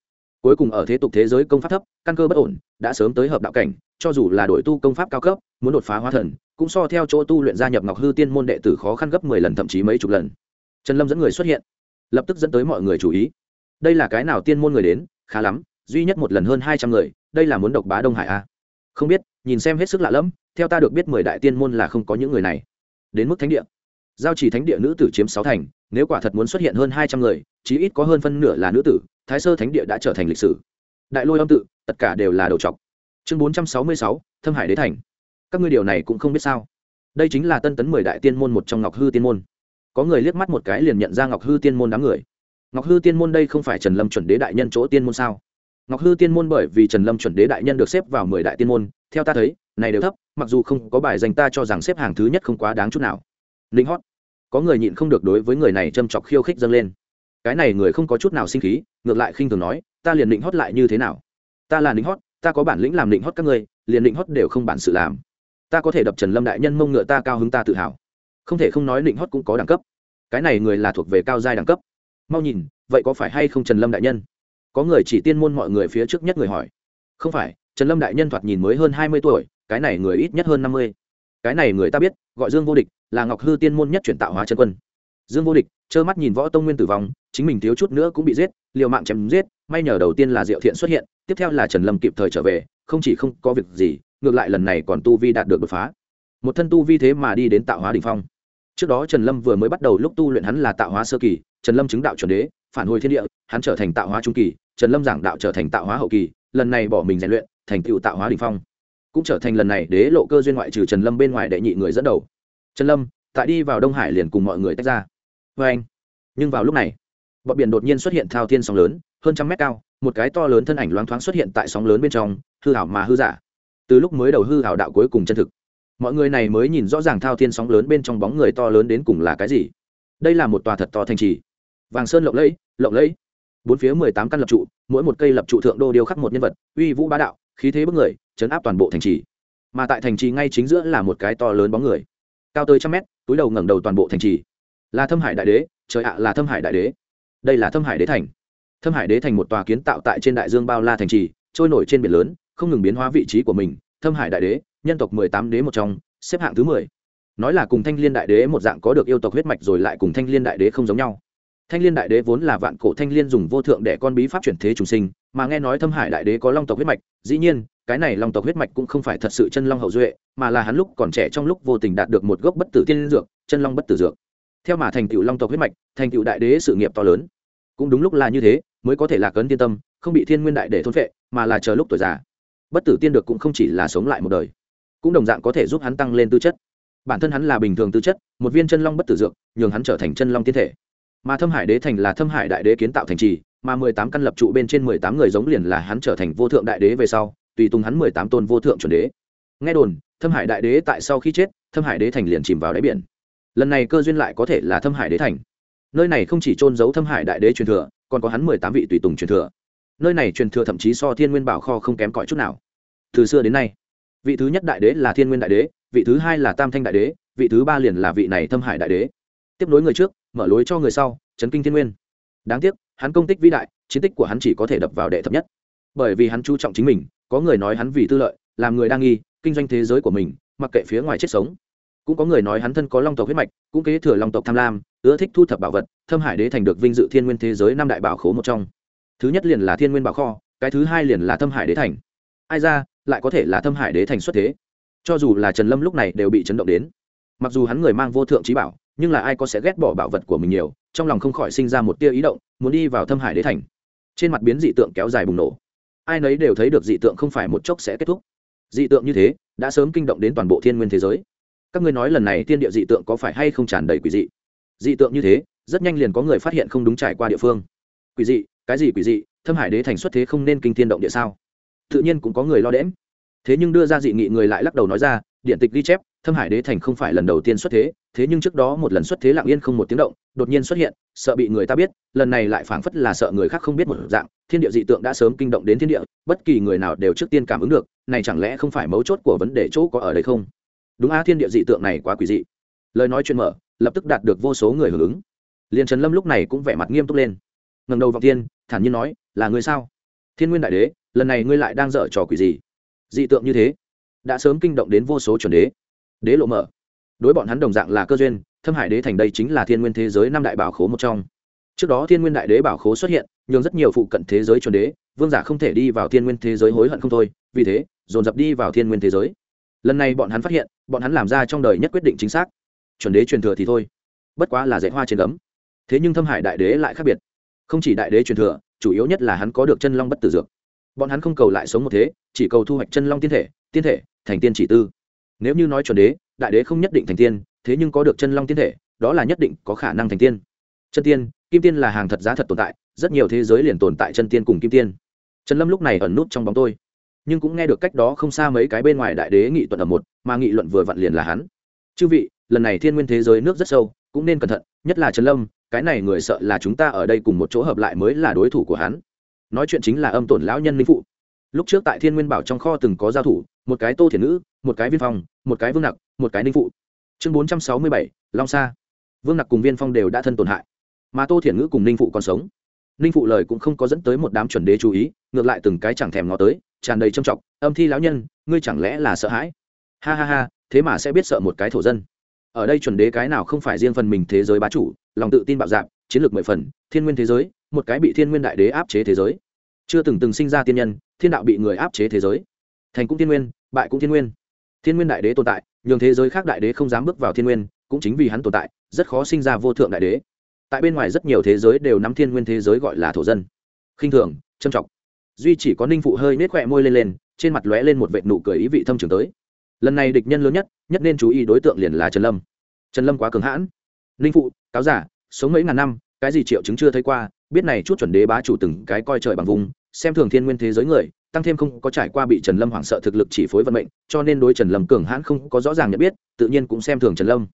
cuối cùng ở thế tục thế giới công pháp thấp, căn cơ bất ổn, đã sớm tới hợp đạo cảnh, cho dù là đổi tu công pháp cao cấp, muốn đột phá hóa thần, cũng so theo chỗ tu luyện gia nhập ngọc hư tiên môn đệ tử khó khăn gấp mười lần thậm chí mấy chục lần. Trần lâm dẫn người xuất hiện, lập tức dẫn tới mọi người chú ý. Đây là cái nào tiên môn người đến? Khá lắm, duy nhất một lần hơn hai trăm người, đây là muốn độc bá đông hải a. À? không biết, nhìn xem hết sức lạ lẫm, theo ta được biết mười đại tiên môn là không có những người này. Đến mức thánh địa. Giao chỉ thánh địa nữ tử chiếm sáu thành, nếu quả thật muốn xuất hiện hơn hai trăm người, chí ít có hơn phân nửa là nữ tử thái sơ thánh địa đã trở thành lịch sử. Đại lôi âm tự, tất cả đều là đầu trọc. Chương bốn trăm sáu mươi sáu, thâm hải đế thành. Các ngươi điều này cũng không biết sao. Đây chính là tân tấn mười đại tiên môn một trong ngọc hư tiên môn. Có người liếc mắt một cái liền nhận ra ngọc hư tiên môn đám người. Ngọc hư tiên môn đây không phải trần lâm chuẩn đế đại nhân chỗ tiên môn sao? Ngọc hư tiên môn bởi vì trần lâm chuẩn đế đại nhân được xếp vào mười đại tiên môn, theo ta thấy, này đều thấp, mặc dù không có bài dành ta cho rằng xếp hàng thứ nhất không quá đáng chút nào. Linh hót. Có người nhịn không được đối với người này châm chọc khiêu khích dâng lên cái này người không có chút nào sinh khí, ngược lại khinh thường nói, ta liền định hót lại như thế nào? Ta là định hót, ta có bản lĩnh làm định hót các ngươi, liền định hót đều không bản sự làm. Ta có thể đập trần lâm đại nhân mông ngựa ta cao hứng ta tự hào. Không thể không nói định hót cũng có đẳng cấp. Cái này người là thuộc về cao giai đẳng cấp. Mau nhìn, vậy có phải hay không trần lâm đại nhân? Có người chỉ tiên môn mọi người phía trước nhất người hỏi. Không phải, trần lâm đại nhân thoạt nhìn mới hơn hai mươi tuổi, cái này người ít nhất hơn năm mươi. Cái này người ta biết, gọi dương vô địch, là ngọc hư tiên môn nhất chuyển tạo hóa chân quân dương vô địch, trơ mắt nhìn võ tông nguyên tử vong, chính mình thiếu chút nữa cũng bị giết, liều mạng chém giết, may nhờ đầu tiên là diệu thiện xuất hiện, tiếp theo là trần lâm kịp thời trở về, không chỉ không có việc gì, ngược lại lần này còn tu vi đạt được đột phá. Một thân tu vi thế mà đi đến tạo hóa đ ỉ n h phong. Trước đó trần lâm vừa mới bắt đầu lúc tu luyện hắn là tạo hóa sơ kỳ, trần lâm chứng đạo chuẩn đế, phản hồi thiên địa, hắn trở thành tạo hóa trung kỳ, trần lâm giảng đạo trở thành tạo hóa hậu kỳ, lần này bỏ mình rèn luyện, thành tựu tạo hóa đ ỉ n h phong. Cũng trở thành lần này đế lộ cơ duyên ngoại trừ trần lâm bên ngoài đệ nhị người dẫn đầu. Trần lâm, tại đi vào đông hải liền cùng mọi người tách ra vê anh. Nhưng vào lúc này, bọt biển đột nhiên xuất hiện thao thiên sóng lớn, hơn trăm mét cao, một cái to lớn thân ảnh loáng thoáng xuất hiện tại sóng lớn bên trong, hư hảo mà hư giả. Từ lúc mới đầu hư hảo đạo cuối cùng chân thực, mọi người này mới nhìn rõ ràng thao thiên sóng lớn bên trong bóng người to lớn đến cùng là cái gì. Đây là một tòa thật to thành trì. Vàng sơn lộng lẫy lộng lẫy. Bốn phía mười tám căn lập trụ, mỗi một cây lập trụ thượng đô điêu khắc một nhân vật, uy vũ bá đạo, khí thế bức người, chấn áp toàn bộ thành trì. Mà tại thành trì ngay chính giữa là một cái to lớn bóng người, cao tới trăm mét, túi đầu ngẩng đầu toàn bộ thành trì là thâm hải đại đế, trời ạ, là thâm hải đại đế. Đây là thâm hải đế thành. Thâm hải đế thành một tòa kiến tạo tại trên đại dương bao la thành trì, trôi nổi trên biển lớn, không ngừng biến hóa vị trí của mình. Thâm hải đại đế, nhân tộc mười tám đế một trong, xếp hạng thứ mười. Nói là cùng thanh liên đại đế một dạng có được yêu tộc huyết mạch rồi lại cùng thanh liên đại đế không giống nhau. Thanh liên đại đế vốn là vạn cổ thanh liên dùng vô thượng để con bí pháp chuyển thế trùng sinh, mà nghe nói thâm hải đại đế có long tộc huyết mạch, dĩ nhiên, cái này long tộc huyết mạch cũng không phải thật sự chân long hậu duệ, mà là hắn lúc còn trẻ trong lúc vô tình đạt được một gốc bất tử tiên dược, chân long bất tử dược theo mà thành tựu long tộc huyết mạch, thành tựu đại đế sự nghiệp to lớn. Cũng đúng lúc là như thế, mới có thể lạc ấn tiên tâm, không bị thiên nguyên đại để thôn vệ mà là chờ lúc tuổi già. Bất tử tiên được cũng không chỉ là sống lại một đời, cũng đồng dạng có thể giúp hắn tăng lên tư chất. Bản thân hắn là bình thường tư chất, một viên chân long bất tử dược, nhường hắn trở thành chân long tiên thể. Mà thâm hải đế thành là thâm hải đại đế kiến tạo thành trì, mà mười tám căn lập trụ bên trên mười tám người giống liền là hắn trở thành vô thượng đại đế về sau, tùy tùng hắn mười tám tôn vô thượng chuẩn đế. Nghe đồn, thâm hải đại đế tại sau khi chết, thâm hải đế thành liền chìm vào đáy biển lần này cơ duyên lại có thể là thâm hải đế thành. Nơi này không chỉ trôn giấu thâm hải đại đế truyền thừa, còn có hắn mười tám vị tùy tùng truyền thừa. Nơi này truyền thừa thậm chí so thiên nguyên bảo kho không kém cỏi chút nào. Từ xưa đến nay, vị thứ nhất đại đế là thiên nguyên đại đế, vị thứ hai là tam thanh đại đế, vị thứ ba liền là vị này thâm hải đại đế. Tiếp nối người trước, mở lối cho người sau, chấn kinh thiên nguyên. Đáng tiếc, hắn công tích vĩ đại, chiến tích của hắn chỉ có thể đập vào đệ thập nhất. Bởi vì hắn chú trọng chính mình, có người nói hắn vì tư lợi, làm người đa nghi, kinh doanh thế giới của mình, mặc kệ phía ngoài chết sống cũng có người nói hắn thân có long tộc huyết mạch, cũng kế thừa long tộc tham lam, ưa thích thu thập bảo vật, thâm hải đế thành được vinh dự thiên nguyên thế giới năm đại bảo khố một trong. Thứ nhất liền là thiên nguyên bảo kho, cái thứ hai liền là thâm hải đế thành. Ai ra, lại có thể là thâm hải đế thành xuất thế? Cho dù là trần lâm lúc này đều bị chấn động đến. Mặc dù hắn người mang vô thượng trí bảo, nhưng là ai có sẽ ghét bỏ bảo vật của mình nhiều, trong lòng không khỏi sinh ra một tia ý động, muốn đi vào thâm hải đế thành. Trên mặt biến dị tượng kéo dài bùng nổ. Ai nấy đều thấy được dị tượng không phải một chốc sẽ kết thúc. Dị tượng như thế, đã sớm kinh động đến toàn bộ thiên nguyên thế giới các ngươi nói lần này thiên địa dị tượng có phải hay không tràn đầy quỷ dị? Dị tượng như thế, rất nhanh liền có người phát hiện không đúng trải qua địa phương. Quỷ dị? Cái gì quỷ dị? Thâm hải đế thành xuất thế không nên kinh thiên động địa sao? Tự nhiên cũng có người lo đễm thế nhưng đưa ra dị nghị người lại lắc đầu nói ra, điện tịch ghi chép, thâm hải đế thành không phải lần đầu tiên xuất thế thế nhưng trước đó một lần xuất thế lặng yên không một tiếng động, đột nhiên xuất hiện, sợ bị người ta biết, lần này lại phảng phất là sợ người khác không biết một dạng, thiên địa dị tượng đã sớm kinh động đến thiên địa, bất kỳ người nào đều trước tiên cảm ứng được, này chẳng lẽ không phải mấu chốt của vấn đề chỗ có ở đây không? Đúng a, thiên địa dị tượng này quá quỷ dị. Lời nói chuyện mở, lập tức đạt được vô số người hưởng ứng. Liền trần lâm lúc này cũng vẻ mặt nghiêm túc lên. Ngầm đầu vọng thiên, thản nhiên nói, là người sao? Thiên nguyên đại đế, lần này ngươi lại đang dở trò quỷ gì? Dị tượng như thế, đã sớm kinh động đến vô số chuẩn đế. Đế lộ mở. Đối bọn hắn đồng dạng là cơ duyên, thâm hải đế thành đây chính là thiên nguyên thế giới năm đại bảo khố một trong. Trước đó thiên nguyên đại đế bảo khố xuất hiện, nhường rất nhiều phụ cận thế giới chuẩn đế, vương giả không thể đi vào thiên nguyên thế giới hối hận không thôi, vì thế, dồn dập đi vào thiên nguyên thế giới lần này bọn hắn phát hiện, bọn hắn làm ra trong đời nhất quyết định chính xác. Chuẩn đế truyền thừa thì thôi. Bất quá là dạy hoa trên gấm. Thế nhưng thâm hải đại đế lại khác biệt. Không chỉ đại đế truyền thừa, chủ yếu nhất là hắn có được chân long bất tử dược. Bọn hắn không cầu lại sống một thế, chỉ cầu thu hoạch chân long tiên thể tiên thể, thành tiên chỉ tư. Nếu như nói chuẩn đế, đại đế không nhất định thành tiên, thế nhưng có được chân long tiên thể, đó là nhất định có khả năng thành tiên. Chân tiên, kim tiên là hàng thật giá thật tồn tại, rất nhiều thế giới liền tồn tại chân tiên cùng kim tiên. Trần lâm lúc này ẩn nút trong bóng tôi nhưng cũng nghe được cách đó không xa mấy cái bên ngoài đại đế nghị tuận ở một, mà nghị luận vừa vặn liền là hắn. Chư vị, lần này thiên nguyên thế giới nước rất sâu, cũng nên cẩn thận, nhất là trần lâm, cái này người sợ là chúng ta ở đây cùng một chỗ hợp lại mới là đối thủ của hắn. Nói chuyện chính là âm tổn lão nhân minh phụ. Lúc trước tại thiên nguyên bảo trong kho từng có giao thủ, một cái tô thiền nữ một cái viên phong, một cái vương nặc, một cái ninh phụ. Chương bốn trăm sáu mươi bảy, long sa. Vương nặc cùng viên phong đều đã thân tổn hại, mà tô thiền ngữ cùng ninh phụ còn sống ninh phụ lời cũng không có dẫn tới một đám chuẩn đế chú ý, ngược lại từng cái chẳng thèm ngó tới, tràn đầy trầm trọng, âm thi lão nhân, ngươi chẳng lẽ là sợ hãi? Ha ha ha, thế mà sẽ biết sợ một cái thổ dân. Ở đây chuẩn đế cái nào không phải riêng phần mình thế giới bá chủ, lòng tự tin bạo dạp chiến lược mười phần, thiên nguyên thế giới, một cái bị thiên nguyên đại đế áp chế thế giới. Chưa từng từng sinh ra tiên nhân, thiên đạo bị người áp chế thế giới. Thành cũng thiên nguyên, bại cũng thiên nguyên. Thiên nguyên đại đế tồn tại, nhường thế giới khác đại đế không dám bước vào thiên nguyên, cũng chính vì hắn tồn tại, rất khó sinh ra vô thượng đại đế tại bên ngoài rất nhiều thế giới đều nắm thiên nguyên thế giới gọi là thổ dân. Khinh thường trân trọng duy chỉ có ninh phụ hơi nết khỏe môi lên lên, trên mặt lóe lên một vệ nụ cười ý vị thâm trường tới. Lần này địch nhân lớn nhất nhất nên chú ý đối tượng liền là trần lâm. Trần lâm quá cường hãn. Ninh phụ, cáo giả, sống mấy ngàn năm, cái gì triệu chứng chưa thấy qua, biết này chút chuẩn đế bá chủ từng cái coi trời bằng vùng, xem thường thiên nguyên thế giới người, tăng thêm không có trải qua bị trần lâm hoảng sợ thực lực chỉ phối vận mệnh, cho nên đối trần lâm cường hãn không có rõ ràng nhận biết, tự nhiên cũng xem thường trần lâm.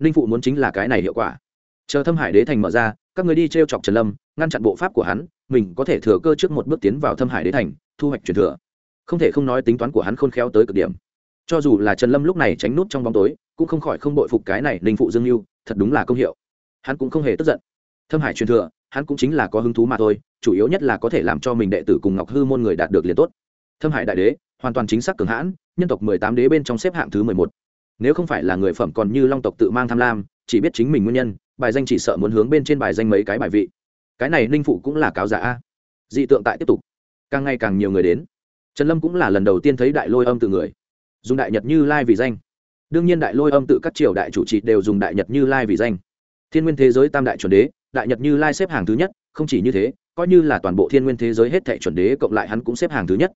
Ninh phụ muốn chính là cái này hiệu quả chờ thâm hải đế thành mở ra, các người đi t r e o chọc trần lâm, ngăn chặn bộ pháp của hắn, mình có thể thừa cơ trước một bước tiến vào thâm hải đế thành, thu hoạch truyền thừa. Không thể không nói tính toán của hắn khôn khéo tới cực điểm. Cho dù là trần lâm lúc này tránh nút trong bóng tối, cũng không khỏi không đội phục cái này ninh phụ dương mưu thật đúng là công hiệu. Hắn cũng không hề tức giận. Thâm hải truyền thừa, hắn cũng chính là có hứng thú mà thôi, chủ yếu nhất là có thể làm cho mình đệ tử cùng ngọc hư môn người đạt được liền tốt. Thâm hải đại đế, hoàn toàn chính xác cường hãn, nhân tộc mười tám đế bên trong xếp hạng thứ mười một. Nếu không phải là người phẩm còn như long tộc tự mang tham lam, chỉ biết chính mình nguyên nhân bài danh chỉ sợ muốn hướng bên trên bài danh mấy cái bài vị. Cái này ninh phụ cũng là cáo giả a. Dị tượng tại tiếp tục. Càng ngày càng nhiều người đến. Trần lâm cũng là lần đầu tiên thấy đại lôi âm tự người. Dùng đại nhật như lai vì danh. Đương nhiên đại lôi âm tự các triều đại chủ trì đều dùng đại nhật như lai vì danh. Thiên nguyên thế giới tam đại chuẩn đế, đại nhật như lai xếp hàng thứ nhất, không chỉ như thế, coi như là toàn bộ thiên nguyên thế giới hết thệ chuẩn đế cộng lại hắn cũng xếp hàng thứ nhất.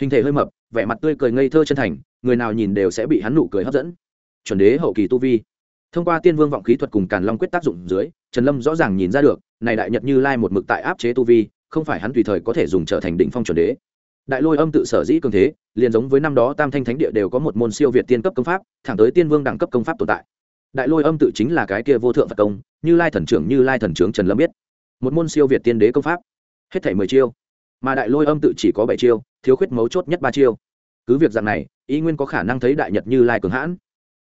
Hình thể hơi mập, vẻ mặt tươi cười ngây thơ chân thành, người nào nhìn đều sẽ bị hắn nụ cười hấp dẫn. Chuẩn đế hậu kỳ tu vi thông qua tiên vương vọng khí thuật cùng càn long quyết tác dụng dưới, trần lâm rõ ràng nhìn ra được, này đại nhật như lai một mực tại áp chế tu vi, không phải hắn tùy thời có thể dùng trở thành đỉnh phong chuẩn đế. Đại lôi âm tự sở dĩ cường thế, liền giống với năm đó tam thanh thánh địa đều có một môn siêu việt tiên cấp công pháp, thẳng tới tiên vương đẳng cấp công pháp tồn tại. Đại lôi âm tự chính là cái kia vô thượng phật công, như lai thần trưởng, như lai thần trưởng trần lâm biết. Một môn siêu việt tiên đế công pháp. Hết thảy mười chiêu. Mà đại lôi âm tự chỉ có bảy chiêu, thiếu khuyết mấu chốt nhất ba chiêu. Cứ việc dạng này ý nguyên có khả năng thấy đại nhật như lai cường hãn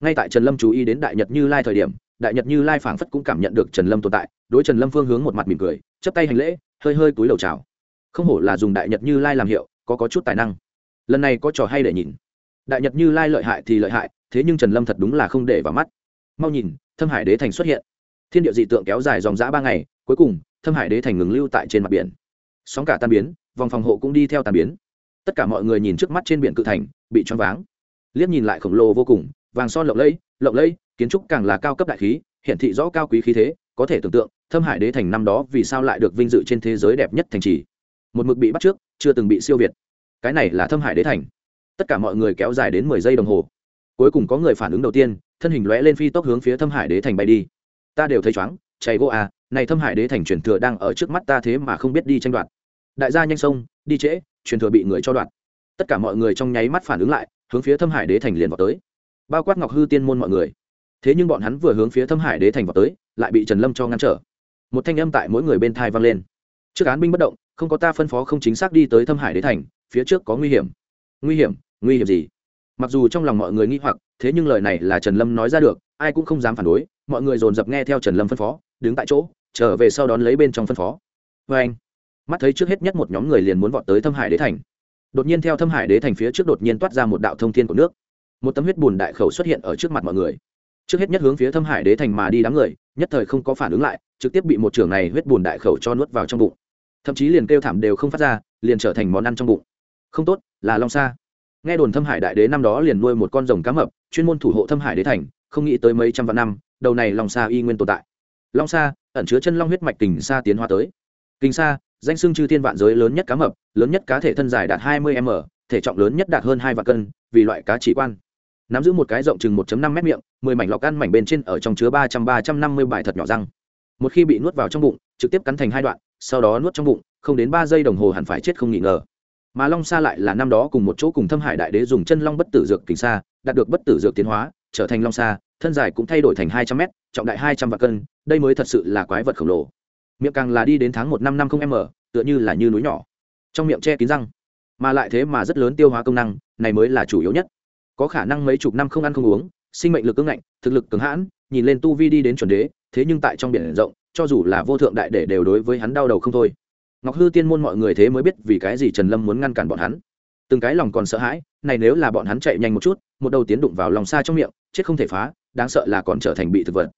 ngay tại trần lâm chú ý đến đại nhật như lai thời điểm, đại nhật như lai phảng phất cũng cảm nhận được trần lâm tồn tại, đối trần lâm phương hướng một mặt mỉm cười chấp tay hành lễ, hơi hơi túi đầu chào. Không hổ là dùng đại nhật như lai làm hiệu, có có chút tài năng. Lần này có trò hay để nhìn. Đại nhật như lai lợi hại thì lợi hại, thế nhưng trần lâm thật đúng là không để vào mắt. Mau nhìn, thâm hải đế thành xuất hiện. Thiên địa dị tượng kéo dài dòng dã ba ngày, cuối cùng, thâm hải đế thành ngừng lưu tại trên mặt biển. Sóng cả tan biến, vòng phòng hộ cũng đi theo tan biến. Tất cả mọi người nhìn trước mắt trên biển cự thành, bị choáng váng. Liếc nhìn lại khổng lồ vô cùng vàng son lộng lẫy lộng lẫy, kiến trúc càng là cao cấp đại khí, hiển thị rõ cao quý khí thế, có thể tưởng tượng, thâm hải đế thành năm đó vì sao lại được vinh dự trên thế giới đẹp nhất thành trì. Một mực bị bắt trước, chưa từng bị siêu việt. Cái này là thâm hải đế thành. Tất cả mọi người kéo dài đến mười giây đồng hồ. Cuối cùng có người phản ứng đầu tiên, thân hình lóe lên phi tốc hướng phía thâm hải đế thành bay đi. Ta đều thấy chóng, chạy gỗ à này thâm hải đế thành truyền thừa đang ở trước mắt ta thế mà không biết đi tranh đoạt. Đại gia nhanh sông đi trễ, truyền thừa bị người cho đoạt. Tất cả mọi người trong nháy mắt phản ứng lại, hướng phía thâm hải đế thành liền vào tới bao quát ngọc hư tiên môn mọi người. Thế nhưng bọn hắn vừa hướng phía thâm hải đế thành vào tới, lại bị trần lâm cho ngăn trở. Một thanh âm tại mỗi người bên thai vang lên. Trước án binh bất động, không có ta phân phó không chính xác đi tới thâm hải đế thành, phía trước có nguy hiểm. Nguy hiểm? Nguy hiểm gì? Mặc dù trong lòng mọi người nghi hoặc, thế nhưng lời này là trần lâm nói ra được, ai cũng không dám phản đối, mọi người dồn dập nghe theo trần lâm phân phó, đứng tại chỗ, trở về sau đón lấy bên trong phân phó. Vê anh, mắt thấy trước hết nhất một nhóm người liền muốn vọt tới thâm hải đế thành. Đột nhiên theo thâm hải đế thành phía trước đột nhiên toát ra một đạo thông thiên của nước một tấm huyết bùn đại khẩu xuất hiện ở trước mặt mọi người. Trước hết nhất hướng phía thâm hải đế thành mà đi đám người, nhất thời không có phản ứng lại, trực tiếp bị một trưởng này huyết bùn đại khẩu cho nuốt vào trong bụng. Thậm chí liền kêu thảm đều không phát ra, liền trở thành món ăn trong bụng. Không tốt, là long sa. Nghe đồn thâm hải đại đế năm đó liền nuôi một con rồng cá mập, chuyên môn thủ hộ thâm hải đế thành, không nghĩ tới mấy trăm vạn năm, đầu này long sa y nguyên tồn tại. Long sa, ẩn chứa chân long huyết mạch kình sa tiến hóa tới. Kình sa, danh xưng chư thiên vạn giới lớn nhất cá mập, lớn nhất cá thể thân dài đạt hai mươi m, thể trọng lớn nhất đạt hơn hai vạn cân, vì loại cá chỉ quan nắm giữ một cái rộng chừng 1 năm mét miệng, mười mảnh lọc ăn mảnh bên trên ở trong chứa ba trăm ba trăm năm mươi bài thật nhỏ răng. Một khi bị nuốt vào trong bụng, trực tiếp cắn thành hai đoạn, sau đó nuốt trong bụng, không đến ba giây đồng hồ hẳn phải chết không nghi ngờ. Mà long sa lại là năm đó cùng một chỗ cùng thâm hải đại đế dùng chân long bất tử dược kính sa, đạt được bất tử dược tiến hóa, trở thành long sa, thân dài cũng thay đổi thành hai trăm mét, trọng đại hai trăm vạn cân, đây mới thật sự là quái vật khổng lồ. Miệng càng là đi đến tháng một năm năm không m tựa như là như núi nhỏ. Trong miệng che kín răng. Mà lại thế mà rất lớn tiêu hóa công năng, này mới là chủ yếu nhất có khả năng mấy chục năm không ăn không uống, sinh mệnh lực cứng ngạnh, thực lực cứng hãn, nhìn lên tu vi đi đến chuẩn đế, thế nhưng tại trong biển rộng, cho dù là vô thượng đại để đều đối với hắn đau đầu không thôi. Ngọc hư tiên môn mọi người thế mới biết vì cái gì trần lâm muốn ngăn cản bọn hắn. Từng cái lòng còn sợ hãi, này nếu là bọn hắn chạy nhanh một chút, một đầu tiến đụng vào lòng xa trong miệng, chết không thể phá, đáng sợ là còn trở thành bị thực vật.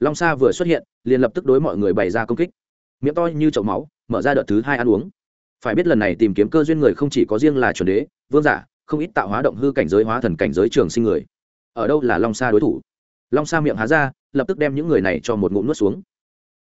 Long sa vừa xuất hiện, liền lập tức đối mọi người bày ra công kích. Miệng to như chậu máu, mở ra đợt thứ hai ăn uống. Phải biết lần này tìm kiếm cơ duyên người không chỉ có riêng là chuẩn đế, vương giả không ít tạo hóa động hư cảnh giới hóa thần cảnh giới trường sinh người. Ở đâu là long sa đối thủ? Long sa miệng há ra, lập tức đem những người này cho một ngụm nuốt xuống.